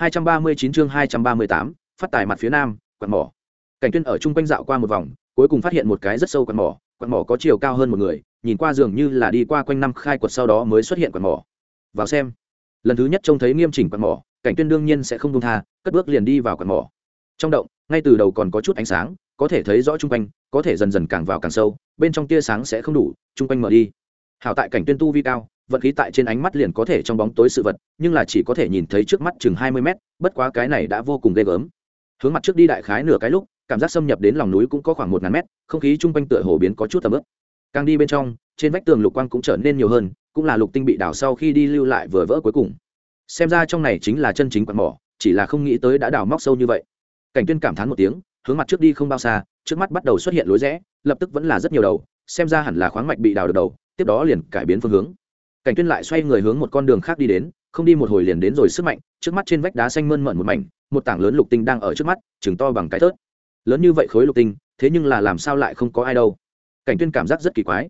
239 chương 238, phát tài mặt phía nam, quạt mỏ. Cảnh Tuyên ở trung quanh dạo qua một vòng, cuối cùng phát hiện một cái rất sâu quạt mỏ, quạt mỏ có chiều cao hơn một người, nhìn qua dường như là đi qua quanh năm khai quật sau đó mới xuất hiện quạt mỏ. Vào xem. Lần thứ nhất trông thấy nghiêm chỉnh quạt mỏ, Cảnh Tuyên đương nhiên sẽ không buông tha, cất bước liền đi vào quạt mỏ. Trong động, ngay từ đầu còn có chút ánh sáng, có thể thấy rõ trung quanh, có thể dần dần càng vào càng sâu, bên trong tia sáng sẽ không đủ, trung quanh mở đi. Hảo tại Cảnh Tuyên tu vi cao, vận khí tại trên ánh mắt liền có thể trong bóng tối sự vật, nhưng là chỉ có thể nhìn thấy trước mắt chừng hai mươi mét, bất quá cái này đã vô cùng ghê gớm. Hướng mặt trước đi đại khái nửa cái lúc, cảm giác xâm nhập đến lòng núi cũng có khoảng một ngàn mét, không khí chung quanh tựa hồ biến có chút tầm ướp càng đi bên trong, trên vách tường lục quang cũng trở nên nhiều hơn, cũng là lục tinh bị đào sau khi đi lưu lại vừa vỡ cuối cùng. Xem ra trong này chính là chân chính quạt mỏ, chỉ là không nghĩ tới đã đào móc sâu như vậy. Cảnh tuyên cảm thán một tiếng, hướng mặt trước đi không bao xa, trước mắt bắt đầu xuất hiện lối rẽ, lập tức vẫn là rất nhiều đầu, xem ra hẳn là khoáng mạch bị đào được đầu, tiếp đó liền cải biến phương hướng cảnh tuyên lại xoay người hướng một con đường khác đi đến, không đi một hồi liền đến rồi sức mạnh, trước mắt trên vách đá xanh mơn mởn một mảnh, một tảng lớn lục tinh đang ở trước mắt chừng to bằng cái thớt. Lớn như vậy khối lục tinh, thế nhưng là làm sao lại không có ai đâu. Cảnh tuyên cảm giác rất kỳ quái.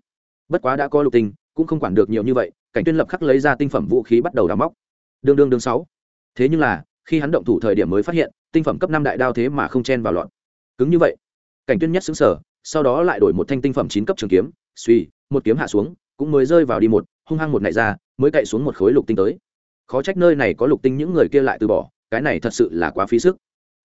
Bất quá đã có lục tinh, cũng không quản được nhiều như vậy, cảnh tuyên lập khắc lấy ra tinh phẩm vũ khí bắt đầu đào móc. Đương đương đương sáu. Thế nhưng là, khi hắn động thủ thời điểm mới phát hiện, tinh phẩm cấp năm đại đao thế mà không chen vào loạn. Cứng như vậy. Cảnh tuyên nhất xứng sở sau đó lại đổi một thanh tinh phẩm chín cấp trường kiếm, suy, một kiếm hạ xuống, cũng mới rơi vào đi một hung hăng một nảy ra, mới cậy xuống một khối lục tinh tới. Khó trách nơi này có lục tinh những người kia lại từ bỏ, cái này thật sự là quá phí sức.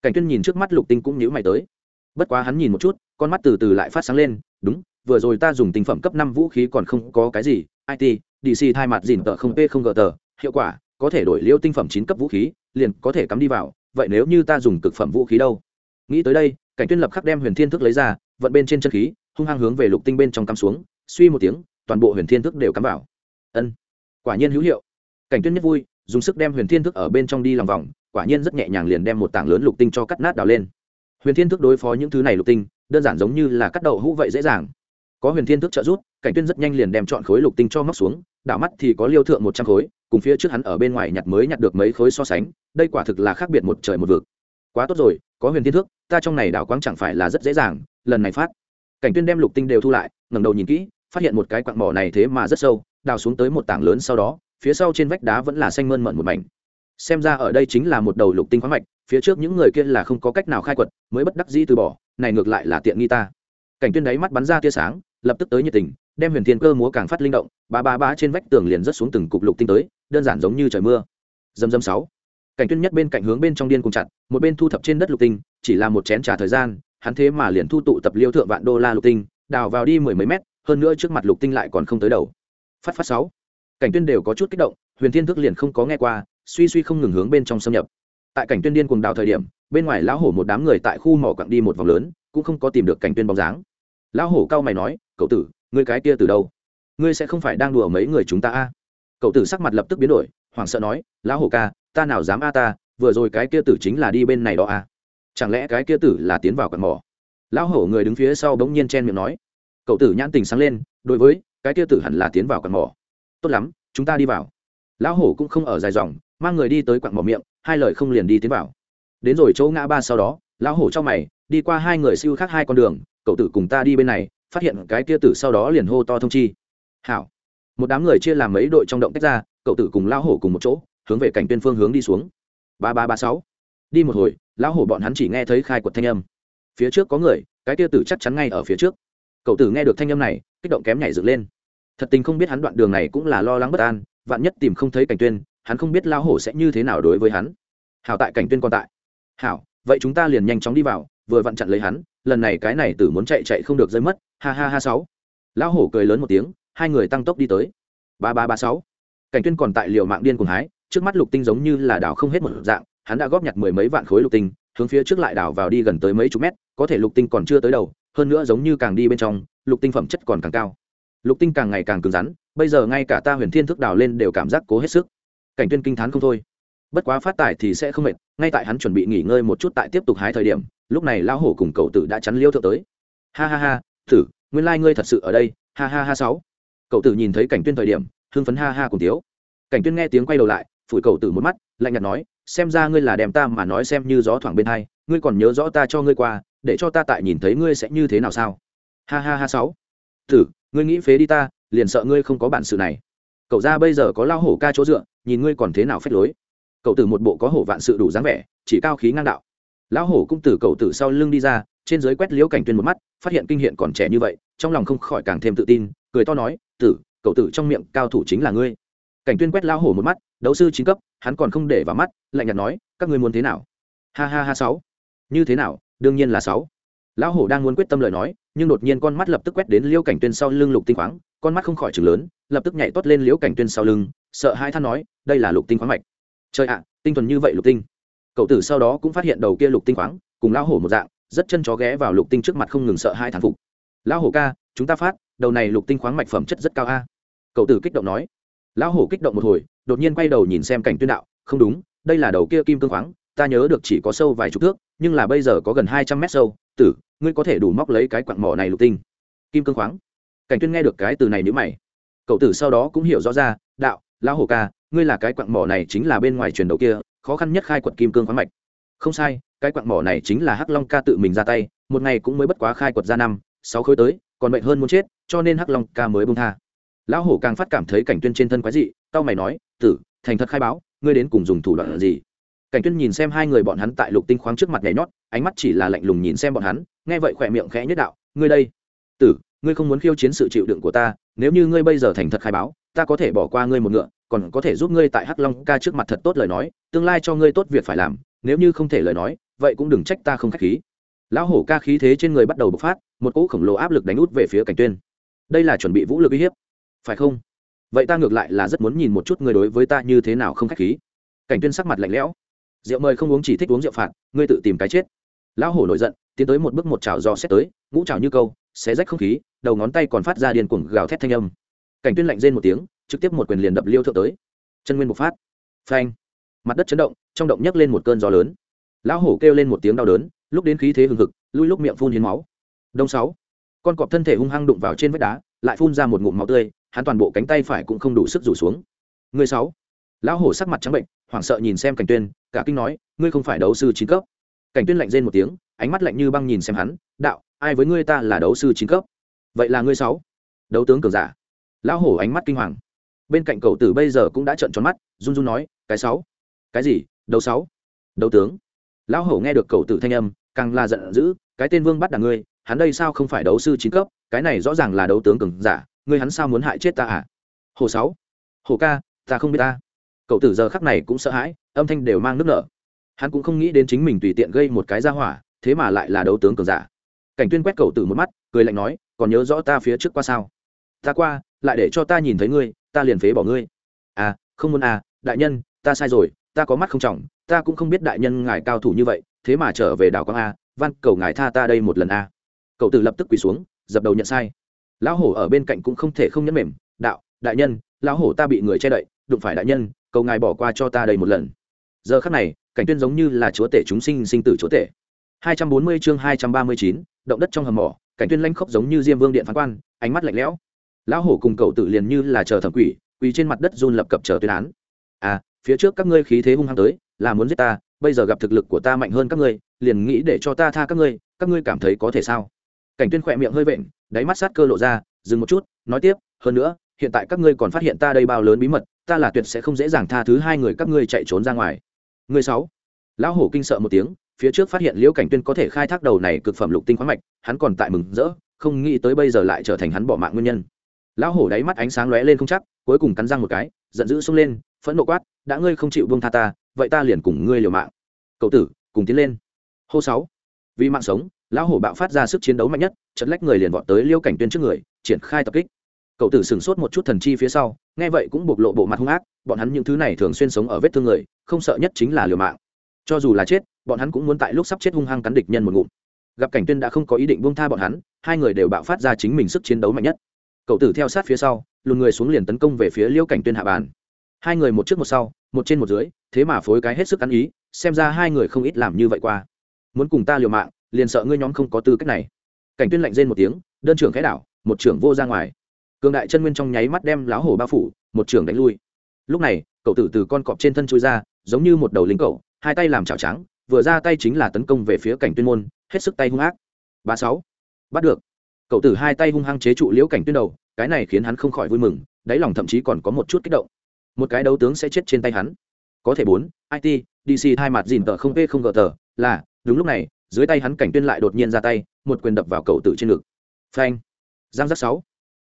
Cảnh tuyên nhìn trước mắt lục tinh cũng nhíu mày tới. Bất quá hắn nhìn một chút, con mắt từ từ lại phát sáng lên, đúng, vừa rồi ta dùng tinh phẩm cấp năm vũ khí còn không có cái gì it dc thay mặt dìn tờ không p không gờ tờ, hiệu quả, có thể đổi liêu tinh phẩm chín cấp vũ khí, liền có thể cắm đi vào, vậy nếu như ta dùng cực phẩm vũ khí đâu? Nghĩ tới đây, cảnh tuyên lập khắc đem huyền thiên thức lấy ra, vận bên trên chân khí, hung hăng hướng về lục tinh bên trong cắm xuống, suy một tiếng, toàn bộ huyền thiên thức đều cắm vào ân. Quả nhiên hữu hiệu. Cảnh tuyên nhất vui, dùng sức đem huyền thiên thức ở bên trong đi lòng vòng, quả nhiên rất nhẹ nhàng liền đem một tảng lớn lục tinh cho cắt nát đào lên. Huyền thiên thức đối phó những thứ này lục tinh, đơn giản giống như là cắt đậu hũ vậy dễ dàng. Có huyền thiên thức trợ giúp, cảnh tuyên rất nhanh liền đem chọn khối lục tinh cho móc xuống đảo mắt thì có liêu thượng một trăm khối, cùng phía trước hắn ở bên ngoài nhặt mới nhặt được mấy khối so sánh, đây quả thực là khác biệt một trời một vực. Quá tốt rồi, có huyền thiên thức, ta trong này đảo quáng chẳng phải là rất dễ dàng, lần này phát. Cảnh tuyên đem lục tinh đều thu lại, ngẩng đầu nhìn kỹ, phát hiện một cái quặng mỏ này thế mà rất sâu đào xuống tới một tảng lớn sau đó, phía sau trên vách đá vẫn là xanh mơn mận một mảnh. Xem ra ở đây chính là một đầu lục tinh khoáng mạch, phía trước những người kia là không có cách nào khai quật, mới bất đắc dĩ từ bỏ, này ngược lại là tiện nghi ta. Cảnh tuyên đáy mắt bắn ra tia sáng, lập tức tới nhiệt tình, đem huyền thiên cơ múa càng phát linh động, ba ba ba trên vách tường liền rất xuống từng cục lục tinh tới, đơn giản giống như trời mưa. Dầm dầm sáu. Cảnh tuyên nhất bên cạnh hướng bên trong điên cùng chặt, một bên thu thập trên đất lục tinh, chỉ là một chén trà thời gian, hắn thế mà liền thu tụ tập liêu thượng vạn đô la lục tinh, đào vào đi mười mấy mét, hơn nữa trước mặt lục tinh lại còn không tới đầu phát phát sáu. Cảnh tuyên đều có chút kích động, huyền thiên thức liền không có nghe qua, suy suy không ngừng hướng bên trong xâm nhập. Tại cảnh tuyên điên cuồng đào thời điểm, bên ngoài lão hổ một đám người tại khu mỏ quặng đi một vòng lớn, cũng không có tìm được cảnh tuyên bóng dáng. Lão hổ cao mày nói, cậu tử, ngươi cái kia từ đâu? Ngươi sẽ không phải đang đùa mấy người chúng ta a? Cậu tử sắc mặt lập tức biến đổi, hoảng sợ nói, lão hổ ca, ta nào dám a ta, vừa rồi cái kia tử chính là đi bên này đó a. Chẳng lẽ cái kia tử là tiến vào quặng mỏ? Lão hổ người đứng phía sau bỗng nhiên chen miệng nói, cậu tử nhãn tình sáng lên, đối với cái kia tử hẳn là tiến vào quặng mỏ. Tốt lắm, chúng ta đi vào. Lão hổ cũng không ở dài dòng, mang người đi tới quặng mỏ miệng, hai lời không liền đi tiến vào. Đến rồi chỗ ngã ba sau đó, lão hổ cho mày, đi qua hai người siêu khác hai con đường, cậu tử cùng ta đi bên này, phát hiện cái kia tử sau đó liền hô to thông chi. Hảo. Một đám người chia làm mấy đội trong động tách ra, cậu tử cùng lão hổ cùng một chỗ, hướng về cảnh tuyên phương hướng đi xuống. Ba ba ba sáu. Đi một hồi, lão hổ bọn hắn chỉ nghe thấy khai quật thanh âm. Phía trước có người, cái kia tử chắc chắn ngay ở phía trước cậu tử nghe được thanh âm này, kích động kém nhảy dựng lên. Thật tình không biết hắn đoạn đường này cũng là lo lắng bất an, vạn nhất tìm không thấy cảnh tuyên, hắn không biết lao hổ sẽ như thế nào đối với hắn. Hảo tại cảnh tuyên còn tại. Hảo, vậy chúng ta liền nhanh chóng đi vào, vừa vặn chặn lấy hắn, lần này cái này tử muốn chạy chạy không được rơi mất, ha ha ha sáu. Lão hổ cười lớn một tiếng, hai người tăng tốc đi tới. Ba ba ba sáu. Cảnh tuyên còn tại liều mạng điên cuồng hái, trước mắt lục tinh giống như là đảo không hết một dạng, hắn đã góp nhặt mười mấy vạn khối lục tinh, hướng phía trước lại đảo vào đi gần tới mấy chục mét, có thể lục tinh còn chưa tới đầu hơn nữa giống như càng đi bên trong, lục tinh phẩm chất còn càng cao. Lục tinh càng ngày càng cứng rắn, bây giờ ngay cả ta huyền thiên thức đào lên đều cảm giác cố hết sức. Cảnh tuyên kinh t h á n không thôi. Bất quá phát tài thì sẽ không mệt, ngay tại hắn chuẩn bị nghỉ ngơi một chút tại tiếp tục hái thời điểm, lúc này lão hổ cùng cậu tử đã chắn liêu thượng tới. Ha ha ha thử nguyên lai、like、ngươi thật sự ở đây, ha ha ha sáu. Cậu tử nhìn thấy cảnh tuyên thời điểm, hưng phấn ha ha cùng tiếu. Cảnh tuyên nghe tiếng quay đầu lại, phủi cậu tử một mắt, lạnh nhạt nói, xem ra ngươi là đem ta mà nói xem như gió thoảng bên hai ngươi còn nhớ rõ ta cho ngươi qua, để cho ta tại nhìn thấy ngươi sẽ như thế nào sao? Ha ha ha sáu. Tử, ngươi nghĩ phế đi ta, liền sợ ngươi không có bản sự này. Cậu ra bây giờ có lao hổ ca chỗ dựa, nhìn ngươi còn thế nào phép lối. Cậu tử một bộ có hổ vạn sự đủ dáng vẻ, chỉ cao khí ngang đạo. Lão hổ cũng từ cậu tử sau lưng đi ra, trên dưới quét liễu cảnh tuyên một mắt, phát hiện kinh hiện còn trẻ như vậy, trong lòng không khỏi càng thêm tự tin, cười to nói, tử, cậu tử trong miệng cao thủ chính là ngươi. Cảnh tuyên quét lão hổ một mắt, đấu sư chín cấp, hắn còn không để vào mắt, lạnh nhạt nói, các ngươi muốn thế nào? Ha ha ha sáu như thế nào, đương nhiên là sáu. Lão hổ đang muốn quyết tâm lời nói, nhưng đột nhiên con mắt lập tức quét đến liễu cảnh tuyên sau lưng lục tinh khoáng, con mắt không khỏi chừng lớn, lập tức nhảy toát lên liễu cảnh tuyên sau lưng, sợ hai than nói, đây là lục tinh khoáng mạch. Trời ạ, tinh thuần như vậy lục tinh. Cậu tử sau đó cũng phát hiện đầu kia lục tinh khoáng, cùng lão hổ một dạng, rất chân chó ghé vào lục tinh trước mặt không ngừng sợ hai thán phục. Lão hổ ca, chúng ta phát, đầu này lục tinh khoáng mạch phẩm chất rất cao a. Cậu tử kích động nói. Lão hổ kích động một hồi, đột nhiên quay đầu nhìn xem cảnh tuyên đạo, không đúng, đây là đầu kia kim cương khoáng ta nhớ được chỉ có sâu vài chục thước, nhưng là bây giờ có gần hai trăm mét sâu. Tử, ngươi có thể đủ móc lấy cái quặng mỏ này lục tinh. Kim cương khoáng. Cảnh tuyên nghe được cái từ này nhữ mày. Cậu tử sau đó cũng hiểu rõ ra, đạo, lão hổ ca, ngươi là cái quặng mỏ này chính là bên ngoài truyền đầu kia, khó khăn nhất khai quật kim cương khoáng mạch. Không sai, cái quặng mỏ này chính là hắc long ca tự mình ra tay, một ngày cũng mới bất quá khai quật ra năm, sáu khối tới, còn bệnh hơn muốn chết, cho nên hắc long ca mới bông tha. Lão hổ càng phát cảm thấy cảnh tuyên trên thân quái dị, tao mày nói, tử, thành thật khai báo, ngươi đến cùng dùng thủ đoạn gì? Cảnh tuyên nhìn xem hai người bọn hắn tại lục tinh khoáng trước mặt nhảy nhót, ánh mắt chỉ là lạnh lùng nhìn xem bọn hắn, nghe vậy khỏe miệng khẽ nhất đạo, ngươi đây, tử, ngươi không muốn khiêu chiến sự chịu đựng của ta, nếu như ngươi bây giờ thành thật khai báo, ta có thể bỏ qua ngươi một ngựa, còn có thể giúp ngươi tại hắc long ca trước mặt thật tốt lời nói, tương lai cho ngươi tốt việc phải làm, nếu như không thể lời nói, vậy cũng đừng trách ta không khách khí. Lão hổ ca khí thế trên người bắt đầu bộc phát, một cỗ khổng lồ áp lực đánh út về phía cảnh tuyên. Đây là chuẩn bị vũ lực uy hiếp, phải không? Vậy ta ngược lại là rất muốn nhìn một chút ngươi đối với ta như thế nào không khách khí. Cảnh tuyên sắc mặt lạnh lẽo rượu mời không uống chỉ thích uống rượu phạt, ngươi tự tìm cái chết. Lão hổ nổi giận, tiến tới một bước một chảo do xét tới, ngũ chảo như câu, xé rách không khí, đầu ngón tay còn phát ra điền cuồng gào thét thanh âm. Cảnh tuyên lạnh rên một tiếng, trực tiếp một quyền liền đập liêu thượng tới. Chân nguyên bộc phát. Phanh. Mặt đất chấn động, trong động nhấc lên một cơn gió lớn. Lão hổ kêu lên một tiếng đau đớn, lúc đến khí thế hừng hực, lui lúc miệng phun hiến máu. Đông sáu. Con cọp thân thể hung hăng đụng vào trên vách đá, lại phun ra một ngụm máu tươi, hắn toàn bộ cánh tay phải cũng không đủ sức rủ xuống. Người sáu. Lão hổ sắc mặt trắng bệnh, hoảng sợ nhìn xem cảnh tuyên cả kinh nói, ngươi không phải đấu sư chín cấp. Cảnh tuyên lạnh rên một tiếng, ánh mắt lạnh như băng nhìn xem hắn, đạo, ai với ngươi ta là đấu sư chín cấp? Vậy là ngươi sáu. Đấu tướng cường giả. Lão hổ ánh mắt kinh hoàng. Bên cạnh cậu tử bây giờ cũng đã trợn tròn mắt, run run nói, cái sáu? Cái gì? Đấu sáu? Đấu tướng. Lão hổ nghe được cậu tử thanh âm, càng là giận dữ, cái tên vương bắt đằng ngươi, hắn đây sao không phải đấu sư chín cấp? Cái này rõ ràng là đấu tướng cường giả, ngươi hắn sao muốn hại chết ta à? Hồ sáu? Hồ ca, ta không biết ta. Cậu tử giờ khắc này cũng sợ hãi âm thanh đều mang nước nở. Hắn cũng không nghĩ đến chính mình tùy tiện gây một cái ra hỏa, thế mà lại là đấu tướng cường giả. Cảnh tuyên quét cầu tử một mắt, cười lạnh nói, còn nhớ rõ ta phía trước qua sao? Ta qua, lại để cho ta nhìn thấy ngươi, ta liền phế bỏ ngươi. À không muốn à đại nhân, ta sai rồi, ta có mắt không trọng, ta cũng không biết đại nhân ngài cao thủ như vậy, thế mà trở về đảo quang a văn cầu ngài tha ta đây một lần a. Cậu tử lập tức quỳ xuống, dập đầu nhận sai. Lão hổ ở bên cạnh cũng không thể không nhẫn mềm, đạo, đại nhân, lão hổ ta bị người che đậy, đụng phải đại nhân, cầu ngài bỏ qua cho ta đây một lần giờ khắc này cảnh tuyên giống như là chúa tể chúng sinh sinh tử chúa tể. 240 chương 239, động đất trong hầm mỏ cảnh tuyên lanh khốc giống như diêm vương điện phán quan ánh mắt lạnh lẽo. Lão hổ cùng cậu tử liền như là chờ thẩm quỷ quỳ trên mặt đất run lập cập chờ tuyên án. À phía trước các ngươi khí thế hung hăng tới là muốn giết ta bây giờ gặp thực lực của ta mạnh hơn các ngươi liền nghĩ để cho ta tha các ngươi các ngươi cảm thấy có thể sao? Cảnh tuyên khỏe miệng hơi vện đáy mắt sát cơ lộ ra dừng một chút nói tiếp hơn nữa hiện tại các ngươi còn phát hiện ta đây bao lớn bí mật ta là tuyệt sẽ không dễ dàng tha thứ hai người các ngươi chạy trốn ra ngoài người sáu. Lão hổ kinh sợ một tiếng, phía trước phát hiện liễu cảnh tuyên có thể khai thác đầu này cực phẩm lục tinh khoáng mạch, hắn còn tại mừng rỡ, không nghĩ tới bây giờ lại trở thành hắn bỏ mạng nguyên nhân. Lão hổ đáy mắt ánh sáng lóe lên không chắc, cuối cùng cắn răng một cái, giận dữ xông lên, phẫn nộ quát, đã ngươi không chịu buông tha ta, vậy ta liền cùng ngươi liều mạng. Cậu tử, cùng tiến lên. Hô sáu. Vì mạng sống, lão hổ bạo phát ra sức chiến đấu mạnh nhất, chật lách người liền vọt tới liễu cảnh tuyên trước người, triển khai tập kích cậu tử sửng sốt một chút thần chi phía sau, nghe vậy cũng bộc lộ bộ mặt hung ác, bọn hắn những thứ này thường xuyên sống ở vết thương người, không sợ nhất chính là liều mạng. Cho dù là chết, bọn hắn cũng muốn tại lúc sắp chết hung hăng cắn địch nhân một ngụm. Gặp cảnh tuyên đã không có ý định buông tha bọn hắn, hai người đều bạo phát ra chính mình sức chiến đấu mạnh nhất. Cậu tử theo sát phía sau, lùn người xuống liền tấn công về phía liêu cảnh tuyên hạ bàn. Hai người một trước một sau, một trên một dưới, thế mà phối cái hết sức ăn ý, xem ra hai người không ít làm như vậy qua. Muốn cùng ta liều mạng, liền sợ ngươi nhóm không có tư cách này. Cảnh tuyên lạnh rên một tiếng, đơn trưởng khẽ đảo, một trưởng vô ra ngoài cường đại chân nguyên trong nháy mắt đem lão hổ bao phủ, một trường đánh lui. Lúc này, cậu tử từ con cọp trên thân chui ra, giống như một đầu lính cậu hai tay làm chảo trắng, vừa ra tay chính là tấn công về phía cảnh tuyên môn, hết sức tay hung ác. Ba sáu, bắt được. Cậu tử hai tay hung hăng chế trụ liễu cảnh tuyên đầu, cái này khiến hắn không khỏi vui mừng, đáy lòng thậm chí còn có một chút kích động. Một cái đấu tướng sẽ chết trên tay hắn. Có thể bốn it dc hai mặt dìn tờ không p không gờ tờ, là, đúng lúc này, dưới tay hắn cảnh tuyên lại đột nhiên ra tay, một quyền đập vào cậu tử trên ngực. Phanh. Giang giác sáu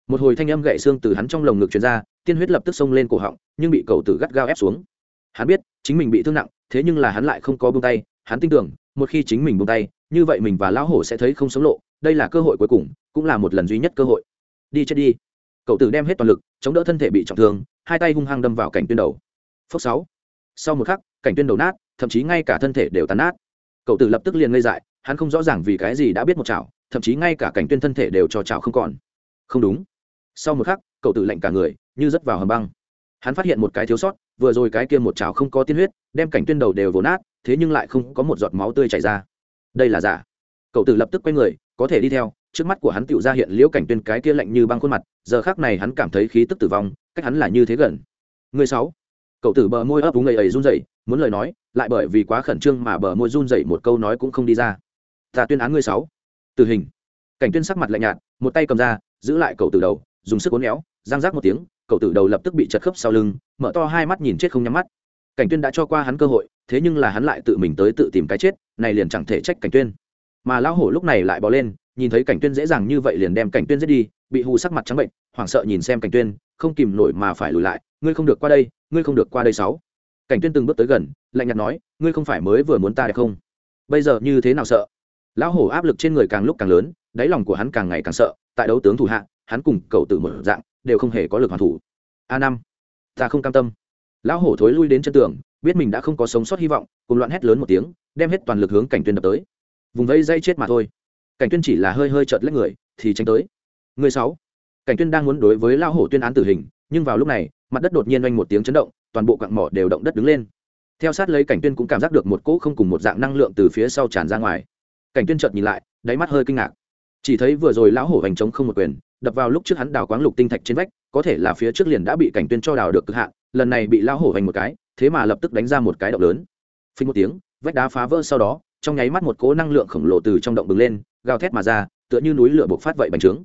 một hồi thanh âm gậy xương từ hắn trong lồng ngực truyền ra, tiên huyết lập tức xông lên cổ họng, nhưng bị cầu tử gắt gao ép xuống. Hắn biết, chính mình bị thương nặng, thế nhưng là hắn lại không có bông tay. Hắn tin tưởng, một khi chính mình bông tay, như vậy mình và lão hổ sẽ thấy không sống lộ. Đây là cơ hội cuối cùng, cũng là một lần duy nhất cơ hội. Đi chết đi. Cậu tử đem hết toàn lực, chống đỡ thân thể bị trọng thương, hai tay hung hăng đâm vào cảnh tuyên đầu. Phốc sáu. Sau một khắc, cảnh tuyên đầu nát, thậm chí ngay cả thân thể đều tàn nát. Cậu tử lập tức liền ngây dại, hắn không rõ ràng vì cái gì đã biết một chảo, thậm chí ngay cả cảnh tuyên thân thể đều cho chảo không còn. Không đúng sau một khắc, cậu tử lạnh cả người, như rớt vào hầm băng. Hắn phát hiện một cái thiếu sót, vừa rồi cái kia một chảo không có tiên huyết, đem cảnh tuyên đầu đều vồ nát, thế nhưng lại không có một giọt máu tươi chảy ra. Đây là giả. Cậu tử lập tức quay người, có thể đi theo, trước mắt của hắn tựu ra hiện liễu cảnh tuyên cái kia lạnh như băng khuôn mặt, giờ khác này hắn cảm thấy khí tức tử vong, cách hắn là như thế gần. Người sáu. Cậu tử bờ môi ấp úng ầy ầy run rẩy, muốn lời nói, lại bởi vì quá khẩn trương mà bờ môi run rẩy một câu nói cũng không đi ra. Ta tuyên án ngươi sáu. Tử hình. Cảnh tuyên sắc mặt lạnh nhạt, một tay cầm ra, giữ lại cậu tử đầu dùng sức uốn éo, giang rác một tiếng, cậu tử đầu lập tức bị chật khớp sau lưng, mở to hai mắt nhìn chết không nhắm mắt. Cảnh tuyên đã cho qua hắn cơ hội, thế nhưng là hắn lại tự mình tới tự tìm cái chết, này liền chẳng thể trách cảnh tuyên. Mà lão hổ lúc này lại bò lên, nhìn thấy cảnh tuyên dễ dàng như vậy liền đem cảnh tuyên giết đi, bị hù sắc mặt trắng bệnh, hoảng sợ nhìn xem cảnh tuyên, không kìm nổi mà phải lùi lại, ngươi không được qua đây, ngươi không được qua đây sáu. Cảnh tuyên từng bước tới gần, lạnh nhạt nói, ngươi không phải mới vừa muốn ta đẹp không? Bây giờ như thế nào sợ? Lão hổ áp lực trên người càng lúc càng lớn, đáy lòng của hắn càng ngày càng sợ, tại đấu tướng thủ hạ hắn cùng cậu tử một dạng, đều không hề có lực hoàn thủ. A năm, ta không cam tâm. Lão hổ thối lui đến chân tường, biết mình đã không có sống sót hy vọng, cùng loạn hét lớn một tiếng, đem hết toàn lực hướng cảnh tuyên đập tới. Vùng vây dây chết mà thôi. Cảnh tuyên chỉ là hơi hơi chợt lấy người, thì tránh tới. Người sáu, cảnh tuyên đang muốn đối với lão hổ tuyên án tử hình, nhưng vào lúc này, mặt đất đột nhiên oanh một tiếng chấn động, toàn bộ quặng mỏ đều động đất đứng lên. Theo sát lấy cảnh tuyên cũng cảm giác được một cỗ không cùng một dạng năng lượng từ phía sau tràn ra ngoài. Cảnh tuyên chợt nhìn lại, đáy mắt hơi kinh ngạc. Chỉ thấy vừa rồi lão hổ hành chống không một quyền đập vào lúc trước hắn đào quáng lục tinh thạch trên vách, có thể là phía trước liền đã bị cảnh tuyên cho đào được cực hạn, lần này bị lão hổ hành một cái, thế mà lập tức đánh ra một cái động lớn. Phình một tiếng, vách đá phá vỡ sau đó, trong nháy mắt một cỗ năng lượng khổng lồ từ trong động bừng lên, gào thét mà ra, tựa như núi lửa bộc phát vậy bành trướng.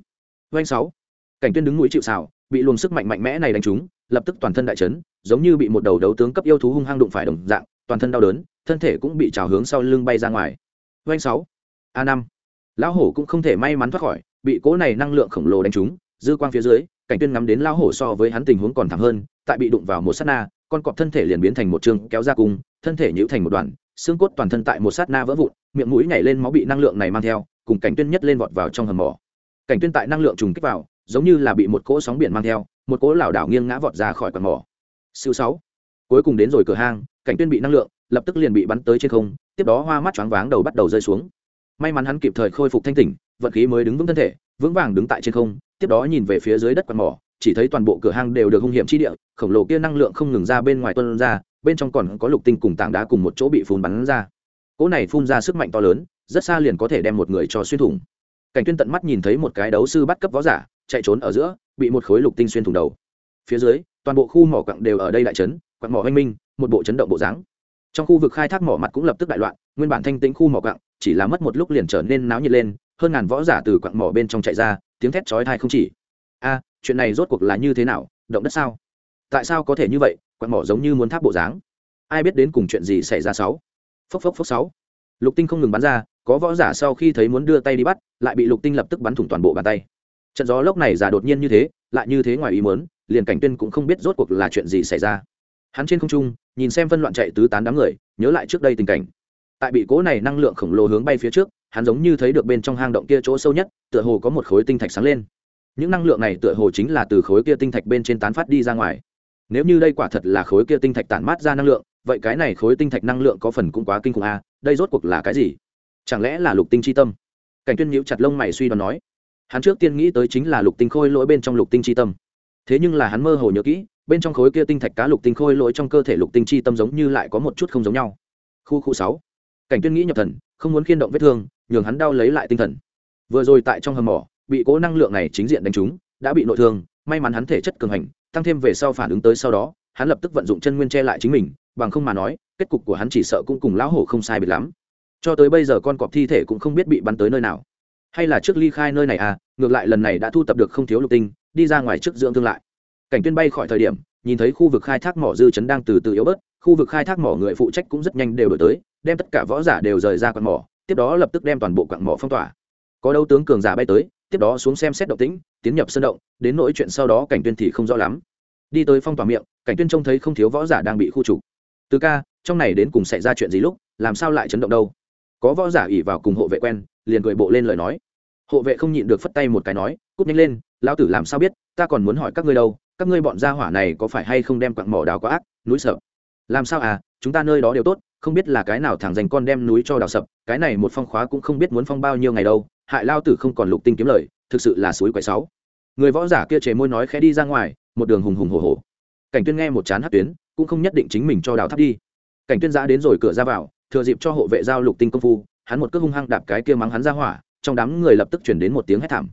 Doanh sáu. Cảnh tuyên đứng núi chịu sào, bị luồng sức mạnh mạnh mẽ này đánh trúng, lập tức toàn thân đại chấn, giống như bị một đầu đấu tướng cấp yêu thú hung hăng đụng phải đồng dạng, toàn thân đau đớn, thân thể cũng bị trào hướng sau lưng bay ra ngoài. Doanh sáu. A năm. Lão hổ cũng không thể may mắn thoát khỏi bị cỗ này năng lượng khổng lồ đánh trúng dư quang phía dưới cảnh tuyên ngắm đến lao hổ so với hắn tình huống còn thảm hơn tại bị đụng vào một sát na con cọp thân thể liền biến thành một chương kéo ra cung thân thể nhũ thành một đoạn, xương cốt toàn thân tại một sát na vỡ vụn miệng mũi nhảy lên máu bị năng lượng này mang theo cùng cảnh tuyên nhất lên vọt vào trong hầm mỏ. Cảnh tuyên tại năng lượng trùng kích vào giống như là bị một cỗ sóng biển mang theo một cỗ lảo đảo nghiêng ngã vọt ra khỏi quần mỏ. Siêu sáu. Cuối cùng đến rồi cửa hang cảnh tuyên bị năng lượng lập tức liền bị bắn tới trên không tiếp đó hoa mắt choáng váng đầu bắt đầu rơi xuống. May mắn hắn kịp thời khôi phục thanh tỉnh vận khí mới đứng vững thân thể, vững vàng đứng tại trên không, tiếp đó nhìn về phía dưới đất quạt mỏ, chỉ thấy toàn bộ cửa hang đều được hung hiểm chi địa, khổng lồ kia năng lượng không ngừng ra bên ngoài tuân ra, bên trong còn có lục tinh cùng tảng đá cùng một chỗ bị phun bắn ra. Cỗ này phun ra sức mạnh to lớn, rất xa liền có thể đem một người cho xuyên thủng. Cảnh tuyên tận mắt nhìn thấy một cái đấu sư bắt cấp võ giả, chạy trốn ở giữa, bị một khối lục tinh xuyên thủng đầu. Phía dưới, toàn bộ khu mỏ quặng đều ở đây đại trấn, quặng mỏ hoanh minh, một bộ chấn động bộ dáng. Trong khu vực khai thác mỏ mặt cũng lập tức đại loạn, nguyên bản thanh tĩnh khu mỏ quặng, chỉ là mất một lúc liền trở nên náo nhiệt lên hơn ngàn võ giả từ quặng mỏ bên trong chạy ra, tiếng thét chói tai không chỉ. A, chuyện này rốt cuộc là như thế nào? Động đất sao? Tại sao có thể như vậy? Quặng mỏ giống như muốn tháp bộ dáng. Ai biết đến cùng chuyện gì xảy ra sáu? Phốc phốc phốc sáu. Lục tinh không ngừng bắn ra, có võ giả sau khi thấy muốn đưa tay đi bắt, lại bị lục tinh lập tức bắn thủng toàn bộ bàn tay. Trận gió lốc này giả đột nhiên như thế, lại như thế ngoài ý muốn, liền cảnh tuyên cũng không biết rốt cuộc là chuyện gì xảy ra. Hắn trên không trung, nhìn xem phân loạn chạy tứ tán đám người, nhớ lại trước đây tình cảnh. Tại bị cố này năng lượng khổng lồ hướng bay phía trước hắn giống như thấy được bên trong hang động kia chỗ sâu nhất, tựa hồ có một khối tinh thạch sáng lên. Những năng lượng này tựa hồ chính là từ khối kia tinh thạch bên trên tán phát đi ra ngoài. Nếu như đây quả thật là khối kia tinh thạch tản mát ra năng lượng, vậy cái này khối tinh thạch năng lượng có phần cũng quá kinh khủng a đây rốt cuộc là cái gì? Chẳng lẽ là lục tinh chi tâm? Cảnh tuyên nhíu chặt lông mày suy đoán nói. Hắn trước tiên nghĩ tới chính là lục tinh khôi lỗi bên trong lục tinh chi tâm. Thế nhưng là hắn mơ hồ nhớ kỹ, bên trong khối kia tinh thạch cá lục tinh khôi lỗi trong cơ thể lục tinh chi tâm giống như lại có một chút không giống nhau. Khu khu sáu cảnh tuyên nghĩ nhập thần, không muốn khiên động vết thương, nhường hắn đau lấy lại tinh thần. Vừa rồi tại trong hầm mỏ, bị cố năng lượng này chính diện đánh trúng, đã bị nội thương, may mắn hắn thể chất cường hành, tăng thêm về sau phản ứng tới sau đó, hắn lập tức vận dụng chân nguyên che lại chính mình, bằng không mà nói, kết cục của hắn chỉ sợ cũng cùng lão hổ không sai biệt lắm. Cho tới bây giờ con cọp thi thể cũng không biết bị bắn tới nơi nào. Hay là trước ly khai nơi này à ngược lại lần này đã thu tập được không thiếu lục tinh, đi ra ngoài trước dưỡng thương lại. Cảnh tuyên bay khỏi thời điểm, nhìn thấy khu vực khai thác mỏ dư chấn đang từ từ yếu bớt, khu vực khai thác mỏ người phụ trách cũng rất nhanh đều đổi tới đem tất cả võ giả đều rời ra quặng mỏ, tiếp đó lập tức đem toàn bộ quặng mỏ phong tỏa. Có đấu tướng cường giả bay tới, tiếp đó xuống xem xét động tĩnh, tiến nhập sân động, đến nỗi chuyện sau đó cảnh tuyên thì không rõ lắm. Đi tới phong tỏa miệng, cảnh tuyên trông thấy không thiếu võ giả đang bị khu trục. Từ ca, trong này đến cùng xảy ra chuyện gì lúc, làm sao lại chấn động đâu? Có võ giả ỉ vào cùng hộ vệ quen, liền cười bộ lên lời nói. Hộ vệ không nhịn được phất tay một cái nói cúp nhanh lên, lão tử làm sao biết, ta còn muốn hỏi các ngươi đâu, các ngươi bọn gia hỏa này có phải hay không đem quặng mỏ đào quá ác, núi sợ? Làm sao à chúng ta nơi đó đều tốt không biết là cái nào thẳng dành con đem núi cho đào sập, cái này một phong khóa cũng không biết muốn phong bao nhiêu ngày đâu, hại lao tử không còn lục tinh kiếm lời, thực sự là suối quậy sáu người võ giả kia chế môi nói khẽ đi ra ngoài, một đường hùng hùng hổ hổ. Cảnh tuyên nghe một chán hát tuyến, cũng không nhất định chính mình cho đào tháp đi. Cảnh tuyên giã đến rồi cửa ra vào, thừa dịp cho hộ vệ giao lục tinh công phu, hắn một cước hung hăng đạp cái kia mắng hắn ra hỏa, trong đám người lập tức chuyển đến một tiếng hét thảm.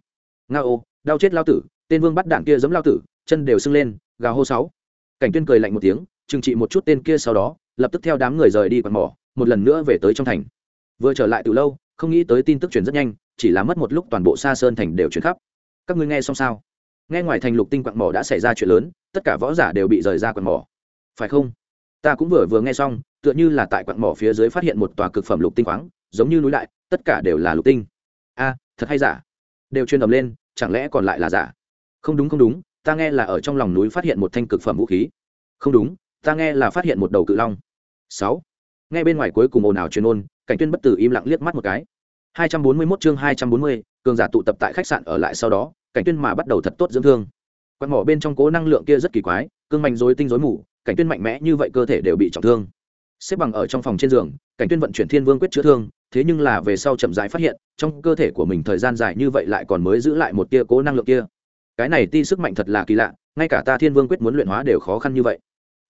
Nga ô, đau chết lao tử, tên vương bắt đạn kia giấm lao tử, chân đều sưng lên, gào hô sáu. Cảnh tuyên cười lạnh một tiếng trừng trị một chút tên kia sau đó, lập tức theo đám người rời đi quạt mỏ, một lần nữa về tới trong thành. Vừa trở lại từ lâu, không nghĩ tới tin tức truyền rất nhanh, chỉ là mất một lúc toàn bộ xa sơn thành đều chuyển khắp. Các ngươi nghe xong sao? Nghe ngoài thành lục tinh quạt mỏ đã xảy ra chuyện lớn, tất cả võ giả đều bị rời ra quạt mỏ. Phải không? Ta cũng vừa vừa nghe xong, tựa như là tại quạt mỏ phía dưới phát hiện một tòa cực phẩm lục tinh khoáng, giống như núi lại, tất cả đều là lục tinh. A, thật hay giả? Đều chuyên ầm lên, chẳng lẽ còn lại là giả? Không đúng không đúng, ta nghe là ở trong lòng núi phát hiện một thanh cực phẩm vũ khí. Không đúng ta nghe là phát hiện một đầu cự long. Sáu. Nghe bên ngoài cuối cùng ồn ào truyền ôn cảnh tuyên bất tử im lặng liếc mắt một cái. 241 chương 240, cường giả tụ tập tại khách sạn ở lại sau đó cảnh tuyên mà bắt đầu thật tốt dưỡng thương. Quan mỏ bên trong cố năng lượng kia rất kỳ quái cương mạnh rối tinh rối mù cảnh tuyên mạnh mẽ như vậy cơ thể đều bị trọng thương. Xếp bằng ở trong phòng trên giường cảnh tuyên vận chuyển thiên vương quyết chữa thương thế nhưng là về sau chậm rãi phát hiện trong cơ thể của mình thời gian dài như vậy lại còn mới giữ lại một tia cố năng lượng kia. Cái này ti sức mạnh thật là kỳ lạ ngay cả ta thiên vương quyết muốn luyện hóa đều khó khăn như vậy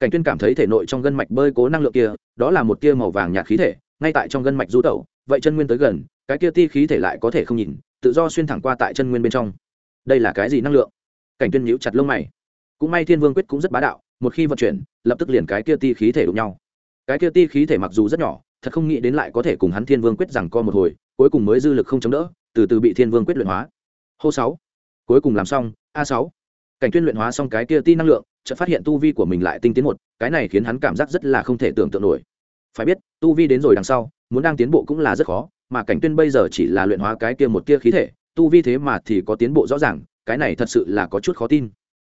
cảnh tuyên cảm thấy thể nội trong gân mạch bơi cố năng lượng kia, đó là một tia màu vàng nhạt khí thể, ngay tại trong gân mạch du tẩu, vậy chân nguyên tới gần, cái kia ti khí thể lại có thể không nhìn, tự do xuyên thẳng qua tại chân nguyên bên trong. Đây là cái gì năng lượng? Cảnh tuyên nhíu chặt lông mày. Cũng may thiên vương quyết cũng rất bá đạo, một khi vận chuyển, lập tức liền cái kia ti khí thể đụng nhau. Cái kia ti khí thể mặc dù rất nhỏ, thật không nghĩ đến lại có thể cùng hắn thiên vương quyết rằng co một hồi, cuối cùng mới dư lực không chống đỡ, từ từ bị thiên vương quyết luyện hóa. Hô sáu. Cuối cùng làm xong, a sáu. Cảnh tuyên luyện hóa xong cái kia ti năng lượng chợt phát hiện tu vi của mình lại tinh tiến một, cái này khiến hắn cảm giác rất là không thể tưởng tượng nổi. Phải biết, tu vi đến rồi đằng sau, muốn đang tiến bộ cũng là rất khó, mà cảnh tuyên bây giờ chỉ là luyện hóa cái kia một kia khí thể, tu vi thế mà thì có tiến bộ rõ ràng, cái này thật sự là có chút khó tin.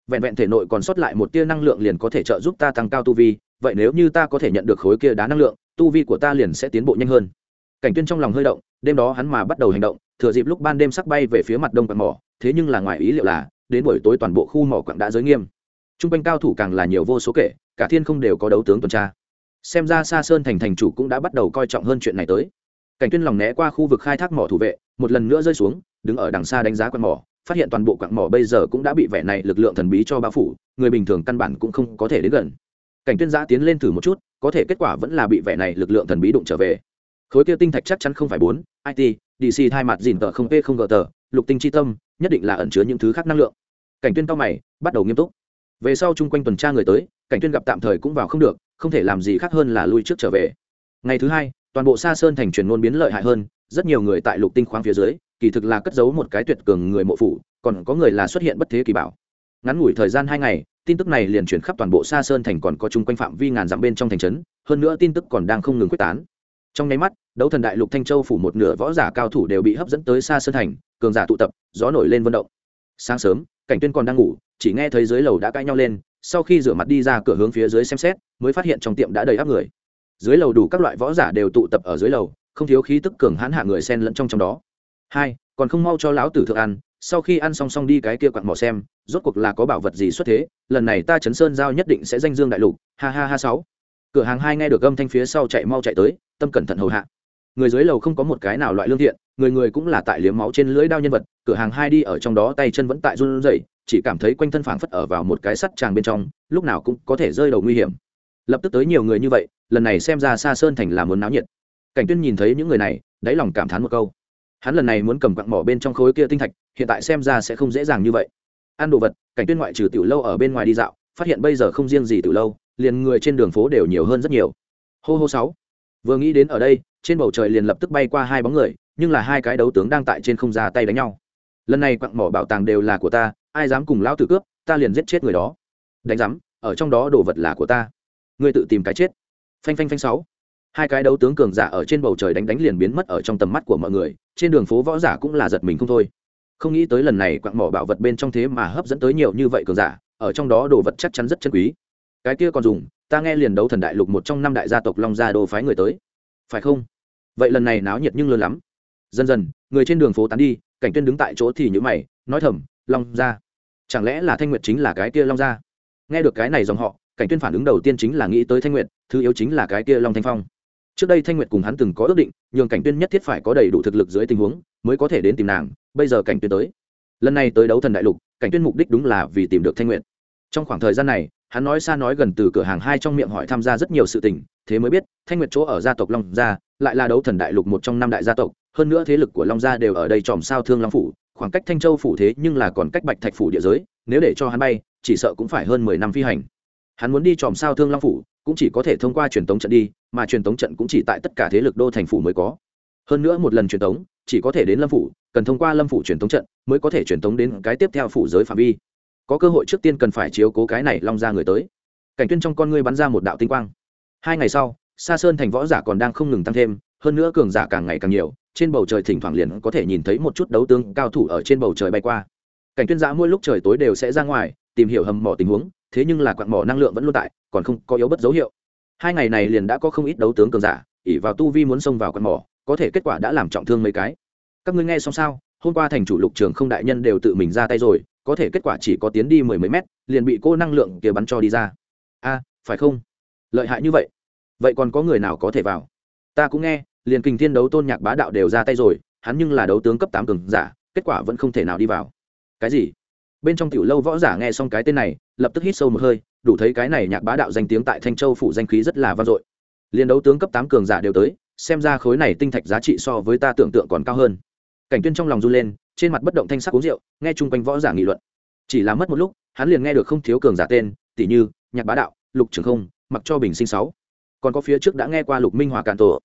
Vẹn vẹn thể nội còn sót lại một tia năng lượng liền có thể trợ giúp ta tăng cao tu vi, vậy nếu như ta có thể nhận được khối kia đá năng lượng, tu vi của ta liền sẽ tiến bộ nhanh hơn. Cảnh tuyên trong lòng hơi động, đêm đó hắn mà bắt đầu hành động, thừa dịp lúc ban đêm sắc bay về phía mặt đông quặng mỏ, thế nhưng là ngoài ý liệu là, đến buổi tối toàn bộ khu mỏ quặng đã giới nghiêm trung quanh cao thủ càng là nhiều vô số kể, cả thiên không đều có đấu tướng tuần tra. Xem ra xa sơn thành thành chủ cũng đã bắt đầu coi trọng hơn chuyện này tới. Cảnh tuyên lòng né qua khu vực khai thác mỏ thủ vệ, một lần nữa rơi xuống, đứng ở đằng xa đánh giá quặng mỏ, phát hiện toàn bộ quặng mỏ bây giờ cũng đã bị vẻ này lực lượng thần bí cho bao phủ, người bình thường căn bản cũng không có thể đến gần. Cảnh tuyên giã tiến lên thử một chút, có thể kết quả vẫn là bị vẻ này lực lượng thần bí đụng trở về. Khối kia tinh thạch chắc chắn không phải bốn it dc thay mặt dìn tờ không p không gờ tờ lục tinh chi tâm, nhất định là ẩn chứa những thứ khác năng lượng. Cảnh tuyên cao mày, bắt đầu nghiêm túc về sau chung quanh tuần tra người tới, cảnh tuyên gặp tạm thời cũng vào không được, không thể làm gì khác hơn là lui trước trở về. Ngày thứ hai, toàn bộ xa sơn thành truyền ngôn biến lợi hại hơn, rất nhiều người tại lục tinh khoáng phía dưới, kỳ thực là cất giấu một cái tuyệt cường người mộ phủ, còn có người là xuất hiện bất thế kỳ bảo. Ngắn ngủi thời gian hai ngày, tin tức này liền chuyển khắp toàn bộ xa sơn thành còn có chung quanh phạm vi ngàn dặm bên trong thành trấn, hơn nữa tin tức còn đang không ngừng quyết tán. Trong nháy mắt, đấu thần đại lục thanh châu phủ một nửa võ giả cao thủ đều bị hấp dẫn tới xa sơn thành, cường giả tụ tập, gió nổi lên vận động. Sáng sớm, cảnh tuyên còn đang ngủ chỉ nghe thấy dưới lầu đã cãi nhau lên, sau khi rửa mặt đi ra cửa hướng phía dưới xem xét, mới phát hiện trong tiệm đã đầy áp người. Dưới lầu đủ các loại võ giả đều tụ tập ở dưới lầu, không thiếu khí tức cường hãn hạ người sen lẫn trong trong đó. Hai, còn không mau cho lão tử thượng ăn, sau khi ăn xong xong đi cái kia quặn mỏ xem, rốt cuộc là có bảo vật gì xuất thế, lần này ta chấn sơn giao nhất định sẽ danh dương đại lục, ha ha ha sáu. Cửa hàng hai nghe được âm thanh phía sau chạy mau chạy tới, tâm cẩn thận hầu hạ người dưới lầu không có một cái nào loại lương thiện, người người cũng là tại liếm máu trên lưỡi đao nhân vật, cửa hàng hai đi ở trong đó tay chân vẫn tại run rẩy, chỉ cảm thấy quanh thân phảng phất ở vào một cái sắt tràng bên trong, lúc nào cũng có thể rơi đầu nguy hiểm. Lập tức tới nhiều người như vậy, lần này xem ra xa sơn thành là muốn náo nhiệt. Cảnh tuyên nhìn thấy những người này, đáy lòng cảm thán một câu. Hắn lần này muốn cầm quặng mỏ bên trong khối kia tinh thạch, hiện tại xem ra sẽ không dễ dàng như vậy. Ăn đồ vật, cảnh tuyên ngoại trừ tiểu lâu ở bên ngoài đi dạo, phát hiện bây giờ không riêng gì tiểu lâu, liền người trên đường phố đều nhiều hơn rất nhiều. Hô hô sáu vừa nghĩ đến ở đây, trên bầu trời liền lập tức bay qua hai bóng người, nhưng là hai cái đấu tướng đang tại trên không ra tay đánh nhau. Lần này quặng mỏ bảo tàng đều là của ta, ai dám cùng lão tử cướp, ta liền giết chết người đó. Đánh giám, ở trong đó đồ vật là của ta. Ngươi tự tìm cái chết. Phanh phanh phanh sáu. Hai cái đấu tướng cường giả ở trên bầu trời đánh đánh liền biến mất ở trong tầm mắt của mọi người, trên đường phố võ giả cũng là giật mình không thôi. Không nghĩ tới lần này quặng mỏ bảo vật bên trong thế mà hấp dẫn tới nhiều như vậy cường giả, ở trong đó đồ vật chắc chắn rất chân quý. Cái kia còn dùng ta nghe liền đấu thần đại lục một trong năm đại gia tộc long gia đồ phái người tới. Phải không? Vậy lần này náo nhiệt nhưng lớn lắm. Dần dần, người trên đường phố tán đi, cảnh tuyên đứng tại chỗ thì nhữ mày, nói thầm, long gia, chẳng lẽ là thanh nguyệt chính là cái kia long gia? Nghe được cái này dòng họ, cảnh tuyên phản ứng đầu tiên chính là nghĩ tới thanh nguyệt, thứ yếu chính là cái kia long thanh phong. Trước đây thanh nguyệt cùng hắn từng có ước định, nhường cảnh tuyên nhất thiết phải có đầy đủ thực lực dưới tình huống, mới có thể đến tìm nàng, bây giờ cảnh tuyên tới. Lần này tới đấu thần đại lục, cảnh tuyên mục đích đúng là vì tìm được thanh nguyệt. Trong khoảng thời gian này hắn nói xa nói gần từ cửa hàng hai trong miệng hỏi tham gia rất nhiều sự tình, thế mới biết, thanh nguyệt chỗ ở gia tộc long gia, lại là đấu thần đại lục một trong năm đại gia tộc, hơn nữa thế lực của long gia đều ở đây tròm sao thương long phủ, khoảng cách thanh châu phủ thế nhưng là còn cách bạch thạch phủ địa giới, nếu để cho hắn bay, chỉ sợ cũng phải hơn mười năm phi hành. Hắn muốn đi tròm sao thương long phủ, cũng chỉ có thể thông qua truyền tống trận đi, mà truyền tống trận cũng chỉ tại tất cả thế lực đô thành phủ mới có. Hơn nữa một lần truyền tống, chỉ có thể đến lâm phủ, cần thông qua lâm phủ truyền tống trận, mới có thể truyền tống đến cái tiếp theo phủ giới phạm vi có cơ hội trước tiên cần phải chiếu cố cái này long ra người tới. Cảnh tuyên trong con ngươi bắn ra một đạo tinh quang. Hai ngày sau xa sơn thành võ giả còn đang không ngừng tăng thêm, hơn nữa cường giả càng ngày càng nhiều, trên bầu trời thỉnh thoảng liền có thể nhìn thấy một chút đấu tướng cao thủ ở trên bầu trời bay qua. Cảnh tuyên giã mỗi lúc trời tối đều sẽ ra ngoài, tìm hiểu hầm mỏ tình huống, thế nhưng là quặng mỏ năng lượng vẫn luôn tại, còn không có yếu bất dấu hiệu. Hai ngày này liền đã có không ít đấu tướng cường giả ỉ vào tu vi muốn xông vào quặng mỏ, có thể kết quả đã làm trọng thương mấy cái. Các ngươi nghe xong sao? Hôm qua thành chủ lục trường không đại nhân đều tự mình ra tay rồi có thể kết quả chỉ có tiến đi mười mấy mét, liền bị cô năng lượng kia bắn cho đi ra. A, phải không? Lợi hại như vậy. Vậy còn có người nào có thể vào? Ta cũng nghe, liền kình thiên đấu tôn nhạc bá đạo đều ra tay rồi, hắn nhưng là đấu tướng cấp tám cường giả, kết quả vẫn không thể nào đi vào. Cái gì? Bên trong tiểu lâu võ giả nghe xong cái tên này, lập tức hít sâu một hơi, đủ thấy cái này nhạc bá đạo danh tiếng tại thanh châu phủ danh khí rất là vang dội. Liền đấu tướng cấp tám cường giả đều tới, xem ra khối này tinh thạch giá trị so với ta tưởng tượng còn cao hơn. Cảnh tuyên trong lòng run lên trên mặt bất động thanh sắc uống rượu, nghe chung quanh võ giả nghị luận. Chỉ là mất một lúc, hắn liền nghe được không thiếu cường giả tên, tỷ như, nhạc bá đạo, lục trường không, mặc cho bình sinh sáu. Còn có phía trước đã nghe qua lục minh hòa càn tổ.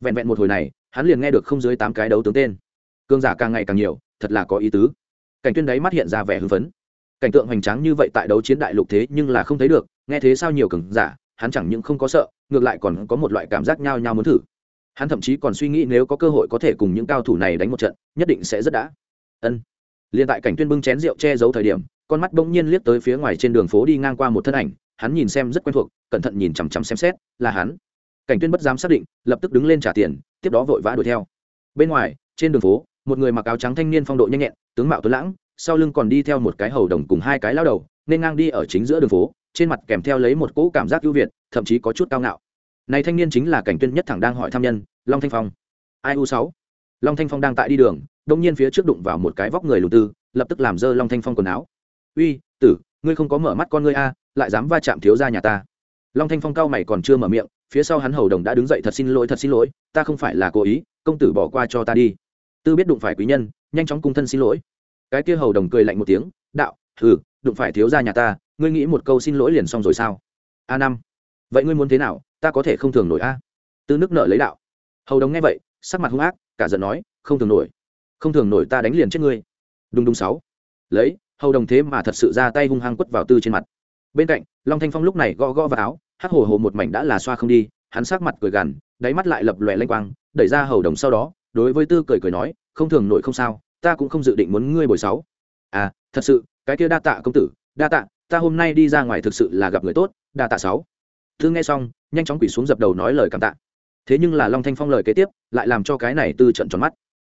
Vẹn vẹn một hồi này, hắn liền nghe được không dưới tám cái đấu tướng tên. Cường giả càng ngày càng nhiều, thật là có ý tứ. Cảnh tuyên đấy mắt hiện ra vẻ hưng phấn. Cảnh tượng hoành tráng như vậy tại đấu chiến đại lục thế nhưng là không thấy được, nghe thế sao nhiều cường giả, hắn chẳng những không có sợ, ngược lại còn có một loại cảm giác nhao nhao muốn thử. Hắn thậm chí còn suy nghĩ nếu có cơ hội có thể cùng những cao thủ này đánh một trận, nhất định sẽ rất đã ân. Liên tại cảnh tuyên bưng chén rượu che giấu thời điểm, con mắt bỗng nhiên liếc tới phía ngoài trên đường phố đi ngang qua một thân ảnh, hắn nhìn xem rất quen thuộc, cẩn thận nhìn chằm chằm xem xét, là hắn. Cảnh tuyên bất dám xác định, lập tức đứng lên trả tiền, tiếp đó vội vã đuổi theo. Bên ngoài, trên đường phố, một người mặc áo trắng thanh niên phong độ nhanh nhẹn, tướng mạo tuấn lãng, sau lưng còn đi theo một cái hầu đồng cùng hai cái lao đầu, nên ngang đi ở chính giữa đường phố, trên mặt kèm theo lấy một cỗ cảm giác ưu việt, thậm chí có chút cao ngạo. Này thanh niên chính là cảnh tuyên nhất thẳng đang hỏi thăm nhân, long thanh phong. Ai u sáu? Long thanh phong đang tại đi đường đông nhiên phía trước đụng vào một cái vóc người lùn tư, lập tức làm dơ long thanh phong quần áo. Uy, tử, ngươi không có mở mắt con ngươi a, lại dám va chạm thiếu gia nhà ta. Long thanh phong cao mày còn chưa mở miệng, phía sau hắn hầu đồng đã đứng dậy thật xin lỗi, thật xin lỗi, ta không phải là cố ý, công tử bỏ qua cho ta đi. Tư biết đụng phải quý nhân, nhanh chóng cung thân xin lỗi. Cái kia hầu đồng cười lạnh một tiếng, đạo thử đụng phải thiếu gia nhà ta, ngươi nghĩ một câu xin lỗi liền xong rồi sao? A năm, vậy ngươi muốn thế nào, ta có thể không thường nổi a. Tư nước nợ lấy đạo. Hầu đồng nghe vậy, sắc mặt hung ác cả giận nói, không thường nổi, không thường nổi ta đánh liền chết ngươi. Đúng đúng sáu. Lấy, hầu đồng thế mà thật sự ra tay hung hăng quất vào tư trên mặt. Bên cạnh, long thanh phong lúc này gõ gõ vào áo, hắc hồ hồ một mảnh đã là xoa không đi, hắn sắc mặt cười gằn, đáy mắt lại lập lòe lanh quang, đẩy ra hầu đồng sau đó, đối với tư cười cười nói, không thường nổi không sao, ta cũng không dự định muốn ngươi bồi sáu. À thật sự, cái kia đa tạ công tử, đa tạ, ta hôm nay đi ra ngoài thực sự là gặp người tốt, đa tạ sáu. Tư nghe xong, nhanh chóng quỳ xuống dập đầu nói lời cảm tạ thế nhưng là long thanh phong lời kế tiếp lại làm cho cái này tư trận tròn mắt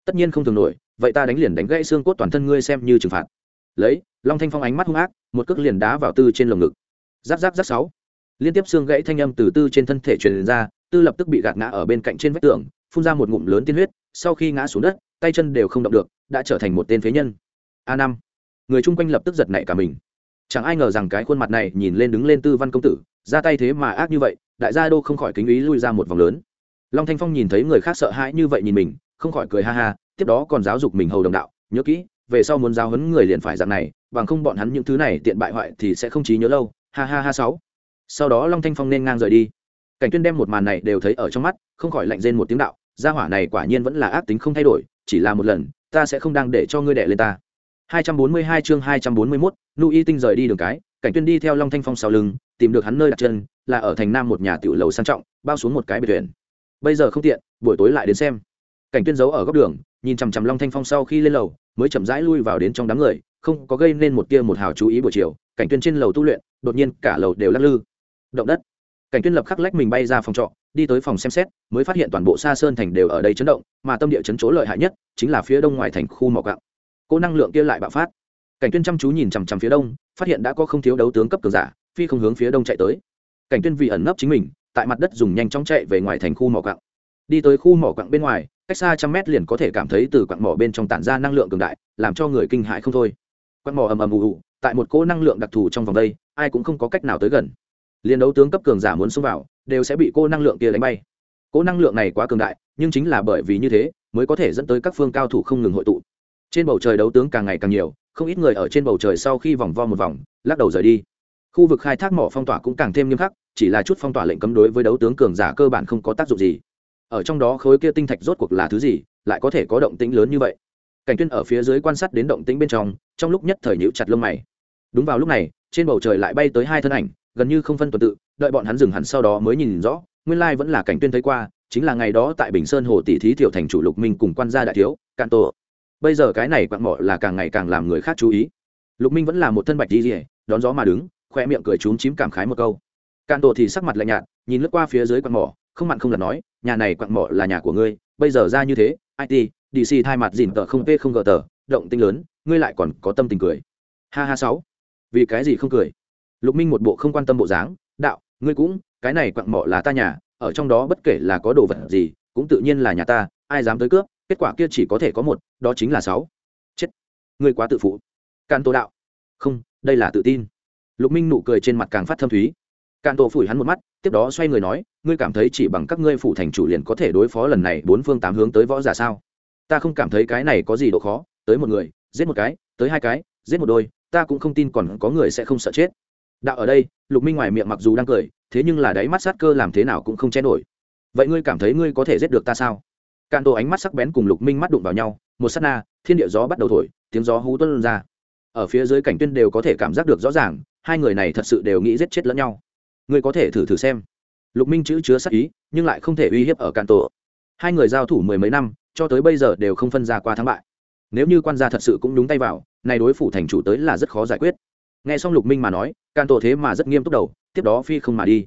tất nhiên không thường nổi vậy ta đánh liền đánh gãy xương cốt toàn thân ngươi xem như trừng phạt lấy long thanh phong ánh mắt hung ác một cước liền đá vào tư trên lồng ngực giáp giáp giáp sáu liên tiếp xương gãy thanh âm từ tư trên thân thể truyền ra tư lập tức bị gạt ngã ở bên cạnh trên vách tường phun ra một ngụm lớn tiên huyết sau khi ngã xuống đất tay chân đều không động được đã trở thành một tên phế nhân a năm người chung quanh lập tức giật nảy cả mình chẳng ai ngờ rằng cái khuôn mặt này nhìn lên đứng lên tư văn công tử ra tay thế mà ác như vậy đại gia đô không khỏi kính ý lui ra một vòng lớn long thanh phong nhìn thấy người khác sợ hãi như vậy nhìn mình không khỏi cười ha ha tiếp đó còn giáo dục mình hầu đồng đạo nhớ kỹ về sau muốn giáo huấn người liền phải dạng này bằng không bọn hắn những thứ này tiện bại hoại thì sẽ không trí nhớ lâu. Ha ha ha sáu. Sau đó long thanh phong nên ngang rời đi. Cảnh tuyên đem một màn này đều thấy ở trong mắt không khỏi lạnh rên một tiếng đạo gia hỏa này quả nhiên vẫn là ác tính không thay đổi chỉ là một lần ta sẽ không đang để cho ngươi đẻ lên ta. 242 chương 241, Nu Y Tinh rời đi đường cái, Cảnh Tuyên đi theo Long Thanh Phong sau lưng, tìm được hắn nơi đặt chân là ở thành nam một nhà tiểu lầu sang trọng bao xuống một cái biệt thuyền bây giờ không tiện, buổi tối lại đến xem. Cảnh tuyên giấu ở góc đường, nhìn chằm chằm long thanh phong sau khi lên lầu, mới chậm rãi lui vào đến trong đám người, không có gây nên một tia một hào chú ý buổi chiều. Cảnh tuyên trên lầu tu luyện, đột nhiên cả lầu đều lắc lư. Động đất. Cảnh tuyên lập khắc lách mình bay ra phòng trọ, đi tới phòng xem xét, mới phát hiện toàn bộ xa sơn thành đều ở đây chấn động, mà tâm địa chấn chỗ lợi hại nhất chính là phía đông ngoài thành khu mỏ gạo. cô năng lượng kia lại bạo phát. Cảnh tuyên chăm chú nhìn chằm chằm phía đông, phát hiện đã có không thiếu đấu tướng cấp cường giả, phi không hướng phía đông chạy tới. Cảnh tuyên vì ẩn nấp chính mình tại mặt đất dùng nhanh chóng chạy về ngoài thành khu mỏ quặng. Đi tới khu mỏ quặng bên ngoài, cách xa trăm mét liền có thể cảm thấy từ quặng mỏ bên trong tản ra năng lượng cường đại, làm cho người kinh hãi không thôi. Quặng mỏ ầm ầm ù ù, tại một cỗ năng lượng đặc thù trong vòng đây, ai cũng không có cách nào tới gần. Liên đấu tướng cấp cường giả muốn xông vào, đều sẽ bị cô năng lượng kia đánh bay. Cỗ năng lượng này quá cường đại, nhưng chính là bởi vì như thế, mới có thể dẫn tới các phương cao thủ không ngừng hội tụ. Trên bầu trời đấu tướng càng ngày càng nhiều, không ít người ở trên bầu trời sau khi vòng vo một vòng, lắc đầu rời đi. Khu vực khai thác mỏ phong tỏa cũng càng thêm nghiêm khắc chỉ là chút phong tỏa lệnh cấm đối với đấu tướng cường giả cơ bản không có tác dụng gì. Ở trong đó khối kia tinh thạch rốt cuộc là thứ gì, lại có thể có động tĩnh lớn như vậy? Cảnh tuyên ở phía dưới quan sát đến động tĩnh bên trong trong lúc nhất thời nhíu chặt lông mày. Đúng vào lúc này, trên bầu trời lại bay tới hai thân ảnh, gần như không phân tuần tự, đợi bọn hắn dừng hẳn sau đó mới nhìn rõ, nguyên lai vẫn là cảnh tuyên thấy qua, chính là ngày đó tại bình sơn hồ tỷ thí tiểu thành chủ lục minh cùng quan gia đại thiếu, cạn tổ. Bây giờ cái này quặn mỏ là càng ngày càng làm người khác chú ý. Lục minh vẫn là một thân bạch đi rỉa đón gió mà đứng, khoe miệng cười trúng chím cảm khái một câu cạn tổ thì sắc mặt lạnh nhạt, nhìn lướt qua phía dưới quặng mỏ, không mặn không lời nói, nhà này quặng mỏ là nhà của ngươi, bây giờ ra như thế it dc thay mặt dìn tờ không p không gờ tờ, động tinh lớn, ngươi lại còn có tâm tình cười. Ha ha sáu. Vì cái gì không cười? Lục minh một bộ không quan tâm bộ dáng, đạo, ngươi cũng, cái này quặng mỏ là ta nhà, ở trong đó bất kể là có đồ vật gì, cũng tự nhiên là nhà ta, ai dám tới cướp, kết quả kia chỉ có thể có một, đó chính là sáu. Chết. Ngươi quá tự phụ. Can tô đạo. Không, đây là tự tin. Lục minh nụ cười trên mặt càng phát thâm thúy cạn tô phủi hắn một mắt, tiếp đó xoay người nói, ngươi cảm thấy chỉ bằng các ngươi phủ thành chủ liền có thể đối phó lần này bốn phương tám hướng tới võ giả sao? Ta không cảm thấy cái này có gì độ khó, tới một người, giết một cái, tới hai cái, giết một đôi, ta cũng không tin còn có người sẽ không sợ chết. Đạo ở đây, lục minh ngoài miệng mặc dù đang cười, thế nhưng là đáy mắt sát cơ làm thế nào cũng không che nổi. Vậy ngươi cảm thấy ngươi có thể giết được ta sao? Cạn tổ ánh mắt sắc bén cùng lục minh mắt đụng vào nhau, một s á t na, thiên địa gió bắt đầu thổi, tiếng gió hú tuân ra. Ở phía dưới cảnh tuyên đều có thể cảm giác được rõ ràng, hai người này thật sự đều nghĩ giết chết lẫn nhau ngươi có thể thử thử xem. Lục minh chữ chứa sắc ý, nhưng lại không thể uy hiếp ở cạn tổ hai người giao thủ mười mấy năm, cho tới bây giờ đều không phân ra qua thắng bại. Nếu như quan gia thật sự cũng đúng tay vào nay đối phủ thành chủ tới là rất khó giải quyết. Nghe xong lục minh mà nói can tổ thế mà rất nghiêm túc đầu, tiếp đó phi không mà đi.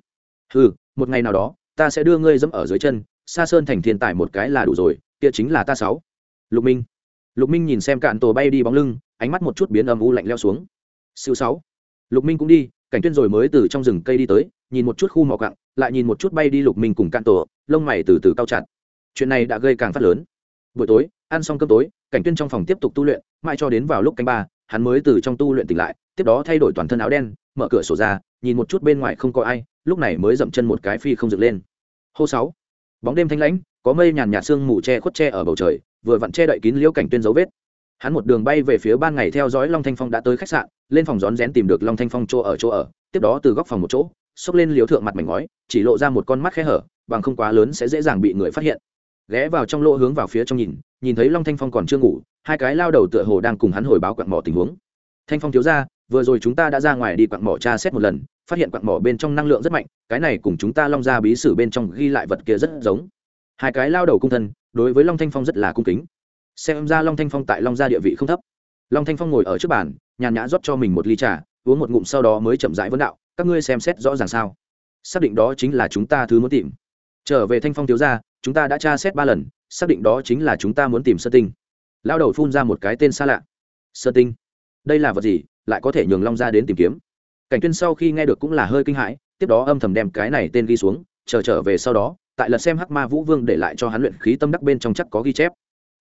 Ừ một ngày nào đó, ta sẽ đưa ngươi dẫm ở dưới chân, xa sơn thành thiên tài một cái là đủ rồi, kia chính là ta sáu. Lục minh. Lục minh nhìn xem cạn tổ bay đi bóng lưng, ánh mắt một chút biến âm u lạnh leo xuống. Siêu sáu. Lục minh cũng đi cảnh tuyên rồi mới từ trong rừng cây đi tới, nhìn một chút khu mỏ cặng lại nhìn một chút bay đi lục minh cùng cạn tổ, lông mày từ từ cao chặt. Chuyện này đã gây càng phát lớn. Buổi tối, ăn xong cơm tối, cảnh tuyên trong phòng tiếp tục tu luyện, mãi cho đến vào lúc canh ba, hắn mới từ trong tu luyện tỉnh lại, tiếp đó thay đổi toàn thân áo đen, mở cửa sổ ra, nhìn một chút bên ngoài không có ai, lúc này mới dậm chân một cái phi không dựng lên. Hô sáu, bóng đêm thanh lãnh, có mây nhàn nhạt sương mù che khuất che ở bầu trời, vừa vặn che đậy kín liễu cảnh tuyên dấu vết hắn một đường bay về phía ban ngày theo dõi long thanh phong đã tới khách sạn, lên phòng rón rén tìm được long thanh phong chỗ ở chỗ ở. Tiếp đó từ góc phòng một chỗ, xốc lên liếu thượng mặt mảnh ngói, chỉ lộ ra một con mắt khe hở, bằng không quá lớn sẽ dễ dàng bị người phát hiện. Ghé vào trong lỗ hướng vào phía trong nhìn nhìn thấy long thanh phong còn chưa ngủ, hai cái lao đầu tựa hồ đang cùng hắn hồi báo quặng mỏ tình huống. Thanh phong thiếu ra vừa rồi chúng ta đã ra ngoài đi quặng mỏ tra xét một lần, phát hiện quặng mỏ bên trong năng lượng rất mạnh, cái này cùng chúng ta long ra bí sử bên trong ghi lại vật kia rất giống. Hai cái lao đầu cung thân, đối với long thanh phong rất là cung kính xem ra long thanh phong tại long gia địa vị không thấp. Long thanh phong ngồi ở trước bàn, nhàn nhã rót cho mình một ly trà, uống một ngụm sau đó mới chậm rãi vấn đạo, các ngươi xem xét rõ ràng sao? Xác định đó chính là chúng ta thứ muốn tìm. Trở về thanh phong thiếu gia, chúng ta đã tra xét ba lần, xác định đó chính là chúng ta muốn tìm Sơ tinh. Lao đầu phun ra một cái tên xa lạ. Sơ tinh? Đây là vật gì? Lại có thể nhường long ra đến tìm kiếm? Cảnh tuyên sau khi nghe được cũng là hơi kinh hãi, tiếp đó âm thầm đem cái này tên ghi xuống, chờ trở về sau đó, tại lật xem hắc ma vũ vương để lại cho hắn luyện khí tâm đắc bên trong chắc có ghi chép.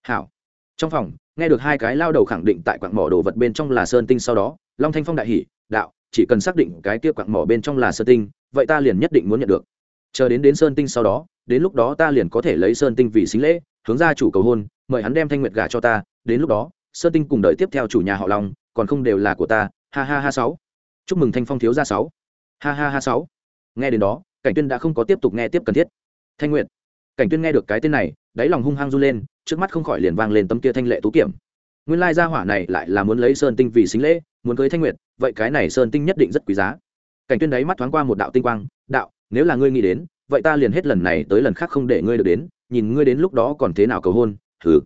Hảo trong phòng, nghe được hai cái lao đầu khẳng định tại quặng mỏ đồ vật bên trong là sơn tinh sau đó, long thanh phong đại hỉ, đạo, chỉ cần xác định cái kia quặng mỏ bên trong là sơn tinh, vậy ta liền nhất định muốn nhận được. Chờ đến đến sơn tinh sau đó, đến lúc đó ta liền có thể lấy sơn tinh vì xính lễ, hướng ra chủ cầu hôn, mời hắn đem thanh nguyệt gả cho ta, đến lúc đó, sơn tinh cùng đợi tiếp theo chủ nhà họ long, còn không đều là của ta, ha ha ha sáu. Chúc mừng thanh phong thiếu gia sáu. Ha ha ha sáu. Nghe đến đó, cảnh tuyên đã không có tiếp tục nghe tiếp cần thiết. Thanh nguyệt. Cảnh tuyên nghe được cái tên này đáy lòng hung hăng run lên, trước mắt không khỏi liền vang lên tấm kia thanh lệ tú kiểm. Nguyên lai gia hỏa này lại là muốn lấy sơn tinh vì xính lễ, muốn cưới thanh nguyệt, vậy cái này sơn tinh nhất định rất quý giá. Cảnh tuyên đáy mắt thoáng qua một đạo tinh quang, đạo, nếu là ngươi nghĩ đến, vậy ta liền hết lần này tới lần khác không để ngươi được đến, nhìn ngươi đến lúc đó còn thế nào cầu hôn. Thử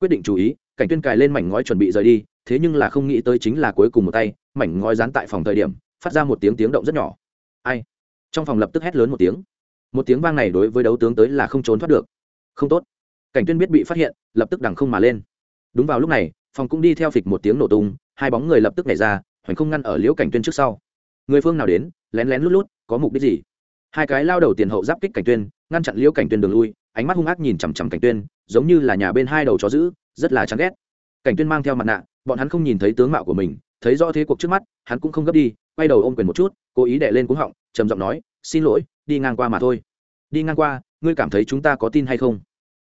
quyết định chú ý, cảnh tuyên cài lên mảnh ngói chuẩn bị rời đi, thế nhưng là không nghĩ tới chính là cuối cùng một tay, mảnh ngói dán tại phòng thời điểm, phát ra một tiếng tiếng động rất nhỏ. Ai? Trong phòng lập tức hét lớn một tiếng. Một tiếng vang này đối với đấu tướng tới là không trốn thoát được không tốt. Cảnh tuyên biết bị phát hiện, lập tức đằng không mà lên. Đúng vào lúc này, phòng cũng đi theo phịch một tiếng nổ tung, hai bóng người lập tức nhảy ra, hoành không ngăn ở liễu cảnh tuyên trước sau. Người phương nào đến, lén lén lút lút, có mục đích gì? Hai cái lao đầu tiền hậu giáp kích cảnh tuyên, ngăn chặn liễu cảnh tuyên đường lui, ánh mắt hung ác nhìn chằm chằm cảnh tuyên, giống như là nhà bên hai đầu chó giữ rất là chán ghét. Cảnh tuyên mang theo mặt nạ, bọn hắn không nhìn thấy tướng mạo của mình, thấy rõ thế cuộc trước mắt, hắn cũng không gấp đi, quay đầu ôm quyền một chút, cố ý đệ lên cuống họng, trầm giọng nói, xin lỗi, đi ngang qua mà thôi. Đi ngang qua, ngươi cảm thấy chúng ta có tin hay không?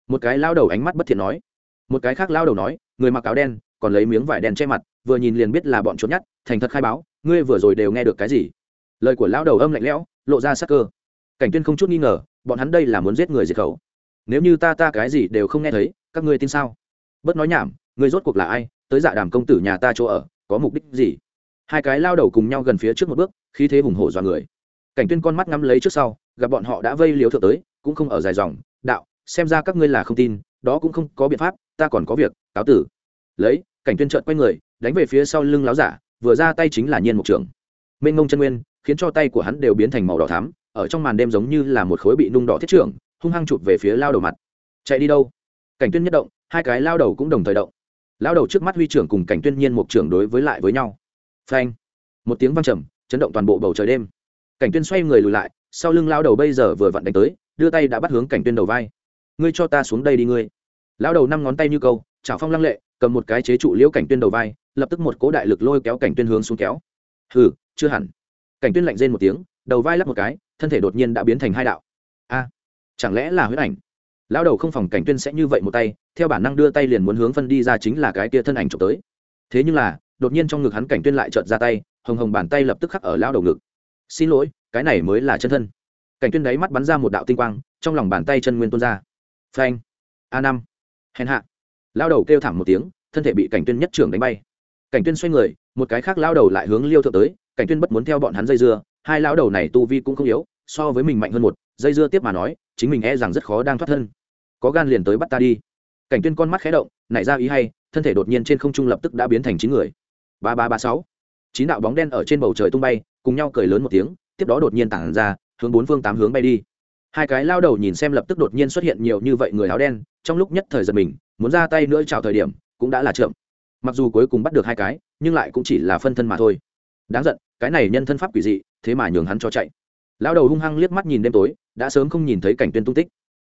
Một cái lao đầu ánh mắt bất thiện nói. Một cái khác lao đầu nói, người mặc áo đen, còn lấy miếng vải đen che mặt, vừa nhìn liền biết là bọn trốn nhát thành thật khai báo, ngươi vừa rồi đều nghe được cái gì? Lời của lao đầu âm lạnh lẽo, lộ ra sắc cơ. Cảnh tuyên không chút nghi ngờ, bọn hắn đây là muốn giết người diệt khẩu. Nếu như ta ta cái gì đều không nghe thấy, các ngươi tin sao? Bớt nói nhảm, ngươi rốt cuộc là ai? Tới dạ đàm công tử nhà ta chỗ ở, có mục đích gì? Hai cái lao đầu cùng nhau gần phía trước một bước, khí thế hùng hổ dọa người. Cảnh tuyên con mắt ngắm lấy trước sau, gặp bọn họ đã vây liếu thượng tới, cũng không ở dài dòng, đạo xem ra các ngươi là không tin, đó cũng không có biện pháp, ta còn có việc, cáo tử. Lấy, cảnh tuyên trợn quay người, đánh về phía sau lưng láo giả, vừa ra tay chính là nhiên mục trưởng. Mênh ngông chân nguyên, khiến cho tay của hắn đều biến thành màu đỏ thắm, ở trong màn đêm giống như là một khối bị nung đỏ thiết trưởng, hung hăng chụp về phía lao đầu mặt. Chạy đi đâu? Cảnh tuyên nhất động, hai cái lao đầu cũng đồng thời động. Lao đầu trước mắt huy trưởng cùng cảnh tuyên nhiên mục trưởng đối với lại với nhau. Phanh! Một tiếng vang trầm, chấn động toàn bộ bầu trời đêm. Cảnh tuyên xoay người lùi lại, sau lưng lao đầu bây giờ vừa vặn đánh tới, đưa tay đã bắt hướng cảnh tuyên đầu vai ngươi cho ta xuống đây đi ngươi. Lão đầu năm ngón tay như câu, chảo phong lăng lệ, cầm một cái chế trụ liễu cảnh tuyên đầu vai, lập tức một cố đại lực lôi kéo cảnh tuyên hướng xuống kéo. Hừ, chưa hẳn. Cảnh tuyên lạnh rên một tiếng, đầu vai lắc một cái, thân thể đột nhiên đã biến thành hai đạo. A, chẳng lẽ là huyết ảnh? Lão đầu không phòng cảnh tuyên sẽ như vậy một tay, theo bản năng đưa tay liền muốn hướng phân đi ra chính là cái kia thân ảnh trộm tới. Thế nhưng là, đột nhiên trong ngực hắn cảnh tuyên lại trợn ra tay, hồng hồng bàn tay lập tức khắc ở lão đầu ngực. Xin lỗi, cái này mới là chân thân. Cảnh tuyên đáy mắt bắn ra một đạo tinh quang, trong lòng bàn tay chân nguyên tuôn ra phanh. A năm. Hèn hạ. Lao đầu kêu thảm một tiếng, thân thể bị cảnh tuyên nhất trưởng đánh bay. Cảnh tuyên xoay người, một cái khác lao đầu lại hướng liêu thượng tới, cảnh tuyên bất muốn theo bọn hắn dây dưa, hai lao đầu này tu vi cũng không yếu, so với mình mạnh hơn một, dây dưa tiếp mà nói, chính mình e rằng rất khó đang thoát thân. Có gan liền tới bắt ta đi. Cảnh tuyên con mắt khẽ động, nảy ra ý hay, thân thể đột nhiên trên không trung lập tức đã biến thành chín người. Ba ba ba sáu. Chín đạo bóng đen ở trên bầu trời tung bay, cùng nhau cười lớn một tiếng, tiếp đó đột nhiên tản ra, hướng bốn phương tám hướng bay đi hai cái lao đầu nhìn xem lập tức đột nhiên xuất hiện nhiều như vậy người áo đen, trong lúc nhất thời giật mình, muốn ra tay nữa chào thời điểm, cũng đã là chậm. Mặc dù cuối cùng bắt được hai cái, nhưng lại cũng chỉ là phân thân mà thôi. Đáng giận, cái này nhân thân pháp quỷ dị, thế mà nhường hắn cho chạy. Lao đầu hung hăng liếc mắt nhìn đêm tối, đã sớm không nhìn thấy cảnh tuyên tung tích.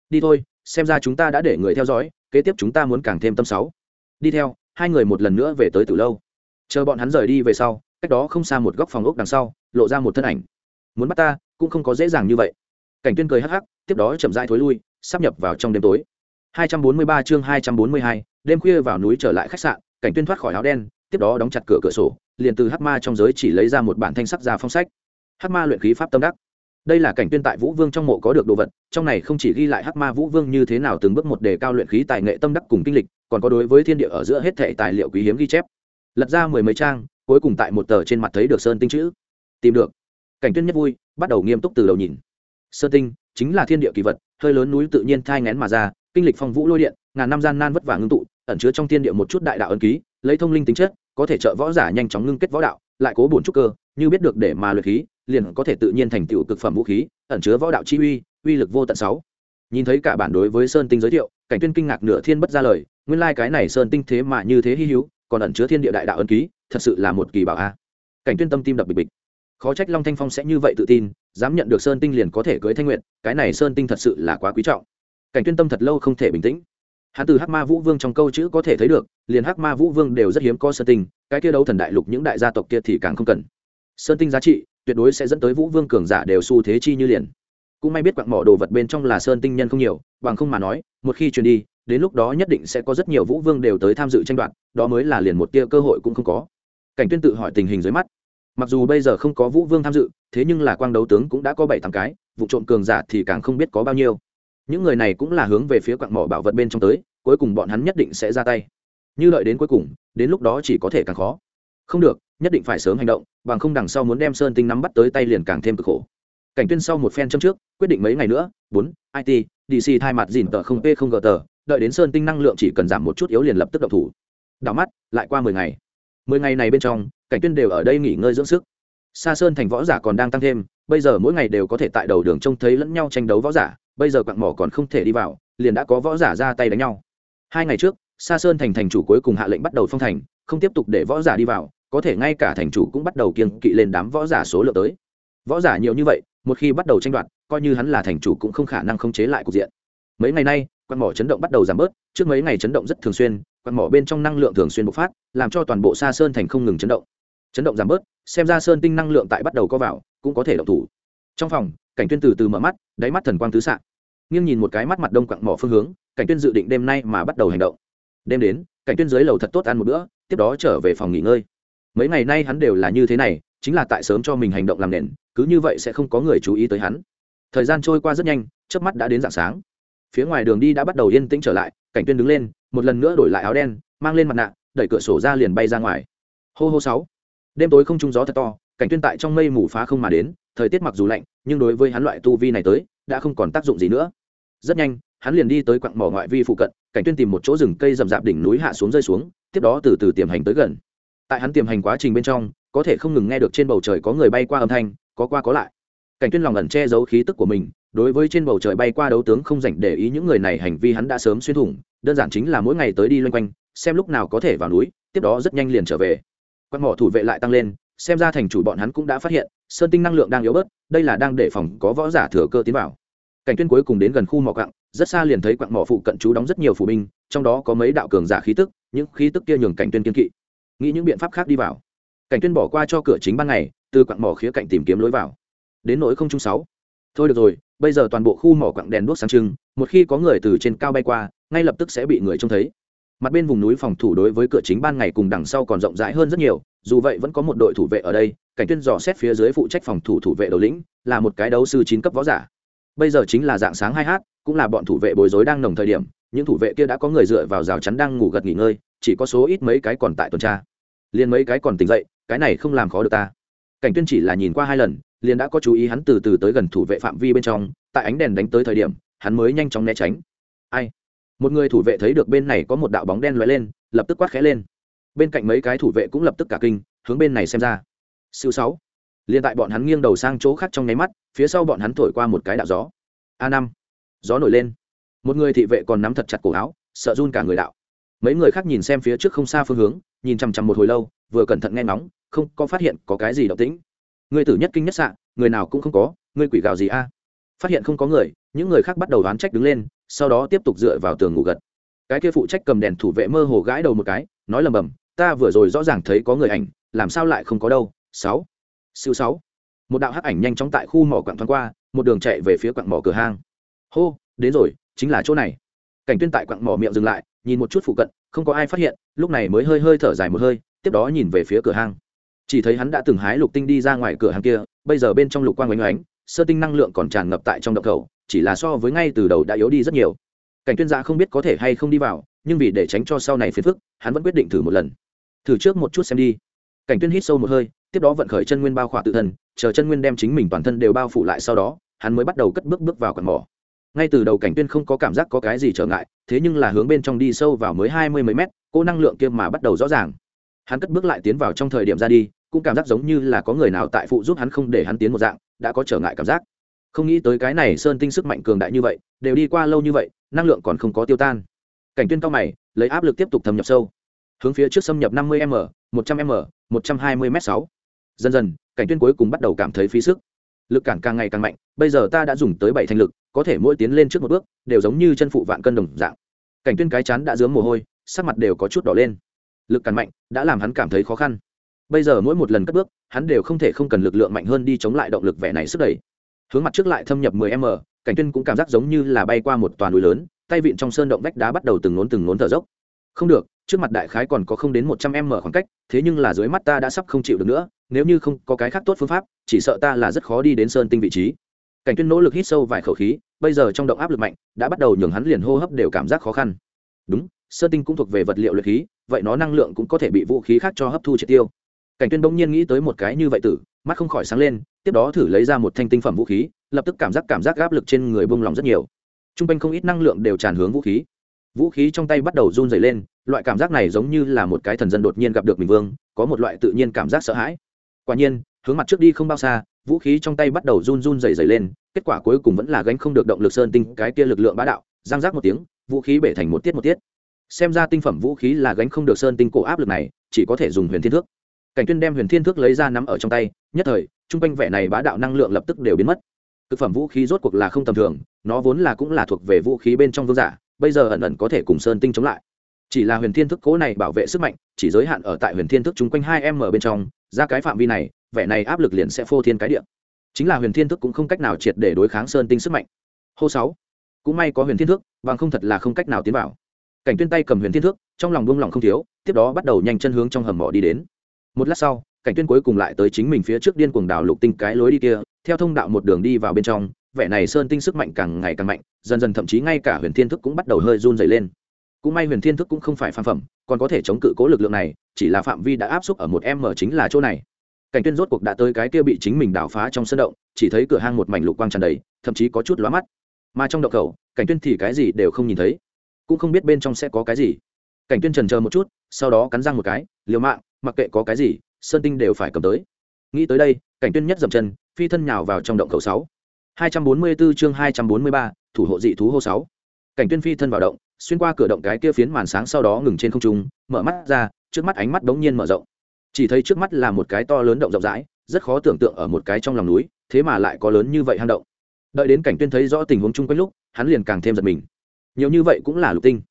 Đi thôi, xem ra chúng ta đã để người theo dõi, kế tiếp chúng ta muốn càng thêm tâm sáu. Đi theo, hai người một lần nữa về tới từ lâu. Chờ bọn hắn rời đi về sau, cách đó không xa một góc phòng ốc đằng sau, lộ ra một thân ảnh. Muốn bắt ta, cũng không có dễ dàng như vậy cảnh tuyên cười hắc hắc tiếp đó chậm rãi thối lui sắp nhập vào trong đêm tối. 243 chương 242, đêm khuya vào núi trở lại khách sạn cảnh tuyên thoát khỏi áo đen tiếp đó đóng chặt cửa cửa sổ liền từ hắc ma trong giới chỉ lấy ra một bản thanh sắc ra phong sách. Hắc ma luyện khí pháp tâm đắc. Đây là cảnh tuyên tại vũ vương trong mộ có được đồ vật trong này không chỉ ghi lại hắc ma vũ vương như thế nào từng bước một đề cao luyện khí tài nghệ tâm đắc cùng kinh lịch còn có đối với thiên địa ở giữa hết thệ tài liệu quý hiếm ghi chép. Lật ra mười mấy trang cuối cùng tại một tờ trên mặt thấy được sơn tinh chữ. Tìm được. Cảnh tuyên nhất vui bắt đầu nghiêm túc từ đầu nhìn sơn tinh chính là thiên địa kỳ vật, hơi lớn núi tự nhiên thai ngén mà ra, kinh lịch phong vũ lôi điện, ngàn năm gian nan vất vả ngưng tụ, ẩn chứa trong thiên địa một chút đại đạo ân ký, lấy thông linh tính chất, có thể trợ võ giả nhanh chóng ngưng kết võ đạo, lại cố bổn trúc cơ, như biết được để mà luyện khí, liền có thể tự nhiên thành tựu cực phẩm vũ khí, ẩn chứa võ đạo chi uy uy lực vô tận sáu. Nhìn thấy cả bản đối với sơn tinh giới thiệu, cảnh tuyên kinh ngạc nửa thiên bất ra lời, nguyên lai like cái này sơn tinh thế mà như thế hy hữu, còn ẩn chứa thiên địa đại đạo ân ký, thật sự là một kỳ bảo a. Cảnh tuyên tâm tim đập bịch bịch khó trách long thanh phong sẽ như vậy tự tin, dám nhận được sơn tinh liền có thể cưới thanh nguyện cái này sơn tinh thật sự là quá quý trọng. Cảnh tuyên tâm thật lâu không thể bình tĩnh. Hắn từ hắc ma vũ vương trong câu chữ có thể thấy được, liền hắc ma vũ vương đều rất hiếm có sơn tinh, cái kia đấu thần đại lục những đại gia tộc kia thì càng không cần. Sơn tinh giá trị, tuyệt đối sẽ dẫn tới vũ vương cường giả đều xu thế chi như liền. Cũng may biết quặng mỏ đồ vật bên trong là sơn tinh nhân không nhiều, bằng không mà nói, một khi truyền đi, đến lúc đó nhất định sẽ có rất nhiều vũ vương đều tới tham dự tranh đoạt, đó mới là liền một tia cơ hội cũng không có. Cảnh tuyên tự hỏi tình hình dưới mắt mặc dù bây giờ không có vũ vương tham dự, thế nhưng là quang đấu tướng cũng đã có bảy tám cái, vụ trộm cường giả thì càng không biết có bao nhiêu. Những người này cũng là hướng về phía quặng mỏ bảo vật bên trong tới, cuối cùng bọn hắn nhất định sẽ ra tay. Như lợi đến cuối cùng, đến lúc đó chỉ có thể càng khó. Không được, nhất định phải sớm hành động, bằng không đằng sau muốn đem sơn tinh nắm bắt tới tay liền càng thêm cực khổ. Cảnh tuyên sau một phen châm trước, quyết định mấy ngày nữa, bốn it dc thay mặt dìn tờ không p không g tờ, đợi đến sơn tinh năng lượng chỉ cần giảm một chút yếu liền lập tức động thủ. Đảo mắt, lại qua mười ngày mười ngày này bên trong, cảnh tuyên đều ở đây nghỉ ngơi dưỡng sức. Xa sơn thành võ giả còn đang tăng thêm, bây giờ mỗi ngày đều có thể tại đầu đường trông thấy lẫn nhau tranh đấu võ giả, bây giờ quặng mỏ còn không thể đi vào, liền đã có võ giả ra tay đánh nhau. Hai ngày trước xa sơn thành thành chủ cuối cùng hạ lệnh bắt đầu phong thành, không tiếp tục để võ giả đi vào, có thể ngay cả thành chủ cũng bắt đầu kiêng kỵ lên đám võ giả số lượng tới. Võ giả nhiều như vậy, một khi bắt đầu tranh đoạt, coi như hắn là thành chủ cũng không khả năng khống chế lại cục diện. Mấy ngày nay quan mỏ chấn động bắt đầu giảm bớt, trước mấy ngày chấn động rất thường xuyên quan mỏ bên trong năng lượng thường xuyên bộc phát, làm cho toàn bộ xa sơn thành không ngừng chấn động. Chấn động giảm bớt, xem ra sơn tinh năng lượng tại bắt đầu có vào, cũng có thể động thủ. Trong phòng, cảnh tuyên từ từ mở mắt, đáy mắt thần quang tứ xạ nghiêng nhìn một cái mắt mặt đông quặng mỏ phương hướng, cảnh tuyên dự định đêm nay mà bắt đầu hành động. Đêm đến, cảnh tuyên dưới lầu thật tốt ăn một bữa, tiếp đó trở về phòng nghỉ ngơi. Mấy ngày nay hắn đều là như thế này, chính là tại sớm cho mình hành động làm nền, cứ như vậy sẽ không có người chú ý tới hắn. Thời gian trôi qua rất nhanh trước mắt đã đến dạng sáng phía ngoài đường đi đã bắt đầu yên tĩnh trở lại, cảnh tuyên đứng lên, một lần nữa đổi lại áo đen, mang lên mặt nạ, đẩy cửa sổ ra liền bay ra ngoài. Hô hô sáu. Đêm tối không trung gió thật to, cảnh tuyên tại trong mây mù phá không mà đến, thời tiết mặc dù lạnh, nhưng đối với hắn loại tu vi này tới, đã không còn tác dụng gì nữa. Rất nhanh, hắn liền đi tới quặng mỏ ngoại vi phụ cận, cảnh tuyên tìm một chỗ rừng cây rậm rạp đỉnh núi hạ xuống rơi xuống, tiếp đó từ từ tiềm hành tới gần. Tại hắn tiềm hành quá trình bên trong, có thể không ngừng nghe được trên bầu trời có người bay qua âm thanh, có qua có lại. Cảnh tuyên lòng ẩn che giấu khí tức của mình đối với trên bầu trời bay qua đấu tướng không dành để ý những người này hành vi hắn đã sớm xuyên thủng, đơn giản chính là mỗi ngày tới đi loanh quanh, xem lúc nào có thể vào núi, tiếp đó rất nhanh liền trở về. Quan mỏ thủ vệ lại tăng lên, xem ra thành chủ bọn hắn cũng đã phát hiện, sơn tinh năng lượng đang yếu bớt, đây là đang để phòng có võ giả thừa cơ tiến vào. Cảnh tuyên cuối cùng đến gần khu mỏ quặng, rất xa liền thấy quặng mỏ phụ cận chú đóng rất nhiều phủ binh, trong đó có mấy đạo cường giả khí tức, những khí tức kia nhường cảnh tuyên kiên kỵ. Nghĩ những biện pháp khác đi vào. Cảnh tuyên bỏ qua cho cửa chính ban ngày, từ quặng mỏ khía cạnh tìm kiếm lối vào. Đến nỗi không trung sáu. Thôi được rồi bây giờ toàn bộ khu mỏ quặng đèn đuốc sáng trưng, một khi có người từ trên cao bay qua, ngay lập tức sẽ bị người trông thấy. Mặt bên vùng núi phòng thủ đối với cửa chính ban ngày cùng đằng sau còn rộng rãi hơn rất nhiều, dù vậy vẫn có một đội thủ vệ ở đây, cảnh tuyên dò xét phía dưới phụ trách phòng thủ thủ vệ đầu lĩnh, là một cái đấu sư chín cấp võ giả. Bây giờ chính là dạng sáng hai h cũng là bọn thủ vệ bối rối đang nồng thời điểm, những thủ vệ kia đã có người dựa vào rào chắn đang ngủ gật nghỉ ngơi, chỉ có số ít mấy cái còn tại tuần tra. Liền mấy cái còn tỉnh dậy, cái này không làm khó được ta. Cảnh tuyên chỉ là nhìn qua hai lần liền đã có chú ý hắn từ từ tới gần thủ vệ phạm vi bên trong, tại ánh đèn đánh tới thời điểm, hắn mới nhanh chóng né tránh. Ai? Một người thủ vệ thấy được bên này có một đạo bóng đen lóe lên, lập tức quát khẽ lên. Bên cạnh mấy cái thủ vệ cũng lập tức cả kinh, hướng bên này xem ra. Siêu sáu. Liền tại bọn hắn nghiêng đầu sang chỗ khác trong nháy mắt, phía sau bọn hắn thổi qua một cái đạo gió. A năm. Gió nổi lên. Một người thị vệ còn nắm thật chặt cổ áo, sợ run cả người đạo. Mấy người khác nhìn xem phía trước không xa phương hướng, nhìn chằm chằm một hồi lâu, vừa cẩn thận nghe ngóng, không có phát hiện có cái gì động tĩnh người tử nhất kinh nhất sạ, người nào cũng không có người quỷ gào gì a? Phát hiện không có người những người khác bắt đầu đoán trách đứng lên sau đó tiếp tục dựa vào tường ngủ gật. Cái kia phụ trách cầm đèn thủ vệ mơ hồ gãi đầu một cái nói lầm bầm ta vừa rồi rõ ràng thấy có người ảnh làm sao lại không có đâu sáu siêu sáu. Một đạo hắc ảnh nhanh chóng tại khu mỏ quặng thoáng qua một đường chạy về phía quặng mỏ cửa hang. Hô đến rồi chính là chỗ này. Cảnh tuyên tại quặng mỏ miệng dừng lại nhìn một chút phụ cận không có ai phát hiện lúc này mới hơi hơi thở dài một hơi tiếp đó nhìn về phía cửa hang chỉ thấy hắn đã từng hái lục tinh đi ra ngoài cửa hàng kia, bây giờ bên trong lục quang oanh oánh sơ tinh năng lượng còn tràn ngập tại trong động khẩu, chỉ là so với ngay từ đầu đã yếu đi rất nhiều. Cảnh tuyên gia không biết có thể hay không đi vào, nhưng vì để tránh cho sau này phiền phức, hắn vẫn quyết định thử một lần. Thử trước một chút xem đi. Cảnh tuyên hít sâu một hơi, tiếp đó vận khởi chân nguyên bao khỏa tự thân, chờ chân nguyên đem chính mình toàn thân đều bao phủ lại sau đó, hắn mới bắt đầu cất bước bước vào quần mỏ. Ngay từ đầu cảnh tuyên không có cảm giác có cái gì trở ngại, thế nhưng là hướng bên trong đi sâu vào mới hai mươi mấy mét cô năng lượng kia mà bắt đầu rõ ràng hắn cất bước lại tiến vào trong thời điểm ra đi, cũng cảm giác giống như là có người nào tại phụ giúp hắn không để hắn tiến một dạng, đã có trở ngại cảm giác. Không nghĩ tới cái này sơn tinh sức mạnh cường đại như vậy, đều đi qua lâu như vậy, năng lượng còn không có tiêu tan. Cảnh tuyên cao mày, lấy áp lực tiếp tục thâm nhập sâu. Hướng phía trước xâm nhập năm mươi m, một trăm m, một trăm hai mươi m sáu. Dần dần, cảnh tuyên cuối cùng bắt đầu cảm thấy phí sức. Lực cản càng ngày càng mạnh, bây giờ ta đã dùng tới bảy thành lực, có thể mỗi tiến lên trước một bước, đều giống như chân phụ vạn cân đồng dạng. Cảnh tuyên cái chán đã dướng mồ hôi, sắc mặt đều có chút đỏ lên lực cản mạnh đã làm hắn cảm thấy khó khăn. Bây giờ mỗi một lần cất bước, hắn đều không thể không cần lực lượng mạnh hơn đi chống lại động lực vẻ này sức đẩy. Hướng mặt trước lại thâm nhập 10 m, cảnh tuyên cũng cảm giác giống như là bay qua một toàn núi lớn, tay vịn trong sơn động vách đá bắt đầu từng nốn từng nốn thở dốc. Không được, trước mặt đại khái còn có không đến một trăm m khoảng cách, thế nhưng là dưới mắt ta đã sắp không chịu được nữa, nếu như không có cái khác tốt phương pháp, chỉ sợ ta là rất khó đi đến sơn tinh vị trí. Cảnh tuyên nỗ lực hít sâu vài khẩu khí, bây giờ trong động áp lực mạnh, đã bắt đầu nhường hắn liền hô hấp đều cảm giác khó khăn. Đúng sơn tinh cũng thuộc về vật liệu luyện khí, vậy nó năng lượng cũng có thể bị vũ khí khác cho hấp thu triệt tiêu. Cảnh tuyên bỗng nhiên nghĩ tới một cái như vậy tử, mắt không khỏi sáng lên, tiếp đó thử lấy ra một thanh tinh phẩm vũ khí, lập tức cảm giác cảm giác áp lực trên người bông lòng rất nhiều. T r u n g quanh không ít năng lượng đều tràn hướng vũ khí. Vũ khí trong tay bắt đầu run dày lên, loại cảm giác này giống như là một cái thần dân đột nhiên gặp được mình vương, có một loại tự nhiên cảm giác sợ hãi. Quả nhiên, hướng mặt trước đi không bao xa, vũ khí trong tay bắt đầu run run dày dày lên, kết quả cuối cùng vẫn là gánh không được động lực sơn tinh, cái kia lực lượng bá đạo giang giác một tiếng, vũ khí bể thành một tiết một tiết xem ra tinh phẩm vũ khí là gánh không được sơn tinh cổ áp lực này, chỉ có thể dùng huyền thiên thước. Cảnh tuyên đem huyền thiên thước lấy ra nắm ở trong tay, nhất thời, trung quanh vẻ này bá đạo năng lượng lập tức đều biến mất. Thực phẩm vũ khí rốt cuộc là không tầm thường, nó vốn là cũng là thuộc về vũ khí bên trong vương giả, bây giờ ẩn ẩn có thể cùng sơn tinh chống lại. Chỉ là huyền thiên thức cố này bảo vệ sức mạnh, chỉ giới hạn ở tại huyền thiên thức chung quanh hai m bên trong, ra cái phạm vi này, vẻ này áp lực liền sẽ phô thiên cái địa. Chính là huyền thiên thức cũng không cách nào triệt để đối kháng sơn tinh sức mạnh. Hô sáu, cũng may có huyền thiên thức bằng không thật là không cách nào tiến vào cảnh tuyên tay cầm huyền thiên Thước, trong lòng buông lòng không thiếu tiếp đó bắt đầu nhanh chân hướng trong hầm mỏ đi đến. Một lát sau cảnh tuyên cuối cùng lại tới chính mình phía trước điên cuồng đảo lục tinh cái lối đi kia theo thông đạo một đường đi vào bên trong vẻ này sơn tinh sức mạnh càng ngày càng mạnh dần dần thậm chí ngay cả huyền thiên thức cũng bắt đầu hơi run dày lên. Cũng may huyền thiên thức cũng không phải phàm phẩm còn có thể chống cự cố lực lượng này chỉ là phạm vi đã áp suất ở một m chính là chỗ này. Cảnh tuyên rốt cuộc đã tới cái kia bị chính mình đảo phá trong sân động chỉ thấy cửa hang một mảnh lục quang tràn đầy thậm chí có chút lóa mắt. Mà trong động khẩu cảnh tuyên thì cái gì đều không nhìn thấy cũng không biết bên trong sẽ có cái gì. Cảnh tuyên trần chờ một chút, sau đó cắn răng một cái, liều mạng, mặc kệ có cái gì, sơn tinh đều phải cầm tới. Nghĩ tới đây, cảnh tuyên nhất dậm chân, phi thân nhào vào trong động khẩu sáu. hai trăm bốn mươi 244 chương hai trăm bốn mươi ba, thủ hộ dị thú hô sáu. Cảnh tuyên phi thân vào động, xuyên qua cửa động cái kia phiến màn sáng sau đó ngừng trên không trung, mở mắt ra, trước mắt ánh mắt đống nhiên mở rộng. Chỉ thấy trước mắt là một cái to lớn động rộng rãi, rất khó tưởng tượng ở một cái trong lòng núi, thế mà lại có lớn như vậy hang động. Đợi đến cảnh tuyên thấy rõ tình huống chung quanh lúc, hắn liền càng thêm giật mình nhiều như vậy cũng là lục tinh.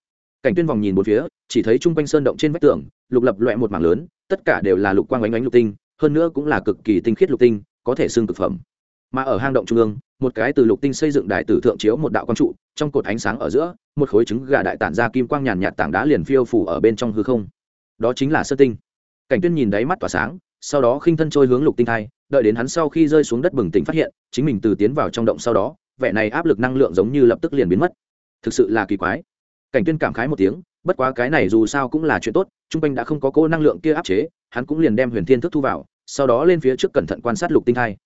Cảnh tuyên vòng nhìn một phía, chỉ thấy chung quanh sơn động trên vách tường, lục lập loẹ một mảng lớn, tất cả đều là lục quang ánh ánh lục tinh, hơn nữa cũng là cực kỳ tinh khiết lục tinh, có thể xưng thực phẩm. Mà ở hang động trung ương, một cái từ lục tinh xây dựng đại tử thượng chiếu một đạo quang trụ, trong cột ánh sáng ở giữa, một khối trứng gà đại tản ra kim quang nhàn nhạt tảng đá liền phiêu phủ ở bên trong hư không. Đó chính là sơ tinh. Cảnh tuyên nhìn đáy mắt tỏa sáng, sau đó khinh thân trôi hướng lục tinh thai, đợi đến hắn sau khi rơi xuống đất bừng tỉnh phát hiện, chính mình từ tiến vào trong động sau đó, vẻ này áp lực năng lượng giống như lập tức liền biến mất thực sự là kỳ quái. Cảnh tuyên cảm khái một tiếng, bất quá cái này dù sao cũng là chuyện tốt trung quanh đã không có cô năng lượng kia áp chế, hắn cũng liền đem huyền thiên thức thu vào, sau đó lên phía trước cẩn thận quan sát lục tinh thai.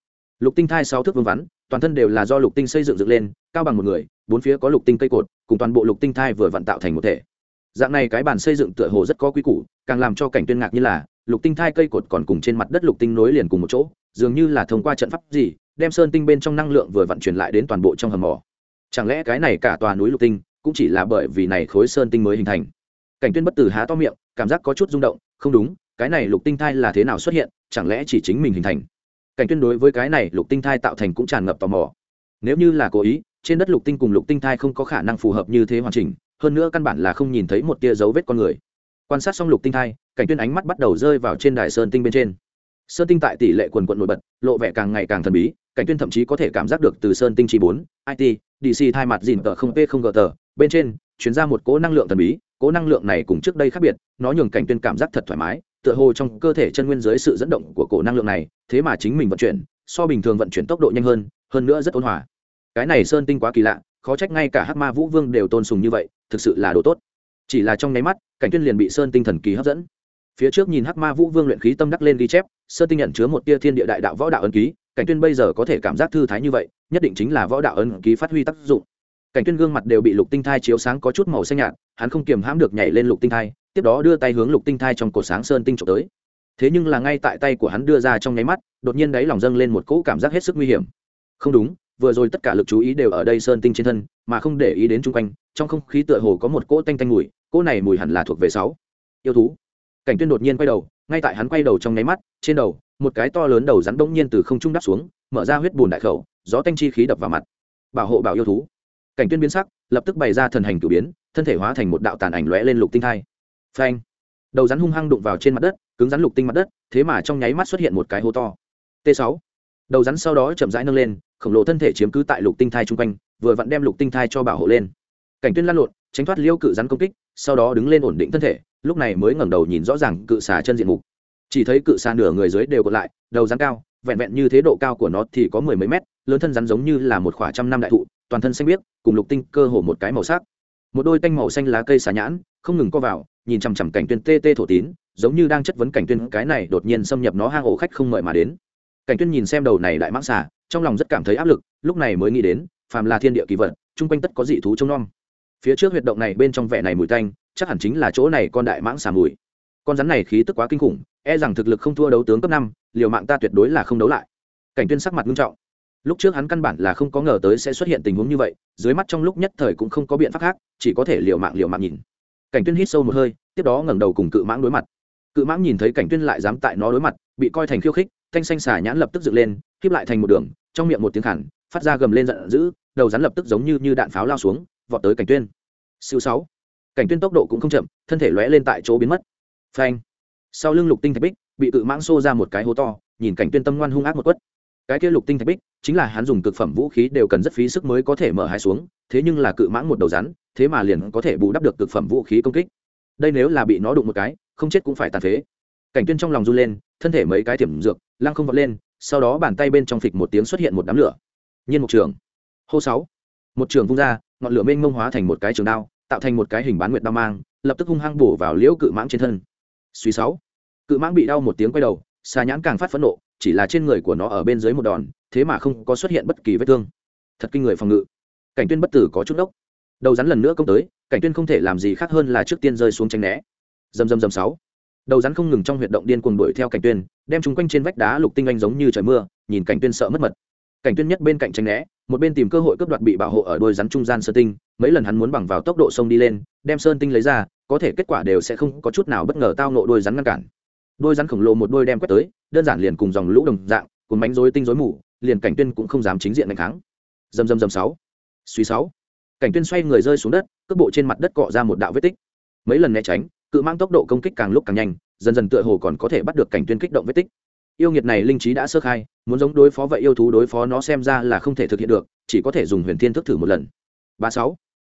Lục tinh thai sáu thước vương vắn, toàn thân đều là do lục tinh xây dựng dựng lên, cao bằng một người, bốn phía có lục tinh cây cột, cùng toàn bộ lục tinh thai vừa vặn tạo thành một thể. Dạng này cái bản xây dựng tựa hồ rất có quy củ, càng làm cho cảnh tuyên ngạc như là, lục tinh thai cây cột còn cùng trên mặt đất lục tinh nối liền cùng một chỗ, dường như là thông qua trận pháp gì, đem sơn tinh bên trong năng lượng vừa vận chuyển lại đến toàn bộ trong hầm mỏ chẳng lẽ cái này cả tòa núi lục tinh cũng chỉ là bởi vì này khối sơn tinh mới hình thành? Cảnh tuyên bất tử há to miệng, cảm giác có chút rung động, không đúng, cái này lục tinh thai là thế nào xuất hiện, chẳng lẽ chỉ chính mình hình thành? Cảnh tuyên đối với cái này lục tinh thai tạo thành cũng tràn ngập tò mò. Nếu như là cố ý, trên đất lục tinh cùng lục tinh thai không có khả năng phù hợp như thế hoàn chỉnh, hơn nữa căn bản là không nhìn thấy một tia dấu vết con người. Quan sát xong lục tinh thai, cảnh tuyên ánh mắt bắt đầu rơi vào trên đài sơn tinh bên trên sơn tinh tại tỷ lệ quần quận nổi bật, lộ vẻ càng ngày càng thần bí, cảnh tuyên thậm chí có thể cảm giác được từ sơn tinh chi bốn it dc thay mặt dìn tờ không p không gờ tờ. Bên trên, chuyển ra một cỗ năng lượng thần bí, cỗ năng lượng này cùng trước đây khác biệt, nó nhường cảnh tuyên cảm giác thật thoải mái, tựa hồ trong cơ thể chân nguyên dưới sự dẫn động của cổ năng lượng này, thế mà chính mình vận chuyển, so bình thường vận chuyển tốc độ nhanh hơn hơn nữa rất ôn hòa. Cái này sơn tinh quá kỳ lạ, khó trách ngay cả hắc ma vũ vương đều tôn sùng như vậy, thực sự là đồ tốt. Chỉ là trong nháy mắt, cảnh tuyên liền bị sơn tinh thần kỳ hấp dẫn phía trước nhìn hắc ma vũ vương luyện khí tâm đắc lên ghi chép sơn tinh nhận chứa một tia thiên địa đại đạo võ đạo ấn ký, cảnh tuyên bây giờ có thể cảm giác thư thái như vậy, nhất định chính là võ đạo ấn ký phát huy tác dụng. Cảnh tuyên gương mặt đều bị lục tinh thai chiếu sáng có chút màu xanh nhạt, hắn không kiềm hãm được nhảy lên lục tinh thai, tiếp đó đưa tay hướng lục tinh thai trong cổ sáng sơn tinh trộm tới. Thế nhưng là ngay tại tay của hắn đưa ra trong nháy mắt, đột nhiên đáy lòng dâng lên một cỗ cảm giác hết sức nguy hiểm. Không đúng, vừa rồi tất cả lực chú ý đều ở đây sơn tinh trên thân, mà không để ý đến chung quanh, trong không khí tựa hồ có một cỗ tanh tanh mùi, cỗ này mùi hẳn là thuộc về sáu. Yêu thú cảnh tuyên đột nhiên quay đầu, ngay tại hắn quay đầu trong nháy mắt, trên đầu, một cái to lớn đầu rắn bỗng nhiên từ không trung đắp xuống, mở ra huyết bùn đại khẩu, gió tanh chi khí đập vào mặt. Bảo hộ, bảo yêu thú. Cảnh tuyên biến sắc, lập tức bày ra thần hành cử biến, thân thể hóa thành một đạo tàn ảnh lóe lên lục tinh thai. Phanh. Đầu rắn hung hăng đụng vào trên mặt đất, cứng rắn lục tinh mặt đất, thế mà trong nháy mắt xuất hiện một cái hố to. T 6 đầu rắn sau đó chậm rãi nâng lên, khổng lồ thân thể chiếm cứ tại lục tinh thai chung quanh, vừa vặn đem lục tinh thai cho bảo hộ lên. Cảnh tuyên lăn lộn, tránh thoát liêu cự rắn công kích sau đó đứng lên ổn định thân thể, lúc này mới ngẩng đầu nhìn rõ ràng cự xà chân diện mục. Chỉ thấy cự xà nửa người dưới đều còn lại, đầu rắn cao, vẹn vẹn như thế độ cao của nó thì có mười mấy mét, lớn thân rắn giống như là một khỏa trăm năm đại thụ, toàn thân xanh biếc, cùng lục tinh cơ hồ một cái màu sắc. Một đôi tanh màu xanh lá cây xà nhãn, không ngừng co vào, nhìn chằm chằm cảnh tuyên tê tê thổ tín, giống như đang chất vấn cảnh tuyên cái này đột nhiên xâm nhập nó hang ổ khách không mời mà đến. Cảnh tuyên nhìn xem đầu này đại mãng xà, trong lòng rất cảm thấy áp lực, lúc này mới nghĩ đến, phàm là thiên địa kỳ vật, chung quanh tất có dị thú trông nom phía trước huyệt động này bên trong vẻ này mùi tanh, chắc hẳn chính là chỗ này con đại mãng xà mùi. Con rắn này khí tức quá kinh khủng e rằng thực lực không thua đấu tướng cấp năm, liều mạng ta tuyệt đối là không đấu lại. Cảnh tuyên sắc mặt nghiêm trọng. Lúc trước hắn căn bản là không có ngờ tới sẽ xuất hiện tình huống như vậy, dưới mắt trong lúc nhất thời cũng không có biện pháp khác, chỉ có thể liều mạng liều mạng nhìn. Cảnh tuyên hít sâu một hơi, tiếp đó ngẩng đầu cùng cự mãng đối mặt. Cự mãng nhìn thấy cảnh tuyên lại dám tại nó đối mặt, bị coi thành khiêu khích, thanh xanh xà nhãn lập tức dựng lên, khiếp lại thành một đường, trong miệng một tiếng khản phát ra gầm lên giận dữ, đầu rắn lập tức giống như như đạn pháo lao xuống vọt tới cảnh tuyên. Siêu sáu. Cảnh tuyên tốc độ cũng không chậm, thân thể lóe lên tại chỗ biến mất. Phanh. Sau lưng lục tinh thạch bích, bị cự mãng xô ra một cái hố to, nhìn cảnh tuyên tâm ngoan hung ác một quất. Cái kia lục tinh thạch bích, chính là hắn dùng cực phẩm vũ khí đều cần rất phí sức mới có thể mở hai xuống, thế nhưng là cự mãng một đầu rắn, thế mà liền có thể bù đắp được cực phẩm vũ khí công kích. Đây nếu là bị nó đụng một cái, không chết cũng phải tàn phế. Cảnh tuyên trong lòng run lên, thân thể mấy cái tiềm dược, lăng không vọt lên, sau đó bàn tay bên trong phịch một tiếng xuất hiện một đám lửa. Nhiên một trường. Hô sáu. Một trường vung ra ngọn lửa mênh mông hóa thành một cái trường đao, tạo thành một cái hình bán nguyệt đao mang, lập tức hung hăng bổ vào liễu cự mãng trên thân. Suy sáu, cự mãng bị đau một tiếng quay đầu, xà nhãn càng phát phẫn nộ, chỉ là trên người của nó ở bên dưới một đòn, thế mà không có xuất hiện bất kỳ vết thương. Thật kinh người phòng ngự. Cảnh tuyên bất tử có chút đốc. Đầu rắn lần nữa công tới, cảnh tuyên không thể làm gì khác hơn là trước tiên rơi xuống tranh né. Dầm dầm dầm sáu. Đầu rắn không ngừng trong huyệt động điên cuồng đuổi theo cảnh tuyên, đem chúng quanh trên vách đá lục tinh anh giống như trời mưa, nhìn cảnh tuyên sợ mất mật. Cảnh tuyên nhất bên cạnh tranh né một bên tìm cơ hội cướp đoạt bị bảo hộ ở đôi rắn trung gian sơn tinh, mấy lần hắn muốn bằng vào tốc độ sông đi lên, đem sơn tinh lấy ra, có thể kết quả đều sẽ không có chút nào bất ngờ tao nộ đôi rắn ngăn cản. Đôi rắn khổng lồ một đôi đem quét tới, đơn giản liền cùng dòng lũ đồng dạng cùng bánh rối tinh rối mù, liền cảnh tuyên cũng không dám chính diện đánh kháng dầm dầm dầm sáu, suy sáu. Cảnh tuyên xoay người rơi xuống đất, cước bộ trên mặt đất cọ ra một đạo vết tích. Mấy lần né tránh, cự mang tốc độ công kích càng lúc càng nhanh, dần dần tựa hồ còn có thể bắt được cảnh tuyên kích động vết tích yêu nghiệt này linh trí đã sơ khai, muốn giống đối phó vậy yêu thú đối phó nó xem ra là không thể thực hiện được, chỉ có thể dùng huyền thiên thức thử một lần. Ba sáu.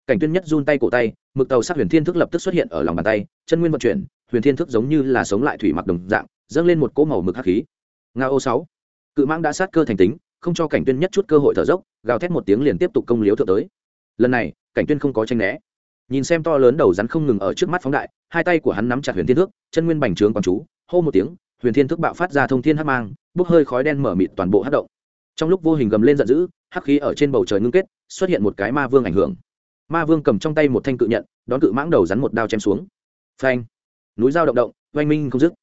Cảnh tuyên nhất run tay cổ tay, mực tàu sắc huyền thiên thức lập tức xuất hiện ở lòng bàn tay, chân nguyên vận chuyển, huyền thiên thức giống như là sống lại thủy mặc đồng dạng, dâng lên một cỗ màu mực hắc khí. Nga ô sáu. Cự mãng đã sát cơ thành tính, không cho cảnh tuyên nhất chút cơ hội thở dốc, gào thét một tiếng liền tiếp tục công liếu thượng tới. Lần này, cảnh tuyên không có tranh né. Nhìn xem to lớn đầu rắn không ngừng ở trước mắt phóng đại, hai tay của hắn nắm chặt huyền thiên thước chân nguyên bành trướng quán chú, hô một tiếng huyền thiên thức bạo phát ra thông thiên hắc mang, bốc hơi khói đen mở mịt toàn bộ hắc động. Trong lúc vô hình gầm lên giận dữ, hắc khí ở trên bầu trời ngưng kết, xuất hiện một cái ma vương ảnh hưởng. Ma vương cầm trong tay một thanh cự nhận, đón cự mãng đầu rắn một đao chém xuống. Phanh! Núi dao động động, oanh minh không dứt.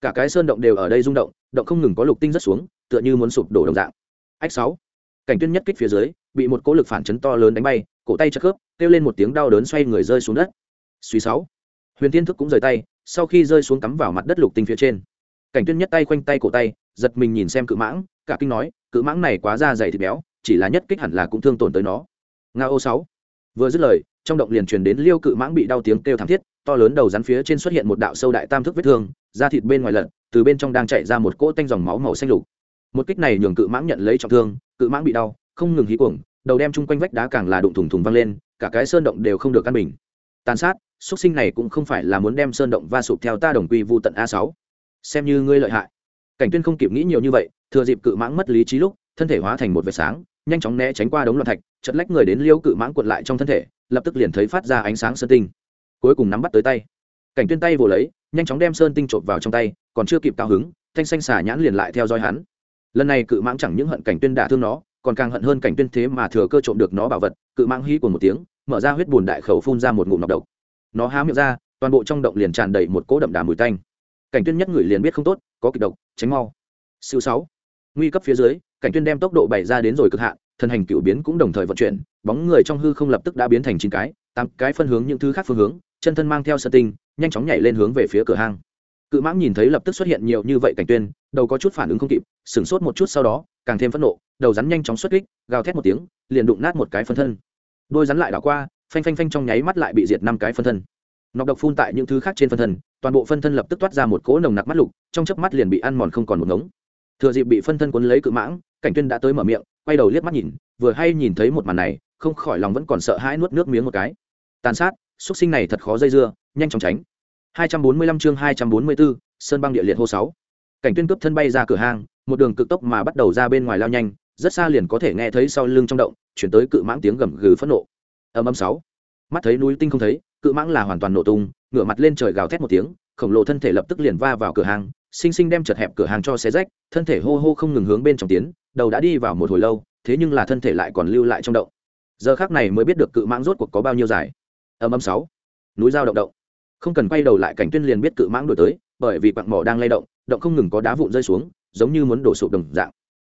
Cả cái sơn động đều ở đây rung động động không ngừng có lục tinh rất xuống, tựa như muốn sụp đổ đồng dạng. Ách sáu! Cảnh tuyên nhất kích phía dưới, bị một cỗ lực phản chấn to lớn đánh bay, cổ tay chất khớp, kêu lên một tiếng đau đớn xoay người rơi xuống đất. Suy sáu! Huyền thiên thức cũng rời tay, sau khi rơi xuống cắm vào mặt đất lục tinh phía trên cảnh tuyên nhất tay khoanh tay cổ tay, giật mình nhìn xem cự mãng, cả kinh nói, cự mãng này quá da dày thịt béo, chỉ là nhất kích hẳn là cũng thương tổn tới nó. Nga ô sáu vừa dứt lời, trong động liền truyền đến liêu cự mãng bị đau tiếng kêu thảm thiết, to lớn đầu rắn phía trên xuất hiện một đạo sâu đại tam thức vết thương, da thịt bên ngoài lật, từ bên trong đang chạy ra một cỗ tanh dòng máu màu xanh lục. Một kích này nhường cự mãng nhận lấy trọng thương, cự mãng bị đau, không ngừng hí cuồng, đầu đem chung quanh vách đá càng là đụng thùng thùng văng lên, cả cái sơn động đều không được căn bình. Tàn sát xuất sinh này cũng không phải là muốn đem sơn động va sụp theo ta đồng quy vu tận a sáu xem như ngươi lợi hại. Cảnh tuyên không kịp nghĩ nhiều như vậy, thừa dịp cự mãng mất lý trí lúc, thân thể hóa thành một vệt sáng, nhanh chóng né tránh qua đống loạn thạch chật lách người đến liêu cự mãng cuộn lại trong thân thể, lập tức liền thấy phát ra ánh sáng sơn tinh. Cuối cùng nắm bắt tới tay. Cảnh tuyên tay vồ lấy, nhanh chóng đem sơn tinh trộn vào trong tay, còn chưa kịp cao hứng, thanh xanh xả nhãn liền lại theo dõi hắn. Lần này cự mãng chẳng những hận cảnh tuyên đả thương nó, còn càng hận hơn cảnh tuyên thế mà thừa cơ trộm được nó bảo vật, cự mãng hí của một tiếng, mở ra huyết bùn đại khẩu phun ra một ngụm nọc độc. Nó há miệng ra, toàn bộ trong động liền tràn đầy một cỗ đậm đà mùi tanh cảnh tuyên nhất người liền biết không tốt, có kịch độc, tránh mau. Siêu sáu. Nguy cấp phía dưới, cảnh tuyên đem tốc độ bày ra đến rồi cực hạn, thân hành cựu biến cũng đồng thời vận chuyển, bóng người trong hư không lập tức đã biến thành chín cái, tám cái phân hướng những thứ khác phương hướng, chân thân mang theo sơ tinh, nhanh chóng nhảy lên hướng về phía cửa hang. Cự mãng nhìn thấy lập tức xuất hiện nhiều như vậy cảnh tuyên, đầu có chút phản ứng không kịp, sửng sốt một chút sau đó, càng thêm phẫn nộ, đầu rắn nhanh chóng xuất kích, gào thét một tiếng, liền đụng nát một cái phân thân. Đôi rắn lại đảo qua, phanh phanh phanh trong nháy mắt lại bị diệt năm cái phân thân nọc độc phun tại những thứ khác trên phân thân toàn bộ phân thân lập tức toát ra một cỗ nồng nặc mắt lục trong chớp mắt liền bị ăn mòn không còn một ngống. Thừa dịp bị phân thân cuốn lấy cự mãng cảnh tuyên đã tới mở miệng quay đầu liếc mắt nhìn vừa hay nhìn thấy một màn này không khỏi lòng vẫn còn sợ hãi nuốt nước miếng một cái. Tàn sát xuất sinh này thật khó dây dưa nhanh chóng tránh. 245 chương 244, sơn băng địa liệt hô 6. cảnh tuyên cướp thân bay ra cửa hang một đường cực tốc mà bắt đầu ra bên ngoài lao nhanh rất xa liền có thể nghe thấy sau lưng trong động chuyển tới cự mãng tiếng gầm gừ phẫn nộ. Âm âm sáu. Mắt thấy núi tinh không thấy cự mãng là hoàn toàn nổ tung, ngửa mặt lên trời gào thét một tiếng, khổng lồ thân thể lập tức liền va vào cửa hàng sinh sinh đem chật hẹp cửa hàng cho xé rách, thân thể hô hô không ngừng hướng bên trong tiến, đầu đã đi vào một hồi lâu, thế nhưng là thân thể lại còn lưu lại trong động. Giờ khác này mới biết được cự mãng rốt cuộc có bao nhiêu dài. Âm âm sáu. Núi dao động động. Không cần quay đầu lại cảnh tuyên liền biết cự mãng đổi tới, bởi vì quặng mỏ đang lay động động không ngừng có đá vụn rơi xuống, giống như muốn đổ sụp đồng dạng.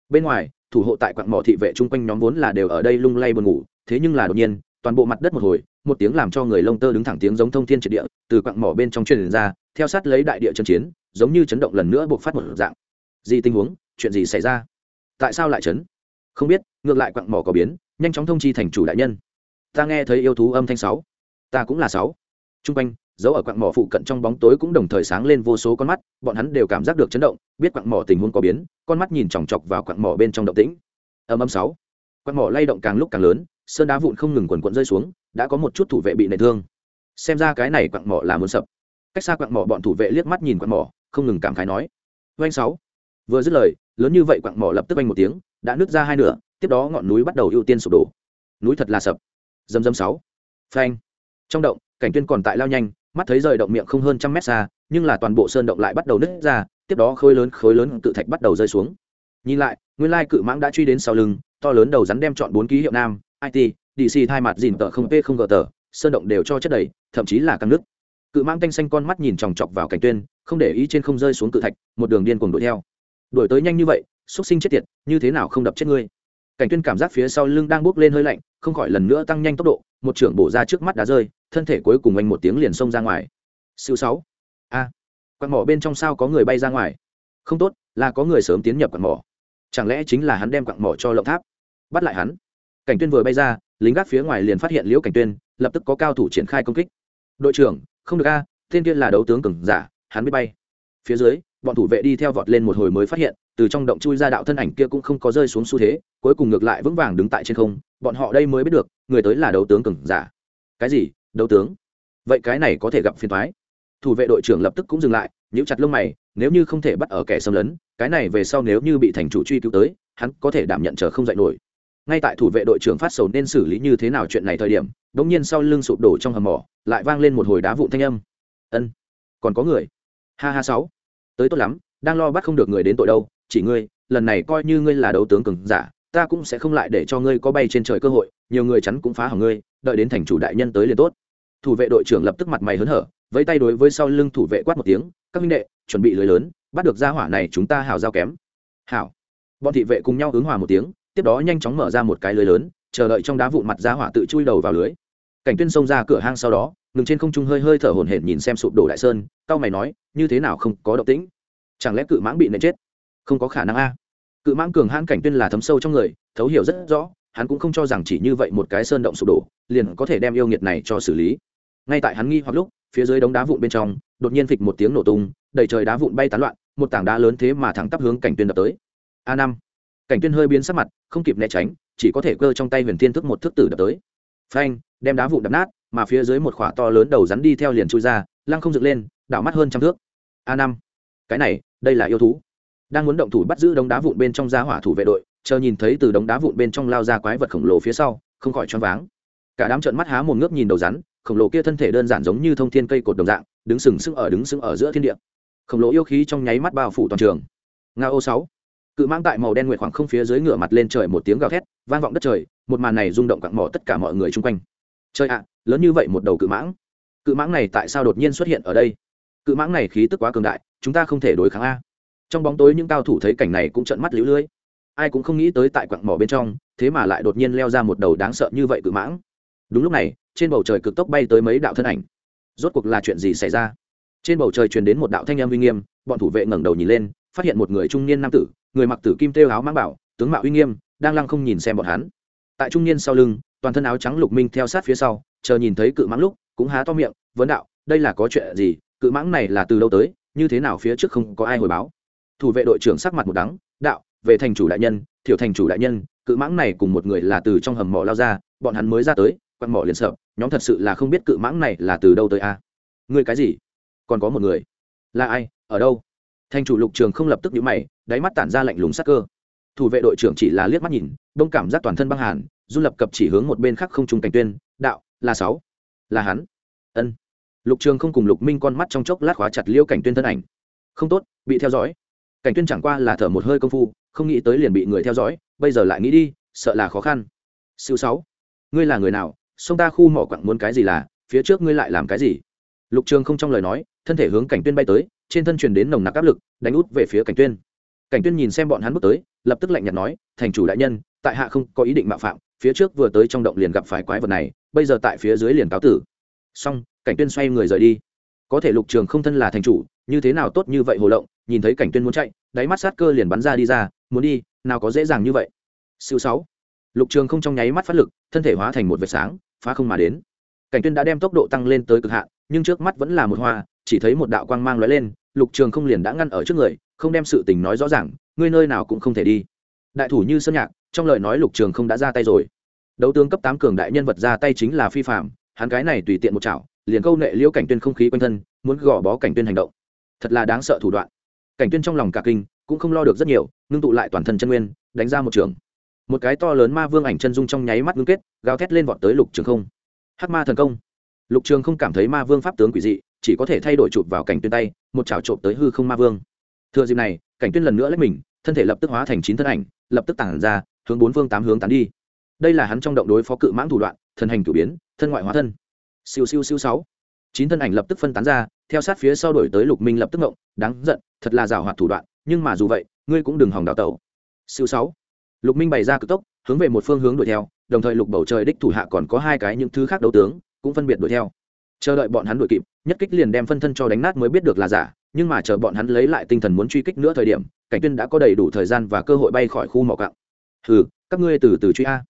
Bên ngoài, thủ hộ tại quặng mỏ thị vệ chung quanh nhóm vốn là đều ở đây lung lay buồn ngủ, thế nhưng là đột nhiên, toàn bộ mặt đất một hồi một tiếng làm cho người lông tơ đứng thẳng tiếng giống thông thiên triệt địa, từ quặng mỏ bên trong truyền ra, theo sát lấy đại địa chân chiến, giống như chấn động lần nữa buộc phát một dạng. Gì tình huống? Chuyện gì xảy ra? Tại sao lại chấn? Không biết, ngược lại quặng mỏ có biến, nhanh chóng thông chi thành chủ đại nhân. Ta nghe thấy yêu thú âm thanh sáu. Ta cũng là sáu. T r u n g quanh, dấu ở quặng mỏ phụ cận trong bóng tối cũng đồng thời sáng lên vô số con mắt, bọn hắn đều cảm giác được chấn động, biết quặng mỏ tình huống có biến, con mắt nhìn chòng chọc vào quặng mỏ bên trong động tĩnh. Âm âm sáu. Quặng mỏ lay động càng lúc càng lớn sơn đá vụn không ngừng quần quận rơi xuống, đã có một chút thủ vệ bị nệ thương. Xem ra cái này quặng mỏ là muốn sập. Cách xa quặng mỏ bọn thủ vệ liếc mắt nhìn quặng mỏ, không ngừng cảm khái nói. Oanh sáu. Vừa dứt lời, lớn như vậy quặng mỏ lập tức oanh một tiếng, đã nứt ra hai nửa, tiếp đó ngọn núi bắt đầu ưu tiên sụp đổ. Núi thật là sập. Dầm dầm sáu. Phanh. Trong động, cảnh tuyên còn tại lao nhanh, mắt thấy rời động miệng không hơn trăm mét xa, nhưng là toàn bộ sơn động lại bắt đầu nứt ra, tiếp đó khối lớn khối lớn tự thạch bắt đầu rơi xuống. Nhìn lại, nguyên lai cự mãng đã truy đến sau lưng, to lớn đầu rắn đem chọn bốn ký hiệu nam it dc thay mặt dìn tờ không p không gờ tờ sơn động đều cho chất đầy thậm chí là căng nước. Cự mang tanh xanh con mắt nhìn chòng chọc vào cảnh tuyên không để ý trên không rơi xuống cự thạch một đường điên cuồng đuổi theo. Đuổi tới nhanh như vậy xuất sinh chết tiệt như thế nào không đập chết ngươi? Cảnh tuyên cảm giác phía sau lưng đang bốc lên hơi lạnh không khỏi lần nữa tăng nhanh tốc độ một trưởng bổ ra trước mắt đá rơi thân thể cuối cùng anh một tiếng liền xông ra ngoài. Siêu sáu. A. À, quạt mỏ bên trong sao có người bay ra ngoài? Không tốt là có người sớm tiến nhập quạt mỏ. Chẳng lẽ chính là hắn đem quạt mỏ cho lộng tháp? Bắt lại hắn cảnh tuyên vừa bay ra lính gác phía ngoài liền phát hiện liễu cảnh tuyên lập tức có cao thủ triển khai công kích. Đội trưởng không được a à, tên kia là đấu tướng cường giả hắn biết bay. Phía dưới bọn thủ vệ đi theo vọt lên một hồi mới phát hiện từ trong động chui ra đạo thân ảnh kia cũng không có rơi xuống xu thế cuối cùng ngược lại vững vàng đứng tại trên không bọn họ đây mới biết được người tới là đấu tướng cường giả. Cái gì? Đấu tướng? Vậy cái này có thể gặp phiền thoái thủ vệ đội trưởng lập tức cũng dừng lại nhíu chặt lông mày nếu như không thể bắt ở kẻ xâm lấn cái này về sau nếu như bị thành chủ truy cứu tới hắn có thể đảm nhận chờ không dạy nổi ngay tại thủ vệ đội trưởng phát sầu nên xử lý như thế nào chuyện này thời điểm đ ỗ n g nhiên sau lưng sụp đổ trong hầm mỏ, lại vang lên một hồi đá vụn thanh âm. Ân, còn có người. Ha ha, sáu. Tới tốt lắm, đang lo bắt không được người đến tội đâu, chỉ ngươi, lần này coi như ngươi là đấu tướng cường giả, ta cũng sẽ không lại để cho ngươi có bay trên trời cơ hội, nhiều người chắn cũng phá hỏng ngươi, đợi đến thành chủ đại nhân tới liền tốt. Thủ vệ đội trưởng lập tức mặt mày hớn hở, vẫy tay đối với sau lưng thủ vệ quát một tiếng, các minh đệ, chuẩn bị lưới lớn, bắt được gia hỏa này chúng ta hào giao kém. Hảo. Bọn thị vệ cùng nhau ứng hòa một tiếng tiếp đó nhanh chóng mở ra một cái lưới lớn, chờ đợi trong đá vụn mặt ra hỏa tự chui đầu vào lưới. Cảnh tuyên xông ra cửa hang sau đó, ngừng trên không trung hơi hơi thở hổn hển nhìn xem sụp đổ đại sơn cao mày nói, như thế nào không có động tĩnh? Chẳng lẽ cự mãng bị nện chết? Không có khả năng a. Cự mãng cường hãn cảnh tuyên là thấm sâu trong người, thấu hiểu rất rõ, hắn cũng không cho rằng chỉ như vậy một cái sơn động sụp đổ, liền có thể đem yêu nghiệt này cho xử lý. Ngay tại hắn nghi hoặc lúc, phía dưới đống đá vụn bên trong, đột nhiên phịch một tiếng nổ tung, đầy trời đá vụn bay tán loạn, một tảng đá lớn thế mà thẳng tắp hướng cảnh tuyên đập tới. A năm cảnh tuyên hơi biến sắc mặt, không kịp né tránh, chỉ có thể cơ trong tay huyền thiên thức một thức tử đập tới. Phanh, đem đá vụn đập nát, mà phía dưới một khỏa to lớn đầu rắn đi theo liền chui ra, lăng không dựng lên, đảo mắt hơn trăm thước. A năm. Cái này, đây là yêu thú. Đang muốn động thủ bắt giữ đống đá vụn bên trong gia hỏa thủ vệ đội, chờ nhìn thấy từ đống đá vụn bên trong lao ra quái vật khổng lồ phía sau, không khỏi choáng váng. Cả đám trợn mắt há mồm ngước nhìn đầu rắn, khổng lồ kia thân thể đơn giản giống như thông thiên cây cột đồng dạng, đứng sừng sững ở đứng sững ở giữa thiên địa. Khổng lồ yêu khí trong nháy mắt bao phủ toàn trường. Nga ô sáu cự mang tại màu đen nguyệt khoảng không phía dưới ngửa mặt lên trời một tiếng gào thét, vang vọng đất trời, một màn này rung động cặn mỏ tất cả mọi người chung quanh. Trời ạ, lớn như vậy một đầu cự mãng. Cự mãng này tại sao đột nhiên xuất hiện ở đây? Cự mãng này khí tức quá cường đại, chúng ta không thể đối kháng a. Trong bóng tối những cao thủ thấy cảnh này cũng trợn mắt lũ lưới. Ai cũng không nghĩ tới tại quặng mỏ bên trong, thế mà lại đột nhiên leo ra một đầu đáng sợ như vậy cự mãng. Đúng lúc này, trên bầu trời cực tốc bay tới mấy đạo thân ảnh. Rốt cuộc là chuyện gì xảy ra? Trên bầu trời truyền đến một đạo thanh âm uy nghiêm, bọn thủ vệ ngẩng đầu nhìn lên phát hiện một người trung niên nam tử, người mặc tử kim têu áo mang bảo, tướng mạo uy nghiêm, đang lăng không nhìn xem bọn hắn. Tại trung niên sau lưng, toàn thân áo trắng lục minh theo sát phía sau, chờ nhìn thấy cự mãng lúc, cũng há to miệng, vấn đạo, đây là có chuyện gì? Cự mãng này là từ đâu tới? Như thế nào phía trước không có ai hồi báo? Thủ vệ đội trưởng sắc mặt một đắng, đạo, về thành chủ đại nhân, thiểu thành chủ đại nhân, cự mãng này cùng một người là từ trong hầm mỏ lao ra, bọn hắn mới ra tới, quặn mỏ liền sợ, nhóm thật sự là không biết cự mãng này là từ đâu tới a. À? người cái gì? Còn có một người? Là ai? Ở đâu? Thành chủ lục trường không lập tức nhíu mày, đáy mắt tản ra lạnh lùng sắc cơ. Thủ vệ đội trưởng chỉ là liếc mắt nhìn đông cảm giác toàn thân băng hàn du lập cập chỉ hướng một bên khác không trung cảnh tuyên, đạo, là sáu, là hắn. Ân. Lục trường không cùng lục minh con mắt trong chốc lát khóa chặt liêu cảnh tuyên thân ảnh. Không tốt, bị theo dõi. Cảnh tuyên chẳng qua là thở một hơi công phu, không nghĩ tới liền bị người theo dõi, bây giờ lại nghĩ đi, sợ là khó khăn. Siêu sáu, ngươi là người nào? Sông ta khu mỏ quặng muốn cái gì là? Phía trước ngươi lại làm cái gì? Lục trường không trong lời nói, thân thể hướng cảnh tuyên bay tới trên thân truyền đến nồng nặc áp lực, đánh út về phía cảnh tuyên. Cảnh tuyên nhìn xem bọn hắn bước tới, lập tức lạnh nhạt nói, thành chủ đại nhân, tại hạ không có ý định mạo phạm, phía trước vừa tới trong động liền gặp phải quái vật này, bây giờ tại phía dưới liền cáo tử. Xong, cảnh tuyên xoay người rời đi. Có thể lục trường không thân là thành chủ, như thế nào tốt như vậy hồ lộng, nhìn thấy cảnh tuyên muốn chạy, đáy mắt sát cơ liền bắn ra đi ra, muốn đi, nào có dễ dàng như vậy. Siêu sáu. Lục trường không trong nháy mắt phát lực, thân thể hóa thành một vệt sáng, phá không mà đến. Cảnh tuyên đã đem tốc độ tăng lên tới cực hạn, nhưng trước mắt vẫn là một hoa chỉ thấy một đạo quang mang lóe lên, lục trường không liền đã ngăn ở trước người, không đem sự tình nói rõ ràng, ngươi nơi nào cũng không thể đi. Đại thủ như sơn nhạc, trong lời nói lục trường không đã ra tay rồi. Đấu tướng cấp tám cường đại nhân vật ra tay chính là phi phạm hắn cái này tùy tiện một chảo, liền câu nệ liễu cảnh tuyên không khí quanh thân, muốn gò bó cảnh tuyên hành động. Thật là đáng sợ thủ đoạn. Cảnh tuyên trong lòng cả kinh, cũng không lo được rất nhiều, ngưng tụ lại toàn thân chân nguyên, đánh ra một trường. Một cái to lớn ma vương ảnh chân dung trong nháy mắt ngưng kết, gào thét lên vọt tới lục trường không. Hắc ma thần công. Lục trường không cảm thấy ma vương pháp tướng quỷ dị chỉ có thể thay đổi chụp vào cảnh tuyên tay, một chảo trộm tới hư không ma vương. Thừa dịp này, cảnh tuyên lần nữa lấy mình, thân thể lập tức hóa thành chín thân ảnh, lập tức tản ra, hướng bốn phương tám hướng tán đi. Đây là hắn trong động đối phó cự mãng thủ đoạn, thần hành cử biến, thân ngoại hóa thân. Siêu siêu siêu sáu. Chín thân ảnh lập tức phân tán ra, theo sát phía sau đổi tới lục minh lập tức ngộng, đáng giận, thật là rào hoạt thủ đoạn, nhưng mà dù vậy, ngươi cũng đừng hòng đào tẩu. Siêu sáu. Lục minh bày ra cực tốc, hướng về một phương hướng đuổi theo, đồng thời lục bầu trời đích thủ hạ còn có hai cái những thứ khác đấu tướng, cũng phân biệt đuổi theo chờ đợi bọn hắn đuổi kịp, nhất kích liền đem phân thân cho đánh nát mới biết được là giả, nhưng mà chờ bọn hắn lấy lại tinh thần muốn truy kích nữa thời điểm, cảnh tuyên đã có đầy đủ thời gian và cơ hội bay khỏi khu mỏ cặng hừ, các ngươi từ từ truy a.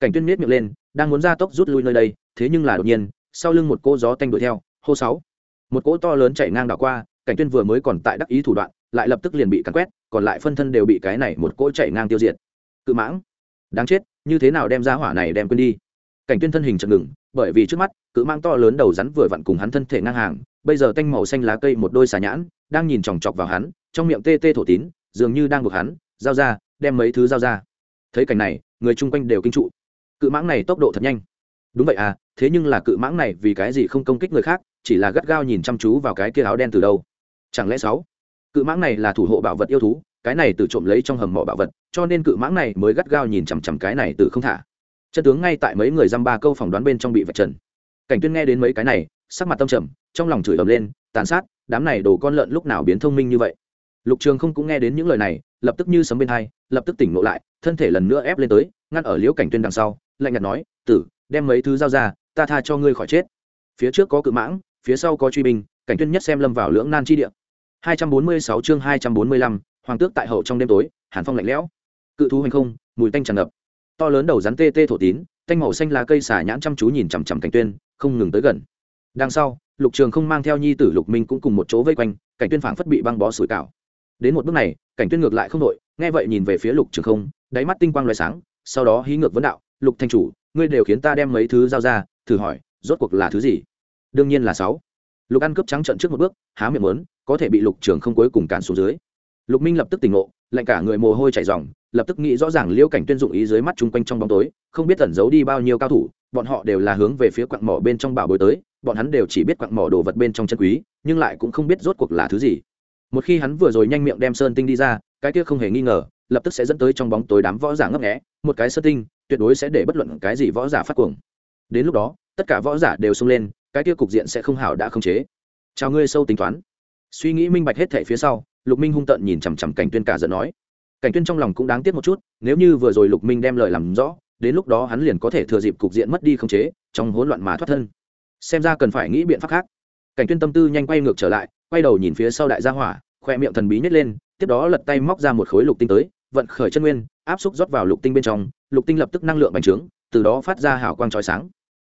Cảnh tuyên miết miệng lên, đang muốn ra tốc rút lui nơi đây, thế nhưng là đột nhiên, sau lưng một cỗ gió tanh đuổi theo, hô sáu. Một cỗ to lớn chạy ngang đảo qua, cảnh tuyên vừa mới còn tại đắc ý thủ đoạn, lại lập tức liền bị cắn quét, còn lại phân thân đều bị cái này một cỗ chạy ngang tiêu diệt. Cự mãng. Đáng chết, như thế nào đem ra hỏa này đem quên đi? Cảnh tuyên thân hình chợt ngừng, bởi vì trước mắt cự mang to lớn đầu rắn vừa vặn cùng hắn thân thể ngang hàng, bây giờ tanh màu xanh lá cây một đôi xà nhãn, đang nhìn chòng chọc vào hắn, trong miệng tê tê thổ tín, dường như đang buộc hắn, giao ra, đem mấy thứ giao ra. Thấy cảnh này, người chung quanh đều kinh trụ. Cự mãng này tốc độ thật nhanh. Đúng vậy à thế nhưng là cự mãng này vì cái gì không công kích người khác, chỉ là gắt gao nhìn chăm chú vào cái kia áo đen từ đâu? Chẳng lẽ sáu? Cự mãng này là thủ hộ bảo vật yêu thú, cái này tự trộm lấy trong hầm mộ bảo vật, cho nên cự mãng này mới gắt gao nhìn chằm chằm cái này từ không thả. Chân tướng ngay tại mấy người dăm ba câu phỏng đoán bên trong bị vạch trần cảnh tuyên nghe đến mấy cái này sắc mặt tâm trầm trong lòng chửi ầm lên tàn sát đám này đồ con lợn lúc nào biến thông minh như vậy? Lục trường không cũng nghe đến những lời này lập tức như sấm bên hai lập tức tỉnh ngộ lại thân thể lần nữa ép lên tới ngăn ở liễu cảnh tuyên đằng sau lạnh nhạt nói tử đem mấy thứ giao ra ta tha cho ngươi khỏi chết. Phía trước có cự mãng phía sau có truy binh cảnh tuyên nhất xem lâm vào lưỡng nan chi địa. 246 chương 245, hoàng tước tại hậu trong đêm tối hàn phong lạnh lẽo. Cự thú hành không mùi tanh tràn ngập. To lớn đầu rắn tê tê thổ tín tanh màu xanh lá cây xả nhãn chăm chú nhìn chằm chằm cảnh tuyên không ngừng tới gần. Đằng sau, lục trường không mang theo nhi tử lục minh cũng cùng một chỗ vây quanh, cảnh tuyên phảng phất bị băng bó sủi cảo. Đến một bước này, cảnh tuyên ngược lại không đội, nghe vậy nhìn về phía lục trường không, đáy mắt tinh quang loài sáng, sau đó hí ngược vấn đạo, lục thanh chủ, ngươi đều khiến ta đem mấy thứ giao ra, thử hỏi, rốt cuộc là thứ gì? Đương nhiên là sáu. Lục ăn cướp trắng trận trước một bước, há miệng muốn, có thể bị lục trường không cuối cùng cản xuống dưới. Lục minh lập tức tỉnh ngộ, lạnh cả người mồ hôi chảy ròng, lập tức nghĩ rõ ràng liễu cảnh tuyên dụng ý dưới mắt chung quanh trong bóng tối, không biết tẩn giấu đi bao nhiêu cao thủ bọn họ đều là hướng về phía quặng mỏ bên trong bảo bối tới, bọn hắn đều chỉ biết quặng mỏ đồ vật bên trong chân quý, nhưng lại cũng không biết rốt cuộc là thứ gì. Một khi hắn vừa rồi nhanh miệng đem sơn tinh đi ra, cái kia không hề nghi ngờ, lập tức sẽ dẫn tới trong bóng tối đám võ giả ngấp nghé, một cái sơn tinh, tuyệt đối sẽ để bất luận cái gì võ giả phát cuồng. Đến lúc đó, tất cả võ giả đều xông lên, cái kia cục diện sẽ không hảo đã không chế. Chào ngươi sâu tính toán. Suy nghĩ minh bạch hết thể phía sau, lục minh hung tận nhìn chằm chằm cảnh tuyên cả giận nói. Cảnh tuyên trong lòng cũng đáng tiếc một chút, nếu như vừa rồi lục minh đem lời làm rõ đến lúc đó hắn liền có thể thừa dịp cục diện mất đi không chế, trong hỗn loạn mà thoát thân. Xem ra cần phải nghĩ biện pháp khác. Cảnh tuyên tâm tư nhanh quay ngược trở lại, quay đầu nhìn phía sau đại gia hỏa, khoe miệng thần bí nhét lên, tiếp đó lật tay móc ra một khối lục tinh tới, vận khởi chân nguyên, áp xúc rót vào lục tinh bên trong, lục tinh lập tức năng lượng bành trướng, từ đó phát ra hào quang chói sáng.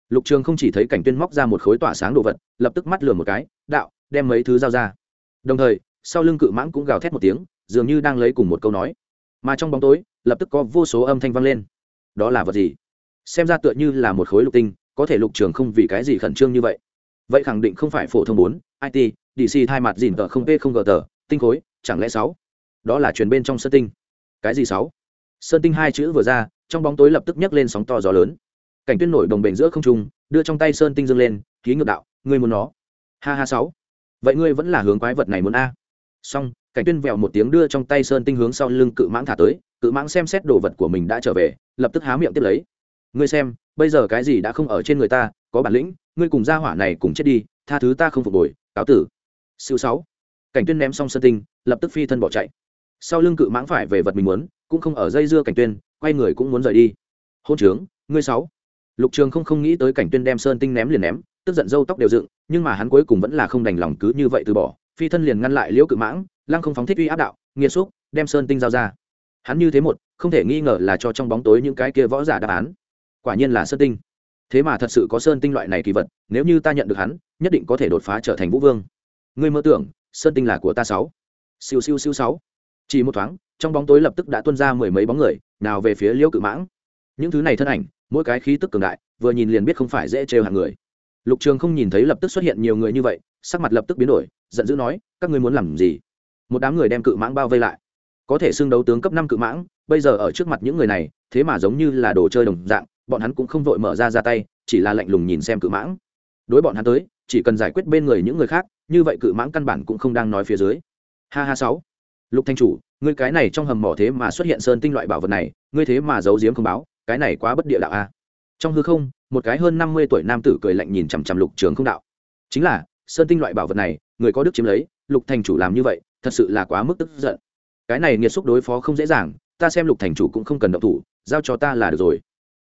Lục trường không chỉ thấy cảnh tuyên móc ra một khối tỏa sáng đồ vật, lập tức mắt lườm một cái, đạo, đem mấy thứ giao ra. Đồng thời, sau lưng cự mãng cũng gào thét một tiếng, dường như đang lấy cùng một câu nói. Mà trong bóng tối, lập tức có vô số âm thanh vang lên đó là vật gì? Xem ra tựa như là một khối lục tinh, có thể lục trường không vì cái gì khẩn trương như vậy. Vậy khẳng định không phải phổ thông bốn it dc thay mặt dìn tờ không p không gờ tờ, tinh khối, chẳng lẽ sáu? Đó là truyền bên trong sơn tinh. Cái gì sáu? Sơn tinh hai chữ vừa ra, trong bóng tối lập tức nhấc lên sóng to gió lớn. Cảnh tuyên nổi đồng bền giữa không trung, đưa trong tay sơn tinh dương lên, khí ngược đạo, ngươi muốn nó? Ha ha sáu. Vậy ngươi vẫn là hướng quái vật này muốn a. Xong, cảnh tuyên vèo một tiếng đưa trong tay sơn tinh hướng sau lưng cự mãng thả tới, cự mãng xem xét đồ vật của mình đã trở về lập tức há miệng tiếp lấy. Ngươi xem, bây giờ cái gì đã không ở trên người ta, có bản lĩnh, ngươi cùng gia hỏa này cùng chết đi, tha thứ ta không phục hồi, cáo tử. Siêu sáu. Cảnh tuyên ném xong sơn tinh, lập tức phi thân bỏ chạy. Sau lưng cự mãng phải về vật mình muốn, cũng không ở dây dưa cảnh tuyên, quay người cũng muốn rời đi. Hôn trướng, ngươi sáu. Lục trường không không nghĩ tới cảnh tuyên đem sơn tinh ném liền ném, tức giận râu tóc đều dựng, nhưng mà hắn cuối cùng vẫn là không đành lòng cứ như vậy từ bỏ, phi thân liền ngăn lại liễu cự mãng, lăng không phóng thích uy áp đạo nghiệt xúc, đem sơn tinh giao ra hắn như thế một, không thể nghi ngờ là cho trong bóng tối những cái kia võ giả đáp án. Quả nhiên là sơn tinh. Thế mà thật sự có sơn tinh loại này kỳ vật, nếu như ta nhận được hắn, nhất định có thể đột phá trở thành vũ vương. Ngươi mơ tưởng, sơn tinh là của ta sáu. Siêu siêu siêu sáu. Chỉ một thoáng, trong bóng tối lập tức đã tuôn ra mười mấy bóng người, nào về phía liễu cự mãng. Những thứ này thân ảnh, mỗi cái khí tức cường đại, vừa nhìn liền biết không phải dễ trêu hàng người. Lục trường không nhìn thấy lập tức xuất hiện nhiều người như vậy, sắc mặt lập tức biến đổi, giận dữ nói, các ngươi muốn làm gì? Một đám người đem cự mãng bao vây lại có thể xưng đấu tướng cấp năm cự mãng, bây giờ ở trước mặt những người này, thế mà giống như là đồ chơi đồng dạng, bọn hắn cũng không vội mở ra ra tay, chỉ là lạnh lùng nhìn xem cự mãng. Đối bọn hắn tới, chỉ cần giải quyết bên người những người khác, như vậy cự mãng căn bản cũng không đang nói phía dưới. Ha ha sáu. Lục thanh chủ, ngươi cái này trong hầm mỏ thế mà xuất hiện sơn tinh loại bảo vật này, ngươi thế mà giấu giếm không báo, cái này quá bất địa đạo a. Trong hư không, một cái hơn năm mươi tuổi nam tử cười lạnh nhìn chằm chằm lục trường không đạo. Chính là, sơn tinh loại bảo vật này, người có đức chiếm lấy, lục thành chủ làm như vậy, thật sự là quá mức tức giận cái này nghiệt xúc đối phó không dễ dàng, ta xem lục thành chủ cũng không cần động thủ, giao cho ta là được rồi.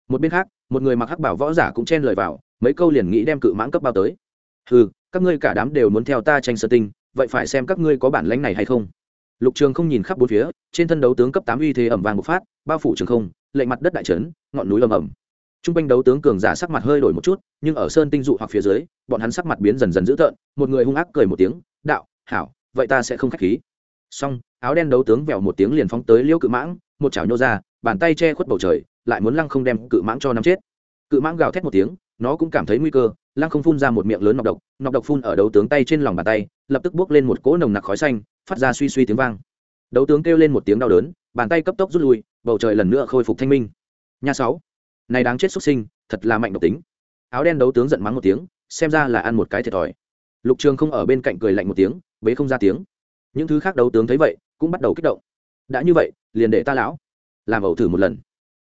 Một bên khác, một người mặc hắc bảo võ giả cũng chen lời vào, mấy câu liền nghĩ đem cự mãng cấp bao tới. Ừ các ngươi cả đám đều muốn theo ta tranh sơ tinh, vậy phải xem các ngươi có bản lãnh này hay không. Lục trường không nhìn khắp bốn phía, trên thân đấu tướng cấp tám uy thế ẩm vàng một phát, bao phủ trường không, lệnh mặt đất đại trấn, ngọn núi ầm ầm. T r u n g quanh đấu tướng cường giả sắc mặt hơi đổi một chút, nhưng ở sơn tinh dụ hoặc phía dưới, bọn hắn sắc mặt biến dần dần dữ tợn, một người hung ác cười một tiếng, đạo, hảo, vậy ta sẽ không k h á c h khí. Xong áo đen đấu tướng vẹo một tiếng liền phóng tới liêu cự mãng, một chảo nhô ra, bàn tay che khuất bầu trời, lại muốn lăng không đem cự mãng cho nắm chết. Cự mãng gào thét một tiếng, nó cũng cảm thấy nguy cơ, lăng không phun ra một miệng lớn nọc độc nọc độc phun ở đấu tướng tay trên lòng bàn tay, lập tức bốc lên một cỗ nồng nặc khói xanh, phát ra suy suy tiếng vang. Đấu tướng kêu lên một tiếng đau đớn, bàn tay cấp tốc rút lui, bầu trời lần nữa khôi phục thanh minh. Nha sáu, này đáng chết xuất sinh, thật là mạnh độc tính. Áo đen đấu tướng giận mắng một tiếng, xem ra là ăn một cái thiệt thòi. Lục trường không ở bên cạnh cười lạnh một tiếng, bế không ra tiếng. Những thứ khác đấu tướng thấy vậy cũng bắt đầu kích động. Đã như vậy, liền để ta lão làm ẩu thử một lần.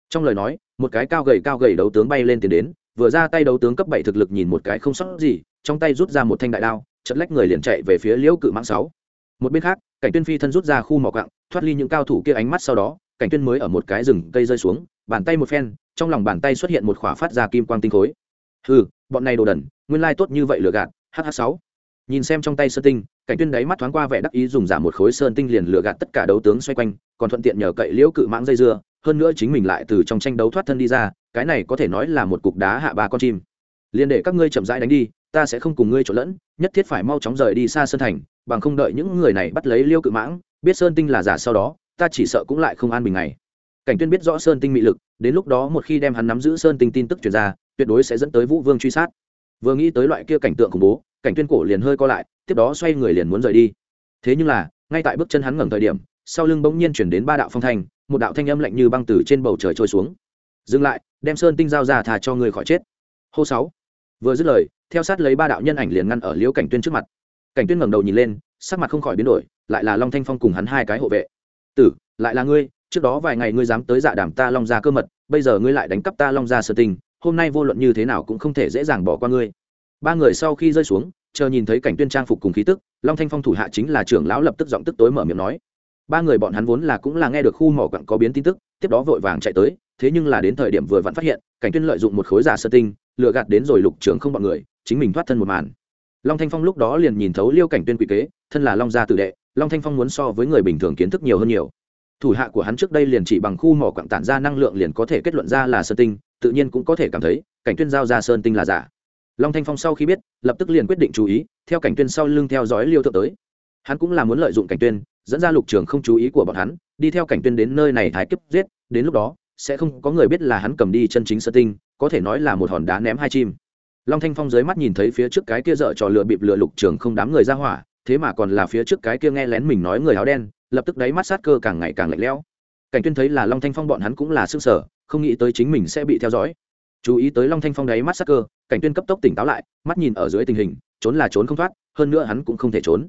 Trong lời nói, một cái cao gầy cao gầy đấu tướng bay lên tiến đến, vừa ra tay đấu tướng cấp bảy thực lực nhìn một cái không sót gì, trong tay rút ra một thanh đại đao, chật lách người liền chạy về phía liễu cự mãng sáu. Một bên khác, cảnh tuyên phi thân rút ra khu mỏ cặng thoát ly những cao thủ kia ánh mắt sau đó, cảnh tuyên mới ở một cái rừng cây rơi xuống, bàn tay một phen, trong lòng bàn tay xuất hiện một khỏa phát ra kim quang tinh khối. Hừ, bọn này đồ đần, nguyên lai tốt như vậy lừa gạt hh sáu nhìn xem trong tay sơn tinh, cảnh tuyên đáy mắt thoáng qua vẻ đắc ý dùng giả một khối sơn tinh liền lừa gạt tất cả đấu tướng xoay quanh, còn thuận tiện nhờ cậy liễu cự mãng dây dưa, hơn nữa chính mình lại từ trong tranh đấu thoát thân đi ra, cái này có thể nói là một cục đá hạ ba con chim. Liền để các ngươi chậm rãi đánh đi, ta sẽ không cùng ngươi trộn lẫn, nhất thiết phải mau chóng rời đi xa sơn thành, bằng không đợi những người này bắt lấy liêu cự mãng, biết sơn tinh là giả sau đó, ta chỉ sợ cũng lại không an bình này cảnh tuyên biết rõ sơn tinh mị lực, đến lúc đó một khi đem hắn nắm giữ sơn tinh tin tức truyền ra, tuyệt đối sẽ dẫn tới vũ vương truy sát. Vừa nghĩ tới loại kia cảnh tượng khủng bố cảnh tuyên cổ liền hơi co lại, tiếp đó xoay người liền muốn rời đi. Thế nhưng là, ngay tại bước chân hắn ngẩng thời điểm, sau lưng bỗng nhiên chuyển đến ba đạo phong thanh, một đạo thanh âm lạnh như băng từ trên bầu trời trôi xuống. Dừng lại, đem sơn tinh giao ra thà cho người khỏi chết. Hô sáu. Vừa dứt lời, theo sát lấy ba đạo nhân ảnh liền ngăn ở liễu cảnh tuyên trước mặt. Cảnh tuyên ngẩng đầu nhìn lên, sắc mặt không khỏi biến đổi, lại là long thanh phong cùng hắn hai cái hộ vệ. Tử, lại là ngươi, trước đó vài ngày ngươi dám tới dạ đảm ta long gia cơ mật, bây giờ ngươi lại đánh cắp ta long gia sơ tình, hôm nay vô luận như thế nào cũng không thể dễ dàng bỏ qua ngươi ba người sau khi rơi xuống, chờ nhìn thấy cảnh tuyên trang phục cùng khí tức, long thanh phong thủ hạ chính là trưởng lão lập tức giọng tức tối mở miệng nói. Ba người bọn hắn vốn là cũng là nghe được khu mỏ quặng có biến tin tức, tiếp đó vội vàng chạy tới, thế nhưng là đến thời điểm vừa vặn phát hiện, cảnh tuyên lợi dụng một khối giả sơ tinh, lừa gạt đến rồi lục trưởng không bọn người, chính mình thoát thân một màn. Long thanh phong lúc đó liền nhìn thấu liêu cảnh tuyên quỷ kế, thân là long gia tử đệ, long thanh phong muốn so với người bình thường kiến thức nhiều hơn nhiều. Thủ hạ của hắn trước đây liền chỉ bằng khu mỏ quặng tản ra năng lượng liền có thể kết luận ra là sơn tinh, tự nhiên cũng có thể cảm thấy, cảnh tuyên giao ra sơn tinh là giả long thanh phong sau khi biết, lập tức liền quyết định chú ý, theo cảnh tuyên sau lưng theo dõi liêu thượng tới. Hắn cũng là muốn lợi dụng cảnh tuyên, dẫn ra lục trường không chú ý của bọn hắn, đi theo cảnh tuyên đến nơi này thái kiếp giết, đến lúc đó, sẽ không có người biết là hắn cầm đi chân chính sơ tinh, có thể nói là một hòn đá ném hai chim. Long thanh phong dưới mắt nhìn thấy phía trước cái kia dở trò lừa bịp lừa lục trường không đám người ra hỏa, thế mà còn là phía trước cái kia nghe lén mình nói người áo đen, lập tức đáy mắt sát cơ càng ngày càng lạnh lẽo. Cảnh tuyên thấy là long thanh phong bọn hắn cũng là sức sở không nghĩ tới chính mình sẽ bị theo dõi chú ý tới long thanh phong đáy mắt sát cơ, cảnh tuyên cấp tốc tỉnh táo lại, mắt nhìn ở dưới tình hình, trốn là trốn không thoát, hơn nữa hắn cũng không thể trốn.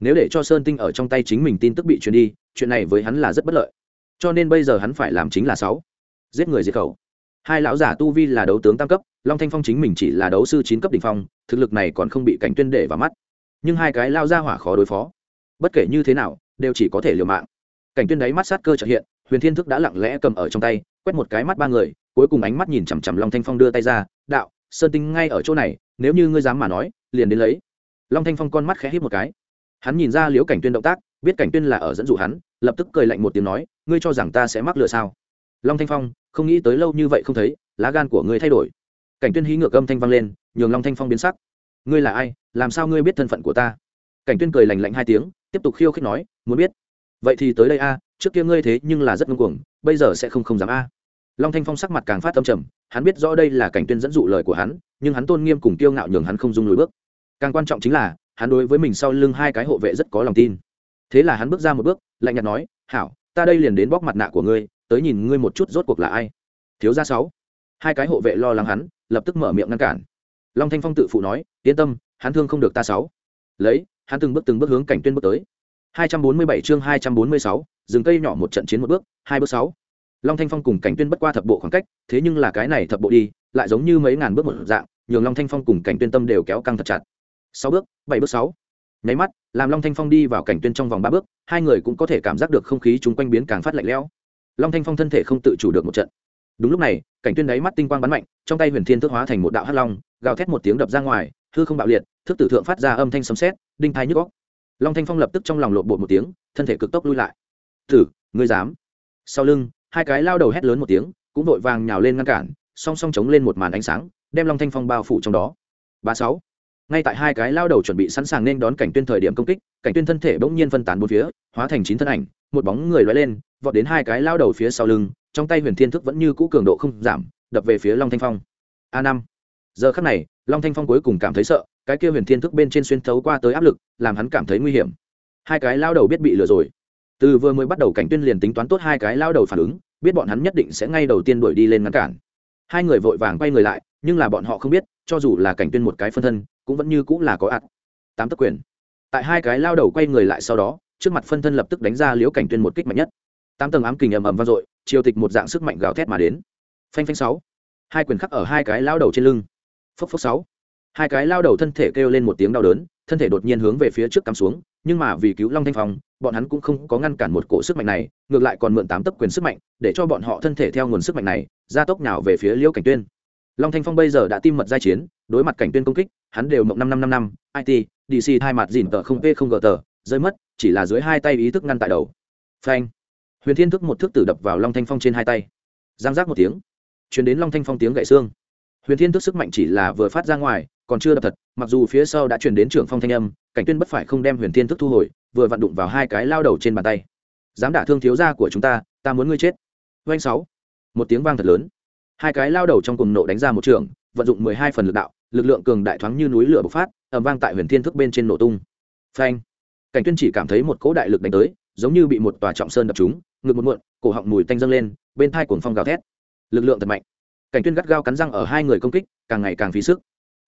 Nếu để cho sơn tinh ở trong tay chính mình tin tức bị truyền đi, chuyện này với hắn là rất bất lợi. Cho nên bây giờ hắn phải làm chính là sáu. Giết người diệt khẩu. Hai lão giả tu vi là đấu tướng tam cấp, long thanh phong chính mình chỉ là đấu sư chín cấp đỉnh phong, thực lực này còn không bị cảnh tuyên để vào mắt. Nhưng hai cái lao ra hỏa khó đối phó. Bất kể như thế nào, đều chỉ có thể liều mạng. Cảnh tuyên đáy mắt sát cơ trợ hiện, huyền thiên thức đã lặng lẽ cầm ở trong tay, quét một cái mắt ba người cuối cùng ánh mắt nhìn chằm chằm long thanh phong đưa tay ra, đạo, sơn tinh ngay ở chỗ này, nếu như ngươi dám mà nói, liền đến lấy. Long thanh phong con mắt khẽ hít một cái. Hắn nhìn ra Liễu cảnh tuyên động tác, biết cảnh tuyên là ở dẫn dụ hắn, lập tức cười lạnh một tiếng nói, ngươi cho rằng ta sẽ mắc lừa sao? Long thanh phong, không nghĩ tới lâu như vậy không thấy, lá gan của ngươi thay đổi. Cảnh tuyên hí ngược âm thanh vang lên, nhường long thanh phong biến sắc. Ngươi là ai? Làm sao ngươi biết thân phận của ta? Cảnh tuyên cười lạnh lạnh hai tiếng, tiếp tục khiêu khích nói, muốn biết. Vậy thì tới đây a, trước kia ngươi thế nhưng là rất ngông cuồng, bây giờ sẽ không không dám a long thanh phong sắc mặt càng phát tâm trầm hắn biết rõ đây là cảnh tuyên dẫn dụ lời của hắn nhưng hắn tôn nghiêm cùng kiêu ngạo nhường hắn không dung lùi bước. Càng quan trọng chính là hắn đối với mình sau lưng hai cái hộ vệ rất có lòng tin. Thế là hắn bước ra một bước lạnh nhạt nói hảo ta đây liền đến bóc mặt nạ của ngươi tới nhìn ngươi một chút rốt cuộc là ai. Thiếu gia sáu. Hai cái hộ vệ lo lắng hắn lập tức mở miệng ngăn cản. Long thanh phong tự phụ nói yên tâm hắn thương không được ta sáu. Lấy hắn từng bước từng bước hướng cảnh tuyên bước tới. 247 chương 246, dừng cây nhỏ một trận chiến một bước hai bước sáu long thanh phong cùng cảnh tuyên bất qua thập bộ khoảng cách, thế nhưng là cái này thập bộ đi, lại giống như mấy ngàn bước một dạng, nhường long thanh phong cùng cảnh tuyên tâm đều kéo căng thật chặt. Sáu bước, bảy bước, sáu. Nháy mắt, làm long thanh phong đi vào cảnh tuyên trong vòng ba bước, hai người cũng có thể cảm giác được không khí chung quanh biến càng phát lạnh lẽo. Long thanh phong thân thể không tự chủ được một trận. Đúng lúc này, cảnh tuyên đáy mắt tinh quang bắn mạnh, trong tay huyền thiên thức hóa thành một đạo hắc long, gào thét một tiếng đập ra ngoài, hư không bạo liệt, thức tử thượng phát ra âm thanh sấm sét, đinh thai nhức óc. Long thanh phong lập tức trong lòng lộn bột một tiếng, thân thể cực tốc lui lại. Thử ngươi dám? Sau lưng hai cái lao đầu hét lớn một tiếng, cũng vội vàng nhào lên ngăn cản, song song chống lên một màn ánh sáng, đem long thanh phong bao phủ trong đó. Ba sáu. Ngay tại hai cái lao đầu chuẩn bị sẵn sàng nên đón cảnh tuyên thời điểm công kích, cảnh tuyên thân thể bỗng nhiên phân tán bốn phía, hóa thành chín thân ảnh, một bóng người lóe lên, vọt đến hai cái lao đầu phía sau lưng, trong tay huyền thiên thức vẫn như cũ cường độ không giảm, đập về phía long thanh phong. A năm. Giờ khắc này, long thanh phong cuối cùng cảm thấy sợ, cái kia huyền thiên thức bên trên xuyên thấu qua tới áp lực, làm hắn cảm thấy nguy hiểm. Hai cái lao đầu biết bị lừa rồi từ vừa mới bắt đầu cảnh tuyên liền tính toán tốt hai cái lao đầu phản ứng, biết bọn hắn nhất định sẽ ngay đầu tiên đuổi đi lên ngăn cản. Hai người vội vàng quay người lại, nhưng là bọn họ không biết, cho dù là cảnh tuyên một cái phân thân, cũng vẫn như cũng là có ạt. Tám tấc quyền. Tại hai cái lao đầu quay người lại sau đó, trước mặt phân thân lập tức đánh ra liễu cảnh tuyên một kích mạnh nhất. Tám tầng ám kình ầm ầm vang dội triều tịch một dạng sức mạnh gào thét mà đến. Phanh phanh sáu. Hai quyền khắc ở hai cái lao đầu trên lưng. Phốc phốc sáu. Hai cái lao đầu thân thể kêu lên một tiếng đau đớn, thân thể đột nhiên hướng về phía trước cắm xuống nhưng mà vì cứu long thanh phong, bọn hắn cũng không có ngăn cản một cổ sức mạnh này, ngược lại còn mượn tám tấc quyền sức mạnh, để cho bọn họ thân thể theo nguồn sức mạnh này, gia tốc nào về phía liễu cảnh tuyên. Long thanh phong bây giờ đã tim mật giai chiến, đối mặt cảnh tuyên công kích, hắn đều mộng năm năm năm năm it dc hai mặt dìn tờ không p không gờ tờ rơi mất, chỉ là dưới hai tay ý thức ngăn tại đầu. Phanh. Huyền thiên thức một thước tử đập vào long thanh phong trên hai tay. Giang giác một tiếng chuyển đến long thanh phong tiếng gậy xương. Huyền thiên thức sức mạnh chỉ là vừa phát ra ngoài còn chưa đập thật, mặc dù phía sau đã chuyển đến trưởng phong thanh âm, cảnh tuyên bất phải không đem huyền thiên thức thu hồi, vừa vặn đụng vào hai cái lao đầu trên bàn tay. Dám đả thương thiếu gia của chúng ta ta muốn ngươi chết. Doanh sáu. Một tiếng vang thật lớn. Hai cái lao đầu trong cùng nộ đánh ra một trường, vận dụng mười hai phần lực đạo, lực lượng cường đại thoáng như núi lửa bộc phát, ầm vang tại huyền thiên thức bên trên nổ tung. Phanh. Cảnh tuyên chỉ cảm thấy một cỗ đại lực đánh tới, giống như bị một tòa trọng sơn đập trúng, ngực một muộn, cổ họng mùi tanh dâng lên, bên thai cuồng phong gào thét. Lực lượng thật mạnh. Cảnh tuyên gắt gao cắn răng ở hai người công kích, càng ngày càng phí sức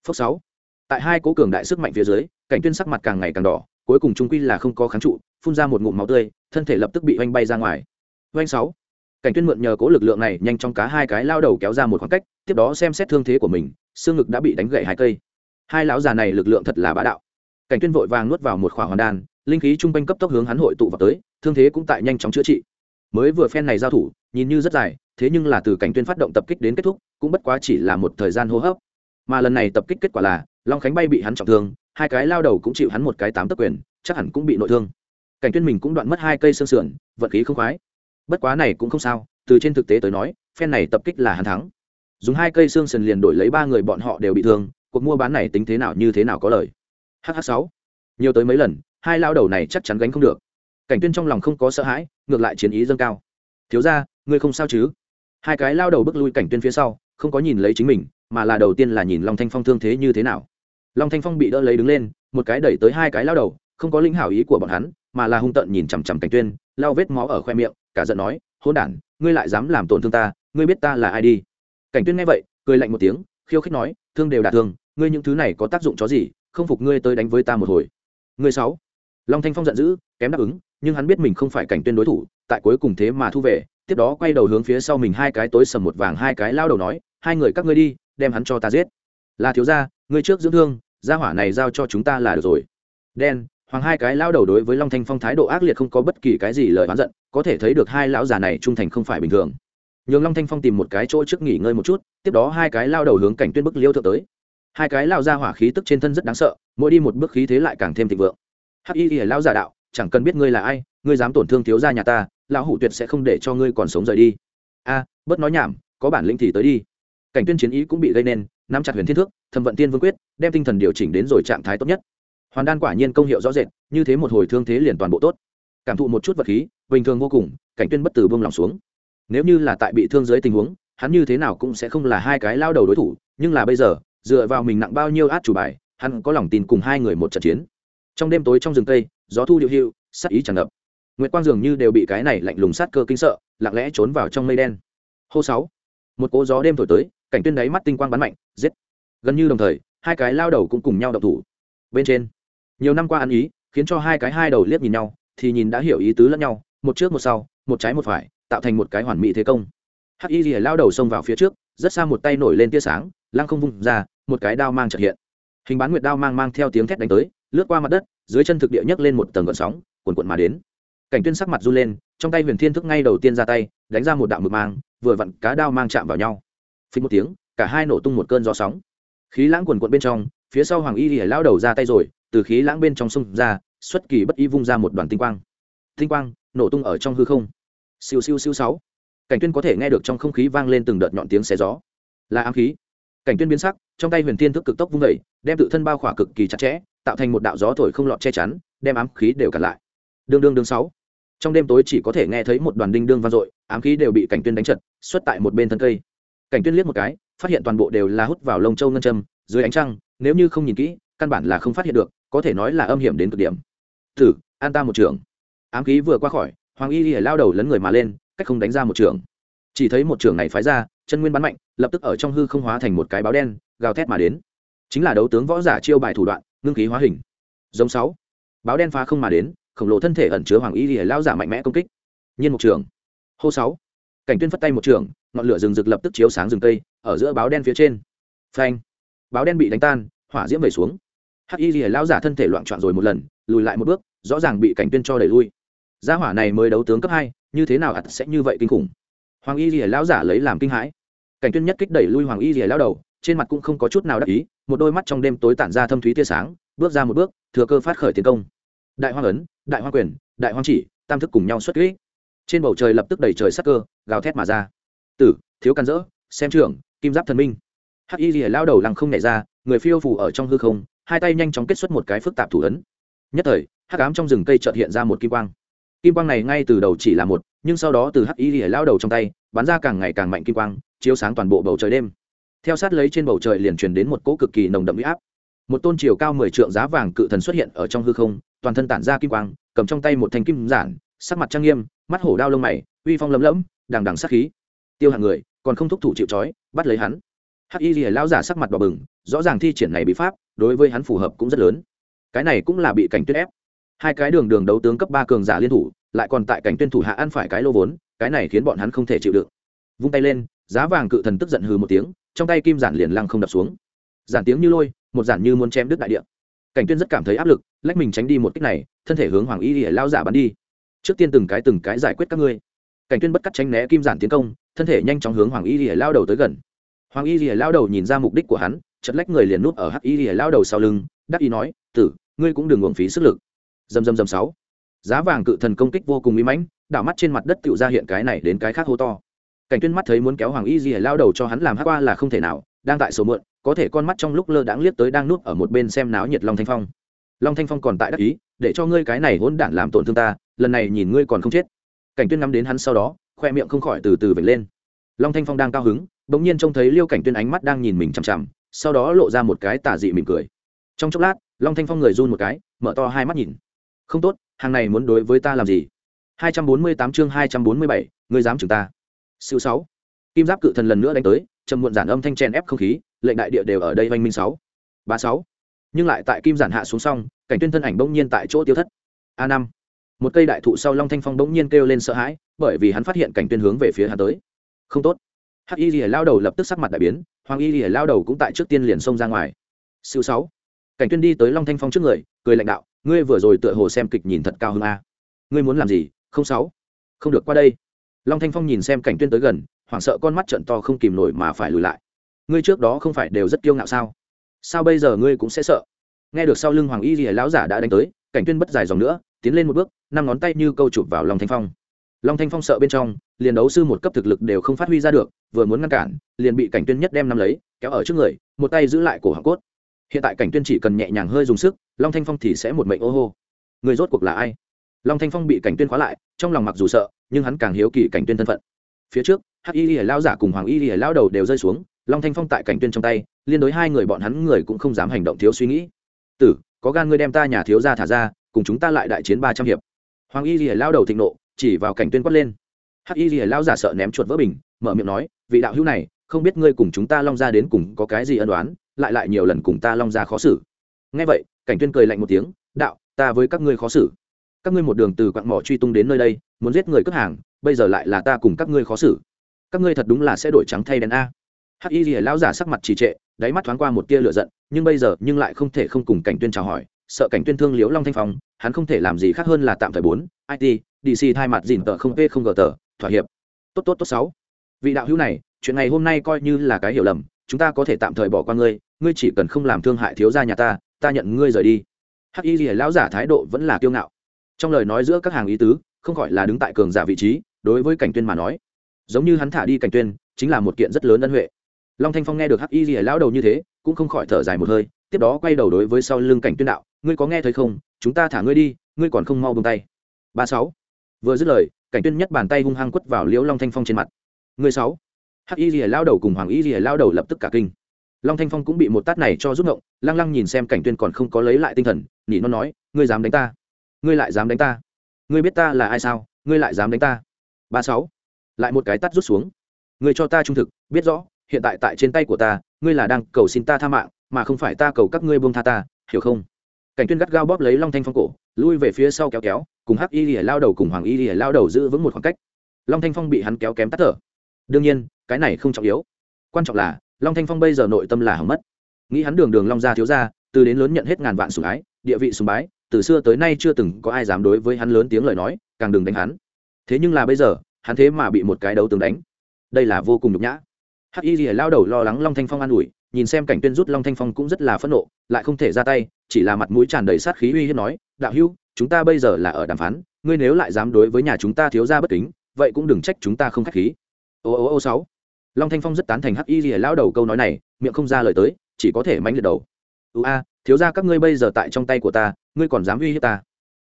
phốc sáu. Tại hai cố cường đại sức mạnh phía dưới, cảnh tuyên sắc mặt càng ngày càng đỏ, cuối cùng trung quy là không có kháng trụ, phun ra một ngụm máu tươi, thân thể lập tức bị oanh bay ra ngoài. Oanh sáu. Cảnh tuyên mượn nhờ cố lực lượng này nhanh chóng cá hai cái lao đầu kéo ra một khoảng cách, tiếp đó xem xét thương thế của mình, xương ngực đã bị đánh gãy hai cây. Hai lão già này lực lượng thật là bá đạo. Cảnh tuyên vội vàng nuốt vào một khỏa hoàn đan, linh khí trung quanh cấp tốc hướng hắn hội tụ vào tới, thương thế cũng tại nhanh chóng chữa trị. Mới vừa phen này giao thủ, nhìn như rất dài, thế nhưng là từ cảnh tuyên phát động tập kích đến kết thúc, cũng bất quá chỉ là một thời gian hô hấp mà lần này tập kích kết quả là, long khánh bay bị hắn trọng thương, hai cái lao đầu cũng chịu hắn một cái tám tấc quyền, chắc hẳn cũng bị nội thương. Cảnh tuyên mình cũng đoạn mất hai cây xương sườn, vận khí không khoái. Bất quá này cũng không sao, từ trên thực tế tới nói, phen này tập kích là hắn thắng. Dùng hai cây xương sườn liền đổi lấy ba người bọn họ đều bị thương, cuộc mua bán này tính thế nào như thế nào có lời. Hh sáu. Nhiều tới mấy lần, hai lao đầu này chắc chắn gánh không được. Cảnh tuyên trong lòng không có sợ hãi, ngược lại chiến ý dâng cao. Thiếu ra ngươi không sao chứ? Hai cái lao đầu bước lui cảnh tuyên phía sau, không có nhìn lấy chính mình mà là đầu tiên là nhìn long thanh phong thương thế như thế nào. Long thanh phong bị đỡ lấy đứng lên, một cái đẩy tới hai cái lao đầu, không có linh hảo ý của bọn hắn, mà là hung tợn nhìn chằm chằm cảnh tuyên lao vết máu ở khoe miệng, cả giận nói hôn đản, ngươi lại dám làm tổn thương ta, ngươi biết ta là ai đi. Cảnh tuyên nghe vậy, cười lạnh một tiếng, khiêu khích nói, thương đều đả thương, ngươi những thứ này có tác dụng chó gì, không phục ngươi tới đánh với ta một hồi. Ngươi sáu. Long thanh phong giận dữ, kém đáp ứng, nhưng hắn biết mình không phải cảnh tuyên đối thủ, tại cuối cùng thế mà thu về, tiếp đó quay đầu hướng phía sau mình hai cái tối sầm một vàng, hai cái lao đầu nói, hai người các ngươi đi đem hắn cho ta giết. Là thiếu gia ngươi trước dưỡng thương gia hỏa này giao cho chúng ta là được rồi. Đen hoàng hai cái lao đầu đối với long thanh phong thái độ ác liệt không có bất kỳ cái gì lời oán giận có thể thấy được hai lão già này trung thành không phải bình thường. Nhường long thanh phong tìm một cái chỗ trước nghỉ ngơi một chút tiếp đó hai cái lao đầu hướng cảnh tuyên bức liêu thượng tới. Hai cái lao ra hỏa khí tức trên thân rất đáng sợ mỗi đi một bước khí thế lại càng thêm thịnh vượng. Hắc y ỉa lao giả đạo chẳng cần biết ngươi là ai ngươi dám tổn thương thiếu gia nhà ta lão hủ tuyệt sẽ không để cho ngươi còn sống rời đi. A à, bớt nói nhảm có bản lĩnh thì tới đi cảnh tuyên chiến ý cũng bị gây nên, nắm chặt huyền thiên thước, thẩm vận tiên vương quyết, đem tinh thần điều chỉnh đến rồi trạng thái tốt nhất. Hoàn đan quả nhiên công hiệu rõ rệt, như thế một hồi thương thế liền toàn bộ tốt. Cảm thụ một chút vật khí, bình thường vô cùng, cảnh tuyên bất tử buông lòng xuống. Nếu như là tại bị thương dưới tình huống, hắn như thế nào cũng sẽ không là hai cái lao đầu đối thủ, nhưng là bây giờ, dựa vào mình nặng bao nhiêu át chủ bài, hắn có lòng tin cùng hai người một trận chiến. Trong đêm tối trong rừng cây, gió thu điệu hưu sắc ý tràn ngập. Nguyệt quang dường như đều bị cái này lạnh lùng sát cơ kinh sợ, lặng lẽ trốn vào trong mây đen. Hô sáu, một cỗ gió đêm thổi tới cảnh tuyên đáy mắt tinh quang bắn mạnh, giết. Gần như đồng thời, hai cái lao đầu cũng cùng nhau động thủ. Bên trên, nhiều năm qua ăn ý, khiến cho hai cái hai đầu liếc nhìn nhau, thì nhìn đã hiểu ý tứ lẫn nhau, một trước một sau, một trái một phải, tạo thành một cái hoàn mỹ thế công. Hắc y rìa lao đầu xông vào phía trước, rất xa một tay nổi lên tia sáng, lăng không vung ra, một cái đao mang chợt hiện. Hình bán nguyệt đao mang mang theo tiếng thét đánh tới, lướt qua mặt đất, dưới chân thực địa nhấc lên một tầng gợn sóng, cuồn cuộn mà đến. Cảnh tuyên sắc mặt run lên, trong tay huyền thiên thức ngay đầu tiên ra tay, đánh ra một đạo mực mang, vừa vặn cá đao mang chạm vào nhau phình một tiếng, cả hai nổ tung một cơn gió sóng. Khí lãng cuồn cuộn bên trong, phía sau hoàng y lìa lao đầu ra tay rồi, từ khí lãng bên trong sông ra, xuất kỳ bất y vung ra một đoàn tinh quang. Tinh quang nổ tung ở trong hư không. Siêu siêu siêu sáu. Cảnh tuyên có thể nghe được trong không khí vang lên từng đợt nhọn tiếng xé gió. Là ám khí. Cảnh tuyên biến sắc, trong tay huyền thiên thức cực tốc vung vẩy đem tự thân bao khỏa cực kỳ chặt chẽ, tạo thành một đạo gió thổi không lọt che chắn, đem ám khí đều cản lại. Đương đương đương sáu. Trong đêm tối chỉ có thể nghe thấy một đoàn đinh đương vang dội, ám khí đều bị cảnh tuyên đánh trật xuất tại một bên thân cây cảnh tuyên liếc một cái, phát hiện toàn bộ đều là hút vào lông châu ngân châm, dưới ánh trăng, nếu như không nhìn kỹ, căn bản là không phát hiện được, có thể nói là âm hiểm đến cực điểm. Thử, an ta một trường ám khí vừa qua khỏi, hoàng y lìa lao đầu lấn người mà lên, cách không đánh ra một trường chỉ thấy một trường này phái ra, chân nguyên bắn mạnh, lập tức ở trong hư không hóa thành một cái báo đen, gào thét mà đến. Chính là đấu tướng võ giả chiêu bài thủ đoạn, ngưng khí hóa hình. Giống sáu. Báo đen phá không mà đến, khổng lồ thân thể ẩn chứa hoàng y lìa lao giả mạnh mẽ công kích. Nhiên một trường hô sáu. Cảnh tuyên phất tay một trường ngọn lửa rừng rực lập tức chiếu sáng rừng cây, ở giữa báo đen phía trên. Phanh! Báo đen bị đánh tan, hỏa diễm về xuống. Hắc y lìa lao giả thân thể loạn trọn rồi một lần, lùi lại một bước, rõ ràng bị cảnh tuyên cho đẩy lui. Gia hỏa này mới đấu tướng cấp hai, như thế nào ắt sẽ như vậy kinh khủng? Hoàng y lìa lao giả lấy làm kinh hãi. Cảnh tuyên nhất kích đẩy lui hoàng y lìa lao đầu, trên mặt cũng không có chút nào đắc ý, một đôi mắt trong đêm tối tản ra thâm thúy tia sáng, bước ra một bước, thừa cơ phát khởi tiến công. Đại hoang ấn, đại hoang quyền, đại hoang chỉ, tam thức cùng nhau xuất kỹ trên bầu trời lập tức đẩy trời sắc cơ, gào thét mà ra tử, thiếu can dỡ, xem trưởng, kim giáp thần minh. Hắc y lìa lao đầu lăng không nhảy ra, người phiêu phủ ở trong hư không, hai tay nhanh chóng kết xuất một cái phức tạp thủ ấn. Nhất thời, hắc ám trong rừng cây chợt hiện ra một kim quang. Kim quang này ngay từ đầu chỉ là một, nhưng sau đó từ hắc y lìa lao đầu trong tay, bắn ra càng ngày càng mạnh kim quang, chiếu sáng toàn bộ bầu trời đêm. Theo sát lấy trên bầu trời liền truyền đến một cỗ cực kỳ nồng đậm huy áp. Một tôn chiều cao mười trượng giá vàng cự thần xuất hiện ở trong hư không, toàn thân tản ra kim quang, cầm trong tay một thanh kim giản, sắc mặt trang nghiêm, mắt hổ đao lông mày, uy phong lấm lẫm, đằng đằng sát khí tiêu hạng người, còn không thúc thủ chịu trói, bắt lấy hắn. Hắc y lìa lao giả sắc mặt đỏ bừng, rõ ràng thi triển này bị pháp, đối với hắn phù hợp cũng rất lớn. Cái này cũng là bị cảnh tuyết ép. Hai cái đường đường đấu tướng cấp ba cường giả liên thủ, lại còn tại cảnh tuyên thủ hạ ăn phải cái lô vốn, cái này khiến bọn hắn không thể chịu đựng. Vung tay lên, giá vàng cự thần tức giận hừ một tiếng, trong tay kim giản liền lăng không đập xuống. Giản tiếng như lôi, một giản như muốn chém đứt đại địa. Cảnh tuyên rất cảm thấy áp lực, lách mình tránh đi một kích này, thân thể hướng hoàng y lìa lao giả bắn đi. Trước tiên từng cái từng cái giải quyết các ngươi. Cảnh tuyên bất cắt tránh né kim giản tiến công thân thể nhanh chóng hướng hoàng y lìa lao đầu tới gần. Hoàng y lìa lao đầu nhìn ra mục đích của hắn chật lách người liền núp ở hắc y lìa lao đầu sau lưng, đắc ý nói, tử, ngươi cũng đừng uổng phí sức lực. Dầm dầm dầm sáu. Giá vàng cự thần công kích vô cùng mỹ mãnh, đảo mắt trên mặt đất tựu ra hiện cái này đến cái khác hô to. Cảnh tuyên mắt thấy muốn kéo hoàng y lìa lao đầu cho hắn làm hắc qua là không thể nào, đang tại số mượn có thể con mắt trong lúc lơ đãng liếc tới đang núp ở một bên xem náo nhiệt long thanh phong. Long thanh phong còn tại đắc ý, để cho ngươi cái này hỗn đản làm tổn thương ta, lần này nhìn ngươi còn không chết. Cảnh tuyên ngắm đến hắn sau đó khoe miệng không khỏi từ từ vểnh lên. Long thanh phong đang cao hứng bỗng nhiên trông thấy liêu cảnh tuyên ánh mắt đang nhìn mình chằm chằm sau đó lộ ra một cái tà dị mỉm cười. Trong chốc lát long thanh phong người run một cái mở to hai mắt nhìn. Không tốt hàng này muốn đối với ta làm gì? 248 chương 247, ngươi dám chừng ta. Siêu sáu. Kim giáp cự thần lần nữa đánh tới trầm muộn giản âm thanh chen ép không khí lệnh đại địa đều ở đây oanh minh sáu. Ba sáu. Nhưng lại tại kim giản hạ xuống xong cảnh tuyên thân ảnh bỗng nhiên tại chỗ tiêu thất. A năm một cây đại thụ sau long thanh phong bỗng nhiên kêu lên sợ hãi, bởi vì hắn phát hiện cảnh tuyên hướng về phía hắn tới. Không tốt. Hắc y lìa lao đầu lập tức sắc mặt đại biến, hoàng y lìa lao đầu cũng tại trước tiên liền xông ra ngoài. Siêu sáu. Cảnh tuyên đi tới long thanh phong trước người, cười lãnh đạo, ngươi vừa rồi tựa hồ xem kịch nhìn thật cao hơn a. Ngươi muốn làm gì? Không sáu. Không được qua đây. Long thanh phong nhìn xem cảnh tuyên tới gần, hoảng sợ con mắt trợn to không kìm nổi mà phải lùi lại. Ngươi trước đó không phải đều rất kiêu ngạo sao? Sao bây giờ ngươi cũng sẽ sợ? Nghe được sau lưng hoàng y lìa lão giả đã đánh tới, cảnh tuyên bất dài dòng nữa tiến lên một bước, năm ngón tay như câu chụp vào lòng thanh phong. Long thanh phong sợ bên trong, liền đấu sư một cấp thực lực đều không phát huy ra được, vừa muốn ngăn cản, liền bị cảnh tuyên nhất đem nắm lấy, kéo ở trước người, một tay giữ lại cổ họng cốt. Hiện tại cảnh tuyên chỉ cần nhẹ nhàng hơi dùng sức, long thanh phong thì sẽ một mệnh ô hô. Người rốt cuộc là ai? Long thanh phong bị cảnh tuyên khóa lại, trong lòng mặc dù sợ, nhưng hắn càng hiếu kỳ cảnh tuyên thân phận. Phía trước, hắc y lìa lao giả cùng hoàng y lìa lao đầu đều rơi xuống, long thanh phong tại cảnh tuyên trong tay, liên đối hai người bọn hắn người cũng không dám hành động thiếu suy nghĩ. Tử, có gan ngươi đem ta nhà thiếu gia thả ra cùng chúng ta lại đại chiến ba trăm hiệp. Hoàng y lìa lao đầu thịnh nộ, chỉ vào cảnh tuyên quát lên. Hắc y lìa lao giả sợ ném chuột vỡ bình, mở miệng nói, vị đạo hữu này, không biết ngươi cùng chúng ta long ra đến cùng có cái gì ân đoán lại lại nhiều lần cùng ta long ra khó xử. Ngay vậy, cảnh tuyên cười lạnh một tiếng, đạo, ta với các ngươi khó xử. Các ngươi một đường từ quặng mỏ truy tung đến nơi đây, muốn giết người cướp hàng, bây giờ lại là ta cùng các ngươi khó xử. Các ngươi thật đúng là sẽ đổi trắng thay đen a. Hắc y lìa lao giả sắc mặt trì trệ, đáy mắt thoáng qua một tia lửa giận, nhưng bây giờ nhưng lại không thể không cùng cảnh tuyên chào hỏi sợ cảnh tuyên thương liễu long thanh phong, hắn không thể làm gì khác hơn là tạm thời bốn it dc thay mặt dìn tờ không p không gờ tờ, thỏa hiệp. Tốt tốt tốt, sáu. Vị đạo hữu này, chuyện này hôm nay coi như là cái hiểu lầm, chúng ta có thể tạm thời bỏ qua ngươi ngươi chỉ cần không làm thương hại thiếu gia nhà ta ta nhận ngươi rời đi. Hắc y lìa lão giả thái độ vẫn là kiêu ngạo. Trong lời nói giữa các hàng ý tứ, không gọi là đứng tại cường giả vị trí, đối với cảnh tuyên mà nói. Giống như hắn thả đi cảnh tuyên, chính là một kiện rất lớn ân huệ. Long thanh phong nghe được hắc y lìa lão đầu như thế, cũng không khỏi thở dài một hơi, tiếp đó quay đầu đối với sau lưng cảnh tuyên đạo ngươi có nghe thấy không? Chúng ta thả ngươi đi, ngươi còn không mau buông tay. Ba sáu. Vừa dứt lời, cảnh tuyên nhất bàn tay hung hăng quất vào liễu long thanh phong trên mặt. Ngươi sáu. Hắc y lìa lao đầu cùng hoàng y lìa lao đầu lập tức cả kinh. Long thanh phong cũng bị một tát này cho rút ngộng, lăng lăng nhìn xem cảnh tuyên còn không có lấy lại tinh thần nhỉ nó nói, ngươi dám đánh ta? Ngươi lại dám đánh ta? Ngươi biết ta là ai sao? Ngươi lại dám đánh ta? Ba sáu. Lại một cái tát rút xuống. Ngươi cho ta trung thực, biết rõ, hiện tại tại trên tay của ta, ngươi là đang cầu xin ta tha mạng, mà không phải ta cầu các ngươi buông tha ta, hiểu không? Cảnh tuyên gắt gao bóp lấy long thanh phong cổ, lui về phía sau kéo kéo, cùng hắc y lìa lao đầu cùng hoàng y lìa lao đầu giữ vững một khoảng cách. Long thanh phong bị hắn kéo kém tắt thở. Đương nhiên, cái này không trọng yếu. Quan trọng là, long thanh phong bây giờ nội tâm là hỏng mất. Nghĩ hắn đường đường long gia thiếu gia, từ đến lớn nhận hết ngàn vạn sủng ái, địa vị sùng bái, từ xưa tới nay chưa từng có ai dám đối với hắn lớn tiếng lời nói, càng đừng đánh hắn. Thế nhưng là bây giờ, hắn thế mà bị một cái đấu tướng đánh. Đây là vô cùng nhục nhã. Hắc y lìa lao đầu lo lắng long thanh phong an ủi, nhìn xem cảnh tuyên rút long thanh phong cũng rất là phẫn nộ, lại không thể ra tay chỉ là mặt mũi tràn đầy sát khí uy hiếp nói, đạo hữu, chúng ta bây giờ là ở đàm phán, ngươi nếu lại dám đối với nhà chúng ta thiếu ra bất kính, vậy cũng đừng trách chúng ta không khách khí. Ô ô ô sáu. Long thanh phong rất tán thành hắc y lìa lao đầu câu nói này, miệng không ra lời tới, chỉ có thể mánh liệt đầu. Ưu a, thiếu ra các ngươi bây giờ tại trong tay của ta, ngươi còn dám uy hiếp ta?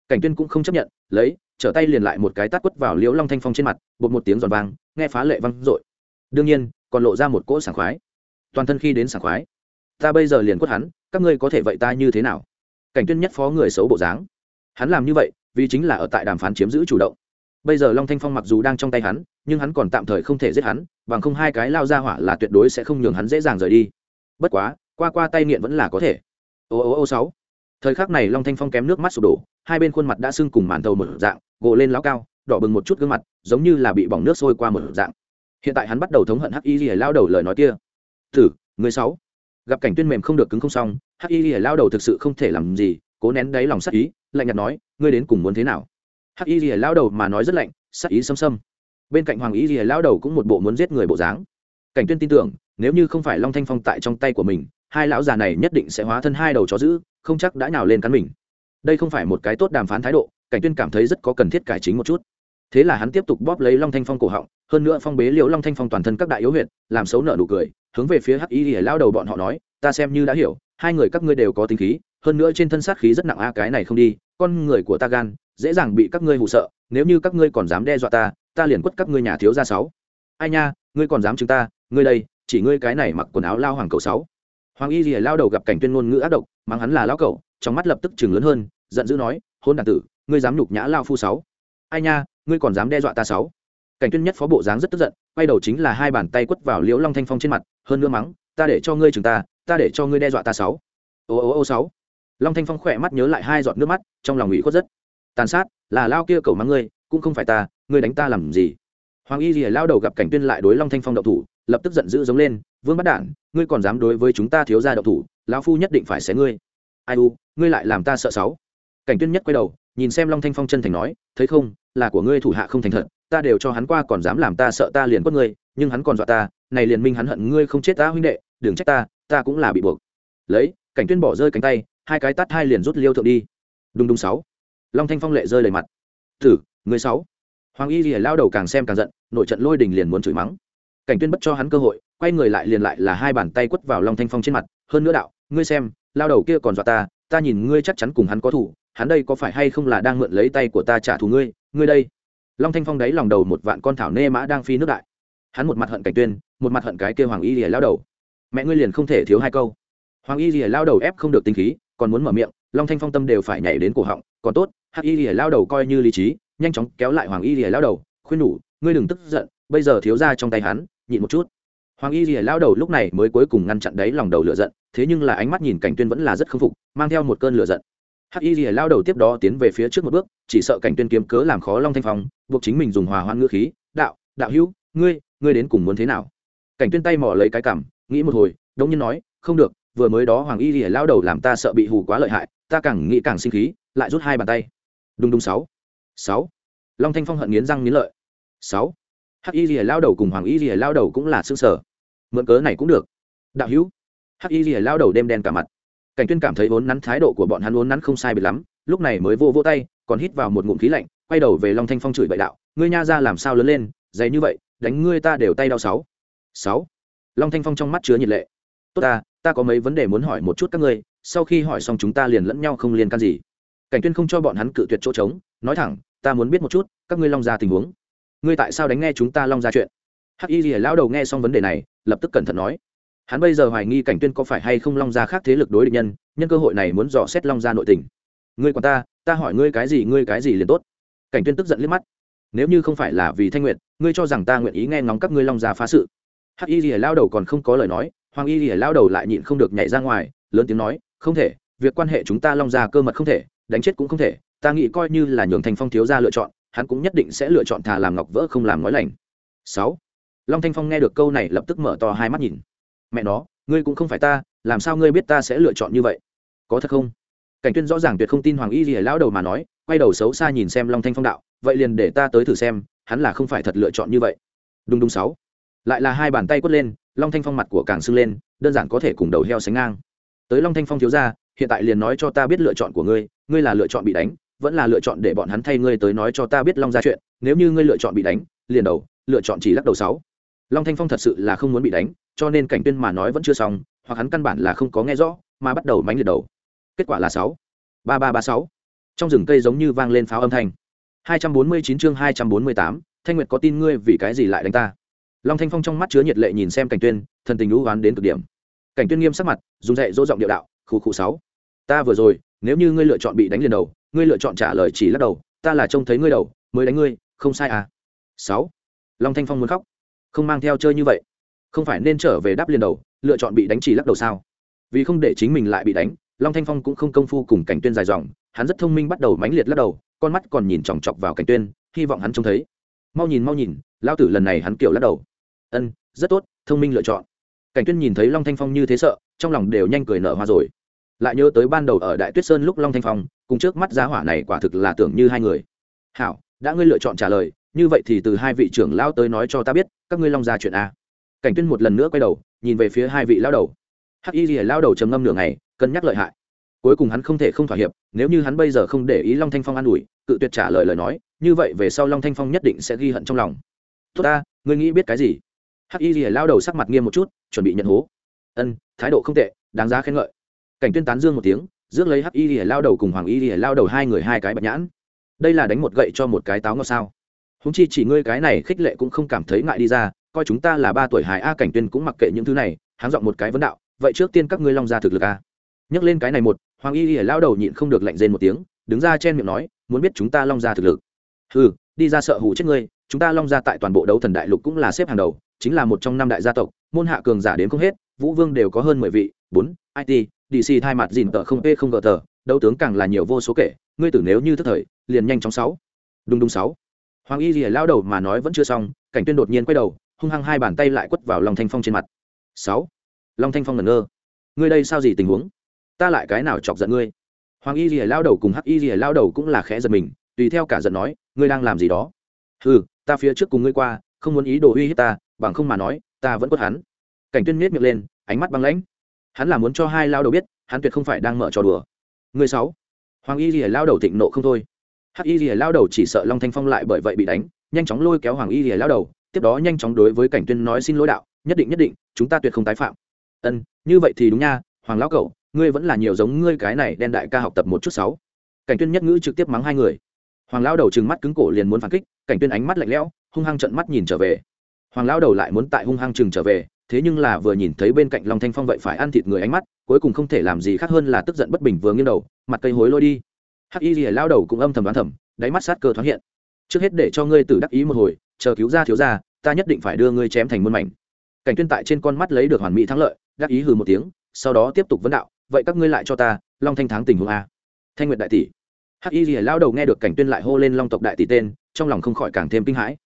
Cảnh tuyên cũng không chấp nhận, lấy, trở tay liền lại một cái tát quất vào liễu long thanh phong trên mặt, bột một tiếng giòn vang, nghe phá lệ văng dội. Đương nhiên, còn lộ ra một cỗ sảng khoái. Toàn thân khi đến sảng khoái. Ta bây giờ liền quất hắn các ngươi có thể vậy ta như thế nào? Cảnh tuyên nhất phó người xấu bộ dáng. Hắn làm như vậy, vì chính là ở tại đàm phán chiếm giữ chủ động. Bây giờ long thanh phong mặc dù đang trong tay hắn, nhưng hắn còn tạm thời không thể giết hắn, bằng không hai cái lao ra hỏa là tuyệt đối sẽ không nhường hắn dễ dàng rời đi. Bất quá, qua qua tay nghiện vẫn là có thể. Ô ô ô sáu. Thời khắc này long thanh phong kém nước mắt sụp đổ, hai bên khuôn mặt đã sưng cùng màn thầu một dạng gộ lên láo cao, đỏ bừng một chút gương mặt, giống như là bị bỏng nước sôi qua một dạng. Hiện tại hắn bắt đầu thống hận hắc y lao đầu lời nói kia. Thử, người sáu gặp cảnh tuyên mềm không được cứng không xong hắc y lìa lao đầu thực sự không thể làm gì cố nén đáy lòng sắc ý lạnh nhạt nói ngươi đến cùng muốn thế nào? Hắc y lìa lao đầu mà nói rất lạnh sắc ý xâm xâm bên cạnh hoàng y lìa lao đầu cũng một bộ muốn giết người bộ dáng. Cảnh tuyên tin tưởng nếu như không phải long thanh phong tại trong tay của mình hai lão già này nhất định sẽ hóa thân hai đầu chó dữ, không chắc đã nhào lên cắn mình. Đây không phải một cái tốt đàm phán thái độ cảnh tuyên cảm thấy rất có cần thiết cải chính một chút. Thế là hắn tiếp tục bóp lấy long thanh phong cổ họng hơn nữa phong bế liễu long thanh phong toàn thân các đại yếu huyệt, làm xấu nợ nụ cười hướng về phía hắc y lìa lao đầu bọn họ nói, ta xem như đã hiểu, hai người các ngươi đều có tính khí, hơn nữa trên thân sát khí rất nặng a, cái này không đi, con người của ta gan, dễ dàng bị các ngươi hụ sợ, nếu như các ngươi còn dám đe dọa ta ta liền quất các ngươi nhà thiếu gia sáu. Ai nha, ngươi còn dám chúng ta, ngươi đây, chỉ ngươi cái này mặc quần áo lao hoàng cầu sáu. Hoàng y lìa lao đầu gặp cảnh tuyên ngôn ngữ ác độc, mắng hắn là lao cậu, trong mắt lập tức chừng lớn hơn, giận dữ nói, hôn đàn tử, ngươi dám nhục nhã lao phu sáu. Ai nha, ngươi còn dám đe dọa ta sáu? Cảnh tuyên nhất phó bộ dáng rất tức giận, quay đầu chính là hai bàn tay quất vào liễu long thanh phong trên mặt, hơn nữa mắng, ta để cho ngươi chừng ta ta để cho ngươi đe dọa ta sáu. Ô ô ô, sáu. Long thanh phong khỏe mắt nhớ lại hai giọt nước mắt, trong lòng ủy khuất rất. Tàn sát, là lao kia cầu mắng ngươi, cũng không phải ta, ngươi đánh ta làm gì? Hoàng y rìa lao đầu gặp cảnh tuyên lại đối long thanh phong đậu thủ, lập tức giận dữ giống lên, vương bắt đản, ngươi còn dám đối với chúng ta thiếu gia đậu thủ, lão phu nhất định phải xé ngươi. Ai u, ngươi lại làm ta sợ sáu. Cảnh tuyên nhất quay đầu, nhìn xem long thanh phong chân thành nói, thấy không, là của ngươi thủ hạ không thành thật ta đều cho hắn qua còn dám làm ta sợ ta liền quất ngươi, nhưng hắn còn dọa ta, này liền minh hắn hận ngươi không chết ta huynh đệ, đừng trách ta ta cũng là bị buộc. Lấy, cảnh tuyên bỏ rơi cánh tay, hai cái tát hai liền rút liêu thượng đi. Đùng đùng sáu. Long thanh phong lệ rơi lệ mặt. Thử người sáu. Hoàng y lìa lao đầu càng xem càng giận, nội trận lôi đình liền muốn chửi mắng. Cảnh tuyên bất cho hắn cơ hội, quay người lại liền lại là hai bàn tay quất vào long thanh phong trên mặt, hơn nữa đạo, ngươi xem, lao đầu kia còn dọa ta ta nhìn ngươi chắc chắn cùng hắn có thủ, hắn đây có phải hay không là đang mượn lấy tay của ta trả thù ngươi ngươi đây long thanh phong đáy lòng đầu một vạn con thảo nê mã đang phi nước đại. Hắn một mặt hận cảnh tuyên, một mặt hận cái kia hoàng y lìa lao đầu. Mẹ ngươi liền không thể thiếu hai câu. Hoàng y lìa lao đầu ép không được tinh khí, còn muốn mở miệng, long thanh phong tâm đều phải nhảy đến cổ họng, còn tốt, hắc y lìa lao đầu coi như lý trí, nhanh chóng kéo lại hoàng y lìa lao đầu, khuyên nhủ, ngươi đừng tức giận, bây giờ thiếu ra trong tay hắn, nhịn một chút. Hoàng y lìa lao đầu lúc này mới cuối cùng ngăn chặn đấy lòng đầu lửa giận, thế nhưng là ánh mắt nhìn cảnh tuyên vẫn là rất khâm phục, mang theo một cơn lửa giận hắc y lìa lao đầu tiếp đó tiến về phía trước một bước, chỉ sợ cảnh tuyên kiếm cớ làm khó long thanh phong, buộc chính mình dùng hòa hoan ngữ khí, đạo đạo hữu, ngươi ngươi đến cùng muốn thế nào? Cảnh tuyên tay mò lấy cái cảm nghĩ một hồi, đống nhiên nói, không được, vừa mới đó hoàng y lìa lao đầu làm ta sợ bị hù quá lợi hại, ta càng nghĩ càng sinh khí, lại rút hai bàn tay. Đùng đùng sáu sáu. Long thanh phong hận nghiến răng nghiến lợi. Sáu. Hắc y lìa lao đầu cùng hoàng y lìa lao đầu cũng là xương sở mượn cớ này cũng được. Đạo hữu. Hắc y lìa lao đầu đêm đen cả mặt cảnh tuyên cảm thấy vốn nắn thái độ của bọn hắn vốn nắn không sai biệt lắm, lúc này mới vô vô tay, còn hít vào một ngụm khí lạnh, quay đầu về long thanh phong chửi bậy đạo, ngươi nha ra làm sao lớn lên, dày như vậy, đánh ngươi ta đều tay đau sáu. Sáu. Long thanh phong trong mắt chứa nhiệt lệ. Tốt ta ta có mấy vấn đề muốn hỏi một chút các ngươi, sau khi hỏi xong chúng ta liền lẫn nhau không liên can gì. Cảnh tuyên không cho bọn hắn cự tuyệt chỗ trống, nói thẳng, ta muốn biết một chút, các ngươi long ra tình huống. Ngươi tại sao đánh nghe chúng ta long ra chuyện? Hắc y lão đầu nghe xong vấn đề này, lập tức cẩn thận nói hắn bây giờ hoài nghi cảnh tuyên có phải hay không long gia khác thế lực đối địch nhân nhân cơ hội này muốn dò xét long gia nội tình. Ngươi còn ta ta hỏi ngươi cái gì, ngươi cái gì liền tốt. Cảnh tuyên tức giận liếc mắt. Nếu như không phải là vì thanh nguyện ngươi cho rằng ta nguyện ý nghe ngóng các ngươi long gia phá sự. Hắc y lìa lao đầu còn không có lời nói, hoàng y lìa lao đầu lại nhịn không được nhảy ra ngoài, lớn tiếng nói, không thể, việc quan hệ chúng ta long gia cơ mật không thể, đánh chết cũng không thể, ta nghĩ coi như là nhường thành phong thiếu gia lựa chọn, hắn cũng nhất định sẽ lựa chọn thà làm ngọc vỡ không làm nói lành. Sáu. Long thanh phong nghe được câu này lập tức mở to hai mắt nhìn mẹ nó ngươi cũng không phải ta làm sao ngươi biết ta sẽ lựa chọn như vậy? Có thật không? Cảnh tuyên rõ ràng tuyệt không tin hoàng y lìa lão đầu mà nói quay đầu xấu xa nhìn xem long thanh phong đạo vậy liền để ta tới thử xem hắn là không phải thật lựa chọn như vậy. Đúng đúng sáu. Lại là hai bàn tay quất lên long thanh phong mặt của càng sưng lên đơn giản có thể cùng đầu heo sánh ngang. Tới long thanh phong thiếu gia, hiện tại liền nói cho ta biết lựa chọn của ngươi ngươi là lựa chọn bị đánh vẫn là lựa chọn để bọn hắn thay ngươi tới nói cho ta biết long ra chuyện nếu như ngươi lựa chọn bị đánh liền đầu lựa chọn chỉ lắc đầu sáu long thanh phong thật sự là không muốn bị đánh cho nên cảnh tuyên mà nói vẫn chưa xong hoặc hắn căn bản là không có nghe rõ mà bắt đầu mánh liệt đầu. Kết quả là sáu ba ba ba sáu. Trong rừng cây giống như vang lên pháo âm thanh. 249 chương 248, thanh nguyệt có tin ngươi vì cái gì lại đánh ta? Long thanh phong trong mắt chứa nhiệt lệ nhìn xem cảnh tuyên thần tình lũ oán đến cực điểm. Cảnh tuyên nghiêm sắc mặt dùng dạy dỗ giọng điệu đạo khu khu sáu ta vừa rồi nếu như ngươi lựa chọn bị đánh liền đầu ngươi lựa chọn trả lời chỉ lắc đầu ta là trông thấy ngươi đầu mới đánh ngươi không sai à. Sáu long thanh phong muốn khóc không mang theo chơi như vậy. Không phải nên trở về đáp liền đầu, lựa chọn bị đánh chỉ lắc đầu sao? Vì không để chính mình lại bị đánh, long thanh phong cũng không công phu cùng cảnh tuyên dài dòng, hắn rất thông minh bắt đầu mãnh liệt lắc đầu, con mắt còn nhìn chòng chọc vào cảnh tuyên, hy vọng hắn trông thấy. Mau nhìn mau nhìn lao tử lần này hắn kiểu lắc đầu. Ân, rất tốt, thông minh lựa chọn. Cảnh tuyên nhìn thấy long thanh phong như thế sợ, trong lòng đều nhanh cười nở hoa rồi. Lại nhớ tới ban đầu ở đại tuyết sơn lúc long thanh phong, cùng trước mắt giá hỏa này quả thực là tưởng như hai người. Hảo, đã ngươi lựa chọn trả lời như vậy thì từ hai vị trưởng lao tới nói cho ta biết, các ngươi long ra chuyện a. Cảnh tuyên một lần nữa quay đầu, nhìn về phía hai vị lao đầu. Hắc y lìa lao đầu trầm ngâm nửa ngày, cân nhắc lợi hại. Cuối cùng hắn không thể không thỏa hiệp, nếu như hắn bây giờ không để ý long thanh phong an ủi, cự tuyệt trả lời lời nói, như vậy về sau long thanh phong nhất định sẽ ghi hận trong lòng. Tốt ta, ngươi nghĩ biết cái gì? Hắc y lìa lao đầu sắc mặt nghiêm một chút, chuẩn bị nhận hố. Ân, thái độ không tệ, đáng giá khen ngợi. Cảnh tuyên tán dương một tiếng, rước lấy hắc y lìa lao đầu cùng hoàng y lìa lao đầu hai người hai cái bạch nhãn. Đây là đánh một gậy cho một cái táo ngọt sao? Húng chi chỉ ngươi cái này khích lệ cũng không cảm thấy ngại đi ra, coi chúng ta là ba tuổi hải a cảnh tuyên cũng mặc kệ những thứ này, háng dọn một cái vấn đạo, vậy trước tiên các ngươi long ra thực lực a. Nhắc lên cái này một, hoàng y lìa lao đầu nhịn không được lạnh rên một tiếng, đứng ra chen miệng nói, muốn biết chúng ta long ra thực lực. Ừ đi ra sợ hủ chết ngươi, chúng ta long ra tại toàn bộ đấu thần đại lục cũng là xếp hàng đầu, chính là một trong năm đại gia tộc, môn hạ cường giả đến không hết, vũ vương đều có hơn mười vị, bốn it dc thay mặt dìn tờ không, p không gờ tờ đấu tướng càng là nhiều vô số kể, ngươi tử nếu như thức thời, liền nhanh chóng sáu. Đúng đúng sáu hoàng y rìa lao đầu mà nói vẫn chưa xong, cảnh tuyên đột nhiên quay đầu, hung hăng hai bàn tay lại quất vào long thanh phong trên mặt. Sáu. Long thanh phong ngẩn ngơ. Ngươi đây sao gì tình huống? Ta lại cái nào chọc giận ngươi? Hoàng y rìa lao đầu cùng hắc y rìa lao đầu cũng là khẽ giật mình, tùy theo cả giận nói, ngươi đang làm gì đó? Ừ ta phía trước cùng ngươi qua, không muốn ý đồ uy hiếp ta, bằng không mà nói, ta vẫn quất hắn. Cảnh tuyên miết miệng lên, ánh mắt băng lãnh. Hắn là muốn cho hai lao đầu biết, hắn tuyệt không phải đang mở trò đùa. Người sáu. Hoàng y rìa lao đầu thịnh nộ không thôi hắc y lìa lao đầu chỉ sợ long thanh phong lại bởi vậy bị đánh, nhanh chóng lôi kéo hoàng y lìa lao đầu, tiếp đó nhanh chóng đối với cảnh tuyên nói xin lỗi đạo, nhất định nhất định, chúng ta tuyệt không tái phạm. Ân, như vậy thì đúng nha, hoàng lão cậu, ngươi vẫn là nhiều giống ngươi cái này đen đại ca học tập một chút sáu. Cảnh tuyên nhất ngữ trực tiếp mắng hai người. Hoàng lão đầu trừng mắt cứng cổ liền muốn phản kích, cảnh tuyên ánh mắt lạnh lẽo, hung hăng trận mắt nhìn trở về. Hoàng lão đầu lại muốn tại hung hăng trừng trở về, thế nhưng là vừa nhìn thấy bên cạnh long thanh phong vậy phải ăn thịt người ánh mắt, cuối cùng không thể làm gì khác hơn là tức giận bất bình vừa nghiêng đầu, mặt cây hối lôi đi hắc y lìa lao đầu cũng âm thầm đoán thầm, đáy mắt sát cơ thoáng hiện. Trước hết để cho ngươi tử đắc ý một hồi, chờ cứu ra thiếu ra ta nhất định phải đưa ngươi chém thành muôn mảnh. Cảnh tuyên tại trên con mắt lấy được hoàn mỹ thắng lợi, đắc ý hừ một tiếng, sau đó tiếp tục vấn đạo, vậy các ngươi lại cho ta, long thanh thắng tình huống a. Thanh nguyệt đại tỷ. Hắc y lìa lao đầu nghe được cảnh tuyên lại hô lên long tộc đại tỷ tên, trong lòng không khỏi càng thêm kinh hãi.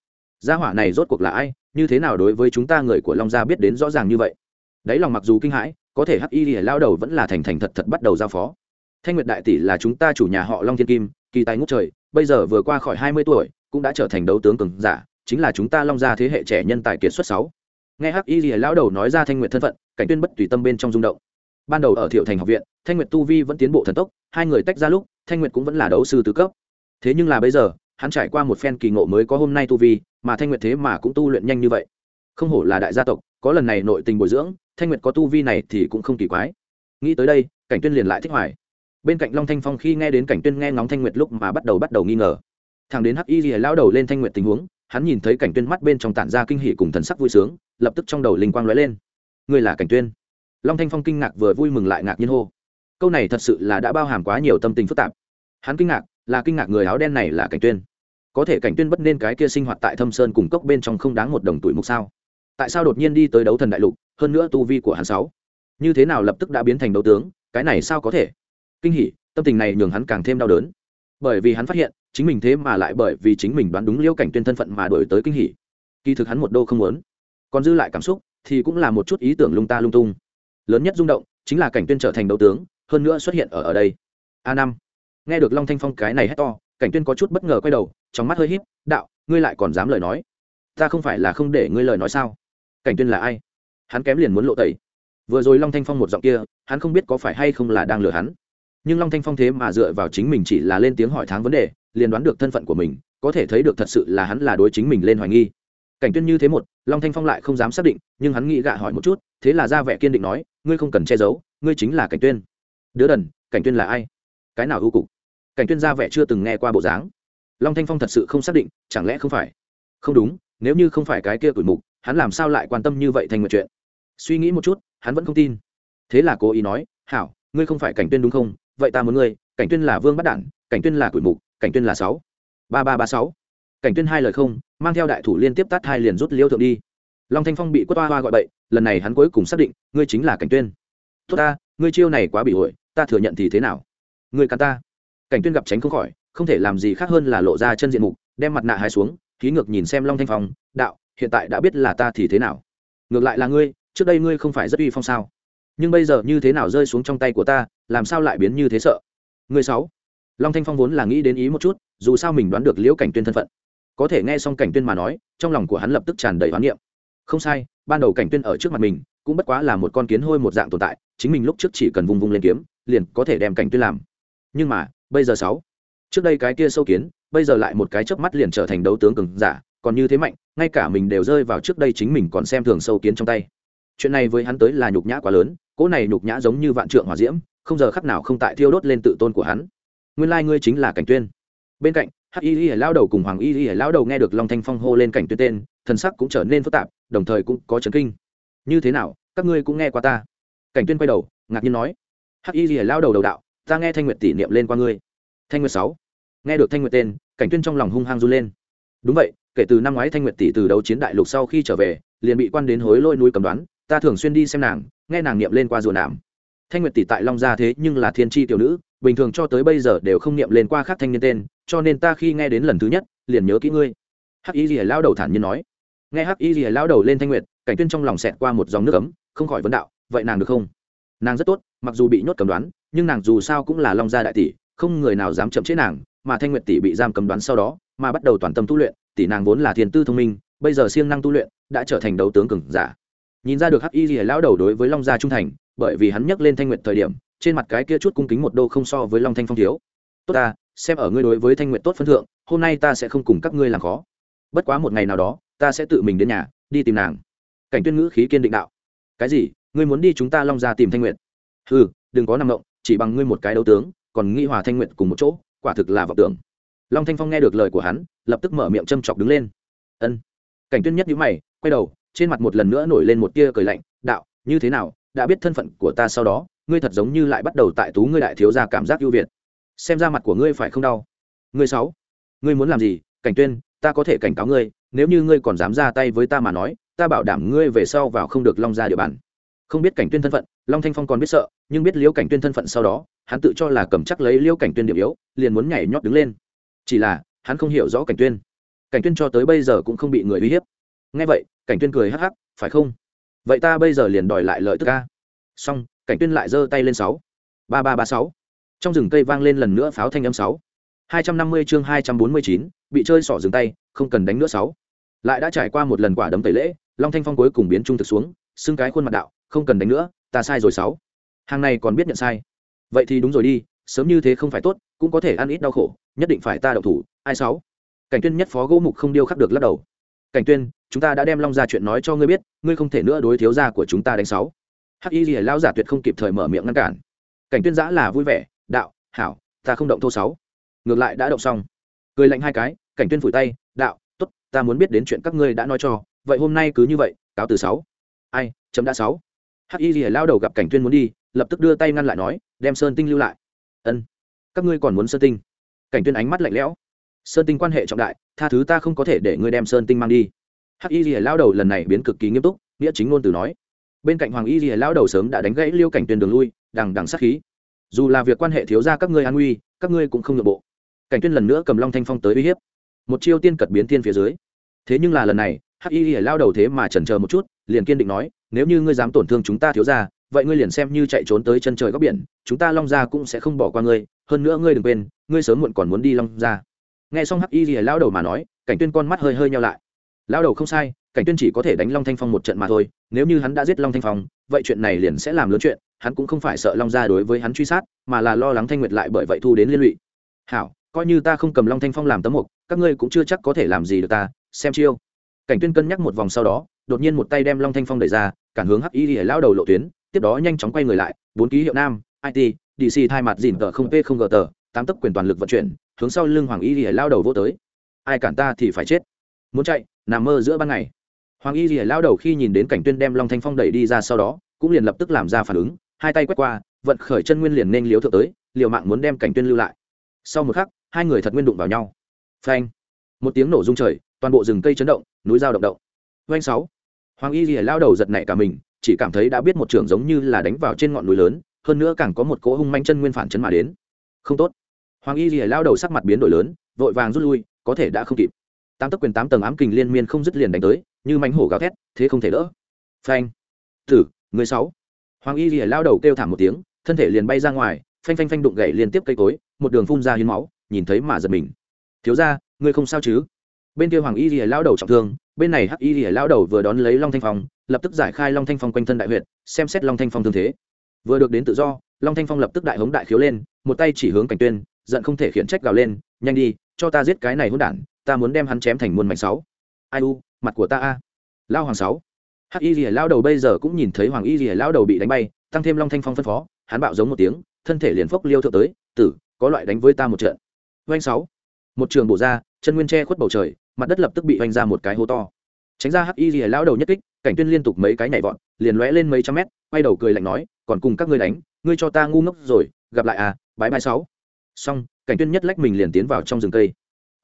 Gia hỏa này rốt cuộc là ai, như thế nào đối với chúng ta người của long gia biết đến rõ ràng như vậy? Đấy lòng mặc dù kinh hãi, có thể hắc y lìa lao đầu vẫn là thành thành thật thật bắt đầu giao phó thanh nguyệt đại tỷ là chúng ta chủ nhà họ long thiên kim, kỳ tài ngút trời, bây giờ vừa qua khỏi hai mươi tuổi, cũng đã trở thành đấu tướng cường giả, chính là chúng ta long gia thế hệ trẻ nhân tài kiệt xuất sáu. Nghe hắc y lìa lão đầu nói ra thanh nguyệt thân phận, cảnh tuyên bất tùy tâm bên trong rung động. Ban đầu ở thiệu thành học viện, thanh nguyệt tu vi vẫn tiến bộ thần tốc, hai người tách ra lúc, thanh nguyệt cũng vẫn là đấu sư tứ cấp. Thế nhưng là bây giờ, hắn trải qua một phen kỳ ngộ mới có hôm nay tu vi, mà thanh nguyệt thế mà cũng tu luyện nhanh như vậy. Không hổ là đại gia tộc, có lần này nội tình bồi dưỡng, thanh nguyệt có tu vi này thì cũng không kỳ quái. Nghĩ tới đây, cảnh tuyên liền lại thích hoài bên cạnh long thanh phong khi nghe đến cảnh tuyên nghe ngóng thanh nguyệt lúc mà bắt đầu bắt đầu nghi ngờ thằng đến hắc y lìa lao đầu lên thanh nguyệt tình huống hắn nhìn thấy cảnh tuyên mắt bên trong tản ra kinh hỉ cùng thần sắc vui sướng lập tức trong đầu linh quang lóe lên ngươi là cảnh tuyên long thanh phong kinh ngạc vừa vui mừng lại ngạc nhiên hô câu này thật sự là đã bao hàm quá nhiều tâm tình phức tạp hắn kinh ngạc là kinh ngạc người áo đen này là cảnh tuyên có thể cảnh tuyên bất nên cái kia sinh hoạt tại thâm sơn cùng cốc bên trong không đáng một đồng tuổi mục sao tại sao đột nhiên đi tới đấu thần đại lục hơn nữa tu vi của hắn sáu như thế nào lập tức đã biến thành đấu tướng cái này sao có thể kinh hỉ, tâm tình này nhường hắn càng thêm đau đớn. Bởi vì hắn phát hiện, chính mình thế mà lại bởi vì chính mình đoán đúng liêu cảnh tuyên thân phận mà đổi tới kinh hỉ. Kỳ thực hắn một đô không muốn. Còn dư lại cảm xúc, thì cũng là một chút ý tưởng lung ta lung tung. Lớn nhất rung động, chính là cảnh tuyên trở thành đấu tướng, hơn nữa xuất hiện ở ở đây. A năm. Nghe được long thanh phong cái này hét to, cảnh tuyên có chút bất ngờ quay đầu, trong mắt hơi híp, đạo, ngươi lại còn dám lời nói? Ta không phải là không để ngươi lời nói sao? Cảnh tuyên là ai? Hắn kém liền muốn lộ tẩy. Vừa rồi long thanh phong một giọng kia, hắn không biết có phải hay không là đang lừa hắn nhưng long thanh phong thế mà dựa vào chính mình chỉ là lên tiếng hỏi tháng vấn đề, liền đoán được thân phận của mình, có thể thấy được thật sự là hắn là đối chính mình lên hoài nghi. Cảnh tuyên như thế một, long thanh phong lại không dám xác định, nhưng hắn nghĩ gạ hỏi một chút, thế là ra vẻ kiên định nói, ngươi không cần che giấu, ngươi chính là cảnh tuyên. Đứa đần, cảnh tuyên là ai? Cái nào ưu cục? Cảnh tuyên ra vẻ chưa từng nghe qua bộ dáng. Long thanh phong thật sự không xác định, chẳng lẽ không phải? Không đúng, nếu như không phải cái kia tuổi mục, hắn làm sao lại quan tâm như vậy thành nguyện chuyện? Suy nghĩ một chút, hắn vẫn không tin. Thế là cố ý nói, hảo, ngươi không phải cảnh tuyên đúng không? Vậy ta muốn ngươi, cảnh tuyên là vương bắt đản, cảnh tuyên là tuổi mục, cảnh tuyên là sáu. Ba ba ba sáu. Cảnh tuyên hai lời không, mang theo đại thủ liên tiếp tát hai liền rút liêu thượng đi. Long thanh phong bị quất hoa hoa gọi bậy, lần này hắn cuối cùng xác định, ngươi chính là cảnh tuyên. Tốt ta, ngươi chiêu này quá bị hội ta thừa nhận thì thế nào? Ngươi cắn ta. Cảnh tuyên gặp tránh không khỏi, không thể làm gì khác hơn là lộ ra chân diện mục, đem mặt nạ hai xuống, khí ngược nhìn xem long thanh phong, đạo, hiện tại đã biết là ta thì thế nào. Ngược lại là ngươi, trước đây ngươi không phải rất uy phong sao? Nhưng bây giờ như thế nào rơi xuống trong tay của ta, làm sao lại biến như thế sợ? Ngươi sáu. Long thanh phong vốn là nghĩ đến ý một chút, dù sao mình đoán được liễu cảnh tuyên thân phận. Có thể nghe xong cảnh tuyên mà nói, trong lòng của hắn lập tức tràn đầy hoán niệm. Không sai, ban đầu cảnh tuyên ở trước mặt mình, cũng bất quá là một con kiến hôi một dạng tồn tại, chính mình lúc trước chỉ cần vung vung lên kiếm, liền có thể đem cảnh tuyên làm. Nhưng mà, bây giờ sáu. Trước đây cái kia sâu kiến, bây giờ lại một cái chớp mắt liền trở thành đấu tướng cường giả, còn như thế mạnh, ngay cả mình đều rơi vào trước đây chính mình còn xem thường sâu kiến trong tay. Chuyện này với hắn tới là nhục nhã quá lớn cỗ này nhục nhã giống như vạn trượng hỏa diễm, không giờ khắc nào không tại thiêu đốt lên tự tôn của hắn. Nguyên lai ngươi chính là cảnh tuyên. Bên cạnh, hắc y y lao đầu cùng hoàng y y lao đầu nghe được long thanh phong hô lên cảnh tuyên tên, thần sắc cũng trở nên phức tạp, đồng thời cũng có chấn kinh. Như thế nào, các ngươi cũng nghe qua ta? Cảnh tuyên quay đầu, ngạc nhiên nói, hắc y y lao đầu đầu đạo, ta nghe thanh nguyệt tỷ niệm lên qua ngươi. Thanh nguyệt sáu. Nghe được thanh nguyệt tên, cảnh tuyên trong lòng hung hăng run lên. Đúng vậy, kể từ năm ngoái thanh nguyệt tỷ từ đấu chiến đại lục sau khi trở về, liền bị quan đến hối lôi núi cầm đoán ta thường xuyên đi xem nàng, nghe nàng niệm lên qua rùa nảm thanh nguyệt tỷ tại long gia thế nhưng là thiên tri tiểu nữ, bình thường cho tới bây giờ đều không niệm lên qua khác thanh niên tên, cho nên ta khi nghe đến lần thứ nhất, liền nhớ kỹ ngươi. Hắc y rìa lao đầu thản nhiên nói. Nghe hắc y rìa lao đầu lên thanh nguyệt, cảnh tuyên trong lòng xẹt qua một dòng nước ấm, không khỏi vấn đạo, vậy nàng được không? Nàng rất tốt, mặc dù bị nhốt cầm đoán, nhưng nàng dù sao cũng là long gia đại tỷ, không người nào dám chậm chế nàng, mà thanh nguyệt tỷ bị giam cầm đoán sau đó, mà bắt đầu toàn tâm tu luyện, tỷ nàng vốn là thiên tư thông minh, bây giờ siêng năng tu luyện, đã trở thành đấu tướng cường giả nhìn ra được hắc y gì lão đầu đối với long gia trung thành, bởi vì hắn nhắc lên thanh nguyệt thời điểm, trên mặt cái kia chút cung kính một đô không so với long thanh phong thiếu. Tốt ta, xem ở ngươi đối với thanh nguyệt tốt phân thượng, hôm nay ta sẽ không cùng các ngươi làm khó. Bất quá một ngày nào đó, ta sẽ tự mình đến nhà, đi tìm nàng. Cảnh tuyên ngữ khí kiên định đạo. Cái gì? Ngươi muốn đi chúng ta long Gia tìm thanh nguyệt? Ừ đừng có nằm động, chỉ bằng ngươi một cái đấu tướng, còn nghi hòa thanh nguyệt cùng một chỗ, quả thực là vọng tưởng. Long thanh phong nghe được lời của hắn, lập tức mở miệng châm chọc đứng lên. Ân. Cảnh tuyên nhất nhíu mày, quay đầu trên mặt một lần nữa nổi lên một tia cười lạnh, đạo, như thế nào? Đã biết thân phận của ta sau đó, ngươi thật giống như lại bắt đầu tại tú ngươi đại thiếu ra cảm giác ưu việt. Xem ra mặt của ngươi phải không đau. Ngươi sáu, ngươi muốn làm gì? Cảnh tuyên, ta có thể cảnh cáo ngươi, nếu như ngươi còn dám ra tay với ta mà nói, ta bảo đảm ngươi về sau vào không được long ra địa bàn. Không biết cảnh tuyên thân phận, long thanh phong còn biết sợ, nhưng biết liễu cảnh tuyên thân phận sau đó, hắn tự cho là cầm chắc lấy liễu cảnh tuyên điểm yếu, liền muốn nhảy nhót đứng lên. Chỉ là, hắn không hiểu rõ cảnh tuyên. Cảnh tuyên cho tới bây giờ cũng không bị người uy hiếp. Nghe vậy cảnh tuyên cười hắc hắc, phải không? Vậy ta bây giờ liền đòi lại lợi tức ca. Xong, cảnh tuyên lại giơ tay lên sáu. Ba ba ba sáu. Trong rừng cây vang lên lần nữa pháo thanh âm sáu. Hai trăm năm mươi chương hai trăm bốn mươi chín, bị chơi sỏ dừng tay, không cần đánh nữa sáu. Lại đã trải qua một lần quả đấm tẩy lễ, long thanh phong cuối cùng biến trung thực xuống, xưng cái khuôn mặt đạo, không cần đánh nữa, ta sai rồi sáu. Hàng này còn biết nhận sai. Vậy thì đúng rồi đi, sớm như thế không phải tốt, cũng có thể ăn ít đau khổ, nhất định phải ta đậu thủ, ai sáu? Cảnh tuyên nhất phó gỗ mục không điêu khắc được lắc đầu cảnh tuyên, chúng ta đã đem long ra chuyện nói cho ngươi biết, ngươi không thể nữa đối thiếu gia của chúng ta đánh sáu. Hắc y lìa lao giả tuyệt không kịp thời mở miệng ngăn cản. Cảnh tuyên giã là vui vẻ, đạo, hảo, ta không động thô sáu. Ngược lại đã động xong. Cười lạnh hai cái, cảnh tuyên phủi tay, đạo, tốt, ta muốn biết đến chuyện các ngươi đã nói cho, vậy hôm nay cứ như vậy, cáo từ sáu. Ai, chấm đã sáu. Hắc y lìa lao đầu gặp cảnh tuyên muốn đi, lập tức đưa tay ngăn lại nói, đem sơn tinh lưu lại. Ân, các ngươi còn muốn sơn tinh? Cảnh tuyên ánh mắt lạnh lẽo sơn tinh quan hệ trọng đại, tha thứ ta không có thể để ngươi đem sơn tinh mang đi. Hắc y rìa lao đầu lần này biến cực kỳ nghiêm túc, nghĩa chính ngôn từ nói. Bên cạnh hoàng y rìa lao đầu sớm đã đánh gãy liêu cảnh tuyên đường lui, đằng đằng sát khí. Dù là việc quan hệ thiếu ra các ngươi an nguy các ngươi cũng không nội bộ. Cảnh tuyên lần nữa cầm long thanh phong tới uy hiếp. Một chiêu tiên cật biến tiên phía dưới. Thế nhưng là lần này, hắc y rìa lao đầu thế mà chần chờ một chút, liền kiên định nói, nếu như ngươi dám tổn thương chúng ta thiếu ra vậy ngươi liền xem như chạy trốn tới chân trời góc biển, chúng ta long ra cũng sẽ không bỏ qua ngươi, hơn nữa ngươi đừng quên, ngươi sớm muộn còn muốn đi long ra nghe xong hắc y lìa lao đầu mà nói, cảnh tuyên con mắt hơi hơi nhau lại. Lao đầu không sai, cảnh tuyên chỉ có thể đánh long thanh phong một trận mà thôi, nếu như hắn đã giết long thanh phong, vậy chuyện này liền sẽ làm lớn chuyện, hắn cũng không phải sợ long gia đối với hắn truy sát, mà là lo lắng thanh nguyệt lại bởi vậy thu đến liên lụy. Hảo, coi như ta không cầm long thanh phong làm tấm mục, các ngươi cũng chưa chắc có thể làm gì được ta, xem chiêu. Cảnh tuyên cân nhắc một vòng sau đó, đột nhiên một tay đem long thanh phong đẩy ra, cản hướng hắc y để lao đầu lộ tuyến, tiếp đó nhanh chóng quay người lại, bốn ký hiệu nam it dc thay mặt dìn tờ không p không g tờ tám tấc quyền toàn lực vận chuyển hướng sau lưng hoàng y để lao đầu vô tới. Ai cản ta thì phải chết. Muốn chạy, nằm mơ giữa ban ngày. Hoàng y rìa lao đầu khi nhìn đến cảnh tuyên đem long thanh phong đẩy đi ra sau đó, cũng liền lập tức làm ra phản ứng, hai tay quét qua, vận khởi chân nguyên liền nên liếu thượng tới, liều mạng muốn đem cảnh tuyên lưu lại. Sau một khắc, hai người thật nguyên đụng vào nhau. Phanh! Một tiếng nổ rung trời, toàn bộ rừng cây chấn động, núi dao động động. Doanh sáu! Hoàng y rìa lao đầu giật nảy cả mình, chỉ cảm thấy đã biết một trường giống như là đánh vào trên ngọn núi lớn, hơn nữa càng có một cỗ hung manh chân nguyên phản chấn mà đến. Không tốt hoàng y Lìa lao đầu sắc mặt biến đổi lớn, vội vàng rút lui, có thể đã không kịp. Tám tấc quyền tám tầng ám kình liên miên không dứt liền đánh tới, như mánh hổ gào thét, thế không thể đỡ. Phanh. Tử, người sáu. Hoàng y lìa lao đầu kêu thảm một tiếng, thân thể liền bay ra ngoài, phanh phanh phanh đụng gậy liên tiếp cây cối, một đường phun ra hiến máu, nhìn thấy mà giật mình. Thiếu ra ngươi không sao chứ? Bên kia hoàng y lìa lao đầu trọng thương, bên này hắc y lìa lao đầu vừa đón lấy long thanh phong, lập tức giải khai long thanh phong quanh thân đại huyện xem xét long thanh phong thương thế. Vừa được đến tự do, long thanh phong lập tức đại hống đại khiếu lên, một tay chỉ hướng cảnh tuyên giận không thể khiển trách gào lên, nhanh đi, cho ta giết cái này hỗn đản, ta muốn đem hắn chém thành muôn mảnh sáu. Ai u, mặt của ta a. Lao hoàng sáu. Hắc y rìa lao đầu bây giờ cũng nhìn thấy hoàng y rìa lao đầu bị đánh bay, tăng thêm long thanh phong phân phó, hắn bạo giống một tiếng, thân thể liền phốc liêu thượng tới, tử, có loại đánh với ta một trận. Oanh sáu. Một trường bổ ra, chân nguyên che khuất bầu trời, mặt đất lập tức bị oanh ra một cái hố to. Tránh ra hắc y rìa lao đầu nhất kích, cảnh tuyên liên tục mấy cái nhảy vọt, liền lóe lên mấy trăm mét, quay đầu cười lạnh nói, còn cùng các ngươi đánh, ngươi cho ta ngu ngốc rồi, gặp lại à bái bái sáu xong, cảnh tuyên nhất lách mình liền tiến vào trong rừng cây.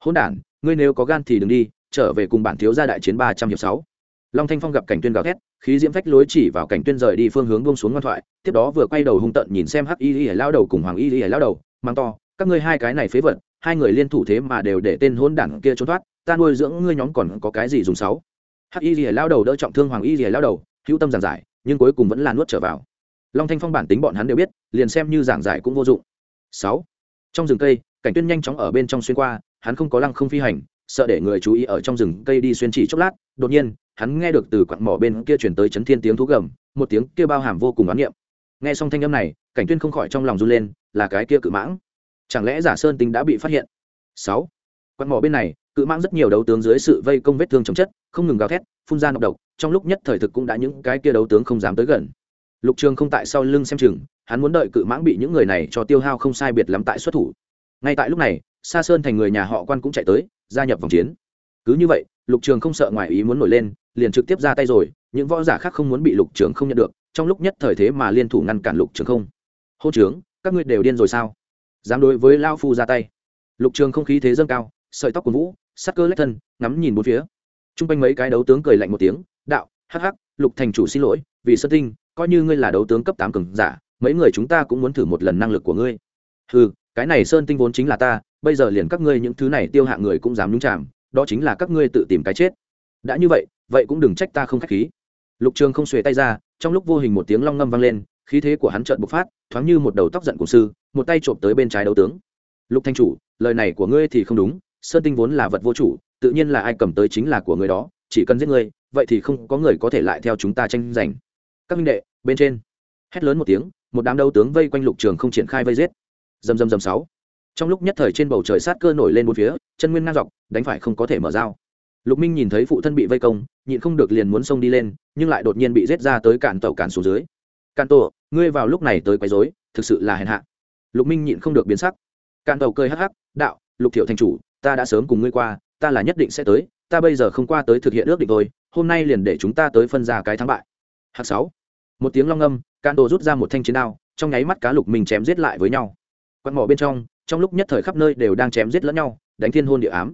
Hỗn đản, ngươi nếu có gan thì đừng đi, trở về cùng bản thiếu gia đại chiến ba trăm hiệp sáu. Long thanh phong gặp cảnh tuyên gào thét, khí diễm phách lối chỉ vào cảnh tuyên rời đi phương hướng buông xuống ngoan thoại, tiếp đó vừa quay đầu hung tận nhìn xem hắc y y lao đầu cùng hoàng y y lao đầu, mang to, các ngươi hai cái này phế vật, hai người liên thủ thế mà đều để tên hôn đản kia trốn thoát, ta nuôi dưỡng ngươi nhóm còn có cái gì dùng sáu? Hắc y Lìa lao đầu đỡ trọng thương hoàng y Lìa lao đầu, hữu tâm giảng giải, nhưng cuối cùng vẫn là nuốt trở vào. Long thanh phong bản tính bọn hắn đều biết, liền xem như giảng giải cũng vô dụng. Sáu trong rừng cây, cảnh tuyên nhanh chóng ở bên trong xuyên qua, hắn không có lăng không phi hành, sợ để người chú ý ở trong rừng cây đi xuyên chỉ chốc lát, đột nhiên, hắn nghe được từ quặng mỏ bên kia chuyển tới chấn thiên tiếng thú gầm, một tiếng kia bao hàm vô cùng đoán niệm. Nghe xong thanh âm này, cảnh tuyên không khỏi trong lòng run lên, là cái kia cự mãng. Chẳng lẽ giả sơn tính đã bị phát hiện? Sáu. Quặng mỏ bên này, cự mãng rất nhiều đấu tướng dưới sự vây công vết thương chống chất, không ngừng gào thét, phun ra nọc độc, trong lúc nhất thời thực cũng đã những cái kia đấu tướng không dám tới gần. Lục trường không tại sau lưng xem chừng hắn muốn đợi cự mãng bị những người này cho tiêu hao không sai biệt lắm tại xuất thủ. Ngay tại lúc này, sa sơn thành người nhà họ quan cũng chạy tới, gia nhập vòng chiến. Cứ như vậy, lục trường không sợ ngoài ý muốn nổi lên, liền trực tiếp ra tay rồi, những võ giả khác không muốn bị lục trường không nhận được, trong lúc nhất thời thế mà liên thủ ngăn cản lục trường không. Hô trướng các ngươi đều điên rồi sao? Dám đối với lao phu ra tay. Lục trường không khí thế dâng cao, sợi tóc của vũ, sắc cơ lách thân, ngắm nhìn bốn phía. T r u n g quanh mấy cái đấu tướng cười lạnh một tiếng, đạo, hắc hắc, lục thành chủ xin lỗi, vì sơ tinh, coi như ngươi là đấu tướng cấp tám cường giả mấy người chúng ta cũng muốn thử một lần năng lực của ngươi. Ừ cái này sơn tinh vốn chính là ta, bây giờ liền các ngươi những thứ này tiêu hạ người cũng dám nhúng chạm đó chính là các ngươi tự tìm cái chết. Đã như vậy vậy cũng đừng trách ta không k h á c h khí. Lục trường không xuề tay ra, trong lúc vô hình một tiếng long ngâm vang lên, khí thế của hắn trợn bộc phát, thoáng như một đầu tóc giận của sư, một tay trộm tới bên trái đấu tướng. Lục thanh chủ, lời này của ngươi thì không đúng, sơn tinh vốn là vật vô chủ, tự nhiên là ai cầm tới chính là của người đó, chỉ cần giết ngươi vậy thì không có người có thể lại theo chúng ta tranh giành. Các minh đệ, bên trên. Hét lớn một tiếng một đám đấu tướng vây quanh lục trường không triển khai vây giết. Dầm dầm dầm sáu. Trong lúc nhất thời trên bầu trời sát cơ nổi lên một phía, chân nguyên ngang dọc, đánh phải không có thể mở dao lục minh nhìn thấy phụ thân bị vây công, nhịn không được liền muốn xông đi lên, nhưng lại đột nhiên bị giết ra tới cản tàu cản xuống dưới. Cản tổ, ngươi vào lúc này tới quấy rối, thực sự là hèn hạ. Lục minh nhịn không được biến sắc. Cản tàu cười hắc hắc, đạo, lục thiệu thành chủ, ta đã sớm cùng ngươi qua, ta là nhất định sẽ tới, ta bây giờ không qua tới thực hiện ước định thôi, hôm nay liền để chúng ta tới phân ra cái thắng bại. Hạc sáu một tiếng long âm can đồ rút ra một thanh chiến đao, trong nháy mắt cá lục mình chém giết lại với nhau. Quạt mỏ bên trong trong lúc nhất thời khắp nơi đều đang chém giết lẫn nhau, đánh thiên hôn địa ám.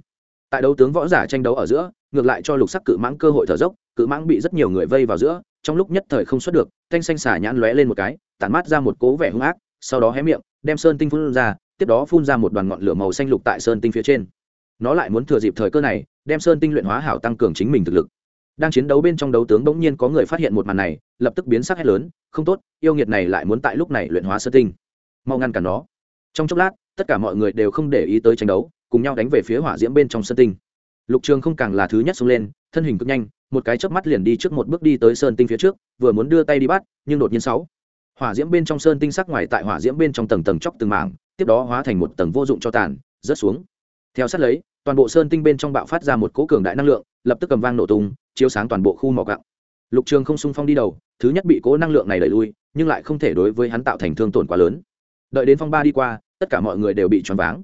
Tại đấu tướng võ giả tranh đấu ở giữa, ngược lại cho lục sắc cự mãng cơ hội thở dốc, cự mãng bị rất nhiều người vây vào giữa, trong lúc nhất thời không xuất được, thanh xanh xả nhãn lóe lên một cái, tản mát ra một cố vẻ hung ác, sau đó hé miệng, đem sơn tinh phun ra, tiếp đó phun ra một đoàn ngọn lửa màu xanh lục tại sơn tinh phía trên. Nó lại muốn thừa dịp thời cơ này, đem sơn tinh luyện hóa hảo tăng cường chính mình thực lực đang chiến đấu bên trong đấu tướng bỗng nhiên có người phát hiện một màn này, lập tức biến sắc hét lớn, không tốt, yêu nghiệt này lại muốn tại lúc này luyện hóa sơn tinh. Mau ngăn cản nó. Trong chốc lát, tất cả mọi người đều không để ý tới tranh đấu, cùng nhau đánh về phía hỏa diễm bên trong sơn tinh. Lục trường không càng là thứ nhất xông lên, thân hình cực nhanh, một cái chớp mắt liền đi trước một bước đi tới sơn tinh phía trước, vừa muốn đưa tay đi bắt, nhưng đột nhiên sáu. Hỏa diễm bên trong sơn tinh sắc ngoài tại hỏa diễm bên trong tầng tầng chóc từng mảng, tiếp đó hóa thành một tầng vô dụng cho tàn, rớt xuống. Theo sát lấy, toàn bộ sơn tinh bên trong bạo phát ra một cỗ cường đại năng lượng, lập tức cầm vang nổ tung chiếu sáng toàn bộ khu mỏ gạo. Lục trường không sung phong đi đầu, thứ nhất bị cỗ năng lượng này đẩy lui, nhưng lại không thể đối với hắn tạo thành thương tổn quá lớn. Đợi đến phong ba đi qua, tất cả mọi người đều bị choáng váng.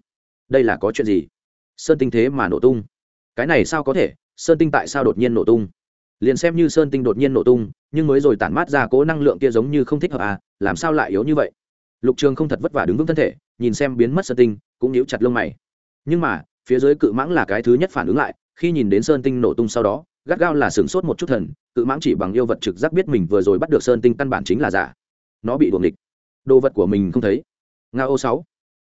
Đây là có chuyện gì? Sơn tinh thế mà nổ tung. Cái này sao có thể? Sơn tinh tại sao đột nhiên nổ tung? Liền xem như sơn tinh đột nhiên nổ tung, nhưng mới rồi tản mát ra cố năng lượng kia giống như không thích hợp à làm sao lại yếu như vậy? Lục trường không thật vất vả đứng vững thân thể, nhìn xem biến mất sơn tinh, cũng níu chặt lông mày. Nhưng mà, phía dưới cự mãng là cái thứ nhất phản ứng lại, khi nhìn đến sơn tinh nổ tung sau đó gắt gao là sửng sốt một chút thần, cự mãng chỉ bằng yêu vật trực giác biết mình vừa rồi bắt được sơn tinh căn bản chính là giả. Nó bị đuồng địch đồ vật của mình không thấy. Nga ô sáu.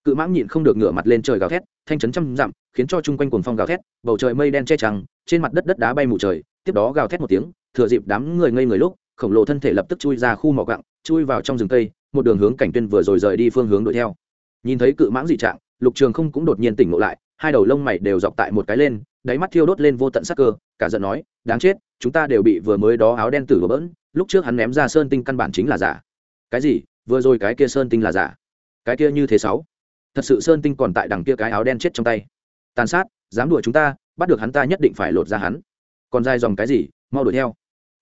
Cự mãng nhịn không được ngửa mặt lên trời gào thét, thanh chấn trăm dặm, khiến cho chung quanh cuồng phong gào thét, bầu trời mây đen che trăng trên mặt đất đất đá bay mù trời, tiếp đó gào thét một tiếng, thừa dịp đám người ngây người lúc, khổng lồ thân thể lập tức chui ra khu mỏ gặng, chui vào trong rừng cây, một đường hướng cảnh tuyên vừa rồi rời đi phương hướng đuổi theo. Nhìn thấy cự mãng dị trạng, lục trường không cũng đột nhiên tỉnh ngộ lại, hai đầu lông mày đều dọc tại một cái lên đáy mắt thiêu đốt lên vô tận sắc cơ, cả giận nói, đáng chết, chúng ta đều bị vừa mới đó áo đen tử đổ bỡn, lúc trước hắn ném ra sơn tinh căn bản chính là giả. Cái gì? Vừa rồi cái kia sơn tinh là giả? Cái kia như thế sáu? Thật sự sơn tinh còn tại đằng kia cái áo đen chết trong tay. Tàn sát, dám đuổi chúng ta, bắt được hắn ta nhất định phải lột ra hắn. Còn dài dòng cái gì? Mau đuổi theo.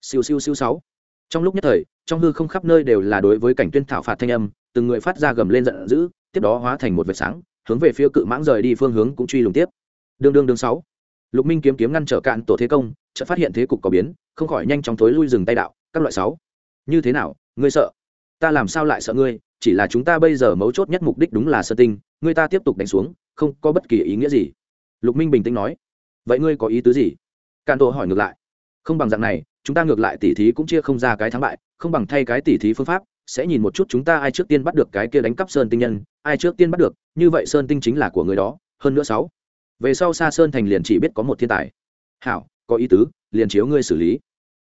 Siêu siêu siêu sáu. Trong lúc nhất thời, trong hư không khắp nơi đều là đối với cảnh tuyên thảo phạt thanh âm, từng người phát ra gầm lên giận dữ, tiếp đó hóa thành một vệt sáng, hướng về phía cự mãng rời đi phương hướng cũng truy lùng tiếp. Đương đương đương sáu lục minh kiếm kiếm ngăn trở cạn tổ thế công, chợt phát hiện thế cục có biến, không khỏi nhanh chóng thối lui dừng tay đạo, các loại sáu, như thế nào, ngươi sợ? Ta làm sao lại sợ ngươi? Chỉ là chúng ta bây giờ mấu chốt nhất mục đích đúng là sơ tinh, ngươi ta tiếp tục đánh xuống, không có bất kỳ ý nghĩa gì. Lục minh bình tĩnh nói, vậy ngươi có ý tứ gì? Cạn tổ hỏi ngược lại, không bằng dạng này, chúng ta ngược lại tỉ thí cũng chia không ra cái thắng bại, không bằng thay cái tỉ thí phương pháp, sẽ nhìn một chút chúng ta ai trước tiên bắt được cái kia đánh cắp sơn tinh nhân, ai trước tiên bắt được, như vậy sơn tinh chính là của người đó, hơn nữa sáu về sau xa sơn thành liền chỉ biết có một thiên tài. Hảo, có ý tứ, liền chiếu ngươi xử lý.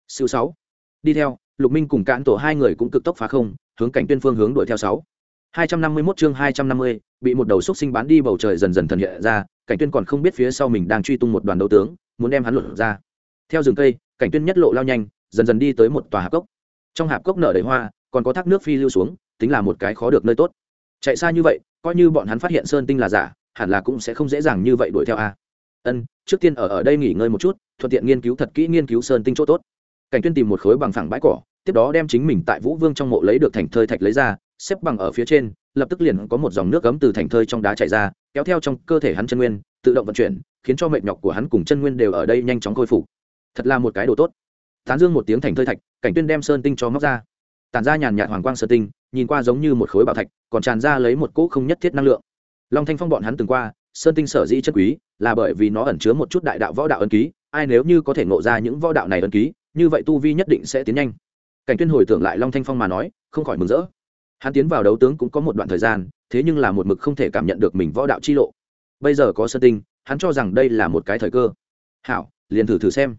Siêu sáu. Đi theo, lục minh cùng cạn tổ hai người cũng cực tốc phá không, hướng cảnh tuyên phương hướng đuổi theo sáu. hai trăm năm mươi 251 chương hai trăm năm mươi, bị một đầu xúc sinh bán đi bầu trời dần dần thần hiện ra, cảnh tuyên còn không biết phía sau mình đang truy tung một đoàn đấu tướng, muốn đem hắn lột ra. Theo rừng cây, cảnh tuyên nhất lộ lao nhanh, dần dần đi tới một tòa hạp cốc. Trong hạp cốc nở đầy hoa, còn có thác nước phi lưu xuống, tính là một cái khó được nơi tốt. Chạy xa như vậy, coi như bọn hắn phát hiện sơn tinh là giả hẳn là cũng sẽ không dễ dàng như vậy đuổi theo a. Ân, trước tiên ở ở đây nghỉ ngơi một chút, thuận tiện nghiên cứu thật kỹ nghiên cứu sơn tinh chỗ tốt. Cảnh tuyên tìm một khối bằng phẳng bãi cỏ, tiếp đó đem chính mình tại vũ vương trong mộ lấy được thành thơi thạch lấy ra, xếp bằng ở phía trên, lập tức liền có một dòng nước cấm từ thành thơi trong đá chảy ra, kéo theo trong cơ thể hắn chân nguyên, tự động vận chuyển, khiến cho mệnh nhọc của hắn cùng chân nguyên đều ở đây nhanh chóng khôi phục. Thật là một cái đồ tốt. Tán dương một tiếng thành thơi thạch, cảnh tuyên đem sơn tinh cho móc ra. Tản ra nhàn nhạt hoàng quang sơn tinh, nhìn qua giống như một khối bảo thạch, còn tràn ra lấy một cỗ không nhất thiết năng lượng long thanh phong bọn hắn từng qua, sơn tinh sở dĩ chân quý, là bởi vì nó ẩn chứa một chút đại đạo võ đạo ân ký, ai nếu như có thể ngộ ra những võ đạo này ân ký, như vậy tu vi nhất định sẽ tiến nhanh. Cảnh tuyên hồi tưởng lại long thanh phong mà nói, không khỏi mừng rỡ. Hắn tiến vào đấu tướng cũng có một đoạn thời gian, thế nhưng là một mực không thể cảm nhận được mình võ đạo chi lộ. Bây giờ có sơn tinh, hắn cho rằng đây là một cái thời cơ. Hảo, liền thử thử xem.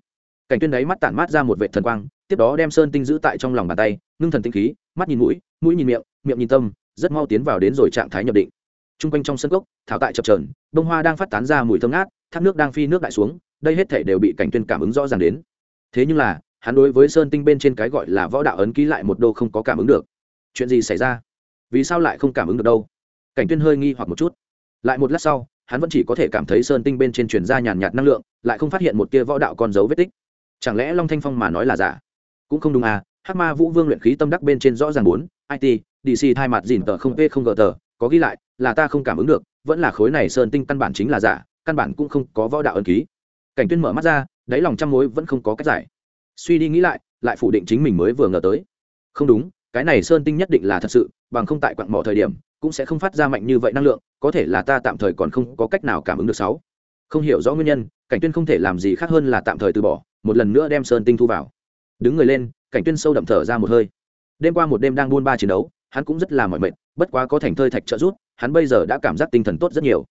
Cảnh tuyên đấy mắt tản mát ra một vệ thần quang, tiếp đó đem sơn tinh giữ tại trong lòng bàn tay, ngưng thần tinh khí, mắt nhìn mũi mũi nhìn miệng miệng nhìn tâm, rất mau tiến vào đến rồi trạng thái nhập định. Trung quanh trong sân gốc thảo tại chập trờn bông hoa đang phát tán ra mùi thơm ngát, thác nước đang phi nước đại xuống, đây hết thể đều bị cảnh tuyên cảm ứng rõ ràng đến. Thế nhưng là, hắn đối với sơn tinh bên trên cái gọi là võ đạo ấn ký lại một đô không có cảm ứng được. Chuyện gì xảy ra? Vì sao lại không cảm ứng được đâu? Cảnh tuyên hơi nghi hoặc một chút. Lại một lát sau, hắn vẫn chỉ có thể cảm thấy sơn tinh bên trên truyền ra nhàn nhạt năng lượng, lại không phát hiện một tia võ đạo con dấu vết tích. Chẳng lẽ long thanh phong mà nói là giả? Cũng không đúng à hắc ma vũ vương luyện khí tâm đắc bên trên rõ ràng bốn it dc thay mặt dìn tờ không p không gờ tờ có ghi lại là ta không cảm ứng được, vẫn là khối này sơn tinh căn bản chính là giả, căn bản cũng không có võ đạo ân ký. Cảnh tuyên mở mắt ra, đáy lòng trăm mối vẫn không có cách giải. Suy đi nghĩ lại lại phủ định chính mình mới vừa ngờ tới. Không đúng, cái này sơn tinh nhất định là thật sự, bằng không tại quặng mỏ thời điểm, cũng sẽ không phát ra mạnh như vậy năng lượng, có thể là ta tạm thời còn không có cách nào cảm ứng được sáu. Không hiểu rõ nguyên nhân, cảnh tuyên không thể làm gì khác hơn là tạm thời từ bỏ, một lần nữa đem sơn tinh thu vào. Đứng người lên, cảnh tuyên sâu đậm thở ra một hơi. Đêm qua một đêm đang buôn ba chiến đấu, hắn cũng rất là mỏi mệt, bất quá có thành thơi thạch trợ giúp hắn bây giờ đã cảm giác tinh thần tốt rất nhiều.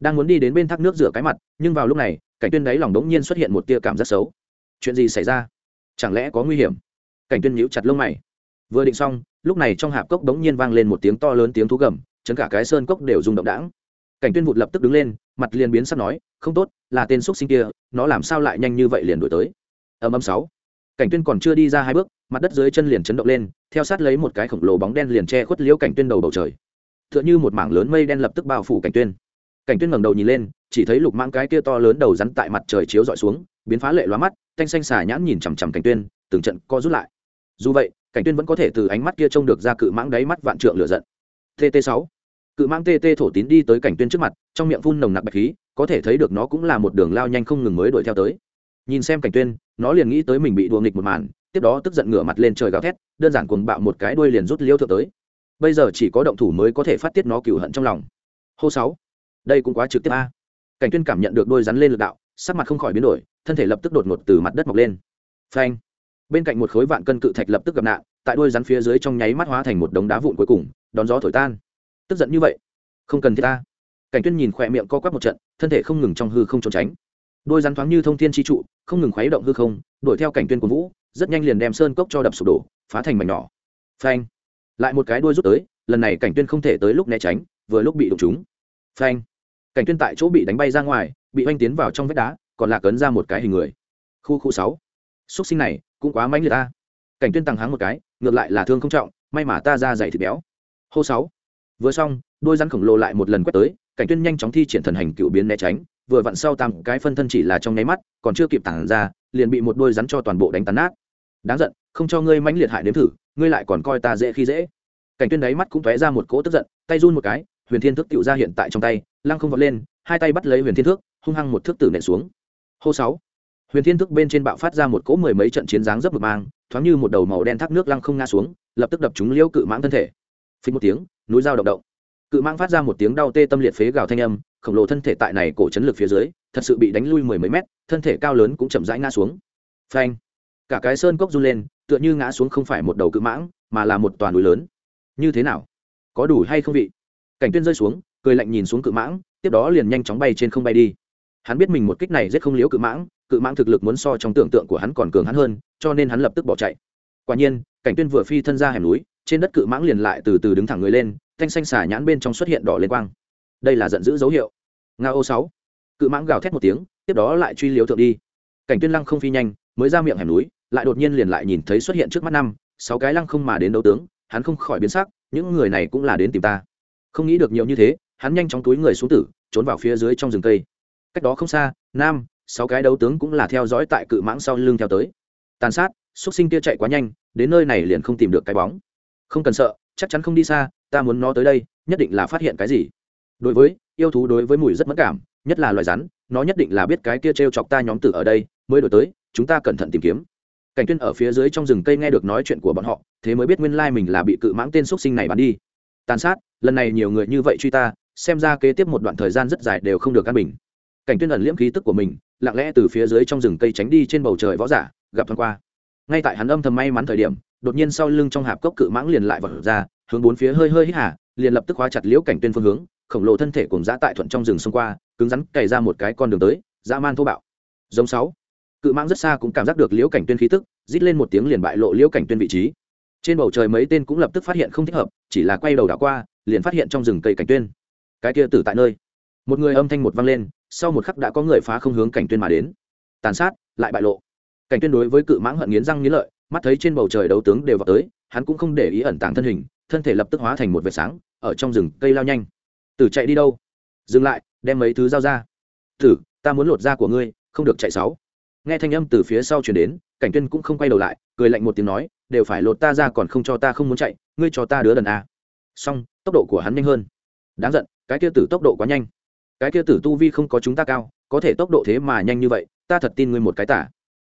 Đang muốn đi đến bên thác nước rửa cái mặt, nhưng vào lúc này, cảnh tuyên đáy lòng đống nhiên xuất hiện một tia cảm giác xấu. Chuyện gì xảy ra? Chẳng lẽ có nguy hiểm? Cảnh tuyên nhíu chặt lông mày. Vừa định xong, lúc này trong hạp cốc đống nhiên vang lên một tiếng to lớn tiếng thú gầm, chấn cả cái sơn cốc đều rung động đãng. Cảnh tuyên vụt lập tức đứng lên, mặt liền biến sắc nói, không tốt, là tên xúc sinh kia, nó làm sao lại nhanh như vậy liền đuổi tới? Âm âm sáu. Cảnh tuyên còn chưa đi ra hai bước, mặt đất dưới chân liền chấn động lên, theo sát lấy một cái khổng lồ bóng đen liền che khuất liễu cảnh tuyên đầu bầu trời tựa như một mảng lớn mây đen lập tức bao phủ cảnh tuyên. Cảnh tuyên ngẩng đầu nhìn lên, chỉ thấy lục mãng cái kia to lớn đầu rắn tại mặt trời chiếu dọi xuống, biến phá lệ loa mắt, thanh xanh xà nhãn nhìn chằm chằm cảnh tuyên, từng trận co rút lại. Dù vậy, cảnh tuyên vẫn có thể từ ánh mắt kia trông được ra cự mãng đáy mắt vạn trượng lửa giận. Tt 6 cự mãng tt thổ tín đi tới cảnh tuyên trước mặt, trong miệng phun nồng nặc bạch khí, có thể thấy được nó cũng là một đường lao nhanh không ngừng mới đuổi theo tới. Nhìn xem cảnh tuyên, nó liền nghĩ tới mình bị đùa nghịch một màn, tiếp đó tức giận ngửa mặt lên trời gào thét, đơn giản cuồng bạo một cái đuôi liền rút liêu thượng tới bây giờ chỉ có động thủ mới có thể phát tiết nó cừu hận trong lòng. Hô sáu. Đây cũng quá trực tiếp a. Cảnh tuyên cảm nhận được đôi rắn lên lực đạo, sắc mặt không khỏi biến đổi, thân thể lập tức đột ngột từ mặt đất mọc lên. Phanh. Bên cạnh một khối vạn cân cự thạch lập tức gặp nạn, tại đôi rắn phía dưới trong nháy mắt hóa thành một đống đá vụn cuối cùng, đón gió thổi tan. Tức giận như vậy, không cần thiết ta cảnh tuyên nhìn khỏe miệng co quắp một trận, thân thể không ngừng trong hư không trốn tránh. Đôi rắn thoáng như thông thiên chi trụ, không ngừng khuấy động hư không, đuổi theo cảnh tuyên của vũ, rất nhanh liền đem sơn cốc cho đập sụp đổ, phá thành mảnh nhỏ. Phanh lại một cái đuôi rút tới, lần này cảnh tuyên không thể tới lúc né tránh, vừa lúc bị đụng trúng. Phanh. Cảnh tuyên tại chỗ bị đánh bay ra ngoài, bị oanh tiến vào trong vách đá, còn lạc ấn ra một cái hình người. Khu khu sáu. Xuất sinh này, cũng quá mãnh liệt ta. Cảnh tuyên tăng háng một cái, ngược lại là thương không trọng, may mà ta ra dày thịt béo. Hô sáu. Vừa xong, đôi rắn khổng lồ lại một lần quét tới, cảnh tuyên nhanh chóng thi triển thần hành cựu biến né tránh, vừa vặn sau tam cái phân thân chỉ là trong nháy mắt, còn chưa kịp tản ra, liền bị một đôi rắn cho toàn bộ đánh tàn nát. Đáng giận không cho ngươi mãnh liệt hại nếm thử, ngươi lại còn coi ta dễ khi dễ. Cảnh tuyên đáy mắt cũng tóe ra một cỗ tức giận, tay run một cái, huyền thiên thước tựu ra hiện tại trong tay, lăng không vọt lên, hai tay bắt lấy huyền thiên thước, hung hăng một thước tử nện xuống. Hô sáu. Huyền thiên thước bên trên bạo phát ra một cỗ mười mấy trận chiến dáng rất mực mang, thoáng như một đầu màu đen thác nước lăng không ngã xuống, lập tức đập chúng liêu cự mãng thân thể. Phình một tiếng, núi dao động động. Cự mãng phát ra một tiếng đau tê tâm liệt phế gào thanh âm, khổng lồ thân thể tại này cổ chấn lực phía dưới, thật sự bị đánh lui mười mấy mét, thân thể cao lớn cũng chậm rãi ngã xuống. Phanh. Cả cái sơn cốc run lên tựa như ngã xuống không phải một đầu cự mãng, mà là một toàn núi lớn. Như thế nào? Có đủ hay không vị? Cảnh tuyên rơi xuống, cười lạnh nhìn xuống cự mãng, tiếp đó liền nhanh chóng bay trên không bay đi. Hắn biết mình một kích này rất không liếu cự mãng cự mãng thực lực muốn so trong tưởng tượng của hắn còn cường hắn hơn, cho nên hắn lập tức bỏ chạy. Quả nhiên, cảnh tuyên vừa phi thân ra hẻm núi, trên đất cự mãng liền lại từ từ đứng thẳng người lên, thanh xanh xả nhãn bên trong xuất hiện đỏ lên quang. Đây là giận dữ dấu hiệu. Nga ô sáu. Cự mãng gào thét một tiếng, tiếp đó lại truy liếu thượng đi. Cảnh tuyên lăng không phi nhanh, mới ra miệng hẻm núi lại đột nhiên liền lại nhìn thấy xuất hiện trước mắt năm, sáu cái lăng không mà đến đấu tướng, hắn không khỏi biến sắc, những người này cũng là đến tìm ta. Không nghĩ được nhiều như thế, hắn nhanh chóng túi người xuống tử, trốn vào phía dưới trong rừng cây. Cách đó không xa nam sáu cái đấu tướng cũng là theo dõi tại cự mãng sau lưng theo tới. Tàn sát xuất sinh kia chạy quá nhanh, đến nơi này liền không tìm được cái bóng. Không cần sợ, chắc chắn không đi xa, ta muốn nó tới đây, nhất định là phát hiện cái gì. Đối với, yêu thú đối với mùi rất mất cảm, nhất là loài rắn, nó nhất định là biết cái kia t r e o chọc ta nhóm tử ở đây, mới đổi tới, chúng ta cẩn thận tìm kiếm cảnh tuyên ở phía dưới trong rừng cây nghe được nói chuyện của bọn họ, thế mới biết nguyên lai mình là bị cự mãng tên x sinh này bắn đi. Tàn sát, lần này nhiều người như vậy truy ta, xem ra kế tiếp một đoạn thời gian rất dài đều không được căn bình. Cảnh tuyên ẩn liễm khí tức của mình, lặng lẽ từ phía dưới trong rừng cây tránh đi trên bầu trời võ giả, gặp thoáng qua. Ngay tại hắn âm thầm may mắn thời điểm, đột nhiên sau lưng trong hạp cốc cự mãng liền lại vật ra, hướng bốn phía hơi hơi hít hà, liền lập tức khóa chặt liễu cảnh tuyên phương hướng, khổng lồ thân thể cùng dã tại thuận trong rừng xông qua, cứng rắn cày ra một cái con đường tới, dã man thô bạo. Giống sáu cự mãng rất xa cũng cảm giác được liễu cảnh tuyên khí tức, rít lên một tiếng liền bại lộ liễu cảnh tuyên vị trí. Trên bầu trời mấy tên cũng lập tức phát hiện không thích hợp, chỉ là quay đầu đảo qua, liền phát hiện trong rừng cây cảnh tuyên. Cái kia tử tại nơi. Một người âm thanh một vang lên, sau một khắc đã có người phá không hướng cảnh tuyên mà đến. Tàn sát, lại bại lộ. Cảnh tuyên đối với cự mãng hận nghiến răng nghiến lợi, mắt thấy trên bầu trời đấu tướng đều vào tới, hắn cũng không để ý ẩn tàng thân hình, thân thể lập tức hóa thành một vệt sáng, ở trong rừng cây lao nhanh. Tử chạy đi đâu? Dừng lại, đem mấy thứ giao ra. Tử, ta muốn lột da của ngươi, không được chạy sáu nghe thanh âm từ phía sau chuyển đến, cảnh tuyên cũng không quay đầu lại, cười lạnh một tiếng nói, đều phải lột ta ra còn không cho ta không muốn chạy, ngươi cho ta đứa đần a. Song tốc độ của hắn nhanh hơn. Đáng giận, cái kia tử tốc độ quá nhanh. Cái kia tử tu vi không có chúng ta cao, có thể tốc độ thế mà nhanh như vậy, ta thật tin ngươi một cái tả.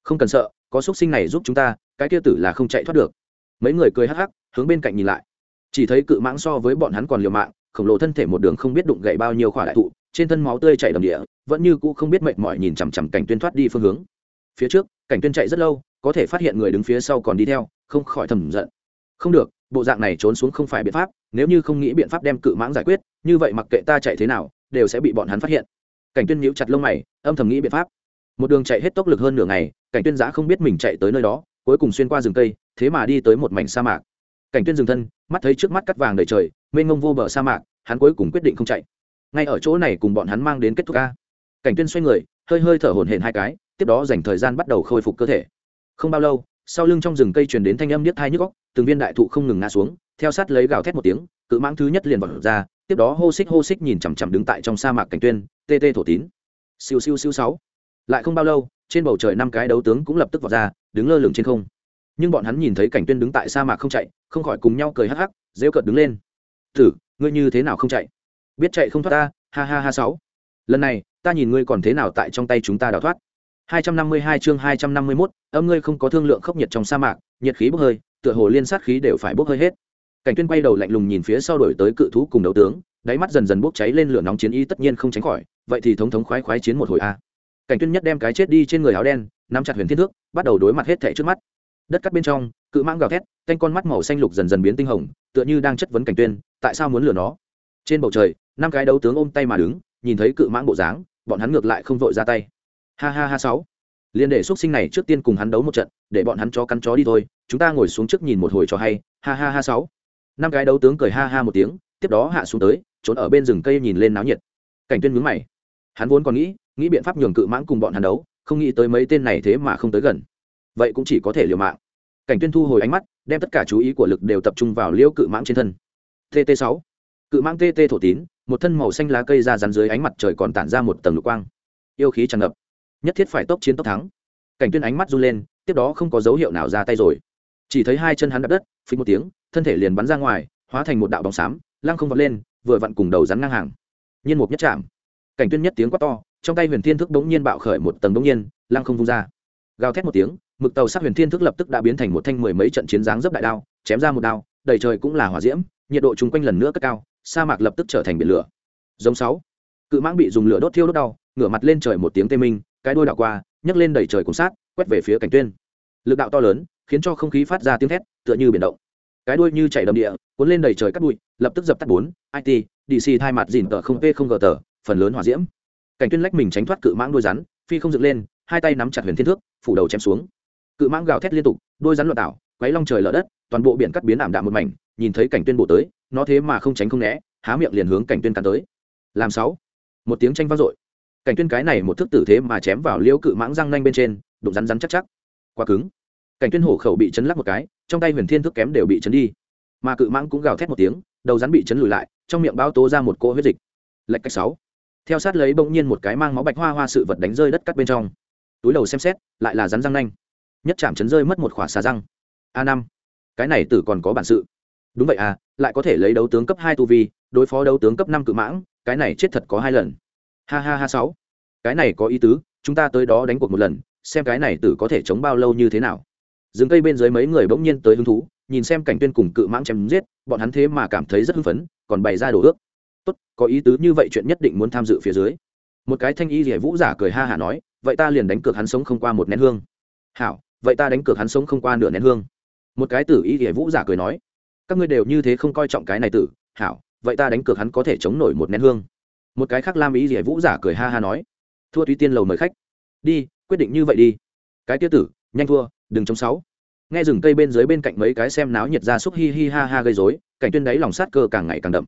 Không cần sợ, có xúc sinh này giúp chúng ta, cái kia tử là không chạy thoát được. Mấy người cười hắc hắc, hướng bên cạnh nhìn lại. Chỉ thấy cự mãng so với bọn hắn còn liều mạng, khổng lồ thân thể một đường không biết đụng gậy bao nhiêu khỏa đại thụ, trên thân máu tươi chảy đầm địa, vẫn như cũ không biết mệt mỏi nhìn chằm chằm cảnh tuyên thoát đi phương hướng phía trước, cảnh tuyên chạy rất lâu, có thể phát hiện người đứng phía sau còn đi theo, không khỏi thầm giận. Không được, bộ dạng này trốn xuống không phải biện pháp, nếu như không nghĩ biện pháp đem cự mãng giải quyết, như vậy mặc kệ ta chạy thế nào, đều sẽ bị bọn hắn phát hiện. Cảnh tuyên nhíu chặt lông mày, âm thầm nghĩ biện pháp. Một đường chạy hết tốc lực hơn nửa ngày, cảnh tuyên giã không biết mình chạy tới nơi đó, cuối cùng xuyên qua rừng cây, thế mà đi tới một mảnh sa mạc. Cảnh tuyên dừng thân, mắt thấy trước mắt cắt vàng đầy trời, mênh mông vô bờ sa mạc, hắn cuối cùng quyết định không chạy. Ngay ở chỗ này cùng bọn hắn mang đến kết thúc ca. Cảnh tuyên xoay người, hơi hơi thở hổn hển hai cái tiếp đó dành thời gian bắt đầu khôi phục cơ thể. Không bao lâu, sau lưng trong rừng cây truyền đến thanh âm điếc thai nhức góc từng viên đại thụ không ngừng ngã xuống, theo sát lấy gào thét một tiếng, cự mãng thứ nhất liền vọt ra, tiếp đó hô xích hô xích nhìn chằm chằm đứng tại trong sa mạc cảnh tuyên, tê tê thổ tín. Siêu siêu siêu sáu. Lại không bao lâu, trên bầu trời năm cái đấu tướng cũng lập tức vọt ra, đứng lơ lửng trên không. Nhưng bọn hắn nhìn thấy cảnh tuyên đứng tại sa mạc không chạy, không khỏi cùng nhau cười hắc hắc, rêu cợt đứng lên. Thử ngươi như thế nào không chạy? Biết chạy không thoát ta, ha ha ha sáu. Lần này, ta nhìn ngươi còn thế nào tại trong tay chúng ta đào thoát. 252 chương 251, âm ngươi không có thương lượng khốc nhiệt trong sa mạc nhiệt khí bốc hơi tựa hồ liên sát khí đều phải bốc hơi hết. Cảnh tuyên quay đầu lạnh lùng nhìn phía sau đổi tới cự thú cùng đấu tướng đáy mắt dần dần bốc cháy lên lửa nóng chiến y tất nhiên không tránh khỏi vậy thì thống thống khoái khoái chiến một hồi a. À. Cảnh tuyên nhất đem cái chết đi trên người áo đen nắm chặt huyền thiên thước bắt đầu đối mặt hết thảy trước mắt. Đất cắt bên trong cự mãng gào thét canh con mắt màu xanh lục dần dần biến tinh hồng tựa như đang chất vấn cảnh tuyên tại sao muốn lừa nó? Trên bầu trời năm cái đấu tướng ôm tay mà đứng nhìn thấy cự mãng bộ dáng bọn hắn ngược lại không vội ra tay ha ha ha sáu. Liền để xuất sinh này trước tiên cùng hắn đấu một trận để bọn hắn chó cắn chó đi thôi chúng ta ngồi xuống trước nhìn một hồi cho hay. Ha ha ha sáu. Năm cái đấu tướng cười ha ha một tiếng tiếp đó hạ xuống tới trốn ở bên rừng cây nhìn lên náo nhiệt. Cảnh tuyên mướn mày. Hắn vốn còn nghĩ nghĩ biện pháp nhường cự mãng cùng bọn hắn đấu không nghĩ tới mấy tên này thế mà không tới gần. Vậy cũng chỉ có thể liều mạng. Cảnh tuyên thu hồi ánh mắt đem tất cả chú ý của lực đều tập trung vào liêu cự mãng trên thân. Tt sáu, cự mãng tt thổ tín một thân màu xanh lá cây ra rắn dưới ánh mặt trời còn tản ra một tầng lục quang. Yêu khí tràn ngập nhất thiết phải tốc chiến tốc thắng. Cảnh tuyên ánh mắt run lên, tiếp đó không có dấu hiệu nào ra tay rồi. Chỉ thấy hai chân hắn đập đất, phí một tiếng, thân thể liền bắn ra ngoài, hóa thành một đạo bóng xám, lăng không vọt lên, vừa vặn cùng đầu rắn ngang hàng. Nhiên một nhất chạm. Cảnh tuyên nhất tiếng quát to, trong tay huyền thiên thức bỗng nhiên bạo khởi một tầng đống nhiên, lăng không vung ra. Gào thét một tiếng, mực tàu sắc huyền thiên thức lập tức đã biến thành một thanh mười mấy trận chiến dáng dấp đại đao, chém ra một đao, đầy trời cũng là hỏa diễm, nhiệt độ chung quanh lần nữa cất cao, sa mạc lập tức trở thành biển lửa. Giống sáu. Cự mãng bị dùng lửa đốt thiêu đốt đau, ngửa mặt lên trời một tiếng tê minh cái đuôi đảo qua, nhấc lên đầy trời cùng sát, quét về phía cảnh tuyên. Lực đạo to lớn, khiến cho không khí phát ra tiếng thét, tựa như biển động. Cái đuôi như chảy đầm địa, cuốn lên đầy trời cắt bụi, lập tức dập tắt bốn it dc thay mặt dìn tờ không p không gờ tờ, phần lớn hỏa diễm. Cảnh tuyên lách mình tránh thoát cự mãng đuôi rắn, phi không dựng lên, hai tay nắm chặt huyền thiên thước, phủ đầu chém xuống. Cự mãng gào thét liên tục, đuôi rắn loạn đảo, quấy long trời lở đất, toàn bộ biển cắt biến ảm đạm một mảnh, nhìn thấy cảnh tuyên bộ tới, nó thế mà không tránh không né, há miệng liền hướng cảnh tuyên cắn tới. Làm sáu, một tiếng tranh vang dội cảnh tuyên cái này một thức tử thế mà chém vào liễu cự mãng răng nanh bên trên, đụng rắn rắn chắc chắc. Quá cứng. Cảnh tuyên hổ khẩu bị chấn lắc một cái, trong tay huyền thiên thức kém đều bị chấn đi. Mà cự mãng cũng gào thét một tiếng, đầu rắn bị chấn lùi lại, trong miệng bao tố ra một cỗ huyết dịch. Lệch cách sáu. Theo sát lấy bỗng nhiên một cái mang máu bạch hoa hoa sự vật đánh rơi đất cắt bên trong. Túi đầu xem xét, lại là rắn răng nanh. Nhất chạm chấn rơi mất một khỏa xà răng. A năm. Cái này tử còn có bản sự. Đúng vậy à lại có thể lấy đấu tướng cấp hai tu vi, đối phó đấu tướng cấp năm cự mãng, cái này chết thật có hai lần ha ha ha sáu. Cái này có ý tứ, chúng ta tới đó đánh cuộc một lần, xem cái này tử có thể chống bao lâu như thế nào. Rừng cây bên dưới mấy người bỗng nhiên tới hứng thú, nhìn xem cảnh tuyên cùng cự mãng chém giết, bọn hắn thế mà cảm thấy rất hưng phấn, còn bày ra đồ ước. Tốt, có ý tứ như vậy chuyện nhất định muốn tham dự phía dưới. Một cái thanh y rỉa vũ giả cười ha hả nói, vậy ta liền đánh cược hắn sống không qua một nén hương. Hảo, vậy ta đánh cược hắn sống không qua nửa nén hương. Một cái tử y rỉa vũ giả cười nói, các ngươi đều như thế không coi trọng cái này tử. Hảo, vậy ta đánh cược hắn có thể chống nổi một nén hương một cái khác lam ý rỉa vũ giả cười ha ha nói, thua túy tiên lầu mời khách. Đi, quyết định như vậy đi. Cái tiết tử, nhanh thua, đừng chống sáu. Nghe rừng cây bên dưới bên cạnh mấy cái xem náo nhiệt ra xúc hi hi ha ha gây rối, cảnh tuyên đấy lòng sát cơ càng ngày càng đậm.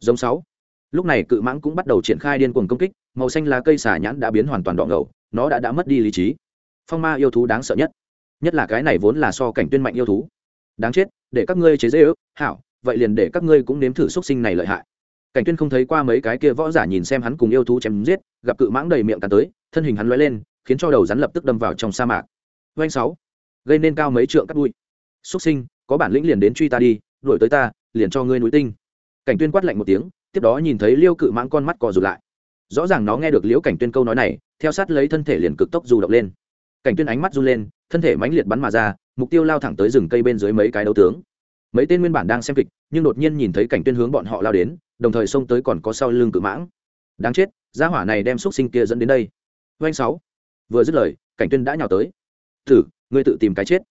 Giống sáu. Lúc này cự mãng cũng bắt đầu triển khai điên cuồng công kích, màu xanh lá cây xà nhãn đã biến hoàn toàn đỏ ngầu, nó đã đã mất đi lý trí. Phong ma yêu thú đáng sợ nhất. Nhất là cái này vốn là so cảnh tuyên mạnh yêu thú. Đáng chết, để các ngươi chế dễ ước hảo, vậy liền để các ngươi cũng nếm thử xúc sinh này lợi hại cảnh tuyên không thấy qua mấy cái kia võ giả nhìn xem hắn cùng yêu thú chém giết, gặp cự mãng đầy miệng cắn tới, thân hình hắn lóe lên, khiến cho đầu rắn lập tức đâm vào trong sa mạc. Doanh sáu, gây nên cao mấy trượng cắt bụi. Xuất sinh, có bản lĩnh liền đến truy ta đi, đuổi tới ta, liền cho ngươi núi tinh. Cảnh tuyên quát lạnh một tiếng, tiếp đó nhìn thấy liêu cự mãng con mắt cò rụt lại. Rõ ràng nó nghe được liễu cảnh tuyên câu nói này, theo sát lấy thân thể liền cực tốc du động lên. Cảnh tuyên ánh mắt run lên, thân thể mãnh liệt bắn mà ra, mục tiêu lao thẳng tới rừng cây bên dưới mấy cái đấu tướng mấy tên nguyên bản đang xem kịch, nhưng đột nhiên nhìn thấy cảnh tuyên hướng bọn họ lao đến, đồng thời xông tới còn có sau lưng cự mãng. Đáng chết, gia hỏa này đem xúc sinh kia dẫn đến đây. Doanh sáu. Vừa dứt lời, cảnh tuyên đã nhào tới. Thử, ngươi tự tìm cái chết.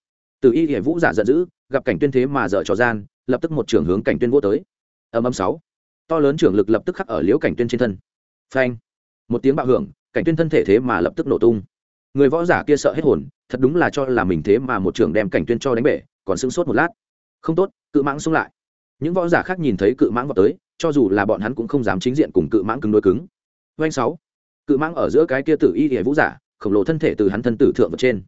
Từ y hệ vũ giả giận dữ, gặp cảnh tuyên thế mà dở trò gian, lập tức một trưởng hướng cảnh tuyên vô tới. Âm âm sáu. To lớn trưởng lực lập tức khắc ở liễu cảnh tuyên trên thân. Phanh. Một tiếng bạo hưởng, cảnh tuyên thân thể thế mà lập tức nổ tung. Người võ giả kia sợ hết hồn, thật đúng là cho là mình thế mà một trưởng đem cảnh tuyên cho đánh bể, còn sững sốt một lát không tốt, cự mãng xung lại. Những võ giả khác nhìn thấy cự mãng vào tới, cho dù là bọn hắn cũng không dám chính diện cùng cự mãng cứng đối cứng. Doanh sáu, cự mãng ở giữa cái kia tử y hệ vũ giả, khổng lồ thân thể từ hắn thân tử thượng vật trên.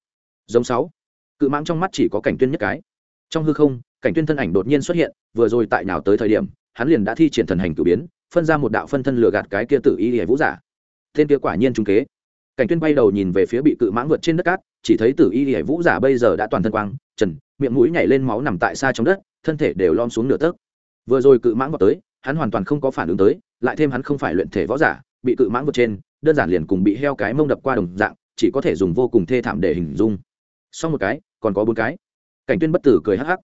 Giống sáu, cự mãng trong mắt chỉ có cảnh tuyên nhất cái. Trong hư không, cảnh tuyên thân ảnh đột nhiên xuất hiện, vừa rồi tại nào tới thời điểm, hắn liền đã thi triển thần hành cử biến, phân ra một đạo phân thân lừa gạt cái kia tử y hệ vũ giả. Tên kia quả nhiên trung kế. Cảnh tuyên bay đầu nhìn về phía bị cự mãng vượt trên đất cát, chỉ thấy tử y hệ vũ giả bây giờ đã toàn thân quang, trần miệng mũi nhảy lên máu nằm tại xa trong đất, thân thể đều lom xuống nửa tấc. Vừa rồi cự mãng vào tới, hắn hoàn toàn không có phản ứng tới, lại thêm hắn không phải luyện thể võ giả, bị cự mãng vượt trên, đơn giản liền cùng bị heo cái mông đập qua đồng dạng, chỉ có thể dùng vô cùng thê thảm để hình dung. Sau một cái, còn có bốn cái. Cảnh tuyên bất tử cười hắc hắc.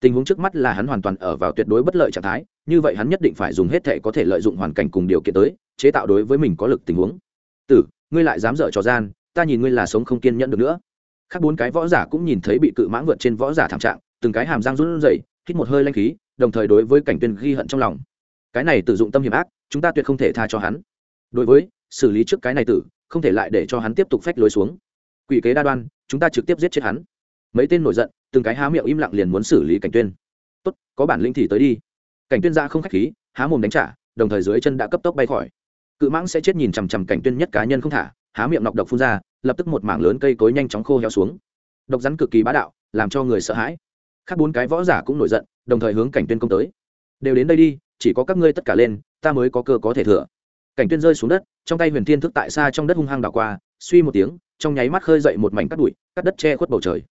Tình huống trước mắt là hắn hoàn toàn ở vào tuyệt đối bất lợi trạng thái, như vậy hắn nhất định phải dùng hết thể có thể lợi dụng hoàn cảnh cùng điều kiện tới, chế tạo đối với mình có lực tình huống. Tử, ngươi lại dám dở trò gian, ta nhìn ngươi là sống không kiên nhẫn được nữa khác bốn cái võ giả cũng nhìn thấy bị cự mãng vượt trên võ giả thảm trạng, từng cái hàm răng run rẩy, hít một hơi lanh khí, đồng thời đối với cảnh tuyên ghi hận trong lòng. Cái này tử dụng tâm hiểm ác, chúng ta tuyệt không thể tha cho hắn. Đối với, xử lý trước cái này tử, không thể lại để cho hắn tiếp tục phách lối xuống. Quỷ kế đa đoan, chúng ta trực tiếp giết chết hắn. Mấy tên nổi giận, từng cái há miệng im lặng liền muốn xử lý cảnh tuyên. Tốt, có bản lĩnh thì tới đi. Cảnh tuyên ra không khách khí, há mồm đánh trả, đồng thời dưới chân đã cấp tốc bay khỏi. Cự mãng sẽ chết nhìn chằm chằm cảnh tuyên nhất cá nhân không thả há miệng nọc độc phun ra, lập tức một mảng lớn cây cối nhanh chóng khô heo xuống. Độc rắn cực kỳ bá đạo, làm cho người sợ hãi. Khác bốn cái võ giả cũng nổi giận, đồng thời hướng cảnh tuyên công tới. Đều đến đây đi, chỉ có các ngươi tất cả lên, ta mới có cơ có thể thừa. Cảnh tuyên rơi xuống đất, trong tay huyền thiên thức tại xa trong đất hung hăng đảo qua, suy một tiếng, trong nháy mắt khơi dậy một mảnh cắt bụi, cắt đất che khuất bầu trời.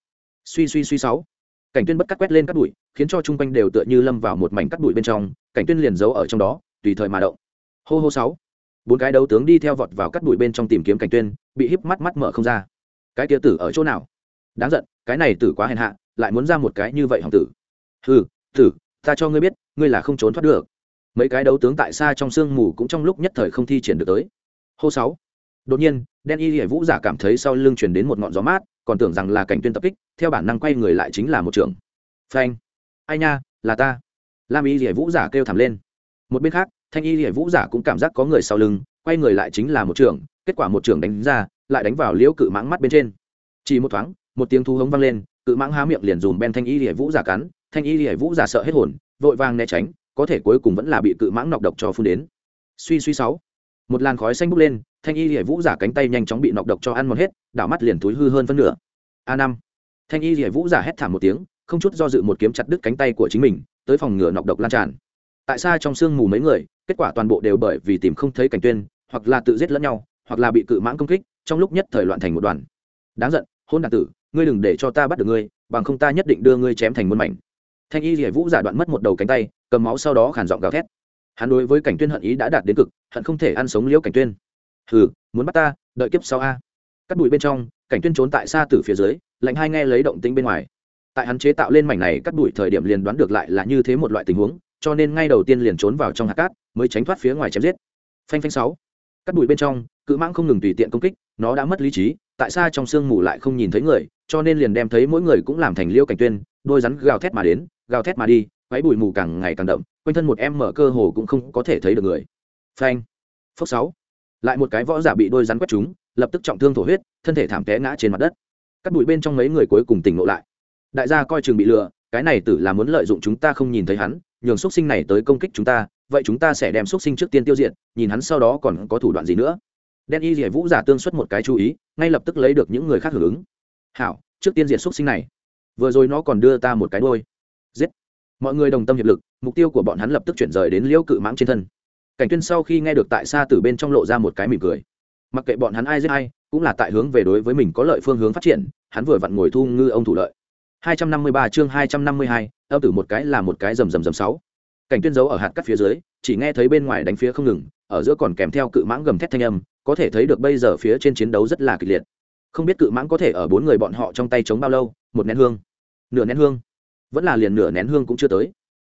Suy suy suy sáu. Cảnh tuyên bất cắt quét lên cắt bụi, khiến cho chung quanh đều tựa như lâm vào một mảnh cắt bụi bên trong, cảnh tuyên liền giấu ở trong đó, tùy thời mà động. Hô hô sáu bốn cái đấu tướng đi theo vọt vào cắt bụi bên trong tìm kiếm cảnh tuyên, bị híp mắt mắt mở không ra. Cái kia tử ở chỗ nào? Đáng giận, cái này tử quá hèn hạ, lại muốn ra một cái như vậy hỏng tử. Hừ, tử, ta cho ngươi biết, ngươi là không trốn thoát được. Mấy cái đấu tướng tại xa trong sương mù cũng trong lúc nhất thời không thi triển được tới. Hô sáu. Đột nhiên, đen y hải vũ giả cảm thấy sau lưng chuyển đến một ngọn gió mát, còn tưởng rằng là cảnh tuyên tập kích, theo bản năng quay người lại chính là một trưởng. Phanh. Ai nha, là ta. Lam y hải vũ giả kêu thảm lên. Một bên khác thanh y rỉa vũ giả cũng cảm giác có người sau lưng, quay người lại chính là một trưởng, kết quả một trưởng đánh ra, lại đánh vào liễu cự mãng mắt bên trên. Chỉ một thoáng, một tiếng thu hống vang lên, cự mãng há miệng liền dùm ben thanh y rỉa vũ giả cắn, thanh y rỉa vũ giả sợ hết hồn, vội vàng né tránh, có thể cuối cùng vẫn là bị cự mãng nọc độc cho phun đến. Suy suy sáu, một làn khói xanh bốc lên, thanh y rỉa vũ giả cánh tay nhanh chóng bị nọc độc cho ăn mòn hết, đảo mắt liền túi hư hơn phân nửa. A năm, thanh y rỉa vũ giả hét thảm một tiếng, không chút do dự một kiếm chặt đứt cánh tay của chính mình, tới phòng ngừa nọc độc lan tràn. Tại sao trong sương mù mấy người kết quả toàn bộ đều bởi vì tìm không thấy cảnh tuyên, hoặc là tự giết lẫn nhau, hoặc là bị cự mãng công kích, trong lúc nhất thời loạn thành một đoàn. Đáng giận, hôn đàn tử, ngươi đừng để cho ta bắt được ngươi, bằng không ta nhất định đưa ngươi chém thành muôn mảnh. Thanh y rỉa vũ giả đoạn mất một đầu cánh tay, cầm máu sau đó khản giọng gào thét. Hắn đối với cảnh tuyên hận ý đã đạt đến cực, hận không thể ăn sống liễu cảnh tuyên. Hừ, muốn bắt ta, đợi kiếp sau a. Cắt bụi bên trong, cảnh tuyên trốn tại xa từ phía dưới, lạnh hai nghe lấy động tĩnh bên ngoài. Tại hắn chế tạo lên mảnh này cắt bụi thời điểm liền đoán được lại là như thế một loại tình huống cho nên ngay đầu tiên liền trốn vào trong hạt cát, mới tránh thoát phía ngoài chém giết. Phanh phanh sáu. Cắt bụi bên trong, cự mãng không ngừng tùy tiện công kích, nó đã mất lý trí, tại sao trong sương mù lại không nhìn thấy người, cho nên liền đem thấy mỗi người cũng làm thành liêu cảnh tuyên, đôi rắn gào thét mà đến, gào thét mà đi, váy bụi mù càng ngày càng đậm, quanh thân một em mở cơ hồ cũng không có thể thấy được người. Phanh. Phốc sáu. Lại một cái võ giả bị đôi rắn quét trúng, lập tức trọng thương thổ huyết, thân thể thảm té ngã trên mặt đất. Cắt bụi bên trong mấy người cuối cùng tỉnh ngộ lại. Đại gia coi chừng bị lừa, cái này tử là muốn lợi dụng chúng ta không nhìn thấy hắn nhường x sinh này tới công kích chúng ta, vậy chúng ta sẽ đem x sinh trước tiên tiêu diệt, nhìn hắn sau đó còn có thủ đoạn gì nữa. Đen y rỉa vũ giả tương xuất một cái chú ý, ngay lập tức lấy được những người khác hưởng ứng. Hảo, trước tiên diệt x sinh này. Vừa rồi nó còn đưa ta một cái đôi giết. Mọi người đồng tâm hiệp lực, mục tiêu của bọn hắn lập tức chuyển rời đến liễu cự mãng trên thân. Cảnh tuyên sau khi nghe được tại xa từ bên trong lộ ra một cái mỉm cười. Mặc kệ bọn hắn ai giết ai, cũng là tại hướng về đối với mình có lợi phương hướng phát triển, hắn vừa vặn ngồi thu ngư ông thủ lợi. 253 chương 252, âm tử một cái là một cái rầm rầm rầm sáu. Cảnh tuyên giấu ở hạt cắt phía dưới chỉ nghe thấy bên ngoài đánh phía không ngừng ở giữa còn kèm theo cự mãng gầm thét thanh âm có thể thấy được bây giờ phía trên chiến đấu rất là kịch liệt. Không biết cự mãng có thể ở bốn người bọn họ trong tay chống bao lâu một nén hương. Nửa nén hương. Vẫn là liền nửa nén hương cũng chưa tới.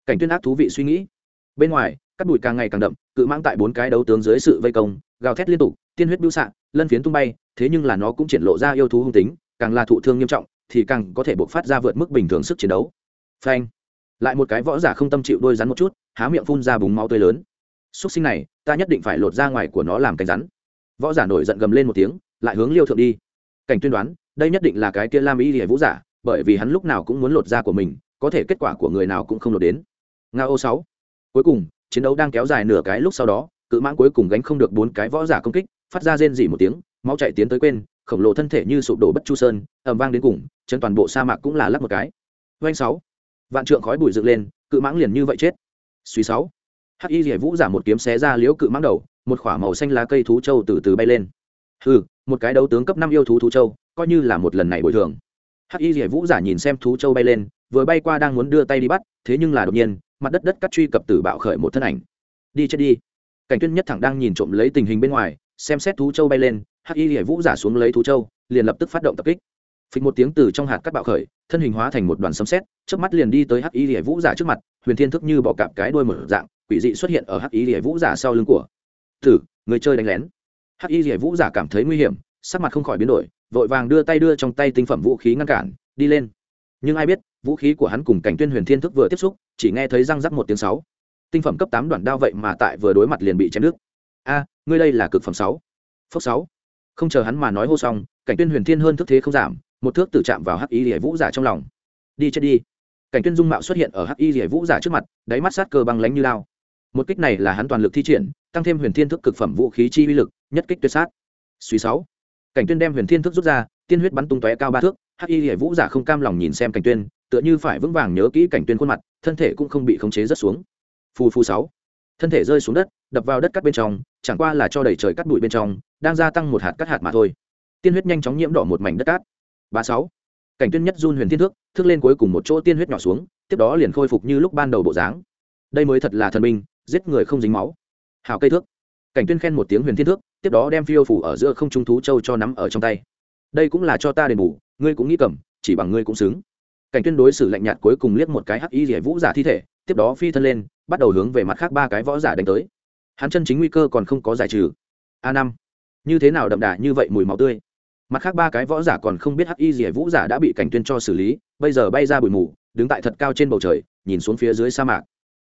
Cảnh tuyên ác thú vị suy nghĩ. Bên ngoài cắt bụi càng ngày càng đậm cự mãng tại bốn cái đấu tướng dưới sự vây công gào thét liên tục tiên huyết bưu xạ lân phiến tung bay thế nhưng là nó cũng triển lộ ra yêu thú hung tính càng là thụ thương nghiêm trọng thì càng có thể buộc phát ra vượt mức bình thường sức chiến đấu. Phanh. Lại một cái võ giả không tâm chịu đôi rắn một chút, há miệng phun ra búng máu tươi lớn. Xúc sinh này, ta nhất định phải lột ra ngoài của nó làm cánh rắn. Võ giả nổi giận gầm lên một tiếng, lại hướng liêu thượng đi. Cảnh tuyên đoán, đây nhất định là cái kia lam y lìa vũ giả, bởi vì hắn lúc nào cũng muốn lột da của mình, có thể kết quả của người nào cũng không lột đến. Nga ô sáu. Cuối cùng, chiến đấu đang kéo dài nửa cái lúc sau đó, cự mãng cuối cùng gánh không được bốn cái võ giả công kích, phát ra rên dỉ một tiếng, máu chạy tiến tới quên khổng lồ thân thể như sụp đổ bất chu sơn, ầm vang đến cùng, chân toàn bộ sa mạc cũng là lắc một cái. Doanh sáu. Vạn trượng khói bụi dựng lên, cự mãng liền như vậy chết. Suy sáu. Hắc y rỉa vũ giả một kiếm xé ra liễu cự mãng đầu, một k h ỏ a màu xanh lá cây thú châu từ từ bay lên. Ừ một cái đấu tướng cấp năm yêu thú thú châu, coi như là một lần này bồi thường. Hắc y rỉa vũ giả nhìn xem thú châu bay lên, vừa bay qua đang muốn đưa tay đi bắt, thế nhưng là đột nhiên, mặt đất đất cắt truy cập tử bạo khởi một thân ảnh. Đi chết đi. Cảnh tuyên nhất thẳng đang nhìn trộm lấy tình hình bên ngoài, xem xét thú châu bay lên hắc y rỉa vũ giả xuống lấy thú châu liền lập tức phát động tập kích. Phịch một tiếng từ trong hạt cắt bạo khởi thân hình hóa thành một đoàn sấm xét, trước mắt liền đi tới hắc y rỉa vũ giả trước mặt huyền thiên thức như bọ cạp cái đuôi mở dạng quỷ dị xuất hiện ở hắc y rỉa vũ giả sau lưng của. Thử người chơi đánh lén. Hắc y rỉa vũ giả cảm thấy nguy hiểm sắc mặt không khỏi biến đổi vội vàng đưa tay đưa trong tay tinh phẩm vũ khí ngăn cản đi lên. Nhưng ai biết vũ khí của hắn cùng cảnh tuyên huyền thiên thức vừa tiếp xúc chỉ nghe thấy răng rắc một tiếng sáu. Tinh phẩm cấp tám đoạn đao vậy mà tại vừa đối mặt liền bị chém nước. a ngươi đây là cực phẩm sáu. Phốc sáu không chờ hắn mà nói hô xong, cảnh tuyên huyền thiên hơn thức thế không giảm, một thước tử chạm vào hắc y lìa vũ giả trong lòng. Đi chết đi. Cảnh tuyên dung mạo xuất hiện ở hắc y lìa vũ giả trước mặt, đáy mắt sát cơ băng lánh như lao. Một kích này là hắn toàn lực thi triển, tăng thêm huyền thiên thức cực phẩm vũ khí chi uy lực, nhất kích tuyệt sát. Suy sáu. Cảnh tuyên đem huyền thiên thức rút ra, tiên huyết bắn tung tóe cao ba thước, hắc y lìa vũ giả không cam lòng nhìn xem cảnh tuyên, tựa như phải vững vàng nhớ kỹ cảnh tuyên khuôn mặt, thân thể cũng không bị khống chế rất xuống. Phù phù sáu thân thể rơi xuống đất, đập vào đất cắt bên trong, chẳng qua là cho đẩy trời cắt bụi bên trong, đang gia tăng một hạt cắt hạt mà thôi. Tiên huyết nhanh chóng nhiễm đỏ một mảnh đất cát. Ba sáu. Cảnh tuyên nhất run huyền thiên thước thước lên cuối cùng một chỗ tiên huyết nhỏ xuống, tiếp đó liền khôi phục như lúc ban đầu bộ dáng. Đây mới thật là thần minh giết người không dính máu. Hào cây thước. Cảnh tuyên khen một tiếng huyền thiên thước, tiếp đó đem phiêu phủ ở giữa không trung thú châu cho nắm ở trong tay. Đây cũng là cho ta đền bù, ngươi cũng nghĩ cầm, chỉ bằng ngươi cũng xứng. Cảnh tuyên đối xử lạnh nhạt cuối cùng liếc một cái hắc y rỉa vũ giả thi thể tiếp đó phi thân lên, bắt đầu hướng về mặt khác ba cái võ giả đánh tới. Hắn chân chính nguy cơ còn không có giải trừ. A năm. Như thế nào đậm đà như vậy mùi máu tươi? Mặt khác ba cái võ giả còn không biết hắc y dỉa vũ giả đã bị cảnh tuyên cho xử lý, bây giờ bay ra bụi mù, đứng tại thật cao trên bầu trời, nhìn xuống phía dưới sa mạc.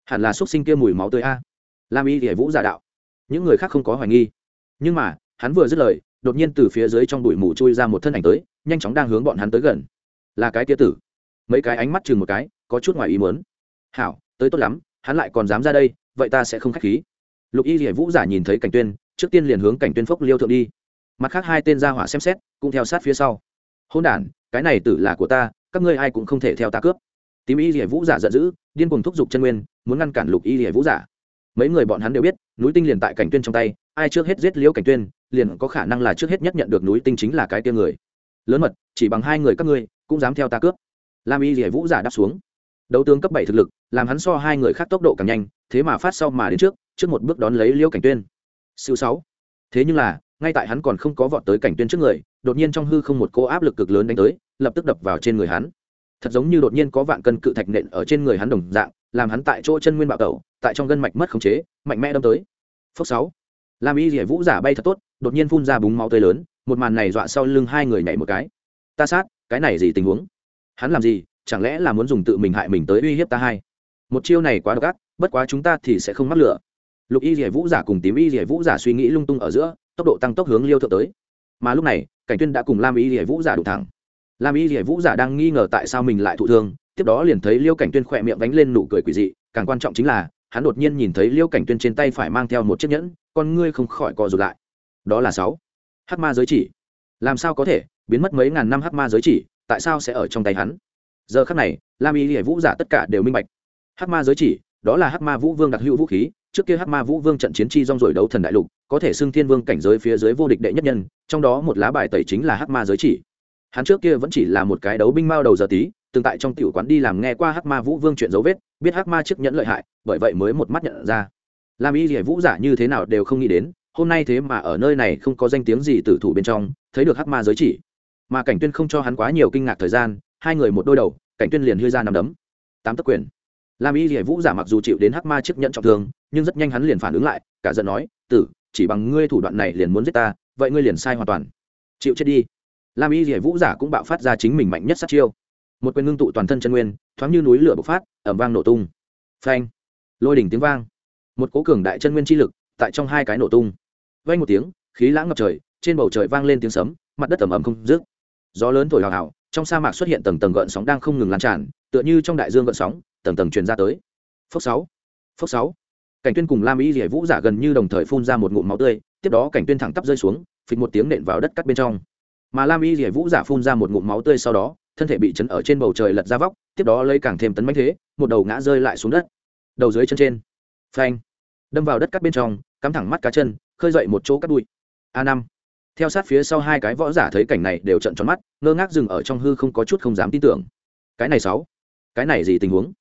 Hẳn là xuất sinh kia mùi máu tươi a. Lam y dỉa vũ giả đạo. Những người khác không có hoài nghi. Nhưng mà, hắn vừa dứt lời, đột nhiên từ phía dưới trong bụi mù chui ra một thân ảnh tới, nhanh chóng đang hướng bọn hắn tới gần. Là cái tia tử. Mấy cái ánh mắt chừng một cái, có chút ngoài ý muốn. Hảo tới tốt lắm, hắn lại còn dám ra đây, vậy ta sẽ không k h á c h khí. Lục y dỉa vũ giả nhìn thấy cảnh tuyên, trước tiên liền hướng cảnh tuyên phốc liêu thượng đi. Mặt khác hai tên gia hỏa xem xét, cũng theo sát phía sau. Hôn đản, cái này tử là của ta, các ngươi ai cũng không thể theo ta cướp. Tím y dỉa vũ giả giận dữ, điên cùng thúc giục chân nguyên, muốn ngăn cản lục y dỉa vũ giả. Mấy người bọn hắn đều biết, núi tinh liền tại cảnh tuyên trong tay, ai trước hết giết liễu cảnh tuyên, liền có khả năng là trước hết nhất nhận được núi tinh chính là cái tia người. Lớn mật, chỉ bằng hai người các ngươi, cũng dám theo ta cướp. Lam y dỉa vũ giả đáp xuống đấu tướng cấp bảy thực lực, làm hắn so hai người khác tốc độ càng nhanh, thế mà phát sau mà đến trước trước một bước đón lấy liễu cảnh tuyên. Siêu sáu. Thế nhưng là, ngay tại hắn còn không có vọt tới cảnh tuyên trước người, đột nhiên trong hư không một cô áp lực cực lớn đánh tới, lập tức đập vào trên người hắn. Thật giống như đột nhiên có vạn cân cự thạch nện ở trên người hắn đồng dạng, làm hắn tại chỗ chân nguyên bạo tẩu, tại trong gân mạch mất khống chế, mạnh mẽ đâm tới. Phốc sáu. Lam y rỉa vũ giả bay thật tốt, đột nhiên phun ra búng máu tươi lớn, một màn này dọa sau lưng hai người nhảy một cái. Ta sát, cái này gì tình huống? Hắn làm gì? Chẳng lẽ là muốn dùng tự mình hại mình tới uy hiếp ta hay? Một chiêu này quá độc ác, bất quá chúng ta thì sẽ không mắc lửa. Lục y rỉa vũ giả cùng tím y rỉa vũ giả suy nghĩ lung tung ở giữa, tốc độ tăng tốc hướng liêu thượng tới. Mà lúc này, cảnh tuyên đã cùng lam y rỉa vũ giả đụng thẳng. Lam y rỉa vũ giả đang nghi ngờ tại sao mình lại thụ thương, tiếp đó liền thấy liêu cảnh tuyên khỏe miệng đánh lên nụ cười quỷ dị, càng quan trọng chính là, hắn đột nhiên nhìn thấy liêu cảnh tuyên trên tay phải mang theo một chiếc nhẫn, con ngươi không khỏi co rụt lại. Đó là sáu. Hắc ma giới chỉ. Làm sao có thể, biến mất mấy ngàn năm hắc ma giới chỉ, tại sao sẽ ở trong tay hắn? Giờ khắc này, lam y hệ vũ giả tất cả đều minh bạch. Hắc ma giới chỉ, đó là hắc ma vũ vương đặc hữu vũ khí, trước kia hắc ma vũ vương trận chiến chi rong rồi đấu thần đại lục, có thể xưng thiên vương cảnh giới phía dưới vô địch đệ nhất nhân, trong đó một lá bài tẩy chính là hắc ma giới chỉ. Hắn trước kia vẫn chỉ là một cái đấu binh mao đầu giờ tí, từng tại trong tiểu quán đi làm nghe qua hắc ma vũ vương chuyện dấu vết, biết hắc ma chiếc nhẫn lợi hại, bởi vậy mới một mắt nhận ra. Làm y hệ vũ giả như thế nào đều không nghĩ đến, hôm nay thế mà ở nơi này không có danh tiếng gì tử thủ bên trong, thấy được hắc ma giới chỉ. Mà cảnh tuyên không cho hắn quá nhiều kinh ngạc thời gian hai người một đôi đầu, cảnh tuyên liền hư ra nằm đấm. Tám tấc quyền. Lam y hệ vũ giả mặc dù chịu đến hắc ma chiếc nhận trọng thương, nhưng rất nhanh hắn liền phản ứng lại, cả giận nói, tử, chỉ bằng ngươi thủ đoạn này liền muốn giết ta, vậy ngươi liền sai hoàn toàn. Chịu chết đi. Lam y hệ vũ giả cũng bạo phát ra chính mình mạnh nhất sát chiêu. Một quyền ngưng tụ toàn thân chân nguyên, thoáng như núi lửa bộc phát ẩm vang nổ tung. Phanh. Lôi đỉnh tiếng vang. Một cố cường đại chân nguyên chi lực tại trong hai cái nổ tung. Vang một tiếng, khí lãng ngập trời, trên bầu trời vang lên tiếng sấm, mặt đất ẩm ẩm không dứt. Gió lớn thổi hào hào trong sa mạc xuất hiện tầng tầng gợn sóng đang không ngừng lan tràn, tựa như trong đại dương gợn sóng, tầng tầng truyền ra tới. Phốc sáu phốc sáu. Cảnh tuyên cùng lam y rỉa vũ giả gần như đồng thời phun ra một ngụm máu tươi, tiếp đó cảnh tuyên thẳng tắp rơi xuống, phịch một tiếng nện vào đất cắt bên trong. Mà lam y rỉa vũ giả phun ra một ngụm máu tươi sau đó, thân thể bị chấn ở trên bầu trời lật ra vóc, tiếp đó lấy càng thêm tấn mãnh thế, một đầu ngã rơi lại xuống đất. Đầu dưới chân trên. Phanh. Đâm vào đất cắt bên trong, cắm thẳng mắt cá chân, khơi dậy một chỗ cắt bụi. A năm theo sát phía sau hai cái võ giả thấy cảnh này đều trận tròn mắt, ngơ ngác dừng ở trong hư không có chút không dám tin tưởng. Cái này sáu, cái này gì tình huống?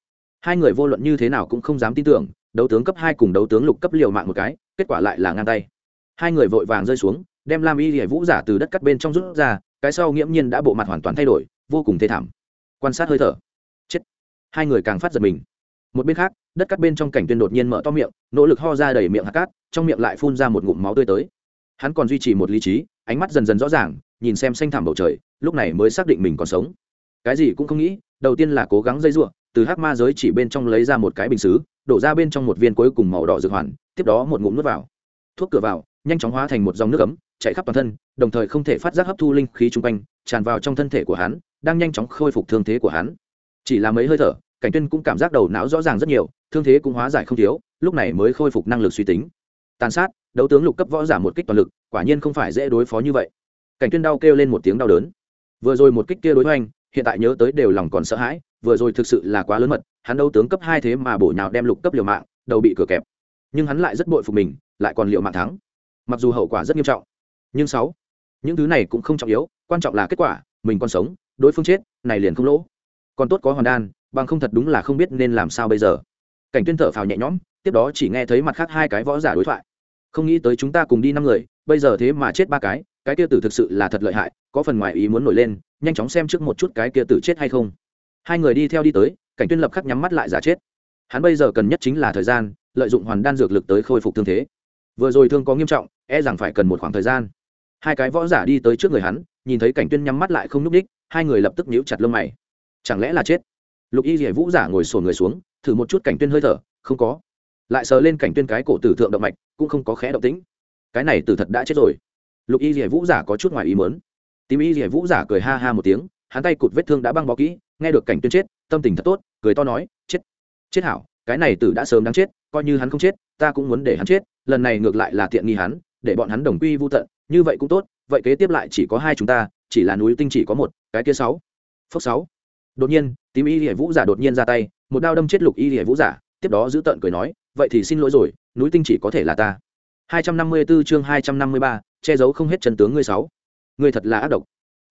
Hai người vô luận như thế nào cũng không dám tin tưởng, đấu tướng cấp hai cùng đấu tướng lục cấp liều mạng một cái, kết quả lại là ngang tay. Hai người vội vàng rơi xuống, đem lam y hệ vũ giả từ đất cắt bên trong rút ra, cái sau nghiễm nhiên đã bộ mặt hoàn toàn thay đổi, vô cùng thê thảm. Quan sát hơi thở. Chết. Hai người càng phát giật mình. Một bên khác, đất cắt bên trong cảnh tuyên đột nhiên mở to miệng, nỗ lực ho ra đầy miệng hạt cát, trong miệng lại phun ra một ngụm máu tươi tới hắn còn duy trì một lý trí, ánh mắt dần dần rõ ràng, nhìn xem xanh thảm bầu trời, lúc này mới xác định mình còn sống. Cái gì cũng không nghĩ, đầu tiên là cố gắng dây giụa từ hắc ma giới chỉ bên trong lấy ra một cái bình xứ, đổ ra bên trong một viên cuối cùng màu đỏ dược hoàn, tiếp đó một ngụm nước vào. Thuốc cửa vào, nhanh chóng hóa thành một dòng nước ấm, chạy khắp toàn thân, đồng thời không thể phát giác hấp thu linh khí chung quanh, tràn vào trong thân thể của hắn, đang nhanh chóng khôi phục thương thế của hắn. Chỉ là mấy hơi thở, cảnh tuyên cũng cảm giác đầu não rõ ràng rất nhiều, thương thế cũng hóa giải không thiếu, lúc này mới khôi phục năng lực suy tính. Tàn sát đấu tướng lục cấp võ giả một kích toàn lực, quả nhiên không phải dễ đối phó như vậy. Cảnh tuyên đau kêu lên một tiếng đau đớn. Vừa rồi một kích kia đối hoành, hiện tại nhớ tới đều lòng còn sợ hãi, vừa rồi thực sự là quá lớn mật, hắn đấu tướng cấp hai thế mà bổ nhào đem lục cấp liều mạng, đầu bị cửa kẹp. Nhưng hắn lại rất bội phục mình, lại còn liều mạng thắng. Mặc dù hậu quả rất nghiêm trọng, nhưng sáu, những thứ này cũng không trọng yếu, quan trọng là kết quả, mình còn sống, đối phương chết, này liền không lỗ. Còn tốt có hoàn đan, bằng không thật đúng là không biết nên làm sao bây giờ. Cảnh tuyên thở phào nhẹ nhõm, tiếp đó chỉ nghe thấy mặt khác hai cái võ giả đối thoại không nghĩ tới chúng ta cùng đi năm người, bây giờ thế mà chết ba cái cái kia tử thực sự là thật lợi hại, có phần ngoài ý muốn nổi lên, nhanh chóng xem trước một chút cái kia tử chết hay không. Hai người đi theo đi tới, cảnh tuyên lập khắc nhắm mắt lại giả chết. Hắn bây giờ cần nhất chính là thời gian, lợi dụng hoàn đan dược lực tới khôi phục thương thế. Vừa rồi thương có nghiêm trọng e rằng phải cần một khoảng thời gian. Hai cái võ giả đi tới trước người hắn, nhìn thấy cảnh tuyên nhắm mắt lại không nhúc đích hai người lập tức nhíu chặt lông mày. Chẳng lẽ là chết? Lục y rỉa vũ giả ngồi sồn người xuống, thử một chút cảnh tuyên hơi thở, không có. Lại sờ lên cảnh tuyên cái cổ tử thượng động mạch cũng không có khẽ động tĩnh. Cái này tử thật đã chết rồi. Lục y rỉa vũ giả có chút ngoài ý mớn tím y rỉa vũ giả cười ha ha một tiếng, hắn tay cụt vết thương đã băng bó kỹ, nghe được cảnh tuyên chết, tâm tình thật tốt, cười to nói, chết chết hảo, cái này tử đã sớm đáng chết, coi như hắn không chết, ta cũng muốn để hắn chết, lần này ngược lại là tiện nghi hắn, để bọn hắn đồng quy vô tận, như vậy cũng tốt, vậy kế tiếp lại chỉ có hai chúng ta, chỉ là núi tinh chỉ có một, cái kia sáu. Phốc sáu. Đột nhiên, tím y hiệp vũ giả đột nhiên ra tay, một đao đâm chết lục y hiệp vũ giả tiếp đó giữ tợn cười nói vậy thì xin lỗi rồi núi tinh chỉ có thể là ta. 254 chương 253, che giấu không hết chân tướng ngươi sáu. Ngươi thật là ác độc.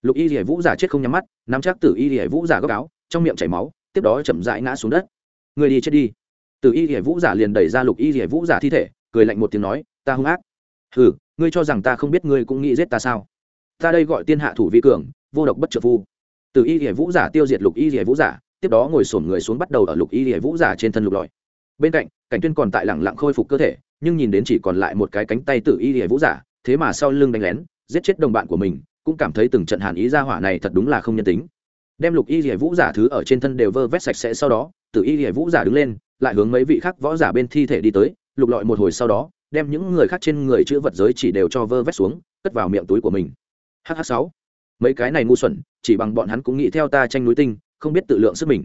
Lục y hiệp vũ giả chết không nhắm mắt nắm chắc tử y hiệp vũ giả góc áo trong miệng chảy máu tiếp đó chậm rãi ngã xuống đất. Ngươi đi chết đi. Tử y hiệp vũ giả liền đẩy ra lục y hiệp vũ giả thi thể cười lạnh một tiếng nói ta hung ác. Hừ ngươi cho rằng ta không biết ngươi cũng nghĩ giết ta sao? Ta đây gọi tiên hạ thủ vi cường vô độc bất trợ phu. Tử y hiệp vũ giả tiêu diệt lục y hiệp vũ giả tiếp đó ngồi sổm người xuống bắt đầu ở lục y hiệp vũ giả trên thân lục lọi bên cạnh, cảnh tuyên còn tại lẳng lặng khôi phục cơ thể, nhưng nhìn đến chỉ còn lại một cái cánh tay tự y lìa vũ giả, thế mà sau lưng đánh lén, giết chết đồng bạn của mình, cũng cảm thấy từng trận hàn ý ra hỏa này thật đúng là không nhân tính. Đem lục y lìa vũ giả thứ ở trên thân đều vơ vét sạch sẽ sau đó, tự y lìa vũ giả đứng lên, lại hướng mấy vị khác võ giả bên thi thể đi tới, lục lọi một hồi sau đó, đem những người khác trên người chữ vật giới chỉ đều cho vơ vét xuống, cất vào miệng túi của mình. Hh sáu. Mấy cái này ngu xuẩn, chỉ bằng bọn hắn cũng nghĩ theo ta tranh núi tinh, không biết tự lượng sức mình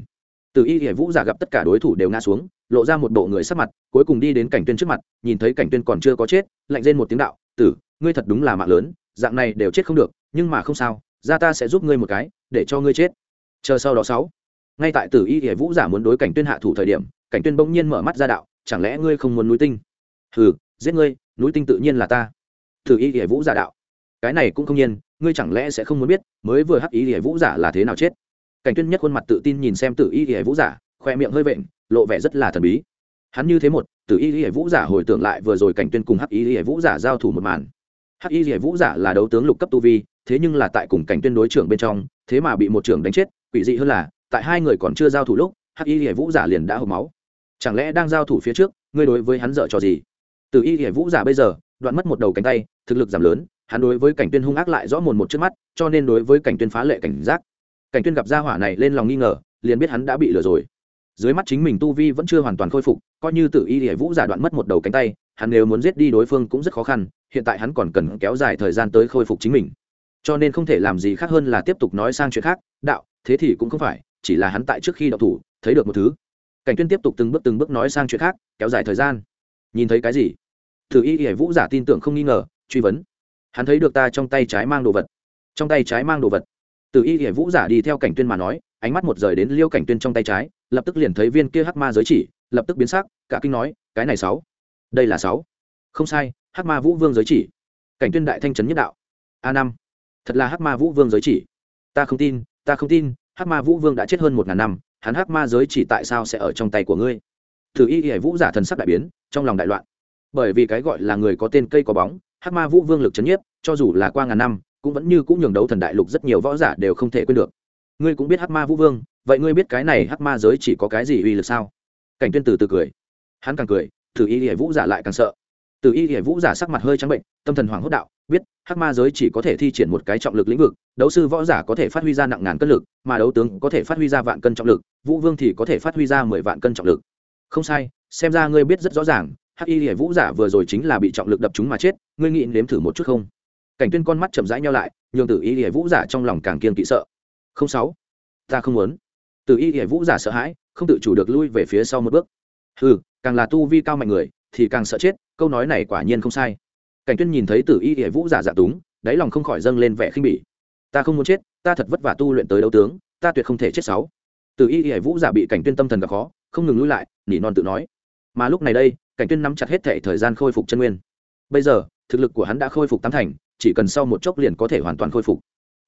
từ y hệ vũ giả gặp tất cả đối thủ đều ngã xuống, lộ ra một bộ người sắc mặt, cuối cùng đi đến cảnh tuyên trước mặt, nhìn thấy cảnh tuyên còn chưa có chết, lạnh rên một tiếng đạo, tử, ngươi thật đúng là mạng lớn, dạng này đều chết không được, nhưng mà không sao, ra ta sẽ giúp ngươi một cái, để cho ngươi chết. Chờ sau đó sáu, ngay tại tử y hệ vũ giả muốn đối cảnh tuyên hạ thủ thời điểm, cảnh tuyên bỗng nhiên mở mắt ra đạo, chẳng lẽ ngươi không muốn núi tinh? Hừ, giết ngươi, núi tinh tự nhiên là ta. Tử y hệ vũ giả đạo, cái này cũng không nhiên, ngươi chẳng lẽ sẽ không muốn biết, mới vừa hắc y hệ vũ giả là thế nào chết? Cảnh tuyên nhất khuôn mặt tự tin nhìn xem tử y hệ vũ giả, khoe miệng hơi vện, lộ vẻ rất là thần bí. Hắn như thế một, tử y hệ vũ giả hồi tưởng lại vừa rồi cảnh tuyên cùng hắc y hệ vũ giả giao thủ một màn. Hắc y hệ vũ giả là đấu tướng lục cấp tu vi, thế nhưng là tại cùng cảnh tuyên đối trưởng bên trong, thế mà bị một trưởng đánh chết, quỷ dị hơn là, tại hai người còn chưa giao thủ lúc, hắc y hệ vũ giả liền đã hộc máu. Chẳng lẽ đang giao thủ phía trước, ngươi đối với hắn dở trò gì? Tử y hệ vũ giả bây giờ, đoạn mất một đầu cánh tay, thực lực giảm lớn, hắn đối với cảnh tuyên hung ác lại rõ mồn một trước mắt, cho nên đối với cảnh tuyên phá lệ cảnh giác cảnh tuyên gặp gia hỏa này lên lòng nghi ngờ, liền biết hắn đã bị lừa rồi. Dưới mắt chính mình tu vi vẫn chưa hoàn toàn khôi phục, coi như tự y hệ vũ giả đoạn mất một đầu cánh tay, hắn nếu muốn giết đi đối phương cũng rất khó khăn, hiện tại hắn còn cần kéo dài thời gian tới khôi phục chính mình. Cho nên không thể làm gì khác hơn là tiếp tục nói sang chuyện khác, đạo, thế thì cũng không phải, chỉ là hắn tại trước khi đậu thủ, thấy được một thứ. Cảnh tuyên tiếp tục từng bước từng bước nói sang chuyện khác, kéo dài thời gian. Nhìn thấy cái gì? Thử y hệ vũ giả tin tưởng không nghi ngờ, truy vấn. Hắn thấy được ta trong tay trái mang đồ vật. Trong tay trái mang đồ vật từ y hệ vũ giả đi theo cảnh tuyên mà nói, ánh mắt một rời đến liêu cảnh tuyên trong tay trái, lập tức liền thấy viên kia hắc ma giới chỉ, lập tức biến sắc, cả kinh nói, cái này sáu, đây là sáu. Không sai, hắc ma vũ vương giới chỉ. Cảnh tuyên đại thanh trấn nhất đạo. A năm, thật là hắc ma vũ vương giới chỉ. Ta không tin, ta không tin, hắc ma vũ vương đã chết hơn một ngàn năm, hắn hắc ma giới chỉ tại sao sẽ ở trong tay của ngươi? Thử y hệ vũ giả thần sắc đại biến, trong lòng đại loạn. Bởi vì cái gọi là người có tên cây có bóng, hắc ma vũ vương lực c h ấ n nhiếp, cho dù là qua ngàn năm cũng vẫn như cũng nhường đấu thần đại lục rất nhiều võ giả đều không thể quên được. Ngươi cũng biết hắc ma vũ vương, vậy ngươi biết cái này hắc ma giới chỉ có cái gì uy lực sao? Cảnh tuyên từ từ cười. Hắn càng cười thử y hệ vũ giả lại càng sợ. Từ y hệ vũ giả sắc mặt hơi trắng bệnh, tâm thần hoảng hốt đạo, biết, hắc ma giới chỉ có thể thi triển một cái trọng lực lĩnh vực, đấu sư võ giả có thể phát huy ra nặng ngàn cân lực, mà đấu tướng có thể phát huy ra vạn cân trọng lực, vũ vương thì có thể phát huy ra mười vạn cân trọng lực. Không sai, xem ra ngươi biết rất rõ ràng, hắc y hệ vũ giả vừa rồi chính là bị trọng lực đập chúng mà chết, ngươi nghĩ nếm thử một chút không? Cảnh tuyên con mắt chậm rãi nhau lại, nhường tử y hệ vũ giả trong lòng càng kiên kỵ sợ. Không sáu, ta không muốn. Tử y hệ vũ giả sợ hãi, không tự chủ được lui về phía sau một bước. Hừ, càng là tu vi cao mạnh người, thì càng sợ chết, câu nói này quả nhiên không sai. Cảnh tuyên nhìn thấy tử y hệ vũ giả dạ túng, đáy lòng không khỏi dâng lên vẻ khinh bỉ. Ta không muốn chết, ta thật vất vả tu luyện tới đấu tướng, ta tuyệt không thể chết sáu. Tử y hệ vũ giả bị cảnh tuyên tâm thần gặp khó, không ngừng lui lại, nỉ non tự nói. Mà lúc này đây, cảnh tuyên nắm chặt hết thể thời gian khôi phục chân nguyên. Bây giờ, thực lực của hắn đã khôi phục tám thành chỉ cần sau một chốc liền có thể hoàn toàn khôi phục.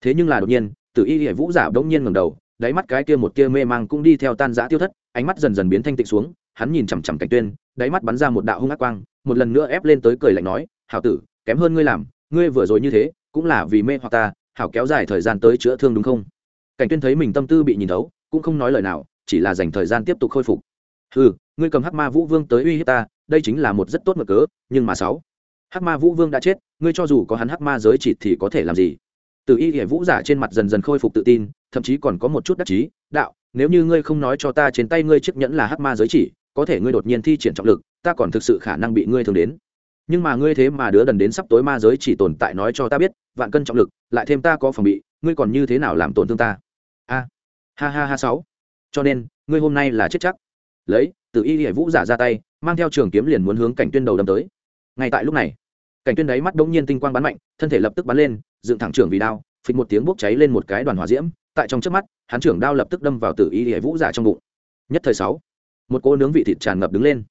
Thế nhưng là đột nhiên, tử y hệ vũ giả bỗng nhiên ngẩng đầu, đáy mắt cái kia một kia mê mang cũng đi theo tan rã tiêu thất, ánh mắt dần dần biến thanh tịnh xuống, hắn nhìn chằm chằm cảnh tuyên, đáy mắt bắn ra một đạo hung ác quang, một lần nữa ép lên tới cười lạnh nói, hảo tử, kém hơn ngươi làm, ngươi vừa rồi như thế, cũng là vì mê hoặc ta, hảo kéo dài thời gian tới chữa thương đúng không? Cảnh tuyên thấy mình tâm tư bị nhìn thấu, cũng không nói lời nào, chỉ là dành thời gian tiếp tục khôi phục. Ừ ngươi cầm hắc ma vũ vương tới uy hiếp ta, đây chính là một rất tốt mở cớ, nhưng mà sáu hắc ma vũ vương đã chết, ngươi cho dù có hắn hắc ma giới chỉ thì có thể làm gì? Từ y hệ vũ giả trên mặt dần dần khôi phục tự tin, thậm chí còn có một chút đắc chí, đạo, nếu như ngươi không nói cho ta trên tay ngươi chiếc nhẫn là hắc ma giới chỉ, có thể ngươi đột nhiên thi triển trọng lực, ta còn thực sự khả năng bị ngươi thương đến. Nhưng mà ngươi thế mà đứa đần đến sắp tối ma giới chỉ tồn tại nói cho ta biết, vạn cân trọng lực, lại thêm ta có phòng bị, ngươi còn như thế nào làm tổn thương ta? A, ha ha ha sáu. Cho nên, ngươi hôm nay là chết chắc. Lấy, từ y hệ vũ giả ra tay, mang theo trường kiếm liền muốn hướng cảnh tuyên đầu đâm tới ngay tại lúc này, cảnh tuyên đáy mắt đống nhiên tinh quang bắn mạnh, thân thể lập tức bắn lên, dựng thẳng trưởng vì đao, phịch một tiếng bốc cháy lên một cái đoàn hỏa diễm. Tại trong trước mắt, hắn trưởng đao lập tức đâm vào tử y hệ vũ giả trong bụng. Nhất thời sáu, một cỗ nướng vị thịt tràn ngập đứng lên.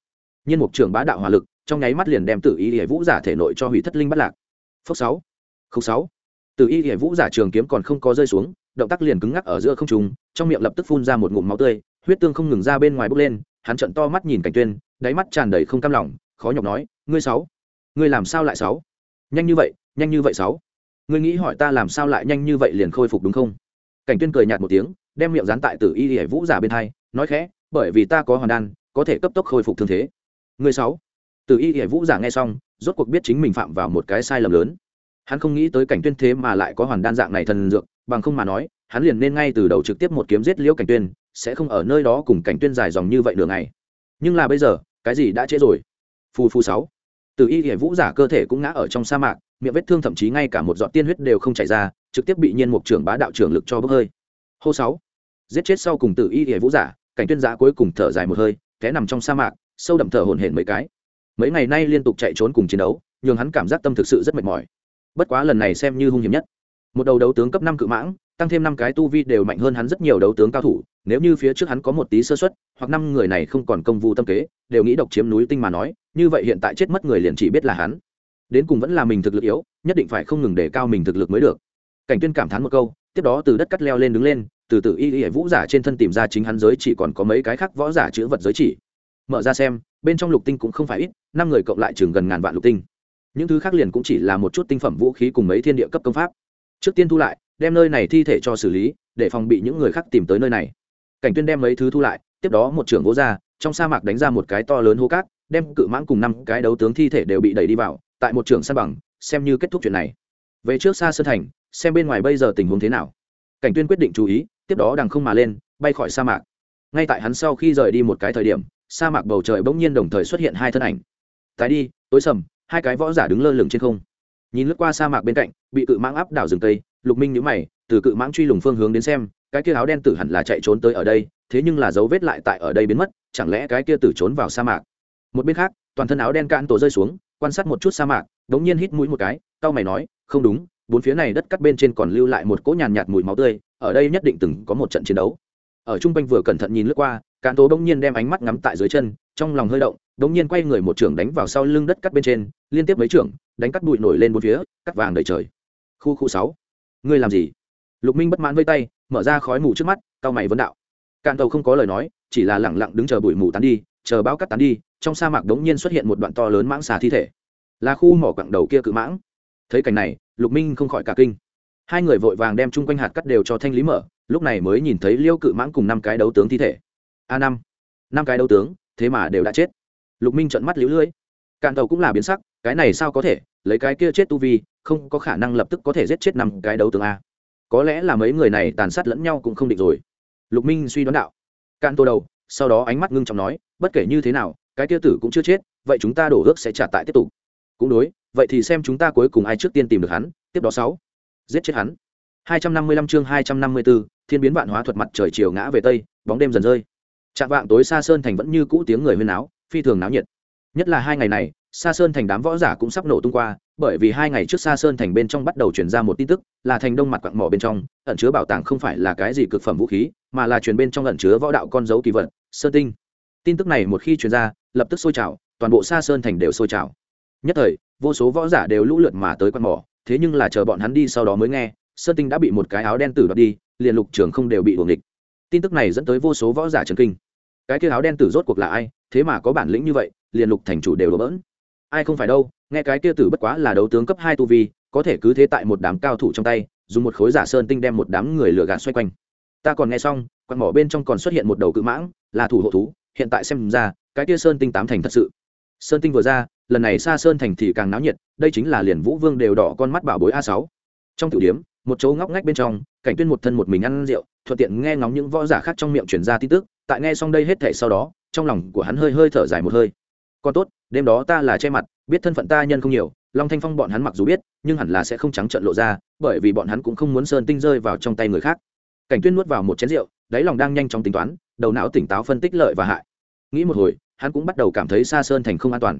Nhiên mục trưởng bá đạo hỏa lực, trong nháy mắt liền đem tử y hệ vũ giả thể nội cho hủy thất linh bắt lạc. Phước sáu, không sáu, tử y hệ vũ giả trường kiếm còn không có rơi xuống, động tác liền cứng ngắc ở giữa không trung, trong miệng lập tức phun ra một ngụm máu tươi, huyết tương không ngừng ra bên ngoài bốc lên, hắn trợn to mắt nhìn cảnh tuyên, đáy mắt tràn đầy không cam lòng, khó nhọc nói, ngươi sáu ngươi làm sao lại sáu? Nhanh như vậy, nhanh như vậy sáu? Ngươi nghĩ hỏi ta làm sao lại nhanh như vậy liền khôi phục đúng không? Cảnh tuyên cười nhạt một tiếng, đem miệng dán tại tử y hải vũ giả bên hai, nói khẽ, bởi vì ta có hoàn đan, có thể cấp tốc khôi phục thương thế. Người sáu? Tử y hải vũ giả nghe xong, rốt cuộc biết chính mình phạm vào một cái sai lầm lớn. Hắn không nghĩ tới cảnh tuyên thế mà lại có hoàn đan dạng này thần dược, bằng không mà nói, hắn liền nên ngay từ đầu trực tiếp một kiếm giết liễu cảnh tuyên, sẽ không ở nơi đó cùng cảnh tuyên dài dòng như vậy đường ngày. Nhưng là bây giờ, cái gì đã trễ rồi? Phù phù sáu từ y hệ vũ giả cơ thể cũng ngã ở trong sa mạc, miệng vết thương thậm chí ngay cả một giọt tiên huyết đều không chảy ra, trực tiếp bị nhiên mục trưởng bá đạo trưởng lực cho bốc hơi. Hô sáu. Giết chết sau cùng từ y hệ vũ giả, cảnh tuyên giả cuối cùng thở dài một hơi, té nằm trong sa mạc, sâu đậm thở hổn hển mấy cái. Mấy ngày nay liên tục chạy trốn cùng chiến đấu, nhường hắn cảm giác tâm thực sự rất mệt mỏi. Bất quá lần này xem như hung hiểm nhất. Một đầu đấu tướng cấp năm cự mãng, tăng thêm năm cái tu vi đều mạnh hơn hắn rất nhiều đấu tướng cao thủ nếu như phía trước hắn có một tí sơ suất, hoặc năm người này không còn công vụ tâm kế, đều nghĩ độc chiếm núi tinh mà nói, như vậy hiện tại chết mất người liền chỉ biết là hắn. Đến cùng vẫn là mình thực lực yếu, nhất định phải không ngừng để cao mình thực lực mới được. Cảnh tuyên cảm thán một câu, tiếp đó từ đất cắt leo lên đứng lên, từ từ y y vũ giả trên thân tìm ra chính hắn giới chỉ còn có mấy cái khác võ giả chữ vật giới chỉ. Mở ra xem, bên trong lục tinh cũng không phải ít, năm người cộng lại chừng gần ngàn vạn lục tinh. Những thứ khác liền cũng chỉ là một chút tinh phẩm vũ khí cùng mấy thiên địa cấp công pháp. Trước tiên thu lại, đem nơi này thi thể cho xử lý, để phòng bị những người khác tìm tới nơi này cảnh tuyên đem mấy thứ thu lại, tiếp đó một trưởng gỗ ra, trong sa mạc đánh ra một cái to lớn hố cát, đem cự mãng cùng năm cái đấu tướng thi thể đều bị đẩy đi vào, tại một trường san bằng, xem như kết thúc chuyện này. Về trước xa sơn thành, xem bên ngoài bây giờ tình huống thế nào. Cảnh tuyên quyết định chú ý, tiếp đó đằng không mà lên, bay khỏi sa mạc. Ngay tại hắn sau khi rời đi một cái thời điểm, sa mạc bầu trời bỗng nhiên đồng thời xuất hiện hai thân ảnh. Tái đi, tối sầm, hai cái võ giả đứng lơ lửng trên không. Nhìn lướt qua sa mạc bên cạnh, bị cự mãng áp đảo rừng tây lục minh nhíu mày, từ cự mãng truy lùng phương hướng đến xem cái kia áo đen tử hẳn là chạy trốn tới ở đây thế nhưng là dấu vết lại tại ở đây biến mất chẳng lẽ cái kia tử trốn vào sa mạc? Một bên khác toàn thân áo đen cạn tổ rơi xuống quan sát một chút sa mạc đống nhiên hít mũi một cái tao mày nói không đúng bốn phía này đất cắt bên trên còn lưu lại một cỗ nhàn nhạt, mùi máu tươi ở đây nhất định từng có một trận chiến đấu. Ở trung quanh vừa cẩn thận nhìn lướt qua cạn tổ đống nhiên đem ánh mắt ngắm tại dưới chân trong lòng hơi động đống nhiên quay người một trưởng đánh vào sau lưng đất cắt bên trên liên tiếp mấy trưởng đánh cắt bụi nổi lên bốn phía cắt vàng đầy trời. Khu khu sáu. Ngươi làm gì? Lục minh bất mãn với tay, mở ra khói mù trước mắt, cao mày vấn đạo. Cạn tàu không có lời nói, chỉ là lẳng lặng đứng chờ bụi mù tán đi, chờ bão cắt tán đi, trong sa mạc đống nhiên xuất hiện một đoạn to lớn mãng xà thi thể. Là khu mỏ quặng đầu kia cự mãng. Thấy cảnh này, lục minh không khỏi cả kinh. Hai người vội vàng đem chung quanh hạt cắt đều cho thanh lý mở, lúc này mới nhìn thấy liêu cự mãng cùng năm cái đấu tướng thi thể. A năm. Năm cái đấu tướng, thế mà đều đã chết. Lục minh trợn mắt lũ lưỡi cạn tàu cũng là biến sắc, cái này sao có thể, lấy cái kia chết tu vi, không có khả năng lập tức có thể giết chết năm cái đấu tướng a có lẽ là mấy người này tàn sát lẫn nhau cũng không định rồi. Lục minh suy đoán đạo. Cạn tô đầu sau đó ánh mắt ngưng trọng nói bất kể như thế nào cái kia tử cũng chưa chết vậy chúng ta đổ ước sẽ trả tại tiếp tục. Cũng đối vậy thì xem chúng ta cuối cùng ai trước tiên tìm được hắn tiếp đó sáu. Giết chết hắn. 255 chương 254, thiên biến vạn hóa thuật mặt trời chiều ngã về tây bóng đêm dần rơi. Trạng vạng tối xa sơn thành vẫn như cũ tiếng người huyên náo phi thường náo nhiệt. Nhất là hai ngày này Sa sơn thành đám võ giả cũng sắp nổ tung qua, bởi vì hai ngày trước Sa sơn thành bên trong bắt đầu truyền ra một tin tức, là thành đông mặt quặng mỏ bên trong, ẩn chứa bảo tàng không phải là cái gì cực phẩm vũ khí, mà là truyền bên trong ẩn chứa võ đạo con dấu kỳ vật, sơn tinh. Tin tức này một khi truyền ra, lập tức sôi trào, toàn bộ Sa sơn thành đều sôi trào. Nhất thời, vô số võ giả đều lũ lượt mà tới quặng mỏ, thế nhưng là chờ bọn hắn đi sau đó mới nghe, sơn tinh đã bị một cái áo đen tử đoạt đi, liền lục trường không đều bị uổng địch tin tức này dẫn tới vô số võ giả chấn kinh. Cái kia áo đen tử rốt cuộc là ai? Thế mà có bản lĩnh như vậy, liền lục thành chủ đều đổ bỡn ai không phải đâu, nghe cái kia tử bất quá là đấu tướng cấp hai tu vi, có thể cứ thế tại một đám cao thủ trong tay, dùng một khối giả sơn tinh đem một đám người lừa gạt xoay quanh. Ta còn nghe xong, quạt mỏ bên trong còn xuất hiện một đầu cự mãng, là thủ hộ thú, hiện tại xem ra, cái kia sơn tinh tám thành thật sự. Sơn tinh vừa ra, lần này xa sơn thành thì càng náo nhiệt, đây chính là liền vũ vương đều đỏ con mắt bảo bối a sáu. Trong tiểu điếm một chỗ ngóc ngách bên trong, cảnh tuyên một thân một mình ăn rượu, thuận tiện nghe ngóng những võ giả khác trong miệng truyền ra tin tức, tại nghe xong đây hết thảy sau đó, trong lòng của hắn hơi hơi thở dài một hơi còn tốt, đêm đó ta là che mặt, biết thân phận ta nhân không nhiều, long thanh phong bọn hắn mặc dù biết, nhưng hẳn là sẽ không trắng trợn lộ ra, bởi vì bọn hắn cũng không muốn sơn tinh rơi vào trong tay người khác. Cảnh tuyên nuốt vào một chén rượu, đáy lòng đang nhanh chóng tính toán, đầu não tỉnh táo phân tích lợi và hại. Nghĩ một hồi, hắn cũng bắt đầu cảm thấy xa sơn thành không an toàn.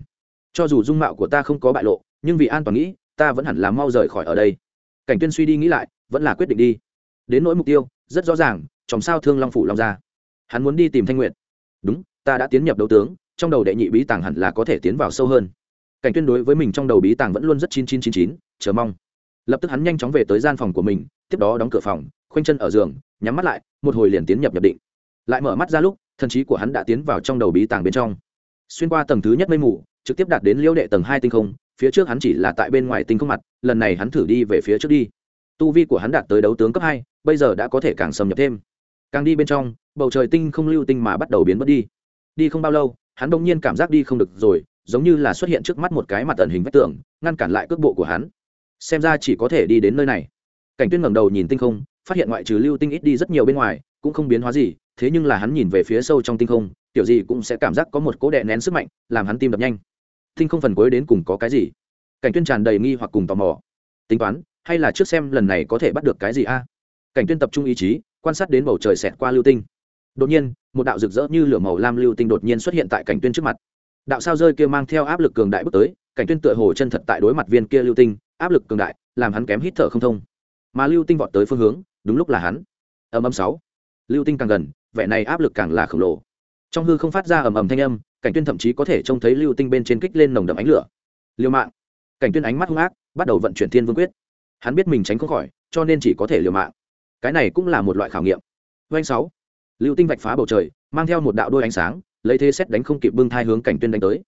Cho dù dung mạo của ta không có bại lộ, nhưng vì an toàn nghĩ, ta vẫn hẳn là mau rời khỏi ở đây. Cảnh tuyên suy đi nghĩ lại, vẫn là quyết định đi. Đến nỗi mục tiêu, rất rõ ràng, chòm sao thương long phủ long ra. Hắn muốn đi tìm thanh Nguyệt. đúng, ta đã tiến nhập đấu tướng trong đầu đệ nhị bí tàng hẳn là có thể tiến vào sâu hơn. Cảnh tuyên đối với mình trong đầu bí tàng vẫn luôn rất chín chín chín chín, chờ mong. Lập tức hắn nhanh chóng về tới gian phòng của mình, tiếp đó đóng cửa phòng, khoanh chân ở giường, nhắm mắt lại, một hồi liền tiến nhập nhập định. Lại mở mắt ra lúc, thần trí của hắn đã tiến vào trong đầu bí tàng bên trong. Xuyên qua tầng thứ nhất mây mù, trực tiếp đạt đến liễu đệ tầng hai tinh không, phía trước hắn chỉ là tại bên ngoài tinh không mặt, lần này hắn thử đi về phía trước đi. Tu vi của hắn đạt tới đấu tướng cấp hai, bây giờ đã có thể càng xâm nhập thêm. Càng đi bên trong, bầu trời tinh không lưu tinh mà bắt đầu biến mất đi. Đi không bao lâu hắn bỗng nhiên cảm giác đi không được rồi, giống như là xuất hiện trước mắt một cái mặt tần hình vách tường, ngăn cản lại cước bộ của hắn. Xem ra chỉ có thể đi đến nơi này. Cảnh tuyên ngẩng đầu nhìn tinh không, phát hiện ngoại trừ lưu tinh ít đi rất nhiều bên ngoài, cũng không biến hóa gì, thế nhưng là hắn nhìn về phía sâu trong tinh không tiểu gì cũng sẽ cảm giác có một cố đè nén sức mạnh, làm hắn tim đập nhanh. Tinh không phần cuối đến cùng có cái gì? Cảnh tuyên tràn đầy nghi hoặc cùng tò mò. Tính toán, hay là trước xem lần này có thể bắt được cái gì a? Cảnh tuyên tập trung ý chí, quan sát đến bầu trời xẹt qua lưu tinh. Đột nhiên một đạo rực rỡ như lửa màu lam lưu tinh đột nhiên xuất hiện tại cảnh tuyên trước mặt. Đạo sao rơi kia mang theo áp lực cường đại bước tới, cảnh tuyên tựa hồ chân thật tại đối mặt viên kia lưu tinh, áp lực cường đại, làm hắn kém hít thở không thông. Mà lưu tinh vọt tới phương hướng, đúng lúc là hắn. Ầm ầm sáu. Lưu tinh càng gần, vẻ này áp lực càng là khổng lồ. Trong hư không phát ra ầm ầm thanh âm, cảnh tuyên thậm chí có thể trông thấy lưu tinh bên trên kích lên nồng đậm ánh lửa. Liều mạng. Cảnh tuyên ánh mắt hung ác, bắt đầu vận chuyển thiên vương quyết. Hắn biết mình tránh không khỏi, cho nên chỉ có thể liều mạng. Cái này cũng là một loại khảo nghiệm. Doanh sáu lưu tinh vạch phá bầu trời, mang theo một đạo đôi ánh sáng, lấy thế xét đánh không kịp bưng thai hướng cảnh tuyên đánh tới.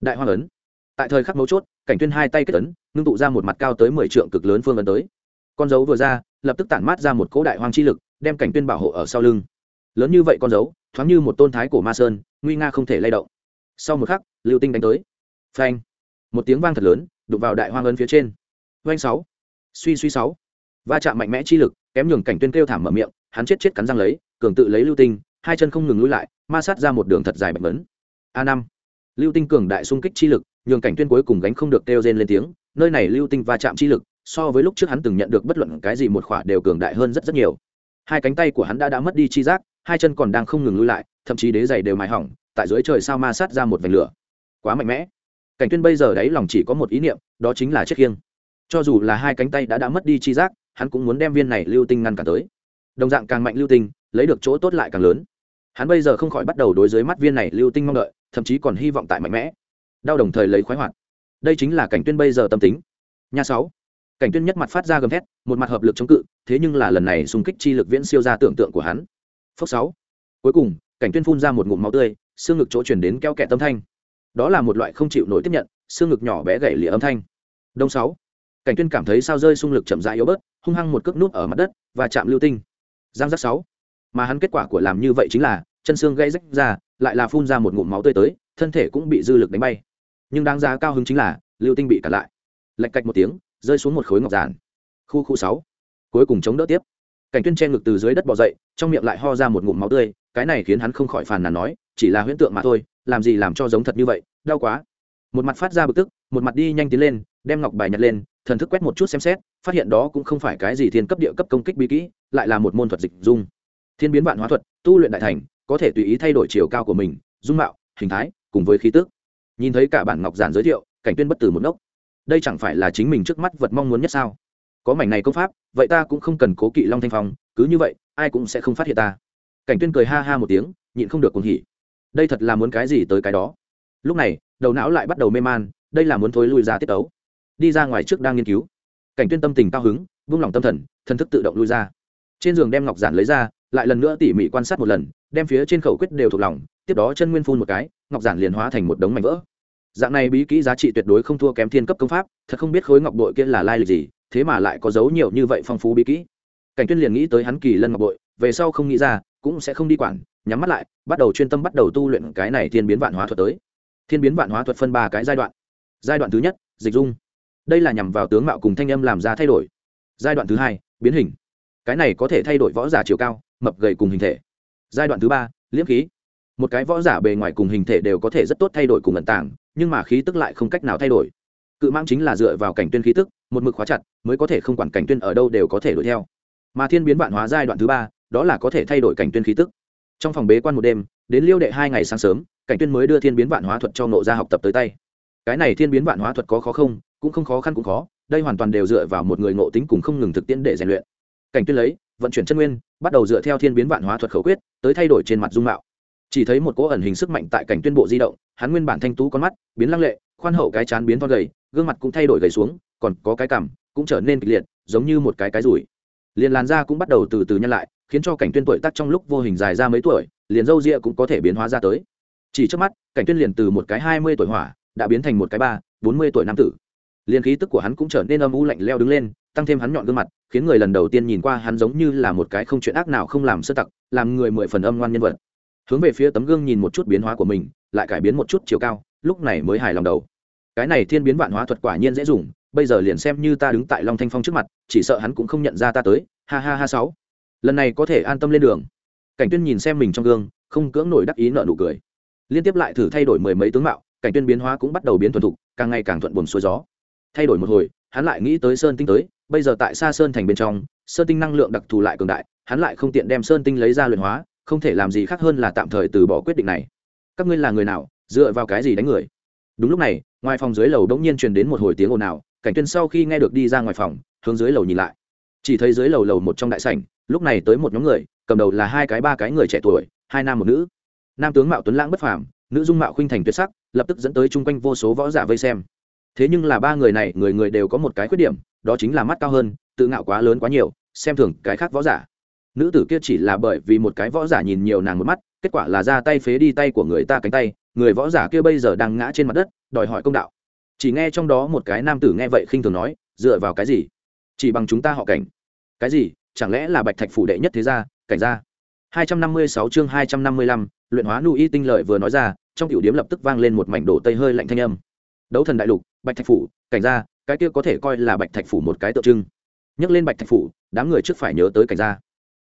Đại hoa ấn. Tại thời khắc mấu chốt, cảnh tuyên hai tay kết ấn, ngưng tụ ra một mặt cao tới mười trượng cực lớn phương ấn tới. Con dấu vừa ra, lập tức tản mát ra một cỗ đại hoang chi lực, đem cảnh tuyên bảo hộ ở sau lưng. Lớn như vậy con dấu, thoáng như một tôn thái cổ ma sơn, nguy nga không thể lay động. Sau một khắc, lưu tinh đánh tới. Phanh. Một tiếng vang thật lớn, đụng vào đại hoang ấn phía trên. Vanh sáu. Suy suy sáu. Va chạm mạnh mẽ chi lực, kém nhường cảnh tuyên kêu thảm mở miệng, hắn chết chết cắn răng lấy cường tự lấy lưu tinh, hai chân không ngừng lùi lại, ma sát ra một đường thật dài bạch vấn a năm. Lưu tinh cường đại xung kích chi lực, nhường cảnh tuyên cuối cùng gánh không được kêu rên lên tiếng, nơi này lưu tinh va chạm chi lực, so với lúc trước hắn từng nhận được bất luận cái gì một khỏa đều cường đại hơn rất rất nhiều. Hai cánh tay của hắn đã đã mất đi chi giác, hai chân còn đang không ngừng lùi lại, thậm chí đế giày đều mài hỏng, tại dưới trời sao ma sát ra một vành lửa. Quá mạnh mẽ. Cảnh tuyên bây giờ đấy lòng chỉ có một ý niệm, đó chính là chết khiêng. Cho dù là hai cánh tay đã đã mất đi chi giác, hắn cũng muốn đem viên này lưu tinh ngăn cản tới. Đồng dạng càng mạnh lưu tinh lấy được chỗ tốt lại càng lớn. Hắn bây giờ không khỏi bắt đầu đối với mắt viên này lưu tinh mong đợi, thậm chí còn hy vọng tại mạnh mẽ. Đau đồng thời lấy khoái hoạt. Đây chính là cảnh tuyên bây giờ tâm tính. Nha sáu. Cảnh tuyên nhất mặt phát ra gầm thét, một mặt hợp lực chống cự, thế nhưng là lần này xung kích chi lực viễn siêu ra tưởng tượng của hắn. Phốc sáu. Cuối cùng, cảnh tuyên phun ra một ngụm máu tươi, xương ngực chỗ truyền đến keo kẹt tâm thanh. Đó là một loại không chịu nổi tiếp nhận, xương ngực nhỏ bé gãy lìa âm thanh. Đông sáu. Cảnh tuyên cảm thấy sao rơi xung lực chậm rãi yếu bớt, hung hăng một cước nút ở mặt đất và chạm lưu tinh. Giang giác sáu mà hắn kết quả của làm như vậy chính là, chân xương gãy rách ra, lại là phun ra một ngụm máu tươi tới, thân thể cũng bị dư lực đánh bay. Nhưng đáng giá cao hứng chính là, lưu tinh bị cản lại. Lạch cạch một tiếng, rơi xuống một khối ngọc giản. Khu khu sáu. Cuối cùng chống đỡ tiếp. Cảnh tuyên che ngực từ dưới đất bò dậy, trong miệng lại ho ra một ngụm máu tươi, cái này khiến hắn không khỏi phàn nàn nói, chỉ là huyễn tượng mà thôi, làm gì làm cho giống thật như vậy, đau quá. Một mặt phát ra bực tức, một mặt đi nhanh tiến lên, đem ngọc bài nhặt lên, thần thức quét một chút xem xét, phát hiện đó cũng không phải cái gì thiên cấp địa cấp công kích bí kỹ, lại là một môn thuật dịch dung thiên biến vạn hóa thuật, tu luyện đại thành, có thể tùy ý thay đổi chiều cao của mình, dung mạo, hình thái, cùng với khí tức. Nhìn thấy cả bản ngọc giản giới thiệu, cảnh tuyên bất tử một nốc đây chẳng phải là chính mình trước mắt vật mong muốn nhất sao? Có mảnh này công pháp, vậy ta cũng không cần cố kỵ long thanh phong, cứ như vậy, ai cũng sẽ không phát hiện ta. Cảnh tuyên cười ha ha một tiếng, nhịn không được cuồng hỉ. Đây thật là muốn cái gì tới cái đó? Lúc này, đầu não lại bắt đầu mê man, đây là muốn thối lui ra tiết tấu. Đi ra ngoài trước đang nghiên cứu. Cảnh tuyên tâm tình cao hứng, vung lòng tâm thần thần thức tự động lui ra. Trên giường đem ngọc giản lấy ra lại lần nữa tỉ mỉ quan sát một lần, đem phía trên khẩu quyết đều thuộc lòng, tiếp đó chân nguyên phun một cái, ngọc giản liền hóa thành một đống mảnh vỡ. Dạng này bí kỹ giá trị tuyệt đối không thua kém thiên cấp công pháp, thật không biết khối ngọc bội kia là lai lịch gì, thế mà lại có dấu nhiều như vậy phong phú bí kỹ. Cảnh tuyên liền nghĩ tới hắn kỳ lân ngọc bội, về sau không nghĩ ra, cũng sẽ không đi quản, nhắm mắt lại, bắt đầu chuyên tâm bắt đầu tu luyện cái này thiên biến vạn hóa thuật tới. Thiên biến vạn hóa thuật phân ba cái giai đoạn. Giai đoạn thứ nhất, dịch dung. Đây là nhằm vào tướng mạo cùng thanh âm làm ra thay đổi. Giai đoạn thứ hai, biến hình. Cái này có thể thay đổi võ giả chiều cao mập gầy cùng hình thể. Giai đoạn thứ ba, liễm khí. Một cái võ giả bề ngoài cùng hình thể đều có thể rất tốt thay đổi cùng ẩn tàng, nhưng mà khí tức lại không cách nào thay đổi. Cự mãng chính là dựa vào cảnh tuyên khí tức, một mực khóa chặt, mới có thể không quản cảnh tuyên ở đâu đều có thể đuổi theo. Mà thiên biến vạn hóa giai đoạn thứ ba, đó là có thể thay đổi cảnh tuyên khí tức. Trong phòng bế quan một đêm, đến liêu đệ hai ngày sáng sớm, cảnh tuyên mới đưa thiên biến vạn hóa thuật cho nộ ra học tập tới tay. Cái này thiên biến vạn hóa thuật có khó không, cũng không khó khăn cũng khó, đây hoàn toàn đều dựa vào một người ngộ tính cùng không ngừng thực tiễn để rèn luyện. Cảnh tuyên lấy vận chuyển chân nguyên, bắt đầu dựa theo thiên biến vạn hóa thuật khẩu quyết, tới thay đổi trên mặt dung mạo. Chỉ thấy một cỗ ẩn hình sức mạnh tại cảnh tuyên bộ di động, hắn nguyên bản thanh tú con mắt, biến lăng lệ, khoan hậu cái chán biến to gầy, gương mặt cũng thay đổi gầy xuống, còn có cái cằm cũng trở nên kịch liệt, giống như một cái cái rủi. Liền làn da cũng bắt đầu từ từ nhân lại, khiến cho cảnh tuyên tuổi tác trong lúc vô hình dài ra mấy tuổi, liền râu ria cũng có thể biến hóa ra tới. Chỉ trước mắt, cảnh tuyên liền từ một cái hai mươi tuổi hỏa, đã biến thành một cái ba, bốn mươi tuổi nam tử liền khí tức của hắn cũng trở nên âm u lạnh leo đứng lên, tăng thêm hắn nhọn gương mặt, khiến người lần đầu tiên nhìn qua hắn giống như là một cái không chuyện ác nào không làm sơ tặc, làm người mười phần âm ngoan nhân vật. Hướng về phía tấm gương nhìn một chút biến hóa của mình, lại cải biến một chút chiều cao, lúc này mới hài lòng đầu. Cái này thiên biến vạn hóa thuật quả nhiên dễ dùng, bây giờ liền xem như ta đứng tại long thanh phong trước mặt, chỉ sợ hắn cũng không nhận ra ta tới, ha ha ha sáu. Lần này có thể an tâm lên đường. Cảnh tuyên nhìn xem mình trong gương, không cưỡng nổi đắc ý nợ nụ cười. Liên tiếp lại thử thay đổi mười mấy tướng mạo, cảnh tuyên biến hóa cũng bắt đầu biến thuần thục, càng ngày càng thuận buồm xuôi gió thay đổi một hồi, hắn lại nghĩ tới sơn tinh tới, bây giờ tại xa sơn thành bên trong, sơn tinh năng lượng đặc thù lại cường đại, hắn lại không tiện đem sơn tinh lấy ra luyện hóa, không thể làm gì khác hơn là tạm thời từ bỏ quyết định này. Các ngươi là người nào, dựa vào cái gì đánh người? Đúng lúc này, ngoài phòng dưới lầu đ ỗ n g nhiên truyền đến một hồi tiếng ồn ào, cảnh tuyên sau khi nghe được đi ra ngoài phòng, hướng dưới lầu nhìn lại. Chỉ thấy dưới lầu lầu một trong đại sảnh, lúc này tới một nhóm người, cầm đầu là hai cái ba cái người trẻ tuổi, hai nam một nữ. Nam tướng mạo tuấn lãng bất phàm, nữ dung mạo khuynh thành tuyệt sắc, lập tức dẫn tới chung quanh vô số võ giả vây xem thế nhưng là ba người này người người đều có một cái khuyết điểm đó chính là mắt cao hơn tự ngạo quá lớn quá nhiều xem thường cái khác võ giả. Nữ tử kia chỉ là bởi vì một cái võ giả nhìn nhiều nàng một mắt kết quả là ra tay phế đi tay của người ta cánh tay người võ giả kia bây giờ đang ngã trên mặt đất đòi hỏi công đạo. Chỉ nghe trong đó một cái nam tử nghe vậy khinh thường nói dựa vào cái gì? Chỉ bằng chúng ta họ cảnh. Cái gì? Chẳng lẽ là bạch thạch phủ đệ nhất thế gia cảnh gia? 256 chương 255, luyện hóa nu y tinh lợi vừa nói ra trong tiểu điểm lập tức vang lên một mảnh đổ tây hơi lạnh thanh âm. Đấu thần đại lục bạch thạch phủ, cảnh gia, cái kia có thể coi là bạch thạch phủ một cái tượng trưng. Nhắc lên bạch thạch phủ, đám người trước phải nhớ tới cảnh gia.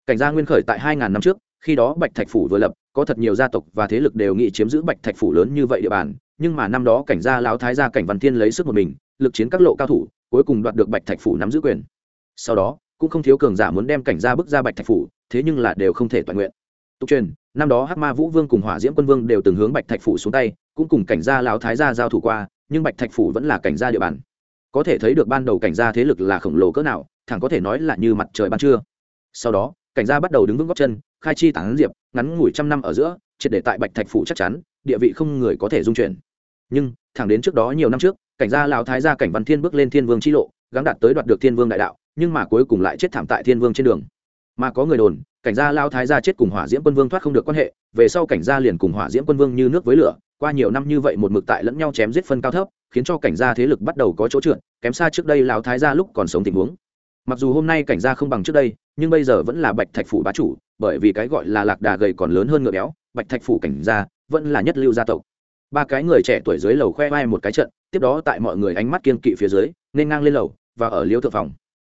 Cảnh gia nguyên khởi tại hai ngàn năm trước, khi đó bạch thạch phủ vừa lập, có thật nhiều gia tộc và thế lực đều nghĩ chiếm giữ bạch thạch phủ lớn như vậy địa bàn, nhưng mà năm đó cảnh gia lão thái gia cảnh văn thiên lấy sức một mình, lực chiến các lộ cao thủ, cuối cùng đoạt được bạch thạch phủ nắm giữ quyền. Sau đó, cũng không thiếu cường giả muốn đem cảnh gia bước ra bạch thạch phủ, thế nhưng là đều không thể toàn nguyện. Tục truyền, năm đó hắc ma vũ vương cùng hỏa diễm quân vương đều từng hướng bạch thạch phủ xuống tay, cũng cùng cảnh gia lão thái gia giao thủ qua nhưng bạch thạch phủ vẫn là cảnh gia địa bàn. Có thể thấy được ban đầu cảnh gia thế lực là khổng lồ cỡ nào, thẳng có thể nói là như mặt trời ban trưa. Sau đó, cảnh gia bắt đầu đứng vững góc chân, khai chi tán diệp, ngắn ngủi trăm năm ở giữa, triệt để tại bạch thạch phủ chắc chắn, địa vị không người có thể dung chuyển. Nhưng, thẳng đến trước đó nhiều năm trước, cảnh gia lão thái gia cảnh văn thiên bước lên thiên vương chi lộ, gắng đạt tới đoạt được thiên vương đại đạo, nhưng mà cuối cùng lại chết thảm tại thiên vương trên đường. Mà có người đồn, cảnh gia lao thái gia chết cùng hỏa diễm quân vương thoát không được quan hệ, về sau cảnh gia liền cùng hỏa diễm quân vương như nước với lửa qua nhiều năm như vậy một mực tại lẫn nhau chém giết phân cao thấp, khiến cho cảnh gia thế lực bắt đầu có chỗ trượt, kém xa trước đây lão thái gia lúc còn sống tình huống. Mặc dù hôm nay cảnh gia không bằng trước đây, nhưng bây giờ vẫn là bạch thạch phủ bá chủ, bởi vì cái gọi là lạc đà gầy còn lớn hơn ngựa béo, bạch thạch phủ cảnh gia vẫn là nhất lưu gia tộc. Ba cái người trẻ tuổi dưới lầu khoe vai một cái trận, tiếp đó tại mọi người ánh mắt kiên kỵ phía dưới, nên ngang lên lầu và ở liêu thượng phòng.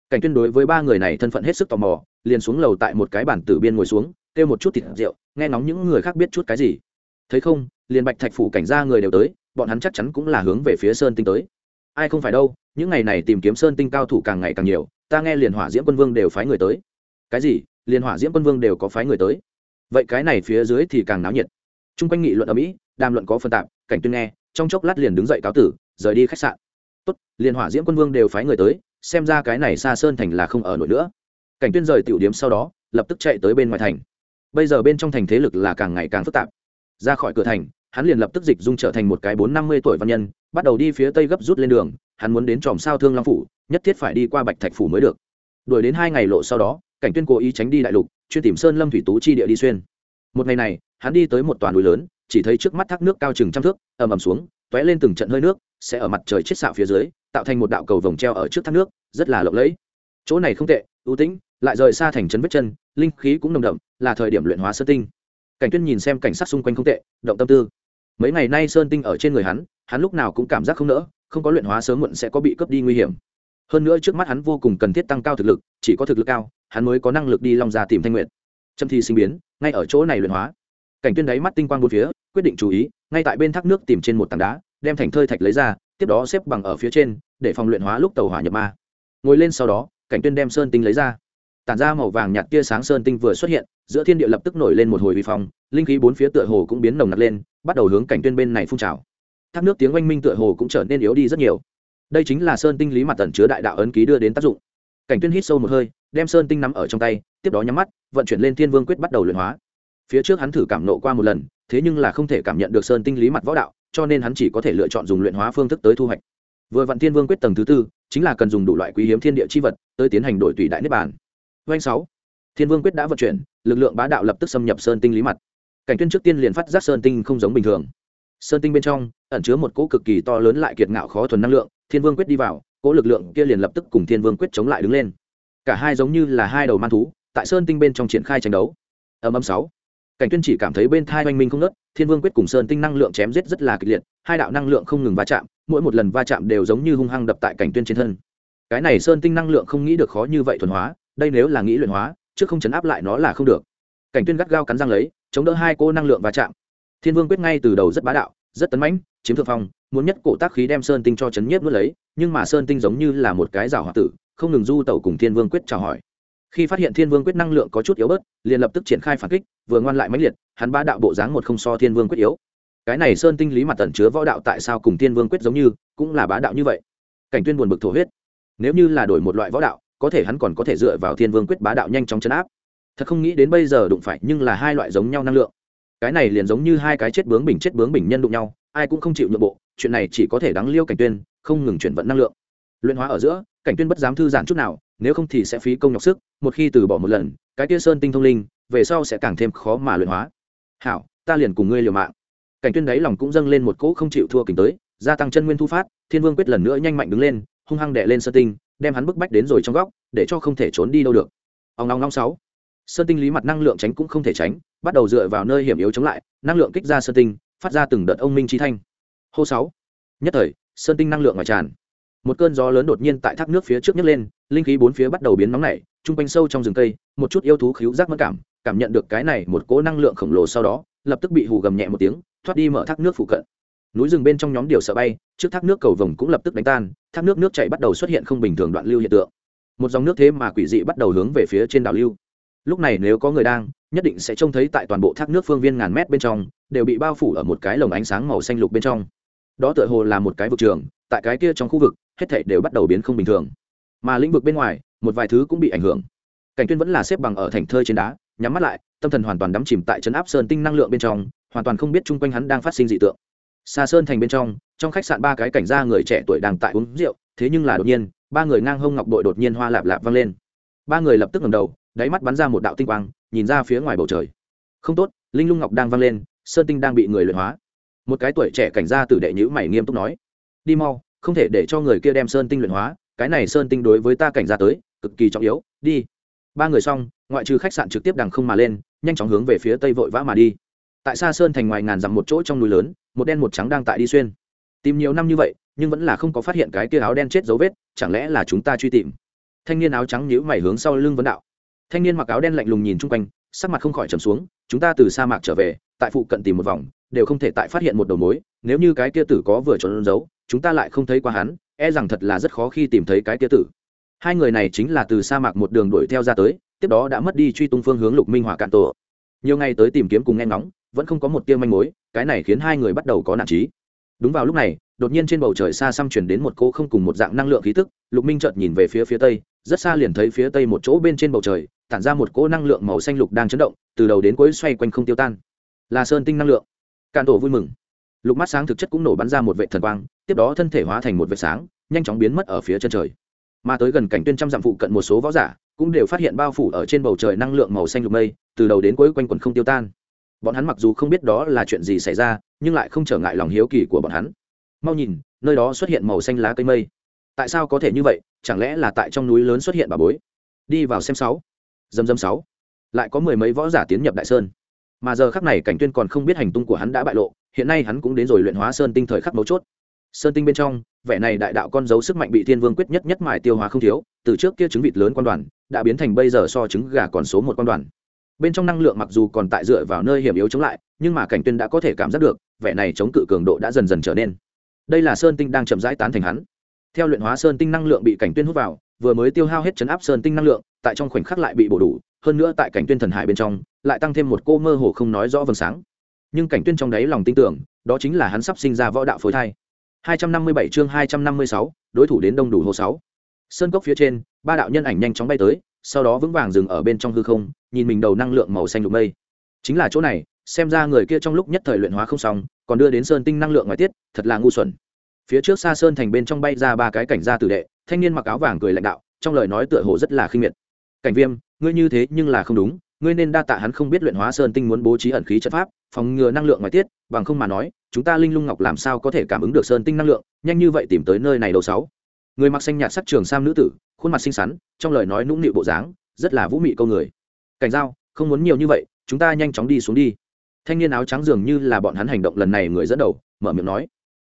Cảnh tuyên đối với ba người này thân phận hết sức tò mò, liền xuống lầu tại một cái bản tử biên ngồi xuống, kêu một chút thịt rượu, nghe ngóng những người khác biết chút cái gì. Thấy không liền bạch thạch phủ cảnh gia người đều tới, bọn hắn chắc chắn cũng là hướng về phía sơn tinh tới. Ai không phải đâu, những ngày này tìm kiếm sơn tinh cao thủ càng ngày càng nhiều, ta nghe liền hỏa diễm quân vương đều phái người tới. Cái gì? Liền hỏa diễm quân vương đều có phái người tới? Vậy cái này phía dưới thì càng náo nhiệt. T r u n g quanh nghị luận ở mỹ đàm luận có phân tạp, cảnh tuyên nghe, trong chốc lát liền đứng dậy cáo tử, rời đi khách sạn. Tốt liền hỏa diễm quân vương đều phái người tới, xem ra cái này xa sơn thành là không ở nổi nữa. Cảnh tuyên rời tiểu điếm sau đó, lập tức chạy tới bên ngoài thành. Bây giờ bên trong thành thế lực là càng ngày càng phức tạp. Ra khỏi cửa thành hắn liền lập tức dịch dung trở thành một cái bốn năm mươi tuổi văn nhân, bắt đầu đi phía tây gấp rút lên đường, hắn muốn đến tròm sao thương long phủ, nhất thiết phải đi qua bạch thạch phủ mới được. Đuổi đến hai ngày lộ sau đó, cảnh tuyên cố ý tránh đi đại lục, chuyên tìm sơn lâm thủy tú chi địa đi xuyên. Một ngày này, hắn đi tới một toàn núi lớn, chỉ thấy trước mắt thác nước cao chừng trăm thước, ầm ầm xuống, tóe lên từng trận hơi nước, sẽ ở mặt trời chết xạo phía dưới, tạo thành một đạo cầu vồng treo ở trước thác nước, rất là lộng lẫy. Chỗ này không tệ, ưu tĩnh, lại rời xa thành trấn vết chân, linh khí cũng nồng đậm, là thời điểm luyện hóa sơ tinh. Cảnh tuyên nhìn xem cảnh sát xung quanh không tệ, động tâm tư mấy ngày nay sơn tinh ở trên người hắn hắn lúc nào cũng cảm giác không nỡ, không có luyện hóa sớm muộn sẽ có bị cướp đi nguy hiểm. Hơn nữa trước mắt hắn vô cùng cần thiết tăng cao thực lực, chỉ có thực lực cao, hắn mới có năng lực đi long ra tìm thanh nguyện trâm thi sinh biến, ngay ở chỗ này luyện hóa. Cảnh tuyên đáy mắt tinh quang bốn phía, quyết định chú ý, ngay tại bên thác nước tìm trên một tảng đá, đem thành thơi thạch lấy ra, tiếp đó xếp bằng ở phía trên, để phòng luyện hóa lúc tàu hỏa nhập ma. Ngồi lên sau đó, cảnh tuyên đem sơn tinh lấy ra. Tản ra màu vàng nhạt tia sáng sơn tinh vừa xuất hiện, giữa thiên địa lập tức nổi lên một hồi vi phong, linh khí bốn phía tựa hồ cũng biến nồng nặc lên bắt đầu hướng cảnh tuyên bên này phun trào. Thác nước tiếng oanh minh tựa hồ cũng trở nên yếu đi rất nhiều. Đây chính là sơn tinh lý mặt tẩn chứa đại đạo ấn ký đưa đến tác dụng. Cảnh tuyên hít sâu một hơi, đem sơn tinh nắm ở trong tay, tiếp đó nhắm mắt, vận chuyển lên thiên vương quyết bắt đầu luyện hóa. Phía trước hắn thử cảm nộ qua một lần, thế nhưng là không thể cảm nhận được sơn tinh lý mặt võ đạo, cho nên hắn chỉ có thể lựa chọn dùng luyện hóa phương thức tới thu hoạch. Vừa vạn thiên vương quyết tầng thứ tư, chính là cần dùng đủ loại quý hiếm thiên địa chi vật tới tiến hành đổi tùy đại niết bàn. Doanh sáu, thiên vương quyết đã vận chuyển, lực lượng bá đạo lập tức xâm nhập sơn tinh lý mặt cảnh tuyên trước tiên liền phát giác sơn tinh không giống bình thường. Sơn tinh bên trong, ẩn chứa một cỗ cực kỳ to lớn lại kiệt ngạo khó thuần năng lượng, thiên vương quyết đi vào, cỗ lực lượng kia liền lập tức cùng thiên vương quyết chống lại đứng lên. Cả hai giống như là hai đầu man thú, tại sơn tinh bên trong triển khai tranh đấu. Âm âm sáu. Cảnh tuyên chỉ cảm thấy bên thai oanh minh không nớt thiên vương quyết cùng sơn tinh năng lượng chém giết rất là kịch liệt, hai đạo năng lượng không ngừng va chạm, mỗi một lần va chạm đều giống như hung hăng đập tại cảnh tuyên trên thân. Cái này sơn tinh năng lượng không nghĩ được khó như vậy thuần hóa, đây nếu là nghĩ luyện hóa chứ không chấn áp lại nó là không được. Cảnh tuyên gắt gao cắn răng lấy chống đỡ hai cô năng lượng va chạm. Thiên vương quyết ngay từ đầu rất bá đạo, rất tấn mãnh, chiếm thượng phong, muốn nhất cổ tác khí đem sơn tinh cho chấn nhiếp nuốt lấy, nhưng mà sơn tinh giống như là một cái rào hoạt tử, không ngừng du tẩu cùng thiên vương quyết chào hỏi. Khi phát hiện thiên vương quyết năng lượng có chút yếu bớt, liền lập tức triển khai phản kích, vừa ngoan lại mãnh liệt, hắn bá đạo bộ dáng một không so thiên vương quyết yếu. Cái này sơn tinh lý mặt tẩn chứa võ đạo tại sao cùng thiên vương quyết giống như, cũng là bá đạo như vậy. Cảnh tuyên buồn bực thổ huyết. Nếu như là đổi một loại võ đạo, có thể hắn còn có thể dựa vào thiên vương quyết bá đạo nhanh chóng chấn áp thật không nghĩ đến bây giờ đụng phải nhưng là hai loại giống nhau năng lượng. Cái này liền giống như hai cái chết bướng bình chết bướng bình nhân đụng nhau, ai cũng không chịu nhượng bộ, chuyện này chỉ có thể đáng liêu cảnh tuyên, không ngừng chuyển vận năng lượng. Luyện hóa ở giữa, cảnh tuyên bất dám thư giãn chút nào, nếu không thì sẽ phí công nhọc sức, một khi từ bỏ một lần, cái kia sơn tinh thông linh, về sau sẽ càng thêm khó mà luyện hóa. Hảo, ta liền cùng ngươi liều mạng. Cảnh tuyên đấy lòng cũng dâng lên một cỗ không chịu thua kình tới, gia tăng chân nguyên thu phát, thiên vương quyết lần nữa nhanh mạnh đứng lên, hung hăng đè lên sơn tinh, đem hắn bức bách đến rồi trong góc, để cho không thể trốn đi đâu được. Ông long long sáu sơn tinh lý mặt năng lượng tránh cũng không thể tránh, bắt đầu dựa vào nơi hiểm yếu chống lại, năng lượng kích ra sơn tinh, phát ra từng đợt ông minh trí thanh. Hô sáu. Nhất thời, sơn tinh năng lượng ngoài tràn. Một cơn gió lớn đột nhiên tại thác nước phía trước nhấc lên, linh khí bốn phía bắt đầu biến nóng nảy trung quanh sâu trong rừng cây, một chút yêu thú khíu giác mất cảm cảm nhận được cái này một cỗ năng lượng khổng lồ sau đó, lập tức bị hù gầm nhẹ một tiếng, thoát đi mở thác nước phụ cận. Núi rừng bên trong nhóm điều sợ bay, trước thác nước cầu vồng cũng lập tức đánh tan, thác nước nước chảy bắt đầu xuất hiện không bình thường đoạn lưu hiện tượng. Một dòng nước thế mà quỷ dị bắt đầu hướng về phía trên đảo lưu lúc này nếu có người đang, nhất định sẽ trông thấy tại toàn bộ thác nước phương viên ngàn mét bên trong, đều bị bao phủ ở một cái lồng ánh sáng màu xanh lục bên trong. Đó tựa hồ là một cái vực trường, tại cái kia trong khu vực, hết thảy đều bắt đầu biến không bình thường. Mà lĩnh vực bên ngoài, một vài thứ cũng bị ảnh hưởng. Cảnh tuyên vẫn là xếp bằng ở thành thơi trên đá, nhắm mắt lại, tâm thần hoàn toàn đắm chìm tại chân áp sơn tinh năng lượng bên trong, hoàn toàn không biết chung quanh hắn đang phát sinh dị tượng. Xa sơn thành bên trong trong khách sạn ba cái cảnh gia người trẻ tuổi đang tại uống rượu, thế nhưng là đột nhiên, ba người ngang hông ngọc bội đột nhiên hoa lạp lạp vang lên. Ba người lập tức ngẩng đầu đáy mắt bắn ra một đạo tinh quang, nhìn ra phía ngoài bầu trời. Không tốt, linh lung ngọc đang vang lên, sơn tinh đang bị người luyện hóa. Một cái tuổi trẻ cảnh gia tử đệ nhữ mày nghiêm túc nói, đi mau, không thể để cho người kia đem sơn tinh luyện hóa, cái này sơn tinh đối với ta cảnh gia tới, cực kỳ trọng yếu, đi. Ba người xong, ngoại trừ khách sạn trực tiếp đằng không mà lên, nhanh chóng hướng về phía tây vội vã mà đi. Tại xa sơn thành ngoài ngàn dặm một chỗ trong núi lớn, một đen một trắng đang tại đi xuyên. Tìm nhiều năm như vậy, nhưng vẫn là không có phát hiện cái kia áo đen chết dấu vết, chẳng lẽ là chúng ta truy tìm? Thanh niên áo trắng nhíu mày hướng sau lưng vấn đạo thanh niên mặc áo đen lạnh lùng nhìn chung quanh, sắc mặt không khỏi trầm xuống, chúng ta từ sa mạc trở về, tại phụ cận tìm một vòng, đều không thể tại phát hiện một đầu mối, nếu như cái kia tử có vừa trốn giấu, chúng ta lại không thấy qua hắn e rằng thật là rất khó khi tìm thấy cái kia tử. Hai người này chính là từ sa mạc một đường đuổi theo ra tới, tiếp đó đã mất đi truy tung phương hướng lục minh hỏa cạn tổ. Nhiều ngày tới tìm kiếm cùng nghe ngóng, vẫn không có một tia manh mối, cái này khiến hai người bắt đầu có nản trí. Đúng vào lúc này, đột nhiên trên bầu trời xa xăm chuyển đến một cô không cùng một dạng năng lượng khí tức, lục minh chợt nhìn về phía phía tây, rất xa liền thấy phía tây một chỗ bên trên bầu trời tản ra một cỗ năng lượng màu xanh lục đang chấn động, từ đầu đến cuối xoay quanh không tiêu tan. Là sơn tinh năng lượng. Càn tổ vui mừng. Lục mắt sáng thực chất cũng nổ bắn ra một vệ thần quang, tiếp đó thân thể hóa thành một vệ sáng, nhanh chóng biến mất ở phía chân trời. Mà tới gần cảnh tuyên trăm dặm phụ cận một số võ giả, cũng đều phát hiện bao phủ ở trên bầu trời năng lượng màu xanh lục mây, từ đầu đến cuối quanh quẩn không tiêu tan. Bọn hắn mặc dù không biết đó là chuyện gì xảy ra, nhưng lại không trở ngại lòng hiếu kỳ của bọn hắn. Mau nhìn, nơi đó xuất hiện màu xanh lá cây mây. Tại sao có thể như vậy? Chẳng lẽ là tại trong núi lớn xuất hiện bà bối? Đi vào xem sáu dâm dâm sáu. Lại có mười mấy võ giả tiến nhập đại sơn. Mà giờ khắc này cảnh tuyên còn không biết hành tung của hắn đã bại lộ, hiện nay hắn cũng đến rồi luyện hóa sơn tinh thời khắc mấu chốt. Sơn tinh bên trong, vẻ này đại đạo con dấu sức mạnh bị thiên vương quyết nhất nhất mài tiêu hóa không thiếu, từ trước kia trứng vịt lớn quan đoàn, đã biến thành bây giờ so trứng gà còn số một quan đoàn. Bên trong năng lượng mặc dù còn tại dựa vào nơi hiểm yếu chống lại, nhưng mà cảnh tuyên đã có thể cảm giác được, vẻ này chống cự cường độ đã dần dần trở nên. Đây là sơn tinh đang chậm rãi tán thành hắn. Theo luyện hóa sơn tinh năng lượng bị cảnh tuyên hút vào, vừa mới tiêu hao hết chấn áp sơn tinh năng lượng tại trong khoảnh khắc lại bị bổ đủ hơn nữa tại cảnh tuyên thần hải bên trong lại tăng thêm một cô mơ hồ không nói rõ vầng sáng nhưng cảnh tuyên trong đáy lòng tin tưởng đó chính là hắn sắp sinh ra võ đạo phối thai 257 chương 256, đối thủ đến đông đủ hồ 6. Sơn cốc phía trên, ba đạo nhân ảnh nhanh chóng bay tới, sau đó vững vàng dừng ở bên trong hư không, nhìn mình đầu năng lượng màu xanh lục mây. Chính là chỗ này, xem ra người kia trong lúc nhất thời luyện hóa không xong, còn đưa đến sơn tinh năng lượng ngoài tiết, thật là ngu xuẩn. Phía trước xa sơn thành bên trong bay ra ba cái cảnh gia tử đệ, thanh niên mặc áo vàng cười lãnh đạo, trong lời nói tựa hồ rất là khinh miệt. Cảnh Viêm, ngươi như thế nhưng là không đúng, ngươi nên đa tạ hắn không biết luyện hóa sơn tinh muốn bố trí ẩn khí chất pháp, phòng ngừa năng lượng ngoài tiết, bằng không mà nói, chúng ta linh lung ngọc làm sao có thể cảm ứng được sơn tinh năng lượng, nhanh như vậy tìm tới nơi này đầu sáu. Người mặc xanh nhạt sắc trường sam nữ tử, khuôn mặt xinh xắn, trong lời nói nũng nịu bộ dáng, rất là vũ mị câu người. Cảnh giao, không muốn nhiều như vậy, chúng ta nhanh chóng đi xuống đi. Thanh niên áo trắng dường như là bọn hắn hành động lần này người dẫn đầu, mở miệng nói.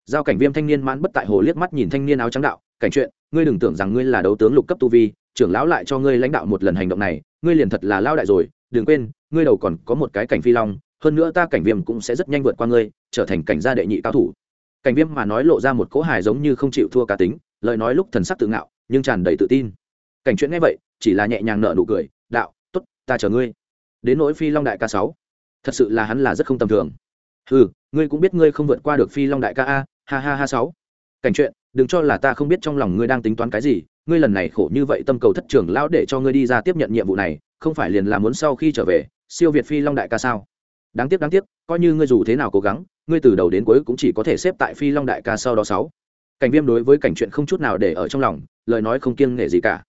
Giao cảnh viêm thanh niên mãn bất tại hồ liếc mắt nhìn thanh niên áo trắng đạo, cảnh chuyện, ngươi đừng tưởng rằng ngươi là đấu tướng lục cấp tu vi, trưởng lão lại cho ngươi lãnh đạo một lần hành động này, ngươi liền thật là lao đại rồi, đừng quên ngươi đầu còn có một cái cảnh phi long hơn nữa ta cảnh viêm cũng sẽ rất nhanh vượt qua ngươi trở thành cảnh gia đệ nhị cao thủ. Cảnh viêm mà nói lộ ra một cỗ hài giống như không chịu thua cá tính lời nói lúc thần sắc tự ngạo nhưng tràn đầy tự tin. Cảnh chuyện nghe vậy chỉ là nhẹ nhàng nợ nụ cười đạo t ố t ta chờ ngươi. Đến nỗi phi long đại ca sáu thật sự là hắn là rất không tầm thường. Ừ ngươi cũng biết ngươi không vượt qua được phi long đại ca a ha ha ha sáu. Cảnh chuyện đừng cho là ta không biết trong lòng ngươi đang tính toán cái gì, ngươi lần này khổ như vậy tâm cầu thất trưởng lão để cho ngươi đi ra tiếp nhận nhiệm vụ này, không phải liền là muốn sau khi trở về, siêu việt phi long đại ca sao? Đáng tiếc đáng tiếc, coi như ngươi dù thế nào cố gắng, ngươi từ đầu đến cuối cũng chỉ có thể xếp tại phi long đại ca sau đó sáu. Cảnh viêm đối với cảnh chuyện không chút nào để ở trong lòng, lời nói không kiêng nể gì cả.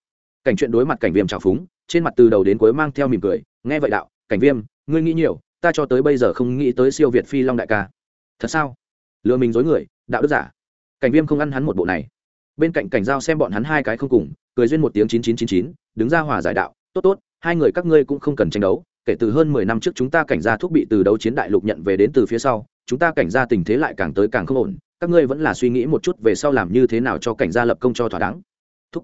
Cảnh chuyện đối mặt cảnh viêm trào phúng, trên mặt từ đầu đến cuối mang theo mỉm cười, nghe vậy đạo, cảnh viêm, ngươi nghĩ nhiều, ta cho tới bây giờ không nghĩ tới siêu việt phi long đại ca. Thật sao? Lừa mình dối người, đạo đức giả cảnh viêm không ăn hắn một bộ này. Bên cạnh cảnh giao xem bọn hắn hai cái không cùng, cười duyên một tiếng chín chín chín chín, đứng ra hòa giải đạo, tốt tốt, hai người các ngươi cũng không cần tranh đấu, kể từ hơn mười năm trước chúng ta cảnh gia thuốc bị từ đấu chiến đại lục nhận về đến từ phía sau, chúng ta cảnh gia tình thế lại càng tới càng không ổn, các ngươi vẫn là suy nghĩ một chút về sau làm như thế nào cho cảnh gia lập công cho thỏa đáng. Thúc,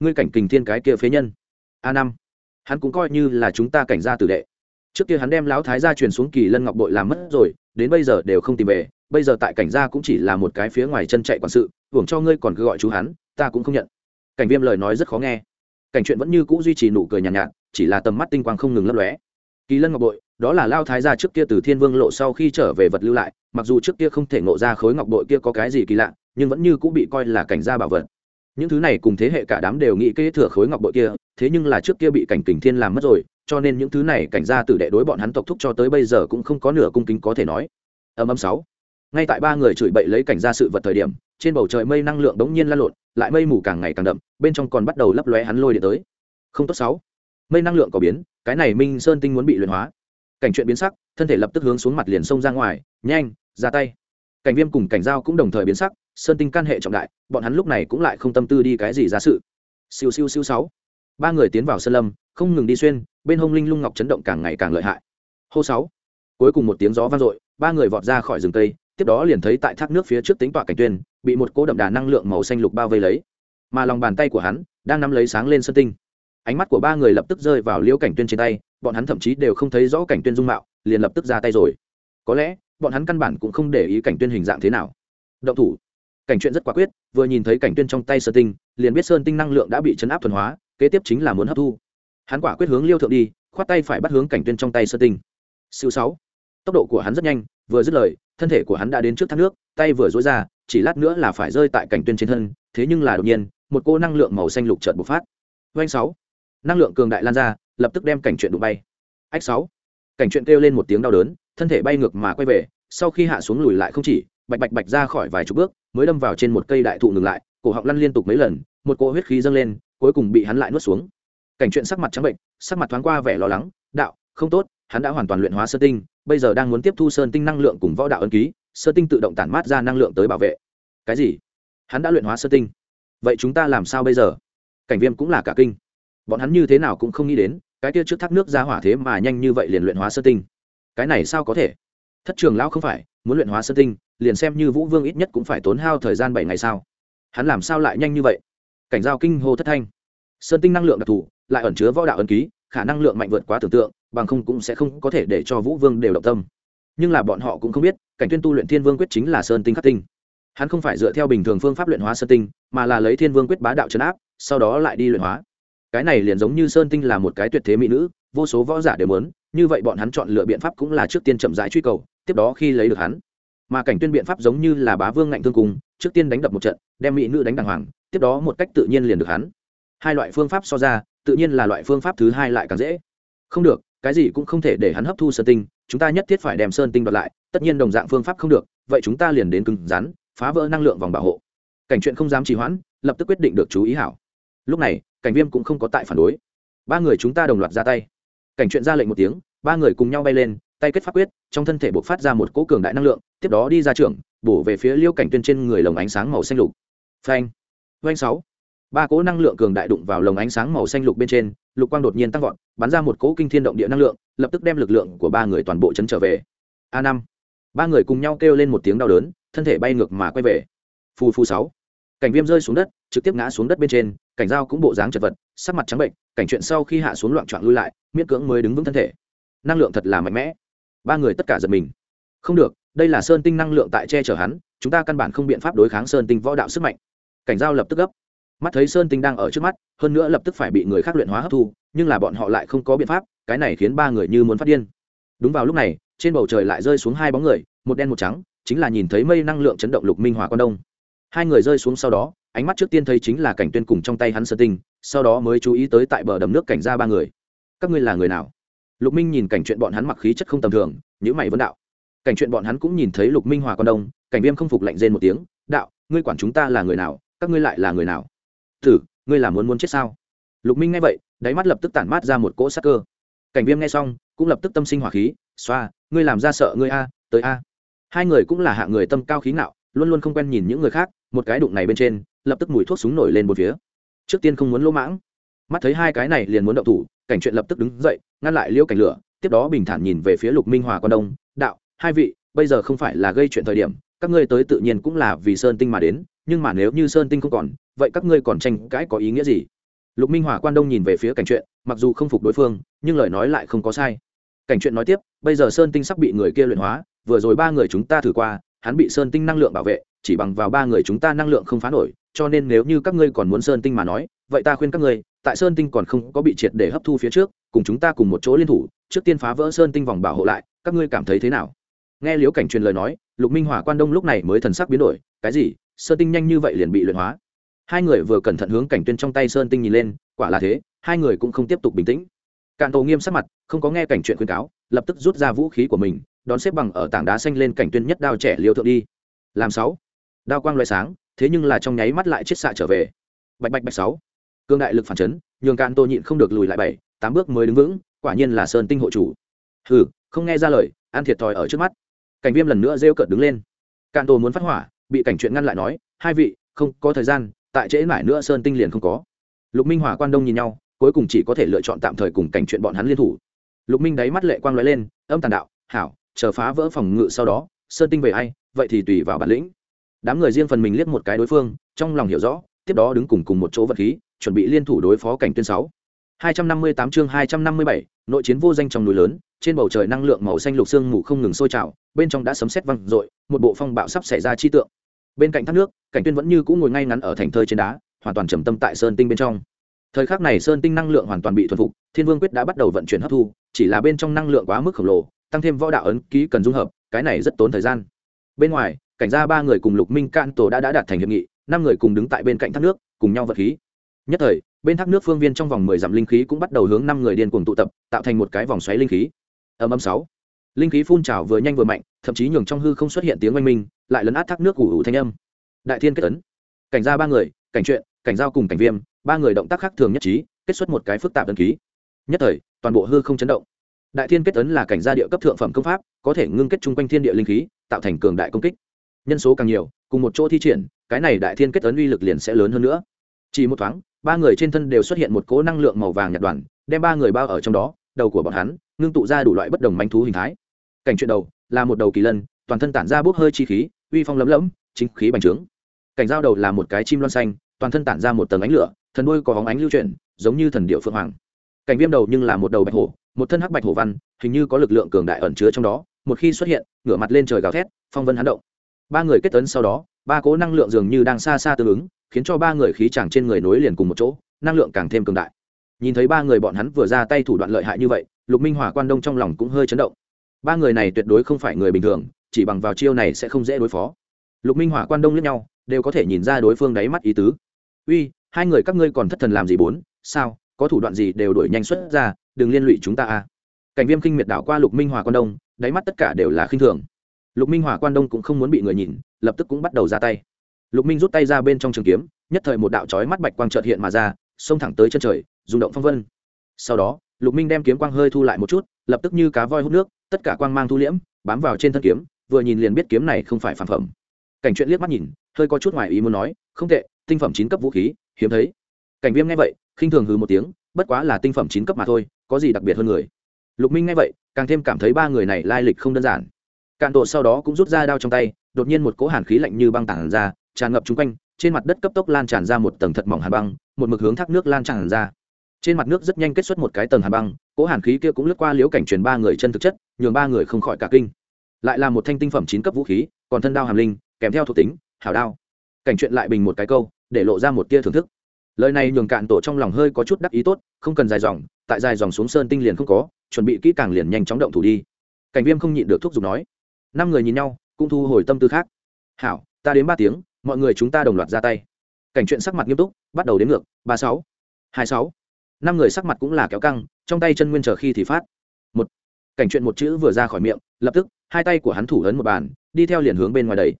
ngươi cảnh kình thiên cái kia phế nhân. A năm, hắn cũng coi như là chúng ta cảnh gia tử đệ. Trước kia hắn đem lão thái gia truyền xuống kỳ lân ngọc bội làm mất rồi, đến bây giờ đều không tìm về bây giờ tại cảnh gia cũng chỉ là một cái phía ngoài chân chạy quản sự hưởng cho ngươi còn cứ gọi chú hắn ta cũng không nhận. Cảnh viêm lời nói rất khó nghe. Cảnh chuyện vẫn như cũ duy trì nụ cười nhàn nhạt, nhạt chỉ là tầm mắt tinh quang không ngừng lấp lóe. Kỳ lân ngọc bội đó là lao thái gia trước kia từ thiên vương lộ sau khi trở về vật lưu lại mặc dù trước kia không thể ngộ ra khối ngọc bội kia có cái gì kỳ lạ nhưng vẫn như cũng bị coi là cảnh gia bảo vật. Những thứ này cùng thế hệ cả đám đều nghĩ kế thừa khối ngọc bội kia thế nhưng là trước kia bị cảnh kình thiên làm mất rồi cho nên những thứ này cảnh gia tử đệ đối bọn hắn tộc thúc cho tới bây giờ cũng không có nửa cung kính có thể nói. Âm âm sáu ngay tại ba người chửi bậy lấy cảnh ra sự vật thời điểm, trên bầu trời mây năng lượng đống nhiên lan lộn, lại mây mù càng ngày càng đậm, bên trong còn bắt đầu lấp lóe hắn lôi điện tới. Không tốt sáu. Mây năng lượng có biến, cái này minh sơn tinh muốn bị luyện hóa. Cảnh chuyện biến sắc, thân thể lập tức hướng xuống mặt liền xông ra ngoài, nhanh, ra tay. Cảnh viêm cùng cảnh giao cũng đồng thời biến sắc, sơn tinh can hệ trọng đại, bọn hắn lúc này cũng lại không tâm tư đi cái gì ra sự. Siêu siêu siêu sáu. Ba người tiến vào sơn lâm, không ngừng đi xuyên, bên hông linh lung ngọc chấn động càng ngày càng lợi hại. Hô sáu. Cuối cùng một tiếng gió vang dội, ba người vọt ra khỏi rừng cây tiếp đó liền thấy tại thác nước phía trước tính tọa cảnh tuyên, bị một cỗ đậm đà năng lượng màu xanh lục bao vây lấy. Mà lòng bàn tay của hắn đang nắm lấy sáng lên sơn tinh. Ánh mắt của ba người lập tức rơi vào liễu cảnh tuyên trên tay, bọn hắn thậm chí đều không thấy rõ cảnh tuyên dung mạo, liền lập tức ra tay rồi. Có lẽ, bọn hắn căn bản cũng không để ý cảnh tuyên hình dạng thế nào. Động thủ. Cảnh chuyện rất quả quyết, vừa nhìn thấy cảnh tuyên trong tay sơn tinh, liền biết sơn tinh năng lượng đã bị chấn áp thuần hóa, kế tiếp chính là muốn hấp thu. Hắn quả quyết hướng liêu thượng đi, khoát tay phải bắt hướng cảnh tuyên trong tay sơn tinh. Siêu sáu. Tốc độ của hắn rất nhanh, vừa dứt lời thân thể của hắn đã đến trước thác nước, tay vừa dối ra, chỉ lát nữa là phải rơi tại cảnh tuyên trên thân, thế nhưng là đột nhiên, một cô năng lượng màu xanh lục chợt bộc phát. Doanh sáu. Năng lượng cường đại lan ra, lập tức đem cảnh chuyện đụng bay. Ách sáu. Cảnh chuyện kêu lên một tiếng đau đớn, thân thể bay ngược mà quay về, sau khi hạ xuống lùi lại không chỉ, bạch bạch bạch ra khỏi vài chục bước, mới đâm vào trên một cây đại thụ ngừng lại, cổ họng lăn liên tục mấy lần, một cỗ huyết khí dâng lên, cuối cùng bị hắn lại nuốt xuống. Cảnh chuyện sắc mặt trắng bệnh, sắc mặt thoáng qua vẻ lo lắng, đạo, không tốt hắn đã hoàn toàn luyện hóa sơ tinh, bây giờ đang muốn tiếp thu sơn tinh năng lượng cùng võ đạo ân ký, sơ tinh tự động tản mát ra năng lượng tới bảo vệ. Cái gì? Hắn đã luyện hóa sơ tinh. Vậy chúng ta làm sao bây giờ? Cảnh viêm cũng là cả kinh. Bọn hắn như thế nào cũng không nghĩ đến, cái kia trước thác nước ra hỏa thế mà nhanh như vậy liền luyện hóa sơ tinh. Cái này sao có thể? Thất trường lão không phải, muốn luyện hóa sơ tinh, liền xem như vũ vương ít nhất cũng phải tốn hao thời gian bảy ngày sao? Hắn làm sao lại nhanh như vậy? Cảnh giao kinh hô thất thanh. Sơn tinh năng lượng đặc thù, lại ẩn chứa võ đạo ấn ký, khả năng lượng mạnh vượt quá tưởng tượng bằng không cũng sẽ không có thể để cho vũ vương đều động tâm. Nhưng là bọn họ cũng không biết, cảnh tuyên tu luyện thiên vương quyết chính là sơn tinh khắc tinh. Hắn không phải dựa theo bình thường phương pháp luyện hóa sơn tinh, mà là lấy thiên vương quyết bá đạo chấn áp, sau đó lại đi luyện hóa. Cái này liền giống như sơn tinh là một cái tuyệt thế mỹ nữ, vô số võ giả đều muốn, như vậy bọn hắn chọn lựa biện pháp cũng là trước tiên chậm rãi truy cầu, tiếp đó khi lấy được hắn. Mà cảnh tuyên biện pháp giống như là bá vương ngạnh thương cùng, trước tiên đánh đập một trận, đem mỹ nữ đánh đàng hoàng, tiếp đó một cách tự nhiên liền được hắn. Hai loại phương pháp so ra, tự nhiên là loại phương pháp thứ hai lại càng dễ. Không được cái gì cũng không thể để hắn hấp thu sơn tinh, chúng ta nhất thiết phải đem sơn tinh đoạt lại, tất nhiên đồng dạng phương pháp không được, vậy chúng ta liền đến cứng rắn, phá vỡ năng lượng vòng bảo hộ. Cảnh chuyện không dám trì hoãn, lập tức quyết định được chú ý hảo. Lúc này, cảnh viêm cũng không có tại phản đối. Ba người chúng ta đồng loạt ra tay. Cảnh chuyện ra lệnh một tiếng, ba người cùng nhau bay lên, tay kết pháp quyết, trong thân thể buộc phát ra một cỗ cường đại năng lượng, tiếp đó đi ra trưởng, bổ về phía liêu cảnh tuyên trên người lồng ánh sáng màu xanh lục. Phanh. Doanh sáu ba cỗ năng lượng cường đại đụng vào lồng ánh sáng màu xanh lục bên trên, lục quang đột nhiên tăng vọt, bắn ra một cỗ kinh thiên động địa năng lượng, lập tức đem lực lượng của ba người toàn bộ chấn trở về. A năm. Ba người cùng nhau kêu lên một tiếng đau đớn, thân thể bay ngược mà quay về. Phù phù sáu. Cảnh viêm rơi xuống đất, trực tiếp ngã xuống đất bên trên, cảnh dao cũng bộ dáng chật vật, sắc mặt trắng bệnh, cảnh chuyện sau khi hạ xuống loạn trọn lui lại, miễn cưỡng mới đứng vững thân thể. Năng lượng thật là mạnh mẽ. Ba người tất cả giật mình. Không được, đây là sơn tinh năng lượng tại che chở hắn, chúng ta căn bản không biện pháp đối kháng sơn tinh võ đạo sức mạnh. Cảnh giao lập tức gấp mắt thấy sơn tinh đang ở trước mắt, hơn nữa lập tức phải bị người khác luyện hóa hấp thu, nhưng là bọn họ lại không có biện pháp, cái này khiến ba người như muốn phát điên. Đúng vào lúc này, trên bầu trời lại rơi xuống hai bóng người, một đen một trắng, chính là nhìn thấy mây năng lượng chấn động lục minh hòa quan đông. Hai người rơi xuống sau đó, ánh mắt trước tiên thấy chính là cảnh tuyên cùng trong tay hắn sơn tinh, sau đó mới chú ý tới tại bờ đầm nước cảnh ra ba người. Các ngươi là người nào? Lục minh nhìn cảnh chuyện bọn hắn mặc khí chất không tầm thường nhữ mày vấn đạo. Cảnh chuyện bọn hắn cũng nhìn thấy lục minh hòa quan đông, cảnh viêm không phục lạnh rên một tiếng, đạo, ngươi quản chúng ta là người nào, các ngươi lại là người nào? Thử ngươi là muốn muốn chết sao? Lục minh nghe vậy, đáy mắt lập tức tản mát ra một cỗ sắc cơ. Cảnh viêm nghe xong, cũng lập tức tâm sinh hỏa khí, xoa, ngươi làm ra sợ ngươi a, tới a. Hai người cũng là hạng người tâm cao khí ngạo, luôn luôn không quen nhìn những người khác, một cái đụng này bên trên, lập tức mùi thuốc súng nổi lên một phía. Trước tiên không muốn lỗ mãng. Mắt thấy hai cái này liền muốn động thủ, cảnh chuyện lập tức đứng dậy, ngăn lại liêu cảnh lửa, tiếp đó bình thản nhìn về phía lục minh hòa quan đông, đạo, hai vị, bây giờ không phải là gây chuyện thời điểm các ngươi tới tự nhiên cũng là vì sơn tinh mà đến, nhưng mà nếu như sơn tinh không còn, vậy các ngươi còn tranh cãi có ý nghĩa gì? Lục minh hòa quan đông nhìn về phía cảnh chuyện, mặc dù không phục đối phương, nhưng lời nói lại không có sai. Cảnh chuyện nói tiếp, bây giờ sơn tinh sắp bị người kia luyện hóa, vừa rồi ba người chúng ta thử qua, hắn bị sơn tinh năng lượng bảo vệ, chỉ bằng vào ba người chúng ta năng lượng không phá nổi, cho nên nếu như các ngươi còn muốn sơn tinh mà nói, vậy ta khuyên các ngươi, tại sơn tinh còn không có bị triệt để hấp thu phía trước, cùng chúng ta cùng một chỗ liên thủ, trước tiên phá vỡ sơn tinh vòng bảo hộ lại, các ngươi cảm thấy thế nào? Nghe liễu cảnh truyền lời nói, lục minh hỏa quan đông lúc này mới thần sắc biến đổi, cái gì? Sơn tinh nhanh như vậy liền bị luyện hóa. Hai người vừa cẩn thận hướng cảnh tuyên trong tay sơn tinh nhìn lên, quả là thế, hai người cũng không tiếp tục bình tĩnh. Cạn tổ nghiêm sắc mặt, không có nghe cảnh chuyện khuyên cáo, lập tức rút ra vũ khí của mình, đón xếp bằng ở tảng đá xanh lên cảnh tuyên nhất đao trẻ liêu thượng đi. Làm sáu. Đao quang loại sáng, thế nhưng là trong nháy mắt lại chết xạ trở về. Bạch bạch bạch sáu. Cương đại lực phản chấn, nhường cạn tô nhịn không được lùi lại bảy, tám bước mới đứng vững, quả nhiên là sơn tinh hộ chủ. Hừ, không nghe ra lời ăn thiệt thòi ở trước mắt cảnh viêm lần nữa rêu cợt đứng lên. Cạn tô muốn phát hỏa, bị cảnh chuyện ngăn lại nói, hai vị, không, có thời gian, tại trễ mãi nữa sơn tinh liền không có. Lục minh hỏa quan đông nhìn nhau, cuối cùng chỉ có thể lựa chọn tạm thời cùng cảnh chuyện bọn hắn liên thủ. Lục minh đáy mắt lệ quang lóe lên, âm tàn đạo, hảo, chờ phá vỡ phòng ngự sau đó, sơn tinh về ai, vậy thì tùy vào bản lĩnh. Đám người riêng phần mình liếc một cái đối phương, trong lòng hiểu rõ, tiếp đó đứng cùng cùng một chỗ vật khí, chuẩn bị liên thủ đối phó cảnh tuyên sáu. 258 chương 257, nội chiến vô danh trong núi lớn, trên bầu trời năng lượng màu xanh lục sương mù không ngừng sôi trào, bên trong đã sấm sét vang rội, một bộ phong bạo sắp xảy ra chi tượng. Bên cạnh thác nước, cảnh tuyên vẫn như cũ ngồi ngay ngắn ở thành thơi trên đá, hoàn toàn trầm tâm tại sơn tinh bên trong. Thời khắc này sơn tinh năng lượng hoàn toàn bị thuần phục, Thiên Vương quyết đã bắt đầu vận chuyển hấp thu, chỉ là bên trong năng lượng quá mức khổng lồ, tăng thêm võ đạo ấn ký cần dung hợp, cái này rất tốn thời gian. Bên ngoài, cảnh gia ba người cùng Lục Minh Cạn tổ đã đã đạt thành hiệp nghị, năm người cùng đứng tại bên cạnh thác nước, cùng nhau vật khí. Nhất thời, bên thác nước phương viên trong vòng mười dặm linh khí cũng bắt đầu hướng năm người điên cuồng tụ tập, tạo thành một cái vòng xoáy linh khí. Âm âm sáu. Linh khí phun trào vừa nhanh vừa mạnh, thậm chí nhường trong hư không xuất hiện tiếng oanh minh, lại lấn át thác nước ủ ủ thanh âm. Đại thiên kết tấn cảnh ra ba người, cảnh truyện, cảnh giao cùng cảnh viêm, ba người động tác khác thường nhất trí, kết xuất một cái phức tạp đơn ký. Nhất thời, toàn bộ hư không chấn động. Đại thiên kết tấn là cảnh gia địa cấp thượng phẩm công pháp, có thể ngưng kết chung quanh thiên địa linh khí, tạo thành cường đại công kích. Nhân số càng nhiều, cùng một chỗ thi triển, cái này đại thiên kết tấn uy lực liền sẽ lớn hơn nữa. Chỉ một thoáng ba người trên thân đều xuất hiện một cỗ năng lượng màu vàng nhạt đoàn đem ba người bao ở trong đó đầu của bọn hắn ngưng tụ ra đủ loại bất đồng manh thú hình thái. Cảnh chuyện đầu là một đầu kỳ lân toàn thân tản ra bốc hơi chi khí uy phong lấm lẫm, chính khí bành trướng. Cảnh giao đầu là một cái chim loan xanh toàn thân tản ra một tầng ánh lửa thần đuôi có hóng ánh lưu chuyển giống như thần điệu phượng hoàng. Cảnh viêm đầu nhưng là một đầu bạch hổ một thân hắc bạch hổ văn hình như có lực lượng cường đại ẩn chứa trong đó một khi xuất hiện ngửa mặt lên trời gào thét phong vân hắn động. Ba người kết tấn sau đó ba cố năng lượng dường như đang xa xa tương ứng khiến cho ba người khí chàng trên người nối liền cùng một chỗ, năng lượng càng thêm cường đại. Nhìn thấy ba người bọn hắn vừa ra tay thủ đoạn lợi hại như vậy, lục minh hòa quan đông trong lòng cũng hơi chấn động. Ba người này tuyệt đối không phải người bình thường, chỉ bằng vào chiêu này sẽ không dễ đối phó. Lục minh Hòa quan đông lẫn nhau, đều có thể nhìn ra đối phương đáy mắt ý tứ. Uy, hai người các ngươi còn thất thần làm gì bốn? Sao, có thủ đoạn gì đều đổi nhanh xuất ra, đừng liên lụy chúng ta a cảnh viêm kinh miệt đảo qua lục minh hòa quan đông, đáy mắt tất cả đều là khinh thường. Lục minh hòa quan đông cũng không muốn bị người nhìn, lập tức cũng bắt đầu ra tay lục minh rút tay ra bên trong trường kiếm, nhất thời một đạo trói mắt bạch quang trợt hiện mà ra, xông thẳng tới chân trời, rung động phong vân. Sau đó, lục minh đem kiếm quang hơi thu lại một chút, lập tức như cá voi hút nước, tất cả quang mang thu liễm, bám vào trên thân kiếm, vừa nhìn liền biết kiếm này không phải phản phẩm. Cảnh chuyện liếc mắt nhìn, hơi có chút ngoài ý muốn nói, không tệ, tinh phẩm chín cấp vũ khí, hiếm thấy. Cảnh viêm nghe vậy, khinh thường hừ một tiếng, bất quá là tinh phẩm chín cấp mà thôi, có gì đặc biệt hơn người? Lục minh nghe vậy, càng thêm cảm thấy ba người này lai lịch không đơn giản. Cạn tổ sau đó cũng rút ra đao trong tay, đột nhiên một cỗ hàn khí lạnh như băng tản ra tràn ngập chung quanh, trên mặt đất cấp tốc lan tràn ra một tầng thật mỏng hàn băng, một mực hướng thác nước lan tràn ra. Trên mặt nước rất nhanh kết xuất một cái tầng hàn băng, cỗ hàn khí kia cũng lướt qua liễu cảnh truyền ba người chân thực chất, nhường ba người không khỏi cả kinh. Lại là một thanh tinh phẩm chín cấp vũ khí, còn thân đao hàm linh, kèm theo thuộc tính, hảo đao. Cảnh chuyện lại bình một cái câu, để lộ ra một tia thưởng thức. Lời này nhường cạn tổ trong lòng hơi có chút đắc ý tốt, không cần dài dòng, tại dài dòng xuống sơn tinh liền không có, chuẩn bị kỹ càng liền nhanh chóng động thủ đi. Cảnh viêm không nhịn được thúc giục nói. Năm người nhìn nhau, cũng thu hồi tâm tư khác. Hảo, ta đến ba tiếng mọi người chúng ta đồng loạt ra tay. Cảnh chuyện sắc mặt nghiêm túc, bắt đầu đến ngược, ba sáu, hai sáu. Năm người sắc mặt cũng là kéo căng, trong tay chân nguyên chờ khi thì phát. Một, cảnh chuyện một chữ vừa ra khỏi miệng, lập tức, hai tay của hắn thủ ấn một bàn, đi theo liền hướng bên ngoài đầy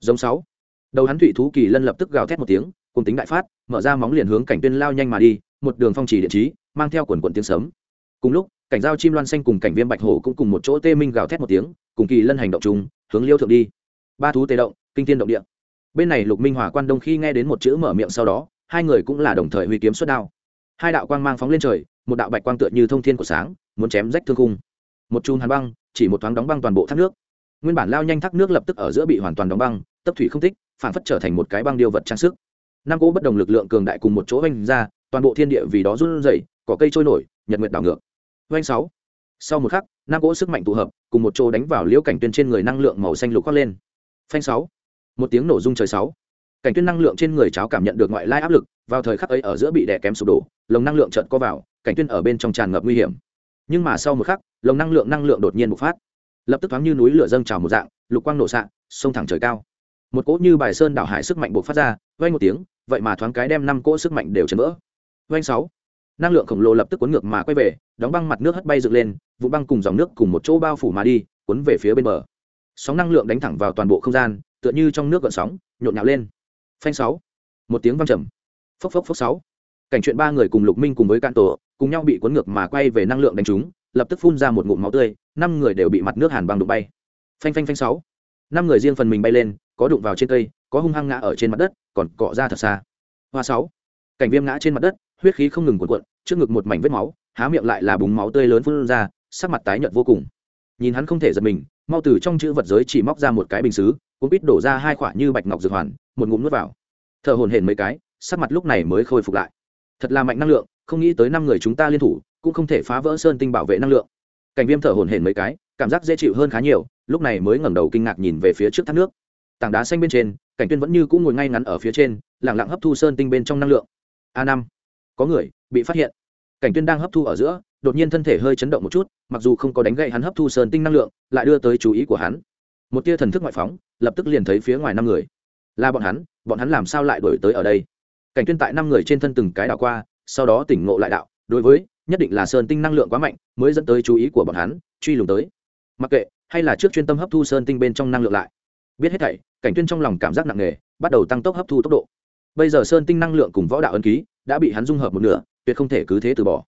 giống sáu, đầu hắn thủy thú kỳ lân lập tức gào thét một tiếng cùng tính đại phát, mở ra móng liền hướng cảnh tuyên lao nhanh mà đi, một đường phong trì điện trí, mang theo quần quần tiếng sớm cùng lúc, cảnh giao chim loan xanh cùng cảnh viêm bạch hổ cũng cùng một chỗ tê minh gào thét một tiếng, cùng kỳ lân hành động chung, hướng liêu thượng đi. Ba thú tê động, kinh tiên động địa bên này lục minh hòa quan đông khi nghe đến một chữ mở miệng sau đó, hai người cũng là đồng thời huy kiếm xuất đao. Hai đạo quang mang phóng lên trời, một đạo bạch quang tựa như thông thiên của sáng, muốn chém rách thương cung một chùm hàn băng, chỉ một thoáng đóng băng toàn bộ thác nước. Nguyên bản lao nhanh thác nước lập tức ở giữa bị hoàn toàn đóng băng, tấp thủy không tích, phản phất trở thành một cái băng điêu vật trang sức. Năm cỗ bất đồng lực lượng cường đại cùng một chỗ oanh ra, toàn bộ thiên địa vì đó run rẩy, cỏ cây trôi nổi, nhật nguyệt đảo ngược. Oanh sáu. Sau một khắc, năm cỗ sức mạnh tụ hợp, cùng một chỗ đánh vào liễu cảnh tuyên trên người năng lượng màu xanh lục khoác lên. Phanh sáu một tiếng nổ rung trời sáu. Cảnh tuyên năng lượng trên người cháo cảm nhận được ngoại lai áp lực, vào thời khắc ấy ở giữa bị đè kém sụp đổ, lồng năng lượng chợt co vào, cảnh tuyên ở bên trong tràn ngập nguy hiểm. Nhưng mà sau một khắc, lồng năng lượng năng lượng đột nhiên bộc phát. Lập tức thoáng như núi lửa dâng trào một dạng, lục quang nổ sạng sông thẳng trời cao. Một cỗ như bài sơn đảo hải sức mạnh bộc phát ra, vang một tiếng, vậy mà thoáng cái đem năm cỗ sức mạnh đều chấn vỡ. Vang sáu. Năng lượng khổng lồ lập tức cuốn ngược mà quay về, đóng băng mặt nước hất bay dựng lên, vụ băng cùng dòng nước cùng một chỗ bao phủ mà đi, cuốn về phía bên bờ. Sóng năng lượng đánh thẳng vào toàn bộ không gian tựa như trong nước gợn sóng, nhộn nhạo lên. Phanh sáu, một tiếng vang trầm. Phốc phốc phốc sáu. Cảnh chuyện ba người cùng lục minh cùng với can tổ, cùng nhau bị cuốn ngược mà quay về năng lượng đánh trúng lập tức phun ra một ngụm máu tươi, năm người đều bị mặt nước hàn băng đụng bay. Phanh phanh phanh sáu. Năm người riêng phần mình bay lên, có đụng vào trên cây, có hung hăng ngã ở trên mặt đất, còn cọ ra thật xa. Hoa sáu. Cảnh viêm ngã trên mặt đất, huyết khí không ngừng cuộn cuộn, trước ngực một mảnh vết máu, há miệng lại là búng máu tươi lớn phun ra, sắc mặt tái nhợt vô cùng. Nhìn hắn không thể giật mình mau từ trong chữ vật giới chỉ móc ra một cái bình xứ cũng biết đổ ra hai khoả như bạch ngọc dược hoàn, một ngụm nuốt vào. Thở hồn hển mấy cái, sắc mặt lúc này mới khôi phục lại. Thật là mạnh năng lượng, không nghĩ tới năm người chúng ta liên thủ, cũng không thể phá vỡ sơn tinh bảo vệ năng lượng. Cảnh viêm thở hồn hển mấy cái, cảm giác dễ chịu hơn khá nhiều, lúc này mới ngẩng đầu kinh ngạc nhìn về phía trước thác nước. Tảng đá xanh bên trên, cảnh tuyên vẫn như cũng ngồi ngay ngắn ở phía trên lẳng lặng hấp thu sơn tinh bên trong năng lượng. A năm, có người bị phát hiện. Cảnh tuyên đang hấp thu ở giữa đột nhiên thân thể hơi chấn động một chút, mặc dù không có đánh gậy hắn hấp thu sơn tinh năng lượng, lại đưa tới chú ý của hắn. Một tia thần thức ngoại phóng, lập tức liền thấy phía ngoài năm người. Là bọn hắn bọn hắn làm sao lại đổi tới ở đây? Cảnh tuyên tại năm người trên thân từng cái đảo qua, sau đó tỉnh ngộ lại đạo, đối với, nhất định là sơn tinh năng lượng quá mạnh, mới dẫn tới chú ý của bọn hắn, truy lùng tới. Mặc kệ, hay là trước chuyên tâm hấp thu sơn tinh bên trong năng lượng lại. Biết hết thảy, cảnh tuyên trong lòng cảm giác nặng nề, bắt đầu tăng tốc hấp thu tốc độ. Bây giờ sơn tinh năng lượng cùng võ đạo ân ký, đã bị hắn dung hợp một nửa, tuyệt không thể cứ thế từ bỏ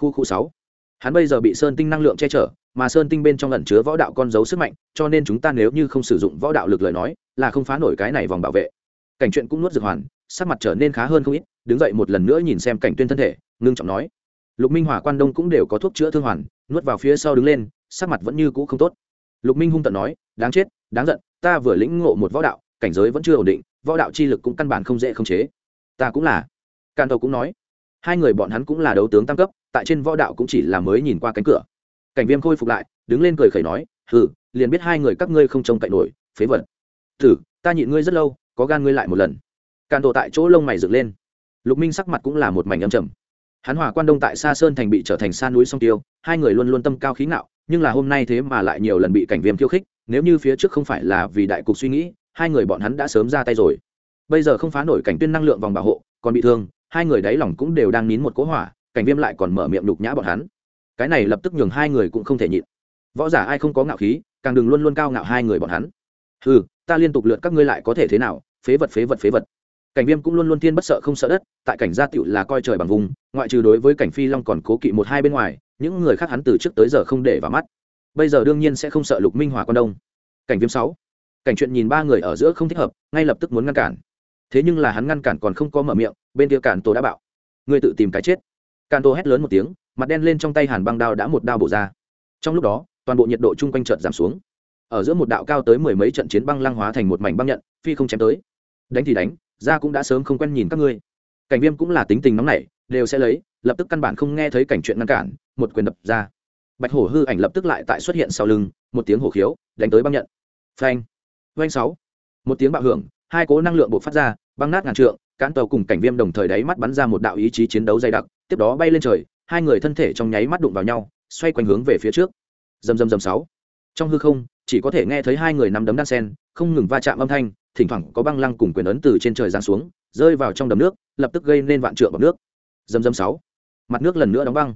khu khu sáu. Hắn bây giờ bị sơn tinh năng lượng che chở, mà sơn tinh bên trong ẩn chứa võ đạo con dấu sức mạnh, cho nên chúng ta nếu như không sử dụng võ đạo lực lời nói, là không phá nổi cái này vòng bảo vệ. Cảnh chuyện cũng nuốt dược hoàn, sắc mặt trở nên khá hơn không ít, đứng dậy một lần nữa nhìn xem cảnh tuyên thân thể, ngưng trọng nói. Lục minh hỏa quan đông cũng đều có thuốc chữa thương hoàn, nuốt vào phía sau đứng lên, sắc mặt vẫn như cũ không tốt. Lục minh hung tận nói, đáng chết, đáng giận, ta vừa lĩnh ngộ một võ đạo, cảnh giới vẫn chưa ổn định, võ đạo chi lực cũng căn bản không dễ khống chế. Ta cũng là. Can đầu cũng nói hai người bọn hắn cũng là đấu tướng tam cấp, tại trên võ đạo cũng chỉ là mới nhìn qua cánh cửa. Cảnh viêm khôi phục lại, đứng lên cười khẩy nói, hừ, liền biết hai người các ngươi không trông cậy nổi, phế vật. Thử, ta nhịn ngươi rất lâu, có gan ngươi lại một lần. Càn tổ tại chỗ lông mày dựng lên. Lục minh sắc mặt cũng là một mảnh âm trầm. Hắn hòa quan đông tại sa sơn thành bị trở thành sa núi song tiêu, hai người luôn luôn tâm cao khí ngạo, nhưng là hôm nay thế mà lại nhiều lần bị cảnh viêm khiêu khích, nếu như phía trước không phải là vì đại cục suy nghĩ, hai người bọn hắn đã sớm ra tay rồi. Bây giờ không phá nổi cảnh tuyên năng lượng vòng bảo hộ, còn bị thương hai người đáy lòng cũng đều đang nín một cỗ hỏa, cảnh viêm lại còn mở miệng đục nhã bọn hắn. Cái này lập tức nhường hai người cũng không thể nhịn. Võ giả ai không có ngạo khí, càng đừng luôn luôn cao ngạo hai người bọn hắn. Ừ ta liên tục lượt các ngươi lại có thể thế nào, phế vật phế vật phế vật. Cảnh viêm cũng luôn luôn thiên bất sợ không sợ đất, tại cảnh gia tựu là coi trời bằng vùng, ngoại trừ đối với cảnh phi long còn cố kỵ một hai bên ngoài, những người khác hắn từ trước tới giờ không để vào mắt. Bây giờ đương nhiên sẽ không sợ lục minh hòa con đông. Cảnh viêm sáu. Cảnh chuyện nhìn ba người ở giữa không thích hợp, ngay lập tức muốn ngăn cản thế nhưng là hắn ngăn cản còn không có mở miệng, bên kia cản tổ đã bạo ngươi tự tìm cái chết. Cản tổ hét lớn một tiếng, mặt đen lên trong tay hàn băng đao đã một đao bổ ra. Trong lúc đó, toàn bộ nhiệt độ chung quanh chợt giảm xuống. Ở giữa một đạo cao tới mười mấy trận chiến băng lăng hóa thành một mảnh băng nhận, phi không chém tới. Đánh thì đánh, ra cũng đã sớm không quen nhìn các ngươi. Cảnh viêm cũng là tính tình nóng nảy, đều sẽ lấy, lập tức căn bản không nghe thấy cảnh chuyện ngăn cản, một quyền đập ra. Bạch hổ hư ảnh lập tức lại tại xuất hiện sau lưng, một tiếng hổ khiếu, đánh tới băng nhận. Phanh. Vanh sáu. Một tiếng bạo hưởng hai cố năng lượng bộ phát ra, băng nát ngàn trượng, cán tàu cùng cảnh viêm đồng thời đáy mắt bắn ra một đạo ý chí chiến đấu dày đặc, tiếp đó bay lên trời, hai người thân thể trong nháy mắt đụng vào nhau, xoay quanh hướng về phía trước. Dầm dầm dầm sáu. Trong hư không, chỉ có thể nghe thấy hai người nắm đấm đan sen, không ngừng va chạm âm thanh, thỉnh thoảng có băng lăng cùng quyền ấn từ trên trời giáng xuống, rơi vào trong đầm nước, lập tức gây nên vạn trượng bọc nước. Dầm dầm sáu. Mặt nước lần nữa đóng băng.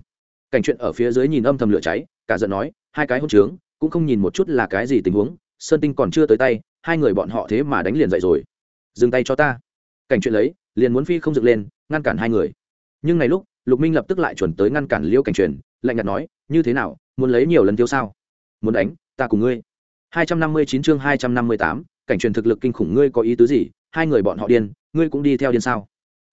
Cảnh chuyện ở phía dưới nhìn âm thầm lửa cháy, cả giận nói, hai cái hôn trướng, cũng không nhìn một chút là cái gì tình huống, sơn tinh còn chưa tới tay hai người bọn họ thế mà đánh liền dậy rồi. Dừng tay cho ta. Cảnh chuyện lấy liền muốn phi không dựng lên ngăn cản hai người. Nhưng này lúc lục minh lập tức lại chuẩn tới ngăn cản liễu cảnh truyền lạnh nhạt nói như thế nào muốn lấy nhiều lần tiêu sao? Muốn đánh ta cùng ngươi. 259 chương 258, cảnh truyền thực lực kinh khủng ngươi có ý tứ gì? Hai người bọn họ điên ngươi cũng đi theo điên sao?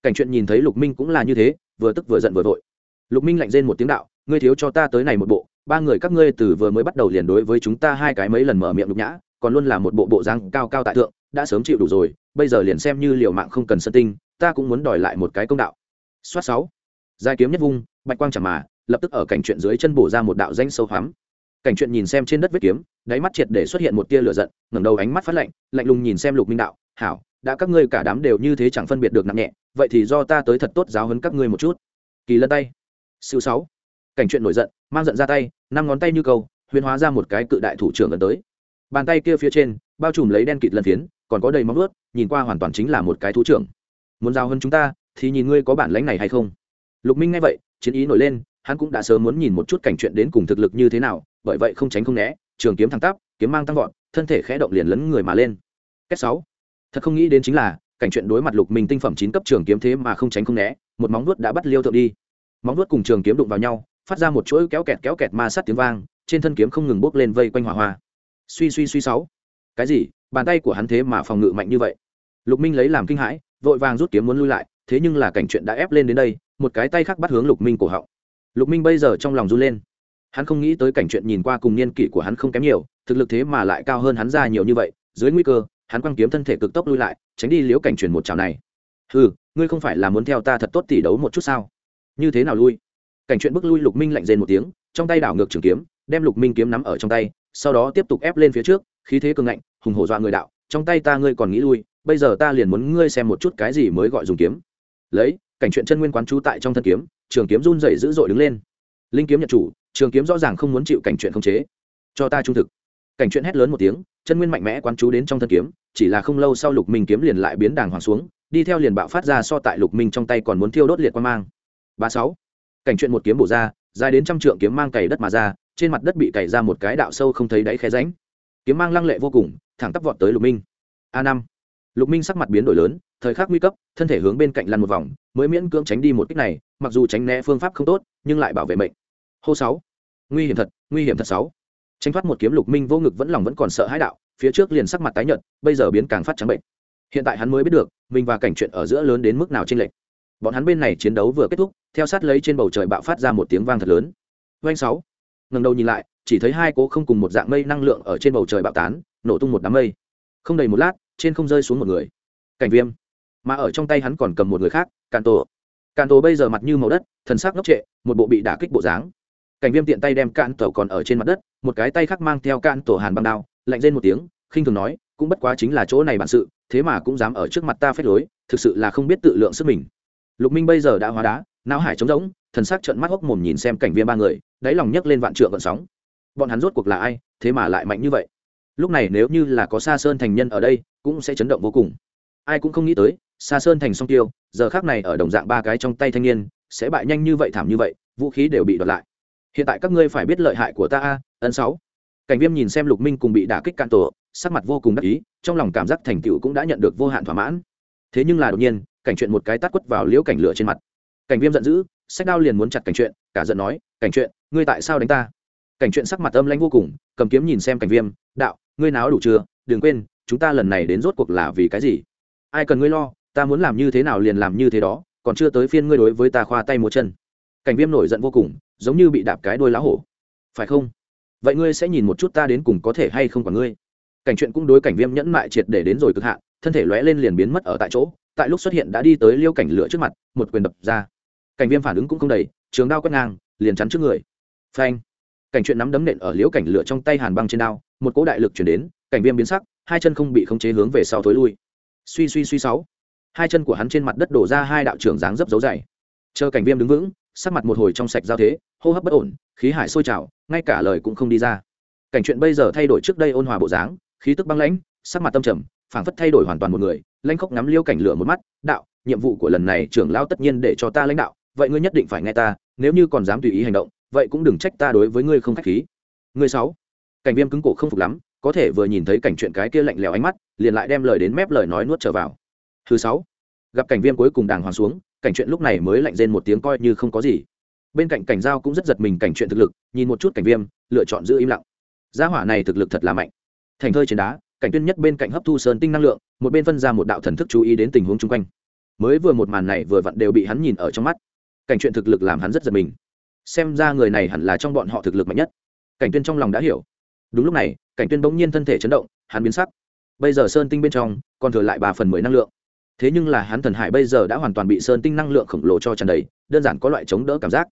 Cảnh chuyện nhìn thấy lục minh cũng là như thế vừa tức vừa giận vừa vội. Lục minh lạnh rên một tiếng đạo ngươi thiếu cho ta tới này một bộ ba người các ngươi từ vừa mới bắt đầu liền đối với chúng ta hai cái mấy lần mở miệng lục nhã còn luôn là một bộ bộ dáng cao cao tại thượng, đã sớm chịu đủ rồi, bây giờ liền xem như liều mạng không cần sân tinh, ta cũng muốn đòi lại một cái công đạo. Soát sáu. Giai kiếm nhất vung, bạch quang chẳng mà, lập tức ở cảnh chuyện dưới chân bổ ra một đạo danh sâu hoắm. Cảnh chuyện nhìn xem trên đất vết kiếm, đáy mắt triệt để xuất hiện một tia lửa giận, ngẩng đầu ánh mắt phát lạnh lạnh lùng nhìn xem lục minh đạo, hảo, đã các ngươi cả đám đều như thế chẳng phân biệt được nặng nhẹ, vậy thì do ta tới thật tốt giáo hấn các ngươi một chút. Kỳ lân tay. Siêu sáu. Cảnh chuyện nổi giận, mang giận ra tay, năm ngón tay như câu huyền hóa ra một cái cự đại thủ trưởng ấn tới bàn tay kia phía trên, bao trùm lấy đen kịt lần phiến, còn có đầy móng ướt nhìn qua hoàn toàn chính là một cái thú trưởng. Muốn giao hơn chúng ta, thì nhìn ngươi có bản lãnh này hay không. Lục minh nghe vậy, chiến ý nổi lên, hắn cũng đã sớm muốn nhìn một chút cảnh chuyện đến cùng thực lực như thế nào, bởi vậy không tránh không né, trường kiếm thẳng tắp, kiếm mang tăng vọt, thân thể khẽ động liền lấn người mà lên. Kết sáu. Thật không nghĩ đến chính là, cảnh chuyện đối mặt lục minh tinh phẩm chín cấp trường kiếm thế mà không tránh không né, một móng vuốt đã bắt liêu thượng đi. Móng vuốt cùng trường kiếm đụng vào nhau, phát ra một chuỗi kéo kẹt kéo kẹt ma sát tiếng vang, trên thân kiếm không ngừng bốc lên vây quanh hỏa hoa suy suy suy sáu. Cái gì? Bàn tay của hắn thế mà phòng ngự mạnh như vậy? Lục minh lấy làm kinh hãi, vội vàng rút kiếm muốn lui lại, thế nhưng là cảnh chuyện đã ép lên đến đây, một cái tay khác bắt hướng lục minh cổ họng. Lục minh bây giờ trong lòng run lên. Hắn không nghĩ tới cảnh chuyện nhìn qua cùng niên kỷ của hắn không kém nhiều, thực lực thế mà lại cao hơn hắn ra nhiều như vậy, dưới nguy cơ, hắn quăng kiếm thân thể cực tốc lui lại, tránh đi liễu cảnh chuyển một chảo này. Ừ ngươi không phải là muốn theo ta thật tốt tỉ đấu một chút sao? Như thế nào lui? Cảnh chuyện bước lui lục minh lạnh rên một tiếng, trong tay đảo ngược trường kiếm, đem lục minh kiếm nắm ở trong tay sau đó tiếp tục ép lên phía trước, khí thế cường ngạnh, hùng hổ dọa người đạo, trong tay ta ngươi còn nghĩ lui, bây giờ ta liền muốn ngươi xem một chút cái gì mới gọi dùng kiếm. Lấy, cảnh chuyện chân nguyên quán trú tại trong thân kiếm, trường kiếm run rẩy dữ dội đứng lên. Linh kiếm nhận chủ, trường kiếm rõ ràng không muốn chịu cảnh chuyện không chế. Cho ta trung thực. Cảnh chuyện hét lớn một tiếng, chân nguyên mạnh mẽ quán chú đến trong thân kiếm, chỉ là không lâu sau lục minh kiếm liền lại biến đàng hoàng xuống, đi theo liền bạo phát ra so tại lục minh trong tay còn muốn thiêu đốt liệt quan mang. Ba sáu. Cảnh chuyện một kiếm bổ ra, dài đến trăm trượng kiếm mang cày đất mà ra trên mặt đất bị cày ra một cái đạo sâu không thấy đáy khe ránh kiếm mang lăng lệ vô cùng, thẳng tắp vọt tới lục minh. A năm. Lục minh sắc mặt biến đổi lớn, thời khắc nguy cấp, thân thể hướng bên cạnh lăn một vòng, mới miễn cưỡng tránh đi một kích này, mặc dù tránh né phương pháp không tốt, nhưng lại bảo vệ mệnh. Hô sáu. Nguy hiểm thật, nguy hiểm thật sáu. Tranh thoát một kiếm lục minh vô ngực vẫn lòng vẫn còn sợ hãi đạo, phía trước liền sắc mặt tái nhợt, bây giờ biến càng phát trắng bệnh. Hiện tại hắn mới biết được, mình và cảnh chuyện ở giữa lớn đến mức nào trên lệch. Bọn hắn bên này chiến đấu vừa kết thúc, theo sát lấy trên bầu trời bạo phát ra một tiếng vang thật lớn. Doanh sáu ngần đầu nhìn lại, chỉ thấy hai cố không cùng một dạng mây năng lượng ở trên bầu trời bạo tán, nổ tung một đám mây. Không đầy một lát, trên không rơi xuống một người. Cảnh viêm. Mà ở trong tay hắn còn cầm một người khác càn tổ càn tổ bây giờ mặt như màu đất, thần sắc ngốc trệ, một bộ bị đả kích bộ dáng. Cảnh viêm tiện tay đem cạn tổ còn ở trên mặt đất, một cái tay khác mang theo cạn tổ hàn băng đao, lạnh lên một tiếng, khinh thường nói, cũng bất quá chính là chỗ này bản sự, thế mà cũng dám ở trước mặt ta phép lối, thực sự là không biết tự lượng sức mình. Lục minh bây giờ đã hóa đá não hải trống rỗng, thần sắc trợn mắt hốc mồm nhìn xem cảnh viêm ba người, đáy lòng nhấc lên vạn trượng gợn sóng. Bọn hắn rốt cuộc là ai, thế mà lại mạnh như vậy? Lúc này nếu như là có xa sơn thành nhân ở đây, cũng sẽ chấn động vô cùng. Ai cũng không nghĩ tới xa sơn thành song tiêu, giờ khác này ở đồng dạng ba cái trong tay thanh niên, sẽ bại nhanh như vậy thảm như vậy, vũ khí đều bị đoạt lại. Hiện tại các ngươi phải biết lợi hại của ta a ấn sáu. Cảnh viêm nhìn xem lục minh cùng bị đả kích cạn tổ, sắc mặt vô cùng đắc ý, trong lòng cảm giác thành tựu cũng đã nhận được vô hạn thỏa mãn. Thế nhưng là đột nhiên, cảnh chuyện một cái tát quất vào liễu cảnh lửa trên mặt cảnh viêm giận dữ, sách đao liền muốn chặt cảnh chuyện, cả giận nói, cảnh chuyện, ngươi tại sao đánh ta? Cảnh chuyện sắc mặt âm lãnh vô cùng, cầm kiếm nhìn xem cảnh viêm, đạo, ngươi nào đủ chưa? Đừng quên, chúng ta lần này đến rốt cuộc là vì cái gì? Ai cần ngươi lo, ta muốn làm như thế nào liền làm như thế đó, còn chưa tới phiên ngươi đối với ta khoa tay một chân. Cảnh viêm nổi giận vô cùng, giống như bị đạp cái đôi lá hổ. Phải không? Vậy ngươi sẽ nhìn một chút ta đến cùng có thể hay không còn ngươi? Cảnh chuyện cũng đối cảnh viêm nhẫn mại triệt để đến rồi cực hạn, thân thể lóe lên liền biến mất ở tại chỗ, tại lúc xuất hiện đã đi tới liêu cảnh lửa trước mặt, một quyền đập ra cảnh viêm phản ứng cũng không đầy, trường đao quét ngang, liền chắn trước người. Phanh. Cảnh chuyện nắm đấm nện ở liễu cảnh lửa trong tay hàn băng trên đao, một cỗ đại lực chuyển đến, cảnh viêm biến sắc, hai chân không bị khống chế hướng về sau thối lui. Suy suy suy sáu. Hai chân của hắn trên mặt đất đổ ra hai đạo trưởng dáng dấp dấu dày. Chờ cảnh viêm đứng vững, sắc mặt một hồi trong sạch giao thế, hô hấp bất ổn, khí hải sôi trào, ngay cả lời cũng không đi ra. Cảnh chuyện bây giờ thay đổi trước đây ôn hòa bộ dáng, khí tức băng lãnh, sắc mặt tâm trầm, phảng phất thay đổi hoàn toàn một người, lãnh khóc ngắm liêu cảnh lửa một mắt, đạo, nhiệm vụ của lần này trưởng lao tất nhiên để cho ta lãnh đạo vậy ngươi nhất định phải nghe ta, nếu như còn dám tùy ý hành động, vậy cũng đừng trách ta đối với ngươi không khách khí. Ngươi sáu, cảnh viêm cứng cổ không phục lắm, có thể vừa nhìn thấy cảnh chuyện cái kia lạnh lẽo ánh mắt, liền lại đem lời đến mép lời nói nuốt trở vào. Thứ sáu, gặp cảnh viêm cuối cùng đàng hoàng xuống, cảnh chuyện lúc này mới lạnh rên một tiếng coi như không có gì. Bên cạnh cảnh giao cũng rất giật mình cảnh chuyện thực lực, nhìn một chút cảnh viêm, lựa chọn giữ im lặng. Gia hỏa này thực lực thật là mạnh. Thành thơi trên đá, cảnh tuyên nhất bên cạnh hấp thu sơn tinh năng lượng, một bên phân ra một đạo thần thức chú ý đến tình huống chung quanh. Mới vừa một màn này vừa vặn đều bị hắn nhìn ở trong mắt cảnh chuyện thực lực làm hắn rất giật mình. Xem ra người này hẳn là trong bọn họ thực lực mạnh nhất. Cảnh tuyên trong lòng đã hiểu. Đúng lúc này, cảnh tuyên bỗng nhiên thân thể chấn động, hắn biến sắc. Bây giờ sơn tinh bên trong, còn thừa lại ba phần mười năng lượng. Thế nhưng là hắn thần hải bây giờ đã hoàn toàn bị sơn tinh năng lượng khổng lồ cho tràn đầy, đơn giản có loại chống đỡ cảm giác.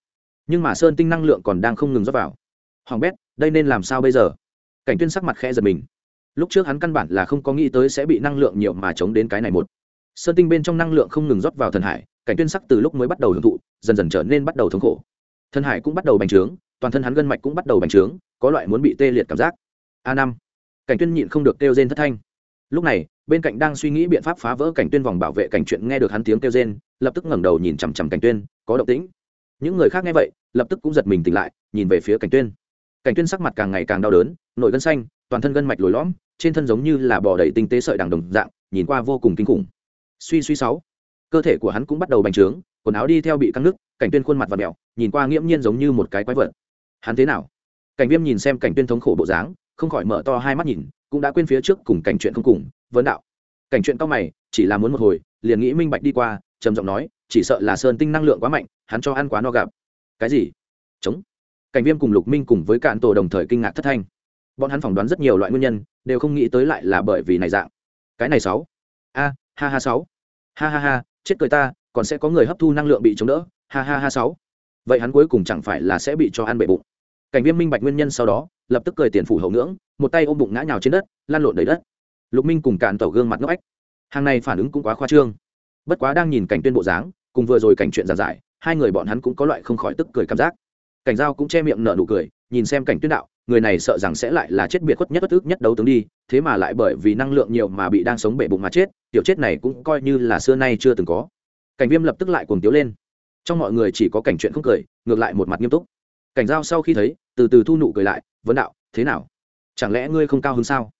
Nhưng mà sơn tinh năng lượng còn đang không ngừng rót vào. Hoàng bét, đây nên làm sao bây giờ? Cảnh tuyên sắc mặt khẽ giật mình. Lúc trước hắn căn bản là không có nghĩ tới sẽ bị năng lượng nhiều mà chống đến cái này một. Sơn tinh bên trong năng lượng không ngừng rót vào thần hải cảnh tuyên sắc từ lúc mới bắt đầu hưởng thụ, dần dần trở nên bắt đầu thống khổ. Thân hải cũng bắt đầu bành trướng, toàn thân hắn gân mạch cũng bắt đầu bành trướng, có loại muốn bị tê liệt cảm giác. A năm. Cảnh tuyên nhịn không được kêu rên thất thanh. Lúc này, bên cạnh đang suy nghĩ biện pháp phá vỡ cảnh tuyên vòng bảo vệ cảnh chuyện nghe được hắn tiếng kêu rên, lập tức ngẩng đầu nhìn chằm chằm cảnh tuyên, có động tĩnh. Những người khác nghe vậy, lập tức cũng giật mình tỉnh lại, nhìn về phía cảnh tuyên. Cảnh tuyên sắc mặt càng ngày càng đau đớn, nội gân xanh, toàn thân gân mạch lồi lõm, trên thân giống như là bò đầy tinh tế sợi đằng đồng dạng, nhìn qua vô cùng kinh khủng. Suy suy sáu cơ thể của hắn cũng bắt đầu bành trướng, quần áo đi theo bị căng nứt, cảnh tuyên khuôn mặt và mẹo nhìn qua nghiễm nhiên giống như một cái quái vật. Hắn thế nào? Cảnh viêm nhìn xem cảnh tuyên thống khổ bộ dáng, không khỏi mở to hai mắt nhìn, cũng đã quên phía trước cùng cảnh chuyện không cùng, vấn đạo. Cảnh chuyện cao mày, chỉ là muốn một hồi, liền nghĩ minh bạch đi qua, trầm giọng nói, chỉ sợ là sơn tinh năng lượng quá mạnh, hắn cho ăn quá no gặp. Cái gì? Chống cảnh viêm cùng lục minh cùng với cạn tổ đồng thời kinh ngạc thất thanh. Bọn hắn phỏng đoán rất nhiều loại nguyên nhân, đều không nghĩ tới lại là bởi vì này dạng. Cái này sáu. A, ha ha sáu. Ha ha ha chết cười ta, còn sẽ có người hấp thu năng lượng bị chống đỡ, ha ha ha sáu. Vậy hắn cuối cùng chẳng phải là sẽ bị cho ăn bể bụng. Cảnh viêm minh bạch nguyên nhân sau đó, lập tức cười tiền phủ hậu ngưỡng, một tay ôm bụng ngã nhào trên đất lan lộn đầy đất. Lục minh cùng cạn tàu gương mặt ngốc ếch. Hàng này phản ứng cũng quá khoa trương. Bất quá đang nhìn cảnh tuyên bộ dáng, cùng vừa rồi cảnh chuyện giản giải, hai người bọn hắn cũng có loại không khỏi tức cười cảm giác. Cảnh giao cũng che miệng nở nụ cười nhìn xem cảnh tuyến đạo, người này sợ rằng sẽ lại là chết biệt khuất nhất bất ức nhất đấu tướng đi, thế mà lại bởi vì năng lượng nhiều mà bị đang sống bể bụng mà chết, tiểu chết này cũng coi như là xưa nay chưa từng có. Cảnh viêm lập tức lại cuồng tiếu lên. Trong mọi người chỉ có cảnh chuyện không cười, ngược lại một mặt nghiêm túc. Cảnh giao sau khi thấy, từ từ thu nụ cười lại, vấn đạo, thế nào? Chẳng lẽ ngươi không cao hứng sao?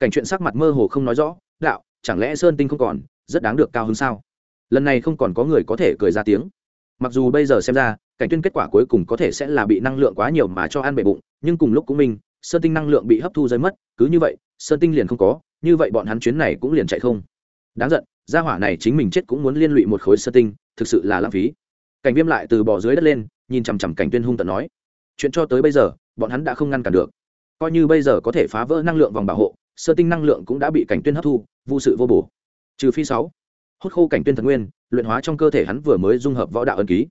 Cảnh chuyện sắc mặt mơ hồ không nói rõ, đạo, chẳng lẽ sơn tinh không còn, rất đáng được cao hứng sao? Lần này không còn có người có thể cười ra tiếng mặc dù bây giờ xem ra, cảnh tuyên kết quả cuối cùng có thể sẽ là bị năng lượng quá nhiều mà cho ăn bể bụng, nhưng cùng lúc cũng minh, sơn tinh năng lượng bị hấp thu rơi mất, cứ như vậy, sơn tinh liền không có, như vậy bọn hắn chuyến này cũng liền chạy không. Đáng giận, gia hỏa này chính mình chết cũng muốn liên lụy một khối sơn tinh, thực sự là lãng phí. Cảnh viêm lại từ bỏ dưới đất lên, nhìn chằm chằm cảnh tuyên hung tận nói, chuyện cho tới bây giờ, bọn hắn đã không ngăn cản được. Coi như bây giờ có thể phá vỡ năng lượng vòng bảo hộ sơ tinh năng lượng cũng đã bị cảnh tuyên hấp thu vụ sự vô bổ. Trừ phi sáu. Hút khô cảnh tuyên thần nguyên luyện hóa trong cơ thể hắn vừa mới dung hợp võ đạo ân ký.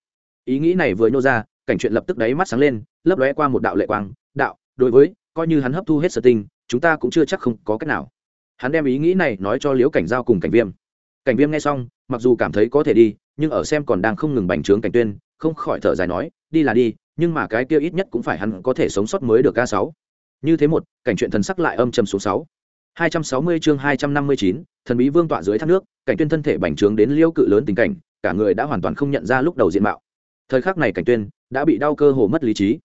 Ý nghĩ này vừa nhô ra, cảnh chuyện lập tức đáy mắt sáng lên, lấp lóe qua một đạo lệ quang, đạo, đối với, coi như hắn hấp thu hết sơ tinh, chúng ta cũng chưa chắc không có cách nào. Hắn đem ý nghĩ này nói cho liễu cảnh giao cùng cảnh viêm. Cảnh viêm nghe xong, mặc dù cảm thấy có thể đi, nhưng ở xem còn đang không ngừng bành trướng cảnh tuyên, không khỏi thở dài nói, đi là đi, nhưng mà cái kia ít nhất cũng phải hắn có thể sống sót mới được ca sáu. Như thế một, cảnh chuyện thần sắc lại âm trầm số sáu hai trăm sáu mươi chương hai trăm năm mươi chín, thần bí vương tọa dưới thác nước, cảnh tuyên thân thể bành trướng đến liêu cự lớn tình cảnh, cả người đã hoàn toàn không nhận ra lúc đầu diện mạo. Thời khắc này cảnh tuyên đã bị đau cơ hồ mất lý trí.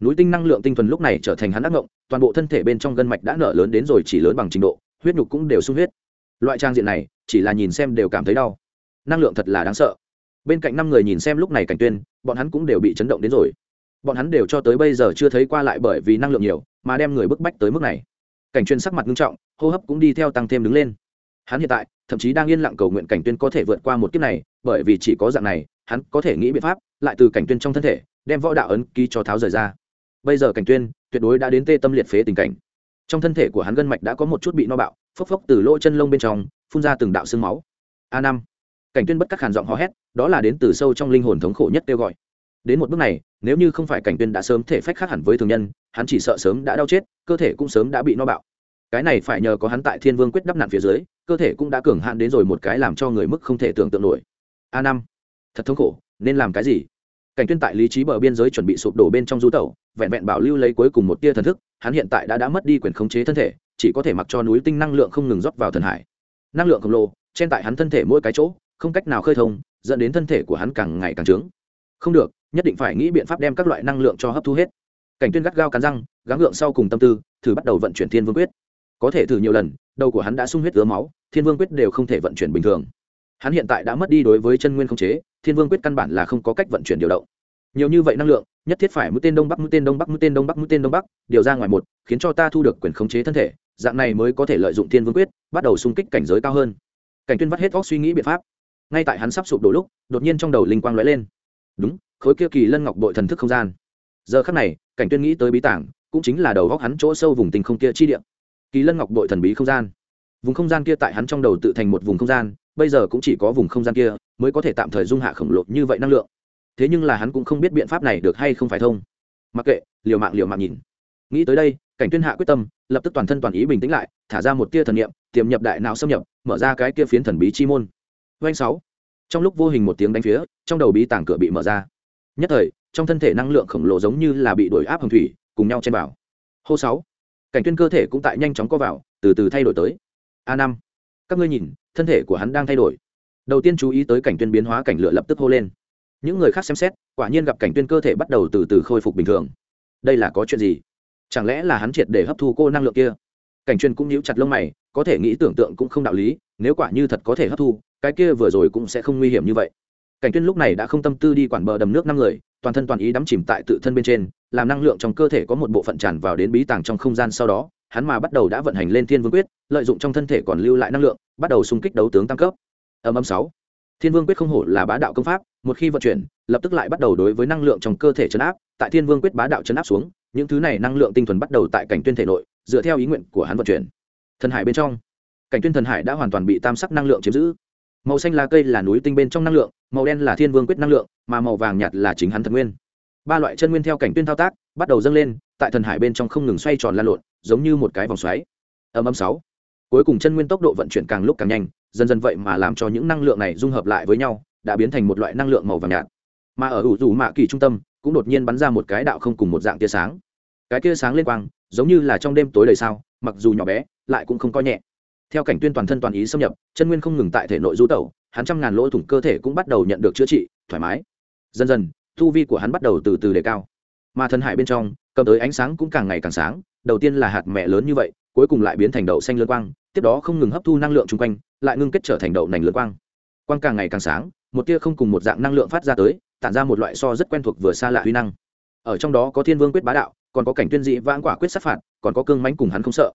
Núi tinh năng lượng tinh thuần lúc này trở thành hắn ác ngộng, toàn bộ thân thể bên trong gân mạch đã nở lớn đến rồi chỉ lớn bằng trình độ, huyết nhục cũng đều sung huyết. Loại trang diện này, chỉ là nhìn xem đều cảm thấy đau. Năng lượng thật là đáng sợ. Bên cạnh năm người nhìn xem lúc này cảnh tuyên, bọn hắn cũng đều bị chấn động đến rồi. Bọn hắn đều cho tới bây giờ chưa thấy qua lại bởi vì năng lượng nhiều, mà đem người bức bách tới mức này. Cảnh tuyên sắc mặt nghiêm trọng hô hấp cũng đi theo tăng thêm đứng lên. Hắn hiện tại, thậm chí đang yên lặng cầu nguyện cảnh tuyên có thể vượt qua một kiếp này, bởi vì chỉ có dạng này, hắn có thể nghĩ biện pháp, lại từ cảnh tuyên trong thân thể, đem võ đạo ấn ký cho tháo rời ra. Bây giờ cảnh tuyên, tuyệt đối đã đến tê tâm liệt phế tình cảnh. Trong thân thể của hắn gân mạch đã có một chút bị no bạo, phốc phốc từ lỗ chân lông bên trong, phun ra từng đạo xương máu. A năm. Cảnh tuyên bất các hàn giọng hò hét, đó là đến từ sâu trong linh hồn thống khổ nhất kêu gọi. Đến một bước này, nếu như không phải cảnh tuyên đã sớm thể phách khác hẳn với thường nhân, hắn chỉ sợ sớm đã đau chết, cơ thể cũng sớm đã bị no bạo cái này phải nhờ có hắn tại thiên vương quyết đắp nạn phía dưới, cơ thể cũng đã cường hạn đến rồi một cái làm cho người mức không thể tưởng tượng nổi. A năm, thật thống khổ, nên làm cái gì? Cảnh tuyên tại lý trí bờ biên giới chuẩn bị sụp đổ bên trong du tẩu, vẹn vẹn bảo lưu lấy cuối cùng một tia thần thức, hắn hiện tại đã đã mất đi quyền khống chế thân thể, chỉ có thể mặc cho núi tinh năng lượng không ngừng rót vào thần hải. Năng lượng khổng lồ trên tại hắn thân thể mỗi cái chỗ, không cách nào khơi thông, dẫn đến thân thể của hắn càng ngày càng trướng. Không được, nhất định phải nghĩ biện pháp đem các loại năng lượng cho hấp thu hết. Cảnh tuyên gắt gao cắn răng, gắng gượng sau cùng tâm tư, thử bắt đầu vận chuyển thiên vương quyết có thể thử nhiều lần, đầu của hắn đã sung huyết ứa máu, thiên vương quyết đều không thể vận chuyển bình thường. Hắn hiện tại đã mất đi đối với chân nguyên không chế, thiên vương quyết căn bản là không có cách vận chuyển điều động. Nhiều như vậy năng lượng, nhất thiết phải mũi tên đông bắc, mũi tên đông bắc, mũi tên đông bắc, mũi tên đông bắc, điều ra ngoài một, khiến cho ta thu được quyền khống chế thân thể, dạng này mới có thể lợi dụng thiên vương quyết, bắt đầu xung kích cảnh giới cao hơn. Cảnh tuyên vắt hết óc suy nghĩ biện pháp. Ngay tại hắn sắp sụp đổ lúc, đột nhiên trong đầu linh quang lóe lên. Đúng, khối kia kỳ lân ngọc bội thần thức không gian. Giờ khắc này, cảnh tuyên nghĩ tới bí tảng, cũng chính là đầu góc hắn chỗ sâu vùng tình không kia chi địa kỳ lân ngọc bội thần bí không gian. Vùng không gian kia tại hắn trong đầu tự thành một vùng không gian, bây giờ cũng chỉ có vùng không gian kia mới có thể tạm thời dung hạ khổng lồ như vậy năng lượng. Thế nhưng là hắn cũng không biết biện pháp này được hay không phải thông. Mặc kệ, liều mạng liều mạng nhìn. Nghĩ tới đây, cảnh tuyên hạ quyết tâm, lập tức toàn thân toàn ý bình tĩnh lại, thả ra một tia thần niệm, tiềm nhập đại não xâm nhập, mở ra cái kia phiến thần bí chi môn. Doanh sáu. Trong lúc vô hình một tiếng đánh phía, trong đầu bí tảng cửa bị mở ra. Nhất thời, trong thân thể năng lượng khổng lồ giống như là bị đuổi áp hồng thủy, cùng nhau trên bảo hô sáu cảnh tuyên cơ thể cũng tại nhanh chóng co vào, từ từ thay đổi tới. A năm, các ngươi nhìn, thân thể của hắn đang thay đổi. Đầu tiên chú ý tới cảnh tuyên biến hóa, cảnh lửa lập tức hô lên. Những người khác xem xét, quả nhiên gặp cảnh tuyên cơ thể bắt đầu từ từ khôi phục bình thường. Đây là có chuyện gì? Chẳng lẽ là hắn triệt để hấp thu cô năng lượng kia? Cảnh tuyên cũng nhíu chặt lông mày, có thể nghĩ tưởng tượng cũng không đạo lý, nếu quả như thật có thể hấp thu, cái kia vừa rồi cũng sẽ không nguy hiểm như vậy. Cảnh tuyên lúc này đã không tâm tư đi quản bờ đầm nước năm người toàn thân toàn ý đắm chìm tại tự thân bên trên, làm năng lượng trong cơ thể có một bộ phận tràn vào đến bí tàng trong không gian sau đó, hắn mà bắt đầu đã vận hành lên thiên vương quyết, lợi dụng trong thân thể còn lưu lại năng lượng, bắt đầu xung kích đấu tướng tăng cấp. Âm âm sáu. Thiên vương quyết không hổ là bá đạo công pháp, một khi vận chuyển, lập tức lại bắt đầu đối với năng lượng trong cơ thể chấn áp, tại thiên vương quyết bá đạo chấn áp xuống, những thứ này năng lượng tinh thuần bắt đầu tại cảnh tuyên thể nội, dựa theo ý nguyện của hắn vận chuyển. Thần hải bên trong, cảnh tuyên thần hải đã hoàn toàn bị tam sắc năng lượng chiếm giữ màu xanh lá cây là núi tinh bên trong năng lượng, màu đen là thiên vương quyết năng lượng, mà màu vàng nhạt là chính hắn thần nguyên. Ba loại chân nguyên theo cảnh tuyên thao tác, bắt đầu dâng lên, tại thần hải bên trong không ngừng xoay tròn lan lộn, giống như một cái vòng xoáy. Âm âm sáu. Cuối cùng chân nguyên tốc độ vận chuyển càng lúc càng nhanh, dần dần vậy mà làm cho những năng lượng này dung hợp lại với nhau, đã biến thành một loại năng lượng màu vàng nhạt. Mà ở ủ rủ mạ kỳ trung tâm, cũng đột nhiên bắn ra một cái đạo không cùng một dạng tia sáng. Cái tia sáng lên quang, giống như là trong đêm tối đầy sao, mặc dù nhỏ bé, lại cũng không coi nhẹ theo cảnh tuyên toàn thân toàn ý xâm nhập, chân nguyên không ngừng tại thể nội du tẩu, hắn trăm ngàn lỗ thủng cơ thể cũng bắt đầu nhận được chữa trị, thoải mái. Dần dần thu vi của hắn bắt đầu từ từ đề cao. Mà thân hải bên trong, cầm tới ánh sáng cũng càng ngày càng sáng, đầu tiên là hạt mẹ lớn như vậy, cuối cùng lại biến thành đậu xanh lớn quang, tiếp đó không ngừng hấp thu năng lượng chung quanh, lại ngưng kết trở thành đậu nành lớn quang. Quang càng ngày càng sáng, một tia không cùng một dạng năng lượng phát ra tới, tản ra một loại so rất quen thuộc vừa xa lạ huy năng. Ở trong đó có thiên vương quyết bá đạo, còn có cảnh tuyên dị vãng quả quyết sát phạt, còn có cương mánh cùng hắn không sợ.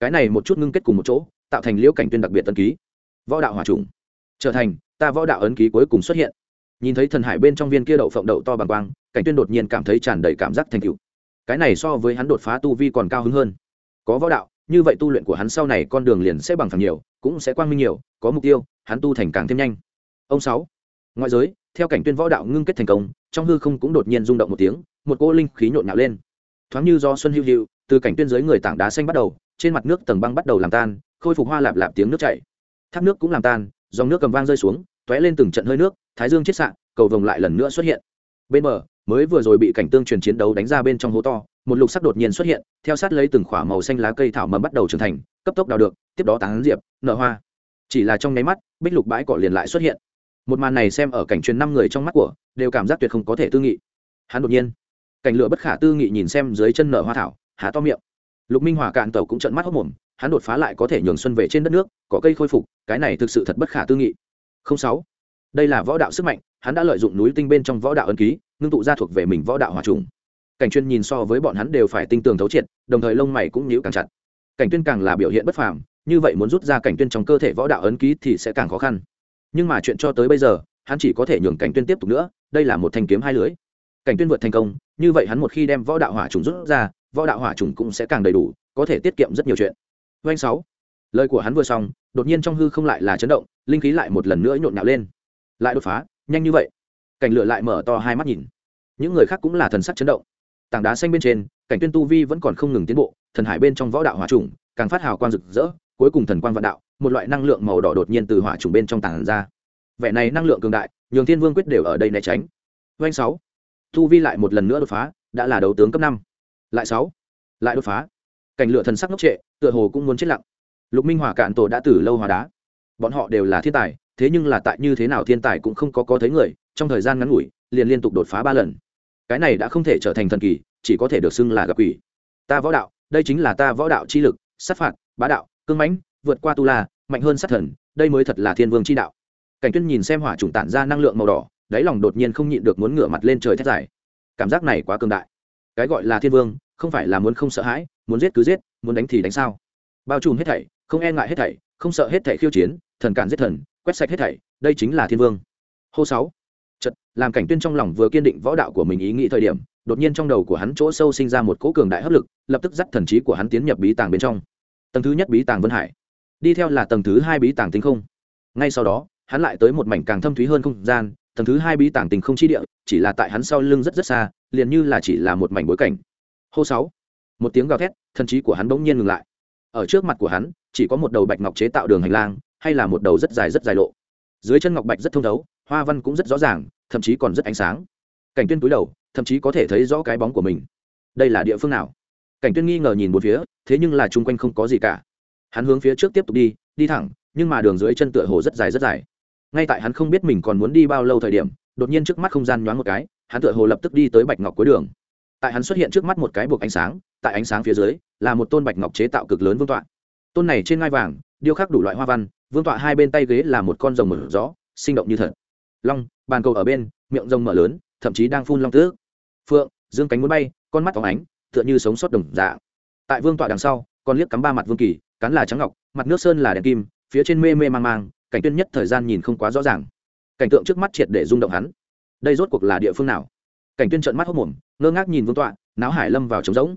Cái này một chút ngưng kết cùng một chỗ tạo thành liễu cảnh tuyên đặc biệt tân ký. Võ đạo hỏa trùng trở thành, ta võ đạo ấn ký cuối cùng xuất hiện. Nhìn thấy thần hải bên trong viên kia đậu phộng đậu to bằng quang, cảnh tuyên đột nhiên cảm thấy tràn đầy cảm giác thành cựu cái này so với hắn đột phá tu vi còn cao hứng hơn. Có võ đạo, như vậy tu luyện của hắn sau này con đường liền sẽ bằng phẳng nhiều, cũng sẽ quang minh nhiều, có mục tiêu, hắn tu thành càng thêm nhanh. Ông sáu. Ngoại giới, theo cảnh tuyên võ đạo ngưng kết thành công, trong hư không cũng đột nhiên rung động một tiếng, một cỗ linh khí nhộn nhạo lên. Thoáng như do xuân hữu hữu, từ cảnh tuyên dưới người tảng đá xanh bắt đầu, trên mặt nước tầng băng bắt đầu làm tan khôi phục hoa lạp lạp tiếng nước chảy. Thác nước cũng làm tan, dòng nước cầm vang rơi xuống t lên từng trận hơi nước, thái dương chết sạn cầu vồng lại lần nữa xuất hiện. Bên bờ, mới vừa rồi bị cảnh tương truyền chiến đấu đánh ra bên trong hố to, một lục sắc đột nhiên xuất hiện, theo sát lấy từng khỏa màu xanh lá cây thảo mầm bắt đầu trưởng thành, cấp tốc đào được, tiếp đó tán diệp, nở hoa. Chỉ là trong nháy mắt, bích lục bãi cỏ liền lại xuất hiện. Một màn này xem ở cảnh truyền năm người trong mắt của, đều cảm giác tuyệt không có thể tư nghị. Hắn đột nhiên, cảnh lửa bất khả tư nghị nhìn xem dưới chân nở hoa thảo, há to miệng. Lục minh hòa cạn tàu cũng trận mắt hốc mồm hắn đột phá lại có thể nhường xuân về trên đất nước, có cây khôi phục, cái này thực sự thật bất khả tư nghị. Không sáu. Đây là võ đạo sức mạnh, hắn đã lợi dụng núi tinh bên trong võ đạo ấn ký, ngưng tụ ra thuộc về mình võ đạo hòa trùng. Cảnh chuyên nhìn so với bọn hắn đều phải tinh tường thấu triệt, đồng thời lông mày cũng nhíu càng chặt. Cảnh tuyên càng là biểu hiện bất phàm, như vậy muốn rút ra cảnh tuyên trong cơ thể võ đạo ấn ký thì sẽ càng khó khăn. Nhưng mà chuyện cho tới bây giờ, hắn chỉ có thể nhường cảnh tuyên tiếp tục nữa, đây là một thanh kiếm hai lưới cảnh tuyên vượt thành công, như vậy hắn một khi đem võ đạo hỏa trùng rút ra, võ đạo hỏa trùng cũng sẽ càng đầy đủ, có thể tiết kiệm rất nhiều chuyện oanh sáu. Lời của hắn vừa xong, đột nhiên trong hư không lại là chấn động, linh khí lại một lần nữa nhộn nhạo lên. Lại đột phá, nhanh như vậy. Cảnh lửa lại mở to hai mắt nhìn. Những người khác cũng là thần sắc chấn động. Tảng đá xanh bên trên, cảnh tuyên tu vi vẫn còn không ngừng tiến bộ, thần hải bên trong võ đạo hỏa trùng, càng phát hào quang rực rỡ, cuối cùng thần quang vạn đạo, một loại năng lượng màu đỏ đột nhiên từ hỏa trùng bên trong tảng ra. Vẻ này năng lượng cường đại, nhường thiên vương quyết đều ở đây né tránh. Doanh sáu. Tu vi lại một lần nữa đột phá, đã là đấu tướng cấp năm. Lại sáu. Lại đột phá cảnh lửa thần sắc ngốc trệ, tựa hồ cũng muốn chết lặng. Lục minh hỏa cạn tổ đã từ lâu hòa đá. Bọn họ đều là thiên tài, thế nhưng là tại như thế nào thiên tài cũng không có có thấy người, trong thời gian ngắn ngủi, liền liên tục đột phá ba lần. Cái này đã không thể trở thành thần kỳ, chỉ có thể được xưng là gặp quỷ. Ta võ đạo, đây chính là ta võ đạo chi lực, sát phạt, bá đạo, cương mãnh, vượt qua tu la, mạnh hơn sát thần, đây mới thật là thiên vương chi đạo. Cảnh tuyên nhìn xem hỏa trùng tản ra năng lượng màu đỏ, đáy lòng đột nhiên không nhịn được muốn ngửa mặt lên trời thét dài. Cảm giác này quá cường đại. Cái gọi là thiên vương không phải là muốn không sợ hãi, muốn giết cứ giết, muốn đánh thì đánh sao? Bao trùm hết thảy, không e ngại hết thảy, không sợ hết thảy khiêu chiến, thần cản giết thần, quét sạch hết thảy, đây chính là thiên vương. Hô sáu. Chật làm cảnh tuyên trong lòng vừa kiên định võ đạo của mình ý nghĩ thời điểm, đột nhiên trong đầu của hắn chỗ sâu sinh ra một cỗ cường đại hấp lực, lập tức dắt thần trí của hắn tiến nhập bí tàng bên trong. Tầng thứ nhất bí tàng vân hải. Đi theo là tầng thứ hai bí tàng tinh không. Ngay sau đó, hắn lại tới một mảnh càng thâm thúy hơn không gian, tầng thứ hai bí tàng tình không chi địa, chỉ là tại hắn sau lưng rất rất xa, liền như là chỉ là một mảnh bối cảnh hô sáu. Một tiếng gào thét, thần trí của hắn bỗng nhiên ngừng lại. Ở trước mặt của hắn, chỉ có một đầu bạch ngọc chế tạo đường hành lang, hay là một đầu rất dài rất dài lộ. Dưới chân ngọc bạch rất thông thấu, hoa văn cũng rất rõ ràng, thậm chí còn rất ánh sáng. Cảnh tuyên túi đầu, thậm chí có thể thấy rõ cái bóng của mình. Đây là địa phương nào? Cảnh tuyên nghi ngờ nhìn một phía, thế nhưng là chung quanh không có gì cả. Hắn hướng phía trước tiếp tục đi đi thẳng, nhưng mà đường dưới chân tựa hồ rất dài rất dài. Ngay tại hắn không biết mình còn muốn đi bao lâu thời điểm, đột nhiên trước mắt không gian nhoáng một cái, hắn tựa hồ lập tức đi tới bạch ngọc cuối đường tại hắn xuất hiện trước mắt một cái buộc ánh sáng, tại ánh sáng phía dưới, là một tôn bạch ngọc chế tạo cực lớn vương tọa. Tôn này trên ngai vàng, điêu khắc đủ loại hoa văn, vương tọa hai bên tay ghế là một con rồng mở gió sinh động như thật. Long, bàn cầu ở bên, miệng rồng mở lớn, thậm chí đang phun long tước. Phượng, dương cánh muốn bay, con mắt phóng ánh, tựa như sống sót đồng dạ tại vương tọa đằng sau, còn liếc cắm ba mặt vương kỳ, cắn là trắng ngọc, mặt nước sơn là đèn kim, phía trên mê mê mang mang, cảnh tuyên nhất thời gian nhìn không quá rõ ràng. Cảnh tượng trước mắt triệt để rung động hắn. Đây rốt cuộc là địa phương nào? Cảnh tuyên trợn mắt hốc mồm ngơ ngác nhìn vương tọa náo hải lâm vào trống rỗng.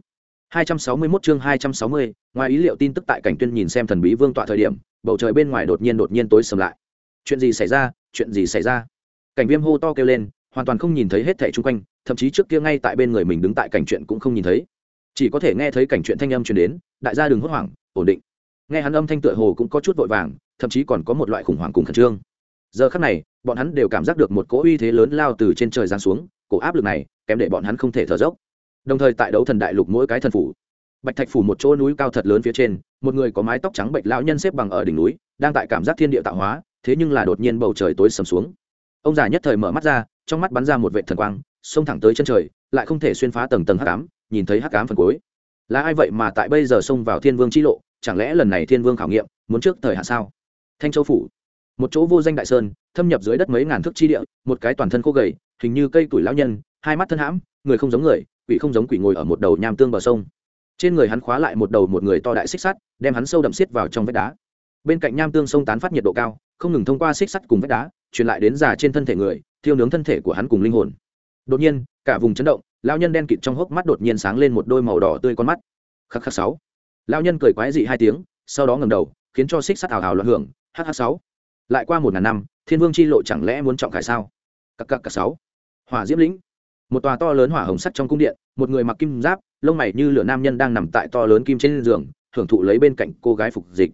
261 chương 260, ngoài ý liệu tin tức tại cảnh tuyên nhìn xem thần bí vương tọa thời điểm bầu trời bên ngoài đột nhiên đột nhiên tối sầm lại. Chuyện gì xảy ra? Chuyện gì xảy ra? Cảnh viêm hô to kêu lên hoàn toàn không nhìn thấy hết thảy chung quanh thậm chí trước kia ngay tại bên người mình đứng tại cảnh chuyện cũng không nhìn thấy. Chỉ có thể nghe thấy cảnh chuyện thanh âm truyền đến đại gia đừng hốt hoảng ổn định. Nghe hắn âm thanh tựa hồ cũng có chút vội vàng thậm chí còn có một loại khủng hoảng cùng khẩn trương giờ khắc này, bọn hắn đều cảm giác được một cỗ uy thế lớn lao từ trên trời giáng xuống cổ áp lực này kém để bọn hắn không thể thở dốc. Đồng thời tại đấu thần đại lục mỗi cái thần phủ, bạch thạch phủ một chỗ núi cao thật lớn phía trên, một người có mái tóc trắng bệnh lão nhân xếp bằng ở đỉnh núi, đang tại cảm giác thiên địa tạo hóa, thế nhưng là đột nhiên bầu trời tối sầm xuống. Ông già nhất thời mở mắt ra, trong mắt bắn ra một vệ thần quang, xông thẳng tới chân trời, lại không thể xuyên phá tầng tầng hắc ám, nhìn thấy hắc ám phần cuối. Là ai vậy mà tại bây giờ xông vào thiên vương chi lộ, chẳng lẽ lần này thiên vương khảo nghiệm, muốn trước thời hạ sao? Thanh châu phủ một chỗ vô danh đại sơn, thâm nhập dưới đất mấy ngàn thước chi địa, một cái toàn thân khô gầy, hình như cây tuổi lão nhân, hai mắt thân hãm, người không giống người, quỷ không giống quỷ ngồi ở một đầu nham tương bờ sông. Trên người hắn khóa lại một đầu một người to đại xích sắt, đem hắn sâu đậm xiết vào trong vách đá. Bên cạnh nham tương sông tán phát nhiệt độ cao, không ngừng thông qua xích sắt cùng vách đá, truyền lại đến già trên thân thể người, thiêu nướng thân thể của hắn cùng linh hồn. Đột nhiên, cả vùng chấn động lao nhân đen kịt trong hốc mắt đột nhiên sáng lên một đôi màu đỏ tươi con mắt. Khắc khắc sáu. Lao nhân cười quái dị hai tiếng, sau đó ngầm đầu, khiến cho xích sắt ảo ảo loạn hưởng. Hh sáu lại qua một ngàn năm, thiên vương chi lộ chẳng lẽ muốn trọng khải sao? Cặp cặp cặp sáu. Hỏa diễm lĩnh. Một tòa to lớn hỏa hồng sắt trong cung điện, một người mặc kim giáp, lông mày như lửa nam nhân đang nằm tại to lớn kim trên giường, hưởng thụ lấy bên cạnh cô gái phục dịch.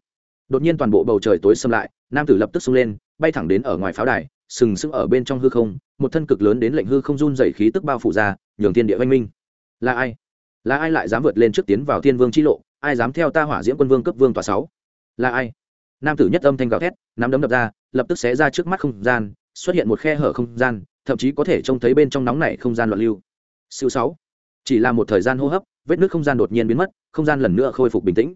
Đột nhiên toàn bộ bầu trời tối xâm lại, nam tử lập tức xông lên, bay thẳng đến ở ngoài pháo đài, sừng sững ở bên trong hư không, một thân cực lớn đến lệnh hư không run dày khí tức bao phủ ra, nhường thiên địa văn minh. Là ai? Là ai lại dám vượt lên trước tiến vào thiên vương chi lộ? Ai dám theo ta hỏa diễm quân vương cấp vương tòa sáu? Là ai? Nam tử nhất âm thanh gào thét, nắm đấm đập ra, lập tức xé ra trước mắt không gian, xuất hiện một khe hở không gian, thậm chí có thể trông thấy bên trong nóng này không gian loạn lưu. Siêu sáu. Chỉ là một thời gian hô hấp, vết nước không gian đột nhiên biến mất, không gian lần nữa khôi phục bình tĩnh.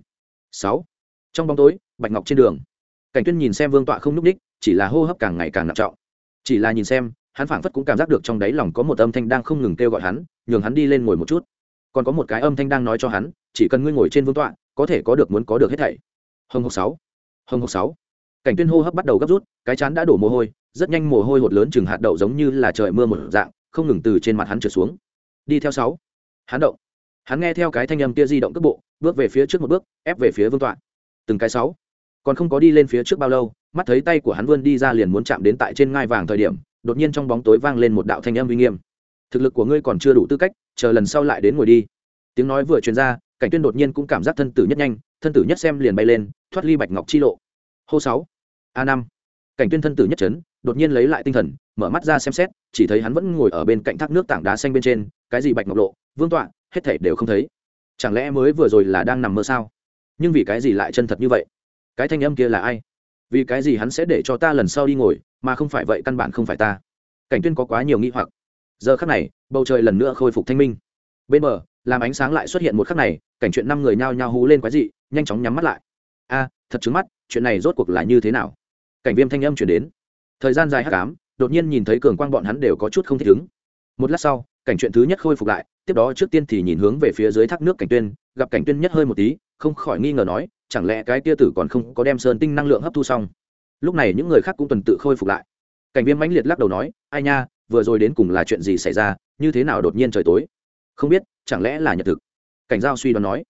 Sáu. Trong bóng tối, bạch ngọc trên đường. Cảnh tuyên nhìn xem vương tọa không núp đích chỉ là hô hấp càng ngày càng nặng trọng. Chỉ là nhìn xem, hắn phảng phất cũng cảm giác được trong đáy lòng có một âm thanh đang không ngừng kêu gọi hắn, nhường hắn đi lên ngồi một chút. Còn có một cái âm thanh đang nói cho hắn, chỉ cần ngươi ngồi trên vương tọa, có thể có được muốn có được hết thảy. Hồng hộc sáu hồng hộc sáu. Cảnh tuyên hô hấp bắt đầu gấp rút, cái chán đã đổ mồ hôi, rất nhanh mồ hôi hột lớn chừng hạt đậu giống như là trời mưa một dạng, không ngừng từ trên mặt hắn trượt xuống. Đi theo sáu. Hắn động. Hắn nghe theo cái thanh âm kia di động cước bộ, bước về phía trước một bước, ép về phía vương tọa. Từng cái sáu. Còn không có đi lên phía trước bao lâu, mắt thấy tay của hắn vươn đi ra liền muốn chạm đến tại trên ngai vàng thời điểm, đột nhiên trong bóng tối vang lên một đạo thanh âm uy nghiêm. Thực lực của ngươi còn chưa đủ tư cách, chờ lần sau lại đến ngồi đi. Tiếng nói vừa truyền ra, cảnh tuyên đột nhiên cũng cảm giác thân tử nhất nhanh thân tử nhất xem liền bay lên, thoát ly bạch ngọc chi lộ. Hô sáu, a năm. Cảnh tuyên thân tử nhất chấn, đột nhiên lấy lại tinh thần, mở mắt ra xem xét, chỉ thấy hắn vẫn ngồi ở bên cạnh thác nước tảng đá xanh bên trên, cái gì bạch ngọc lộ, vương tọa, hết thảy đều không thấy. Chẳng lẽ mới vừa rồi là đang nằm mơ sao? Nhưng vì cái gì lại chân thật như vậy? Cái thanh âm kia là ai? Vì cái gì hắn sẽ để cho ta lần sau đi ngồi, mà không phải vậy căn bản không phải ta? Cảnh tuyên có quá nhiều nghi hoặc. Giờ khắc này, bầu trời lần nữa khôi phục thanh minh. Bên bờ, làm ánh sáng lại xuất hiện một khắc này, cảnh chuyện năm người nhao nhao hú lên quái dị nhanh chóng nhắm mắt lại. A, thật trứng mắt, chuyện này rốt cuộc là như thế nào? Cảnh viêm thanh âm chuyển đến. Thời gian dài hắc ám, đột nhiên nhìn thấy cường quang bọn hắn đều có chút không thích ứng. Một lát sau, cảnh chuyện thứ nhất khôi phục lại, tiếp đó trước tiên thì nhìn hướng về phía dưới thác nước cảnh tuyên, gặp cảnh tuyên nhất hơi một tí, không khỏi nghi ngờ nói, chẳng lẽ cái tia tử còn không có đem sơn tinh năng lượng hấp thu xong? Lúc này những người khác cũng tuần tự khôi phục lại. Cảnh viêm mãnh liệt lắc đầu nói, ai nha, vừa rồi đến cùng là chuyện gì xảy ra, như thế nào đột nhiên trời tối? Không biết, chẳng lẽ là nhật thực? Cảnh giao suy đoán nói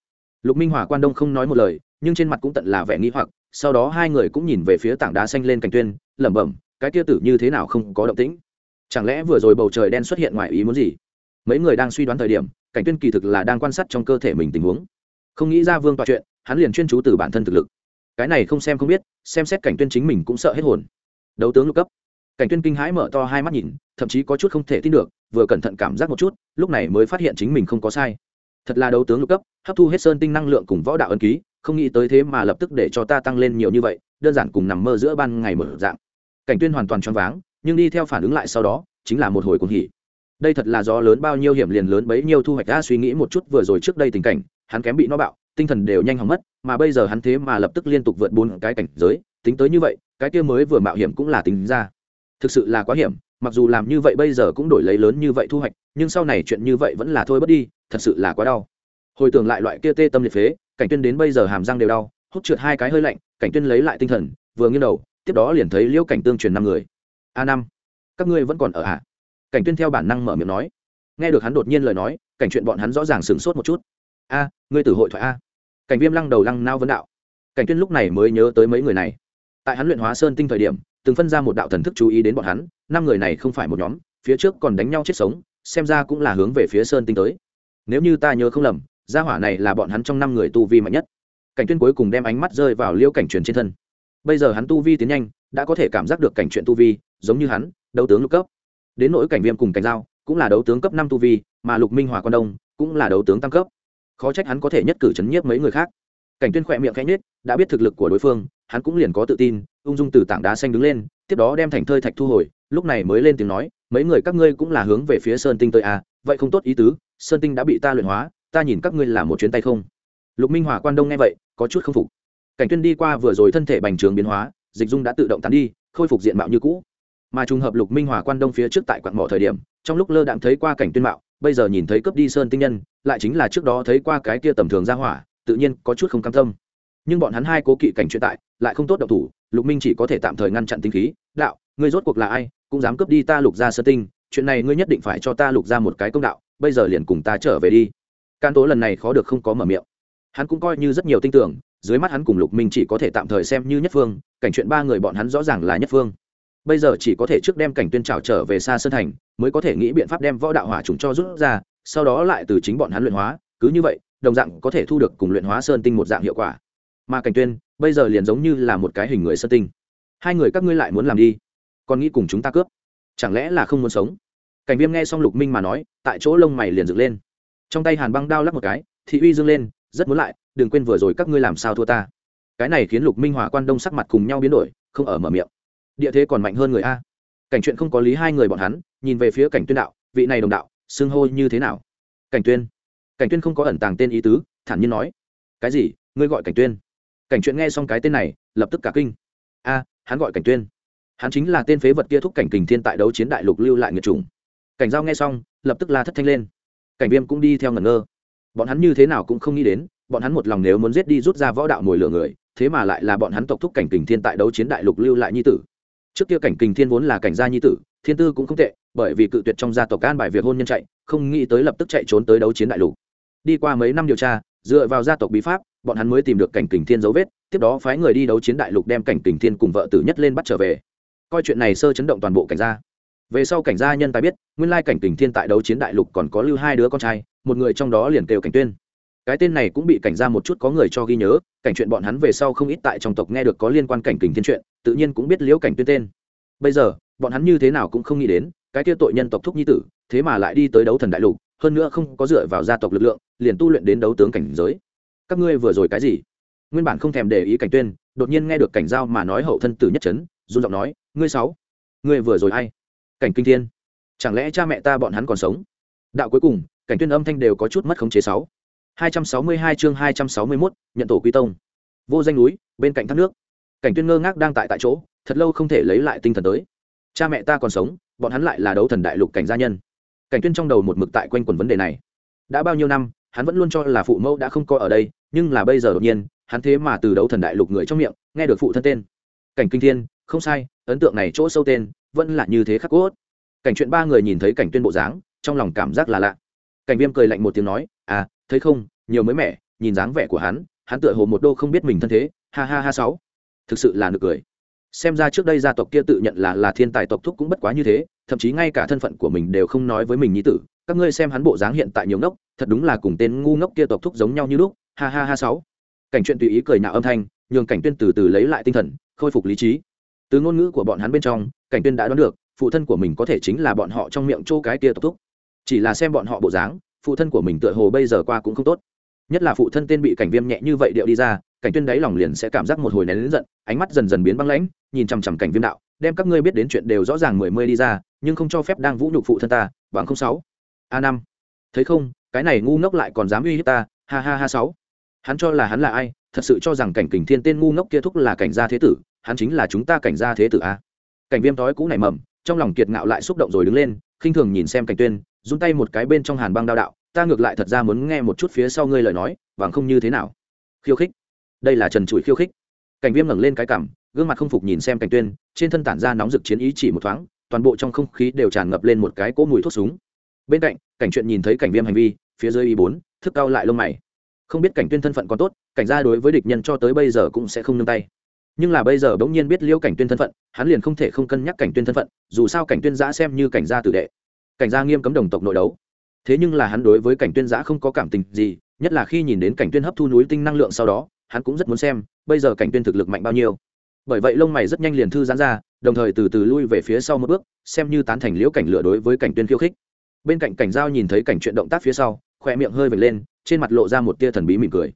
lục minh hòa quan đông không nói một lời, nhưng trên mặt cũng tận là vẻ nghĩ hoặc, sau đó hai người cũng nhìn về phía tảng đá xanh lên cảnh tuyên, lẩm bẩm, cái tia tử như thế nào không có động tĩnh? Chẳng lẽ vừa rồi bầu trời đen xuất hiện ngoài ý muốn gì? Mấy người đang suy đoán thời điểm cảnh tuyên kỳ thực là đang quan sát trong cơ thể mình tình huống. Không nghĩ ra vương tọa chuyện, hắn liền chuyên chú từ bản thân thực lực. Cái này không xem không biết, xem xét cảnh tuyên chính mình cũng sợ hết hồn. Đấu tướng lục cấp. Cảnh tuyên kinh hãi mở to hai mắt nhìn, thậm chí có chút không thể tin được, vừa cẩn thận cảm giác một chút, lúc này mới phát hiện chính mình không có sai thật là đấu tướng lục cấp, hấp thu hết sơn tinh năng lượng cùng võ đạo ân ký, không nghĩ tới thế mà lập tức để cho ta tăng lên nhiều như vậy, đơn giản cùng nằm mơ giữa ban ngày mở dạng. Cảnh tuyên hoàn toàn choáng váng, nhưng đi theo phản ứng lại sau đó, chính là một hồi cuồng hỉ. Đây thật là gió lớn bao nhiêu hiểm liền lớn bấy nhiêu thu hoạch ra suy nghĩ một chút vừa rồi trước đây tình cảnh, hắn kém bị nó bạo, tinh thần đều nhanh hỏng mất, mà bây giờ hắn thế mà lập tức liên tục vượt bốn cái cảnh giới, tính tới như vậy, cái kia mới vừa mạo hiểm cũng là tính ra. Thực sự là quá hiểm mặc dù làm như vậy bây giờ cũng đổi lấy lớn như vậy thu hoạch, nhưng sau này chuyện như vậy vẫn là thôi bất đi, thật sự là quá đau. Hồi tưởng lại loại kia tê tâm liệt phế, cảnh tuyên đến bây giờ hàm răng đều đau, hút trượt hai cái hơi lạnh, cảnh tuyên lấy lại tinh thần, vừa nghiêng đầu, tiếp đó liền thấy liễu cảnh tương truyền năm người. A năm, các ngươi vẫn còn ở ạ à? cảnh tuyên theo bản năng mở miệng nói. Nghe được hắn đột nhiên lời nói, cảnh chuyện bọn hắn rõ ràng sửng sốt một chút. A, ngươi tử hội thoại a. Cảnh viêm lăng đầu lăng nao vấn đạo. Cảnh tuyên lúc này mới nhớ tới mấy người này. Tại hắn luyện hóa sơn tinh thời điểm từng phân ra một đạo thần thức chú ý đến bọn hắn năm người này không phải một nhóm phía trước còn đánh nhau chết sống xem ra cũng là hướng về phía sơn tinh tới. Nếu như ta nhớ không lầm gia hỏa này là bọn hắn trong năm người tu vi mạnh nhất. Cảnh tuyên cuối cùng đem ánh mắt rơi vào liêu cảnh truyền trên thân. Bây giờ hắn tu vi tiến nhanh đã có thể cảm giác được cảnh chuyện tu vi giống như hắn đấu tướng lục cấp. Đến nỗi cảnh viêm cùng cảnh giao cũng là đấu tướng cấp năm tu vi mà lục minh hòa quan đông cũng là đấu tướng tăng cấp. Khó trách hắn có thể nhất cử chấn nhiếp mấy người khác. Cảnh tuyên khỏe miệng khẽ nhếch, đã biết thực lực của đối phương hắn cũng liền có tự tin ung dung từ tảng đá xanh đứng lên, tiếp đó đem thành thơi thạch thu hồi, lúc này mới lên tiếng nói, mấy người các ngươi cũng là hướng về phía sơn tinh tới à vậy không tốt ý tứ, sơn tinh đã bị ta luyện hóa, ta nhìn các ngươi làm một chuyến tay không. Lục minh hòa quan đông nghe vậy, có chút không phục. Cảnh tuyên đi qua vừa rồi thân thể bành trường biến hóa, dịch dung đã tự động tán đi, khôi phục diện mạo như cũ. Mà trùng hợp lục minh hòa quan đông phía trước tại quặng mỏ thời điểm, trong lúc lơ đạm thấy qua cảnh tuyên mạo, bây giờ nhìn thấy cướp đi sơn tinh nhân, lại chính là trước đó thấy qua cái kia tầm thường ra hỏa, tự nhiên có chút không cam tâm nhưng bọn hắn hai cố kỵ cảnh chuyện tại, lại không tốt độc thủ, lục minh chỉ có thể tạm thời ngăn chặn tinh khí. Đạo, ngươi rốt cuộc là ai? Cũng dám cướp đi ta lục ra sơ tinh, chuyện này ngươi nhất định phải cho ta lục ra một cái công đạo, bây giờ liền cùng ta trở về đi. Can tố lần này khó được không có mở miệng. Hắn cũng coi như rất nhiều tin tưởng, dưới mắt hắn cùng lục minh chỉ có thể tạm thời xem như nhất phương, cảnh chuyện ba người bọn hắn rõ ràng là nhất phương. Bây giờ chỉ có thể trước đem cảnh tuyên trào trở về xa sơn thành, mới có thể nghĩ biện pháp đem võ đạo hỏa chúng cho rút ra, sau đó lại từ chính bọn hắn luyện hóa, cứ như vậy, đồng dạng có thể thu được cùng luyện hóa sơn tinh một dạng hiệu quả mà cảnh tuyên, bây giờ liền giống như là một cái hình người sơn tinh. Hai người các ngươi lại muốn làm đi. Còn nghĩ cùng chúng ta cướp. Chẳng lẽ là không muốn sống? Cảnh viêm nghe xong lục minh mà nói, tại chỗ lông mày liền dựng lên. Trong tay hàn băng đao lắp một cái, thị uy dương lên, rất muốn lại, đừng quên vừa rồi các ngươi làm sao thua ta. Cái này khiến lục minh hòa quan đông sắc mặt cùng nhau biến đổi, không ở mở miệng. Địa thế còn mạnh hơn người a. Cảnh chuyện không có lý hai người bọn hắn, nhìn về phía cảnh tuyên đạo, vị này đồng đạo, xưng hô như thế nào? Cảnh tuyên. Cảnh tuyên không có ẩn tàng tên ý tứ, thản nhiên nói. Cái gì? Ngươi gọi cảnh tuyên cảnh chuyện nghe xong cái tên này, lập tức cả kinh. A, hắn gọi cảnh tuyên. Hắn chính là tên phế vật kia thúc cảnh kình thiên tại đấu chiến đại lục lưu lại nghiệt chủng. Cảnh giao nghe xong, lập tức la thất thanh lên. Cảnh viêm cũng đi theo ngẩn ngơ. Bọn hắn như thế nào cũng không nghĩ đến, bọn hắn một lòng nếu muốn giết đi rút ra võ đạo mồi lửa người, thế mà lại là bọn hắn tộc thúc cảnh kình thiên tại đấu chiến đại lục lưu lại nhi tử. Trước kia cảnh kình thiên vốn là cảnh gia nhi tử, thiên tư cũng không tệ, bởi vì cự tuyệt trong gia tộc can bài việc hôn nhân chạy, không nghĩ tới lập tức chạy trốn tới đấu chiến đại lục. Đi qua mấy năm điều tra, dựa vào gia tộc bí pháp bọn hắn mới tìm được cảnh kình thiên dấu vết, tiếp đó phái người đi đấu chiến đại lục đem cảnh kình thiên cùng vợ tử nhất lên bắt trở về. Coi chuyện này sơ chấn động toàn bộ cảnh gia. Về sau cảnh gia nhân tài biết, nguyên lai cảnh kình thiên tại đấu chiến đại lục còn có lưu hai đứa con trai, một người trong đó liền kêu cảnh tuyên. Cái tên này cũng bị cảnh gia một chút có người cho ghi nhớ, cảnh chuyện bọn hắn về sau không ít tại trong tộc nghe được có liên quan cảnh kình thiên chuyện, tự nhiên cũng biết liễu cảnh tuyên tên. Bây giờ, bọn hắn như thế nào cũng không nghĩ đến, cái kia tội nhân tộc thúc nhi tử, thế mà lại đi tới đấu thần đại lục, hơn nữa không có dựa vào gia tộc lực lượng, liền tu luyện đến đấu tướng cảnh giới các ngươi vừa rồi cái gì? Nguyên bản không thèm để ý cảnh tuyên đột nhiên nghe được cảnh giao mà nói hậu thân tử nhất chấn run giọng nói ngươi sáu ngươi vừa rồi ai? Cảnh kinh thiên chẳng lẽ cha mẹ ta bọn hắn còn sống? Đạo cuối cùng cảnh tuyên âm thanh đều có chút mất khống chế sáu. hai trăm sáu mươi hai chương 261, nhận tổ quy tông. Vô danh núi bên cạnh thác nước. Cảnh tuyên ngơ ngác đang tại tại chỗ thật lâu không thể lấy lại tinh thần tới. Cha mẹ ta còn sống bọn hắn lại là đấu thần đại lục cảnh gia nhân. Cảnh tuyên trong đầu một mực tại quanh quần vấn đề này. Đã bao nhiêu năm hắn vẫn luôn cho là phụ mẫu đã không coi ở đây, nhưng là bây giờ đột nhiên, hắn thế mà từ đấu thần đại lục người trong miệng, nghe được phụ thân tên. Cảnh kinh thiên, không sai, ấn tượng này chỗ sâu tên, vẫn là như thế khắc cốt. Cảnh chuyện ba người nhìn thấy cảnh tuyên bộ dáng, trong lòng cảm giác là lạ. Cảnh viêm cười lạnh một tiếng nói à thấy không, nhiều mới mẻ, nhìn dáng vẻ của hắn hắn tựa hồ một đô không biết mình thân thế, ha ha ha sáu. Thực sự là nực cười. Xem ra trước đây gia tộc kia tự nhận là là thiên tài tộc thúc cũng bất quá như thế, thậm chí ngay cả thân phận của mình đều không nói với mình như tử các ngươi xem hắn bộ dáng hiện tại nhiều ngốc, thật đúng là cùng tên ngu ngốc kia tộc thúc giống nhau như lúc. Ha ha ha sáu. Cảnh chuyện tùy ý cười nhạo âm thanh, nhường cảnh tuyên từ từ lấy lại tinh thần, khôi phục lý trí. Từ ngôn ngữ của bọn hắn bên trong, cảnh tuyên đã đoán được, phụ thân của mình có thể chính là bọn họ trong miệng chỗ cái kia tộc thúc. Chỉ là xem bọn họ bộ dáng, phụ thân của mình tựa hồ bây giờ qua cũng không tốt. Nhất là phụ thân tên bị cảnh viêm nhẹ như vậy điệu đi ra, cảnh tuyên đáy lòng liền sẽ cảm giác một hồi nén lớn giận, ánh mắt dần dần biến băng lãnh, nhìn chằm chằm cảnh viêm đạo, đem các ngươi biết đến chuyện đều rõ ràng mười mươi đi ra, nhưng không cho phép đang vũ nhục phụ thân ta, bằng không sáu a năm. Thấy không, cái này ngu ngốc lại còn dám uy hiếp ta, ha ha ha sáu. Hắn cho là hắn là ai, thật sự cho rằng cảnh kình thiên tên ngu ngốc kia thúc là cảnh gia thế tử, hắn chính là chúng ta cảnh gia thế tử a. Cảnh viêm thói cũ này mầm, trong lòng kiệt ngạo lại xúc động rồi đứng lên, khinh thường nhìn xem cảnh tuyên, run tay một cái bên trong hàn băng đao đạo, ta ngược lại thật ra muốn nghe một chút phía sau ngươi lời nói, vàng không như thế nào. Khiêu khích. Đây là trần trụi khiêu khích. Cảnh viêm ngẩng lên cái cằm, gương mặt không phục nhìn xem cảnh tuyên, trên thân tản ra nóng rực chiến ý chỉ một thoáng, toàn bộ trong không khí đều tràn ngập lên một cái cỗ mùi thuốc súng bên cạnh, cảnh chuyện nhìn thấy cảnh viêm hành vi, phía dưới y bốn, thức cao lại lông mày. Không biết cảnh tuyên thân phận còn tốt, cảnh gia đối với địch nhân cho tới bây giờ cũng sẽ không nương tay. Nhưng là bây giờ bỗng nhiên biết liễu cảnh tuyên thân phận, hắn liền không thể không cân nhắc cảnh tuyên thân phận, dù sao cảnh tuyên giã xem như cảnh gia tử đệ. Cảnh gia nghiêm cấm đồng tộc nội đấu. Thế nhưng là hắn đối với cảnh tuyên giã không có cảm tình gì, nhất là khi nhìn đến cảnh tuyên hấp thu núi tinh năng lượng sau đó, hắn cũng rất muốn xem, bây giờ cảnh tuyên thực lực mạnh bao nhiêu. Bởi vậy lông mày rất nhanh liền thư giãn ra, đồng thời từ từ lui về phía sau một bước, xem như tán thành liễu cảnh lựa đối với cảnh tuyên khiêu khích bên cạnh cảnh giao nhìn thấy cảnh chuyện động tác phía sau, khoe miệng hơi vệt lên, trên mặt lộ ra một tia thần bí mỉm cười.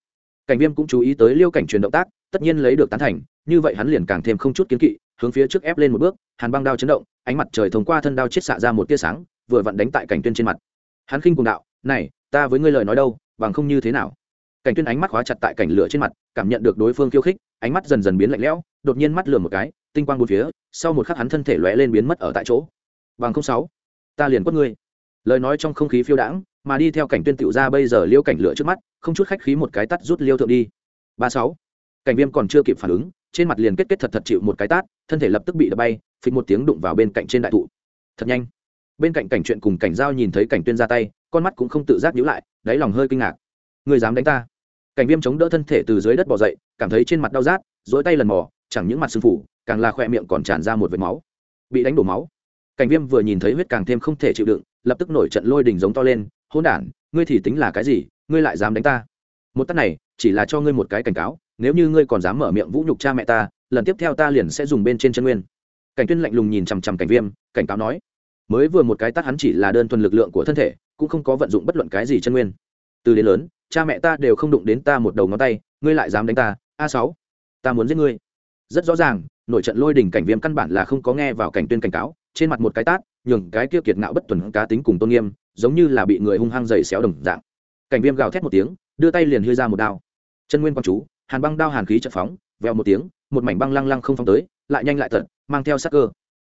Cảnh viêm cũng chú ý tới liêu cảnh truyền động tác, tất nhiên lấy được tán thành, như vậy hắn liền càng thêm không chút kiến kỵ, hướng phía trước ép lên một bước, hàn băng đao chấn động, ánh mặt trời thông qua thân đao chết xạ ra một tia sáng, vừa vặn đánh tại cảnh tuyên trên mặt. Hắn khinh cùng đạo, này, ta với ngươi lời nói đâu, bằng không như thế nào? Cảnh tuyên ánh mắt khóa chặt tại cảnh lửa trên mặt, cảm nhận được đối phương khiêu khích, ánh mắt dần dần biến lạnh lẽo, đột nhiên mắt lườm một cái, tinh quang bốn phía, sau một khắc hắn thân thể lóe lên biến mất ở tại chỗ. Bằng không sáu, ta liền quất ngươi lời nói trong không khí phiêu đãng, mà đi theo cảnh tuyên tựu ra bây giờ liêu cảnh lửa trước mắt, không chút khách khí một cái tắt rút liêu thượng đi. Ba sáu. Cảnh viêm còn chưa kịp phản ứng, trên mặt liền kết kết thật thật chịu một cái tát, thân thể lập tức bị đập bay, phịch một tiếng đụng vào bên cạnh trên đại thụ. Thật nhanh. Bên cạnh cảnh chuyện cùng cảnh giao nhìn thấy cảnh tuyên ra tay, con mắt cũng không tự giác nhíu lại, đáy lòng hơi kinh ngạc. Người dám đánh ta? Cảnh viêm chống đỡ thân thể từ dưới đất bò dậy, cảm thấy trên mặt đau rát dỗi tay lần mò, chẳng những mặt sưng phủ càng là khoe miệng còn tràn ra một vệt máu. Bị đánh đổ máu. Cảnh viêm vừa nhìn thấy huyết càng thêm không thể chịu đựng lập tức nổi trận lôi đình giống to lên hôn đản, ngươi thì tính là cái gì? Ngươi lại dám đánh ta? Một tắt này, chỉ là cho ngươi một cái cảnh cáo, nếu như ngươi còn dám mở miệng vũ nhục cha mẹ ta, lần tiếp theo ta liền sẽ dùng bên trên chân nguyên. Cảnh tuyên lạnh lùng nhìn chằm chằm cảnh viêm, cảnh cáo nói, mới vừa một cái tắt hắn chỉ là đơn thuần lực lượng của thân thể, cũng không có vận dụng bất luận cái gì chân nguyên. Từ đến lớn, cha mẹ ta đều không đụng đến ta một đầu ngón tay, ngươi lại dám đánh ta? A sáu, ta muốn giết ngươi. Rất rõ ràng nội trận lôi đình cảnh viêm căn bản là không có nghe vào cảnh tuyên cảnh cáo, trên mặt một cái tát nhường cái kia kiệt ngạo bất tuần cá tính cùng tôn nghiêm, giống như là bị người hung hăng dày xéo đồng dạng. Cảnh viêm gào thét một tiếng, đưa tay liền hư ra một đao. Chân nguyên quang chú, hàn băng đao hàn khí chợt phóng, vèo một tiếng, một mảnh băng lăng lăng không phóng tới, lại nhanh lại thật mang theo sát cơ.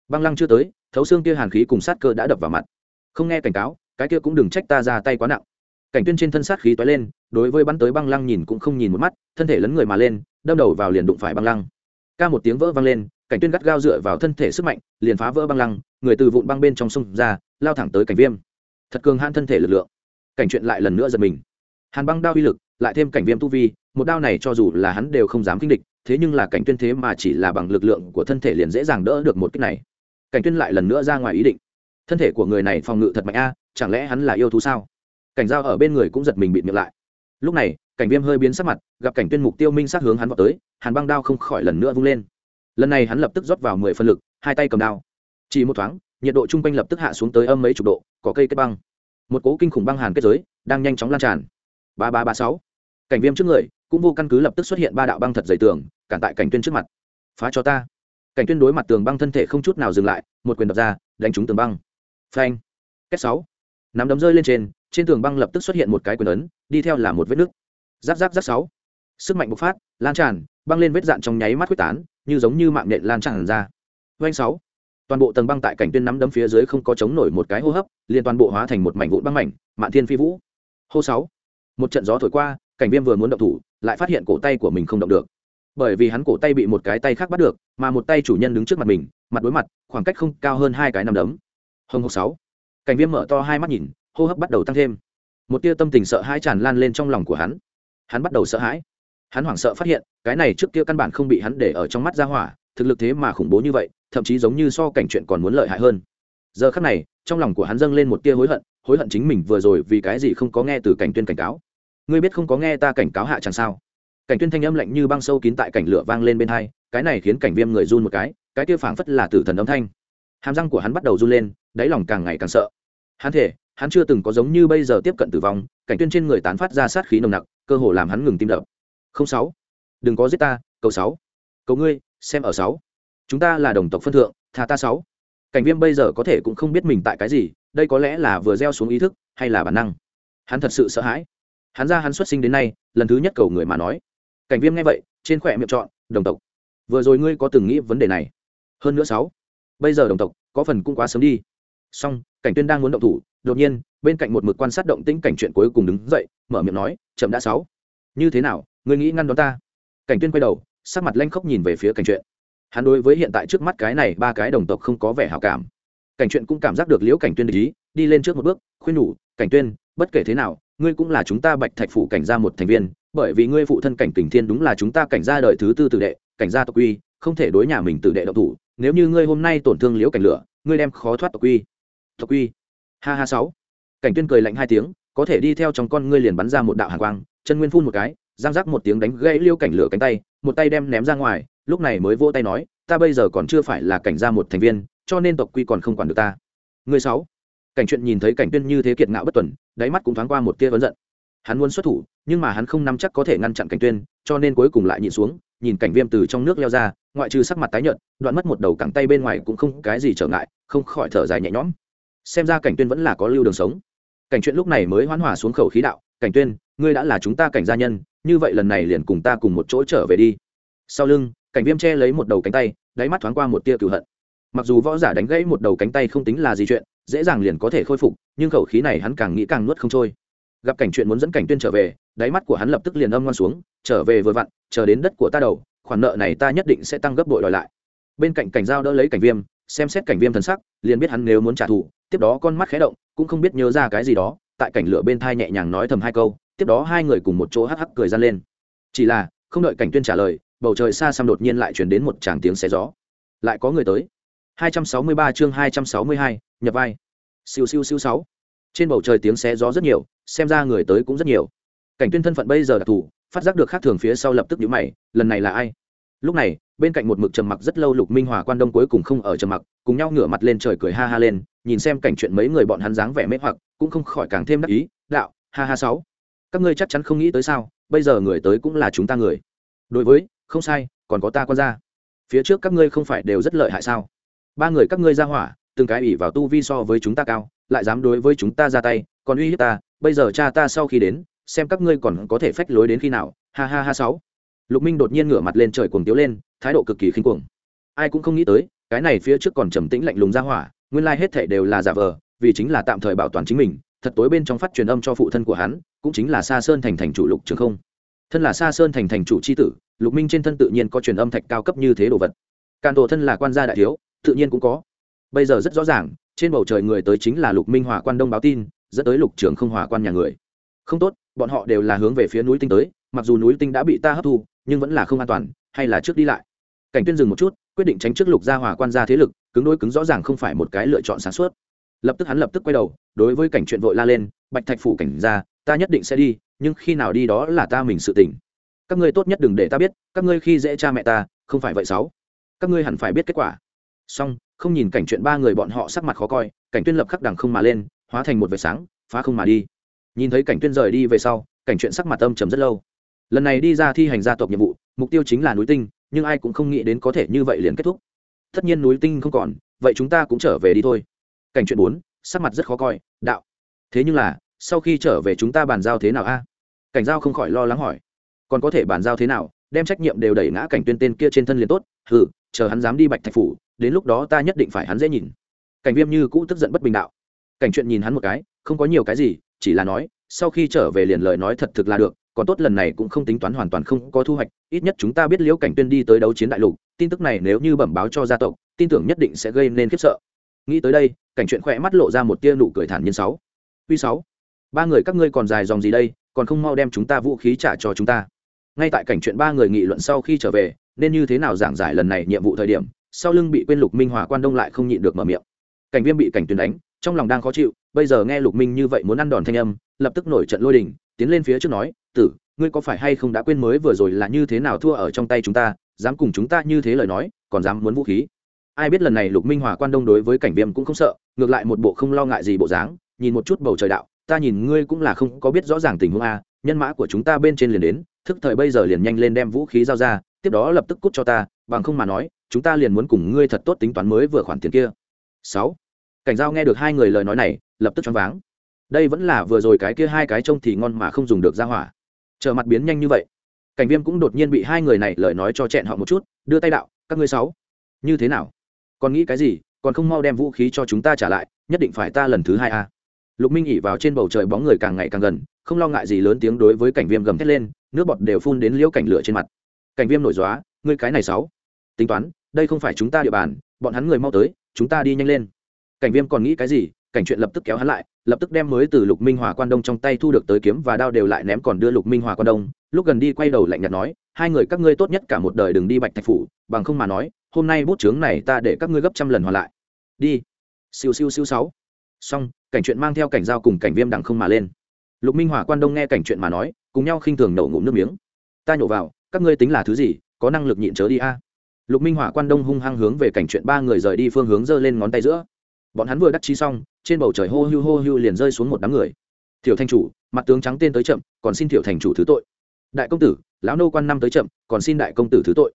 Băng lăng chưa tới, thấu xương kia hàn khí cùng sát cơ đã đập vào mặt. Không nghe cảnh cáo, cái kia cũng đừng trách ta ra tay quá nặng. Cảnh tuyên trên thân sát khí toái lên, đối với bắn tới băng lăng nhìn cũng không nhìn một mắt, thân thể lấn người mà lên, đâm đầu vào liền đụng phải băng lăng. Ca một tiếng vỡ vang lên cảnh tuyên gắt gao dựa vào thân thể sức mạnh, liền phá vỡ băng lăng, người từ vụn băng bên trong sông ra, lao thẳng tới cảnh viêm. Thật cường hãn thân thể lực lượng. Cảnh chuyện lại lần nữa giật mình. Hàn băng đao uy lực, lại thêm cảnh viêm tu vi, một đao này cho dù là hắn đều không dám kinh địch, thế nhưng là cảnh tuyên thế mà chỉ là bằng lực lượng của thân thể liền dễ dàng đỡ được một kích này. Cảnh tuyên lại lần nữa ra ngoài ý định. Thân thể của người này phòng ngự thật mạnh a, chẳng lẽ hắn là yêu thú sao? Cảnh giao ở bên người cũng giật mình bị miệng lại. Lúc này, cảnh viêm hơi biến sắc mặt, gặp cảnh tuyên mục tiêu minh sát hướng hắn vào tới, hàn băng đao không khỏi lần nữa vung lên lần này hắn lập tức rót vào mười phân lực, hai tay cầm đao. Chỉ một thoáng, nhiệt độ chung quanh lập tức hạ xuống tới âm mấy chục độ, có cây kết băng. Một cố kinh khủng băng hàn kết giới, đang nhanh chóng lan tràn. Ba ba ba sáu. Cảnh viêm trước người, cũng vô căn cứ lập tức xuất hiện ba đạo băng thật dày tường, cản tại cảnh tuyên trước mặt. Phá cho ta. Cảnh tuyên đối mặt tường băng thân thể không chút nào dừng lại, một quyền đập ra, đánh trúng tường băng. Phanh. Kết sáu. Nắm đấm rơi lên trên trên tường băng lập tức xuất hiện một cái quyền ấn, đi theo là một vết nứt. Giáp giáp giáp sáu. Sức mạnh bộc phát, lan tràn, băng lên vết dạn trong nháy mắt quyết tán như giống như mạng nện lan tràn ra. Doanh sáu. Toàn bộ tầng băng tại cảnh tuyên nắm đấm phía dưới không có chống nổi một cái hô hấp, liền toàn bộ hóa thành một mảnh vụn băng mảnh, mạn thiên phi vũ. Hô sáu. Một trận gió thổi qua, cảnh viêm vừa muốn động thủ, lại phát hiện cổ tay của mình không động được. Bởi vì hắn cổ tay bị một cái tay khác bắt được, mà một tay chủ nhân đứng trước mặt mình, mặt đối mặt, khoảng cách không cao hơn hai cái nằm đấm. Hồng hộc sáu. Cảnh viêm mở to hai mắt nhìn, hô hấp bắt đầu tăng thêm. Một tia tâm tình sợ hãi tràn lan lên trong lòng của hắn. Hắn bắt đầu sợ hãi hắn hoảng sợ phát hiện, cái này trước kia căn bản không bị hắn để ở trong mắt ra hỏa, thực lực thế mà khủng bố như vậy, thậm chí giống như so cảnh chuyện còn muốn lợi hại hơn. Giờ khắc này, trong lòng của hắn dâng lên một tia hối hận hối hận chính mình vừa rồi vì cái gì không có nghe từ cảnh tuyên cảnh cáo. Ngươi biết không có nghe ta cảnh cáo hạ chẳng sao? Cảnh tuyên thanh âm lạnh như băng sâu kín tại cảnh lửa vang lên bên hai, cái này khiến cảnh viêm người run một cái cái kia phảng phất là tử thần âm thanh. Hàm răng của hắn bắt đầu run lên, đáy lòng càng ngày càng sợ. Hắn thể, hắn chưa từng có giống như bây giờ tiếp cận tử vong, cảnh tuyên trên người tán phát ra sát khí nồng nặc, cơ hồ làm hắn ngừng tim đập không sáu. Đừng có giết ta, cầu sáu. Cầu ngươi, xem ở sáu. Chúng ta là đồng tộc phân thượng thà ta sáu. Cảnh viêm bây giờ có thể cũng không biết mình tại cái gì, đây có lẽ là vừa gieo xuống ý thức, hay là bản năng. Hắn thật sự sợ hãi. Hắn ra hắn xuất sinh đến nay, lần thứ nhất cầu người mà nói. Cảnh viêm nghe vậy, trên khỏe miệng chọn đồng tộc. Vừa rồi ngươi có từng nghĩ vấn đề này? Hơn nữa sáu. Bây giờ đồng tộc, có phần cũng quá sớm đi. Song cảnh tuyên đang muốn động thủ, đột nhiên, bên cạnh một mực quan sát động tĩnh cảnh chuyện cuối cùng đứng dậy, mở miệng nói, chậm đã sáu. Như thế nào? Ngươi nghĩ ngăn đón ta? Cảnh tuyên quay đầu, sắc mặt lanh khóc nhìn về phía cảnh chuyện. Hắn đối với hiện tại trước mắt cái này ba cái đồng tộc không có vẻ hảo cảm. Cảnh chuyện cũng cảm giác được liễu cảnh tuyên để ý, đi lên trước một bước, khuyên nhủ, cảnh tuyên, bất kể thế nào, ngươi cũng là chúng ta bạch thạch phủ cảnh gia một thành viên, bởi vì ngươi phụ thân cảnh kình thiên đúng là chúng ta cảnh gia đời thứ tư tử đệ, cảnh gia tộc quy, không thể đối nhà mình tử đệ độc thủ. Nếu như ngươi hôm nay tổn thương liễu cảnh lửa, ngươi đem khó thoát tộc quy. Tộc quy? Ha ha sáu. Cảnh tuyên cười lạnh hai tiếng, có thể đi theo trong con ngươi liền bắn ra một đạo hàn quang, chân nguyên phun một cái giang giác một tiếng đánh gãy liêu cảnh lửa cánh tay, một tay đem ném ra ngoài, lúc này mới vỗ tay nói, ta bây giờ còn chưa phải là cảnh gia một thành viên, cho nên tộc quy còn không quản được ta. Người sáu. Cảnh chuyện nhìn thấy cảnh tuyên như thế kiệt ngạo bất tuần, đáy mắt cũng thoáng qua một tia vấn giận. Hắn muốn xuất thủ, nhưng mà hắn không nắm chắc có thể ngăn chặn cảnh tuyên, cho nên cuối cùng lại nhìn xuống, nhìn cảnh viêm từ trong nước leo ra, ngoại trừ sắc mặt tái nhợt, đoạn mất một đầu cẳng tay bên ngoài cũng không cái gì trở ngại, không khỏi thở dài nhẹ nhõm. Xem ra cảnh tuyên vẫn là có lưu đường sống. Cảnh chuyện lúc này mới hoán hòa xuống khẩu khí đạo, cảnh tuyên, ngươi đã là chúng ta cảnh gia nhân như vậy lần này liền cùng ta cùng một chỗ trở về đi. Sau lưng, cảnh viêm che lấy một đầu cánh tay, đáy mắt thoáng qua một tia cựu hận. Mặc dù võ giả đánh gãy một đầu cánh tay không tính là gì chuyện, dễ dàng liền có thể khôi phục, nhưng khẩu khí này hắn càng nghĩ càng nuốt không trôi. Gặp cảnh chuyện muốn dẫn cảnh tuyên trở về, đáy mắt của hắn lập tức liền âm ngoan xuống, trở về vừa vặn, chờ đến đất của ta đầu, khoản nợ này ta nhất định sẽ tăng gấp bội đòi lại. Bên cạnh cảnh giao đỡ lấy cảnh viêm, xem xét cảnh viêm thần sắc, liền biết hắn nếu muốn trả thù, tiếp đó con mắt khé động, cũng không biết nhớ ra cái gì đó, tại cảnh lửa bên thai nhẹ nhàng nói thầm hai câu tiếp đó hai người cùng một chỗ hắc hắc cười ra lên. Chỉ là không đợi cảnh tuyên trả lời bầu trời xa xăm đột nhiên lại chuyển đến một tràng tiếng xé gió. Lại có người tới. 263 chương 262, nhập vai. Siêu siêu siêu sáu. Trên bầu trời tiếng xé gió rất nhiều xem ra người tới cũng rất nhiều. Cảnh tuyên thân phận bây giờ đặc thù phát giác được khác thường phía sau lập tức nhíu mày lần này là ai? Lúc này bên cạnh một mực trầm mặc rất lâu lục minh hòa quan đông cuối cùng không ở trầm mặc cùng nhau ngửa mặt lên trời cười ha ha lên nhìn xem cảnh chuyện mấy người bọn hắn dáng vẻ mê hoặc cũng không khỏi càng thêm đắc ý đạo ha ha sáu các ngươi chắc chắn không nghĩ tới sao, bây giờ người tới cũng là chúng ta người. Đối với, không sai, còn có ta quan ra. Phía trước các ngươi không phải đều rất lợi hại sao? Ba người các ngươi ra hỏa, từng cái ủy vào tu vi so với chúng ta cao, lại dám đối với chúng ta ra tay, còn uy hiếp ta, bây giờ cha ta sau khi đến, xem các ngươi còn có thể phách lối đến khi nào, ha ha ha sáu. Lục minh đột nhiên ngửa mặt lên trời cuồng tiếu lên, thái độ cực kỳ khinh cuồng. Ai cũng không nghĩ tới, cái này phía trước còn trầm tĩnh lạnh lùng ra hỏa, nguyên lai hết thể đều là giả vờ, vì chính là tạm thời bảo toàn chính mình thật tối bên trong phát truyền âm cho phụ thân của hắn cũng chính là Sa Sơn thành thành chủ Lục Trường Không. Thân là Sa Sơn thành thành chủ chi tử, Lục Minh trên thân tự nhiên có truyền âm thạch cao cấp như thế đồ vật. Càn Tổ thân là quan gia đại thiếu, tự nhiên cũng có. Bây giờ rất rõ ràng, trên bầu trời người tới chính là Lục Minh Hỏa quan đông báo tin, dẫn tới Lục Trường Không Hỏa quan nhà người. Không tốt, bọn họ đều là hướng về phía núi tinh tới, mặc dù núi tinh đã bị ta hấp thu, nhưng vẫn là không an toàn, hay là trước đi lại. Cảnh Tuyên dừng một chút, quyết định tránh trước Lục gia Hỏa quan gia thế lực, cứng đối cứng rõ ràng không phải một cái lựa chọn sáng suốt. Lập tức hắn lập tức quay đầu, đối với cảnh chuyện vội la lên, Bạch Thạch phủ cảnh ra ta nhất định sẽ đi nhưng khi nào đi đó là ta mình sự tỉnh các ngươi tốt nhất đừng để ta biết các ngươi khi dễ cha mẹ ta không phải vậy sáu. Các ngươi hẳn phải biết kết quả. Song không nhìn cảnh chuyện ba người bọn họ sắc mặt khó coi cảnh tuyên lập khắc đằng không mà lên hóa thành một vệt sáng phá không mà đi. Nhìn thấy cảnh tuyên rời đi về sau cảnh chuyện sắc mặt âm trầm rất lâu. Lần này đi ra thi hành gia tộc nhiệm vụ mục tiêu chính là núi tinh nhưng ai cũng không nghĩ đến có thể như vậy liền kết thúc. Tất nhiên núi tinh không còn vậy chúng ta cũng trở về đi thôi cảnh chuyện bốn sắc mặt rất khó coi đạo. Thế nhưng là sau khi trở về chúng ta bàn giao thế nào a? Cảnh giao không khỏi lo lắng hỏi. Còn có thể bàn giao thế nào đem trách nhiệm đều đẩy ngã cảnh tuyên tên kia trên thân liền tốt Hừ, chờ hắn dám đi bạch thạch phủ đến lúc đó ta nhất định phải hắn dễ nhìn. Cảnh viêm như cũ tức giận bất bình đạo. Cảnh chuyện nhìn hắn một cái không có nhiều cái gì chỉ là nói sau khi trở về liền lời nói thật thực là được còn tốt lần này cũng không tính toán hoàn toàn không có thu hoạch ít nhất chúng ta biết liễu cảnh tuyên đi tới đấu chiến đại lục tin tức này nếu như bẩm báo cho gia tộc tin tưởng nhất định sẽ gây nên khiếp sợ nghĩ tới đây, cảnh chuyện khỏe mắt lộ ra một tia nụ cười thản nhiên sáu. Uy sáu, ba người các ngươi còn dài dòng gì đây, còn không mau đem chúng ta vũ khí trả cho chúng ta. Ngay tại cảnh chuyện ba người nghị luận sau khi trở về, nên như thế nào giảng giải lần này nhiệm vụ thời điểm, sau lưng bị quên lục minh hòa quan đông lại không nhịn được mở miệng. Cảnh viêm bị cảnh tuyến đánh, trong lòng đang khó chịu, bây giờ nghe lục minh như vậy muốn ăn đòn thanh âm, lập tức nổi trận lôi đình, tiến lên phía trước nói, tử, ngươi có phải hay không đã quên mới vừa rồi là như thế nào thua ở trong tay chúng ta, dám cùng chúng ta như thế lời nói, còn dám muốn vũ khí? Ai biết lần này lục minh hòa quan đông đối với cảnh viêm cũng không sợ, ngược lại một bộ không lo ngại gì bộ dáng, nhìn một chút bầu trời đạo, ta nhìn ngươi cũng là không có biết rõ ràng tình huống a, nhân mã của chúng ta bên trên liền đến, thức thời bây giờ liền nhanh lên đem vũ khí giao ra, tiếp đó lập tức cút cho ta, bằng không mà nói, chúng ta liền muốn cùng ngươi thật tốt tính toán mới vừa khoản tiền kia. Sáu. Cảnh giao nghe được hai người lời nói này, lập tức choáng váng. Đây vẫn là vừa rồi cái kia hai cái trông thì ngon mà không dùng được ra hỏa. Chờ mặt biến nhanh như vậy, cảnh viêm cũng đột nhiên bị hai người này lời nói cho chẹn họ một chút, đưa tay đạo, các ngươi sáu, như thế nào? Còn nghĩ cái gì, còn không mau đem vũ khí cho chúng ta trả lại, nhất định phải ta lần thứ hai a lục minh ỉ vào trên bầu trời bóng người càng ngày càng gần, không lo ngại gì lớn tiếng đối với cảnh viêm gầm thét lên, nước bọt đều phun đến liễu cảnh lửa trên mặt. Cảnh viêm nổi dóa ngươi cái này sáu. Tính toán, đây không phải chúng ta địa bàn, bọn hắn người mau tới, chúng ta đi nhanh lên. Cảnh viêm còn nghĩ cái gì, cảnh chuyện lập tức kéo hắn lại, lập tức đem mới từ lục minh hòa quan đông trong tay thu được tới kiếm và đao đều lại ném còn đưa lục minh hòa quan đông. Lúc gần đi quay đầu lạnh nhạt nói, hai người các ngươi tốt nhất cả một đời đừng đi bạch thạch phủ, bằng không mà nói hôm nay bút chướng này ta để các ngươi gấp trăm lần hoàn lại. Đi. Siêu siêu siêu sáu. Xong, cảnh chuyện mang theo cảnh giao cùng cảnh viêm đằng không mà lên. Lục minh hỏa quan đông nghe cảnh chuyện mà nói, cùng nhau khinh thường nổ ngụm nước miếng. Ta nhổ vào, các ngươi tính là thứ gì, có năng lực nhịn chớ đi a. Lục minh hỏa quan đông hung hăng hướng về cảnh chuyện ba người rời đi phương hướng giơ lên ngón tay giữa. Bọn hắn vừa đắc chí xong, trên bầu trời hô hưu hô hưu liền rơi xuống một đám người. Thiểu thanh chủ, mặt tướng trắng tên tới chậm, còn xin thiểu thành chủ thứ tội. Đại công tử, lão nô quan năm tới chậm, còn xin đại công tử thứ tội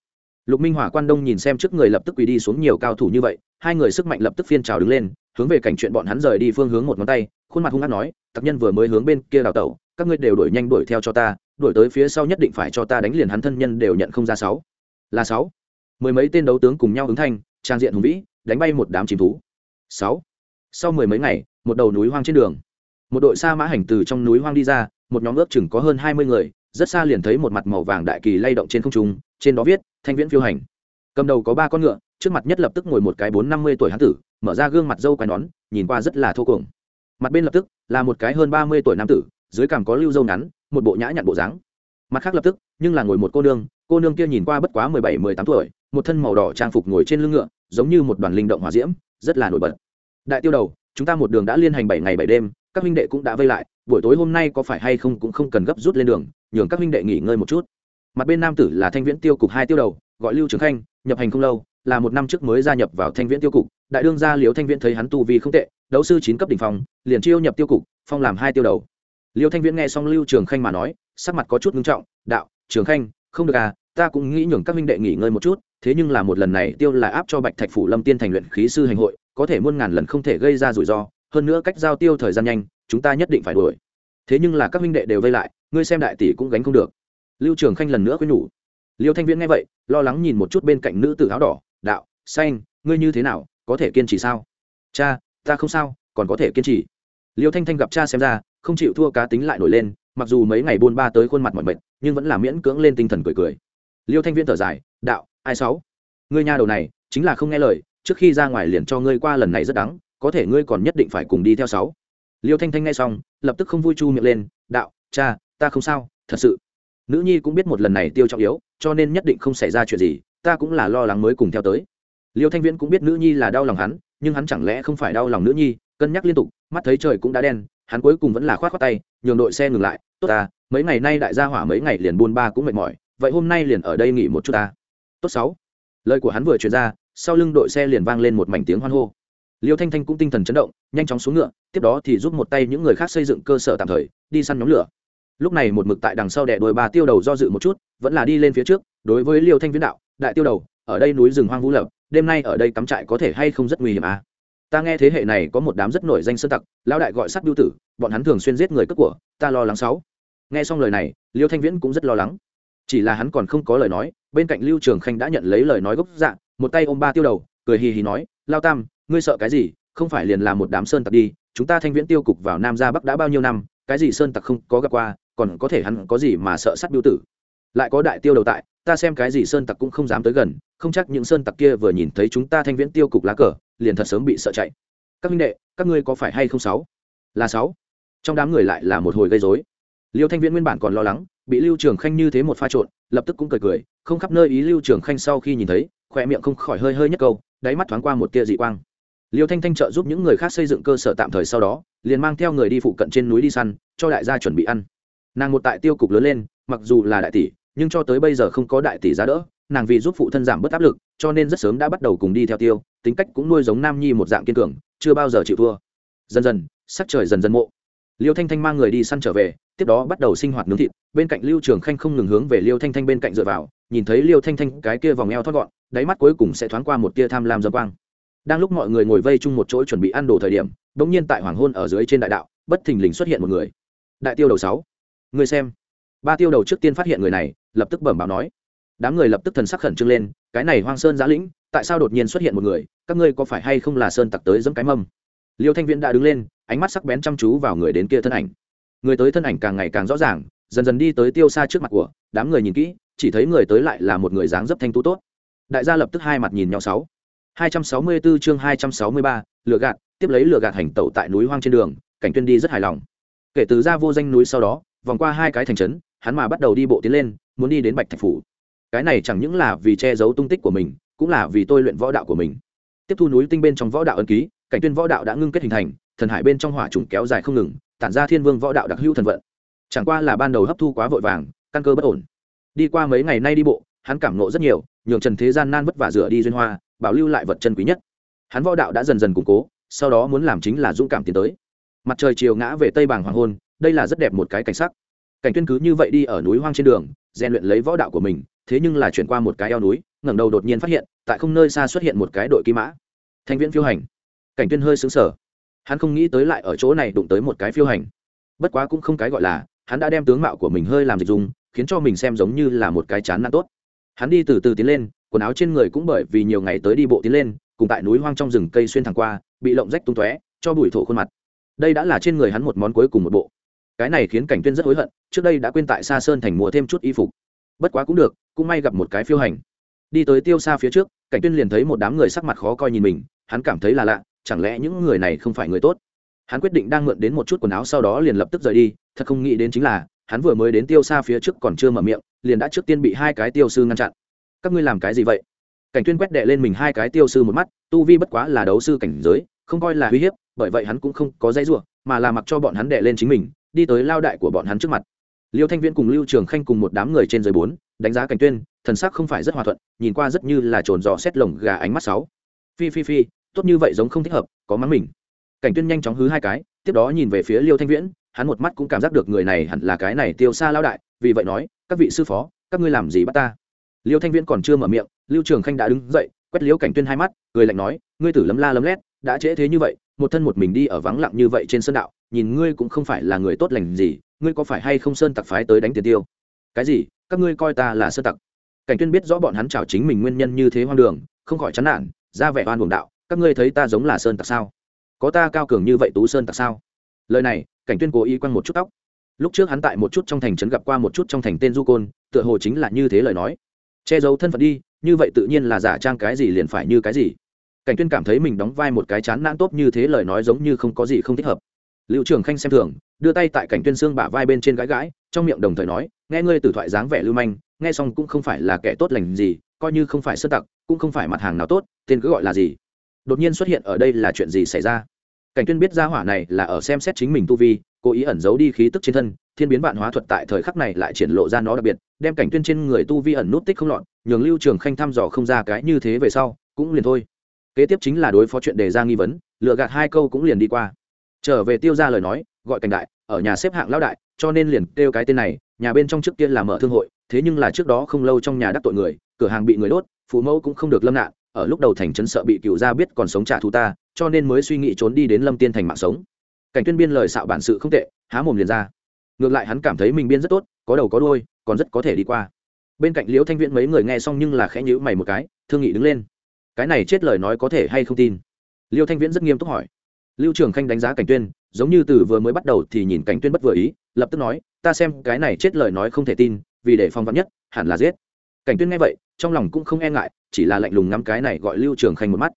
lục minh hỏa quan đông nhìn xem trước người lập tức quỳ đi xuống nhiều cao thủ như vậy, hai người sức mạnh lập tức phiên trào đứng lên, hướng về cảnh chuyện bọn hắn rời đi phương hướng một ngón tay, khuôn mặt hung hát nói, tặc nhân vừa mới hướng bên kia đào tẩu, các ngươi đều đuổi nhanh đuổi theo cho ta, đuổi tới phía sau nhất định phải cho ta đánh liền hắn thân nhân đều nhận không ra sáu. Là sáu. Mười mấy tên đấu tướng cùng nhau ứng thanh, trang diện hùng vĩ, đánh bay một đám chìm thú. Sáu. Sau mười mấy ngày, một đầu núi hoang trên đường. Một đội xa mã hành từ trong núi hoang đi ra, một nhóm ước chừng có hơn hai mươi người rất xa liền thấy một mặt màu vàng đại kỳ lay động trên không trung, trên đó viết, thanh viễn phiêu hành. Cầm đầu có ba con ngựa, trước mặt nhất lập tức ngồi một cái bốn năm mươi tuổi hán tử, mở ra gương mặt dâu quai nón, nhìn qua rất là thô cuồng. Mặt bên lập tức là một cái hơn ba mươi tuổi nam tử, dưới cằm có lưu dâu ngắn, một bộ nhã nhặn bộ dáng. Mặt khác lập tức, nhưng là ngồi một cô nương cô nương kia nhìn qua bất quá mười bảy, mười tám tuổi, một thân màu đỏ trang phục ngồi trên lưng ngựa, giống như một đoàn linh động hòa diễm, rất là nổi bật. Đại tiêu đầu, chúng ta một đường đã liên hành bảy ngày bảy đêm, các huynh đệ cũng đã vây lại, buổi tối hôm nay có phải hay không cũng không cần gấp rút lên đường nhường các huynh đệ nghỉ ngơi một chút. Mặt bên nam tử là thanh viễn tiêu cục hai tiêu đầu, gọi lưu trường khanh, nhập hành không lâu, là một năm trước mới gia nhập vào thanh viễn tiêu cục. Đại đương gia liễu thanh viễn thấy hắn tu vi không tệ, đấu sư chín cấp đỉnh phong, liền chiêu nhập tiêu cục, phong làm hai tiêu đầu. Liễu thanh viễn nghe xong lưu trường khanh mà nói, sắc mặt có chút ngưng trọng, đạo, trường khanh, không được à ta cũng nghĩ nhường các minh đệ nghỉ ngơi một chút, thế nhưng là một lần này tiêu là áp cho bạch thạch phủ lâm tiên thành luyện khí sư hành hội, có thể muôn ngàn lần không thể gây ra rủi ro, hơn nữa cách giao tiêu thời gian nhanh, chúng ta nhất định phải đuổi. Thế nhưng là các minh đệ đều vây lại ngươi xem đại tỷ cũng gánh không được. Lưu trường khanh lần nữa khuyên nhủ. Liêu thanh viễn nghe vậy, lo lắng nhìn một chút bên cạnh nữ tử áo đỏ, đạo, xanh, ngươi như thế nào, có thể kiên trì sao? Cha, ta không sao, còn có thể kiên trì. Liêu thanh thanh gặp cha xem ra, không chịu thua cá tính lại nổi lên, mặc dù mấy ngày buôn ba tới khuôn mặt mọi mệt, nhưng vẫn là miễn cưỡng lên tinh thần cười cười. Liêu thanh viễn thở dài, đạo, ai sáu? Ngươi nhà đầu này, chính là không nghe lời, trước khi ra ngoài liền cho ngươi qua lần này rất đắng, có thể ngươi còn nhất định phải cùng đi theo sáu. Liêu thanh thanh nghe xong, lập tức không vui chu miệng lên, đạo, cha ta không sao, thật sự. Nữ nhi cũng biết một lần này tiêu trọng yếu, cho nên nhất định không xảy ra chuyện gì, ta cũng là lo lắng mới cùng theo tới. Liêu thanh viễn cũng biết nữ nhi là đau lòng hắn, nhưng hắn chẳng lẽ không phải đau lòng nữ nhi, cân nhắc liên tục, mắt thấy trời cũng đã đen, hắn cuối cùng vẫn là khoát á tay, nhường đội xe ngừng lại, tốt ta, mấy ngày nay đại gia hỏa mấy ngày liền buôn ba cũng mệt mỏi, vậy hôm nay liền ở đây nghỉ một chút ta. Tốt sáu. Lời của hắn vừa truyền ra, sau lưng đội xe liền vang lên một mảnh tiếng hoan hô. Liêu thanh thanh cũng tinh thần chấn động, nhanh chóng xuống ngựa, tiếp đó thì giúp một tay những người khác xây dựng cơ sở tạm thời, đi săn nhóm lửa lúc này một mực tại đằng sau đẻ đuổi bà tiêu đầu do dự một chút, vẫn là đi lên phía trước, đối với liêu thanh viễn đạo, đại tiêu đầu, ở đây núi rừng hoang vũ lập, đêm nay ở đây cắm trại có thể hay không rất nguy hiểm à? Ta nghe thế hệ này có một đám rất nổi danh sơn tặc, lão đại gọi sắt biêu tử, bọn hắn thường xuyên giết người cướp của, ta lo lắng sáu. Nghe xong lời này, liêu thanh viễn cũng rất lo lắng. Chỉ là hắn còn không có lời nói, bên cạnh lưu trường khanh đã nhận lấy lời nói gốc dạ một tay ôm ba tiêu đầu, cười hì hì nói, lao tam, ngươi sợ cái gì? Không phải liền là một đám sơn tặc đi, chúng ta thanh viễn tiêu cục vào nam ra bắc đã bao nhiêu năm, cái gì sơn tặc không có gặp qua còn có thể hắn có gì mà sợ sắt biêu tử? Lại có đại tiêu đầu tại, ta xem cái gì sơn tặc cũng không dám tới gần, không chắc những sơn tặc kia vừa nhìn thấy chúng ta thanh viễn tiêu cục lá cờ, liền thật sớm bị sợ chạy. Các minh đệ, các ngươi có phải hay không sáu? Là sáu. Trong đám người lại là một hồi gây rối. Liêu thanh viễn nguyên bản còn lo lắng, bị lưu trường khanh như thế một pha trộn, lập tức cũng cười cười, không khắp nơi ý lưu trường khanh sau khi nhìn thấy, khỏe miệng không khỏi hơi hơi nhất câu, đáy mắt thoáng qua một tia dị quang. Liêu thanh thanh trợ giúp những người khác xây dựng cơ sở tạm thời sau đó, liền mang theo người đi phụ cận trên núi đi săn, cho đại gia chuẩn bị ăn nàng một tại tiêu cục lớn lên, mặc dù là đại tỷ, nhưng cho tới bây giờ không có đại tỷ giá đỡ, nàng vì giúp phụ thân giảm bớt áp lực, cho nên rất sớm đã bắt đầu cùng đi theo tiêu, tính cách cũng nuôi giống nam nhi một dạng kiên cường, chưa bao giờ chịu thua. Dần dần, sắc trời dần dần mộ. Liêu thanh thanh mang người đi săn trở về, tiếp đó bắt đầu sinh hoạt nướng thịt, bên cạnh lưu trường khanh không ngừng hướng về liêu thanh thanh bên cạnh dựa vào, nhìn thấy liêu thanh thanh cái kia vòng eo thoát gọn, đáy mắt cuối cùng sẽ thoáng qua một tia tham lam dâm quang. Đang lúc mọi người ngồi vây chung một chỗ chuẩn bị ăn đồ thời điểm đ ỗ n g nhiên tại hoàng hôn ở dưới trên đại đạo, bất thình lình xuất hiện một người. Đại tiêu đầu sáu người xem. Ba tiêu đầu trước tiên phát hiện người này, lập tức bẩm báo nói. Đám người lập tức thần sắc khẩn trương lên, cái này hoang sơn giã lĩnh, tại sao đột nhiên xuất hiện một người, các ngươi có phải hay không là sơn tặc tới dẫm cái mâm? Liêu thanh viễn đã đứng lên, ánh mắt sắc bén chăm chú vào người đến kia thân ảnh. Người tới thân ảnh càng ngày càng rõ ràng, dần dần đi tới tiêu xa trước mặt của, đám người nhìn kỹ, chỉ thấy người tới lại là một người dáng dấp thanh tú tốt. Đại gia lập tức hai mặt nhìn nhau sáu. hai trăm sáu mươi 264 chương hai trăm sáu mươi ba, lừa gạt, tiếp lấy lừa gạt hành tẩu tại núi hoang trên đường, cảnh tuyên đi rất hài lòng. Kể từ ra vô danh núi sau đó vòng qua hai cái thành trấn, hắn mà bắt đầu đi bộ tiến lên, muốn đi đến bạch thạch phủ. Cái này chẳng những là vì che giấu tung tích của mình, cũng là vì tôi luyện võ đạo của mình. Tiếp thu núi tinh bên trong võ đạo ân ký, cảnh tuyên võ đạo đã ngưng kết hình thành, thần hải bên trong hỏa trùng kéo dài không ngừng, tản ra thiên vương võ đạo đặc hữu thần vận. Chẳng qua là ban đầu hấp thu quá vội vàng, căn cơ bất ổn. Đi qua mấy ngày nay đi bộ, hắn cảm nộ rất nhiều, nhường trần thế gian nan vất vả rửa đi duyên hoa, bảo lưu lại vật chân quý nhất. Hắn võ đạo đã dần dần củng cố, sau đó muốn làm chính là dũng cảm tiến tới. Mặt trời chiều ngã về tây bảng hoàng hôn đây là rất đẹp một cái cảnh sắc. Cảnh tuyên cứ như vậy đi ở núi hoang trên đường, rèn luyện lấy võ đạo của mình, thế nhưng là chuyển qua một cái eo núi, ngẩng đầu đột nhiên phát hiện, tại không nơi xa xuất hiện một cái đội kỵ mã. Thành viên phiêu hành. Cảnh tuyên hơi sững sờ. Hắn không nghĩ tới lại ở chỗ này đụng tới một cái phiêu hành. Bất quá cũng không cái gọi là, hắn đã đem tướng mạo của mình hơi làm dịch dùng khiến cho mình xem giống như là một cái chán nản tốt. Hắn đi từ từ tiến lên, quần áo trên người cũng bởi vì nhiều ngày tới đi bộ tiến lên, cùng tại núi hoang trong rừng cây xuyên thẳng qua, bị lộng rách tung tóe, cho bụi thổ khuôn mặt. Đây đã là trên người hắn một món cuối cùng một bộ cái này khiến cảnh tuyên rất hối hận, trước đây đã quên tại xa sơn thành mua thêm chút y phục. Bất quá cũng được, cũng may gặp một cái phiêu hành. Đi tới tiêu xa phía trước, cảnh tuyên liền thấy một đám người sắc mặt khó coi nhìn mình, hắn cảm thấy là lạ, chẳng lẽ những người này không phải người tốt? Hắn quyết định đang mượn đến một chút quần áo sau đó liền lập tức rời đi, thật không nghĩ đến chính là, hắn vừa mới đến tiêu xa phía trước còn chưa mở miệng, liền đã trước tiên bị hai cái tiêu sư ngăn chặn. Các ngươi làm cái gì vậy? Cảnh tuyên quét đệ lên mình hai cái tiêu sư một mắt, tu vi bất quá là đấu sư cảnh giới, không coi là uy hiếp, bởi vậy hắn cũng không có dây rủa, mà là mặc cho bọn hắn đệ lên chính mình đi tới lao đại của bọn hắn trước mặt. Liêu thanh viễn cùng lưu trường khanh cùng một đám người trên dưới bốn, đánh giá cảnh tuyên, thần sắc không phải rất hòa thuận, nhìn qua rất như là trồn dò xét lồng gà ánh mắt sáu. Phi phi phi, tốt như vậy giống không thích hợp, có mắng mình. Cảnh tuyên nhanh chóng hứ hai cái, tiếp đó nhìn về phía liêu thanh viễn, hắn một mắt cũng cảm giác được người này hẳn là cái này tiêu xa lao đại, vì vậy nói, các vị sư phó, các ngươi làm gì bắt ta? Liêu thanh viễn còn chưa mở miệng, lưu trường khanh đã đứng dậy, quét liêu cảnh tuyên hai mắt người lạnh nói, ngươi tử lấm la lấm lét, đã trễ thế như vậy, một thân một mình đi ở vắng lặng như vậy trên sân đạo nhìn ngươi cũng không phải là người tốt lành gì, ngươi có phải hay không sơn tặc phái tới đánh tiền tiêu? Cái gì? Các ngươi coi ta là sơn tặc. Cảnh tuyên biết rõ bọn hắn chào chính mình nguyên nhân như thế hoang đường, không khỏi chán nản, ra vẻ oan buồng đạo, các ngươi thấy ta giống là sơn tặc sao? Có ta cao cường như vậy tú sơn tặc sao? Lời này, cảnh tuyên cố ý quăng một chút tóc. Lúc trước hắn tại một chút trong thành trấn gặp qua một chút trong thành tên du côn, tựa hồ chính là như thế lời nói. Che giấu thân phận đi, như vậy tự nhiên là giả trang cái gì liền phải như cái gì. Cảnh tuyên cảm thấy mình đóng vai một cái chán nản tốt như thế lời nói giống như không có gì không thích hợp liệu trường khanh xem thường, đưa tay tại cảnh tuyên xương bả vai bên trên gãi gãi, trong miệng đồng thời nói, nghe ngươi từ thoại dáng vẻ lưu manh, nghe xong cũng không phải là kẻ tốt lành gì, coi như không phải sơ tặc, cũng không phải mặt hàng nào tốt, tên cứ gọi là gì? Đột nhiên xuất hiện ở đây là chuyện gì xảy ra? Cảnh tuyên biết ra hỏa này là ở xem xét chính mình tu vi, cố ý ẩn giấu đi khí tức trên thân, thiên biến vạn hóa thuật tại thời khắc này lại triển lộ ra nó đặc biệt, đem cảnh tuyên trên người tu vi ẩn nút tích không lọt, nhường lưu trường khanh thăm dò không ra cái như thế về sau, cũng liền thôi. Kế tiếp chính là đối phó chuyện đề ra nghi vấn lựa gạt hai câu cũng liền đi qua trở về tiêu ra lời nói, gọi cảnh đại, ở nhà xếp hạng lão đại, cho nên liền kêu cái tên này, nhà bên trong trước kia là mở thương hội, thế nhưng là trước đó không lâu trong nhà đắc tội người, cửa hàng bị người đốt, phụ mẫu cũng không được lâm nạn, ở lúc đầu thành trấn sợ bị cựu gia biết còn sống trả thù ta, cho nên mới suy nghĩ trốn đi đến lâm tiên thành mạng sống. Cảnh tuyên biên lời xạo bản sự không tệ, há mồm liền ra. Ngược lại hắn cảm thấy mình biên rất tốt, có đầu có đuôi, còn rất có thể đi qua. Bên cạnh liễu thanh viễn mấy người nghe xong nhưng là khẽ nhíu mày một cái, thương nghị đứng lên. Cái này chết lời nói có thể hay không tin? Liêu thanh viễn rất nghiêm túc hỏi lưu trường khanh đánh giá cảnh tuyên, giống như từ vừa mới bắt đầu thì nhìn cảnh tuyên bất vừa ý, lập tức nói, ta xem cái này chết lời nói không thể tin, vì để phong vắn nhất, hẳn là giết. Cảnh tuyên nghe vậy, trong lòng cũng không e ngại, chỉ là lạnh lùng ngắm cái này gọi lưu trường khanh một mắt.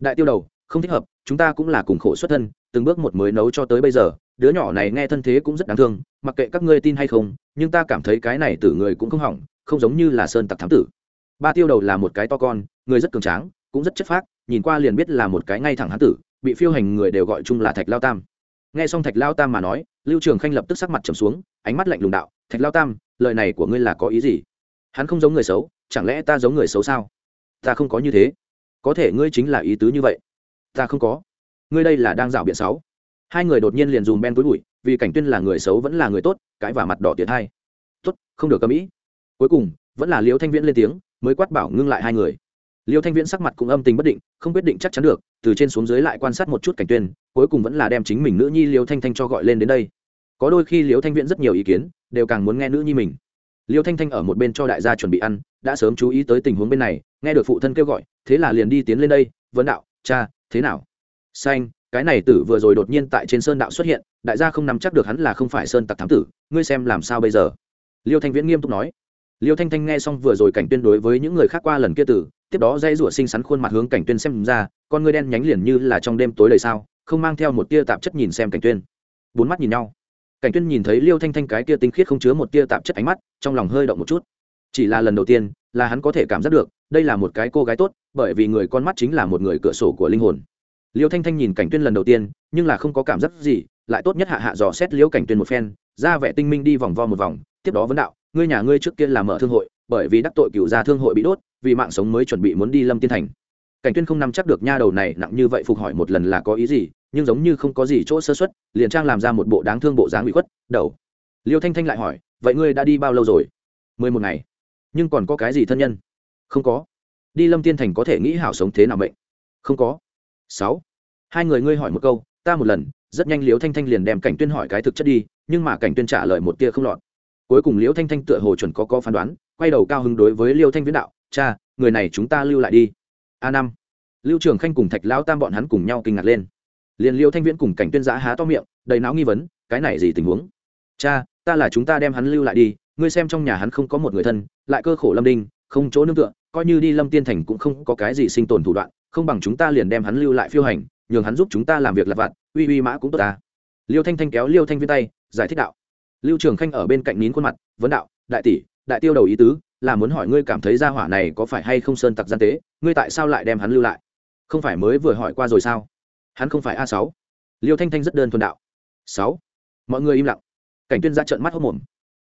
Đại tiêu đầu, không thích hợp, chúng ta cũng là cùng khổ xuất thân, từng bước một mới nấu cho tới bây giờ, đứa nhỏ này nghe thân thế cũng rất đáng thương, mặc kệ các ngươi tin hay không, nhưng ta cảm thấy cái này tử người cũng không hỏng, không giống như là sơn tặc thám tử. Ba tiêu đầu là một cái to con, người rất cường tráng, cũng rất chất phác, nhìn qua liền biết là một cái ngay thẳng hán tử bị phiêu hành người đều gọi chung là thạch lao tam. Nghe xong thạch lao tam mà nói, lưu trường khanh lập tức sắc mặt trầm xuống, ánh mắt lạnh lùng đạo, thạch lao tam, lời này của ngươi là có ý gì? Hắn không giống người xấu, chẳng lẽ ta giống người xấu sao? Ta không có như thế. Có thể ngươi chính là ý tứ như vậy. Ta không có. Ngươi đây là đang dạo biện sáu hai người đột nhiên liền dùm ben túi bụi, vì cảnh tuyên là người xấu vẫn là người tốt cãi và mặt đỏ tiệt hai. Tốt, không được cầm ý. Cuối cùng, vẫn là liễu thanh viễn lên tiếng, mới quát bảo ngưng lại hai người liêu thanh viễn sắc mặt cũng âm tình bất định, không quyết định chắc chắn được, từ trên xuống dưới lại quan sát một chút cảnh tuyên, cuối cùng vẫn là đem chính mình nữ nhi liêu thanh thanh cho gọi lên đến đây. Có đôi khi liêu thanh viễn rất nhiều ý kiến, đều càng muốn nghe nữ nhi mình. Liêu thanh thanh ở một bên cho đại gia chuẩn bị ăn, đã sớm chú ý tới tình huống bên này, nghe được phụ thân kêu gọi, thế là liền đi tiến lên đây vấn đạo, cha, thế nào? Xanh, cái này tử vừa rồi đột nhiên tại trên sơn đạo xuất hiện, đại gia không nắm chắc được hắn là không phải sơn tặc thám tử, ngươi xem làm sao bây giờ? Liêu thanh viễn nghiêm túc nói. Liêu thanh thanh nghe xong vừa rồi cảnh tuyên đối với những người khác qua lần kia tử tiếp đó dây rủa xinh xắn khuôn mặt hướng cảnh tuyên xem ra, con ngươi đen nhánh liền như là trong đêm tối đầy sao, không mang theo một tia tạp chất nhìn xem cảnh tuyên. Bốn mắt nhìn nhau. Cảnh tuyên nhìn thấy liêu thanh thanh cái tia tinh khiết không chứa một tia tạp chất ánh mắt, trong lòng hơi động một chút. Chỉ là lần đầu tiên, là hắn có thể cảm giác được, đây là một cái cô gái tốt, bởi vì người con mắt chính là một người cửa sổ của linh hồn. Liêu thanh thanh nhìn cảnh tuyên lần đầu tiên, nhưng là không có cảm giác gì, lại tốt nhất hạ hạ dò xét liêu cảnh tuyên một phen, ra vẻ tinh minh đi vòng vo một vòng, tiếp đó vấn đạo, ngươi nhà ngươi trước kia là mở thương hội, bởi vì đắc tội cựu gia thương hội bị đốt vì mạng sống mới chuẩn bị muốn đi lâm tiên thành. Cảnh tuyên không nắm chắc được nha đầu này nặng như vậy phục hỏi một lần là có ý gì, nhưng giống như không có gì chỗ sơ xuất liền trang làm ra một bộ đáng thương bộ dáng bị khuất, đầu. Liêu thanh thanh lại hỏi, vậy ngươi đã đi bao lâu rồi? Mười một ngày. Nhưng còn có cái gì thân nhân? Không có. Đi lâm tiên thành có thể nghĩ hảo sống thế nào bệnh không có. Sáu. Hai người ngươi hỏi một câu, ta một lần. Rất nhanh liêu thanh thanh liền đem cảnh tuyên hỏi cái thực chất đi, nhưng mà cảnh tuyên trả lời một tia không lọt. Cuối cùng liêu thanh thanh tựa hồ chuẩn có có phán đoán, quay đầu cao hứng đối với liêu thanh viễn đạo cha, người này chúng ta lưu lại đi. A năm. Lưu trường khanh cùng thạch lão tam bọn hắn cùng nhau kinh ngạc lên. Liền liêu thanh viễn cùng cảnh tuyên giã há to miệng, đầy não nghi vấn, cái này gì tình huống? Cha, ta là chúng ta đem hắn lưu lại đi, ngươi xem trong nhà hắn không có một người thân, lại cơ khổ lâm đinh, không chỗ nương tựa, coi như đi lâm tiên thành cũng không có cái gì sinh tồn thủ đoạn, không bằng chúng ta liền đem hắn lưu lại phiêu hành, nhường hắn giúp chúng ta làm việc lặt vặt, uy uy mã cũng tốt ta. Liêu thanh thanh kéo liêu thanh viên tay, giải thích đạo. Lưu trường khanh ở bên cạnh nín khuôn mặt, vấn đạo, đại tỷ đại tiêu đầu ý tứ là muốn hỏi ngươi cảm thấy gia hỏa này có phải hay không sơn tặc gian tế, ngươi tại sao lại đem hắn lưu lại? Không phải mới vừa hỏi qua rồi sao? Hắn không phải a sáu. Liêu thanh thanh rất đơn thuần đạo. Sáu. Mọi người im lặng. Cảnh tuyên ra trợn mắt hốc mồm.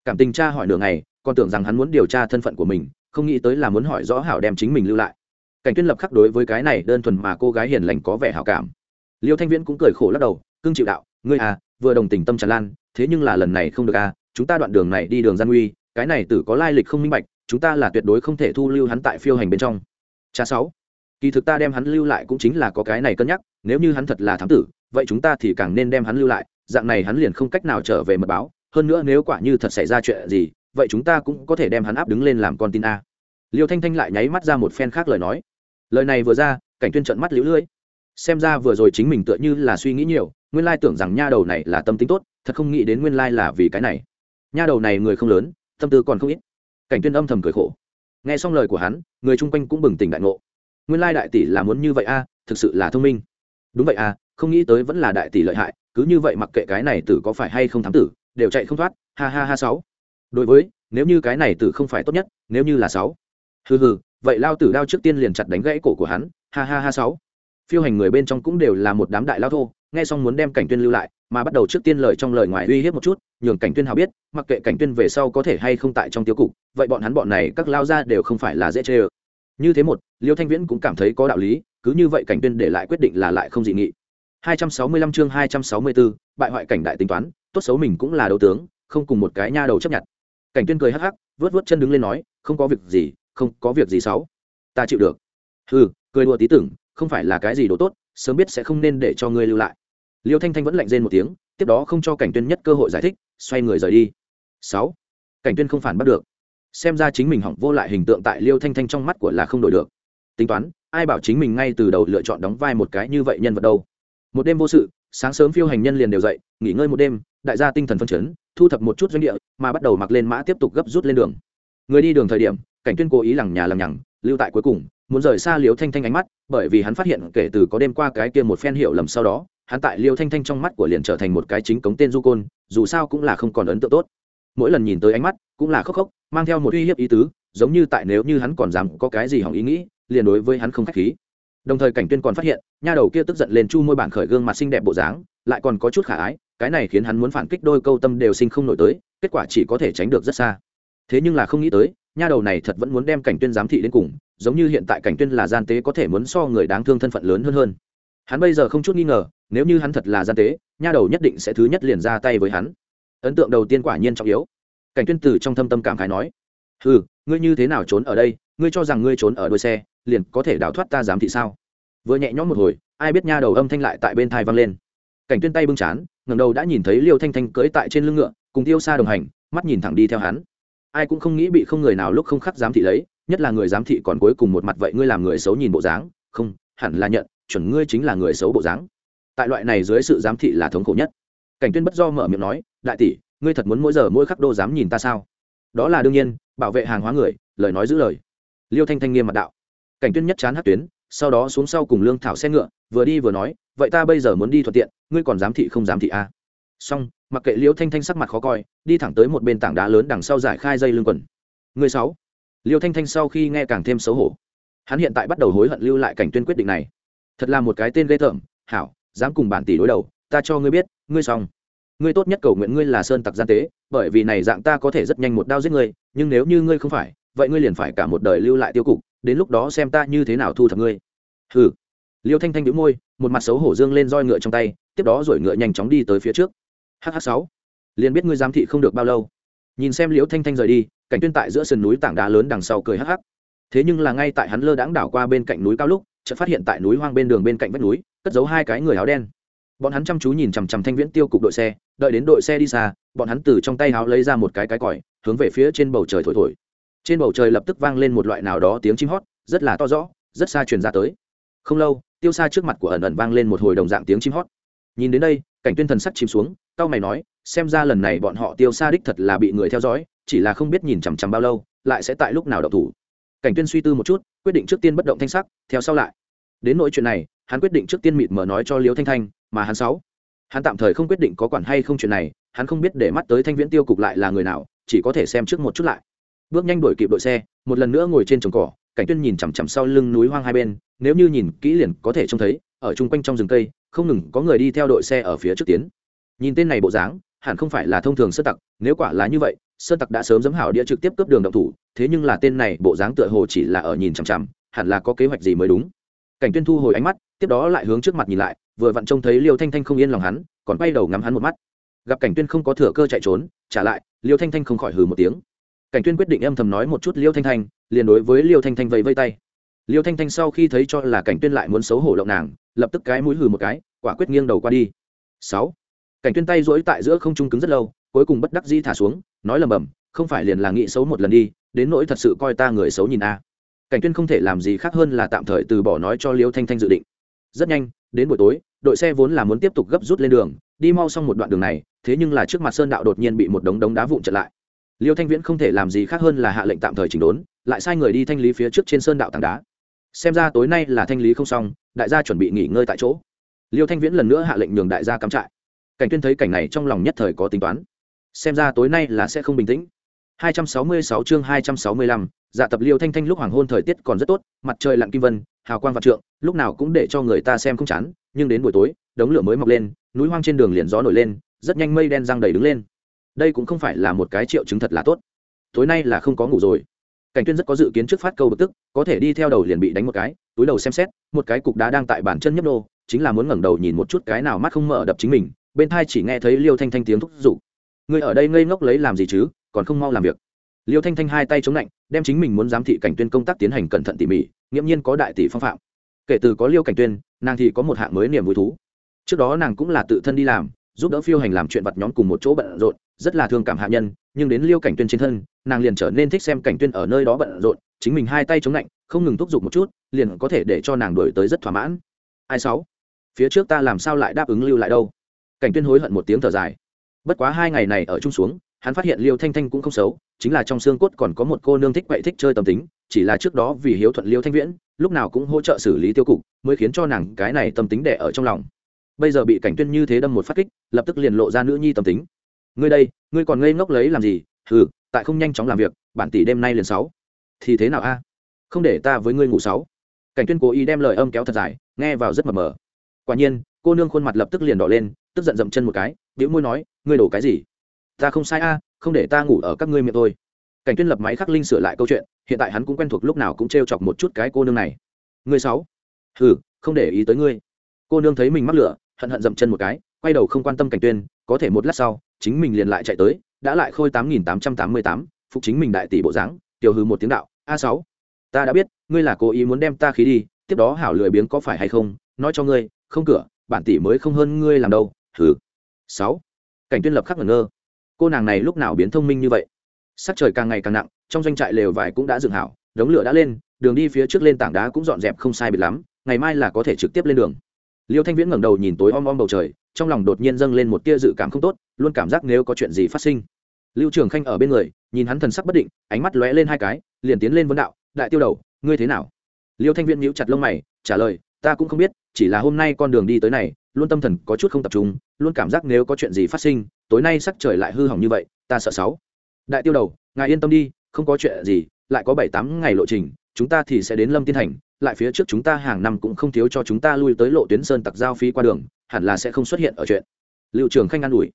Cảm tình cha hỏi nửa ngày, còn tưởng rằng hắn muốn điều tra thân phận của mình, không nghĩ tới là muốn hỏi rõ hảo đem chính mình lưu lại. Cảnh tuyên lập khắc đối với cái này đơn thuần mà cô gái hiền lành có vẻ hảo cảm. Liêu thanh viễn cũng cười khổ lắc đầu, cưng chịu đạo, ngươi à vừa đồng tình tâm tràn lan, thế nhưng là lần này không được à chúng ta đoạn đường này đi đường gian nguy cái này tử có lai lịch không minh bạch, chúng ta là tuyệt đối không thể thu lưu hắn tại phiêu hành bên trong. Cha sáu, kỳ thực ta đem hắn lưu lại cũng chính là có cái này cân nhắc, nếu như hắn thật là thám tử, vậy chúng ta thì càng nên đem hắn lưu lại, dạng này hắn liền không cách nào trở về mật báo, hơn nữa nếu quả như thật xảy ra chuyện gì, vậy chúng ta cũng có thể đem hắn áp đứng lên làm con tin a. Liêu thanh thanh lại nháy mắt ra một phen khác lời nói. Lời này vừa ra, cảnh tuyên trận mắt lũ lưỡi xem ra vừa rồi chính mình tựa như là suy nghĩ nhiều, nguyên lai tưởng rằng nha đầu này là tâm tính tốt, thật không nghĩ đến nguyên lai là vì cái này. Nha đầu này người không lớn tâm tư còn không ít. Cảnh tuyên âm thầm cười khổ. Nghe xong lời của hắn, người chung quanh cũng bừng tỉnh đại ngộ. Nguyên lai đại tỷ là muốn như vậy a, thực sự là thông minh. Đúng vậy a, không nghĩ tới vẫn là đại tỷ lợi hại, cứ như vậy mặc kệ cái này tử có phải hay không thám tử, đều chạy không thoát, ha ha ha sáu. Đối với, nếu như cái này tử không phải tốt nhất, nếu như là sáu. Hừ hừ, vậy lao tử đao trước tiên liền chặt đánh gãy cổ của hắn, ha ha ha sáu. Phiêu hành người bên trong cũng đều là một đám đại lao thô nghe xong muốn đem cảnh tuyên lưu lại mà bắt đầu trước tiên lời trong lời ngoài uy hiếp một chút nhường cảnh tuyên hào biết mặc kệ cảnh tuyên về sau có thể hay không tại trong tiêu cục vậy bọn hắn bọn này các lao ra đều không phải là dễ chê ơ. Như thế một liêu thanh viễn cũng cảm thấy có đạo lý cứ như vậy cảnh tuyên để lại quyết định là lại không dị nghị. 265 chương 264, bại hoại cảnh đại tính toán tốt xấu mình cũng là đấu tướng không cùng một cái nha đầu chấp nhận. Cảnh tuyên cười hắc hắc vớt vớt chân đứng lên nói không có việc gì không có việc gì xấu. Ta chịu được. Hừ cười đùa tí tưởng không phải là cái gì đồ tốt sớm biết sẽ không nên để cho ngươi lưu lại. Liêu thanh thanh vẫn lạnh rên một tiếng, tiếp đó không cho cảnh tuyên nhất cơ hội giải thích, xoay người rời đi. Sáu, cảnh tuyên không phản bắt được. Xem ra chính mình hỏng vô lại hình tượng tại liêu thanh thanh trong mắt của là không đổi được. Tính toán, ai bảo chính mình ngay từ đầu lựa chọn đóng vai một cái như vậy nhân vật đâu. Một đêm vô sự, sáng sớm phiêu hành nhân liền đều dậy, nghỉ ngơi một đêm, đại gia tinh thần phân chấn, thu thập một chút doanh địa, mà bắt đầu mặc lên mã tiếp tục gấp rút lên đường. Người đi đường thời điểm, cảnh tuyên cố ý lằng nhà lằng nhằng lưu tại cuối cùng, muốn rời xa liêu thanh thanh ánh mắt, bởi vì hắn phát hiện kể từ có đêm qua cái kia một phen hiểu lầm sau đó, hắn tại liêu thanh thanh trong mắt của liền trở thành một cái chính cống tên du côn, dù sao cũng là không còn ấn tượng tốt. Mỗi lần nhìn tới ánh mắt, cũng là khóc khóc, mang theo một uy hiếp ý tứ, giống như tại nếu như hắn còn dám có cái gì hỏng ý nghĩ, liền đối với hắn không khách khí. Đồng thời cảnh tuyên còn phát hiện, nha đầu kia tức giận lên chu môi bản khởi gương mặt xinh đẹp bộ dáng, lại còn có chút khả ái, cái này khiến hắn muốn phản kích đôi câu tâm đều sinh không nổi tới, kết quả chỉ có thể tránh được rất xa. Thế nhưng là không nghĩ tới nha đầu này thật vẫn muốn đem cảnh tuyên giám thị đến cùng, giống như hiện tại cảnh tuyên là gian tế có thể muốn so người đáng thương thân phận lớn hơn hơn. Hắn bây giờ không chút nghi ngờ, nếu như hắn thật là gian tế, nha đầu nhất định sẽ thứ nhất liền ra tay với hắn. Ấn tượng đầu tiên quả nhiên trọng yếu. Cảnh tuyên từ trong thâm tâm cảm khái nói ừ ngươi như thế nào trốn ở đây? Ngươi cho rằng ngươi trốn ở đuôi xe, liền có thể đào thoát ta giám thị sao? Vừa nhẹ nhõm một hồi, ai biết nha đầu âm thanh lại tại bên thai vang lên. Cảnh tuyên tay bưng chán, ngẩng đầu đã nhìn thấy liêu thanh thanh cưỡi tại trên lưng ngựa, cùng tiêu xa đồng hành, mắt nhìn thẳng đi theo hắn ai cũng không nghĩ bị không người nào lúc không khắc giám thị lấy, nhất là người giám thị còn cuối cùng một mặt vậy ngươi làm người xấu nhìn bộ dáng, không, hẳn là nhận, chuẩn ngươi chính là người xấu bộ dáng. Tại loại này dưới sự giám thị là thống khổ nhất. Cảnh tuyên bất do mở miệng nói, đại tỷ, ngươi thật muốn mỗi giờ mỗi khắc đô dám nhìn ta sao? Đó là đương nhiên, bảo vệ hàng hóa người, lời nói giữ lời. Liêu thanh thanh nghiêm mặt đạo. Cảnh tuyên nhất chán hát tuyến, sau đó xuống sau cùng lương thảo xe ngựa, vừa đi vừa nói, vậy ta bây giờ muốn đi thuận tiện, ngươi còn giám thị không giám thị a? À? xong mặc kệ liêu thanh thanh sắc mặt khó coi, đi thẳng tới một bên tảng đá lớn đằng sau giải khai dây lưng quần. Người sáu. Liêu thanh thanh sau khi nghe càng thêm xấu hổ. Hắn hiện tại bắt đầu hối hận lưu lại cảnh tuyên quyết định này. Thật là một cái tên ghê tởm, hảo, dám cùng bản tỷ đối đầu, ta cho ngươi biết, ngươi xong. Ngươi tốt nhất cầu nguyện ngươi là sơn tặc gian tế, bởi vì này dạng ta có thể rất nhanh một đao giết ngươi, nhưng nếu như ngươi không phải, vậy ngươi liền phải cả một đời lưu lại tiêu cục, đến lúc đó xem ta như thế nào thu thập ngươi. Hừ. Liêu thanh thanh đĩu môi, một mặt xấu hổ dương lên roi ngựa trong tay, tiếp đó rồi ngựa nhanh chóng đi tới phía trước hh sáu. Liền biết ngươi giám thị không được bao lâu. Nhìn xem liễu thanh thanh rời đi, cảnh tuyên tại giữa sườn núi tảng đá lớn đằng sau cười hắc hắc. Thế nhưng là ngay tại hắn lơ đãng đảo qua bên cạnh núi cao lúc, chợt phát hiện tại núi hoang bên đường bên cạnh vách núi, cất giấu hai cái người áo đen. Bọn hắn chăm chú nhìn chằm chằm thanh viễn tiêu cục đội xe, đợi đến đội xe đi xa, bọn hắn từ trong tay áo lấy ra một cái cái còi, hướng về phía trên bầu trời thổi thổi. Trên bầu trời lập tức vang lên một loại nào đó tiếng chim hót, rất là to rõ, rất xa truyền ra tới. Không lâu, tiêu xa trước mặt của ẩn ẩn vang lên một hồi đồng dạng tiếng chim hót. Nhìn đến đây, cảnh tuyên thần sắc chìm xuống cao mày nói, xem ra lần này bọn họ tiêu xa đích thật là bị người theo dõi, chỉ là không biết nhìn chằm chằm bao lâu, lại sẽ tại lúc nào đậu thủ. Cảnh tuyên suy tư một chút, quyết định trước tiên bất động thanh sắc, theo sau lại. Đến nỗi chuyện này, hắn quyết định trước tiên mịt mở nói cho liêu thanh thanh, mà hắn sáu, hắn tạm thời không quyết định có quản hay không chuyện này, hắn không biết để mắt tới thanh viễn tiêu cục lại là người nào, chỉ có thể xem trước một chút lại. Bước nhanh đuổi kịp đội xe, một lần nữa ngồi trên trồng cỏ, cảnh tuyên nhìn chằm chằm sau lưng núi hoang hai bên, nếu như nhìn kỹ liền có thể trông thấy, ở chung quanh trong rừng cây, không ngừng có người đi theo đội xe ở phía trước tiến nhìn tên này bộ dáng, hẳn không phải là thông thường sơ tặc, nếu quả là như vậy, sơ tặc đã sớm giấm hảo đĩa trực tiếp cướp đường động thủ, thế nhưng là tên này bộ dáng tựa hồ chỉ là ở nhìn chằm chằm, hẳn là có kế hoạch gì mới đúng. Cảnh tuyên thu hồi ánh mắt, tiếp đó lại hướng trước mặt nhìn lại, vừa vặn trông thấy liêu thanh thanh không yên lòng hắn, còn quay đầu ngắm hắn một mắt. Gặp cảnh tuyên không có thừa cơ chạy trốn, trả lại, liêu thanh thanh không khỏi hừ một tiếng. Cảnh tuyên quyết định âm thầm nói một chút liêu thanh thanh, liền đối với liêu thanh thanh vẫy vây tay. Liêu thanh thanh sau khi thấy cho là cảnh tuyên lại muốn xấu hổ động nàng, lập tức cái mũi hừ một cái, quả quyết nghiêng đầu qua đi. Sáu cảnh tuyên tay duỗi tại giữa không trung cứng rất lâu, cuối cùng bất đắc dĩ thả xuống, nói lầm bầm không phải liền là nghĩ xấu một lần đi, đến nỗi thật sự coi ta người xấu nhìn a. Cảnh tuyên không thể làm gì khác hơn là tạm thời từ bỏ nói cho liêu thanh thanh dự định. Rất nhanh, đến buổi tối, đội xe vốn là muốn tiếp tục gấp rút lên đường, đi mau xong một đoạn đường này, thế nhưng là trước mặt sơn đạo đột nhiên bị một đống đống đá vụn chặn lại. Liêu thanh viễn không thể làm gì khác hơn là hạ lệnh tạm thời chỉnh đốn, lại sai người đi thanh lý phía trước trên sơn đạo tảng đá. Xem ra tối nay là thanh lý không xong, đại gia chuẩn bị nghỉ ngơi tại chỗ. Liêu thanh viễn lần nữa hạ lệnh nhường đại gia cắm trại cảnh tuyên thấy cảnh này trong lòng nhất thời có tính toán. Xem ra tối nay là sẽ không bình tĩnh. 266 chương 265, dạ tập liêu thanh thanh lúc hoàng hôn thời tiết còn rất tốt mặt trời lặn kim vân hào quang vạn trượng lúc nào cũng để cho người ta xem không chán nhưng đến buổi tối đống lửa mới mọc lên núi hoang trên đường liền gió nổi lên rất nhanh mây đen răng đầy đứng lên. Đây cũng không phải là một cái triệu chứng thật là tốt. Tối nay là không có ngủ rồi. Cảnh tuyên rất có dự kiến trước phát câu bực tức có thể đi theo đầu liền bị đánh một cái túi đầu xem xét một cái cục đá đang tại bàn chân nhấp nô chính là muốn ngẩng đầu nhìn một chút cái nào mắt không mở đập chính mình bên thai chỉ nghe thấy liêu thanh thanh tiếng thúc giục. Người ở đây ngây ngốc lấy làm gì chứ, còn không mau làm việc. Liêu thanh thanh hai tay chống lạnh, đem chính mình muốn giám thị cảnh tuyên công tác tiến hành cẩn thận tỉ mỉ, nghiễm nhiên có đại tỷ phong phạm. Kể từ có liêu cảnh tuyên, nàng thì có một hạng mới niềm vui thú. Trước đó nàng cũng là tự thân đi làm, giúp đỡ phiêu hành làm chuyện vặt nhóm cùng một chỗ bận rộn, rất là thương cảm hạ nhân, nhưng đến liêu cảnh tuyên trên thân, nàng liền trở nên thích xem cảnh tuyên ở nơi đó bận rộn, chính mình hai tay chống lạnh, không ngừng thúc giục một chút, liền có thể để cho nàng đổi tới rất thỏa mãn. Ai sáu? Phía trước ta làm sao lại đáp ứng lưu lại đâu? Cảnh tuyên hối hận một tiếng thở dài. Bất quá hai ngày này ở chung xuống, hắn phát hiện liêu thanh thanh cũng không xấu, chính là trong xương cốt còn có một cô nương thích vậy thích chơi tâm tính, chỉ là trước đó vì hiếu thuận liêu thanh viễn, lúc nào cũng hỗ trợ xử lý tiêu cục, mới khiến cho nàng cái này tâm tính đẻ ở trong lòng. Bây giờ bị cảnh tuyên như thế đâm một phát kích, lập tức liền lộ ra nữ nhi tâm tính. Ngươi đây, ngươi còn ngây ngốc lấy làm gì? Hừ, tại không nhanh chóng làm việc, bản tỷ đêm nay liền sáu. Thì thế nào a? Không để ta với ngươi ngủ sáu. Cảnh tuyên cố ý đem lời âm kéo thật dài, nghe vào rất mờ mờ. Quả nhiên cô nương khuôn mặt lập tức liền đỏ lên, tức giận dậm chân một cái, bĩu môi nói, ngươi đổ cái gì? Ta không sai a, không để ta ngủ ở các ngươi miệng thôi. Cảnh tuyên lập máy khắc linh sửa lại câu chuyện, hiện tại hắn cũng quen thuộc lúc nào cũng t chọc một chút cái cô nương này. Ngươi sáu hừ, không để ý tới ngươi. Cô nương thấy mình mắc lửa, hận hận dậm chân một cái, quay đầu không quan tâm cảnh tuyên, có thể một lát sau, chính mình liền lại chạy tới, đã lại khôi tám nghìn tám trăm tám mươi tám, phục chính mình đại tỷ bộ dáng, tiểu hư một tiếng đạo, a sáu, ta đã biết, ngươi là cố ý muốn đem ta khí đi, tiếp đó hảo lười biếng có phải hay không, nói cho ngươi, không cửa bản tỷ mới không hơn ngươi làm đâu thứ sáu. Cảnh tuyên lập khắc ngẩn ngơ. Cô nàng này lúc nào biến thông minh như vậy? Sắc trời càng ngày càng nặng, trong doanh trại lều vải cũng đã dựng hảo, đống lửa đã lên, đường đi phía trước lên tảng đá cũng dọn dẹp không sai biệt lắm, ngày mai là có thể trực tiếp lên đường. Liêu thanh viễn ngẩng đầu nhìn tối om om bầu trời, trong lòng đột nhiên dâng lên một tia dự cảm không tốt, luôn cảm giác nếu có chuyện gì phát sinh. Lưu trường khanh ở bên người, nhìn hắn thần sắc bất định, ánh mắt lóe lên hai cái, liền tiến lên vấn đạo, đại tiêu đầu, ngươi thế nào? Liêu thanh viễn nhíu chặt lông mày, trả lời, ta cũng không biết chỉ là hôm nay con đường đi tới này, luôn tâm thần có chút không tập trung, luôn cảm giác nếu có chuyện gì phát sinh, tối nay sắc trời lại hư hỏng như vậy, ta sợ sáu. Đại tiêu đầu, ngài yên tâm đi, không có chuyện gì, lại có bảy tám ngày lộ trình, chúng ta thì sẽ đến lâm tiên thành, lại phía trước chúng ta hàng năm cũng không thiếu cho chúng ta lui tới lộ tuyến sơn tặc giao phí qua đường, hẳn là sẽ không xuất hiện ở chuyện. Liệu trường khanh an ủi.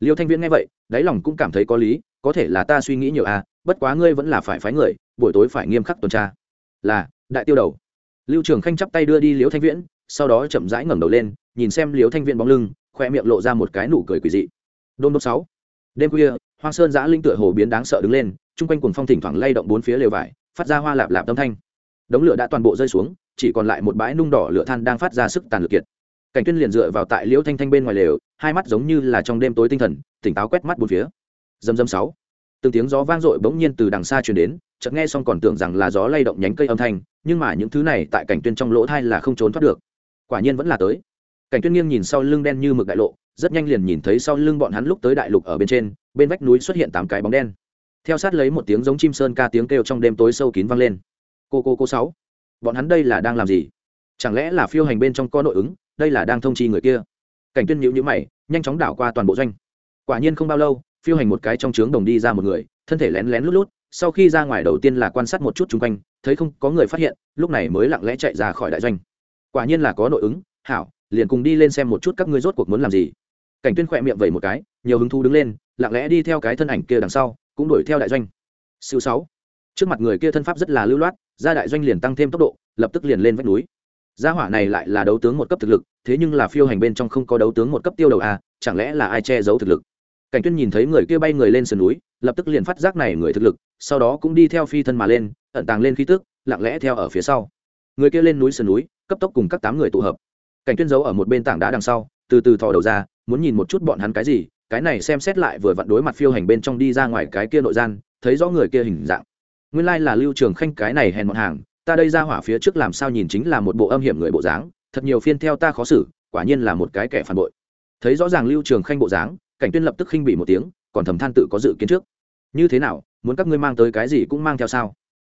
Liêu thanh viễn nghe vậy, đáy lòng cũng cảm thấy có lý, có thể là ta suy nghĩ nhiều à bất quá ngươi vẫn là phải phái người, buổi tối phải nghiêm khắc tuần tra. Là, đại tiêu đầu. Lưu trường khanh chắp tay đưa đi liễu thanh viễn sau đó chậm rãi ngẩng đầu lên, nhìn xem liễu thanh viễn bóng lưng, khoe miệng lộ ra một cái nụ cười quỳ dị. Đôn đốc sáu. Đêm khuya, hoang sơn giã linh tựa hồ biến đáng sợ đứng lên, chung quanh cuồng phong thỉnh thoảng lay động bốn phía lều vải, phát ra hoa lạp lạp âm thanh. Đống lửa đã toàn bộ rơi xuống, chỉ còn lại một bãi nung đỏ lửa than đang phát ra sức tàn lực kiệt. Cảnh tuyên liền dựa vào tại liễu thanh thanh bên ngoài lều, hai mắt giống như là trong đêm tối tinh thần, tỉnh táo quét mắt bốn phía. Dầm dầm sáu. Từng tiếng gió vang dội bỗng nhiên từ đằng xa truyền đến, chợt nghe xong còn tưởng rằng là gió lay động nhánh cây âm thanh, nhưng mà những thứ này tại cảnh tuyên trong lỗ thai là không trốn thoát được quả nhiên vẫn là tới. Cảnh tuyên nghiêng nhìn sau lưng đen như mực đại lộ, rất nhanh liền nhìn thấy sau lưng bọn hắn lúc tới đại lục ở bên trên, bên vách núi xuất hiện tám cái bóng đen. Theo sát lấy một tiếng giống chim sơn ca tiếng kêu trong đêm tối sâu kín vang lên. Cô cô cô sáu, bọn hắn đây là đang làm gì? Chẳng lẽ là phiêu hành bên trong có nội ứng, đây là đang thông chi người kia? Cảnh tuyên nhíu nhíu mày, nhanh chóng đảo qua toàn bộ doanh. Quả nhiên không bao lâu, phiêu hành một cái trong trướng đồng đi ra một người, thân thể lén lén lút lút, sau khi ra ngoài đầu tiên là quan sát một chút chung quanh, thấy không có người phát hiện, lúc này mới lặng lẽ chạy ra khỏi đại doanh quả nhiên là có nội ứng, hảo, liền cùng đi lên xem một chút các ngươi rốt cuộc muốn làm gì. Cảnh tuyên khỏe miệng vẩy một cái, nhiều hứng thú đứng lên, lặng lẽ đi theo cái thân ảnh kia đằng sau, cũng đuổi theo đại doanh. Siêu sáu. Trước mặt người kia thân pháp rất là lưu loát, ra đại doanh liền tăng thêm tốc độ, lập tức liền lên vách núi. Gia hỏa này lại là đấu tướng một cấp thực lực, thế nhưng là phiêu hành bên trong không có đấu tướng một cấp tiêu đầu à chẳng lẽ là ai che giấu thực lực? Cảnh tuyên nhìn thấy người kia bay người lên sườn núi, lập tức liền phát giác này người thực lực, sau đó cũng đi theo phi thân mà lên, ẩn tàng lên khí tức, lặng lẽ theo ở phía sau người kia lên núi sườn núi, cấp tốc cùng các tám người tụ hợp. Cảnh tuyên giấu ở một bên tảng đá đằng sau, từ từ thò đầu ra, muốn nhìn một chút bọn hắn cái gì, cái này xem xét lại vừa vặn đối mặt phiêu hành bên trong đi ra ngoài cái kia nội gian, thấy rõ người kia hình dạng. Nguyên lai là lưu trường khanh cái này hèn một hàng, ta đây ra hỏa phía trước làm sao nhìn chính là một bộ âm hiểm người bộ dáng, thật nhiều phiên theo ta khó xử, quả nhiên là một cái kẻ phản bội. Thấy rõ ràng lưu trường khanh bộ dáng, cảnh tuyên lập tức khinh bỉ một tiếng, còn thầm than tự có dự kiến trước. Như thế nào, muốn các ngươi mang tới cái gì cũng mang theo sao?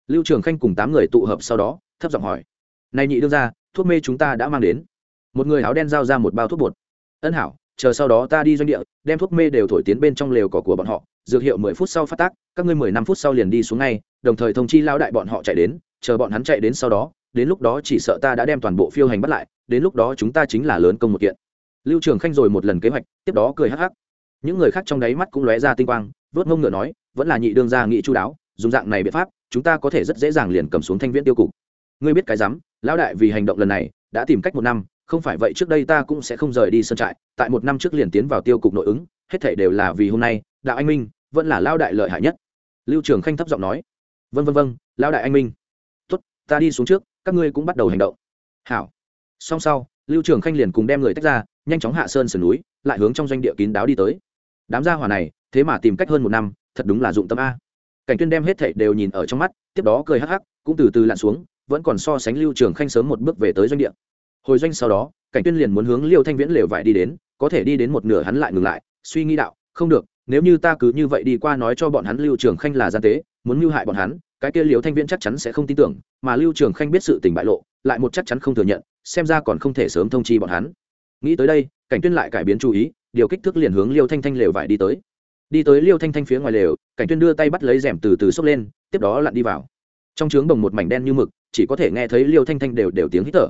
Lưu trường khanh cùng tám người tụ hợp sau đó, thấp giọng hỏi, này nhị đương ra thuốc mê chúng ta đã mang đến. Một người áo đen giao ra một bao thuốc bột. Ân hảo, chờ sau đó ta đi doanh địa, đem thuốc mê đều thổi tiến bên trong lều cỏ của bọn họ, dược hiệu mười phút sau phát tác, các ngươi mười năm phút sau liền đi xuống ngay, đồng thời thông chi lao đại bọn họ chạy đến, chờ bọn hắn chạy đến sau đó, đến lúc đó chỉ sợ ta đã đem toàn bộ phiêu hành bắt lại, đến lúc đó chúng ta chính là lớn công một kiện. Lưu trường khanh rồi một lần kế hoạch, tiếp đó cười hắc hắc. Những người khác trong đáy mắt cũng lóe ra tinh quang, vớt ngông ngựa nói, vẫn là nhị đương gia nghị chu đáo dùng dạng này biện pháp, chúng ta có thể rất dễ dàng liền cầm xuống thanh viễn tiêu cục. Ngươi biết cái rắm, lão đại vì hành động lần này, đã tìm cách một năm, không phải vậy trước đây ta cũng sẽ không rời đi sân trại, tại một năm trước liền tiến vào tiêu cục nội ứng, hết thể đều là vì hôm nay, đạo anh minh, vẫn là lao đại lợi hại nhất. Lưu trường khanh thấp giọng nói. Vân vân vân lao đại anh minh. Tốt, ta đi xuống trước, các ngươi cũng bắt đầu hành động. Hảo. Song sau, lưu trường khanh liền cùng đem người tách ra, nhanh chóng hạ sơn sườn núi, lại hướng trong doanh địa kín đáo đi tới. Đám gia hỏa này, thế mà tìm cách hơn một năm, thật đúng là dụng tâm a cảnh tuyên đem hết thảy đều nhìn ở trong mắt, tiếp đó cười hắc hắc, cũng từ từ lặn xuống, vẫn còn so sánh lưu trường khanh sớm một bước về tới doanh địa. Hồi doanh sau đó, cảnh tuyên liền muốn hướng liêu thanh viễn lều vải đi đến, có thể đi đến một nửa hắn lại ngừng lại, suy nghĩ đạo, không được, nếu như ta cứ như vậy đi qua nói cho bọn hắn lưu trường khanh là gian tế, muốn mưu hại bọn hắn, cái kia liêu thanh viễn chắc chắn sẽ không tin tưởng, mà lưu trường khanh biết sự tình bại lộ, lại một chắc chắn không thừa nhận, xem ra còn không thể sớm thông chi bọn hắn. Nghĩ tới đây, cảnh tuyên lại cải biến chú ý, điều kích thước liền hướng liêu thanh thanh lều vải đi tới đi tới liêu thanh thanh phía ngoài lều, cảnh tuyên đưa tay bắt lấy rèm từ từ xốc lên, tiếp đó lặn đi vào. Trong trướng đồng một mảnh đen như mực, chỉ có thể nghe thấy liêu thanh thanh đều đều tiếng hít thở.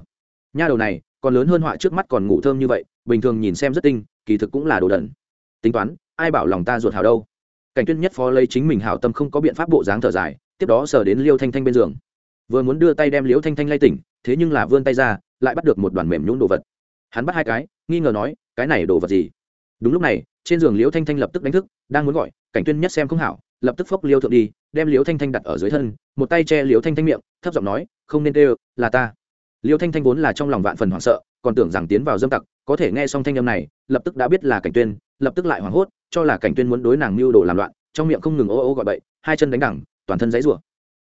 Nha đầu này, còn lớn hơn họa trước mắt còn ngủ thơm như vậy, bình thường nhìn xem rất tinh, kỳ thực cũng là đồ đần. Tính toán, ai bảo lòng ta ruột hào đâu? Cảnh tuyên nhất phó lấy chính mình hảo tâm không có biện pháp bộ dáng thở dài, tiếp đó sờ đến liêu thanh thanh bên giường. Vừa muốn đưa tay đem liêu thanh thanh lay tỉnh, thế nhưng là vươn tay ra, lại bắt được một đoàn mềm nhũn đồ vật. Hắn bắt hai cái, nghi ngờ nói, cái này đồ vật gì? Đúng lúc này, trên giường liễu thanh thanh lập tức đánh thức, đang muốn gọi, cảnh tuyên nhất xem không hảo, lập tức phốc liêu thượng đi, đem liễu thanh thanh đặt ở dưới thân, một tay che liễu thanh thanh miệng, thấp giọng nói, không nên kêu, là ta. Liễu thanh thanh vốn là trong lòng vạn phần hoảng sợ, còn tưởng rằng tiến vào dâm tặc, có thể nghe xong thanh âm này, lập tức đã biết là cảnh tuyên, lập tức lại hoảng hốt, cho là cảnh tuyên muốn đối nàng mưu đồ làm loạn, trong miệng không ngừng ô ô gọi bậy, hai chân đánh đẳng, toàn thân dãy rủa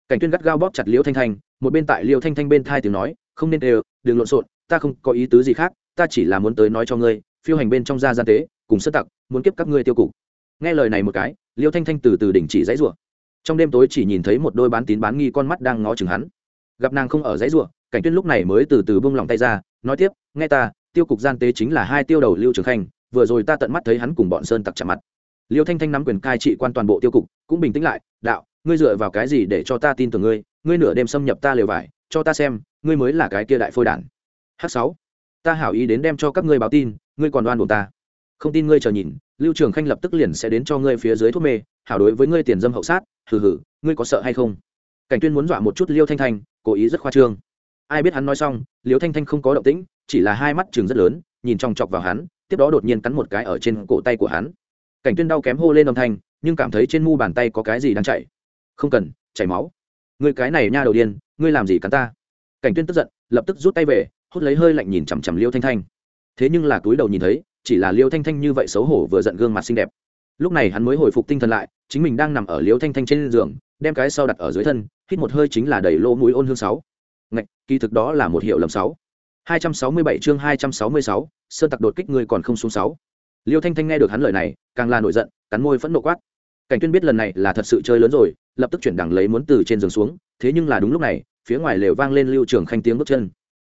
cảnh tuyên gắt gao bóp chặt liễu thanh thanh, một bên tại liễu thanh thanh bên thai tiếng nói, không nên đều đừng lộn xộn, ta không có ý tứ gì khác, ta chỉ là muốn tới nói cho ngươi, phiêu hành bên trong gia gian tế cùng sơ tặc, muốn kiếp các ngươi tiêu cục. Nghe lời này một cái, liêu thanh thanh từ từ đỉnh chỉ dãy rủa. Trong đêm tối chỉ nhìn thấy một đôi bán tín bán nghi con mắt đang ngó chừng hắn. Gặp nàng không ở dãy rủa, cảnh tuyên lúc này mới từ từ buông lòng tay ra, nói tiếp, nghe ta, tiêu cục gian tế chính là hai tiêu đầu lưu trường khanh, vừa rồi ta tận mắt thấy hắn cùng bọn sơn tặc chạm mặt. Liêu thanh thanh nắm quyền cai trị quan toàn bộ tiêu cục, cũng bình tĩnh lại, đạo, ngươi dựa vào cái gì để cho ta tin tưởng ngươi? Ngươi nửa đêm xâm nhập ta lều vải, cho ta xem, ngươi mới là cái kia đại phôi đản. H sáu, ta hảo ý đến đem cho các ngươi báo tin, ngươi còn đoan buồn ta không tin ngươi chờ nhìn, lưu trường khanh lập tức liền sẽ đến cho ngươi phía dưới thuốc mê, hảo đối với ngươi tiền dâm hậu sát, hừ hừ, ngươi có sợ hay không? Cảnh tuyên muốn dọa một chút liêu thanh thanh, cố ý rất khoa trương. Ai biết hắn nói xong, liêu thanh thanh không có động tĩnh, chỉ là hai mắt chừng rất lớn, nhìn trong chọc vào hắn, tiếp đó đột nhiên cắn một cái ở trên cổ tay của hắn. Cảnh tuyên đau kém hô lên âm thanh, nhưng cảm thấy trên mu bàn tay có cái gì đang chảy không cần, chảy máu. Ngươi cái này nha đầu điên, ngươi làm gì cắn ta? Cảnh tuyên tức giận, lập tức rút tay về, hút lấy hơi lạnh nhìn chằm chằm liêu thanh thanh. Thế nhưng là túi đầu nhìn thấy chỉ là liêu thanh thanh như vậy xấu hổ vừa giận gương mặt xinh đẹp. Lúc này hắn mới hồi phục tinh thần lại, chính mình đang nằm ở liêu thanh thanh trên giường, đem cái sau đặt ở dưới thân, hít một hơi chính là đầy lỗ mũi ôn hương sáu. Ngạch, kỳ thực đó là một hiệu lầm sáu. Hai trăm sáu mươi bảy chương hai trăm sáu mươi sáu, sơn tặc đột kích người còn không xuống sáu. Liêu thanh thanh nghe được hắn lời này, càng là nổi giận, cắn môi phẫn nộ quát. Cảnh tuyên biết lần này là thật sự chơi lớn rồi, lập tức chuyển đẳng lấy muốn từ trên giường xuống, thế nhưng là đúng lúc này, phía ngoài lều vang lên lưu trường khanh tiếng bước chân.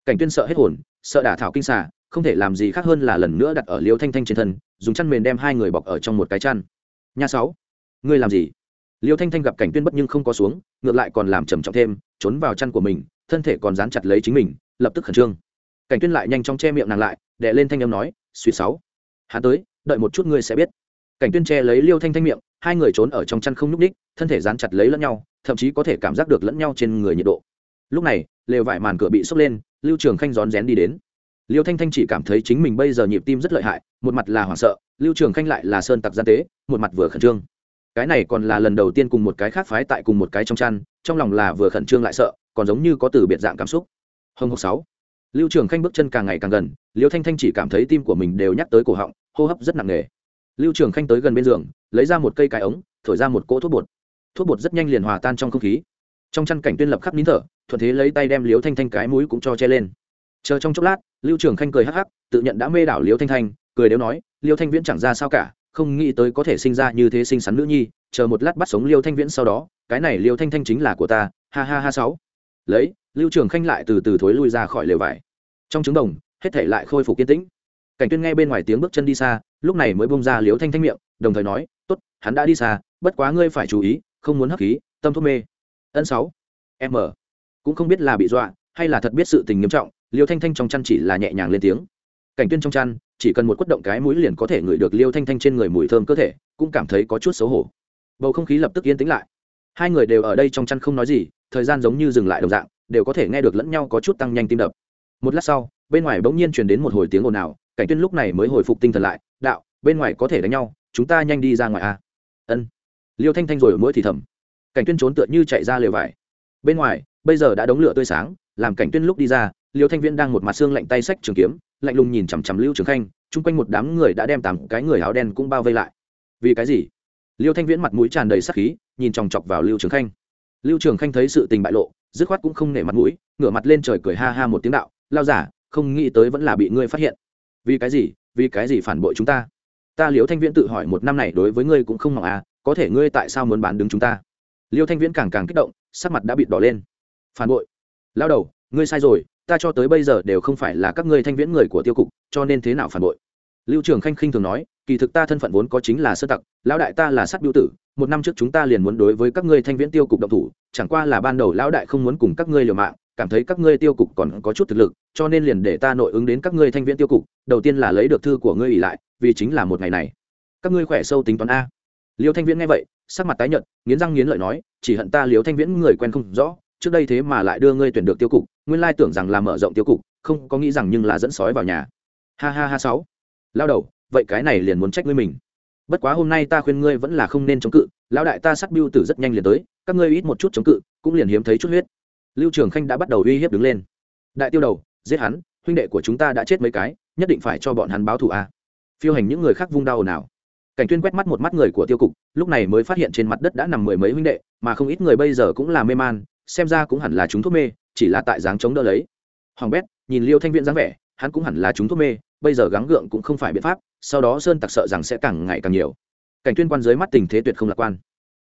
Cảnh tuyên sợ hết hồn, sợ đả thảo kinh xà không thể làm gì khác hơn là lần nữa đặt ở liêu thanh thanh trên thân, dùng chăn mền đem hai người bọc ở trong một cái chăn. Nha sáu, ngươi làm gì? Liêu thanh thanh gặp cảnh tuyên bất nhưng không có xuống, ngược lại còn làm trầm trọng thêm, trốn vào chăn của mình, thân thể còn dán chặt lấy chính mình, lập tức khẩn trương. Cảnh tuyên lại nhanh chóng che miệng nàng lại đệ lên thanh âm nói, suy sáu, hắn tới, đợi một chút ngươi sẽ biết. Cảnh tuyên che lấy liêu thanh thanh miệng, hai người trốn ở trong chăn không nhúc ních thân thể dán chặt lấy lẫn nhau, thậm chí có thể cảm giác được lẫn nhau trên người nhiệt độ. Lúc này, lều vải màn cửa bị sốc lên, lưu trường khanh rón rén đi đến liêu thanh thanh chỉ cảm thấy chính mình bây giờ nhịp tim rất lợi hại, một mặt là hoảng sợ, lưu trường khanh lại là sơn tặc gian tế, một mặt vừa khẩn trương. Cái này còn là lần đầu tiên cùng một cái khác phái tại cùng một cái trong chăn, trong lòng là vừa khẩn trương lại sợ, còn giống như có từ biệt dạng cảm xúc. Hồng hộc sáu. Lưu trường khanh bước chân càng ngày càng gần, liêu thanh thanh chỉ cảm thấy tim của mình đều nhắc tới cổ họng, hô hấp rất nặng nề. Lưu trường khanh tới gần bên giường, lấy ra một cây cái ống, thổi ra một cỗ thuốc bột. Thuốc bột rất nhanh liền hòa tan trong không khí. Trong chăn cảnh tuyên lập khắp nín thở, thuận thế lấy tay đem Liêu thanh thanh cái mũi cũng cho che lên chờ trong chốc lát, lưu trường khanh cười hắc hắc, tự nhận đã mê đảo liêu thanh thanh, cười đều nói, liêu thanh viễn chẳng ra sao cả, không nghĩ tới có thể sinh ra như thế sinh sắn nữ nhi, chờ một lát bắt sống liêu thanh viễn sau đó, cái này liêu thanh thanh chính là của ta, ha ha ha sáu. Lấy, lưu trường khanh lại từ từ thối lui ra khỏi lều vải. Trong trứng đồng, hết thể lại khôi phục kiên tĩnh. Cảnh tuyên nghe bên ngoài tiếng bước chân đi xa, lúc này mới bông ra liêu thanh thanh miệng, đồng thời nói, tốt, hắn đã đi xa, bất quá ngươi phải chú ý, không muốn hấp khí, tâm thuốc mê. Ân sáu m cũng không biết là bị dọa, hay là thật biết sự tình nghiêm trọng liêu thanh thanh trong chăn chỉ là nhẹ nhàng lên tiếng. Cảnh tuyên trong chăn, chỉ cần một quất động cái mũi liền có thể ngửi được liêu thanh thanh trên người mùi thơm cơ thể, cũng cảm thấy có chút xấu hổ. Bầu không khí lập tức yên tĩnh lại. Hai người đều ở đây trong chăn không nói gì, thời gian giống như dừng lại đồng dạng, đều có thể nghe được lẫn nhau có chút tăng nhanh tim đập. Một lát sau, bên ngoài bỗng nhiên truyền đến một hồi tiếng ồn ào, cảnh tuyên lúc này mới hồi phục tinh thần lại, đạo, bên ngoài có thể đánh nhau, chúng ta nhanh đi ra ngoài a. Ân. Liêu thanh thanh rồi ở mũi thì thầm. Cảnh tuyên trốn tựa như chạy ra lều vải. Bên ngoài, bây giờ đã đống lửa tươi sáng, làm cảnh tuyên lúc đi ra liêu thanh viễn đang một mặt xương lạnh tay sách trường kiếm, lạnh lùng nhìn chằm chằm lưu trường khanh, chung quanh một đám người đã đem tám cái người áo đen cũng bao vây lại. Vì cái gì? Liêu thanh viễn mặt mũi tràn đầy sắc khí, nhìn chòng chọc vào lưu trường khanh. Lưu trường khanh thấy sự tình bại lộ, dứt khoát cũng không nể mặt mũi, ngửa mặt lên trời cười ha ha một tiếng đạo lao giả, không nghĩ tới vẫn là bị ngươi phát hiện. Vì cái gì? Vì cái gì phản bội chúng ta? Ta liêu thanh viễn tự hỏi một năm này đối với ngươi cũng không mỏng à có thể ngươi tại sao muốn bán đứng chúng ta? Liêu thanh viễn càng càng kích động, sắc mặt đã bị đỏ lên. Phản bội? Lao đầu, ngươi sai rồi ta cho tới bây giờ đều không phải là các ngươi thanh viễn người của tiêu cục, cho nên thế nào phản bội? Lưu trường khanh khinh thường nói, kỳ thực ta thân phận vốn có chính là sơ tặc, lão đại ta là sát biểu tử, một năm trước chúng ta liền muốn đối với các ngươi thanh viễn tiêu cục động thủ, chẳng qua là ban đầu lão đại không muốn cùng các ngươi liều mạng, cảm thấy các ngươi tiêu cục còn có chút thực lực, cho nên liền để ta nội ứng đến các ngươi thanh viễn tiêu cục, đầu tiên là lấy được thư của ngươi ỉ lại, vì chính là một ngày này. Các ngươi khỏe sâu tính toán a. Liêu thanh viễn nghe vậy, sắc mặt tái nhợt, nghiến răng nghiến lợi nói, chỉ hận ta liêu thanh viễn người quen không rõ trước đây thế mà lại đưa ngươi tuyển được tiêu cục, nguyên lai tưởng rằng là mở rộng tiêu cục, không có nghĩ rằng nhưng là dẫn sói vào nhà. Ha ha ha sáu. Lao đầu, vậy cái này liền muốn trách ngươi mình. Bất quá hôm nay ta khuyên ngươi vẫn là không nên chống cự, lão đại ta sắc biêu tử rất nhanh liền tới, các ngươi ít một chút chống cự, cũng liền hiếm thấy chút huyết. Lưu trường khanh đã bắt đầu uy hiếp đứng lên. Đại tiêu đầu, giết hắn, huynh đệ của chúng ta đã chết mấy cái, nhất định phải cho bọn hắn báo thù a. Phiêu hành những người khác vung đau nào cảnh tuyên quét mắt một mắt người của tiêu cục, lúc này mới phát hiện trên mặt đất đã nằm mười mấy huynh đệ, mà không ít người bây giờ cũng là mê man xem ra cũng hẳn là chúng thuốc mê, chỉ là tại dáng chống đỡ lấy. Hoàng bét, nhìn liêu thanh viễn dáng vẻ, hắn cũng hẳn là chúng thuốc mê, bây giờ gắng gượng cũng không phải biện pháp, sau đó sơn tặc sợ rằng sẽ càng ngày càng nhiều. Cảnh tuyên quan dưới mắt tình thế tuyệt không lạc quan.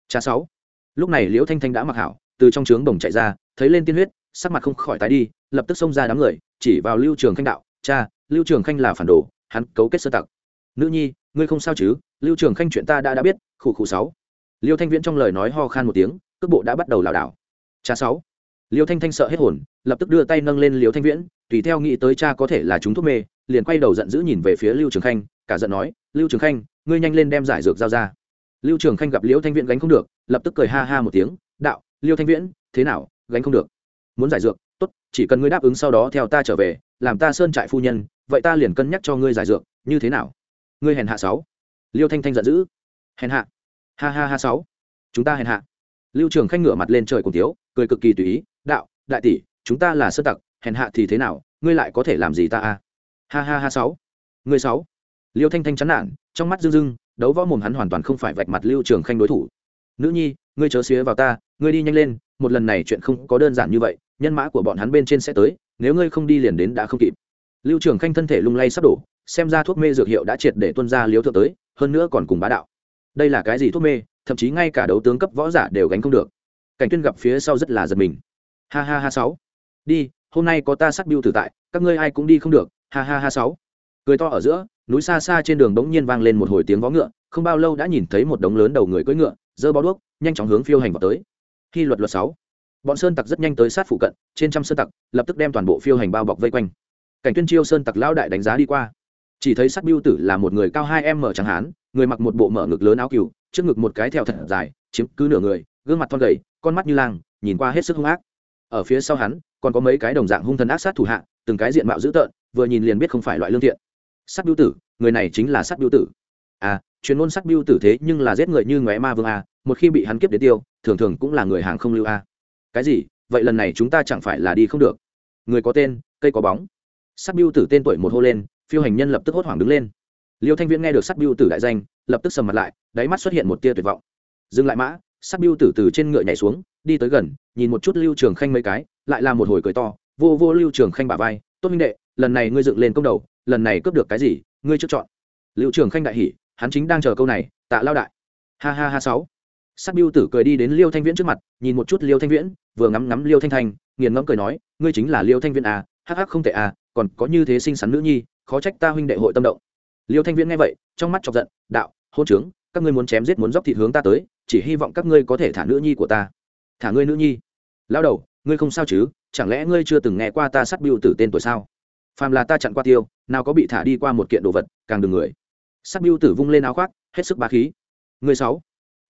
Cha sáu. Lúc này liễu thanh thanh đã mặc hảo, từ trong trướng bồng chạy ra, thấy lên tiên huyết, sắc mặt không khỏi tái đi, lập tức xông ra đám người, chỉ vào lưu trường khanh đạo, cha, lưu trường khanh là phản đồ, hắn cấu kết sơ tặc. Nữ nhi, ngươi không sao chứ? Lưu trường khanh chuyện ta đã đã biết khủ khủ sáu. Liêu thanh viễn trong lời nói ho khan một tiếng, cước bộ đã bắt đầu lảo đảo cha sáu. Liêu thanh thanh sợ hết hồn, lập tức đưa tay nâng lên liêu thanh viễn, tùy theo nghĩ tới cha có thể là chúng thuốc mê, liền quay đầu giận dữ nhìn về phía lưu trường khanh, cả giận nói, lưu trường khanh, ngươi nhanh lên đem giải dược giao ra. Lưu trường khanh gặp liêu thanh viễn gánh không được, lập tức cười ha ha một tiếng, đạo, liêu thanh viễn, thế nào, gánh không được? Muốn giải dược, tốt, chỉ cần ngươi đáp ứng sau đó theo ta trở về, làm ta sơn trại phu nhân, vậy ta liền cân nhắc cho ngươi giải dược, như thế nào? Ngươi hèn hạ sáu. Liêu thanh thanh giận dữ. Hèn hạ. Ha ha ha sáu, chúng ta hèn hạ. Lưu trường khanh ngửa mặt lên trời cùng tiếu cười cực kỳ tùy ý, đạo, đại tỷ, chúng ta là sơ tặc, hèn hạ thì thế nào, ngươi lại có thể làm gì ta a? Ha ha ha, sáu. Ngươi sáu. Liêu thanh thanh chán nản, trong mắt dưng dưng đấu võ mồm hắn hoàn toàn không phải vạch mặt lưu trường khanh đối thủ. Nữ nhi, ngươi chớ xía vào ta, ngươi đi nhanh lên, một lần này chuyện không có đơn giản như vậy, nhân mã của bọn hắn bên trên sẽ tới, nếu ngươi không đi liền đến đã không kịp. Lưu trường khanh thân thể lung lay sắp đổ, xem ra thuốc mê dược hiệu đã triệt để tuân ra liếu thượng tới, hơn nữa còn cùng bá đạo. Đây là cái gì thuốc mê, thậm chí ngay cả đấu tướng cấp võ giả đều gánh không được cảnh tuyên gặp phía sau rất là giật mình. Ha ha ha sáu. Đi, hôm nay có ta sát biêu tử tại, các ngươi ai cũng đi không được. Ha ha ha sáu. Cười to ở giữa, núi xa xa trên đường bỗng nhiên vang lên một hồi tiếng vó ngựa, không bao lâu đã nhìn thấy một đống lớn đầu người cưỡi ngựa dơ bó đuốc, nhanh chóng hướng phiêu hành vào tới. Khi luật luật sáu, bọn sơn tặc rất nhanh tới sát phụ cận, trên trăm sơn tặc lập tức đem toàn bộ phiêu hành bao bọc vây quanh. Cảnh tuyên chiêu sơn tặc lão đại đánh giá đi qua. Chỉ thấy sát biêu tử là một người cao hai em mở trắng hán, người mặc một bộ mở ngực lớn áo cừu, trước ngực một cái theo thật dài, chiếm cứ nửa người gương mặt thon gầy, con mắt như lang, nhìn qua hết sức hung ác. Ở phía sau hắn, còn có mấy cái đồng dạng hung thần ác sát thủ hạ, từng cái diện mạo dữ tợn, vừa nhìn liền biết không phải loại lương thiện. Sắt biêu tử, người này chính là sắt biêu tử. À chuyên môn sắt biêu tử thế nhưng là giết người như ngóe ma vương a, một khi bị hắn kiếp đến tiêu, thường thường cũng là người hàng không lưu a. Cái gì? Vậy lần này chúng ta chẳng phải là đi không được? Người có tên, cây có bóng. Sắt biêu tử tên tuổi một hô lên, phiêu hành nhân lập tức hốt hoảng đứng lên. Liêu thanh viễn nghe được sắt biêu tử đại danh, lập tức sầm mặt lại, đáy mắt xuất hiện một tia tuyệt vọng. Dừng lại mã sắt biêu tử từ trên ngựa nhảy xuống, đi tới gần, nhìn một chút lưu trường khanh mấy cái, lại là một hồi cười to, vô vô lưu trường khanh bả vai, tốt minh đệ, lần này ngươi dựng lên công đầu, lần này cướp được cái gì, ngươi trước chọn. Lưu trường khanh đại hỉ, hắn chính đang chờ câu này, tạ lao đại. Ha ha ha sáu. Sắc biêu tử cười đi đến liêu thanh viễn trước mặt, nhìn một chút liêu thanh viễn, vừa ngắm ngắm liêu thanh thanh nghiền ngẫm cười nói, ngươi chính là liêu thanh viễn à hắc hắc không tệ à còn có như thế xinh xắn nữ nhi, khó trách ta huynh đệ hội tâm động. Liêu thanh viễn nghe vậy, trong mắt chọc giận, đạo, hôn trướng, các ngươi muốn chém giết muốn dốc thịt hướng ta tới chỉ hy vọng các ngươi có thể thả nữ nhi của ta. Thả ngươi nữ nhi? Lao đầu, ngươi không sao chứ? Chẳng lẽ ngươi chưa từng nghe qua ta sát biêu tử tên tuổi sao? Phàm là ta chặn qua tiêu, nào có bị thả đi qua một kiện đồ vật, càng đừng người. Sát biêu tử vung lên áo khoác, hết sức bá khí. Người sáu.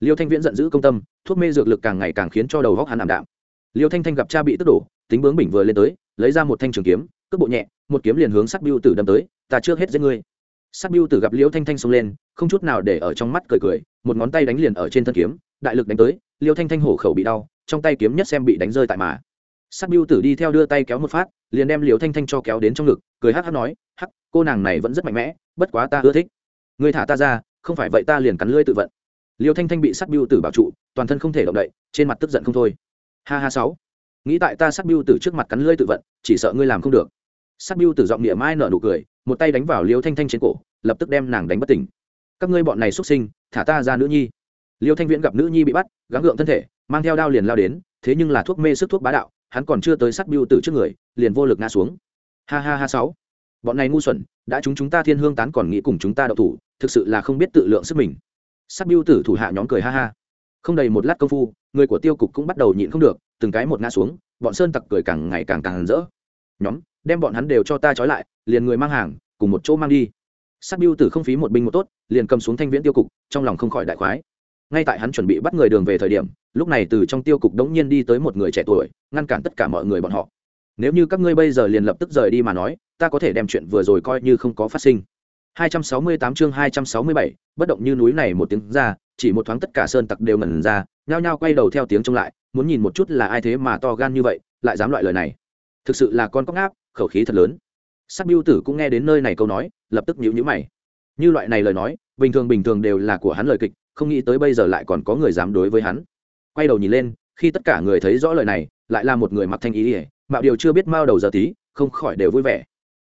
Liêu thanh viễn giận dữ công tâm, thuốc mê dược lực càng ngày càng khiến cho đầu óc hắn ảm đạm. Liêu thanh thanh gặp cha bị tức đổ, tính bướng bỉnh vừa lên tới, lấy ra một thanh trường kiếm, cước bộ nhẹ, một kiếm liền hướng sát biêu tử đâm tới, ta trước hết giết ngươi. Sát biêu tử gặp liêu thanh thanh xông lên không chút nào để ở trong mắt cười cười, một ngón tay đánh liền ở trên thân kiếm, đại lực đánh tới, liêu thanh thanh hổ khẩu bị đau, trong tay kiếm nhất xem bị đánh rơi tại mà. Sát biêu tử đi theo đưa tay kéo một phát, liền đem liều thanh thanh cho kéo đến trong ngực, cười hắc hắc nói, hắc, cô nàng này vẫn rất mạnh mẽ, bất quá ta ưa thích. Ngươi thả ta ra, không phải vậy ta liền cắn lưỡi tự vận. Liêu thanh thanh bị sát biêu tử bảo trụ, toàn thân không thể động đậy, trên mặt tức giận không thôi. Ha ha sáu, nghĩ tại ta sát biêu tử trước mặt cắn lưỡi tự vận, chỉ sợ ngươi làm không được. Sát biêu tử giọng địa mai nở nụ cười, một tay đánh vào liêu thanh thanh trên cổ, lập tức đem nàng đánh bất tỉnh các ngươi bọn này xuất sinh, thả ta ra nữ nhi. Liêu thanh viễn gặp nữ nhi bị bắt, gắng gượng thân thể, mang theo đao liền lao đến, thế nhưng là thuốc mê sức thuốc bá đạo, hắn còn chưa tới sát biêu tử trước người, liền vô lực ngã xuống. Ha ha ha sáu. Bọn này ngu xuẩn, đã chúng chúng ta thiên hương tán còn nghĩ cùng chúng ta đậu thủ, thực sự là không biết tự lượng sức mình. Sát biêu tử thủ hạ nhóm cười ha ha. Không đầy một lát công phu, người của tiêu cục cũng bắt đầu nhịn không được, từng cái một ngã xuống, bọn sơn tặc cười càng ngày càng càng rỡ. Nhóm, đem bọn hắn đều cho ta trói lại, liền người mang hàng, cùng một chỗ mang đi sát biêu tử không phí một binh một tốt liền cầm xuống thanh viễn tiêu cục trong lòng không khỏi đại khoái. Ngay tại hắn chuẩn bị bắt người đường về thời điểm lúc này từ trong tiêu cục đống nhiên đi tới một người trẻ tuổi ngăn cản tất cả mọi người bọn họ. Nếu như các ngươi bây giờ liền lập tức rời đi mà nói ta có thể đem chuyện vừa rồi coi như không có phát sinh. 268 chương 267, bất động như núi này một tiếng ra chỉ một thoáng tất cả sơn tặc đều ngẩn ra nhao nhao quay đầu theo tiếng trông lại muốn nhìn một chút là ai thế mà to gan như vậy lại dám loại lời này. Thực sự là con cóc ngáp khẩu khí thật lớn sắc biêu tử cũng nghe đến nơi này câu nói, lập tức nhíu nhíu mày. Như loại này lời nói, bình thường bình thường đều là của hắn lời kịch, không nghĩ tới bây giờ lại còn có người dám đối với hắn. Quay đầu nhìn lên, khi tất cả người thấy rõ lời này, lại là một người mặc thanh ý ỉa mạo điều chưa biết mao đầu giờ tí, không khỏi đều vui vẻ.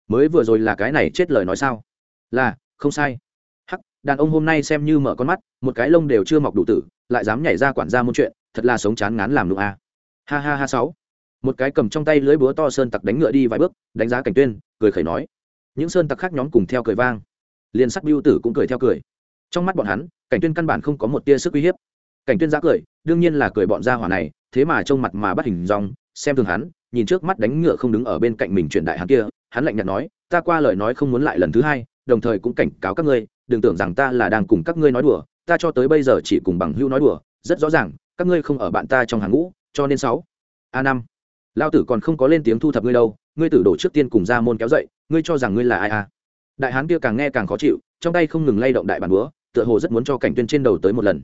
Mới vừa rồi là cái này chết lời nói sao? Là, không sai. Hắc, đàn ông hôm nay xem như mở con mắt, một cái lông đều chưa mọc đủ tử, lại dám nhảy ra quản gia môn chuyện, thật là sống chán ngán làm nụ a. Ha ha ha sáu. Một cái cầm trong tay lưới búa to sơn tặc đánh ngựa đi vài bước, đánh giá cảnh tuyên cười khẩy nói. Những sơn tặc khác nhóm cùng theo cười vang. Liền sắc biêu tử cũng cười theo cười. Trong mắt bọn hắn, cảnh tuyên căn bản không có một tia sức uy hiếp. Cảnh tuyên giã cười, đương nhiên là cười bọn gia hỏa này, thế mà trông mặt mà bắt hình dong, xem thường hắn, nhìn trước mắt đánh ngựa không đứng ở bên cạnh mình truyền đại hắn kia, hắn lạnh nhạt nói, ta qua lời nói không muốn lại lần thứ hai, đồng thời cũng cảnh cáo các ngươi, đừng tưởng rằng ta là đang cùng các ngươi nói đùa, ta cho tới bây giờ chỉ cùng bằng hưu nói đùa, rất rõ ràng, các ngươi không ở bạn ta trong hàng ngũ, cho nên sáu, a năm lao tử còn không có lên tiếng thu thập ngươi đâu, ngươi tử đổ trước tiên cùng ra môn kéo dậy, ngươi cho rằng ngươi là ai à? đại hán kia càng nghe càng khó chịu, trong tay không ngừng lay động đại bản búa, tựa hồ rất muốn cho cảnh tuyên trên đầu tới một lần.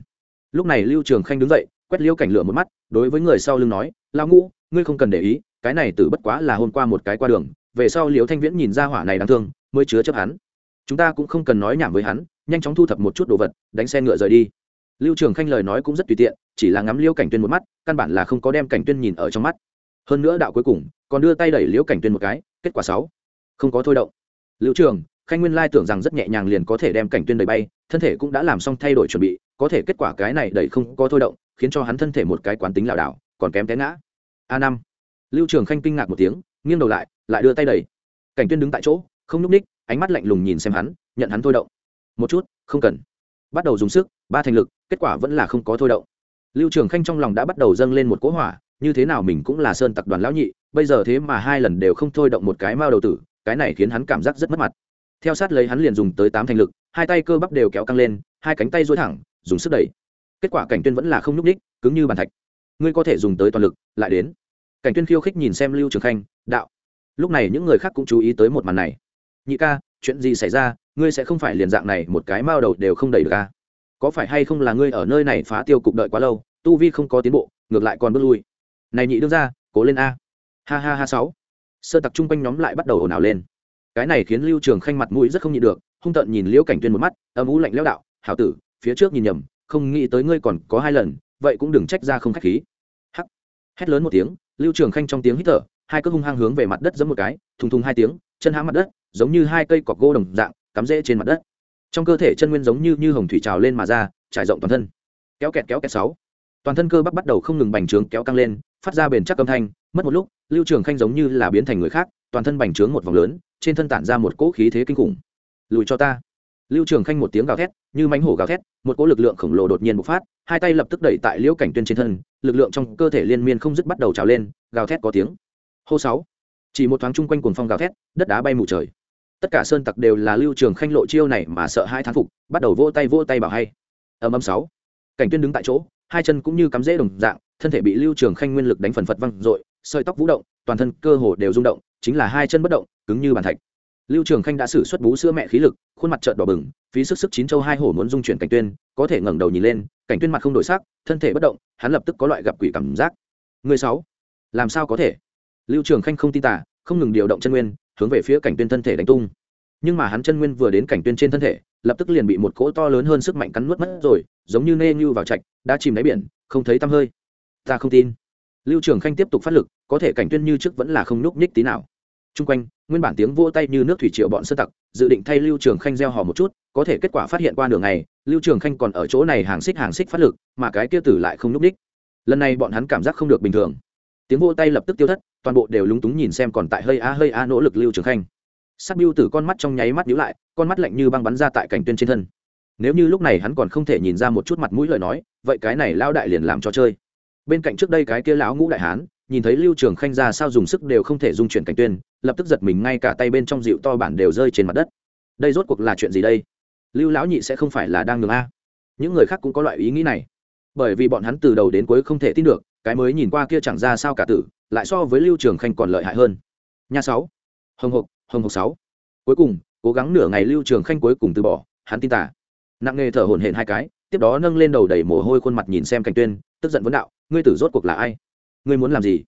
Lúc này lưu trường khanh đứng dậy, quét liêu cảnh lửa một mắt, đối với người sau lưng nói lao ngũ, ngươi không cần để ý, cái này tử bất quá là hôm qua một cái qua đường, về sau Liễu thanh viễn nhìn ra hỏa này đáng thương, mới chứa chấp hắn. Chúng ta cũng không cần nói nhảm với hắn, nhanh chóng thu thập một chút đồ vật, đánh xe ngựa rời đi. Lưu trường khanh lời nói cũng rất tùy tiện, chỉ là ngắm liêu cảnh tuyên một mắt, căn bản là không có đem cảnh tuyên nhìn ở trong mắt hơn nữa đạo cuối cùng còn đưa tay đẩy liễu cảnh tuyên một cái, kết quả sáu. Không có thôi động. Lưu trường, khanh nguyên lai tưởng rằng rất nhẹ nhàng liền có thể đem cảnh tuyên đẩy bay, thân thể cũng đã làm xong thay đổi chuẩn bị, có thể kết quả cái này đẩy không có thôi động, khiến cho hắn thân thể một cái quán tính lảo đảo, còn kém té ngã. A năm. Lưu trường khanh kinh ngạc một tiếng, nghiêng đầu lại lại đưa tay đẩy. Cảnh tuyên đứng tại chỗ, không nhúc ních, ánh mắt lạnh lùng nhìn xem hắn, nhận hắn thôi động. Một chút, không cần. Bắt đầu dùng sức, ba thành lực, kết quả vẫn là không có thôi động. Lưu trường khanh trong lòng đã bắt đầu dâng lên một cỗ hỏa như thế nào mình cũng là sơn tặc đoàn lão nhị, bây giờ thế mà hai lần đều không thôi động một cái mao đầu tử, cái này khiến hắn cảm giác rất mất mặt. Theo sát lấy hắn liền dùng tới tám thành lực, hai tay cơ bắp đều kéo căng lên, hai cánh tay dối thẳng, dùng sức đẩy. Kết quả cảnh tuyên vẫn là không nhúc ních cứng như bàn thạch. Ngươi có thể dùng tới toàn lực, lại đến. Cảnh tuyên khiêu khích nhìn xem lưu trường khanh, đạo. Lúc này những người khác cũng chú ý tới một màn này. Nhị ca, chuyện gì xảy ra? Ngươi sẽ không phải liền dạng này, một cái mao đầu đều không đẩy được ca có phải hay không là ngươi ở nơi này phá tiêu cục đợi quá lâu, tu vi không có tiến bộ, ngược lại còn bước lui? Này nhị đương ra cố lên a. Ha ha ha sáu. Sơ tặc chung quanh nhóm lại bắt đầu ồn ào lên. Cái này khiến lưu trường khanh mặt mũi rất không nhịn được, hung tợn nhìn liễu cảnh tuyên một mắt, âm ú lạnh lẽo đạo, hảo tử, phía trước nhìn nhầm, không nghĩ tới ngươi còn có hai lần, vậy cũng đừng trách ra không khách khí. Hắc. Hét lớn một tiếng, lưu trường khanh trong tiếng hít thở, hai cước hung hăng hướng về mặt đất giẫm một cái, thùng thùng hai tiếng, chân hãm mặt đất, giống như hai cây cọc gỗ đồng dạng, cắm rễ trên mặt đất. Trong cơ thể chân nguyên giống như như hồng thủy trào lên mà ra, trải rộng toàn thân. Kéo kẹt kéo kẹt sáu. Toàn thân cơ bắp bắt đầu không ngừng bành trướng, kéo căng lên phát ra bền chắc âm thanh, mất một lúc, lưu trường khanh giống như là biến thành người khác, toàn thân bành trướng một vòng lớn, trên thân tản ra một cỗ khí thế kinh khủng. Lùi cho ta. Lưu trường khanh một tiếng gào thét, như mánh hổ gào thét, một cỗ lực lượng khổng lồ đột nhiên bộc phát, hai tay lập tức đẩy tại liễu cảnh tuyên trên thân, lực lượng trong cơ thể liên miên không dứt bắt đầu trào lên, gào thét có tiếng. Hô sáu. Chỉ một thoáng chung quanh cuồng phong gào thét, đất đá bay mù trời. Tất cả sơn tặc đều là lưu trường khanh lộ chiêu này mà sợ hai thán phục, bắt đầu vỗ tay vỗ tay bảo hay. Âm âm sáu. Cảnh tuyên đứng tại chỗ, hai chân cũng như cắm rễ đồng dạng thân thể bị lưu trường khanh nguyên lực đánh phần phật văng dội, sợi tóc vũ động, toàn thân cơ hồ đều rung động, chính là hai chân bất động, cứng như bàn thạch. Lưu trường khanh đã xử suất bú sữa mẹ khí lực, khuôn mặt trợn đỏ bừng, phí sức sức chín châu hai hổ muốn dung chuyển cảnh tuyên, có thể ngẩng đầu nhìn lên, cảnh tuyên mặt không đổi sắc, thân thể bất động, hắn lập tức có loại gặp quỷ cảm giác. Người sáu, làm sao có thể? Lưu trường khanh không tin tả không ngừng điều động chân nguyên, hướng về phía cảnh tuyên thân thể đánh tung. Nhưng mà hắn chân nguyên vừa đến cảnh tuyên trên thân thể, lập tức liền bị một cỗ to lớn hơn sức mạnh cắn nuốt mất rồi, giống như nê như vào trạch, đã chìm đáy biển, không thấy tăm hơi ta không tin. Lưu trường khanh tiếp tục phát lực, có thể cảnh tuyên như trước vẫn là không nhúc nhích tí nào. Trung quanh, nguyên bản tiếng vỗ tay như nước thủy triệu bọn sơ tặc, dự định thay lưu trường khanh gieo hò một chút, có thể kết quả phát hiện qua đường này lưu trường khanh còn ở chỗ này hàng xích hàng xích phát lực, mà cái kia tử lại không nhúc nhích. Lần này bọn hắn cảm giác không được bình thường. Tiếng vỗ tay lập tức tiêu thất, toàn bộ đều lúng túng nhìn xem còn tại hơi a hơi a nỗ lực lưu trường khanh. Sắc biêu tử con mắt trong nháy mắt nhíu lại, con mắt lạnh như băng bắn ra tại cảnh tuyên trên thân. Nếu như lúc này hắn còn không thể nhìn ra một chút mặt mũi lời nói, vậy cái này lao đại liền làm cho chơi bên cạnh trước đây cái kia lão ngũ đại hán, nhìn thấy lưu trường khanh ra sao dùng sức đều không thể dung chuyển cảnh tuyên, lập tức giật mình ngay cả tay bên trong dịu to bản đều rơi trên mặt đất. Đây rốt cuộc là chuyện gì đây? Lưu lão nhị sẽ không phải là đang ngừng a? Những người khác cũng có loại ý nghĩ này. Bởi vì bọn hắn từ đầu đến cuối không thể tin được, cái mới nhìn qua kia chẳng ra sao cả tử, lại so với lưu trường khanh còn lợi hại hơn. Nha sáu. Hồng hộc hồng hộc sáu. Cuối cùng, cố gắng nửa ngày lưu trường khanh cuối cùng từ bỏ, hắn tin tả. Nặng nghề thở hổn hển hai cái, tiếp đó nâng lên đầu đầy mồ hôi khuôn mặt nhìn xem cảnh tuyên, tức giận vấn đạo ngươi tử rốt cuộc là ai? Ngươi muốn làm gì?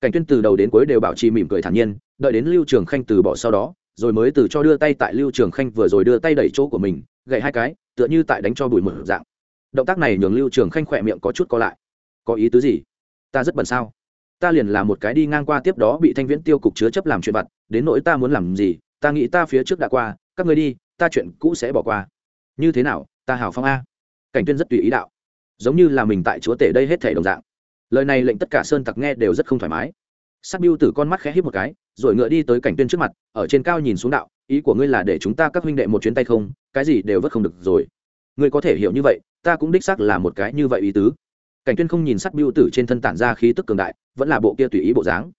Cảnh tuyên từ đầu đến cuối đều bảo trì mỉm cười thản nhiên, đợi đến lưu trường khanh từ bỏ sau đó, rồi mới từ cho đưa tay tại lưu trường khanh vừa rồi đưa tay đẩy chỗ của mình, gậy hai cái, tựa như tại đánh cho bụi mở dạng. Động tác này nhường lưu trường khanh khỏe miệng có chút co lại. Có ý tứ gì? Ta rất bận sao? Ta liền là một cái đi ngang qua tiếp đó bị thanh viễn tiêu cục chứa chấp làm chuyện vặt, đến nỗi ta muốn làm gì, ta nghĩ ta phía trước đã qua, các người đi, ta chuyện cũ sẽ bỏ qua. Như thế nào? Ta hào phong a. Cảnh tuyên rất tùy ý đạo. Giống như là mình tại chúa tể đây hết thể đồng dạng lời này lệnh tất cả sơn tặc nghe đều rất không thoải mái. Sắc biêu tử con mắt khẽ hít một cái, rồi ngựa đi tới cảnh tuyên trước mặt, ở trên cao nhìn xuống đạo, ý của ngươi là để chúng ta các huynh đệ một chuyến tay không, cái gì đều vất không được rồi. Ngươi có thể hiểu như vậy, ta cũng đích xác là một cái như vậy ý tứ. Cảnh tuyên không nhìn sắc biêu tử trên thân tản ra khí tức cường đại, vẫn là bộ kia tùy ý bộ dáng.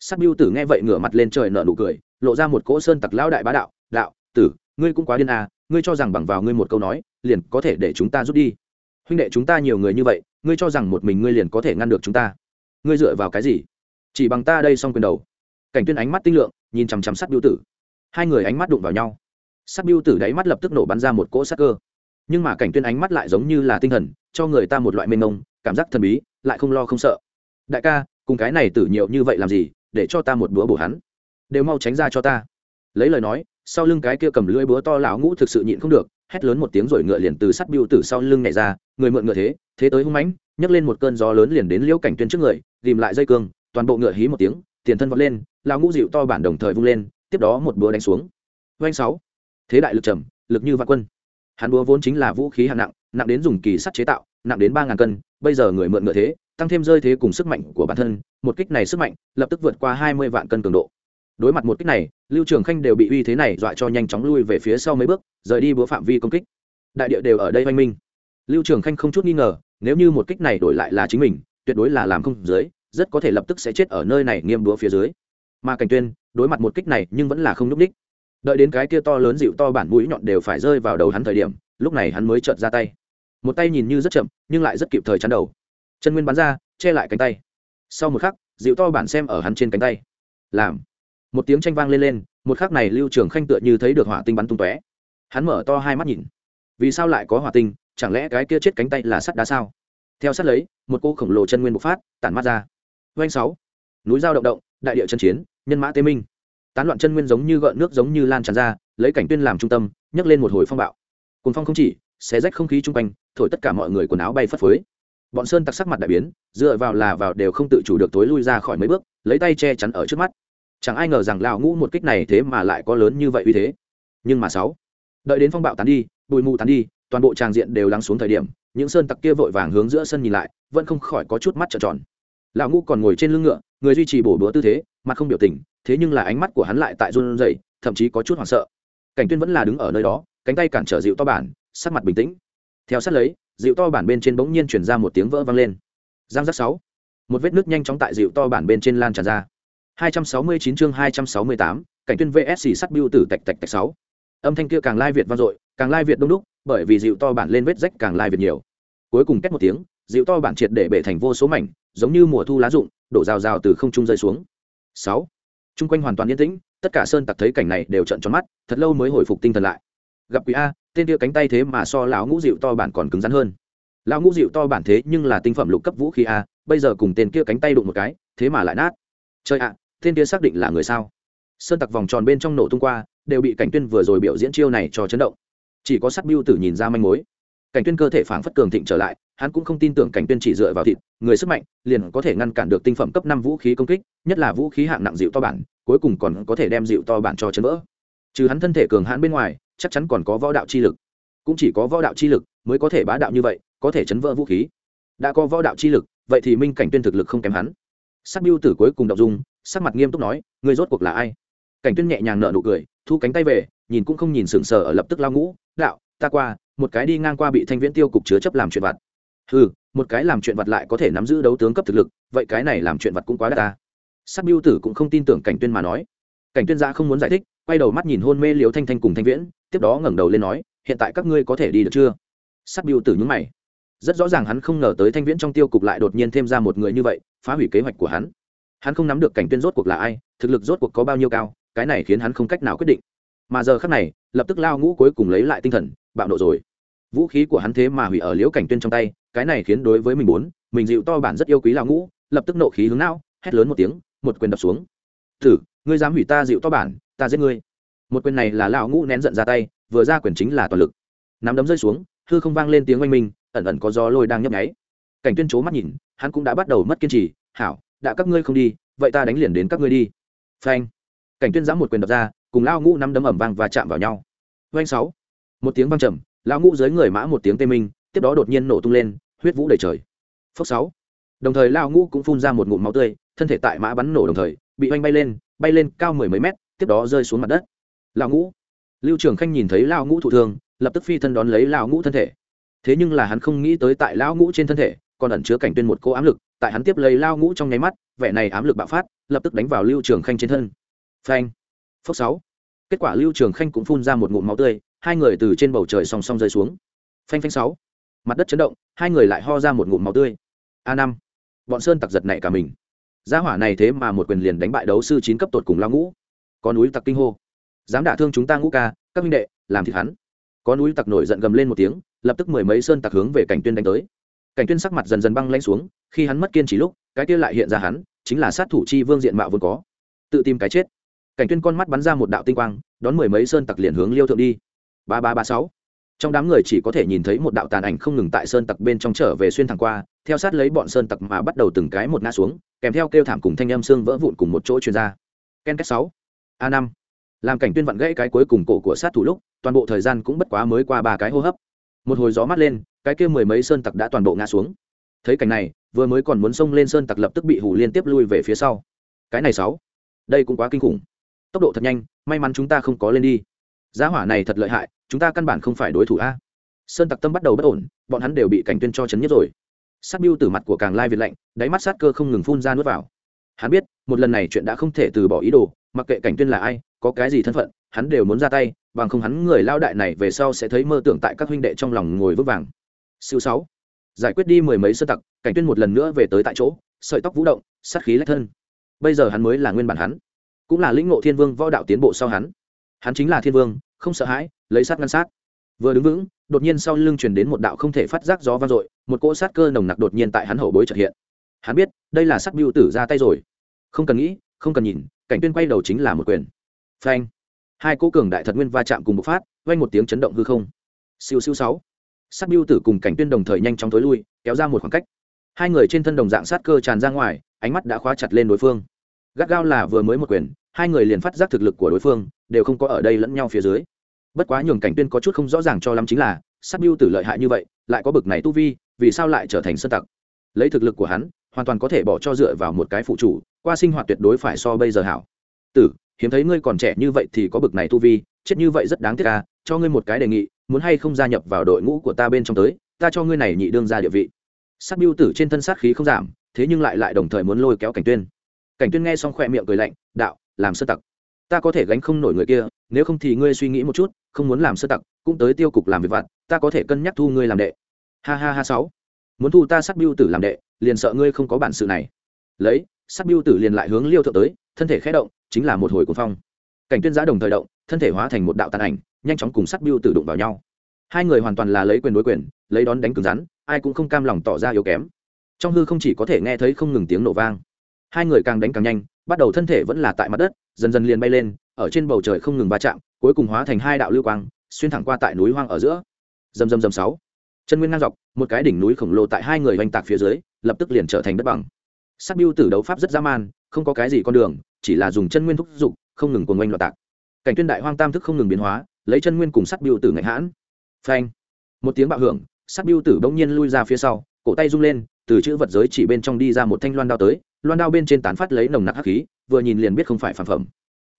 Sắc biêu tử nghe vậy ngửa mặt lên trời nở nụ cười, lộ ra một cỗ sơn tặc lão đại bá đạo đạo, tử, ngươi cũng quá điên à ngươi cho rằng bằng vào ngươi một câu nói, liền có thể để chúng ta rút đi huynh đệ chúng ta nhiều người như vậy, ngươi cho rằng một mình ngươi liền có thể ngăn được chúng ta? Ngươi dựa vào cái gì? Chỉ bằng ta đây xong quyền đầu. Cảnh tuyên ánh mắt tinh lượng, nhìn chằm chằm sát biêu tử. Hai người ánh mắt đụng vào nhau. Sát biêu tử đáy mắt lập tức nổ bắn ra một cỗ sắc cơ. Nhưng mà cảnh tuyên ánh mắt lại giống như là tinh thần, cho người ta một loại mênh mông, cảm giác thần bí, lại không lo không sợ. Đại ca, cùng cái này tử nhiều như vậy làm gì, để cho ta một búa bổ hắn? Đều mau tránh ra cho ta. Lấy lời nói sau lưng cái kia cầm lưỡi búa to lão ngũ thực sự nhịn không được, hét lớn một tiếng rồi ngựa liền từ sắt biêu tử sau lưng nhảy ra, người mượn ngựa thế thế tới hung mãnh, nhấc lên một cơn gió lớn liền đến liễu cảnh tuyên trước người, tìm lại dây cương, toàn bộ ngựa hí một tiếng, tiền thân vọt lên, lão ngũ dịu to bản đồng thời vung lên, tiếp đó một búa đánh xuống. Doanh sáu. Thế đại lực trầm, lực như vạn quân. Hắn búa vốn chính là vũ khí hạng nặng nặng đến dùng kỳ sắt chế tạo, nặng đến ba ngàn cân, bây giờ người mượn ngựa thế, tăng thêm rơi thế cùng sức mạnh của bản thân, một kích này sức mạnh, lập tức vượt qua hai mươi vạn cân cường độ đối mặt một kích này, lưu trường khanh đều bị uy thế này dọa cho nhanh chóng lui về phía sau mấy bước, rời đi búa phạm vi công kích. Đại địa đều ở đây oanh minh. Lưu trường khanh không chút nghi ngờ, nếu như một kích này đổi lại là chính mình, tuyệt đối là làm không dưới, rất có thể lập tức sẽ chết ở nơi này nghiêm búa phía dưới. Mà cảnh tuyên, đối mặt một kích này nhưng vẫn là không núp đích đợi đến cái kia to lớn dịu to bản mũi nhọn đều phải rơi vào đầu hắn thời điểm, lúc này hắn mới chợt ra tay. Một tay nhìn như rất chậm, nhưng lại rất kịp thời chắn đầu. Chân nguyên bắn ra, che lại cánh tay. Sau một khắc, dịu to bản xem ở hắn trên cánh tay. Làm một tiếng tranh vang lên lên, một khắc này lưu trường khanh tựa như thấy được hỏa tinh bắn tung tóe. Hắn mở to hai mắt nhìn. Vì sao lại có hỏa tinh? Chẳng lẽ cái kia chết cánh tay là sắt đá sao? Theo sát lấy, một cô khổng lồ chân nguyên bộc phát, tản mắt ra. Doanh sáu. Núi dao động động, đại địa chân chiến, nhân mã tế minh. Tán loạn chân nguyên giống như gợn nước giống như lan tràn ra, lấy cảnh tuyên làm trung tâm, nhấc lên một hồi phong bạo. Cồn phong không chỉ, xé rách không khí chung quanh, thổi tất cả mọi người quần áo bay phất phới. Bọn sơn tặc sắc mặt đại biến, dựa vào là vào đều không tự chủ được tối lui ra khỏi mấy bước, lấy tay che chắn ở trước mắt chẳng ai ngờ rằng lão ngũ một kích này thế mà lại có lớn như vậy uy thế. Nhưng mà sáu, đợi đến phong bạo tán đi, bụi mù tán đi, toàn bộ tràng diện đều lắng xuống thời điểm, những sơn tặc kia vội vàng hướng giữa sân nhìn lại, vẫn không khỏi có chút mắt trợn tròn. Lão ngũ còn ngồi trên lưng ngựa, người duy trì bổ bữa tư thế, mặt không biểu tình, thế nhưng là ánh mắt của hắn lại tại run rẩy, thậm chí có chút hoảng sợ. Cảnh tuyên vẫn là đứng ở nơi đó, cánh tay cản trở dịu to bản, sắc mặt bình tĩnh. Theo sát lấy, dịu to bản bên trên bỗng nhiên chuyển ra một tiếng vỡ vang lên. Giang giác sáu, một vết nước nhanh chóng tại dịu to bản bên trên lan tràn ra. 269 chương 268, cảnh tuyên vs sắt biêu tử tạch tạch tạch 6. âm thanh kia càng lai việt vang dội càng lai việt đông đúc bởi vì dịu to bản lên vết rách càng lai việt nhiều. Cuối cùng kết một tiếng dịu to bản triệt để bể thành vô số mảnh giống như mùa thu lá rụng đổ rào rào từ không trung rơi xuống. Sáu. Chung quanh hoàn toàn yên tĩnh tất cả sơn tặc thấy cảnh này đều trợn tròn mắt thật lâu mới hồi phục tinh thần lại. Gặp quỷ a tên kia cánh tay thế mà so lão ngũ dịu to bản còn cứng rắn hơn. Lão ngũ dịu to bản thế nhưng là tinh phẩm lục cấp vũ khí a bây giờ cùng tên kia cánh tay đụng một cái thế mà lại nát. Chơi ạ tên kia xác định là người sao? Sơn tặc vòng tròn bên trong nổ tung qua, đều bị cảnh tuyên vừa rồi biểu diễn chiêu này cho chấn động. Chỉ có sắt biêu tử nhìn ra manh mối. Cảnh tuyên cơ thể phảng phất cường thịnh trở lại, hắn cũng không tin tưởng cảnh tuyên chỉ dựa vào thịt, người sức mạnh, liền có thể ngăn cản được tinh phẩm cấp năm vũ khí công kích, nhất là vũ khí hạng nặng dịu to bản, cuối cùng còn có thể đem dịu to bản cho chấn vỡ. Trừ hắn thân thể cường hãn bên ngoài, chắc chắn còn có võ đạo chi lực. Cũng chỉ có võ đạo chi lực mới có thể bá đạo như vậy, có thể chấn vỡ vũ khí. Đã có võ đạo chi lực, vậy thì minh cảnh tuyên thực lực không kém hắn. Sắc biêu tử cuối cùng đọc dung sắc mặt nghiêm túc nói người rốt cuộc là ai? Cảnh tuyên nhẹ nhàng nở nụ cười, thu cánh tay về, nhìn cũng không nhìn sừng sờ ở lập tức lao ngũ, đạo, ta qua, một cái đi ngang qua bị thanh viễn tiêu cục chứa chấp làm chuyện vặt. Ừ một cái làm chuyện vặt lại có thể nắm giữ đấu tướng cấp thực lực, vậy cái này làm chuyện vặt cũng quá đắt ta. Sắc biêu tử cũng không tin tưởng cảnh tuyên mà nói. Cảnh tuyên gia không muốn giải thích, quay đầu mắt nhìn hôn mê liếu thanh thanh cùng thanh viễn, tiếp đó ngẩng đầu lên nói, hiện tại các ngươi có thể đi được chưa? Sắc biêu tử nhướng mày. Rất rõ ràng hắn không ngờ tới thanh viễn trong tiêu cục lại đột nhiên thêm ra một người như vậy, phá hủy kế hoạch của hắn hắn không nắm được cảnh tuyên rốt cuộc là ai, thực lực rốt cuộc có bao nhiêu cao, cái này khiến hắn không cách nào quyết định. Mà giờ khắc này, lập tức lao ngũ cuối cùng lấy lại tinh thần, bạo nộ rồi. Vũ khí của hắn thế mà hủy ở liễu cảnh tuyên trong tay, cái này khiến đối với mình muốn, mình dịu to bản rất yêu quý lao ngũ, lập tức nộ khí hướng não, hét lớn một tiếng, một quyền đập xuống. Thử ngươi dám hủy ta dịu to bản, ta giết ngươi. Một quyền này là lao ngũ nén giận ra tay, vừa ra quyền chính là toàn lực. Nắm đấm rơi xuống, hư không vang lên tiếng oanh minh, ẩn ẩn có gió lôi đang nhấp nháy. Cảnh tuyên chố mắt nhìn, hắn cũng đã bắt đầu mất kiên trì, hảo đã các ngươi không đi, vậy ta đánh liền đến các ngươi đi. Phanh. Cảnh tuyên giã một quyền đập ra, cùng lao ngũ năm đấm ẩm vang và chạm vào nhau. Oanh sáu. Một tiếng vang trầm lao ngũ dưới người mã một tiếng tê minh, tiếp đó đột nhiên nổ tung lên, huyết vũ đầy trời. Phốc sáu. Đồng thời lao ngũ cũng phun ra một ngụm máu tươi, thân thể tại mã bắn nổ đồng thời, bị oanh bay lên bay lên cao mười mấy mét, tiếp đó rơi xuống mặt đất. Lao ngũ. Lưu trường khanh nhìn thấy lao ngũ thụ thương, lập tức phi thân đón lấy lao ngũ thân thể. Thế nhưng là hắn không nghĩ tới tại lao ngũ trên thân thể còn ẩn chứa cảnh tuyên một cô ám lực, tại hắn tiếp lấy lao ngũ trong nháy mắt, vẻ này ám lực bạo phát, lập tức đánh vào lưu trường khanh trên thân. Phanh! Phốc sáu! Kết quả lưu trường khanh cũng phun ra một ngụm máu tươi, hai người từ trên bầu trời song song rơi xuống. Phanh phanh sáu! Mặt đất chấn động, hai người lại ho ra một ngụm máu tươi. A năm! Bọn sơn tặc giật nảy cả mình. Gia hỏa này thế mà một quyền liền đánh bại đấu sư chín cấp tột cùng lao ngũ. Có núi tặc kinh hô. Dám đả thương chúng ta ngũ ca, các minh đệ, làm thịt hắn. Có núi tặc nổi giận gầm lên một tiếng, lập tức mười mấy sơn tặc hướng về cảnh tuyên đánh tới cảnh tuyên sắc mặt dần dần băng lãnh xuống, khi hắn mất kiên trì lúc, cái kia lại hiện ra hắn, chính là sát thủ chi vương diện mạo vốn có. Tự tìm cái chết. Cảnh tuyên con mắt bắn ra một đạo tinh quang, đón mười mấy sơn tặc liền hướng liêu thượng đi. Ba ba ba sáu. Trong đám người chỉ có thể nhìn thấy một đạo tàn ảnh không ngừng tại sơn tặc bên trong trở về xuyên thẳng qua, theo sát lấy bọn sơn tặc mà bắt đầu từng cái một ngã xuống, kèm theo kêu thảm cùng thanh âm xương vỡ vụn cùng một chỗ truyền ra. Ken kết sáu. A năm. Làm cảnh tuyên vặn gãy cái cuối cùng cổ của sát thủ lúc, toàn bộ thời gian cũng bất quá mới qua ba cái hô hấp. Một hồi gió mắt lên cái kia mười mấy sơn tặc đã toàn bộ ngã xuống. Thấy cảnh này, vừa mới còn muốn xông lên sơn tặc lập tức bị hủ liên tiếp lui về phía sau. Cái này sáu, đây cũng quá kinh khủng. Tốc độ thật nhanh, may mắn chúng ta không có lên đi. Giá hỏa này thật lợi hại, chúng ta căn bản không phải đối thủ a. Sơn tặc tâm bắt đầu bất ổn, bọn hắn đều bị cảnh tuyên cho chấn nhất rồi. Sát biêu từ mặt của càng lai việt lạnh, đáy mắt sát cơ không ngừng phun ra nuốt vào. Hắn biết, một lần này chuyện đã không thể từ bỏ ý đồ, mặc kệ cảnh tuyên là ai, có cái gì thân phận, hắn đều muốn ra tay, bằng không hắn người lao đại này về sau sẽ thấy mơ tưởng tại các huynh đệ trong lòng ngồi vững vàng siêu sáu. Giải quyết đi mười mấy sơ tặc, cảnh tuyên một lần nữa về tới tại chỗ, sợi tóc vũ động, sát khí lách thân. Bây giờ hắn mới là nguyên bản hắn, cũng là lĩnh ngộ thiên vương võ đạo tiến bộ sau hắn. Hắn chính là thiên vương, không sợ hãi, lấy sát ngăn sát. Vừa đứng vững, đột nhiên sau lưng truyền đến một đạo không thể phát giác gió vang dội, một cỗ sát cơ nồng nặc đột nhiên tại hắn hậu bối trợ hiện. Hắn biết, đây là sắc biêu tử ra tay rồi. Không cần nghĩ, không cần nhìn, cảnh tuyên quay đầu chính là một quyền. Phanh. Hai cỗ cường đại thật nguyên va chạm cùng một phát, vang một tiếng chấn động hư không. Siêu siêu sáu sắc biêu tử cùng cảnh tuyên đồng thời nhanh chóng tối lui, kéo ra một khoảng cách. Hai người trên thân đồng dạng sát cơ tràn ra ngoài, ánh mắt đã khóa chặt lên đối phương. Gắt gao là vừa mới một quyền, hai người liền phát giác thực lực của đối phương, đều không có ở đây lẫn nhau phía dưới. Bất quá nhường cảnh tuyên có chút không rõ ràng cho lắm chính là sắc biêu tử lợi hại như vậy, lại có bực này tu vi, vì sao lại trở thành sơn tặc? Lấy thực lực của hắn, hoàn toàn có thể bỏ cho dựa vào một cái phụ chủ, qua sinh hoạt tuyệt đối phải so bây giờ hảo. Tử, hiếm thấy ngươi còn trẻ như vậy thì có bực này tu vi, chết như vậy rất đáng tiếc à? cho ngươi một cái đề nghị muốn hay không gia nhập vào đội ngũ của ta bên trong tới, ta cho ngươi này nhị đương ra địa vị. Sát biêu tử trên thân sát khí không giảm, thế nhưng lại lại đồng thời muốn lôi kéo cảnh tuyên. Cảnh tuyên nghe xong khoe miệng cười lạnh, đạo, làm sơ tặc. Ta có thể gánh không nổi người kia, nếu không thì ngươi suy nghĩ một chút, không muốn làm sơ tặc, cũng tới tiêu cục làm việc vặt, ta có thể cân nhắc thu ngươi làm đệ. Ha ha ha sáu. Muốn thu ta sắc biêu tử làm đệ, liền sợ ngươi không có bản sự này. Lấy sắc biêu tử liền lại hướng liêu thượng tới, thân thể khẽ động, chính là một hồi cuồng phong cảnh tuyên giã đồng thời động, thân thể hóa thành một đạo tàn ảnh, nhanh chóng cùng sắt biêu tử đụng vào nhau. Hai người hoàn toàn là lấy quyền đối quyền, lấy đón đánh cứng rắn, ai cũng không cam lòng tỏ ra yếu kém. Trong hư không chỉ có thể nghe thấy không ngừng tiếng nổ vang. Hai người càng đánh càng nhanh, bắt đầu thân thể vẫn là tại mặt đất, dần dần liền bay lên, ở trên bầu trời không ngừng va chạm, cuối cùng hóa thành hai đạo lưu quang, xuyên thẳng qua tại núi hoang ở giữa. Dầm dầm dầm sáu. Chân nguyên ngang dọc, một cái đỉnh núi khổng lồ tại hai người oanh tạc phía dưới, lập tức liền trở thành đất bằng. Sắc biêu tử đấu pháp rất dã man, không có cái gì con đường, chỉ là dùng chân nguyên thúc giục không ngừng cuồng oanh loạn tạc. Cảnh tuyên đại hoang tam thức không ngừng biến hóa, lấy chân nguyên cùng sắt biêu tử ngạnh hãn. Phanh. Một tiếng bạo hưởng, sắt biêu tử bỗng nhiên lui ra phía sau, cổ tay rung lên, từ chữ vật giới chỉ bên trong đi ra một thanh loan đao tới, loan đao bên trên tán phát lấy nồng nặc hắc khí, vừa nhìn liền biết không phải phản phẩm.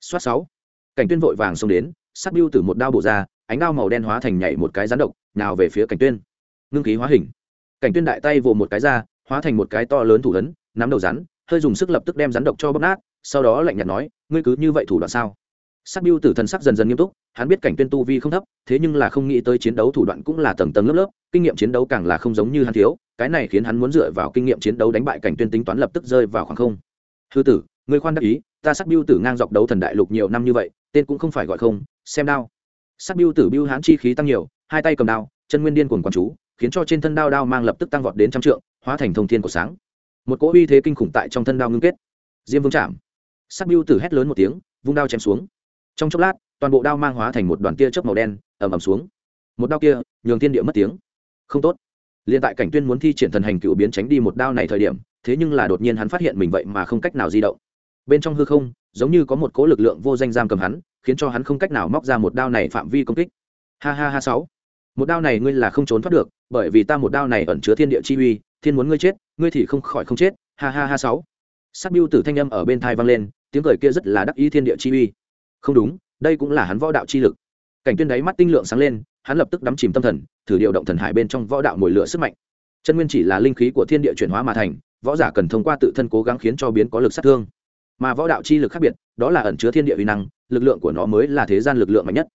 Xoát sáu. Cảnh tuyên vội vàng xông đến, sắt biêu tử một đao bổ ra, ánh đao màu đen hóa thành nhảy một cái rắn độc, nào về phía cảnh tuyên. Ngưng khí hóa hình. Cảnh tuyên đại tay vồ một cái ra, hóa thành một cái to lớn thủ lớn nắm đầu rắn, hơi dùng sức lập tức đem rắn độc cho bóp nát sau đó lạnh nhạt nói, ngươi cứ như vậy thủ đoạn sao? Sắc biêu tử thần sắc dần dần nghiêm túc, hắn biết cảnh tuyên tu vi không thấp, thế nhưng là không nghĩ tới chiến đấu thủ đoạn cũng là tầng tầng lớp lớp, kinh nghiệm chiến đấu càng là không giống như hắn thiếu, cái này khiến hắn muốn dựa vào kinh nghiệm chiến đấu đánh bại cảnh tuyên tính toán lập tức rơi vào khoảng không. Hư tử, ngươi khoan đắc ý, ta sắc biêu tử ngang dọc đấu thần đại lục nhiều năm như vậy, tên cũng không phải gọi không, xem đao. Sắc biêu tử biêu hãn chi khí tăng nhiều, hai tay cầm đao, chân nguyên điên cuồng quán chú, khiến cho trên thân đao đao mang lập tức tăng vọt đến trăm trượng, hóa thành thông thiên của sáng. Một cỗ uy thế kinh khủng tại trong thân đao ngưng kết. Diêm vương chạm sắc biêu tử hét lớn một tiếng, vung đao chém xuống. Trong chốc lát, toàn bộ đao mang hóa thành một đoàn tia chớp màu đen, ầm ầm xuống. Một đao kia, nhường thiên địa mất tiếng. Không tốt. Liền tại cảnh tuyên muốn thi triển thần hành cựu biến tránh đi một đao này thời điểm, thế nhưng là đột nhiên hắn phát hiện mình vậy mà không cách nào di động. Bên trong hư không, giống như có một cỗ lực lượng vô danh giam cầm hắn, khiến cho hắn không cách nào móc ra một đao này phạm vi công kích. Ha ha ha sáu. Một đao này ngươi là không trốn thoát được, bởi vì ta một đao này ẩn chứa thiên địa chi uy, thiên muốn ngươi chết, ngươi thì không khỏi không chết. Ha ha ha sáu. Sắc biêu tử thanh âm ở bên thai vang lên tiếng cười kia rất là đắc ý thiên địa chi uy. Không đúng, đây cũng là hắn võ đạo chi lực. Cảnh tuyên đáy mắt tinh lượng sáng lên, hắn lập tức đắm chìm tâm thần, thử điều động thần hải bên trong võ đạo mồi lửa sức mạnh. Chân nguyên chỉ là linh khí của thiên địa chuyển hóa mà thành, võ giả cần thông qua tự thân cố gắng khiến cho biến có lực sát thương. Mà võ đạo chi lực khác biệt, đó là ẩn chứa thiên địa uy năng, lực lượng của nó mới là thế gian lực lượng mạnh nhất.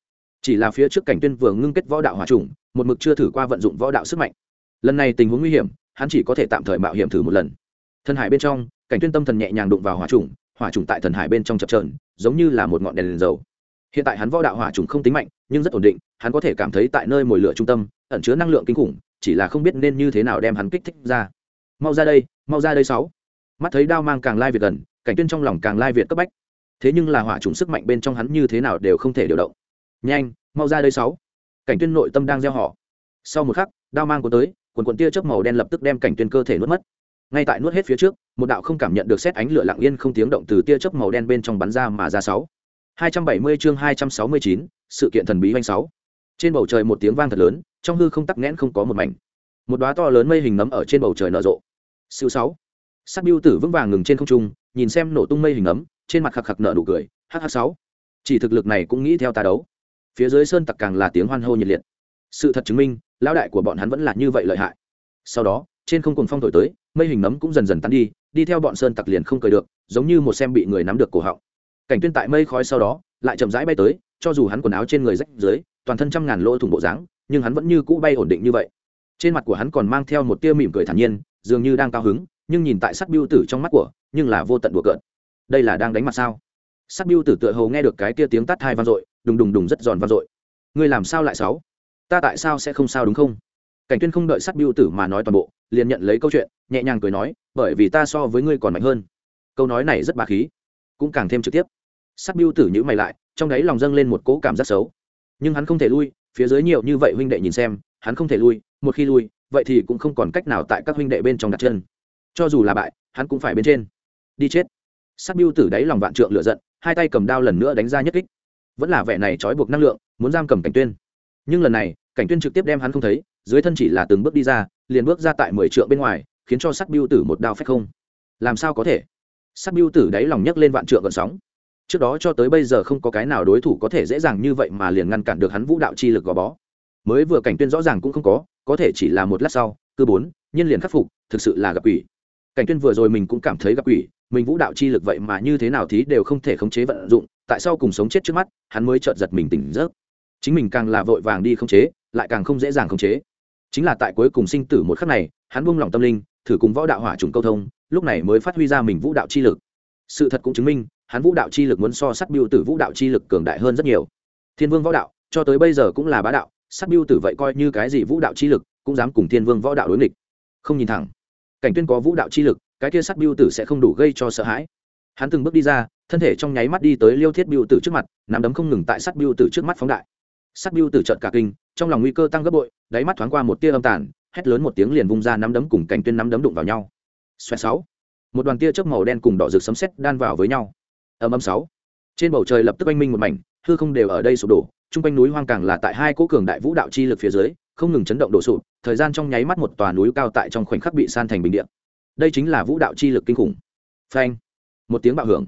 Chỉ là phía trước cảnh tuyên vừa ngưng kết võ đạo hòa trùng, một mực chưa thử qua vận dụng võ đạo sức mạnh. Lần này tình huống nguy hiểm, hắn chỉ có thể tạm thời mạo hiểm thử một lần. Thần hải bên trong, cảnh tuyên tâm thần nhẹ nhàng đụng vào hỏa trùng hỏa trùng tại thần hải bên trong chập trờn giống như là một ngọn đèn, đèn dầu. Hiện tại hắn võ đạo hỏa trùng không tính mạnh nhưng rất ổn định hắn có thể cảm thấy tại nơi mồi lửa trung tâm ẩn chứa năng lượng kinh khủng chỉ là không biết nên như thế nào đem hắn kích thích ra. Mau ra đây mau ra đây sáu. Mắt thấy đao mang càng lai việt gần cảnh tuyên trong lòng càng lai việt cấp bách. Thế nhưng là hỏa trùng sức mạnh bên trong hắn như thế nào đều không thể điều động. Nhanh mau ra đây sáu. Cảnh tuyên nội tâm đang gieo họ. Sau một khắc đao mang của tới quần quần tia chớp màu đen lập tức đem cảnh tuyên cơ thể nuốt mất ngay tại nuốt hết phía trước một đạo không cảm nhận được xét ánh lửa lặng yên không tiếng động từ tia chớp màu đen bên trong bắn ra mà ra sáu 270 chương 269, sự kiện thần bí oanh sáu. Trên bầu trời một tiếng vang thật lớn, trong hư không tắc nghẽn không có một mảnh. Một đóa to lớn mây hình nấm ở trên bầu trời nở rộ. Siêu sáu. Sắc biêu Tử vững vàng ngừng trên không trung, nhìn xem nổ tung mây hình nấm, trên mặt khạc khạc nở nụ cười, hh sáu. chỉ thực lực này cũng nghĩ theo ta đấu phía dưới sơn tặc càng là tiếng hoan hô nhiệt liệt sự thật chứng minh lão đại của bọn hắn vẫn là như vậy lợi hại sau đó trên không cùng phong thổi tới mây hình nấm cũng dần dần tắn đi đi theo bọn sơn tặc liền không cười được, giống như một xem bị người nắm được cổ họng. Cảnh tuyên tại mây khói sau đó, lại chậm rãi bay tới, cho dù hắn quần áo trên người rách dưới, toàn thân trăm ngàn lỗ thủng bộ dáng, nhưng hắn vẫn như cũ bay ổn định như vậy. Trên mặt của hắn còn mang theo một tia mỉm cười thản nhiên, dường như đang cao hứng, nhưng nhìn tại sắc biêu tử trong mắt của, nhưng là vô tận đùa cợt. Đây là đang đánh mặt sao? Sắc biêu tử tựa hồ nghe được cái tia tiếng tắt hai vang dội, đùng đùng đùng rất giòn vang dội. Ngươi làm sao lại sáu ta tại sao sẽ không sao đúng không? Cảnh tuyên không đợi sát biêu tử mà nói toàn bộ, liền nhận lấy câu chuyện, nhẹ nhàng cười nói, bởi vì ta so với ngươi còn mạnh hơn. Câu nói này rất bà khí, cũng càng thêm trực tiếp. Sát biêu tử nhữ mày lại, trong đấy lòng dâng lên một cỗ cảm giác xấu. Nhưng hắn không thể lui, phía dưới nhiều như vậy huynh đệ nhìn xem, hắn không thể lui, một khi lui, vậy thì cũng không còn cách nào tại các huynh đệ bên trong đặt chân. Cho dù là bại, hắn cũng phải bên trên. Đi chết. Sát biêu tử đáy lòng vạn trượng lựa giận, hai tay cầm đao lần nữa đánh ra nhất kích. Vẫn là vẻ này trói buộc năng lượng, muốn giam cầm cảnh tuyên. Nhưng lần này, cảnh tuyên trực tiếp đem hắn không thấy dưới thân chỉ là từng bước đi ra, liền bước ra tại mười trượng bên ngoài, khiến cho sắc biêu tử một đao phách không. Làm sao có thể? Sắc biêu tử đáy lòng nhấc lên vạn trượng gần sóng. Trước đó cho tới bây giờ không có cái nào đối thủ có thể dễ dàng như vậy mà liền ngăn cản được hắn vũ đạo chi lực gò bó. Mới vừa cảnh tuyên rõ ràng cũng không có có thể chỉ là một lát sau, cứ bốn, nhân liền khắc phục, thực sự là gặp quỷ. Cảnh tuyên vừa rồi mình cũng cảm thấy gặp quỷ, mình vũ đạo chi lực vậy mà như thế nào thì đều không thể khống chế vận dụng, tại sao cùng sống chết trước mắt, hắn mới chợt giật mình tỉnh giấc. Chính mình càng là vội vàng đi khống chế, lại càng không dễ dàng khống chế chính là tại cuối cùng sinh tử một khắc này, hắn buông lỏng tâm linh, thử cùng võ đạo hỏa trùng câu thông, lúc này mới phát huy ra mình vũ đạo chi lực. Sự thật cũng chứng minh, hắn vũ đạo chi lực muốn so sắt biêu tử vũ đạo chi lực cường đại hơn rất nhiều. Thiên vương võ đạo, cho tới bây giờ cũng là bá đạo, sắt biêu tử vậy coi như cái gì vũ đạo chi lực, cũng dám cùng thiên vương võ đạo đối nghịch. Không nhìn thẳng. Cảnh tuyên có vũ đạo chi lực, cái kia sắt biêu tử sẽ không đủ gây cho sợ hãi. Hắn từng bước đi ra, thân thể trong nháy mắt đi tới liêu thiết biêu tử trước mặt, nắm đấm không ngừng tại sắt biêu tử trước mắt phóng đại. Sắt biêu tử trợn cả kinh trong lòng nguy cơ tăng gấp bội đáy mắt thoáng qua một tia âm tàn hét lớn một tiếng liền vung ra nắm đấm cùng cảnh tuyên nắm đấm đụng vào nhau. Xoẹt sáu. Một đoàn tia chớp màu đen cùng đỏ rực sấm sét đan vào với nhau. Âm âm sáu. Trên bầu trời lập tức oanh minh một mảnh hư không đều ở đây sụp đổ chung quanh núi hoang càng là tại hai cỗ cường đại vũ đạo chi lực phía dưới không ngừng chấn động đổ sụp thời gian trong nháy mắt một tòa núi cao tại trong khoảnh khắc bị san thành bình địa, đây chính là vũ đạo chi lực kinh khủng. Phanh. Một tiếng bạo hưởng.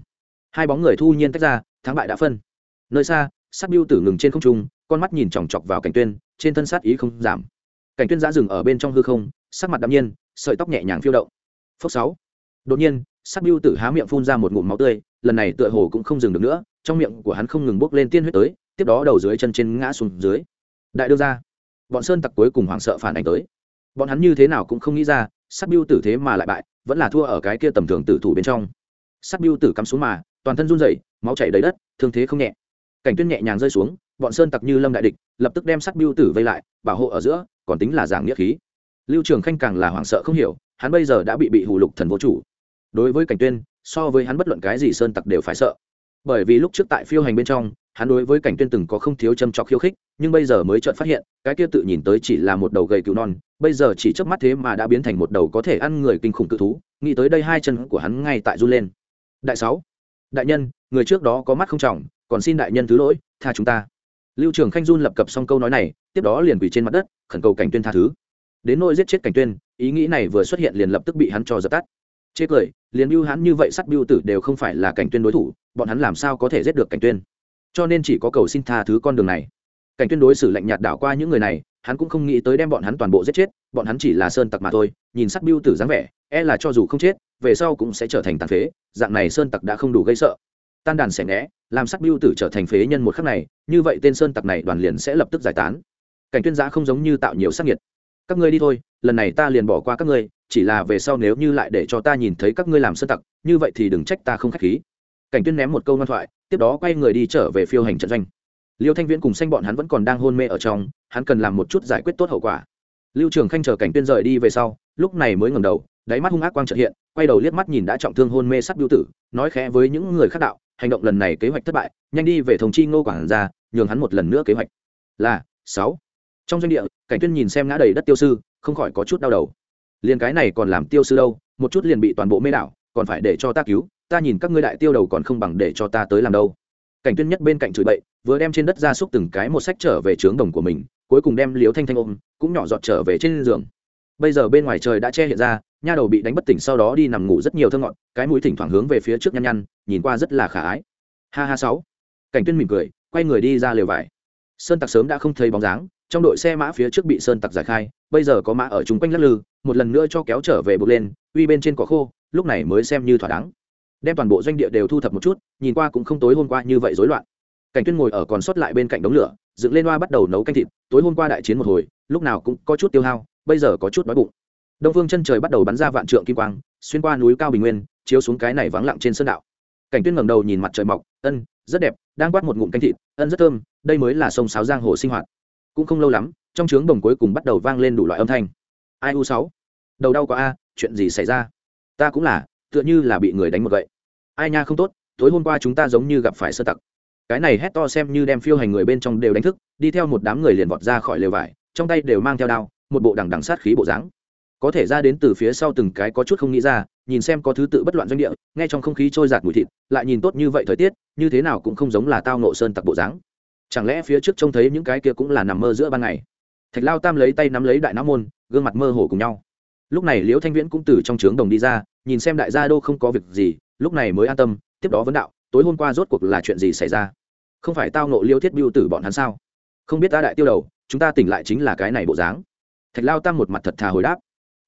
Hai bóng người thu nhiên tách ra thắng bại đã phân. Nơi xa sắc biêu tử ngừng trên không trung con mắt nhìn chòng chọc vào cảnh tuyên, trên thân sát ý không giảm. Cảnh tuyên giã dừng ở bên trong hư không, sắc mặt đạm nhiên, sợi tóc nhẹ nhàng phiêu động. Phốc sáu. Đột nhiên, sát biêu tử há miệng phun ra một ngụm máu tươi, lần này tựa hồ cũng không dừng được nữa, trong miệng của hắn không ngừng bốc lên tiên huyết tới, tiếp đó đầu dưới chân trên ngã xuống dưới. Đại đương ra bọn sơn tặc cuối cùng hoảng sợ phản ảnh tới. Bọn hắn như thế nào cũng không nghĩ ra, sát biêu tử thế mà lại bại, vẫn là thua ở cái kia tầm thường tử thủ bên trong. Sát biêu tử cắm xuống mà, toàn thân run rẩy, máu chảy đầy đất, thương thế không nhẹ cảnh tuyên nhẹ nhàng rơi xuống, bọn sơn tặc như lâm đại địch, lập tức đem sắt biêu tử vây lại, bảo hộ ở giữa, còn tính là giảng nghĩa khí. Lưu trường khanh càng là hoảng sợ không hiểu, hắn bây giờ đã bị bị hù lục thần vô chủ. Đối với cảnh tuyên, so với hắn bất luận cái gì sơn tặc đều phải sợ. Bởi vì lúc trước tại phiêu hành bên trong, hắn đối với cảnh tuyên từng có không thiếu châm trọc khiêu khích, nhưng bây giờ mới chợt phát hiện, cái kia tự nhìn tới chỉ là một đầu gầy cừu non, bây giờ chỉ chớp mắt thế mà đã biến thành một đầu có thể ăn người kinh khủng cự thú, nghĩ tới đây hai chân của hắn ngay tại run lên. Đại sáu, đại nhân, người trước đó có mắt không trọng còn xin đại nhân thứ lỗi, tha chúng ta. Lưu trường khanh run lập cập xong câu nói này, tiếp đó liền quỳ trên mặt đất, khẩn cầu cảnh tuyên tha thứ. Đến nỗi giết chết cảnh tuyên, ý nghĩ này vừa xuất hiện liền lập tức bị hắn cho dập tắt. Chê cười, liền bưu hắn như vậy sắt bưu tử đều không phải là cảnh tuyên đối thủ, bọn hắn làm sao có thể giết được cảnh tuyên? Cho nên chỉ có cầu xin tha thứ con đường này. Cảnh tuyên đối xử lạnh nhạt đảo qua những người này, hắn cũng không nghĩ tới đem bọn hắn toàn bộ giết chết, bọn hắn chỉ là sơn tặc mà thôi, nhìn sắt bưu tử dáng vẻ e là cho dù không chết, về sau cũng sẽ trở thành tàn phế, dạng này sơn tặc đã không đủ gây sợ tan đàn xẻ ngẽ, làm sắc bưu tử trở thành phế nhân một khắc này, như vậy tên sơn tặc này đoàn liền sẽ lập tức giải tán. Cảnh tuyên giã không giống như tạo nhiều sắc nhiệt. Các ngươi đi thôi, lần này ta liền bỏ qua các ngươi, chỉ là về sau nếu như lại để cho ta nhìn thấy các ngươi làm sơn tặc, như vậy thì đừng trách ta không khách khí. Cảnh tuyên ném một câu ngoan thoại, tiếp đó quay người đi trở về phiêu hành trận doanh. Liêu thanh viễn cùng xanh bọn hắn vẫn còn đang hôn mê ở trong, hắn cần làm một chút giải quyết tốt hậu quả. Lưu trường khanh chờ cảnh tuyên rời đi về sau, lúc này mới ngẩng đầu, đáy mắt hung ác quang trợ hiện, quay đầu liếc mắt nhìn đã trọng thương hôn mê sắt biêu tử, nói khẽ với những người khác đạo hành động lần này kế hoạch thất bại, nhanh đi về thống chi ngô quản ra, nhường hắn một lần nữa kế hoạch. Là, sáu. Trong doanh địa, cảnh tuyên nhìn xem ngã đầy đất tiêu sư, không khỏi có chút đau đầu. Liền cái này còn làm tiêu sư đâu, một chút liền bị toàn bộ mê đảo, còn phải để cho ta cứu, ta nhìn các ngươi đại tiêu đầu còn không bằng để cho ta tới làm đâu. Cảnh tuyên nhất bên cạnh chửi bậy, vừa đem trên đất ra xúc từng cái một sách trở về trướng đồng của mình, cuối cùng đem liếu thanh thanh ôm, cũng nhỏ giọt trở về trên giường. Bây giờ bên ngoài trời đã che hiện ra nha đầu bị đánh bất tỉnh sau đó đi nằm ngủ rất nhiều thơ ngọn cái mũi thỉnh thoảng hướng về phía trước nhăn nhăn, nhìn qua rất là khả ái. Ha ha sáu. Cảnh tuyên mỉm cười, quay người đi ra lều vải. Sơn tặc sớm đã không thấy bóng dáng, trong đội xe mã phía trước bị sơn tặc giải khai, bây giờ có mã ở chung quanh lắc lư, một lần nữa cho kéo trở về buộc lên, uy bên trên cỏ khô, lúc này mới xem như thỏa đáng. Đem toàn bộ doanh địa đều thu thập một chút, nhìn qua cũng không tối hôm qua như vậy rối loạn. Cảnh tuyên ngồi ở còn sót lại bên cạnh đống lửa, dựng lên hoa bắt đầu nấu canh thịt, tối hôm qua đại chiến một hồi, lúc nào cũng có chút tiêu hao, bây giờ có chút đói bụng đông phương chân trời bắt đầu bắn ra vạn trượng kim quang, xuyên qua núi cao bình nguyên, chiếu xuống cái này vắng lặng trên sơn đạo. Cảnh tuyên ngẩng đầu nhìn mặt trời mọc, ân, rất đẹp, đang quát một ngụm canh thịt, ân rất thơm, đây mới là sông sáo giang hồ sinh hoạt. Cũng không lâu lắm, trong trướng đồng cuối cùng bắt đầu vang lên đủ loại âm thanh. Ai u sáu? Đầu đau quá a, chuyện gì xảy ra? Ta cũng là, tựa như là bị người đánh một gậy. Ai nha, không tốt, tối hôm qua chúng ta giống như gặp phải sơ tặc. Cái này hét to xem như đem phiêu hành người bên trong đều đánh thức, đi theo một đám người liền vọt ra khỏi lều vải, trong tay đều mang theo đao, một bộ đằng đằng sát khí bộ dáng có thể ra đến từ phía sau từng cái có chút không nghĩ ra, nhìn xem có thứ tự bất loạn doanh địa, nghe trong không khí trôi giạt mùi thịt, lại nhìn tốt như vậy thời tiết, như thế nào cũng không giống là tao nộ sơn tặc bộ dáng. Chẳng lẽ phía trước trông thấy những cái kia cũng là nằm mơ giữa ban ngày? Thạch lao tam lấy tay nắm lấy đại não môn, gương mặt mơ hồ cùng nhau. Lúc này liễu thanh viễn cũng từ trong trướng đồng đi ra, nhìn xem đại gia đô không có việc gì, lúc này mới an tâm, tiếp đó vấn đạo, tối hôm qua rốt cuộc là chuyện gì xảy ra? Không phải tao nộ liêu thiết biêu tử bọn hắn sao? Không biết ta đại tiêu đầu, chúng ta tỉnh lại chính là cái này bộ dáng. Thạch lao tam một mặt thật thà hồi đáp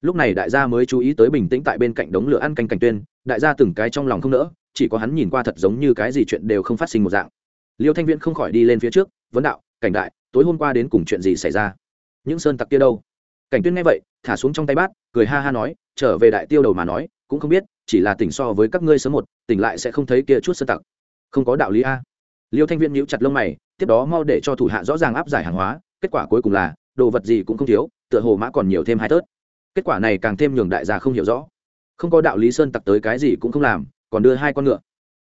lúc này đại gia mới chú ý tới bình tĩnh tại bên cạnh đống lửa ăn canh cảnh tuyên, đại gia từng cái trong lòng không nỡ, chỉ có hắn nhìn qua thật giống như cái gì chuyện đều không phát sinh một dạng. Liêu thanh viễn không khỏi đi lên phía trước, vấn đạo, cảnh đại, tối hôm qua đến cùng chuyện gì xảy ra? Những sơn tặc kia đâu? Cảnh tuyên nghe vậy, thả xuống trong tay bát, cười ha ha nói, trở về đại tiêu đầu mà nói, cũng không biết, chỉ là tỉnh so với các ngươi sớm một, tỉnh lại sẽ không thấy kia chút sơn tặc. Không có đạo lý a. Liêu thanh viễn nhíu chặt lông mày, tiếp đó mau để cho thủ hạ rõ ràng áp giải hàng hóa, kết quả cuối cùng là, đồ vật gì cũng không thiếu, tựa hồ mã còn nhiều thêm hai tớt kết quả này càng thêm nhường đại gia không hiểu rõ. Không có đạo lý sơn tặc tới cái gì cũng không làm, còn đưa hai con ngựa.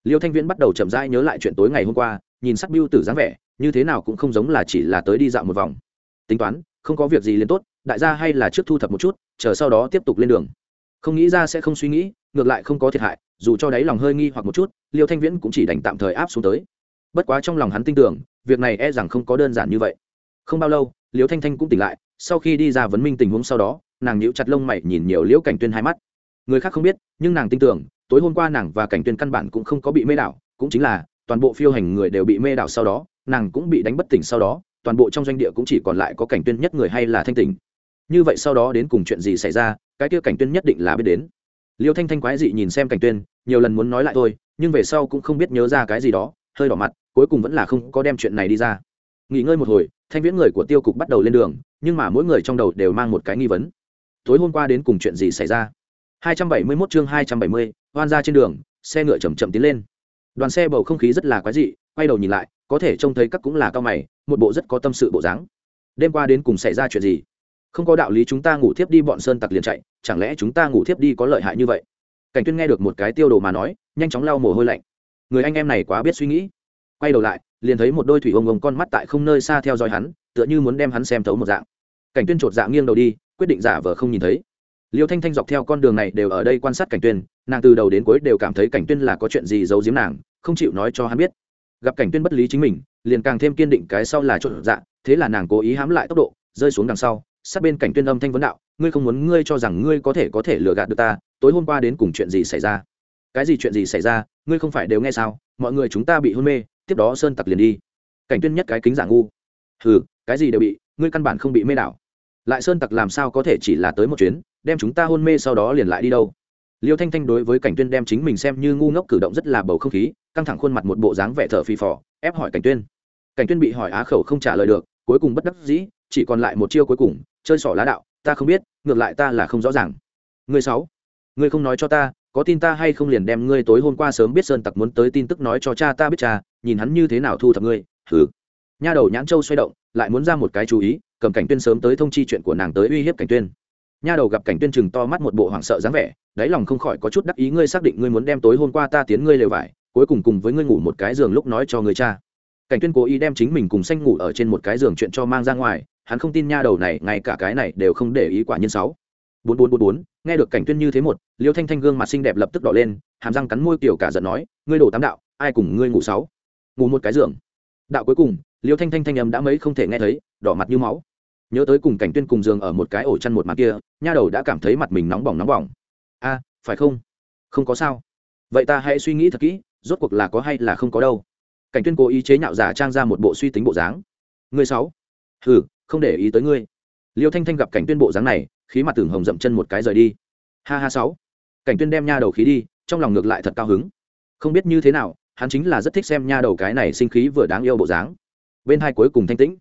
Liêu thanh viễn bắt đầu chậm rãi nhớ lại chuyện tối ngày hôm qua, nhìn sắc biêu tử dáng vẻ, như thế nào cũng không giống là chỉ là tới đi dạo một vòng. Tính toán, không có việc gì liền tốt, đại gia hay là trước thu thập một chút, chờ sau đó tiếp tục lên đường. Không nghĩ ra sẽ không suy nghĩ, ngược lại không có thiệt hại, dù cho đáy lòng hơi nghi hoặc một chút, liêu thanh viễn cũng chỉ đành tạm thời áp xuống tới. Bất quá trong lòng hắn tin tưởng, việc này e rằng không có đơn giản như vậy. Không bao lâu, liêu thanh thanh cũng tỉnh lại, sau khi đi ra vấn minh tình huống sau đó nàng nhíu chặt lông mày nhìn nhiều liễu cảnh tuyên hai mắt. Người khác không biết, nhưng nàng tin tưởng, tối hôm qua nàng và cảnh tuyên căn bản cũng không có bị mê đảo, cũng chính là, toàn bộ phiêu hành người đều bị mê đảo sau đó, nàng cũng bị đánh bất tỉnh sau đó, toàn bộ trong doanh địa cũng chỉ còn lại có cảnh tuyên nhất người hay là thanh tỉnh. Như vậy sau đó đến cùng chuyện gì xảy ra, cái kia cảnh tuyên nhất định là biết đến. Liêu thanh thanh quái dị nhìn xem cảnh tuyên, nhiều lần muốn nói lại thôi, nhưng về sau cũng không biết nhớ ra cái gì đó, hơi đỏ mặt, cuối cùng vẫn là không có đem chuyện này đi ra. Nghỉ ngơi một hồi, thanh viễn người của tiêu cục bắt đầu lên đường, nhưng mà mỗi người trong đầu đều mang một cái nghi vấn tối hôm qua đến cùng chuyện gì xảy ra? 271 chương 270, hoan ra trên đường xe ngựa chậm chậm tiến lên. Đoàn xe bầu không khí rất là quái dị quay đầu nhìn lại có thể trông thấy các cũng là cao mày một bộ rất có tâm sự bộ dáng. Đêm qua đến cùng xảy ra chuyện gì? Không có đạo lý chúng ta ngủ thiếp đi bọn sơn tặc liền chạy chẳng lẽ chúng ta ngủ thiếp đi có lợi hại như vậy? Cảnh tuyên nghe được một cái tiêu đồ mà nói nhanh chóng lau mồ hôi lạnh. Người anh em này quá biết suy nghĩ. Quay đầu lại liền thấy một đôi thủy ông ông con mắt tại không nơi xa theo dõi hắn tựa như muốn đem hắn xem thấu một dạng. Cảnh tuyên chột dạng nghiêng đầu đi quyết định giả vờ không nhìn thấy. Liêu thanh thanh dọc theo con đường này đều ở đây quan sát cảnh tuyên, nàng từ đầu đến cuối đều cảm thấy cảnh tuyên là có chuyện gì giấu giếm nàng, không chịu nói cho hắn biết. Gặp cảnh tuyên bất lý chính mình, liền càng thêm kiên định cái sau là trộn dạ thế là nàng cố ý hãm lại tốc độ, rơi xuống đằng sau, sát bên cảnh tuyên âm thanh vấn đạo, ngươi không muốn ngươi cho rằng ngươi có thể có thể lừa gạt được ta, tối hôm qua đến cùng chuyện gì xảy ra? Cái gì chuyện gì xảy ra, ngươi không phải đều nghe sao? Mọi người chúng ta bị hôn mê, tiếp đó sơn tặc liền đi. Cảnh tuyên nhất cái kính giả ngu. Hừ, cái gì đều bị, ngươi căn bản không bị mê đảo lại sơn tặc làm sao có thể chỉ là tới một chuyến, đem chúng ta hôn mê sau đó liền lại đi đâu? Liêu thanh thanh đối với cảnh tuyên đem chính mình xem như ngu ngốc cử động rất là bầu không khí, căng thẳng khuôn mặt một bộ dáng vẻ thở phì phò, ép hỏi cảnh tuyên. Cảnh tuyên bị hỏi á khẩu không trả lời được, cuối cùng bất đắc dĩ, chỉ còn lại một chiêu cuối cùng, chơi sỏ lá đạo, ta không biết, ngược lại ta là không rõ ràng. Ngươi sáu ngươi không nói cho ta, có tin ta hay không liền đem ngươi tối hôm qua sớm biết sơn tặc muốn tới tin tức nói cho cha ta biết cha, nhìn hắn như thế nào thu thập ngươi thử nha đầu nhãn châu xoay động, lại muốn ra một cái chú ý, cầm cảnh tuyên sớm tới thông chi chuyện của nàng tới uy hiếp cảnh tuyên. Nha đầu gặp cảnh tuyên chừng to mắt một bộ hoảng sợ dáng vẻ, đáy lòng không khỏi có chút đắc ý, ngươi xác định ngươi muốn đem tối hôm qua ta tiến ngươi lều vải, cuối cùng cùng với ngươi ngủ một cái giường lúc nói cho người cha. Cảnh tuyên cố ý đem chính mình cùng xanh ngủ ở trên một cái giường chuyện cho mang ra ngoài, hắn không tin nha đầu này, ngay cả cái này đều không để ý quả nhiên sáu. Bốn bốn bốn bốn, nghe được cảnh tuyên như thế một, liêu thanh thanh gương mặt xinh đẹp lập tức đỏ lên, hàm răng cắn môi kiểu cả giận nói, ngươi đổ tám đạo, ai cùng ngươi ngủ sáu? Ngủ một cái giường. Đạo cuối cùng liêu thanh thanh thanh âm đã mấy không thể nghe thấy, đỏ mặt như máu. Nhớ tới cùng cảnh tuyên cùng giường ở một cái ổ chăn một mặt kia, nha đầu đã cảm thấy mặt mình nóng bỏng nóng bỏng. A, phải không? Không có sao. Vậy ta hãy suy nghĩ thật kỹ, rốt cuộc là có hay là không có đâu. Cảnh tuyên cố ý chế nhạo giả trang ra một bộ suy tính bộ dáng. Người sáu. Hừ, không để ý tới ngươi. Liêu thanh thanh gặp cảnh tuyên bộ dáng này, khí mặt tưởng hồng dậm chân một cái rời đi. Ha ha sáu. Cảnh tuyên đem nha đầu khí đi, trong lòng ngược lại thật cao hứng. Không biết như thế nào, hắn chính là rất thích xem nha đầu cái này sinh khí vừa đáng yêu bộ dáng bên hai cuối cùng thanh tĩnh.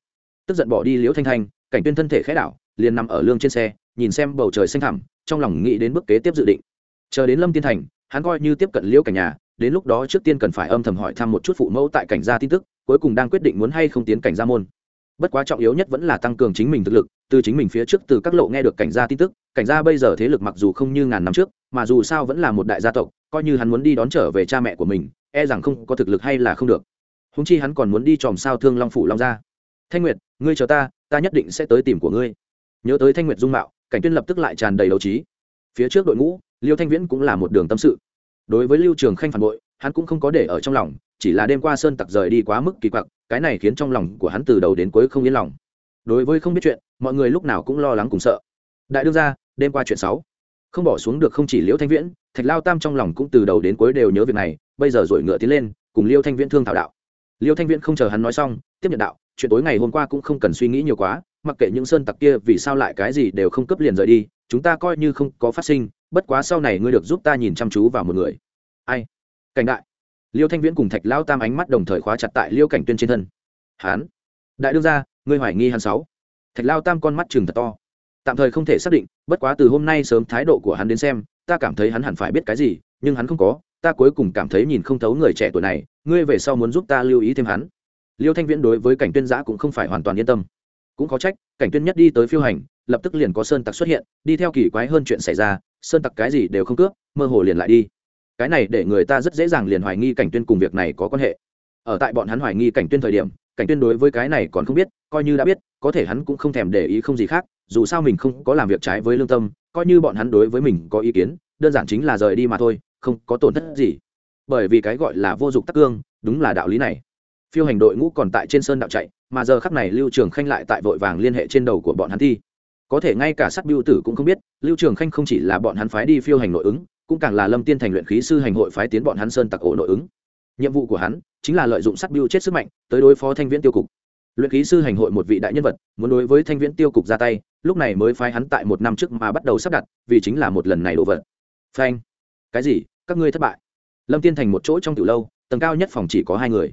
Tức giận bỏ đi liễu thanh thanh, cảnh tuyên thân thể khẽ đảo, liền nằm ở lương trên xe, nhìn xem bầu trời xanh thẳm, trong lòng nghĩ đến bước kế tiếp dự định. Chờ đến lâm tiên thành, hắn coi như tiếp cận liễu cảnh nhà, đến lúc đó trước tiên cần phải âm thầm hỏi thăm một chút phụ mẫu tại cảnh gia tin tức, cuối cùng đang quyết định muốn hay không tiến cảnh gia môn. Bất quá trọng yếu nhất vẫn là tăng cường chính mình thực lực, từ chính mình phía trước, từ các lộ nghe được cảnh gia tin tức, cảnh gia bây giờ thế lực mặc dù không như ngàn năm trước, mà dù sao vẫn là một đại gia tộc, coi như hắn muốn đi đón trở về cha mẹ của mình e rằng không có thực lực hay là không được húng chi hắn còn muốn đi chòm sao thương long phủ long ra thanh nguyệt, ngươi chờ ta ta nhất định sẽ tới tìm của ngươi. Nhớ tới thanh nguyệt dung mạo, cảnh tuyên lập tức lại tràn đầy đấu trí. Phía trước đội ngũ, liêu thanh viễn cũng là một đường tâm sự. Đối với lưu trường khanh phản bội, hắn cũng không có để ở trong lòng, chỉ là đêm qua sơn tặc rời đi quá mức kỳ quặc, cái này khiến trong lòng của hắn từ đầu đến cuối không yên lòng. Đối với không biết chuyện, mọi người lúc nào cũng lo lắng cùng sợ. Đại đương ra đêm qua chuyện sáu. Không bỏ xuống được không chỉ liễu thanh viễn, thạch lao tam trong lòng cũng từ đầu đến cuối đều nhớ việc này, bây giờ rồi ngựa tiến lên, cùng liêu thanh viễn thương thảo đạo liêu thanh viễn không chờ hắn nói xong, tiếp nhận đạo, chuyện tối ngày hôm qua cũng không cần suy nghĩ nhiều quá, mặc kệ những sơn tặc kia vì sao lại cái gì đều không cấp liền rời đi, chúng ta coi như không có phát sinh, bất quá sau này ngươi được giúp ta nhìn chăm chú vào một người. Ai? Cảnh đại. Liêu thanh viễn cùng thạch lao tam ánh mắt đồng thời khóa chặt tại liêu cảnh tuyên trên thân. Hán. Đại đương ra ngươi hoài nghi hắn sáu? Thạch lao tam con mắt chừng thật to. Tạm thời không thể xác định, bất quá từ hôm nay sớm thái độ của hắn đến xem, ta cảm thấy hắn hẳn phải biết cái gì, nhưng hắn không có ta cuối cùng cảm thấy nhìn không thấu người trẻ tuổi này, ngươi về sau muốn giúp ta lưu ý thêm hắn. Liêu thanh viễn đối với cảnh tuyên giã cũng không phải hoàn toàn yên tâm. Cũng có trách, cảnh tuyên nhất đi tới phiêu hành, lập tức liền có sơn tặc xuất hiện, đi theo kỳ quái hơn chuyện xảy ra, sơn tặc cái gì đều không cướp, mơ hồ liền lại đi. Cái này để người ta rất dễ dàng liền hoài nghi cảnh tuyên cùng việc này có quan hệ. Ở tại bọn hắn hoài nghi cảnh tuyên thời điểm, cảnh tuyên đối với cái này còn không biết, coi như đã biết, có thể hắn cũng không thèm để ý không gì khác, dù sao mình không có làm việc trái với lương tâm, coi như bọn hắn đối với mình có ý kiến, đơn giản chính là rời đi mà thôi không có tổn thất gì. Bởi vì cái gọi là vô dụng tắc cương, đúng là đạo lý này. Phiêu hành đội ngũ còn tại trên sơn đạo chạy, mà giờ khắc này lưu trường khanh lại tại vội vàng liên hệ trên đầu của bọn hắn thi. Có thể ngay cả sát biêu tử cũng không biết, lưu trường khanh không chỉ là bọn hắn phái đi phiêu hành nội ứng, cũng càng là lâm tiên thành luyện khí sư hành hội phái tiến bọn hắn sơn tặc ổ nội ứng. Nhiệm vụ của hắn chính là lợi dụng sát biêu chết sức mạnh, tới đối phó thanh viễn tiêu cục. Luyện khí sư hành hội một vị đại nhân vật, muốn đối với thanh viễn tiêu cục ra tay, lúc này mới phái hắn tại một năm trước mà bắt đầu sắp đặt, vì chính là một lần này đổ vật. Phanh cái gì? Các ngươi thất bại. Lâm tiên thành một chỗ trong tiểu lâu, tầng cao nhất phòng chỉ có hai người.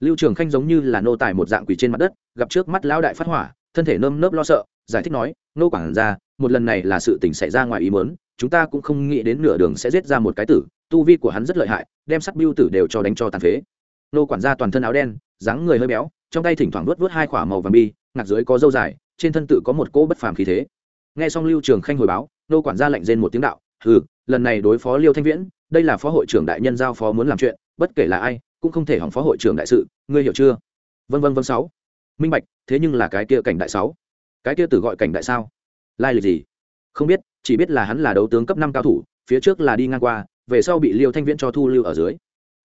Lưu trường khanh giống như là nô tài một dạng quỷ trên mặt đất, gặp trước mắt lão đại phát hỏa, thân thể nơm nớp lo sợ, giải thích nói, nô quản ra một lần này là sự tình xảy ra ngoài ý mớn chúng ta cũng không nghĩ đến nửa đường sẽ giết ra một cái tử, tu vi của hắn rất lợi hại, đem sắt biêu tử đều cho đánh cho tàn phế. Nô quản gia toàn thân áo đen, dáng người hơi béo, trong tay thỉnh thoảng vớt vớt hai khỏa màu vàng bi, ngạc dưới có dâu dài, trên thân tự có một cỗ bất phàm khí thế. Nghe xong lưu trường khanh hồi báo, nô quản gia lạnh rên một tiếng đạo, hừ lần này đối phó liêu thanh viễn, đây là phó hội trưởng đại nhân giao phó muốn làm chuyện, bất kể là ai, cũng không thể hỏng phó hội trưởng đại sự, ngươi hiểu chưa? Vân vân vân sáu. Minh bạch, thế nhưng là cái kia cảnh đại sáu. Cái kia tử gọi cảnh đại sao? Lai lịch gì? Không biết, chỉ biết là hắn là đấu tướng cấp năm cao thủ, phía trước là đi ngang qua, về sau bị liêu thanh viễn cho thu lưu ở dưới.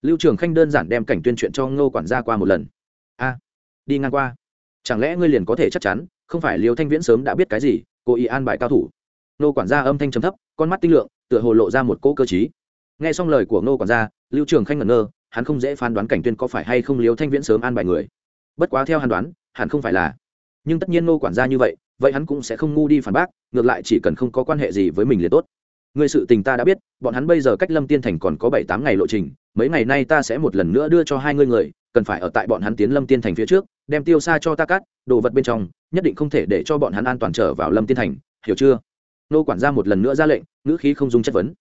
Lưu trường khanh đơn giản đem cảnh tuyên chuyện cho ngô quản gia qua một lần. A, đi ngang qua. Chẳng lẽ ngươi liền có thể chắc chắn, không phải liêu thanh viễn sớm đã biết cái gì, cố ý an bài cao thủ? Nô quản gia âm thanh trầm thấp, con mắt tinh lượng tựa hồ lộ ra một cỗ cơ chí nghe xong lời của Ngô quản gia, lưu trường khanh ngẩn ngơ, hắn không dễ phán đoán cảnh tuyên có phải hay không liếu thanh viễn sớm an bài người. Bất quá theo hắn đoán, hẳn không phải là. Nhưng tất nhiên Ngô quản gia như vậy vậy hắn cũng sẽ không ngu đi phản bác, ngược lại chỉ cần không có quan hệ gì với mình liền tốt. Người sự tình ta đã biết, bọn hắn bây giờ cách lâm tiên thành còn có bảy tám ngày lộ trình, mấy ngày nay ta sẽ một lần nữa đưa cho hai ngươi người, cần phải ở tại bọn hắn tiến lâm tiên thành phía trước, đem tiêu xa cho ta cắt, đồ vật bên trong, nhất định không thể để cho bọn hắn an toàn trở vào lâm tiên thành, hiểu chưa? Nô quản gia một lần nữa ra lệnh, ngữ khí không dung chất vấn.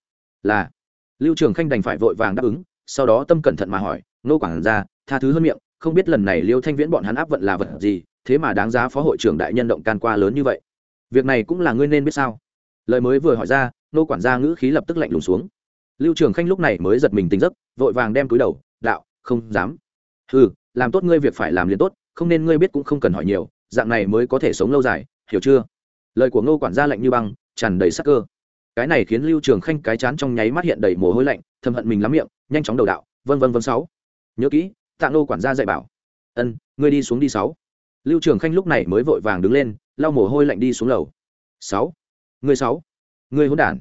Là. Lưu trường khanh đành phải vội vàng đáp ứng, sau đó tâm cẩn thận mà hỏi, nô quản gia, tha thứ hơn miệng, không biết lần này liêu thanh viễn bọn hắn áp vận là vật gì, thế mà đáng giá phó hội trưởng đại nhân động can qua lớn như vậy? Việc này cũng là ngươi nên biết sao? Lời mới vừa hỏi ra, nô quản gia ngữ khí lập tức lạnh lùng xuống. Lưu trường khanh lúc này mới giật mình tỉnh giấc, vội vàng đem túi đầu, đạo, không dám. Ừ làm tốt ngươi việc phải làm liền tốt, không nên ngươi biết cũng không cần hỏi nhiều, dạng này mới có thể sống lâu dài, hiểu chưa? Lời của ngô quản gia lạnh như băng tràn đầy sắc cơ. Cái này khiến lưu trường khanh cái chán trong nháy mắt hiện đầy mồ hôi lạnh, thầm hận mình lắm miệng, nhanh chóng đầu đạo vân vân vân sáu. Nhớ kỹ, tạ nô quản gia dạy bảo. Ân, ngươi đi xuống đi, sáu. Lưu trường khanh lúc này mới vội vàng đứng lên, lau mồ hôi lạnh đi xuống lầu. Sáu. Người sáu. Người hỗn đản.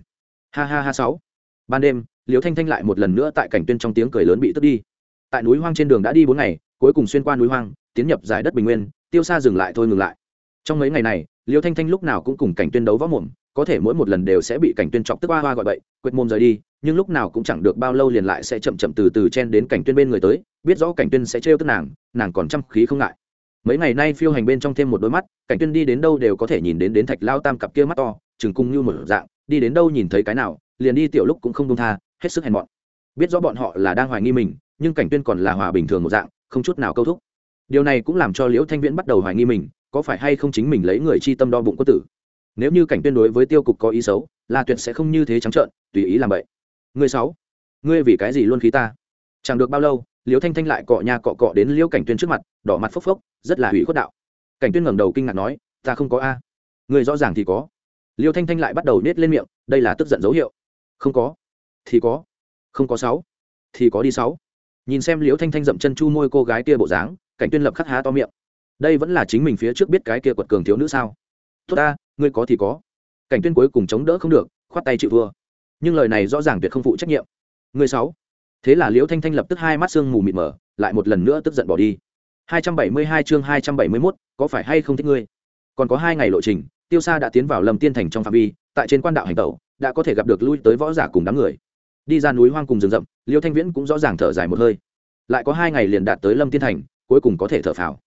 Ha ha ha, sáu. Ban đêm liều thanh thanh lại một lần nữa tại cảnh tuyên trong tiếng cười lớn bị tức đi. Tại núi hoang trên đường đã đi bốn ngày, cuối cùng xuyên qua núi hoang, tiến nhập giải đất bình nguyên, tiêu xa dừng lại thôi ngừng lại. Trong mấy ngày này liêu thanh thanh lúc nào cũng cùng cảnh tuyên đấu võ mồm có thể mỗi một lần đều sẽ bị cảnh tuyên chọc tức hoa hoa gọi bậy, quệt môn rời đi, nhưng lúc nào cũng chẳng được bao lâu liền lại sẽ chậm chậm từ từ chen đến cảnh tuyên bên người tới, biết rõ cảnh tuyên sẽ trêu tức nàng nàng còn chăm khí không ngại. Mấy ngày nay phiêu hành bên trong thêm một đôi mắt, cảnh tuyên đi đến đâu đều có thể nhìn đến đến thạch lao tam cặp kia mắt to, chừng cung như một dạng, đi đến đâu nhìn thấy cái nào, liền đi tiểu lúc cũng không đông tha, hết sức hèn mọn. Biết rõ bọn họ là đang hoài nghi mình, nhưng cảnh tuyên còn là hòa bình thường một dạng, không chút nào câu thúc. Điều này cũng làm cho liễu thanh viễn bắt đầu hoài nghi mình, có phải hay không chính mình lấy người chi tâm đo bụng có tử nếu như cảnh tuyên đối với tiêu cục có ý xấu là tuyệt sẽ không như thế trắng trợn, tùy ý làm vậy người sáu, ngươi vì cái gì luôn khí ta? Chẳng được bao lâu, liễu thanh thanh lại cọ nhà cọ cọ đến liễu cảnh tuyên trước mặt, đỏ mặt phốc phốc, rất là hủy khuất đạo. Cảnh tuyên ngẩng đầu kinh ngạc nói, ta không có a. Người rõ ràng thì có. Liễu thanh thanh lại bắt đầu nết lên miệng, đây là tức giận dấu hiệu. Không có. Thì có. Không có sáu. Thì có đi sáu. Nhìn xem liễu thanh thanh dậm chân chu môi cô gái kia bộ dáng, cảnh tuyên lập khắc há to miệng. Đây vẫn là chính mình phía trước biết cái kia quật cường thiếu nữ sao? Tốt ta ngươi có thì có. Cảnh tuyên cuối cùng chống đỡ không được khoát tay chịu vừa. nhưng lời này rõ ràng tuyệt không phụ trách nhiệm. Người sáu. Thế là liễu thanh thanh lập tức hai mắt sương mù mịt mờ lại một lần nữa tức giận bỏ đi. 272 chương 271, có phải hay không thích ngươi? Còn có hai ngày lộ trình tiêu sa đã tiến vào lâm tiên thành trong phạm vi tại trên quan đạo hành tẩu đã có thể gặp được lui tới võ giả cùng đám người. Đi ra núi hoang cùng rừng rậm liêu thanh viễn cũng rõ ràng thở dài một hơi. Lại có hai ngày liền đạt tới lâm tiên thành cuối cùng có thể thở phào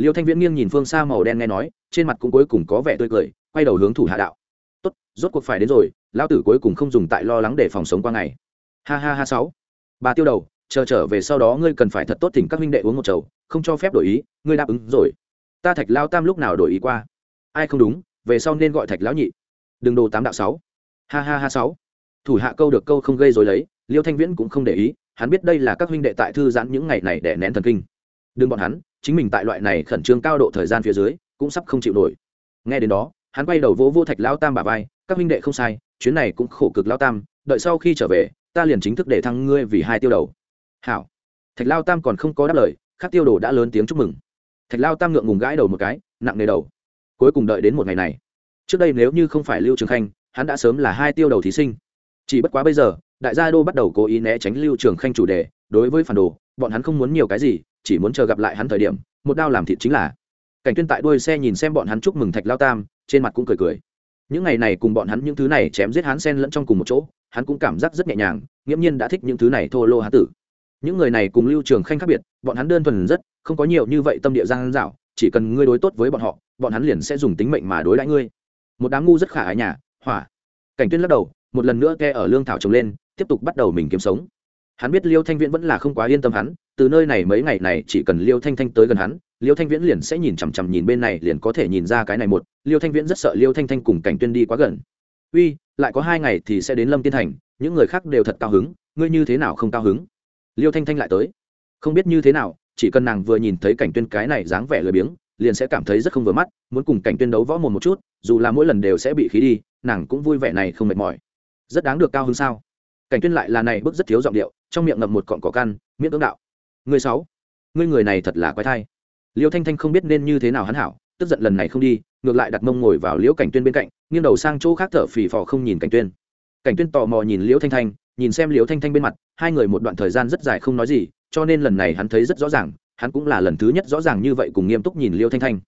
liêu thanh viễn nghiêng nhìn phương xa màu đen nghe nói, trên mặt cũng cuối cùng có vẻ tươi cười, quay đầu hướng thủ hạ đạo. Tốt, rốt cuộc phải đến rồi lao tử cuối cùng không dùng tại lo lắng để phòng sống qua ngày. Ha ha ha sáu. Bà tiêu đầu, chờ trở về sau đó ngươi cần phải thật tốt thỉnh các huynh đệ uống một chầu, không cho phép đổi ý, ngươi đáp ứng rồi. Ta thạch lao tam lúc nào đổi ý qua? Ai không đúng, về sau nên gọi thạch lão nhị. Đừng đồ tám đạo sáu. Ha ha ha sáu. Thủ hạ câu được câu không gây rồi lấy, liêu thanh viễn cũng không để ý, hắn biết đây là các huynh đệ tại thư giãn những ngày này để nén thần kinh đừng bọn hắn, chính mình tại loại này khẩn trương cao độ thời gian phía dưới, cũng sắp không chịu nổi. Nghe đến đó, hắn quay đầu vỗ vô thạch lao tam bà vai, các minh đệ không sai, chuyến này cũng khổ cực lao tam, đợi sau khi trở về, ta liền chính thức để thăng ngươi vì hai tiêu đầu. Hảo. Thạch lao tam còn không có đáp lời khác tiêu đồ đã lớn tiếng chúc mừng. Thạch lao tam ngượng ngùng gãi đầu một cái, nặng nề đầu. Cuối cùng đợi đến một ngày này. Trước đây nếu như không phải lưu trường khanh, hắn đã sớm là hai tiêu đầu thí sinh. Chỉ bất quá bây giờ, đại gia đô bắt đầu cố ý né tránh lưu trường khanh chủ đề, đối với phản đồ, bọn hắn không muốn nhiều cái gì chỉ muốn chờ gặp lại hắn thời điểm, một đao làm thịt chính là. Cảnh tuyên tại đuôi xe nhìn xem bọn hắn chúc mừng thạch lao tam, trên mặt cũng cười cười. Những ngày này cùng bọn hắn những thứ này chém giết hắn sen lẫn trong cùng một chỗ, hắn cũng cảm giác rất nhẹ nhàng, nghiễm nhiên đã thích những thứ này thô lô hán tử. Những người này cùng lưu trường khanh khác biệt, bọn hắn đơn thuần rất, không có nhiều như vậy tâm địa giang dạo, chỉ cần ngươi đối tốt với bọn họ, bọn hắn liền sẽ dùng tính mệnh mà đối đãi ngươi. Một đám ngu rất khả ái nhà, hỏa. Cảnh tuyên lắc đầu, một lần nữa ke ở lương thảo trồng lên, tiếp tục bắt đầu mình kiếm sống. Hắn biết liêu thanh viễn vẫn là không quá yên tâm hắn từ nơi này mấy ngày này chỉ cần liêu thanh thanh tới gần hắn, liêu thanh viễn liền sẽ nhìn chằm chằm nhìn bên này, liền có thể nhìn ra cái này một. Liêu thanh viễn rất sợ liêu thanh thanh cùng cảnh tuyên đi quá gần. Uy, lại có hai ngày thì sẽ đến lâm tiên thành, những người khác đều thật cao hứng, ngươi như thế nào không cao hứng? Liêu thanh thanh lại tới. Không biết như thế nào, chỉ cần nàng vừa nhìn thấy cảnh tuyên cái này dáng vẻ lười biếng, liền sẽ cảm thấy rất không vừa mắt, muốn cùng cảnh tuyên đấu võ mồm một chút, dù là mỗi lần đều sẽ bị khí đi, nàng cũng vui vẻ này không mệt mỏi. Rất đáng được cao hứng sao? Cảnh tuyên lại là này bước rất thiếu giọng điệu, trong miệng ngậm một cọng cỏ căn, miệng cưỡng đạo người sáu, ngươi người này thật là quái thai. Liêu thanh thanh không biết nên như thế nào hắn hảo, tức giận lần này không đi, ngược lại đặt mông ngồi vào liễu cảnh tuyên bên cạnh, nghiêng đầu sang chỗ khác thở phì phò không nhìn cảnh tuyên. Cảnh tuyên tò mò nhìn liễu thanh thanh, nhìn xem liễu thanh thanh bên mặt, hai người một đoạn thời gian rất dài không nói gì, cho nên lần này hắn thấy rất rõ ràng, hắn cũng là lần thứ nhất rõ ràng như vậy cùng nghiêm túc nhìn liễu thanh thanh.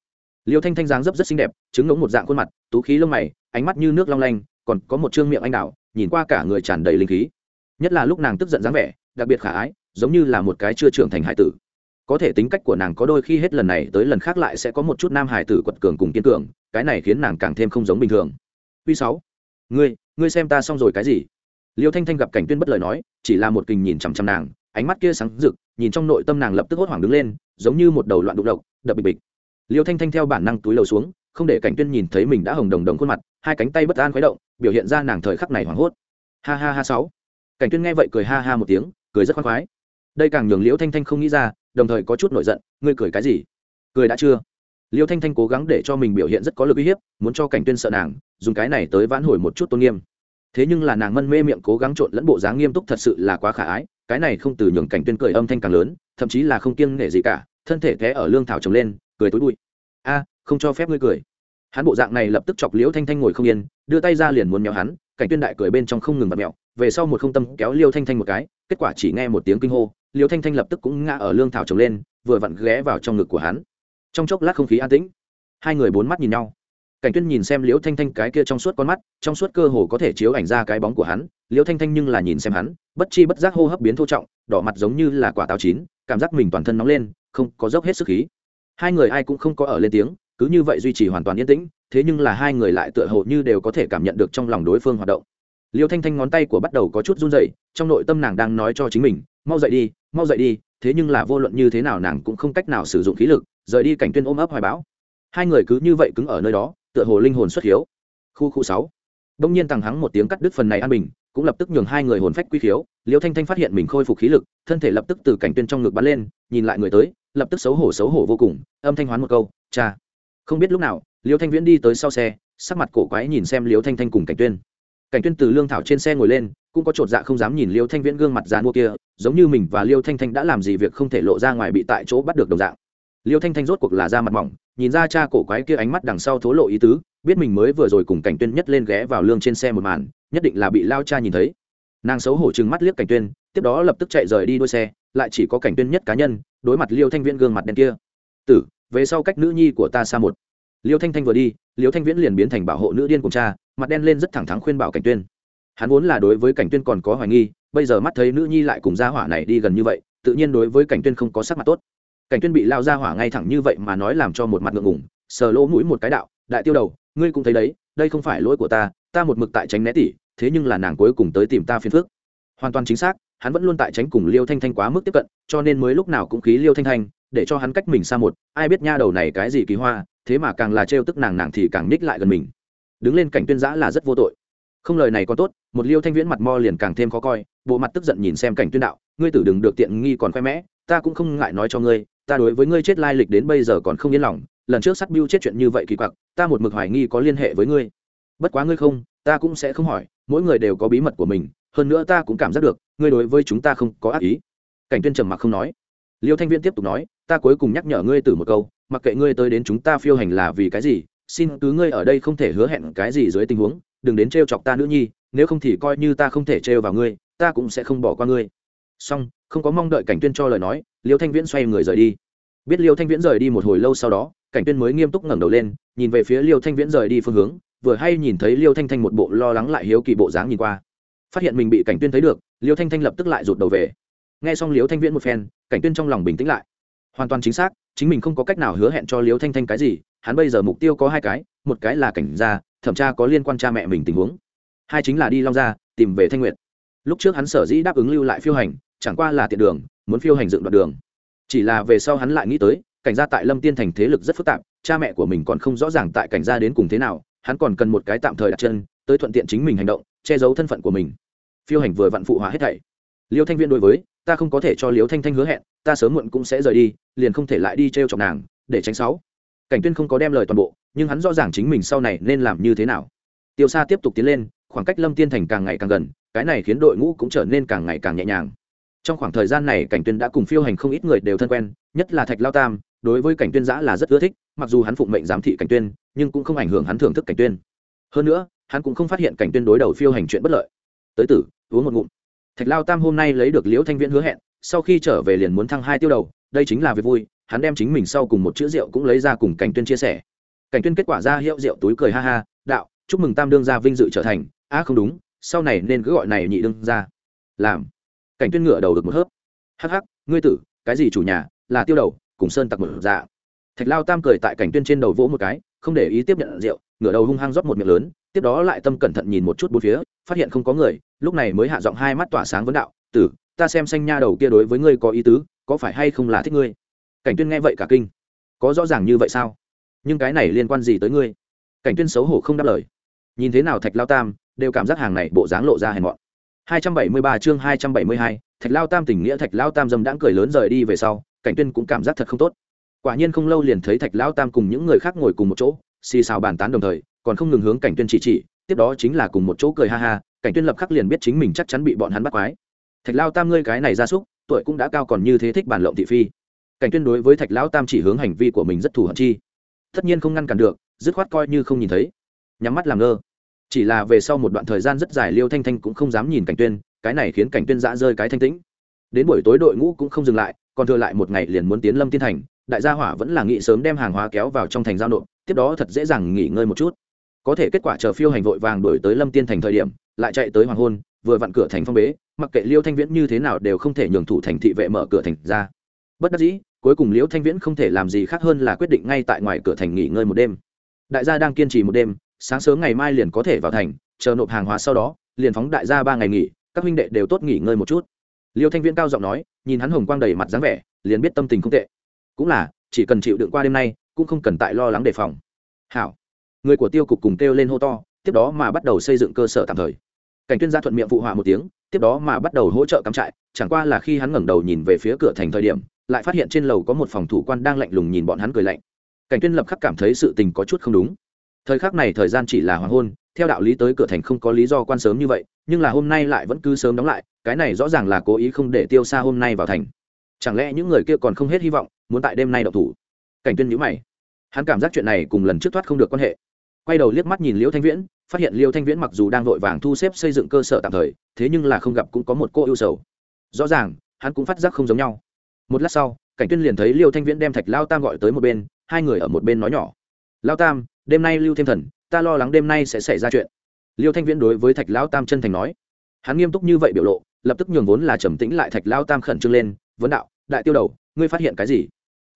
Liễu thanh thanh dáng dấp rất xinh đẹp, trứng ngỗng một dạng khuôn mặt, tú khí lông mày, ánh mắt như nước long lanh, còn có một trương miệng anh đào, nhìn qua cả người tràn đầy linh khí. Nhất là lúc nàng tức giận dáng vẻ, đặc biệt khả ái giống như là một cái chưa trưởng thành hải tử có thể tính cách của nàng có đôi khi hết lần này tới lần khác lại sẽ có một chút nam hải tử quật cường cùng kiên cường cái này khiến nàng càng thêm không giống bình thường Uy sáu, ngươi, ngươi xem ta xong rồi cái gì? Liêu Thanh Thanh gặp cảnh tuyên bất lời nói, chỉ là một kình nhìn chằm chằm nàng, ánh mắt kia sáng rực, nhìn trong nội tâm nàng lập tức hốt hoảng đứng lên, giống như một đầu loạn đụng độc, đập bịch bịch. Liêu Thanh Thanh theo bản năng túi lầu xuống, không để cảnh tuyên nhìn thấy mình đã hồng đồng đồng khuôn mặt, hai cánh tay bất an khuấy động, biểu hiện ra nàng thời khắc này hoảng hốt. Ha ha ha sáu. Cảnh tuyên nghe vậy cười ha ha một tiếng, cười rất khoan khoái. Đây càng nhường liễu Thanh Thanh không nghĩ ra, đồng thời có chút nổi giận, ngươi cười cái gì? Cười đã chưa? liễu thanh thanh cố gắng để cho mình biểu hiện rất có lực uy hiếp muốn cho cảnh tuyên sợ nàng dùng cái này tới vãn hồi một chút tôn nghiêm thế nhưng là nàng mân mê miệng cố gắng trộn lẫn bộ dáng nghiêm túc thật sự là quá khả ái cái này không từ nhường cảnh tuyên cười âm thanh càng lớn thậm chí là không kiêng nể gì cả thân thể té ở lương thảo trồng lên cười tối bụi a không cho phép ngươi cười hắn bộ dạng này lập tức chọc liễu thanh thanh ngồi không yên đưa tay ra liền muốn méo hắn cảnh tuyên đại cười bên trong không ngừng bật mẹo về sau một không tâm kéo liêu thanh thanh một cái kết quả chỉ nghe một tiếng kinh hô liêu thanh thanh lập tức cũng ngã ở lương thảo trồng lên, vừa vặn ghé vào trong ngực của hắn. Trong chốc lát không khí an tĩnh. Hai người bốn mắt nhìn nhau. Cảnh tuyên nhìn xem liễu thanh thanh cái kia trong suốt con mắt, trong suốt cơ hồ có thể chiếu ảnh ra cái bóng của hắn. Liễu thanh thanh nhưng là nhìn xem hắn, bất chi bất giác hô hấp biến thô trọng, đỏ mặt giống như là quả táo chín, cảm giác mình toàn thân nóng lên, không có dốc hết sức khí. Hai người ai cũng không có ở lên tiếng, cứ như vậy duy trì hoàn toàn yên tĩnh, thế nhưng là hai người lại tựa hồ như đều có thể cảm nhận được trong lòng đối phương hoạt động liêu thanh thanh ngón tay của bắt đầu có chút run rẩy, trong nội tâm nàng đang nói cho chính mình, mau dậy đi, mau dậy đi, thế nhưng là vô luận như thế nào nàng cũng không cách nào sử dụng khí lực, rời đi cảnh tuyên ôm ấp hoài bão. Hai người cứ như vậy cứng ở nơi đó, tựa hồ linh hồn xuất hiếu. Khu khu sáu. Đông nhiên thằng hắng một tiếng cắt đứt phần này an bình, cũng lập tức nhường hai người hồn phách quy khiếu. Liêu thanh thanh phát hiện mình khôi phục khí lực, thân thể lập tức từ cảnh tuyên trong ngực bắn lên, nhìn lại người tới, lập tức xấu hổ xấu hổ vô cùng, âm thanh hoán một câu, cha. Không biết lúc nào, liêu thanh viễn đi tới sau xe, sắc mặt cổ quái nhìn xem liêu thanh thanh cùng cảnh tuyên cảnh tuyên từ lương thảo trên xe ngồi lên, cũng có chột dạ không dám nhìn liêu thanh viễn gương mặt dàn mua kia, giống như mình và liêu thanh thanh đã làm gì việc không thể lộ ra ngoài bị tại chỗ bắt được đồng dạng. Liêu thanh thanh rốt cuộc là da mặt mỏng, nhìn ra cha cổ quái kia ánh mắt đằng sau thố lộ ý tứ, biết mình mới vừa rồi cùng cảnh tuyên nhất lên ghé vào lương trên xe một màn, nhất định là bị lao cha nhìn thấy. Nàng xấu hổ chừng mắt liếc cảnh tuyên, tiếp đó lập tức chạy rời đi đuôi xe, lại chỉ có cảnh tuyên nhất cá nhân, đối mặt liêu thanh viễn gương mặt đen kia. Tử, về sau cách nữ nhi của ta xa một. Liêu thanh thanh vừa đi, liêu thanh viễn liền biến thành bảo hộ nữ điên cùng cha mặt đen lên rất thẳng thắn khuyên bảo cảnh tuyên. Hắn vốn là đối với cảnh tuyên còn có hoài nghi bây giờ mắt thấy nữ nhi lại cùng gia hỏa này đi gần như vậy tự nhiên đối với cảnh tuyên không có sắc mặt tốt. Cảnh tuyên bị lao gia hỏa ngay thẳng như vậy mà nói làm cho một mặt ngượng ngùng sờ lỗ mũi một cái đạo đại tiêu đầu ngươi cũng thấy đấy đây không phải lỗi của ta ta một mực tại tránh né tỷ, thế nhưng là nàng cuối cùng tới tìm ta phiền phức. hoàn toàn chính xác hắn vẫn luôn tại tránh cùng liêu thanh thanh quá mức tiếp cận cho nên mới lúc nào cũng khí liêu thanh thanh để cho hắn cách mình xa một ai biết nha đầu này cái gì kỳ hoa thế mà càng là trêu tức nàng nàng thì càng ních lại gần mình đứng lên cảnh tuyên giã là rất vô tội. Không lời này có tốt, một liêu thanh viễn mặt mo liền càng thêm khó coi, bộ mặt tức giận nhìn xem cảnh tuyên đạo, ngươi tử đừng được tiện nghi còn khoe mẽ, ta cũng không ngại nói cho ngươi, ta đối với ngươi chết lai lịch đến bây giờ còn không yên lòng, lần trước sát biêu chết chuyện như vậy kỳ quặc, ta một mực hoài nghi có liên hệ với ngươi. Bất quá ngươi không, ta cũng sẽ không hỏi, mỗi người đều có bí mật của mình, hơn nữa ta cũng cảm giác được, ngươi đối với chúng ta không có ác ý. Cảnh tuyên trầm mặc không nói. Liêu thanh viễn tiếp tục nói, ta cuối cùng nhắc nhở ngươi từ một câu, mặc kệ ngươi tới đến chúng ta phiêu hành là vì cái gì xin cứ ngươi ở đây không thể hứa hẹn cái gì dưới tình huống, đừng đến trêu chọc ta nữ nhi, nếu không thì coi như ta không thể trêu vào ngươi, ta cũng sẽ không bỏ qua ngươi. Song không có mong đợi cảnh tuyên cho lời nói, liêu thanh viễn xoay người rời đi. Biết liêu thanh viễn rời đi một hồi lâu sau đó, cảnh tuyên mới nghiêm túc ngẩng đầu lên, nhìn về phía liêu thanh viễn rời đi phương hướng, vừa hay nhìn thấy liêu thanh thanh một bộ lo lắng lại hiếu kỳ bộ dáng nhìn qua. Phát hiện mình bị cảnh tuyên thấy được, liêu thanh thanh lập tức lại rụt đầu về. Nghe xong liêu thanh viễn một phen, cảnh tuyên trong lòng bình tĩnh lại. Hoàn toàn chính xác, chính mình không có cách nào hứa hẹn cho liêu thanh thanh cái gì hắn bây giờ mục tiêu có hai cái, một cái là cảnh gia, thẩm tra có liên quan cha mẹ mình tình huống. Hai chính là đi long gia, tìm về thanh nguyện. lúc trước hắn sở dĩ đáp ứng lưu lại phiêu hành, chẳng qua là tiện đường, muốn phiêu hành dựng đoạn đường. Chỉ là về sau hắn lại nghĩ tới, cảnh gia tại lâm tiên thành thế lực rất phức tạp, cha mẹ của mình còn không rõ ràng tại cảnh gia đến cùng thế nào, hắn còn cần một cái tạm thời đặt chân, tới thuận tiện chính mình hành động, che giấu thân phận của mình. Phiêu hành vừa vặn phụ hóa hết thảy. Liêu thanh viên đối với, ta không có thể cho liêu thanh thanh hứa hẹn, ta sớm muộn cũng sẽ rời đi, liền không thể lại đi t r e o chọc nàng, để tránh sáu cảnh tuyên không có đem lời toàn bộ, nhưng hắn rõ ràng chính mình sau này nên làm như thế nào. Tiêu xa tiếp tục tiến lên, khoảng cách lâm tiên thành càng ngày càng gần, cái này khiến đội ngũ cũng trở nên càng ngày càng nhẹ nhàng. Trong khoảng thời gian này, cảnh tuyên đã cùng phiêu hành không ít người đều thân quen, nhất là thạch lao tam, đối với cảnh tuyên giã là rất ưa thích, mặc dù hắn phụng mệnh giám thị cảnh tuyên, nhưng cũng không ảnh hưởng hắn thưởng thức cảnh tuyên. Hơn nữa, hắn cũng không phát hiện cảnh tuyên đối đầu phiêu hành chuyện bất lợi. Tới tử, uống một ngụm. Thạch lao tam hôm nay lấy được liễu thanh viễn hứa hẹn, sau khi trở về liền muốn thăng hai tiêu đầu, đây chính là việc vui hắn đem chính mình sau cùng một chữ rượu cũng lấy ra cùng cảnh tuyên chia sẻ. Cảnh tuyên kết quả ra hiệu rượu túi cười ha ha, đạo, chúc mừng tam đương gia vinh dự trở thành. A à không đúng, sau này nên cứ gọi này nhị đương gia. Làm. Cảnh tuyên ngửa đầu được một hớp. Hắc hắc, ngươi tử, cái gì chủ nhà, là tiêu đầu, cùng sơn tặc một dạ. Thạch lao tam cười tại cảnh tuyên trên đầu vỗ một cái, không để ý tiếp nhận rượu, ngửa đầu hung hăng rót một miệng lớn, tiếp đó lại tâm cẩn thận nhìn một chút bốn phía, phát hiện không có người, lúc này mới hạ giọng hai mắt tỏa sáng vấn đạo, tử, ta xem xanh nha đầu kia đối với ngươi có ý tứ, có phải hay không là thích ngươi? Cảnh tuyên nghe vậy cả kinh. Có rõ ràng như vậy sao? Nhưng cái này liên quan gì tới ngươi? Cảnh tuyên xấu hổ không đáp lời. Nhìn thế nào thạch lao tam đều cảm giác hàng này bộ dáng lộ ra hèn mọn. 273 chương 272, thạch lao tam tình nghĩa thạch lao tam dâm đãng cười lớn rời đi về sau cảnh tuyên cũng cảm giác thật không tốt. Quả nhiên không lâu liền thấy thạch lao tam cùng những người khác ngồi cùng một chỗ xì xào bàn tán đồng thời còn không ngừng hướng cảnh tuyên chỉ chỉ tiếp đó chính là cùng một chỗ cười ha ha cảnh tuyên lập khắc liền biết chính mình chắc chắn bị bọn hắn bắt quái. Thạch lao tam ngươi cái này ra súc tuổi cũng đã cao còn như thế thích bàn lộng thị phi cảnh tuyên đối với thạch lão tam chỉ hướng hành vi của mình rất thù hận chi. Tất nhiên không ngăn cản được, dứt khoát coi như không nhìn thấy. Nhắm mắt làm ngơ. Chỉ là về sau một đoạn thời gian rất dài liêu thanh thanh cũng không dám nhìn cảnh tuyên, cái này khiến cảnh tuyên dã rơi cái thanh tĩnh. Đến buổi tối đội ngũ cũng không dừng lại, còn thừa lại một ngày liền muốn tiến lâm tiên thành, đại gia hỏa vẫn là nghĩ sớm đem hàng hóa kéo vào trong thành giao nộp, tiếp đó thật dễ dàng nghỉ ngơi một chút. Có thể kết quả chờ phiêu hành vội vàng đổi tới lâm tiên thành thời điểm, lại chạy tới hoàng hôn, vừa vặn cửa thành phong bế, mặc kệ liêu thanh viễn như thế nào đều không thể nhường thủ thành thị vệ mở cửa thành ra. Bất đắc dĩ cuối cùng liễu thanh viễn không thể làm gì khác hơn là quyết định ngay tại ngoài cửa thành nghỉ ngơi một đêm. Đại gia đang kiên trì một đêm, sáng sớm ngày mai liền có thể vào thành, chờ nộp hàng hóa sau đó, liền phóng đại gia ba ngày nghỉ, các huynh đệ đều tốt nghỉ ngơi một chút. Liêu thanh viễn cao giọng nói, nhìn hắn hồng quang đầy mặt dáng vẻ, liền biết tâm tình không tệ. Cũng là, chỉ cần chịu đựng qua đêm nay, cũng không cần tại lo lắng đề phòng. Hảo. Người của tiêu cục cùng kêu lên hô to, tiếp đó mà bắt đầu xây dựng cơ sở tạm thời. Cảnh tuyên gia thuận miệng phụ họa một tiếng, tiếp đó mà bắt đầu hỗ trợ cắm trại, chẳng qua là khi hắn ngẩng đầu nhìn về phía cửa thành thời điểm lại phát hiện trên lầu có một phòng thủ quan đang lạnh lùng nhìn bọn hắn cười lạnh. Cảnh tuyên lập khắc cảm thấy sự tình có chút không đúng. Thời khắc này thời gian chỉ là hoàng hôn, theo đạo lý tới cửa thành không có lý do quan sớm như vậy, nhưng là hôm nay lại vẫn cứ sớm đóng lại, cái này rõ ràng là cố ý không để tiêu xa hôm nay vào thành. Chẳng lẽ những người kia còn không hết hy vọng, muốn tại đêm nay đậu thủ? Cảnh tuyên nhíu mày. Hắn cảm giác chuyện này cùng lần trước thoát không được quan hệ. Quay đầu liếc mắt nhìn liễu thanh viễn, phát hiện liễu thanh viễn mặc dù đang vội vàng thu xếp xây dựng cơ sở tạm thời, thế nhưng là không gặp cũng có một cô ưu sầu. Rõ ràng, hắn cũng phát giác không giống nhau một lát sau, cảnh tuyên liền thấy liêu thanh viễn đem thạch lao tam gọi tới một bên, hai người ở một bên nói nhỏ. Lao tam, đêm nay lưu thêm thần, ta lo lắng đêm nay sẽ xảy ra chuyện. Liêu thanh viễn đối với thạch lao tam chân thành nói. Hắn nghiêm túc như vậy biểu lộ, lập tức nhường vốn là trầm tĩnh lại thạch lao tam khẩn trương lên, vấn đạo, đại tiêu đầu, ngươi phát hiện cái gì?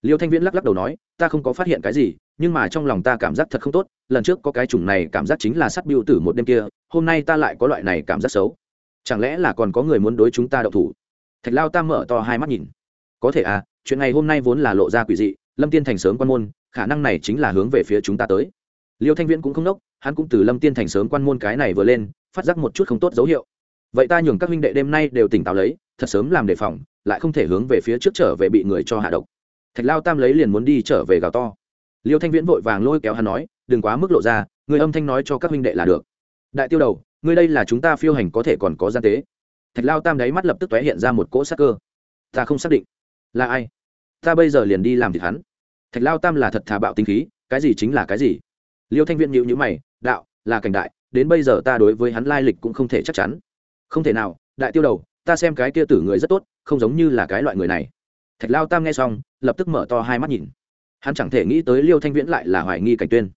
Liêu thanh viễn lắc lắc đầu nói, ta không có phát hiện cái gì, nhưng mà trong lòng ta cảm giác thật không tốt, lần trước có cái chủng này cảm giác chính là sắt biêu tử một đêm kia, hôm nay ta lại có loại này cảm giác xấu. Chẳng lẽ là còn có người muốn đối chúng ta đậu thủ? Thạch lao tam mở to hai mắt nhìn có thể à chuyện này hôm nay vốn là lộ ra quỷ dị, lâm tiên thành sớm quan môn, khả năng này chính là hướng về phía chúng ta tới. Liêu thanh viễn cũng không đốc hắn cũng từ lâm tiên thành sớm quan môn cái này vừa lên, phát giác một chút không tốt dấu hiệu. Vậy ta nhường các huynh đệ đêm nay đều tỉnh táo lấy, thật sớm làm đề phòng, lại không thể hướng về phía trước trở về bị người cho hạ độc. Thạch lao tam lấy liền muốn đi trở về gào to. Liêu thanh viễn vội vàng lôi kéo hắn nói, đừng quá mức lộ ra, người âm thanh nói cho các huynh đệ là được. Đại tiêu đầu ngươi đây là chúng ta phiêu hành có thể còn có gian tế. Thạch lao tam đáy mắt lập tức tóe hiện ra một cỗ sắc cơ. Ta không xác định là ai? Ta bây giờ liền đi làm thịt hắn. Thạch lao tam là thật thà bạo tinh khí, cái gì chính là cái gì? Liêu thanh viễn nhịu nhữ mày, đạo, là cảnh đại, đến bây giờ ta đối với hắn lai lịch cũng không thể chắc chắn. Không thể nào, đại tiêu đầu, ta xem cái kia tử người rất tốt, không giống như là cái loại người này. Thạch lao tam nghe xong, lập tức mở to hai mắt nhìn. Hắn chẳng thể nghĩ tới liêu thanh viễn lại là hoài nghi cảnh tuyên.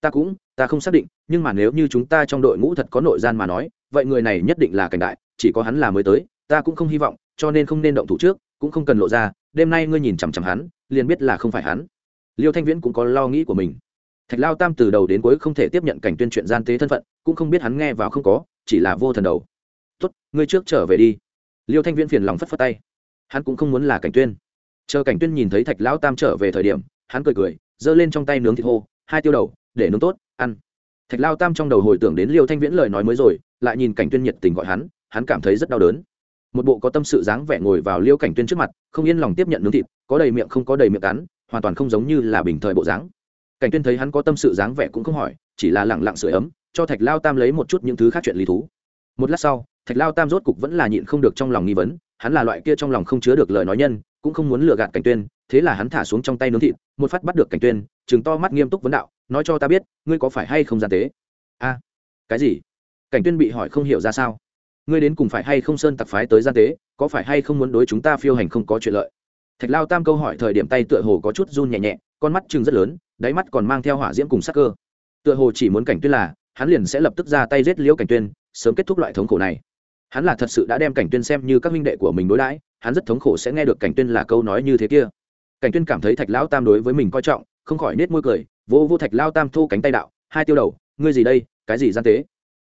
Ta cũng, ta không xác định, nhưng mà nếu như chúng ta trong đội ngũ thật có nội gian mà nói, vậy người này nhất định là cảnh đại, chỉ có hắn là mới tới, ta cũng không hy vọng, cho nên không nên động thủ trước cũng không cần lộ ra, đêm nay ngươi nhìn chằm chằm hắn, liền biết là không phải hắn. Liêu thanh viễn cũng có lo nghĩ của mình. Thạch lao tam từ đầu đến cuối không thể tiếp nhận cảnh tuyên chuyện gian tế thân phận, cũng không biết hắn nghe vào không có, chỉ là vô thần đầu. Tốt, ngươi trước trở về đi. Liêu thanh viễn phiền lòng phất phất tay. Hắn cũng không muốn là cảnh tuyên. Chờ cảnh tuyên nhìn thấy thạch lão tam trở về thời điểm, hắn cười cười, giơ lên trong tay nướng thịt hô, hai tiêu đầu, để nướng tốt, ăn. Thạch lao tam trong đầu hồi tưởng đến liêu thanh viễn lời nói mới rồi, lại nhìn cảnh tuyên nhiệt tình gọi hắn hắn cảm thấy rất đau đớn một bộ có tâm sự dáng vẻ ngồi vào liêu cảnh tuyên trước mặt, không yên lòng tiếp nhận nướng thịt, có đầy miệng không có đầy miệng cắn, hoàn toàn không giống như là bình thời bộ dáng. Cảnh tuyên thấy hắn có tâm sự dáng vẻ cũng không hỏi, chỉ là lẳng lặng sưởi ấm, cho thạch lao tam lấy một chút những thứ khác chuyện lý thú. Một lát sau, thạch lao tam rốt cục vẫn là nhịn không được trong lòng nghi vấn, hắn là loại kia trong lòng không chứa được lời nói nhân, cũng không muốn lừa gạt cảnh tuyên, thế là hắn thả xuống trong tay nướng thịt, một phát bắt được cảnh tuyên chừng to mắt nghiêm túc vấn đạo, nói cho ta biết, ngươi có phải hay không gian tế? A, cái gì? Cảnh tuyên bị hỏi không hiểu ra sao ngươi đến cùng phải hay không sơn tặc phái tới gian tế, có phải hay không muốn đối chúng ta phiêu hành không có chuyện lợi? Thạch lao tam câu hỏi thời điểm tay tựa hồ có chút run nhẹ nhẹ, con mắt chừng rất lớn, đáy mắt còn mang theo hỏa diễm cùng sắc cơ. Tựa hồ chỉ muốn cảnh tuyên là, hắn liền sẽ lập tức ra tay giết liễu cảnh tuyên, sớm kết thúc loại thống khổ này. Hắn là thật sự đã đem cảnh tuyên xem như các huynh đệ của mình đối đãi, hắn rất thống khổ sẽ nghe được cảnh tuyên là câu nói như thế kia. Cảnh tuyên cảm thấy thạch lão tam đối với mình coi trọng, không khỏi nết môi cười vô vô thạch lao tam thu cánh tay đạo, hai tiêu đầu, ngươi gì đây, cái gì gian tế?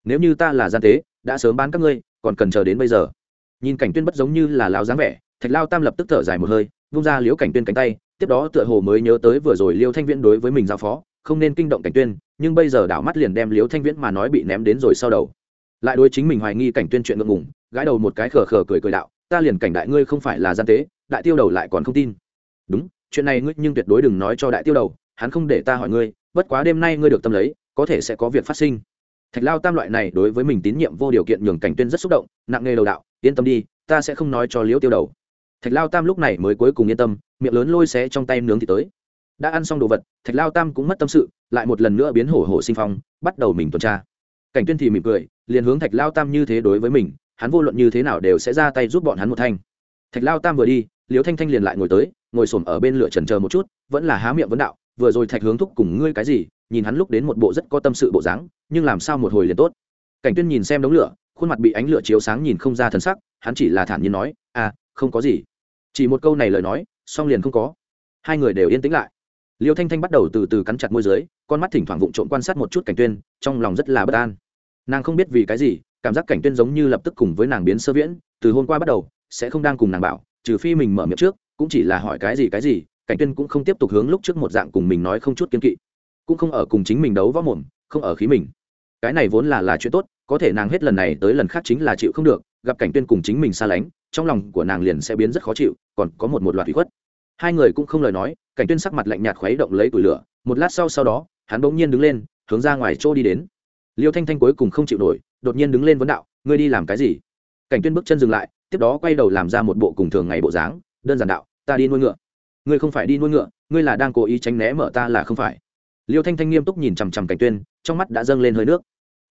Nếu như ta là gian tế, đã sớm bán các ngươi còn cần chờ đến bây giờ. Nhìn cảnh tuyên bất giống như là lão dáng vẻ, thạch lao tam lập tức thở dài một hơi, vung ra liễu cảnh tuyên cánh tay, tiếp đó tựa hồ mới nhớ tới vừa rồi liêu thanh viễn đối với mình giao phó, không nên kinh động cảnh tuyên, nhưng bây giờ đảo mắt liền đem liễu thanh viễn mà nói bị ném đến rồi sau đầu. Lại đối chính mình hoài nghi cảnh tuyên chuyện ngượng ngùng, gãi đầu một cái khờ khờ cười cười đạo, ta liền cảnh đại ngươi không phải là gian tế, đại tiêu đầu lại còn không tin. Đúng, chuyện này ngươi nhưng tuyệt đối đừng nói cho đại tiêu đầu, hắn không để ta hỏi ngươi, bất quá đêm nay ngươi được tâm lấy, có thể sẽ có việc phát sinh thạch lao tam loại này đối với mình tín nhiệm vô điều kiện nhường cảnh tuyên rất xúc động, nặng nghề đầu đạo, yên tâm đi, ta sẽ không nói cho liễu tiêu đầu. Thạch lao tam lúc này mới cuối cùng yên tâm, miệng lớn lôi xé trong tay nướng thì tới. Đã ăn xong đồ vật, thạch lao tam cũng mất tâm sự, lại một lần nữa biến hổ hổ sinh phong, bắt đầu mình tuần tra. Cảnh tuyên thì mỉm cười, liền hướng thạch lao tam như thế đối với mình, hắn vô luận như thế nào đều sẽ ra tay giúp bọn hắn một thanh. Thạch lao tam vừa đi, liễu thanh thanh liền lại ngồi tới, ngồi sồn ở bên lửa trần chờ một chút, vẫn là há miệng vấn đạo vừa rồi thạch hướng thúc cùng ngươi cái gì, nhìn hắn lúc đến một bộ rất có tâm sự bộ dáng, nhưng làm sao một hồi liền tốt. Cảnh tuyên nhìn xem đống lửa, khuôn mặt bị ánh lửa chiếu sáng nhìn không ra thần sắc, hắn chỉ là thản nhiên nói à không có gì. Chỉ một câu này lời nói, xong liền không có. Hai người đều yên tĩnh lại. Liêu thanh thanh bắt đầu từ từ cắn chặt môi dưới, con mắt thỉnh thoảng vụng trộm quan sát một chút cảnh tuyên, trong lòng rất là bất an. Nàng không biết vì cái gì, cảm giác cảnh tuyên giống như lập tức cùng với nàng biến sơ viễn, từ hôm qua bắt đầu, sẽ không đang cùng nàng bảo, trừ phi mình mở miệng trước, cũng chỉ là hỏi cái gì cái gì cảnh tuyên cũng không tiếp tục hướng lúc trước một dạng cùng mình nói không chút kiên kỵ. Cũng không ở cùng chính mình đấu võ mồm, không ở khí mình. Cái này vốn là là chuyện tốt, có thể nàng hết lần này tới lần khác chính là chịu không được, gặp cảnh tuyên cùng chính mình xa lánh, trong lòng của nàng liền sẽ biến rất khó chịu, còn có một một loạt ủy khuất. Hai người cũng không lời nói, cảnh tuyên sắc mặt lạnh nhạt khuấy động lấy tủi lửa, một lát sau sau đó, hắn bỗng nhiên đứng lên, hướng ra ngoài chỗ đi đến. Liêu thanh thanh cuối cùng không chịu nổi, đột nhiên đứng lên vấn đạo, ngươi đi làm cái gì? Cảnh tuyên bước chân dừng lại, tiếp đó quay đầu làm ra một bộ cùng thường ngày bộ dáng, đơn giản đạo, ta đi nuôi ngựa ngươi không phải đi nuôi ngựa, ngươi là đang cố ý tránh né mở ta là không phải. Liêu thanh thanh nghiêm túc nhìn chằm chằm cảnh tuyên, trong mắt đã dâng lên hơi nước.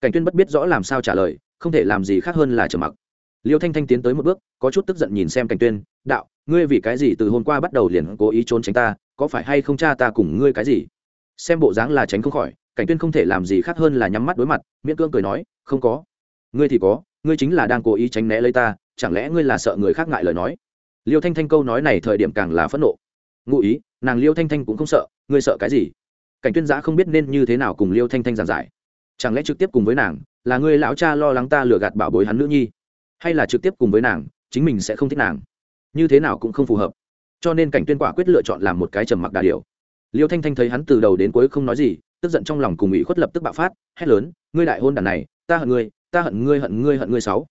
Cảnh tuyên bất biết rõ làm sao trả lời, không thể làm gì khác hơn là trầm mặc. Liêu thanh thanh tiến tới một bước, có chút tức giận nhìn xem cảnh tuyên, đạo, ngươi vì cái gì từ hôm qua bắt đầu liền cố ý trốn tránh ta, có phải hay không cha ta cùng ngươi cái gì? Xem bộ dáng là tránh không khỏi, cảnh tuyên không thể làm gì khác hơn là nhắm mắt đối mặt, miễn cưỡng cười nói, không có. Ngươi thì có, ngươi chính là đang cố ý tránh né lấy ta, chẳng lẽ ngươi là sợ người khác ngại lời nói? Liêu thanh thanh câu nói này thời điểm càng là phẫn nộ ngụ ý, nàng liêu thanh thanh cũng không sợ, ngươi sợ cái gì? Cảnh tuyên giã không biết nên như thế nào cùng liêu thanh thanh giảng giải. Chẳng lẽ trực tiếp cùng với nàng, là ngươi lão cha lo lắng ta lừa gạt bảo bối hắn nữ nhi? Hay là trực tiếp cùng với nàng, chính mình sẽ không thích nàng? Như thế nào cũng không phù hợp. Cho nên cảnh tuyên quả quyết lựa chọn làm một cái trầm mặc đà điều. Liêu thanh thanh thấy hắn từ đầu đến cuối không nói gì, tức giận trong lòng cùng ủy khuất lập tức bạo phát, hét lớn, ngươi đại hôn đàn này, ta hận ngươi, ta hận ngươi hận ngươi hận ngươi sáu.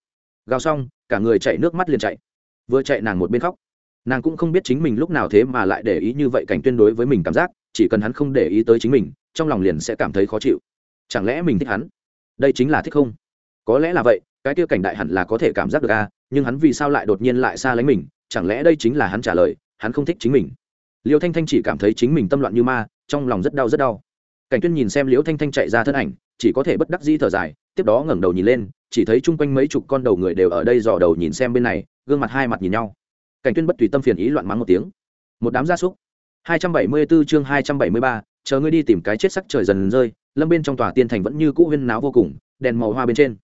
Gào xong, cả người chạy nước mắt liền chạy. Vừa chạy nàng một bên khóc nàng cũng không biết chính mình lúc nào thế mà lại để ý như vậy cảnh tuyên đối với mình cảm giác, chỉ cần hắn không để ý tới chính mình, trong lòng liền sẽ cảm thấy khó chịu. Chẳng lẽ mình thích hắn? Đây chính là thích không? Có lẽ là vậy, cái kia cảnh đại hẳn là có thể cảm giác được a, nhưng hắn vì sao lại đột nhiên lại xa lánh mình? Chẳng lẽ đây chính là hắn trả lời, hắn không thích chính mình? Liêu thanh thanh chỉ cảm thấy chính mình tâm loạn như ma, trong lòng rất đau rất đau. Cảnh tuyên nhìn xem liễu thanh thanh chạy ra thân ảnh, chỉ có thể bất đắc dĩ thở dài, tiếp đó ngẩng đầu nhìn lên, chỉ thấy chung quanh mấy chục con đầu người đều ở đây dò đầu nhìn xem bên này, gương mặt hai mặt nhìn nhau cảnh tuyên bất tùy tâm phiền ý loạn mắng một tiếng. Một đám gia súc. 274 chương 273, chờ ngươi đi tìm cái chết sắc trời dần rơi lâm bên trong tòa tiên thành vẫn như cũ huyên náo vô cùng đèn màu hoa bên trên.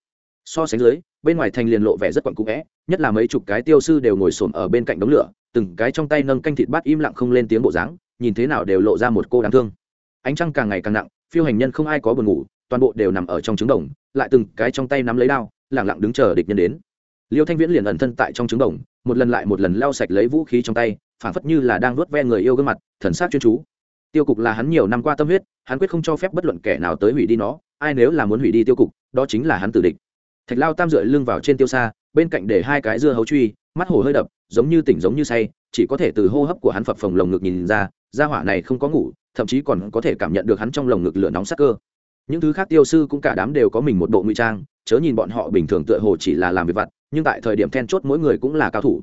So sánh dưới bên ngoài thành liền lộ vẻ rất quặn cũ vẽ nhất là mấy chục cái tiêu sư đều ngồi xổm ở bên cạnh đống lửa từng cái trong tay nâng canh thịt bát im lặng không lên tiếng bộ dáng nhìn thế nào đều lộ ra một cô đáng thương. Ánh trăng càng ngày càng nặng phiêu hành nhân không ai có buồn ngủ toàn bộ đều nằm ở trong trứng đồng lại từng cái trong tay nắm lấy đao lẳng lặng đứng chờ địch nhân đến liêu thanh viễn liền ẩn thân tại trong trứng đồng một lần lại một lần lau sạch lấy vũ khí trong tay, phảng phất như là đang nuốt ve người yêu gương mặt, thần sắc chuyên chú. Tiêu cục là hắn nhiều năm qua tâm huyết, hắn quyết không cho phép bất luận kẻ nào tới hủy đi nó, ai nếu là muốn hủy đi tiêu cục, đó chính là hắn tử địch. Thạch lao tam dựa lưng vào trên tiêu xa, bên cạnh để hai cái dưa hấu truy, mắt hồ hơi đập, giống như tỉnh giống như say, chỉ có thể từ hô hấp của hắn phập phồng lồng ngực nhìn ra ra hỏa này không có ngủ, thậm chí còn có thể cảm nhận được hắn trong lồng ngực lửa nóng sắc cơ. Những thứ khác tiêu sư cũng cả đám đều có mình một bộ ngụy trang, chớ nhìn bọn họ bình thường tựa hồ chỉ là làm việc vặt nhưng tại thời điểm then chốt mỗi người cũng là cao thủ.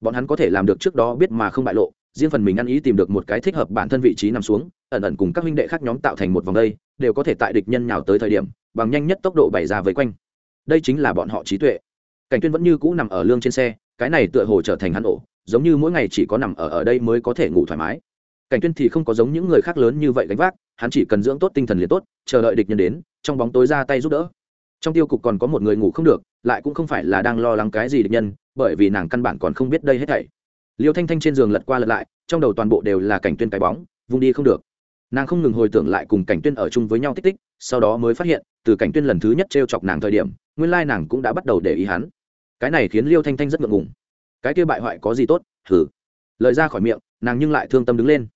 Bọn hắn có thể làm được trước đó biết mà không bại lộ, riêng phần mình ăn ý tìm được một cái thích hợp bản thân vị trí nằm xuống, ẩn ẩn cùng các huynh đệ khác nhóm tạo thành một vòng đây, đều có thể tại địch nhân nhào tới thời điểm, bằng nhanh nhất tốc độ bày ra vây quanh. Đây chính là bọn họ trí tuệ. Cảnh tuyên vẫn như cũ nằm ở lương trên xe, cái này tựa hồ trở thành hắn ổ, giống như mỗi ngày chỉ có nằm ở ở đây mới có thể ngủ thoải mái. Cảnh tuyên thì không có giống những người khác lớn như vậy gánh vác, hắn chỉ cần dưỡng tốt tinh thần liền tốt, chờ đợi địch nhân đến, trong bóng tối ra tay giúp đỡ trong tiêu cục còn có một người ngủ không được, lại cũng không phải là đang lo lắng cái gì địch nhân, bởi vì nàng căn bản còn không biết đây hết thảy. Liêu thanh thanh trên giường lật qua lật lại, trong đầu toàn bộ đều là cảnh tuyên cái bóng, vung đi không được. Nàng không ngừng hồi tưởng lại cùng cảnh tuyên ở chung với nhau tích tích, sau đó mới phát hiện, từ cảnh tuyên lần thứ nhất treo chọc nàng thời điểm, nguyên lai nàng cũng đã bắt đầu để ý hắn. Cái này khiến liêu thanh thanh rất ngượng ngùng. Cái kia bại hoại có gì tốt? Thử lời ra khỏi miệng, nàng nhưng lại thương tâm đứng lên.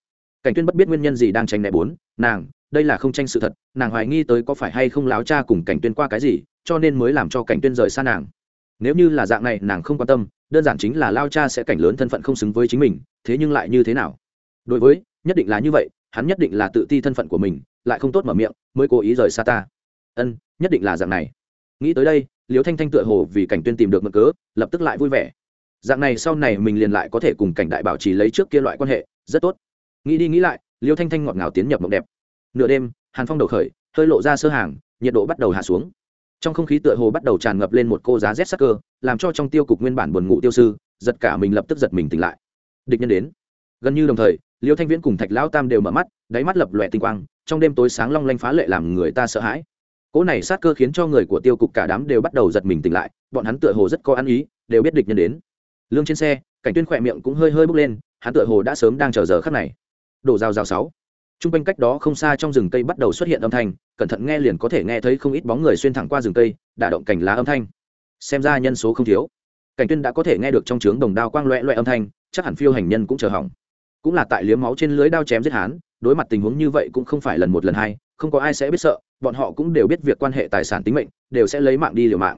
Cảnh tuyên bất biết nguyên nhân gì đang tranh né bốn, nàng đây là không tranh sự thật, nàng hoài nghi tới có phải hay không láo cha cùng cảnh tuyên qua cái gì, cho nên mới làm cho cảnh tuyên rời xa nàng. Nếu như là dạng này, nàng không quan tâm, đơn giản chính là lao cha sẽ cảnh lớn thân phận không xứng với chính mình, thế nhưng lại như thế nào? Đối với, nhất định là như vậy, hắn nhất định là tự ti thân phận của mình, lại không tốt mở miệng, mới cố ý rời xa ta. Ân, nhất định là dạng này. Nghĩ tới đây, liễu thanh thanh tựa hồ vì cảnh tuyên tìm được mực cớ, lập tức lại vui vẻ. Dạng này sau này mình liền lại có thể cùng cảnh đại bảo trì lấy trước kia loại quan hệ, rất tốt. Nghĩ đi nghĩ lại, liễu thanh thanh ngọt ngào tiến nhập mộng đẹp nửa đêm, hàn phong đầu khởi, hơi lộ ra sơ hàng, nhiệt độ bắt đầu hạ xuống. Trong không khí tựa hồ bắt đầu tràn ngập lên một cô giá rét sắc cơ, làm cho trong tiêu cục nguyên bản buồn ngủ tiêu sư, giật cả mình lập tức giật mình tỉnh lại. Địch nhân đến. Gần như đồng thời, liêu thanh viễn cùng thạch lão tam đều mở mắt, đáy mắt lập lòe tinh quang, trong đêm tối sáng long lanh phá lệ làm người ta sợ hãi. Cỗ này sát cơ khiến cho người của tiêu cục cả đám đều bắt đầu giật mình tỉnh lại, bọn hắn tựa hồ rất có ăn ý, đều biết địch nhân đến. Lương trên xe, cảnh tuyên khỏe miệng cũng hơi hơi bốc lên, hắn tựa hồ đã sớm đang chờ giờ khắc này. Đổ rào rào sáu t r u n g quanh cách đó không xa trong rừng cây bắt đầu xuất hiện âm thanh, cẩn thận nghe liền có thể nghe thấy không ít bóng người xuyên thẳng qua rừng cây, đả động cành lá âm thanh. Xem ra nhân số không thiếu. Cảnh tuyên đã có thể nghe được trong trướng đồng đao quang loẹ loẹ âm thanh, chắc hẳn phiêu hành nhân cũng chờ hỏng. Cũng là tại liếm máu trên lưới đao chém giết hán đối mặt tình huống như vậy cũng không phải lần một lần hai, không có ai sẽ biết sợ, bọn họ cũng đều biết việc quan hệ tài sản tính mệnh, đều sẽ lấy mạng đi liều mạng.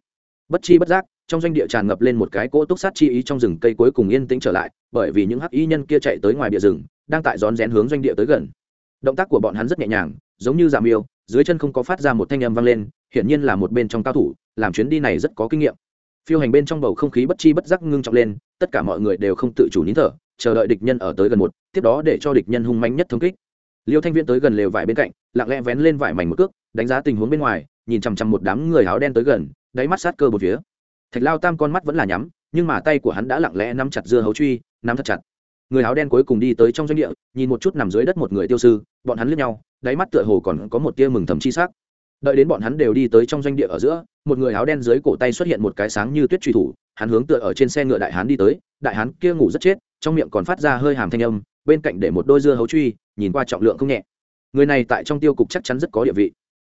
Bất chi bất giác, trong doanh địa tràn ngập lên một cái cỗ túc sát chi ý trong rừng cây cuối cùng yên tĩnh trở lại, bởi vì những hắc y nhân kia chạy tới ngoài địa rừng, đang tại rón rén hướng doanh địa tới gần động tác của bọn hắn rất nhẹ nhàng, giống như giảm yêu dưới chân không có phát ra một thanh âm vang lên, hiển nhiên là một bên trong cao thủ, làm chuyến đi này rất có kinh nghiệm. Phiêu hành bên trong bầu không khí bất chi bất giác ngưng trọng lên, tất cả mọi người đều không tự chủ nín thở, chờ đợi địch nhân ở tới gần một, tiếp đó để cho địch nhân hung manh nhất thống kích. Liêu thanh viễn tới gần lều vải bên cạnh, lặng lẽ vén lên vải mảnh một cước, đánh giá tình huống bên ngoài, nhìn chằm chằm một đám người áo đen tới gần, đáy mắt sát cơ một phía thạch lao tam con mắt vẫn là nhắm, nhưng mà tay của hắn đã lặng lẽ nắm chặt dưa hấu truy, nắm thật chặt người áo đen cuối cùng đi tới trong doanh địa nhìn một chút nằm dưới đất một người tiêu sư bọn hắn lướt nhau đáy mắt tựa hồ còn có một tia mừng thầm chi sắc. Đợi đến bọn hắn đều đi tới trong doanh địa ở giữa một người áo đen dưới cổ tay xuất hiện một cái sáng như tuyết truy thủ hắn hướng tựa ở trên xe ngựa đại hán đi tới đại hán kia ngủ rất chết trong miệng còn phát ra hơi hàm thanh âm bên cạnh để một đôi dưa hấu truy nhìn qua trọng lượng không nhẹ. Người này tại trong tiêu cục chắc chắn rất có địa vị.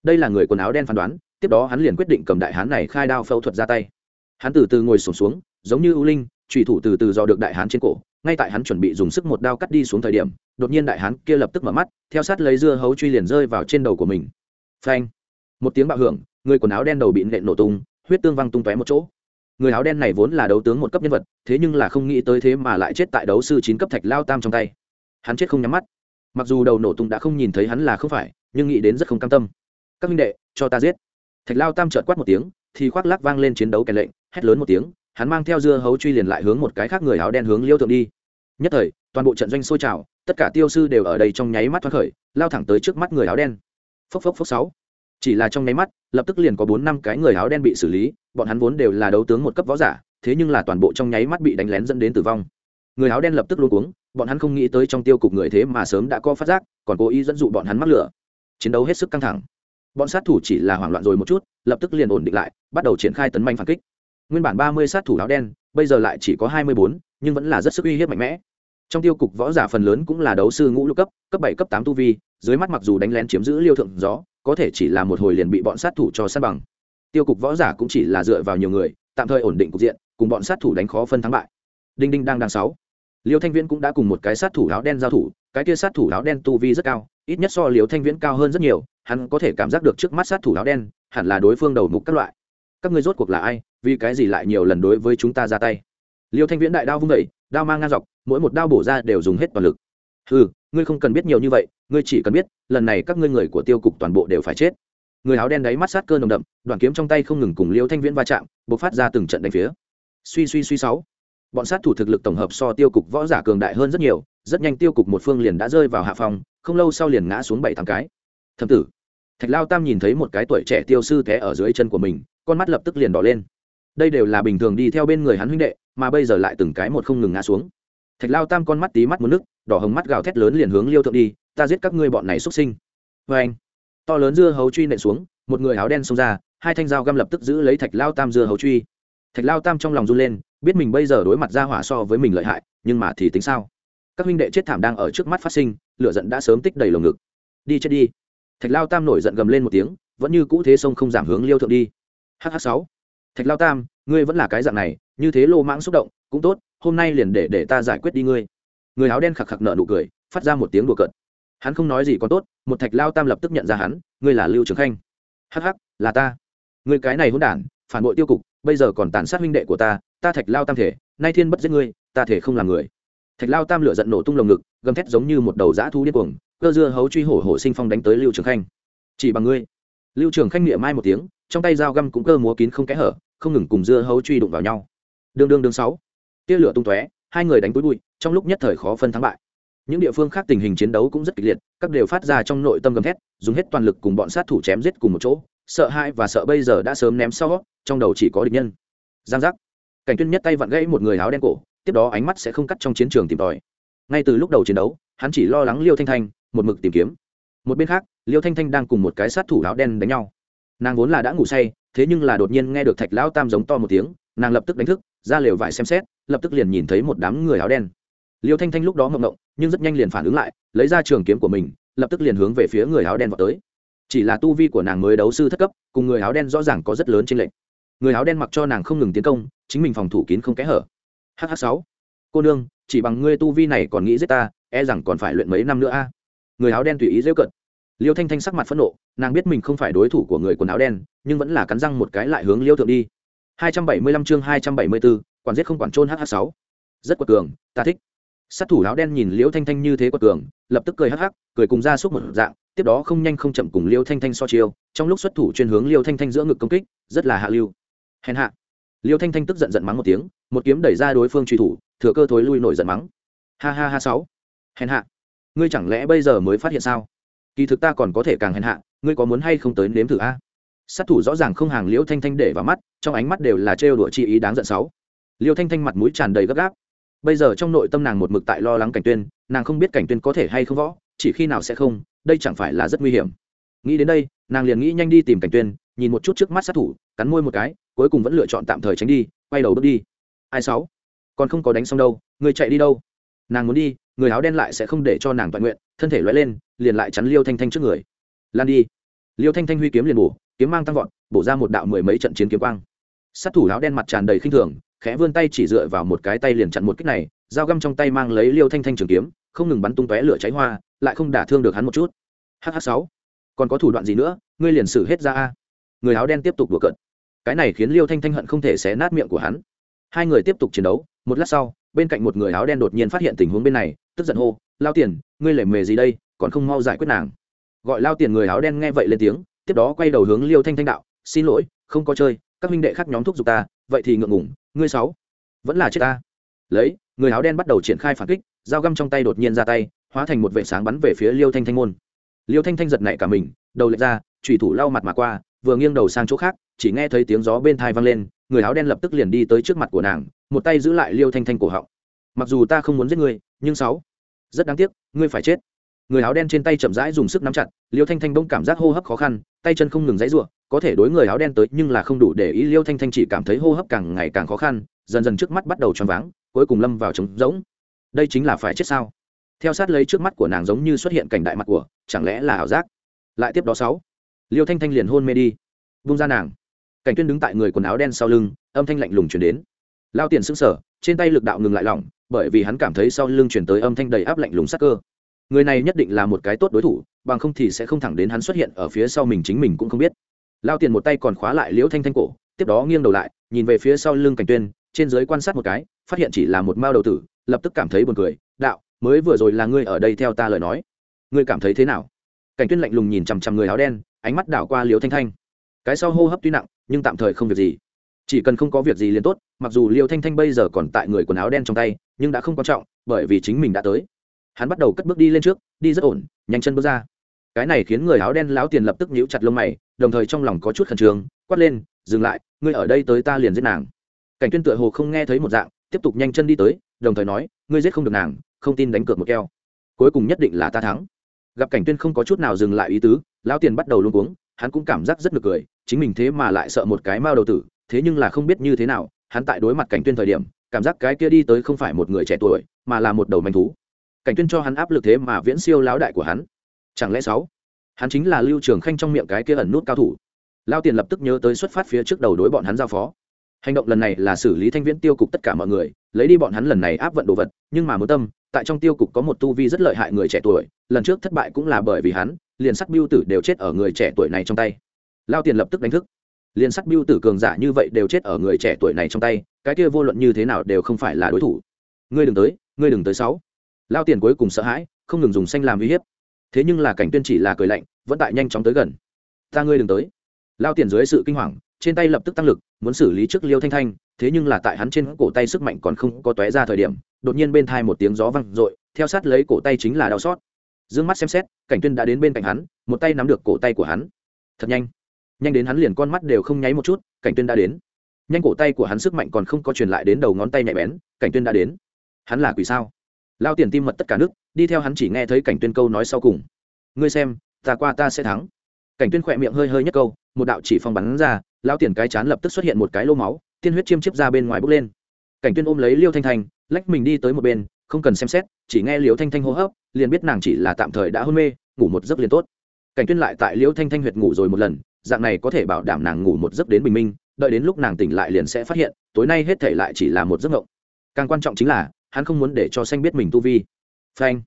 Đây là người quần áo đen phán đoán tiếp đó hắn liền quyết định cầm đại hán này khai đao phẫu thuật ra tay. Hắn từ từ ngồi sổm xuống, xuống giống như ưu linh trùy thủ từ từ dò được đại hán trên cổ ngay tại hắn chuẩn bị dùng sức một đao cắt đi xuống thời điểm, đột nhiên đại hán kia lập tức mở mắt, theo sát lấy dưa hấu truy liền rơi vào trên đầu của mình. Phanh! Một tiếng bạo hưởng, người quần áo đen đầu bị nện nổ tung, huyết tương văng tung tóe một chỗ. Người áo đen này vốn là đấu tướng một cấp nhân vật, thế nhưng là không nghĩ tới thế mà lại chết tại đấu sư chín cấp thạch lao tam trong tay. Hắn chết không nhắm mắt. Mặc dù đầu nổ tung đã không nhìn thấy hắn là không phải, nhưng nghĩ đến rất không cam tâm. Các minh đệ, cho ta giết. Thạch lao tam trợt quát một tiếng, thì khoác lắc vang lên chiến đấu kèn lệnh, hét lớn một tiếng, hắn mang theo dưa hấu truy liền lại hướng một cái khác người áo đen hướng liêu thượng đi nhất thời, toàn bộ trận doanh sôi trào, tất cả tiêu sư đều ở đây trong nháy mắt thoát khởi, lao thẳng tới trước mắt người áo đen. Phốc phốc phốc sáu. Chỉ là trong nháy mắt, lập tức liền có bốn năm cái người áo đen bị xử lý, bọn hắn vốn đều là đấu tướng một cấp võ giả, thế nhưng là toàn bộ trong nháy mắt bị đánh lén dẫn đến tử vong. Người áo đen lập tức luôn cuống, bọn hắn không nghĩ tới trong tiêu cục người thế mà sớm đã có phát giác, còn cố ý dẫn dụ bọn hắn mắc lửa. Chiến đấu hết sức căng thẳng. Bọn sát thủ chỉ là hoảng loạn rồi một chút, lập tức liền ổn định lại, bắt đầu triển khai tấn manh phản kích. Nguyên bản ba mươi sát thủ áo đen, bây giờ lại chỉ có hai mươi bốn nhưng vẫn là rất sức uy hiếp mạnh mẽ. Trong tiêu cục võ giả phần lớn cũng là đấu sư ngũ lục cấp cấp bảy, cấp tám tu vi, dưới mắt mặc dù đánh lén chiếm giữ liêu thượng gió, có thể chỉ là một hồi liền bị bọn sát thủ cho sát bằng. Tiêu cục võ giả cũng chỉ là dựa vào nhiều người, tạm thời ổn định cục diện, cùng bọn sát thủ đánh khó phân thắng bại. Đinh đinh đang đang sáu. Liêu thanh viễn cũng đã cùng một cái sát thủ áo đen giao thủ, cái kia sát thủ áo đen tu vi rất cao, ít nhất so liêu thanh viễn cao hơn rất nhiều, hắn có thể cảm giác được trước mắt sát thủ áo đen, hẳn là đối phương đầu mục các loại. Các ngươi rốt cuộc là ai, vì cái gì lại nhiều lần đối với chúng ta ra tay? Liêu thanh viễn đại đao vung vẩy đao mang ngang dọc, mỗi một đao bổ ra đều dùng hết toàn lực. Ừ ngươi không cần biết nhiều như vậy, ngươi chỉ cần biết, lần này các ngươi người của tiêu cục toàn bộ đều phải chết. Người áo đen đáy mắt sát cơ nồng đậm đoàn kiếm trong tay không ngừng cùng liêu thanh viễn va chạm b ộ c phát ra từng trận đánh phía. Suy suy suy sáu. Bọn sát thủ thực lực tổng hợp so tiêu cục võ giả cường đại hơn rất nhiều, rất nhanh tiêu cục một phương liền đã rơi vào hạ phòng không lâu sau liền ngã xuống bảy tám cái. Thầm tử. Thạch lao tam nhìn thấy một cái tuổi trẻ tiêu sư té ở dưới chân của mình, con mắt lập tức liền đỏ lên. Đây đều là bình thường đi theo bên người hắn huynh đệ mà bây giờ lại từng cái một không ngừng ngã xuống. Thạch lao tam con mắt tí mắt muốn nước đỏ hồng mắt gào thét lớn liền hướng liêu thượng đi, ta giết các ngươi bọn này xuất sinh. Vê anh, to lớn dưa hấu truy nện xuống, một người áo đen xông ra, hai thanh dao găm lập tức giữ lấy thạch lao tam dưa hấu truy. Thạch lao tam trong lòng run lên, biết mình bây giờ đối mặt ra hỏa so với mình lợi hại, nhưng mà thì tính sao? Các huynh đệ chết thảm đang ở trước mắt phát sinh, lửa giận đã sớm tích đầy lồng ngực. Đi chết đi. Thạch lao tam nổi giận gầm lên một tiếng, vẫn như cũ thế sông không giảm hướng liêu thượng đi. Hh sáu. Thạch lao tam, ngươi vẫn là cái dạng này như thế lô mãng xúc động, cũng tốt, hôm nay liền để để ta giải quyết đi ngươi. Người áo đen khạc khạc nợ nụ cười, phát ra một tiếng đùa cợt. Hắn không nói gì còn tốt, một thạch lao tam lập tức nhận ra hắn, ngươi là lưu trường khanh. Hắc hắc, là ta. Ngươi cái này hôn đản, phản bội tiêu cục, bây giờ còn tàn sát huynh đệ của ta ta thạch lao tam thể, nay thiên bất giết ngươi, ta thể không làm người. Thạch lao tam lửa giận nổ tung lồng ngực, gầm thét giống như một đầu dã thu điên cuồng, cơ dưa hấu truy hổ hổ sinh phong đánh tới lưu trường khanh. Chỉ bằng ngươi. Lưu trường khanh niệm mai một tiếng, trong tay dao găm cũng cơ múa kín không kẽ hở, không ngừng cùng dưa hấu truy đụng vào nhau đương đương đương sáu. Tia lửa tung tóe, hai người đánh túi bụi, trong lúc nhất thời khó phân thắng bại. Những địa phương khác tình hình chiến đấu cũng rất kịch liệt, các đều phát ra trong nội tâm gầm thét, dùng hết toàn lực cùng bọn sát thủ chém giết cùng một chỗ, sợ hãi và sợ bây giờ đã sớm ném sau, trong đầu chỉ có địch nhân. Giang giác. Cảnh tuyên nhất tay vặn gãy một người áo đen cổ, tiếp đó ánh mắt sẽ không cắt trong chiến trường tìm tòi. Ngay từ lúc đầu chiến đấu, hắn chỉ lo lắng liêu thanh thanh, một mực tìm kiếm. Một bên khác, liêu thanh thanh đang cùng một cái sát thủ áo đen đánh nhau. Nàng vốn là đã ngủ say, thế nhưng là đột nhiên nghe được thạch lão tam giống to một tiếng, nàng lập tức đánh thức ra lều vải xem xét, lập tức liền nhìn thấy một đám người áo đen. Liêu thanh thanh lúc đó ngộng ngộng nhưng rất nhanh liền phản ứng lại, lấy ra trường kiếm của mình, lập tức liền hướng về phía người áo đen vào tới. Chỉ là tu vi của nàng mới đấu sư thất cấp, cùng người áo đen rõ ràng có rất lớn trên lệnh người áo đen mặc cho nàng không ngừng tiến công, chính mình phòng thủ kín không kẽ hở. Hh sáu. Cô nương, chỉ bằng ngươi tu vi này còn nghĩ giết ta e rằng còn phải luyện mấy năm nữa a. Người áo đen tùy ý dễ cận liêu thanh thanh sắc mặt phẫn nộ, nàng biết mình không phải đối thủ của người quần áo đen, nhưng vẫn là cắn răng một cái lại hướng liêu thượng đi. 275 chương 274, quản giết không quản trôn hh 6 rất quật cường ta thích. Sát thủ áo đen nhìn liêu thanh thanh như thế quật cường lập tức cười hắc hắc cười cùng ra xúc một dạng tiếp đó không nhanh không chậm cùng liêu thanh thanh so chiêu trong lúc xuất thủ chuyên hướng liêu thanh thanh giữa ngực công kích rất là hạ lưu. Hèn hạ. Liêu thanh thanh tức giận giận mắng một tiếng một kiếm đẩy ra đối phương truy thủ thừa cơ thối lui nổi giận mắng. Ha ha ha sáu. Hèn hạ. Ngươi chẳng lẽ bây giờ mới phát hiện sao? Kỳ thực ta còn có thể càng hèn hạ ngươi có muốn hay không tới nếm thử a? Sát thủ rõ ràng không hàng liễu thanh thanh để vào mắt, trong ánh mắt đều là trêu đùa chi ý đáng giận sáu. Liễu thanh thanh mặt mũi tràn đầy gấp gáp. Bây giờ trong nội tâm nàng một mực tại lo lắng cảnh tuyên, nàng không biết cảnh tuyên có thể hay không võ, chỉ khi nào sẽ không, đây chẳng phải là rất nguy hiểm. Nghĩ đến đây, nàng liền nghĩ nhanh đi tìm cảnh tuyên, nhìn một chút trước mắt sát thủ, cắn môi một cái, cuối cùng vẫn lựa chọn tạm thời tránh đi, quay đầu bước đi. Ai sáu? Còn không có đánh xong đâu, người chạy đi đâu? Nàng muốn đi, người áo đen lại sẽ không để cho nàng toàn nguyện, thân thể loại lên, liền lại chắn liêu thanh thanh trước người. Lan đi. Liêu thanh thanh huy kiếm liền bổ kiếm mang tăng vọt, bổ ra một đạo mười mấy trận chiến kiếm quang. Sát thủ áo đen mặt tràn đầy khinh thường, khẽ vươn tay chỉ dựa vào một cái tay liền chặn một kích này, dao găm trong tay mang lấy liêu thanh thanh trường kiếm, không ngừng bắn tung tóe lửa cháy hoa, lại không đả thương được hắn một chút. Hh sáu, còn có thủ đoạn gì nữa? Ngươi liền xử hết ra a. Người áo đen tiếp tục đùa cợt. Cái này khiến liêu thanh thanh hận không thể xé nát miệng của hắn. Hai người tiếp tục chiến đấu, một lát sau, bên cạnh một người áo đen đột nhiên phát hiện tình huống bên này, tức giận hô, lao tiền, ngươi lề mề gì đây, còn không mau giải quyết nàng. Gọi lao tiền người áo đen nghe vậy lên tiếng tiếp đó quay đầu hướng liêu thanh thanh đạo, xin lỗi, không có chơi, các minh đệ khác nhóm thúc giục ta, vậy thì ngượng ngủng ngươi sáu vẫn là chết ta. Lấy, người áo đen bắt đầu triển khai phản kích, dao găm trong tay đột nhiên ra tay, hóa thành một vệ sáng bắn về phía liêu thanh thanh môn. Liêu thanh thanh giật nảy cả mình, đầu lệch ra thủy thủ lau mặt mà qua, vừa nghiêng đầu sang chỗ khác, chỉ nghe thấy tiếng gió bên thai vang lên, người áo đen lập tức liền đi tới trước mặt của nàng, một tay giữ lại liêu thanh thanh cổ họng. Mặc dù ta không muốn giết ngươi, nhưng sáu, rất đáng tiếc, ngươi phải chết người áo đen trên tay chậm rãi dùng sức nắm chặt, liêu thanh thanh bỗng cảm giác hô hấp khó khăn, tay chân không ngừng dãy ruộng có thể đối người áo đen tới nhưng là không đủ để ý, liêu thanh thanh chỉ cảm thấy hô hấp càng ngày càng khó khăn, dần dần trước mắt bắt đầu choáng váng, cuối cùng lâm vào trống rỗng. Đây chính là phải chết sao? Theo sát lấy trước mắt của nàng giống như xuất hiện cảnh đại mặt của, chẳng lẽ là ảo giác? Lại tiếp đó sáu, liêu thanh thanh liền hôn mê đi, vung ra nàng. Cảnh tuyên đứng tại người quần áo đen sau lưng, âm thanh lạnh lùng chuyển đến. Lao tiền sững sờ, trên tay lực đạo ngừng lại lỏng, bởi vì hắn cảm thấy sau lưng chuyển tới âm thanh đầy áp lạnh lùng sắc cơ người này nhất định là một cái tốt đối thủ, bằng không thì sẽ không thẳng đến hắn xuất hiện ở phía sau mình chính mình cũng không biết. Lao tiền một tay còn khóa lại liễu thanh thanh cổ, tiếp đó nghiêng đầu lại, nhìn về phía sau lưng cảnh tuyên, trên dưới quan sát một cái, phát hiện chỉ là một mao đầu tử, lập tức cảm thấy buồn cười, đạo, mới vừa rồi là ngươi ở đây theo ta lời nói. Ngươi cảm thấy thế nào? Cảnh tuyên lạnh lùng nhìn chằm chằm người áo đen, ánh mắt đảo qua liễu thanh thanh. Cái sau hô hấp tuy nặng, nhưng tạm thời không việc gì. Chỉ cần không có việc gì liền tốt, mặc dù liêu thanh thanh bây giờ còn tại người quần áo đen trong tay, nhưng đã không quan trọng, bởi vì chính mình đã tới hắn bắt đầu cất bước đi lên trước, đi rất ổn, nhanh chân bước ra. Cái này khiến người áo đen láo tiền lập tức nhíu chặt lông mày, đồng thời trong lòng có chút khẩn trương, quát lên, dừng lại, ngươi ở đây tới ta liền giết nàng. Cảnh tuyên tựa hồ không nghe thấy một dạng, tiếp tục nhanh chân đi tới, đồng thời nói, ngươi giết không được nàng, không tin đánh cược một keo. Cuối cùng nhất định là ta thắng. Gặp cảnh tuyên không có chút nào dừng lại ý tứ lão tiền bắt đầu luống cuống, hắn cũng cảm giác rất nực cười, chính mình thế mà lại sợ một cái mao đầu tử, thế nhưng là không biết như thế nào, hắn tại đối mặt cảnh tuyên thời điểm, cảm giác cái kia đi tới không phải một người trẻ tuổi, mà là một đầu manh thú cảnh tuyên cho hắn áp lực thế mà viễn siêu lão đại của hắn. Chẳng lẽ sáu? Hắn chính là lưu trường khanh trong miệng cái kia ẩn nút cao thủ. Lao tiền lập tức nhớ tới xuất phát phía trước đầu đối bọn hắn giao phó. Hành động lần này là xử lý thanh viễn tiêu cục tất cả mọi người, lấy đi bọn hắn lần này áp vận đồ vật, nhưng mà muốn tâm, tại trong tiêu cục có một tu vi rất lợi hại người trẻ tuổi, lần trước thất bại cũng là bởi vì hắn, liền sắt biêu tử đều chết ở người trẻ tuổi này trong tay. Lao tiền lập tức đánh thức. Liền sắt biêu tử cường giả như vậy đều chết ở người trẻ tuổi này trong tay, cái kia vô luận như thế nào đều không phải là đối thủ. Ngươi đừng tới, ngươi đừng tới sáu lao tiền cuối cùng sợ hãi, không ngừng dùng xanh làm uy hiếp. Thế nhưng là cảnh tuyên chỉ là cười lạnh, vẫn tại nhanh chóng tới gần. Ta ngươi đừng tới. Lao tiền dưới sự kinh hoàng, trên tay lập tức tăng lực, muốn xử lý trước liêu thanh thanh, thế nhưng là tại hắn trên cổ tay sức mạnh còn không có tóe ra thời điểm, đột nhiên bên thai một tiếng gió văng r theo sát lấy cổ tay chính là đau xót. D ư ơ n g mắt xem xét, cảnh tuyên đã đến bên cạnh hắn, một tay nắm được cổ tay của hắn. Thật nhanh. Nhanh đến hắn liền con mắt đều không nháy một chút, cảnh tuyên đã đến. Nhanh cổ tay của hắn sức mạnh còn không có truyền lại đến đầu ngón tay nhạy bén, cảnh tuyên đã đến. Hắn là quỷ sao? Lao tiền tim mật tất cả nước, đi theo hắn chỉ nghe thấy cảnh tuyên câu nói sau cùng. Ngươi xem, ta qua ta sẽ thắng. Cảnh tuyên khỏe miệng hơi hơi nhất câu, một đạo chỉ phong bắn ra, lao tiền cái chán lập tức xuất hiện một cái lô máu, tiên huyết chiêm chiếp ra bên ngoài bốc lên. Cảnh tuyên ôm lấy liêu thanh thanh, lách mình đi tới một bên, không cần xem xét, chỉ nghe liêu thanh thanh hô hấp, liền biết nàng chỉ là tạm thời đã hôn mê, ngủ một giấc liền tốt. Cảnh tuyên lại tại liêu thanh thanh huyệt ngủ rồi một lần, dạng này có thể bảo đảm nàng ngủ một giấc đến bình minh, đợi đến lúc nàng tỉnh lại liền sẽ phát hiện, tối nay hết thể lại chỉ là một giấc ngộng càng quan trọng chính là hắn không muốn để cho xanh biết mình tu vi. Phanh.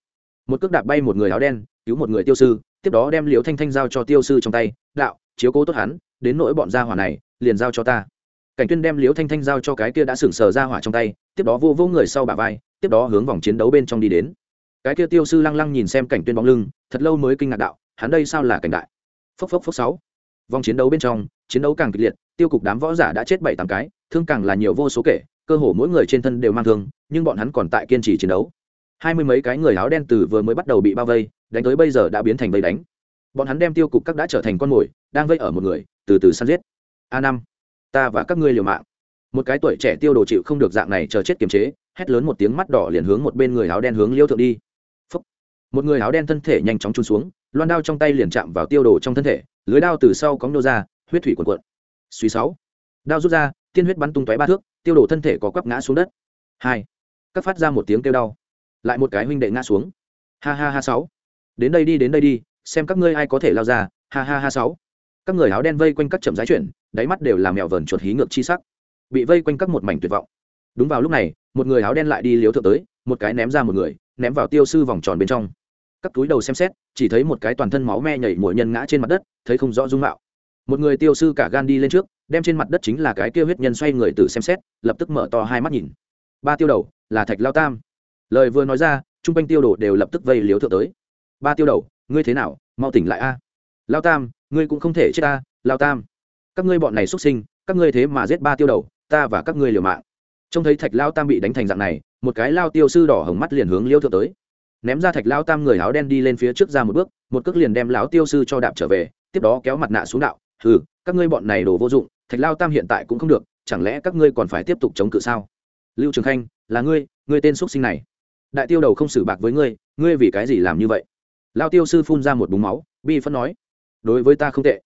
Một cước đạp bay một người áo đen, cứu một người tiêu sư, tiếp đó đem liễu thanh thanh giao cho tiêu sư trong tay. Đạo, chiếu cố tốt hắn, đến nỗi bọn gia hỏa này, liền giao cho ta. Cảnh tuyên đem liễu thanh thanh giao cho cái kia đã sừng sờ ra hỏa trong tay, tiếp đó vô vô người sau bả vai, tiếp đó hướng vòng chiến đấu bên trong đi đến. Cái kia tiêu sư lăng lăng nhìn xem cảnh tuyên bóng lưng, thật lâu mới kinh ngạc đạo, hắn đây sao là cảnh đại? Phốc phốc phốc sáu. Vòng chiến đấu bên trong, chiến đấu càng kịch liệt, tiêu cục đám võ giả đã chết bảy tám cái, thương càng là nhiều vô số kể cơ hồ mỗi người trên thân đều mang thương, nhưng bọn hắn còn tại kiên trì chiến đấu. Hai mươi mấy cái người áo đen từ vừa mới bắt đầu bị bao vây, đánh tới bây giờ đã biến thành vây đánh. Bọn hắn đem tiêu cục các đã trở thành con mồi, đang vây ở một người, từ từ săn giết. A năm, ta và các ngươi liều mạng. Một cái tuổi trẻ tiêu đồ chịu không được dạng này chờ chết kiềm chế, hét lớn một tiếng mắt đỏ liền hướng một bên người áo đen hướng liêu thượng đi. Phúc. một người áo đen thân thể nhanh chóng chun xuống, loan đao trong tay liền chạm vào tiêu đồ trong thân thể, lưới đao từ sau cóng nô ra, huyết thủy cuộn cuộn. Suy sáu. Đao rút ra, tiên huyết bắn tung tóe ba thước tiêu đổ thân thể có quắp ngã xuống đất. Hai, các phát ra một tiếng kêu đau, lại một cái huynh đệ ngã xuống. Ha ha ha sáu, đến đây đi, đến đây đi, xem các ngươi ai có thể lao ra. Ha ha ha sáu, các người áo đen vây quanh các chậm giá chuyển, đáy mắt đều làm mèo vờn chuột hí ngược chi sắc, bị vây quanh các một mảnh tuyệt vọng. Đúng vào lúc này, một người áo đen lại đi liếu thượng tới, một cái ném ra một người, ném vào tiêu sư vòng tròn bên trong. Các túi đầu xem xét, chỉ thấy một cái toàn thân máu me nhảy mũi nhân ngã trên mặt đất, thấy không rõ dung mạo. Một người tiêu sư cả gan đi lên trước đem trên mặt đất chính là cái kia huyết nhân xoay người tự xem xét, lập tức mở to hai mắt nhìn. Ba tiêu đầu, là thạch lao tam. Lời vừa nói ra chung quanh tiêu đồ đều lập tức vây liếu thượng tới. Ba tiêu đầu, ngươi thế nào, mau tỉnh lại a. Lao tam, ngươi cũng không thể chết ta, lao tam. Các ngươi bọn này xuất sinh, các ngươi thế mà giết ba tiêu đầu, ta và các ngươi liều mạng. Trông thấy thạch lao tam bị đánh thành dạng này, một cái lao tiêu sư đỏ hồng mắt liền hướng liêu thượng tới. Ném ra thạch lao tam người áo đen đi lên phía trước ra một bước, một cước liền đem lão tiêu sư cho đạp trở về, tiếp đó kéo mặt nạ xuống đạo, hừ, các ngươi bọn này đồ vô dụng thạch lao tam hiện tại cũng không được, chẳng lẽ các ngươi còn phải tiếp tục chống cự sao? Lưu trường khanh, là ngươi ngươi tên x sinh này. Đại tiêu đầu không xử bạc với ngươi ngươi vì cái gì làm như vậy? Lao tiêu sư phun ra một búng máu, bi phân nói. Đối với ta không tệ.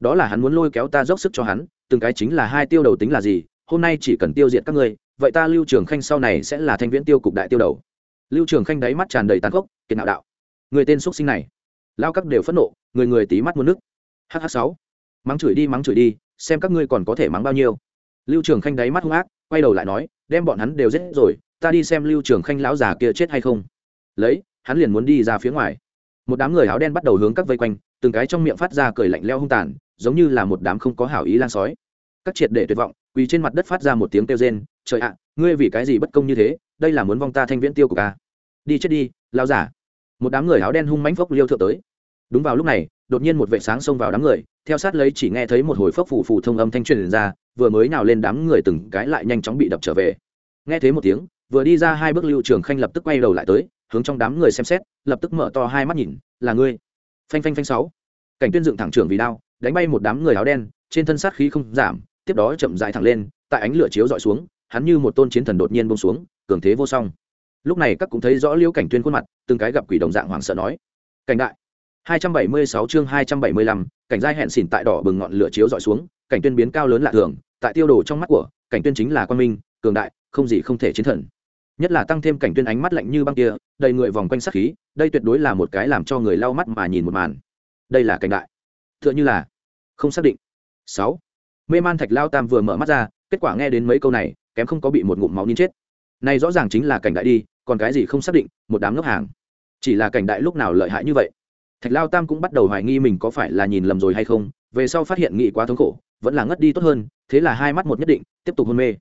Đó là hắn muốn lôi kéo ta dốc sức cho hắn, từng cái chính là hai tiêu đầu tính là gì, hôm nay chỉ cần tiêu diệt các ngươi, vậy ta lưu trường khanh sau này sẽ là thanh viễn tiêu cục đại tiêu đầu. Lưu trường khanh đáy mắt tràn đầy tàn khốc, kiệt nạo đạo. Người tên x sinh này. Lao các đều phẫn nộ, người người tí mắt muốn nước hh sáu. Mắng chửi đi, mắng chửi đi xem các ngươi còn có thể mắng bao nhiêu. Lưu trường khanh đáy mắt hung ác, quay đầu lại nói, đem bọn hắn đều giết rồi, ta đi xem lưu trường khanh lão già kia chết hay không. Lấy, hắn liền muốn đi ra phía ngoài. Một đám người áo đen bắt đầu hướng các vây quanh, từng cái trong miệng phát ra cười lạnh leo hung tàn, giống như là một đám không có hảo ý lan sói. Các triệt để tuyệt vọng, quỳ trên mặt đất phát ra một tiếng kêu rên, trời ạ, ngươi vì cái gì bất công như thế, đây là muốn vong ta thanh viễn tiêu của ca đi chết đi lao giả một đám người áo đen hung mánh phốc liêu thượng tới. Đúng vào lúc này, đột nhiên một vệ sáng xông vào đám người theo sát lấy chỉ nghe thấy một hồi phấp phủ phủ thông âm thanh truyền ra, vừa mới nào lên đám người từng cái lại nhanh chóng bị đập trở về. Nghe thấy một tiếng, vừa đi ra hai bước lưu trường khanh lập tức quay đầu lại tới, hướng trong đám người xem xét, lập tức mở to hai mắt nhìn, là ngươi. Phanh phanh phanh sáu. Cảnh tuyên dựng thẳng trưởng vì đao, đánh bay một đám người áo đen, trên thân sát khí không giảm, tiếp đó chậm dài thẳng lên, tại ánh lửa chiếu dọi xuống, hắn như một tôn chiến thần đột nhiên bông xuống, cường thế vô song. Lúc này các cũng thấy rõ liễu cảnh tuyên khuôn mặt, từng cái gặp quỷ đồng dạng hoảng sợ nói, cảnh đại 276 chương 275, cảnh giai hẹn xỉn tại đỏ bừng ngọn lửa chiếu dọi xuống cảnh tuyên biến cao lớn lạ thường tại tiêu đồ trong mắt của cảnh tuyên chính là quan minh cường đại không gì không thể chiến thần. Nhất là tăng thêm cảnh tuyên ánh mắt lạnh như băng kia đầy người vòng quanh sát khí đây tuyệt đối là một cái làm cho người lau mắt mà nhìn một màn. Đây là cảnh đại. Tựa như là không xác định. Sáu. Mê man thạch lao tam vừa mở mắt ra kết quả nghe đến mấy câu này kém không có bị một ngụm máu nín chết. Này rõ ràng chính là cảnh đại đi còn cái gì không xác định một đám ngốc hàng. Chỉ là cảnh đại lúc nào lợi hại như vậy thạch lao tam cũng bắt đầu hoài nghi mình có phải là nhìn lầm rồi hay không, về sau phát hiện nghị quá thống khổ, vẫn là ngất đi tốt hơn, thế là hai mắt một nhất định, tiếp tục hôn mê.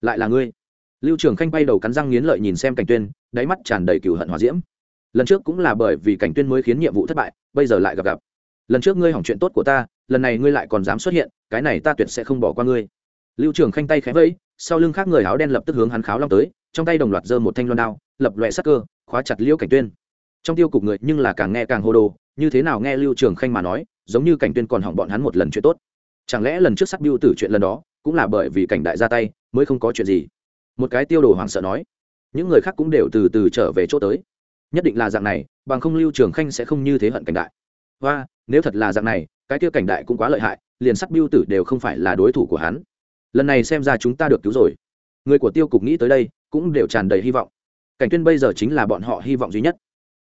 Lại là ngươi. Lưu trường khanh bay đầu cắn răng nghiến lợi nhìn xem cảnh tuyên, đáy mắt tràn đầy cừu hận hòa diễm. Lần trước cũng là bởi vì cảnh tuyên mới khiến nhiệm vụ thất bại, bây giờ lại gặp gặp. Lần trước ngươi hỏng chuyện tốt của ta, lần này ngươi lại còn dám xuất hiện, cái này ta tuyệt sẽ không bỏ qua ngươi. Lưu trường khanh tay khẽ vẫy, sau lưng khác người áo đen lập tức hướng hắn kháo long tới, trong tay đồng loạt giơ một thanh loan đao, lập loẹ sắc cơ, khóa chặt liễu cảnh tuyên. Trong tiêu cục người nhưng là càng nghe càng hô đồ như thế nào nghe lưu trường khanh mà nói, giống như cảnh tuyên còn hỏng bọn hắn một lần chuyện tốt. Chẳng lẽ lần trước sắc biêu tử chuyện lần đó, cũng là bởi vì cảnh đại ra tay, mới không có chuyện gì? Một cái tiêu đồ Hoàng sợ nói. Những người khác cũng đều từ từ trở về chỗ tới. Nhất định là dạng này, bằng không lưu trường khanh sẽ không như thế hận cảnh đại. Và, nếu thật là dạng này, cái tiêu cảnh đại cũng quá lợi hại, liền sắc biêu tử đều không phải là đối thủ của hắn. Lần này xem ra chúng ta được cứu rồi. Người của tiêu cục nghĩ tới đây, cũng đều tràn đầy hy vọng. Cảnh tuyên bây giờ chính là bọn họ hy vọng duy nhất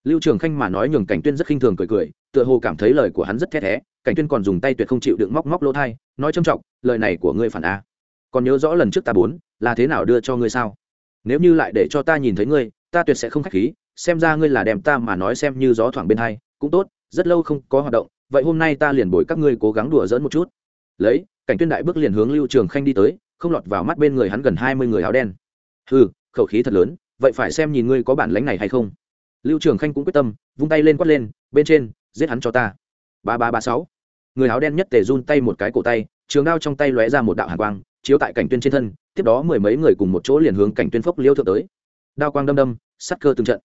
lưu trường khanh mà nói nhường cảnh tuyên rất khinh thường cười cười, tựa hồ cảm thấy lời của hắn rất thét thé, cảnh tuyên còn dùng tay tuyệt không chịu đựng móc móc lỗ thai, nói trầm trọng, lời này của ngươi phản a. Còn nhớ rõ lần trước ta bốn, là thế nào đưa cho ngươi sao? Nếu như lại để cho ta nhìn thấy ngươi, ta tuyệt sẽ không khách khí, xem ra ngươi là đem ta mà nói xem như gió thoảng bên hai, cũng tốt, rất lâu không có hoạt động, vậy hôm nay ta liền bồi các ngươi cố gắng đùa dỡn một chút. Lấy, cảnh tuyên đại bước liền hướng lưu trường khanh đi tới, không lọt vào mắt bên người hắn gần hai mươi người áo đen. Hừ, khẩu khí thật lớn, vậy phải xem nhìn ngươi có bản lĩnh này hay không lưu trường khanh cũng quyết tâm, vung tay lên quát lên, bên trên, giết hắn cho ta. Ba ba ba sáu. Người áo đen nhất tề run tay một cái cổ tay, trường đao trong tay lóe ra một đạo hàn quang, chiếu tại cảnh tuyên trên thân, tiếp đó mười mấy người cùng một chỗ liền hướng cảnh tuyên phốc liêu thượng tới. Đao quang đâm đâm, sắt cơ từng trận.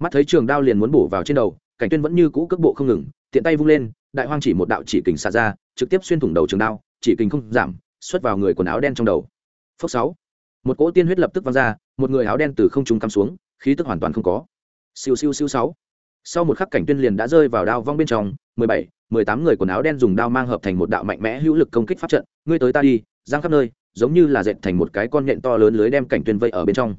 Mắt thấy trường đao liền muốn bổ vào trên đầu, cảnh tuyên vẫn như cũ cước bộ không ngừng, tiện tay vung lên, đại hoang chỉ một đạo chỉ kình xả ra, trực tiếp xuyên thủng đầu trường đao, chỉ kình không giảm, xuất vào người quần áo đen trong đầu. Phốc sáu. Một cỗ tiên huyết lập tức văng ra, một người áo đen từ không trung cắm xuống, khí tức hoàn toàn không có siêu siêu siêu sáu. Sau một khắc cảnh tuyên liền đã rơi vào đao vong bên trong, mười bảy, mười tám người quần áo đen dùng đao mang hợp thành một đạo mạnh mẽ hữu lực công kích pháp trận. Ngươi tới ta đi, giang khắp nơi, giống như là dệt thành một cái con nhện to lớn lưới đem cảnh tuyên vây ở bên trong.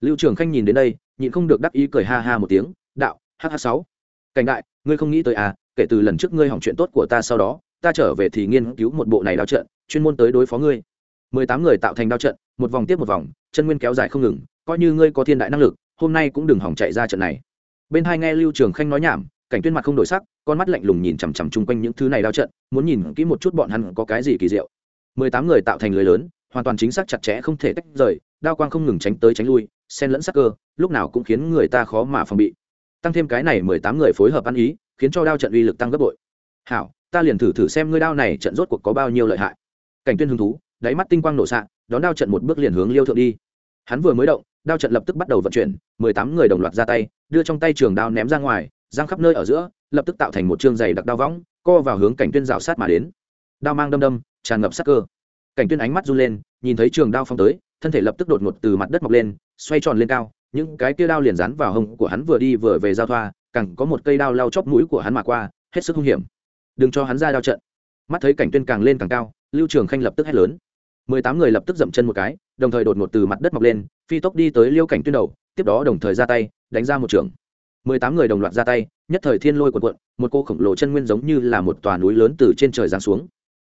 Lưu trường khanh nhìn đến đây, nhịn không được đắc ý cười ha ha một tiếng, đạo hh sáu. Cảnh đại, ngươi không nghĩ tới à kể từ lần trước ngươi hỏng chuyện tốt của ta sau đó, ta trở về thì nghiên cứu một bộ này đao trận, chuyên môn tới đối phó ngươi. Mười tám người tạo thành đao trận, một vòng tiếp một vòng, chân nguyên kéo dài không ngừng, coi như ngươi có thiên đại năng lực hôm nay cũng đừng hỏng chạy ra trận này. Bên hai nghe lưu trường khanh nói nhảm, cảnh tuyên mặt không đổi sắc, con mắt lạnh lùng nhìn chằm chằm chung quanh những thứ này đao trận, muốn nhìn kỹ một chút bọn hắn có cái gì kỳ diệu. Mười tám người tạo thành lưới lớn, hoàn toàn chính xác chặt chẽ không thể tách rời, đao quang không ngừng tránh tới tránh lui, xen lẫn sắc cơ, lúc nào cũng khiến người ta khó mà phòng bị. Tăng thêm cái này mười tám người phối hợp ăn ý, khiến cho đao trận uy lực tăng gấp bội. Hảo, ta liền thử thử xem ngươi đao này trận rốt cuộc có bao nhiêu lợi hại. Cảnh tuyên hứng thú, đáy mắt tinh quang nổ sạ đón đao trận một bước liền hướng liêu thượng đi. Hắn vừa mới động đao trận lập tức bắt đầu vận chuyển, mười tám người đồng loạt ra tay, đưa trong tay trường đao ném ra ngoài, giang khắp nơi ở giữa, lập tức tạo thành một chương dày đặc đao võng, co vào hướng cảnh tuyên rào sát mà đến. Đao mang đâm đâm, tràn ngập sắc cơ. Cảnh tuyên ánh mắt run lên, nhìn thấy trường đao phong tới, thân thể lập tức đột ngột từ mặt đất mọc lên, xoay tròn lên cao, những cái kia đao liền dán vào hông của hắn vừa đi vừa về giao thoa, càng có một cây đao lao chóp mũi của hắn mà qua, hết sức hung hiểm. Đừng cho hắn ra đao trận. Mắt thấy cảnh tuyên càng lên càng cao, lưu trường khanh lập tức hét lớn mười tám người lập tức dậm chân một cái, đồng thời đột ngột từ mặt đất mọc lên, phi tốc đi tới liêu cảnh tuyên đầu, tiếp đó đồng thời ra tay, đánh ra một trường. Mười tám người đồng loạt ra tay, nhất thời thiên lôi cuộn cuộn, một cô khổng lồ chân nguyên giống như là một tòa núi lớn từ trên trời giáng xuống.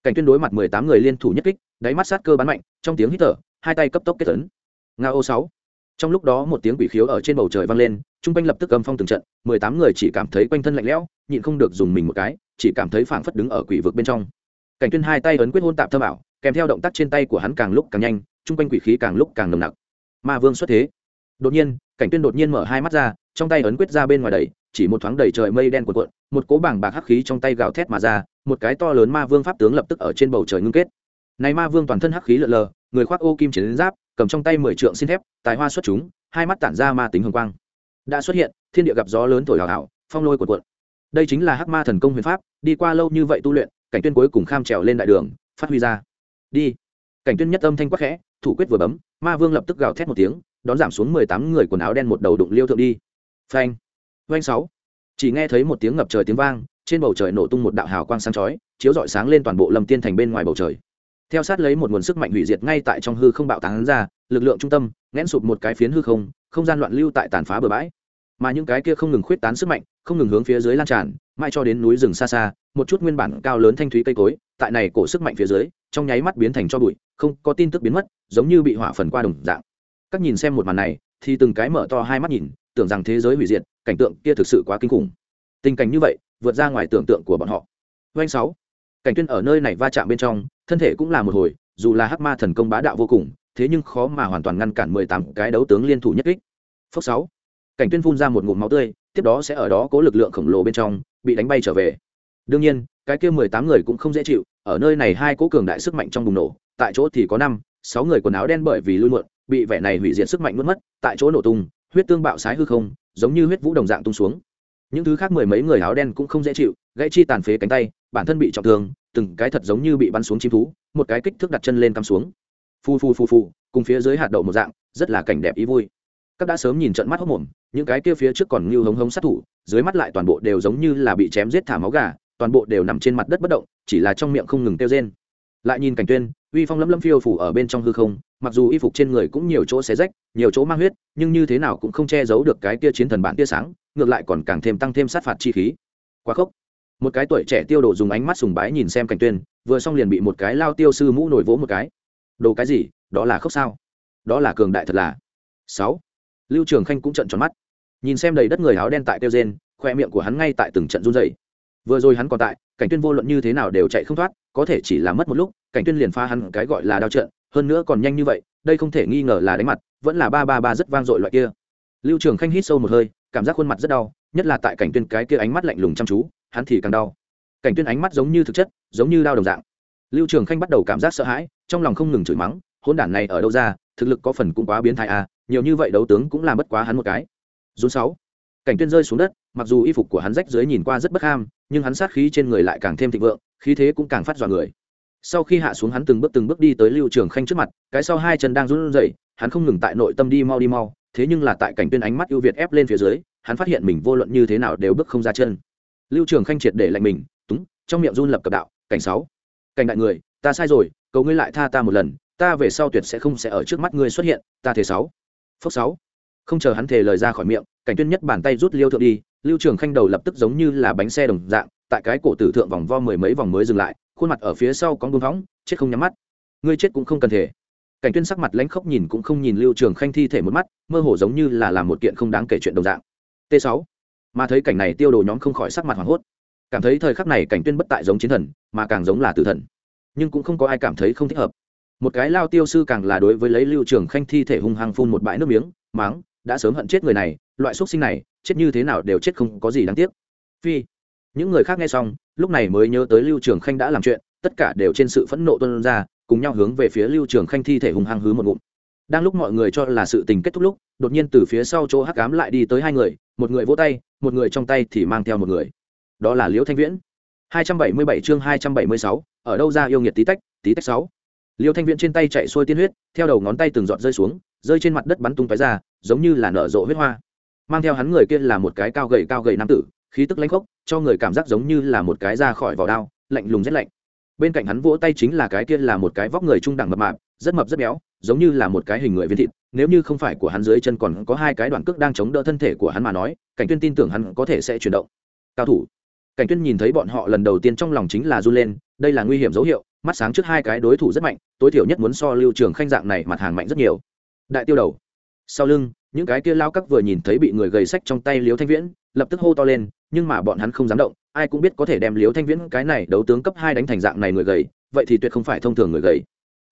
Cảnh tuyên đối mặt mười tám người liên thủ nhất kích, đáy mắt sát cơ bắn mạnh, trong tiếng hít thở, hai tay cấp tốc kết tấn. Nga ô sáu. Trong lúc đó một tiếng quỷ khiếu ở trên bầu trời vang lên, trung quanh lập tức âm phong từng trận, mười tám người chỉ cảm thấy quanh thân lạnh lẽo, nhịn không được dùng mình một cái, chỉ cảm thấy phảng phất đứng ở quỷ vực bên trong. Cảnh tuyên hai tay ấn quyết hôn tạp thâm ảo kèm theo động tác trên tay của hắn càng lúc càng nhanh trung quanh quỷ khí càng lúc càng nồng nặc. Ma vương xuất thế. Đột nhiên, cảnh tuyên đột nhiên mở hai mắt ra, trong tay ấn quyết ra bên ngoài đầy chỉ một thoáng đầy trời mây đen cuộn cuộn, một cỗ bảng bạc hắc khí trong tay gào thét mà ra, một cái to lớn ma vương pháp tướng lập tức ở trên bầu trời ngưng kết. Này ma vương toàn thân hắc khí lượn lờ, người khoác ô kim chiến giáp, cầm trong tay mười trượng xin thép, tài hoa xuất chúng, hai mắt tản ra ma tính hồng quang. Đã xuất hiện, thiên địa gặp gió lớn thổi hào hào, phong lôi cuộn cuộn. Đây chính là hắc ma thần công huyền pháp, đi qua lâu như vậy tu luyện, cảnh tuyên cuối cùng kham trèo lên đại đường, phát huy ra đi. Cảnh tuyên nhất âm thanh quắc khẽ, thủ quyết vừa bấm, ma vương lập tức gào thét một tiếng, đón giảm xuống mười tám người quần áo đen một đầu đụng liêu thượng đi. Phanh. Phanh sáu. Chỉ nghe thấy một tiếng ngập trời tiếng vang, trên bầu trời nổ tung một đạo hào quang sáng chói, chiếu rọi sáng lên toàn bộ lâm tiên thành bên ngoài bầu trời. Theo sát lấy một nguồn sức mạnh hủy diệt ngay tại trong hư không bạo tán ra, lực lượng trung tâm nghẽn sụp một cái phiến hư không không gian loạn lưu tại tàn phá bờ bãi. Mà những cái kia không ngừng khuyết tán sức mạnh, không ngừng hướng phía dưới lan tràn, mãi cho đến núi rừng xa xa, một chút nguyên bản cao lớn thanh thúy cây cối, tại này cổ sức mạnh phía dưới trong nháy mắt biến thành cho bụi, không có tin tức biến mất, giống như bị hỏa phần qua đồng dạng. Các nhìn xem một màn này, thì từng cái mở to hai mắt nhìn, tưởng rằng thế giới hủy diệt, cảnh tượng kia thực sự quá kinh khủng. Tình cảnh như vậy, vượt ra ngoài tưởng tượng của bọn họ. Doanh sáu. Cảnh tuyên ở nơi này va chạm bên trong, thân thể cũng là một hồi, dù là hắc ma thần công bá đạo vô cùng, thế nhưng khó mà hoàn toàn ngăn cản mười tám cái đấu tướng liên thủ nhất kích. Phốc sáu. Cảnh tuyên phun ra một ngụm máu tươi, tiếp đó sẽ ở đó cố lực lượng khổng lồ bên trong, bị đánh bay trở về. Đương nhiên, cái kia mười tám người cũng không dễ chịu ở nơi này hai cố cường đại sức mạnh trong bùng nổ, tại chỗ thì có năm, sáu người quần áo đen bởi vì lui muộn, bị vẻ này hủy diệt sức mạnh nuốt mất, tại chỗ nổ tung, huyết tương bạo sái hư không, giống như huyết vũ đồng dạng tung xuống. Những thứ khác mười mấy người áo đen cũng không dễ chịu, gãy chi tàn phế cánh tay, bản thân bị trọng thương, từng cái thật giống như bị bắn xuống chim thú, một cái kích thước đặt chân lên cắm xuống. Phu phu phu phu cùng phía dưới hạt đậu một dạng, rất là cảnh đẹp ý vui. Các đã sớm nhìn trận mắt hốc mồm, những cái kia phía trước còn như hống hống sát thủ, dưới mắt lại toàn bộ đều giống như là bị chém giết thả máu gà toàn bộ đều nằm trên mặt đất bất động, chỉ là trong miệng không ngừng kêu rên. Lại nhìn cảnh tuyên, uy phong lấm lấm phiêu phủ ở bên trong hư không, mặc dù y phục trên người cũng nhiều chỗ xé rách, nhiều chỗ mang huyết, nhưng như thế nào cũng không che giấu được cái kia chiến thần bản tia sáng, ngược lại còn càng thêm tăng thêm sát phạt chi khí. Quá khốc. Một cái tuổi trẻ tiêu đồ dùng ánh mắt sùng bái nhìn xem cảnh tuyên, vừa xong liền bị một cái lao tiêu sư mũ nổi vỗ một cái. Đồ cái gì? Đó là khốc sao? Đó là cường đại thật là. Sáu. Lưu trường khanh cũng trận tròn mắt. Nhìn xem đầy đất người áo đen tại tiêu gen khoe miệng của hắn ngay tại từng trận run rẩy vừa rồi hắn còn tại, cảnh tuyên vô luận như thế nào đều chạy không thoát, có thể chỉ là mất một lúc, cảnh tuyên liền pha hắn cái gọi là đao trận hơn nữa còn nhanh như vậy, đây không thể nghi ngờ là đánh mặt, vẫn là ba ba ba rất vang dội loại kia. Lưu trường khanh hít sâu một hơi, cảm giác khuôn mặt rất đau, nhất là tại cảnh tuyên cái kia ánh mắt lạnh lùng chăm chú, hắn thì càng đau. Cảnh tuyên ánh mắt giống như thực chất, giống như đau đồng dạng. Lưu trường khanh bắt đầu cảm giác sợ hãi, trong lòng không ngừng chửi mắng hôn đản này ở đâu ra, thực lực có phần cũng quá biến thái à nhiều như vậy đấu tướng cũng làm bất quá hắn một cái. Run sáu. Cảnh tuyên rơi xuống đất, mặc dù y phục của hắn rách dưới nhìn qua rất bất ham nhưng hắn sát khí trên người lại càng thêm thịnh vượng, khí thế cũng càng phát dọa người. Sau khi hạ xuống hắn từng bước từng bước đi tới lưu trường khanh trước mặt, cái sau hai chân đang run rẩy, hắn không ngừng tại nội tâm đi mau đi mau, thế nhưng là tại cảnh tuyên ánh mắt ưu việt ép lên phía dưới, hắn phát hiện mình vô luận như thế nào đều bước không ra chân. Lưu trường khanh triệt để lạnh mình, túng, trong miệng run lập cập đạo, cảnh sáu, cảnh đại người, ta sai rồi, cầu ngươi lại tha ta một lần, ta về sau tuyệt sẽ không sẽ ở trước mắt ngươi xuất hiện, ta thế sáu. Phốc sáu, không chờ hắn thề lời ra khỏi miệng, cảnh tuyên nhất bàn tay rút liêu thượng đi lưu trường khanh đầu lập tức giống như là bánh xe đồng dạng, tại cái cổ tử thượng vòng vo mười mấy vòng mới dừng lại, khuôn mặt ở phía sau có buông võng chết không nhắm mắt. Ngươi chết cũng không cần thể. Cảnh tuyên sắc mặt lãnh khốc nhìn cũng không nhìn lưu trường khanh thi thể một mắt, mơ hồ giống như là làm một kiện không đáng kể chuyện đồng dạng. T 6 mà thấy cảnh này tiêu đồ nhóm không khỏi sắc mặt hoảng hốt. Cảm thấy thời khắc này cảnh tuyên bất tại giống chiến thần, mà càng giống là tử thần. Nhưng cũng không có ai cảm thấy không thích hợp. Một cái lao tiêu sư càng là đối với lấy lưu trường khanh thi thể hung hăng phun một bãi nước miếng, máng đã sớm hận chết người này loại xuất sinh này chết như thế nào đều chết không có gì đáng tiếc. Phi. Những người khác nghe xong lúc này mới nhớ tới lưu trường khanh đã làm chuyện tất cả đều trên sự phẫn nộ tuân ra cùng nhau hướng về phía lưu trường khanh thi thể hung hăng hứ một ngụm. Đang lúc mọi người cho là sự tình kết thúc lúc đột nhiên từ phía sau chỗ hắc cám lại đi tới hai người một người vỗ tay một người trong tay thì mang theo một người. Đó là liễu thanh viễn. 277 chương 276, ở đâu ra yêu nghiệt tí tách tí tách sáu. Liễu thanh viễn trên tay chạy xuôi tiên huyết theo đầu ngón tay từng giọt rơi xuống rơi trên mặt đất bắn tung tóe ra giống như là nở rộ huyết hoa. Mang theo hắn người kia là một cái cao gầy cao gầy nam tử, khí tức lãnh khốc, cho người cảm giác giống như là một cái ra khỏi vỏ đao, lạnh lùng rét lạnh. Bên cạnh hắn vỗ tay chính là cái kia là một cái vóc người trung đẳng mập mạp, rất mập rất béo, giống như là một cái hình người viên thịt. Nếu như không phải của hắn dưới chân còn có hai cái đoạn cước đang chống đỡ thân thể của hắn mà nói, cảnh tuyên tin tưởng hắn có thể sẽ chuyển động. Cao thủ. Cảnh tuyên nhìn thấy bọn họ lần đầu tiên trong lòng chính là run lên, đây là nguy hiểm dấu hiệu, mắt sáng trước hai cái đối thủ rất mạnh, tối thiểu nhất muốn so lưu trường khanh dạng này mặt hàng mạnh rất nhiều. Đại tiêu đầu sau lưng, những cái kia lao các vừa nhìn thấy bị người gầy sách trong tay liếu thanh viễn, lập tức hô to lên, nhưng mà bọn hắn không dám động, ai cũng biết có thể đem liếu thanh viễn cái này đấu tướng cấp hai đánh thành dạng này người gầy, vậy thì tuyệt không phải thông thường người gầy.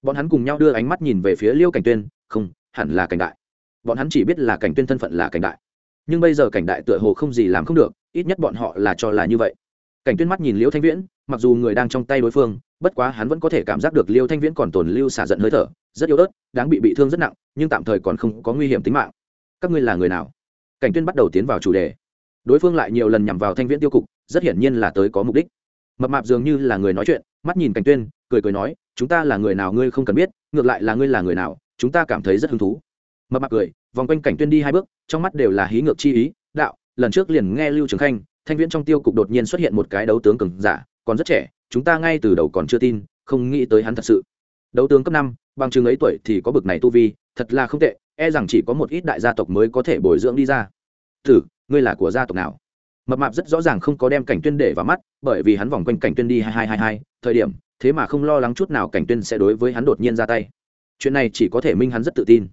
Bọn hắn cùng nhau đưa ánh mắt nhìn về phía liêu cảnh tuyên, không, hẳn là cảnh đại. Bọn hắn chỉ biết là cảnh tuyên thân phận là cảnh đại. Nhưng bây giờ cảnh đại tựa hồ không gì làm không được, ít nhất bọn họ là cho là như vậy cảnh tuyên mắt nhìn liêu thanh viễn, mặc dù người đang trong tay đối phương, bất quá hắn vẫn có thể cảm giác được liêu thanh viễn còn tồn lưu xả giận hơi thở, rất yếu ớt, đáng bị bị thương rất nặng, nhưng tạm thời còn không có nguy hiểm tính mạng. Các ngươi là người nào? Cảnh tuyên bắt đầu tiến vào chủ đề. Đối phương lại nhiều lần nhằm vào thanh viễn tiêu cục, rất hiển nhiên là tới có mục đích. Mập mạp dường như là người nói chuyện, mắt nhìn cảnh tuyên, cười cười nói, chúng ta là người nào ngươi không cần biết, ngược lại là ngươi là người nào, chúng ta cảm thấy rất hứng thú. Mập mạp cười, vòng quanh cảnh tuyên đi hai bước, trong mắt đều là hí ngược chi ý, đạo, lần trước liền nghe lưu trường khanh thanh viễn trong tiêu cục đột nhiên xuất hiện một cái đấu tướng cường giả, còn rất trẻ, chúng ta ngay từ đầu còn chưa tin, không nghĩ tới hắn thật sự. Đấu tướng cấp năm, bằng chừng ấy tuổi thì có bực này tu vi, thật là không tệ e rằng chỉ có một ít đại gia tộc mới có thể bồi dưỡng đi ra. Thử ngươi là của gia tộc nào? Mập mạp rất rõ ràng không có đem cảnh tuyên để vào mắt, bởi vì hắn vòng quanh cảnh tuyên đi hai hai hai hai, thời điểm, thế mà không lo lắng chút nào cảnh tuyên sẽ đối với hắn đột nhiên ra tay. Chuyện này chỉ có thể minh hắn rất tự tin.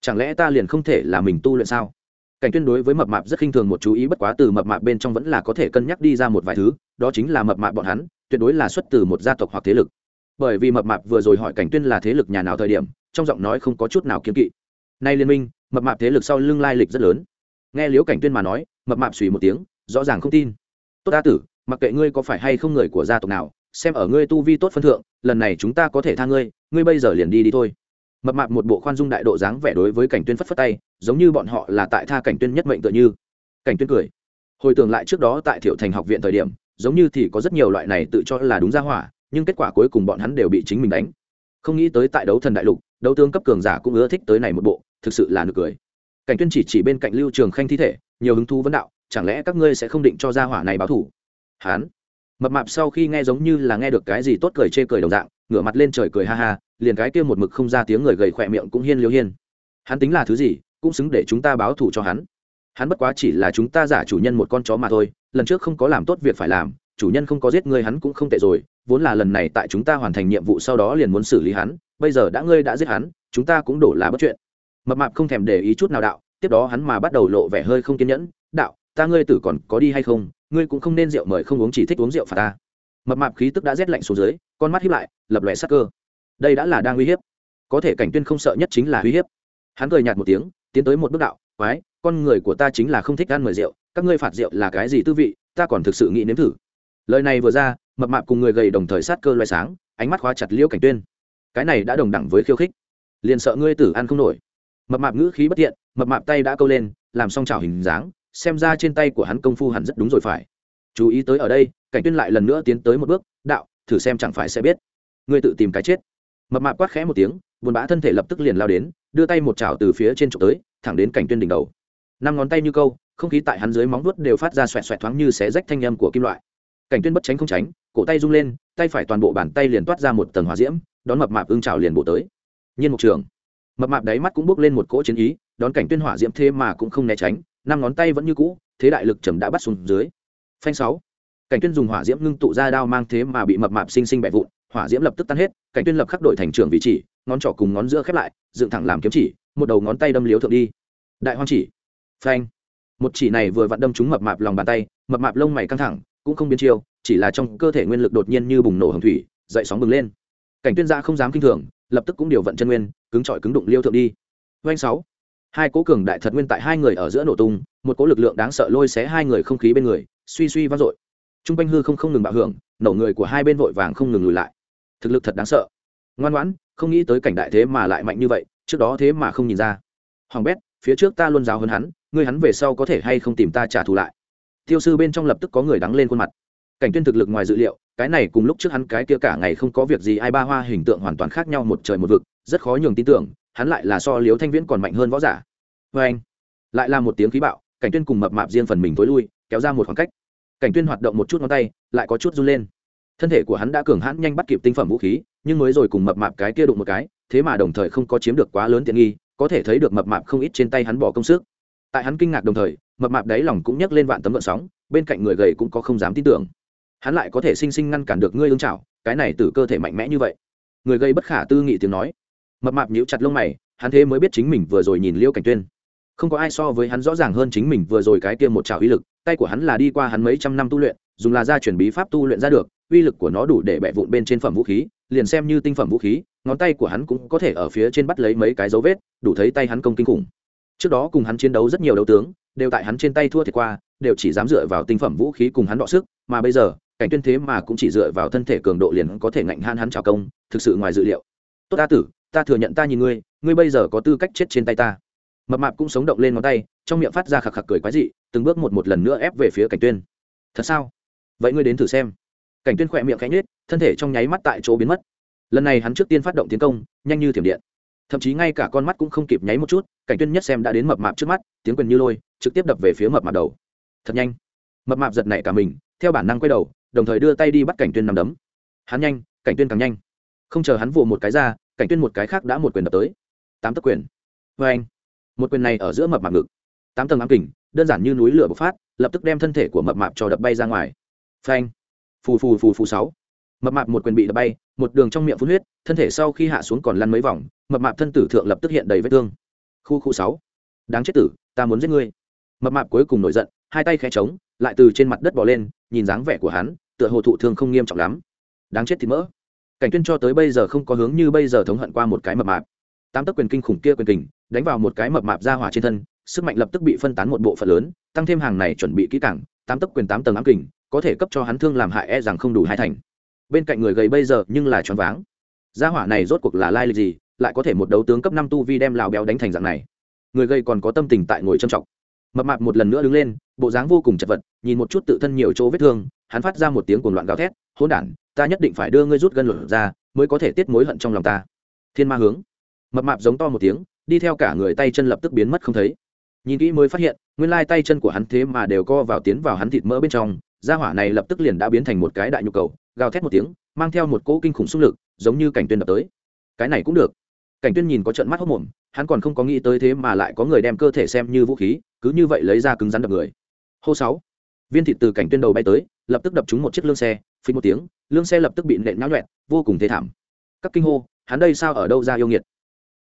Chẳng lẽ ta liền không thể là mình tu luyện sao? Cảnh tuyên đối với mập mạp rất khinh thường một chú ý, bất quá từ mập mạp bên trong vẫn là có thể cân nhắc đi ra một vài thứ, đó chính là mập mạp bọn hắn, tuyệt đối là xuất từ một gia tộc hoặc thế lực. Bởi vì mập mạp vừa rồi hỏi cảnh tuyên là thế lực nhà nào thời điểm, trong giọng nói không có chút nào kiên kỵ. Nay liên minh, mập mạp thế lực sau lưng lai lịch rất lớn. Nghe liễu cảnh tuyên mà nói, mập mạp suy một tiếng, rõ ràng không tin. Tốt đa tử, mặc kệ ngươi có phải hay không người của gia tộc nào, xem ở ngươi tu vi tốt phân thượng, lần này chúng ta có thể tha ngươi ngươi bây giờ liền đi đi thôi mập mạp một bộ khoan dung đại độ dáng vẻ đối với cảnh tuyên phất phất tay, giống như bọn họ là tại tha cảnh tuyên nhất mệnh tựa như. Cảnh tuyên cười. Hồi tưởng lại trước đó tại thiệu thành học viện thời điểm, giống như thì có rất nhiều loại này tự cho là đúng ra hỏa, nhưng kết quả cuối cùng bọn hắn đều bị chính mình đánh. Không nghĩ tới tại đấu thần đại lục, đấu tướng cấp cường giả cũng ưa thích tới này một bộ, thực sự là nực cười. Cảnh tuyên chỉ chỉ bên cạnh lưu trường khanh thi thể, nhiều hứng thú vấn đạo, chẳng lẽ các ngươi sẽ không định cho gia hỏa này báo thủ hắn mập mạp sau khi nghe giống như là nghe được cái gì tốt cười chê cười đồng dạng ngửa mặt lên trời cười ha ha, liền cái kia một mực không ra tiếng người gầy khỏe miệng cũng hiên liêu hiên. Hắn tính là thứ gì, cũng xứng để chúng ta báo thù cho hắn. Hắn bất quá chỉ là chúng ta giả chủ nhân một con chó mà thôi, lần trước không có làm tốt việc phải làm, chủ nhân không có giết ngươi hắn cũng không tệ rồi, vốn là lần này tại chúng ta hoàn thành nhiệm vụ sau đó liền muốn xử lý hắn, bây giờ đã ngươi đã giết hắn, chúng ta cũng đổ là bất chuyện. Mập mạp không thèm để ý chút nào đạo, tiếp đó hắn mà bắt đầu lộ vẻ hơi không kiên nhẫn, đạo, ta ngươi tử còn có đi hay không? Ngươi cũng không nên rượu mời không uống chỉ thích uống rượu phạt ta mập mạp khí tức đã rét lạnh xuống dưới, con mắt hiếp lại, lập lòe sắc cơ. Đây đã là đang uy hiếp. Có thể cảnh tuyên không sợ nhất chính là uy hiếp. Hắn cười nhạt một tiếng, tiến tới một bước đạo, quái, con người của ta chính là không thích ăn mời rượu, các ngươi phạt rượu là cái gì tư vị, ta còn thực sự nghĩ nếm thử. Lời này vừa ra, mập mạp cùng người gầy đồng thời sát cơ loay sáng, ánh mắt khóa chặt liễu cảnh tuyên. Cái này đã đồng đẳng với khiêu khích. Liền sợ ngươi tử ăn không nổi. Mập mạp ngữ khí bất tiện mập mạp tay đã câu lên, làm xong chảo hình dáng, xem ra trên tay của hắn công phu hẳn rất đúng rồi phải. Chú ý tới ở đây cảnh tuyên lại lần nữa tiến tới một bước, đạo, thử xem chẳng phải sẽ biết. Ngươi tự tìm cái chết. Mập mạp quát khẽ một tiếng, buồn bã thân thể lập tức liền lao đến, đưa tay một chảo từ phía trên trục tới, thẳng đến cảnh tuyên đỉnh đầu. Năm ngón tay như câu, không khí tại hắn dưới móng vuốt đều phát ra xoẹt xoẹt thoáng như xé rách thanh âm của kim loại. Cảnh tuyên bất tránh không tránh, cổ tay rung lên, tay phải toàn bộ bàn tay liền toát ra một tầng hỏa diễm, đón mập mạp ưng trào liền bổ tới. Nhiên mục trường. Mập mạp đáy mắt cũng bước lên một cỗ chiến ý, đón cảnh tuyên hỏa diễm thế mà cũng không né tránh, năm ngón tay vẫn như cũ, thế đại lực trầm đã bắt xuống dưới. Phanh sáu cảnh tuyên dùng hỏa diễm ngưng tụ ra đao mang thế mà bị mập mạp sinh sinh bẻ vụn, hỏa diễm lập tức tan hết, cảnh tuyên lập khắc đổi thành trưởng vị chỉ, ngón trỏ cùng ngón giữa khép lại, dựng thẳng làm kiếm chỉ, một đầu ngón tay đâm liếu thượng đi. Đại hoang chỉ. Phanh. Một chỉ này vừa vặn đâm trúng mập mạp lòng bàn tay, mập mạp lông mày căng thẳng, cũng không biến chiêu, chỉ là trong cơ thể nguyên lực đột nhiên như bùng nổ hồng thủy, dậy sóng bừng lên. Cảnh tuyên gia không dám kinh thường, lập tức cũng điều vận chân nguyên, cứng trọi cứng đụng liêu thượng đi. Doanh sáu. Hai cố cường đại thật nguyên tại hai người ở giữa nổ tung, một cố lực lượng đáng sợ lôi xé hai người không khí bên người, suy suy vang dội trung quanh hư không không ngừng bạo hưởng, nổ người của hai bên vội vàng không ngừng lùi lại. Thực lực thật đáng sợ. Ngoan ngoãn, không nghĩ tới cảnh đại thế mà lại mạnh như vậy, trước đó thế mà không nhìn ra. Hoàng bét, phía trước ta luôn giáo hơn hắn, ngươi hắn về sau có thể hay không tìm ta trả thù lại? Tiêu sư bên trong lập tức có người đắng lên khuôn mặt. Cảnh tuyên thực lực ngoài dự liệu, cái này cùng lúc trước hắn cái kia cả ngày không có việc gì ai ba hoa hình tượng hoàn toàn khác nhau một trời một vực, rất khó nhường tin tưởng, hắn lại là so liếu thanh viễn còn mạnh hơn võ giả. Vê anh lại là một tiếng khí bạo, cảnh tuyên cùng mập mạp riêng phần mình tối lui, kéo ra một khoảng cách cảnh tuyên hoạt động một chút ngón tay, lại có chút run lên. Thân thể của hắn đã cường hãn nhanh bắt kịp tinh phẩm vũ khí, nhưng mới rồi cùng mập mạp cái kia đụng một cái, thế mà đồng thời không có chiếm được quá lớn tiện nghi, có thể thấy được mập mạp không ít trên tay hắn bỏ công sức. Tại hắn kinh ngạc đồng thời, mập mạp đáy lòng cũng nhấc lên vạn tấm gợn sóng, bên cạnh người gầy cũng có không dám tin tưởng. Hắn lại có thể sinh sinh ngăn cản được ngươi ương trào cái này từ cơ thể mạnh mẽ như vậy. Người gây bất khả tư nghị tiếng nói. Mập mạp nhíu chặt lông mày, hắn thế mới biết chính mình vừa rồi nhìn liêu cảnh tuyên không có ai so với hắn rõ ràng hơn chính mình vừa rồi cái kia một trào uy lực, tay của hắn là đi qua hắn mấy trăm năm tu luyện, dùng là gia truyền bí pháp tu luyện ra được, uy lực của nó đủ để bẻ vụn bên trên phẩm vũ khí, liền xem như tinh phẩm vũ khí, ngón tay của hắn cũng có thể ở phía trên bắt lấy mấy cái dấu vết, đủ thấy tay hắn công kinh khủng. Trước đó cùng hắn chiến đấu rất nhiều đấu tướng, đều tại hắn trên tay thua thiệt qua, đều chỉ dám dựa vào tinh phẩm vũ khí cùng hắn đọ sức, mà bây giờ, cảnh tuyên thế mà cũng chỉ dựa vào thân thể cường độ liền có thể ngạnh han hắn trào công, thực sự ngoài dự liệu. Tốt ta tử, ta thừa nhận ta nhìn ngươi ngươi bây giờ có tư cách chết trên tay ta mập mạp cũng sống động lên ngón tay, trong miệng phát ra khạc khạc cười quái dị, từng bước một một lần nữa ép về phía cảnh tuyên. Thật sao? Vậy ngươi đến thử xem. Cảnh tuyên khỏe miệng khẽ nhếch, thân thể trong nháy mắt tại chỗ biến mất. Lần này hắn trước tiên phát động tiến công, nhanh như thiểm điện. Thậm chí ngay cả con mắt cũng không kịp nháy một chút, cảnh tuyên nhất xem đã đến mập mạp trước mắt, tiếng quyền như lôi, trực tiếp đập về phía mập mạp đầu. Thật nhanh. Mập mạp giật nảy cả mình, theo bản năng quay đầu, đồng thời đưa tay đi bắt cảnh tuyên nằm đấm. Hắn nhanh, cảnh tuyên càng nhanh. Không chờ hắn vụ một cái ra, cảnh tuyên một cái khác đã một quyền đập tới. Tám tấc quyền. Vê anh một quyền này ở giữa mập mạp ngực. Tám tầng ám kình, đơn giản như núi lửa bộc phát, lập tức đem thân thể của mập mạp cho đập bay ra ngoài. Phanh. Phù phù phù phù sáu. Mập mạp một quyền bị đập bay, một đường trong miệng phun huyết, thân thể sau khi hạ xuống còn lăn mấy vòng, mập mạp thân tử thượng lập tức hiện đầy vết thương. Khu khu sáu. Đáng chết tử, ta muốn giết ngươi. Mập mạp cuối cùng nổi giận, hai tay khẽ trống lại từ trên mặt đất bỏ lên, nhìn dáng vẻ của hắn, tựa hồ thụ thương không nghiêm trọng lắm. Đáng chết thì mỡ. Cảnh tuyên cho tới bây giờ không có hướng như bây giờ thống hận qua một cái mập mạp. Tám tấc quyền kinh khủng kia quyền kình đánh vào một cái mập mạp ra hỏa trên thân, sức mạnh lập tức bị phân tán một bộ phận lớn, tăng thêm hàng này chuẩn bị kỹ càng, tám tấc quyền tám tầng ám kình, có thể cấp cho hắn thương làm hại e rằng không đủ hai thành. Bên cạnh người gầy bây giờ nhưng là choáng váng. Gia hỏa này rốt cuộc là lai lịch gì, lại có thể một đấu tướng cấp năm tu vi đem lào béo đánh thành dạng này? Người gầy còn có tâm tình tại ngồi trầm trọng. Mập mạp một lần nữa đứng lên, bộ dáng vô cùng chật vật, nhìn một chút tự thân nhiều chỗ vết thương, hắn phát ra một tiếng cuồng loạn gào thét hôn đản, ta nhất định phải đưa ngươi rút gân lửa ra, mới có thể tiết mối hận trong lòng ta. Thiên ma hướng. Mập mạp giống to một tiếng đi theo cả người tay chân lập tức biến mất không thấy. Nhìn kỹ mới phát hiện, nguyên lai tay chân của hắn thế mà đều co vào tiến vào hắn thịt mỡ bên trong da hỏa này lập tức liền đã biến thành một cái đại nhu cầu, gào thét một tiếng, mang theo một cỗ kinh khủng xung lực, giống như cảnh tuyên đập tới. Cái này cũng được. Cảnh tuyên nhìn có trận mắt hốc mồm, hắn còn không có nghĩ tới thế mà lại có người đem cơ thể xem như vũ khí, cứ như vậy lấy ra cứng rắn đập người. Hô sáu. Viên thịt từ cảnh tuyên đầu bay tới, lập tức đập trúng một chiếc lương xe, phí một tiếng, lương xe lập tức bị nện náo nhuẹn vô cùng thế thảm. Các kinh hô, hắn đây sao ở đâu ra yêu nghiệt?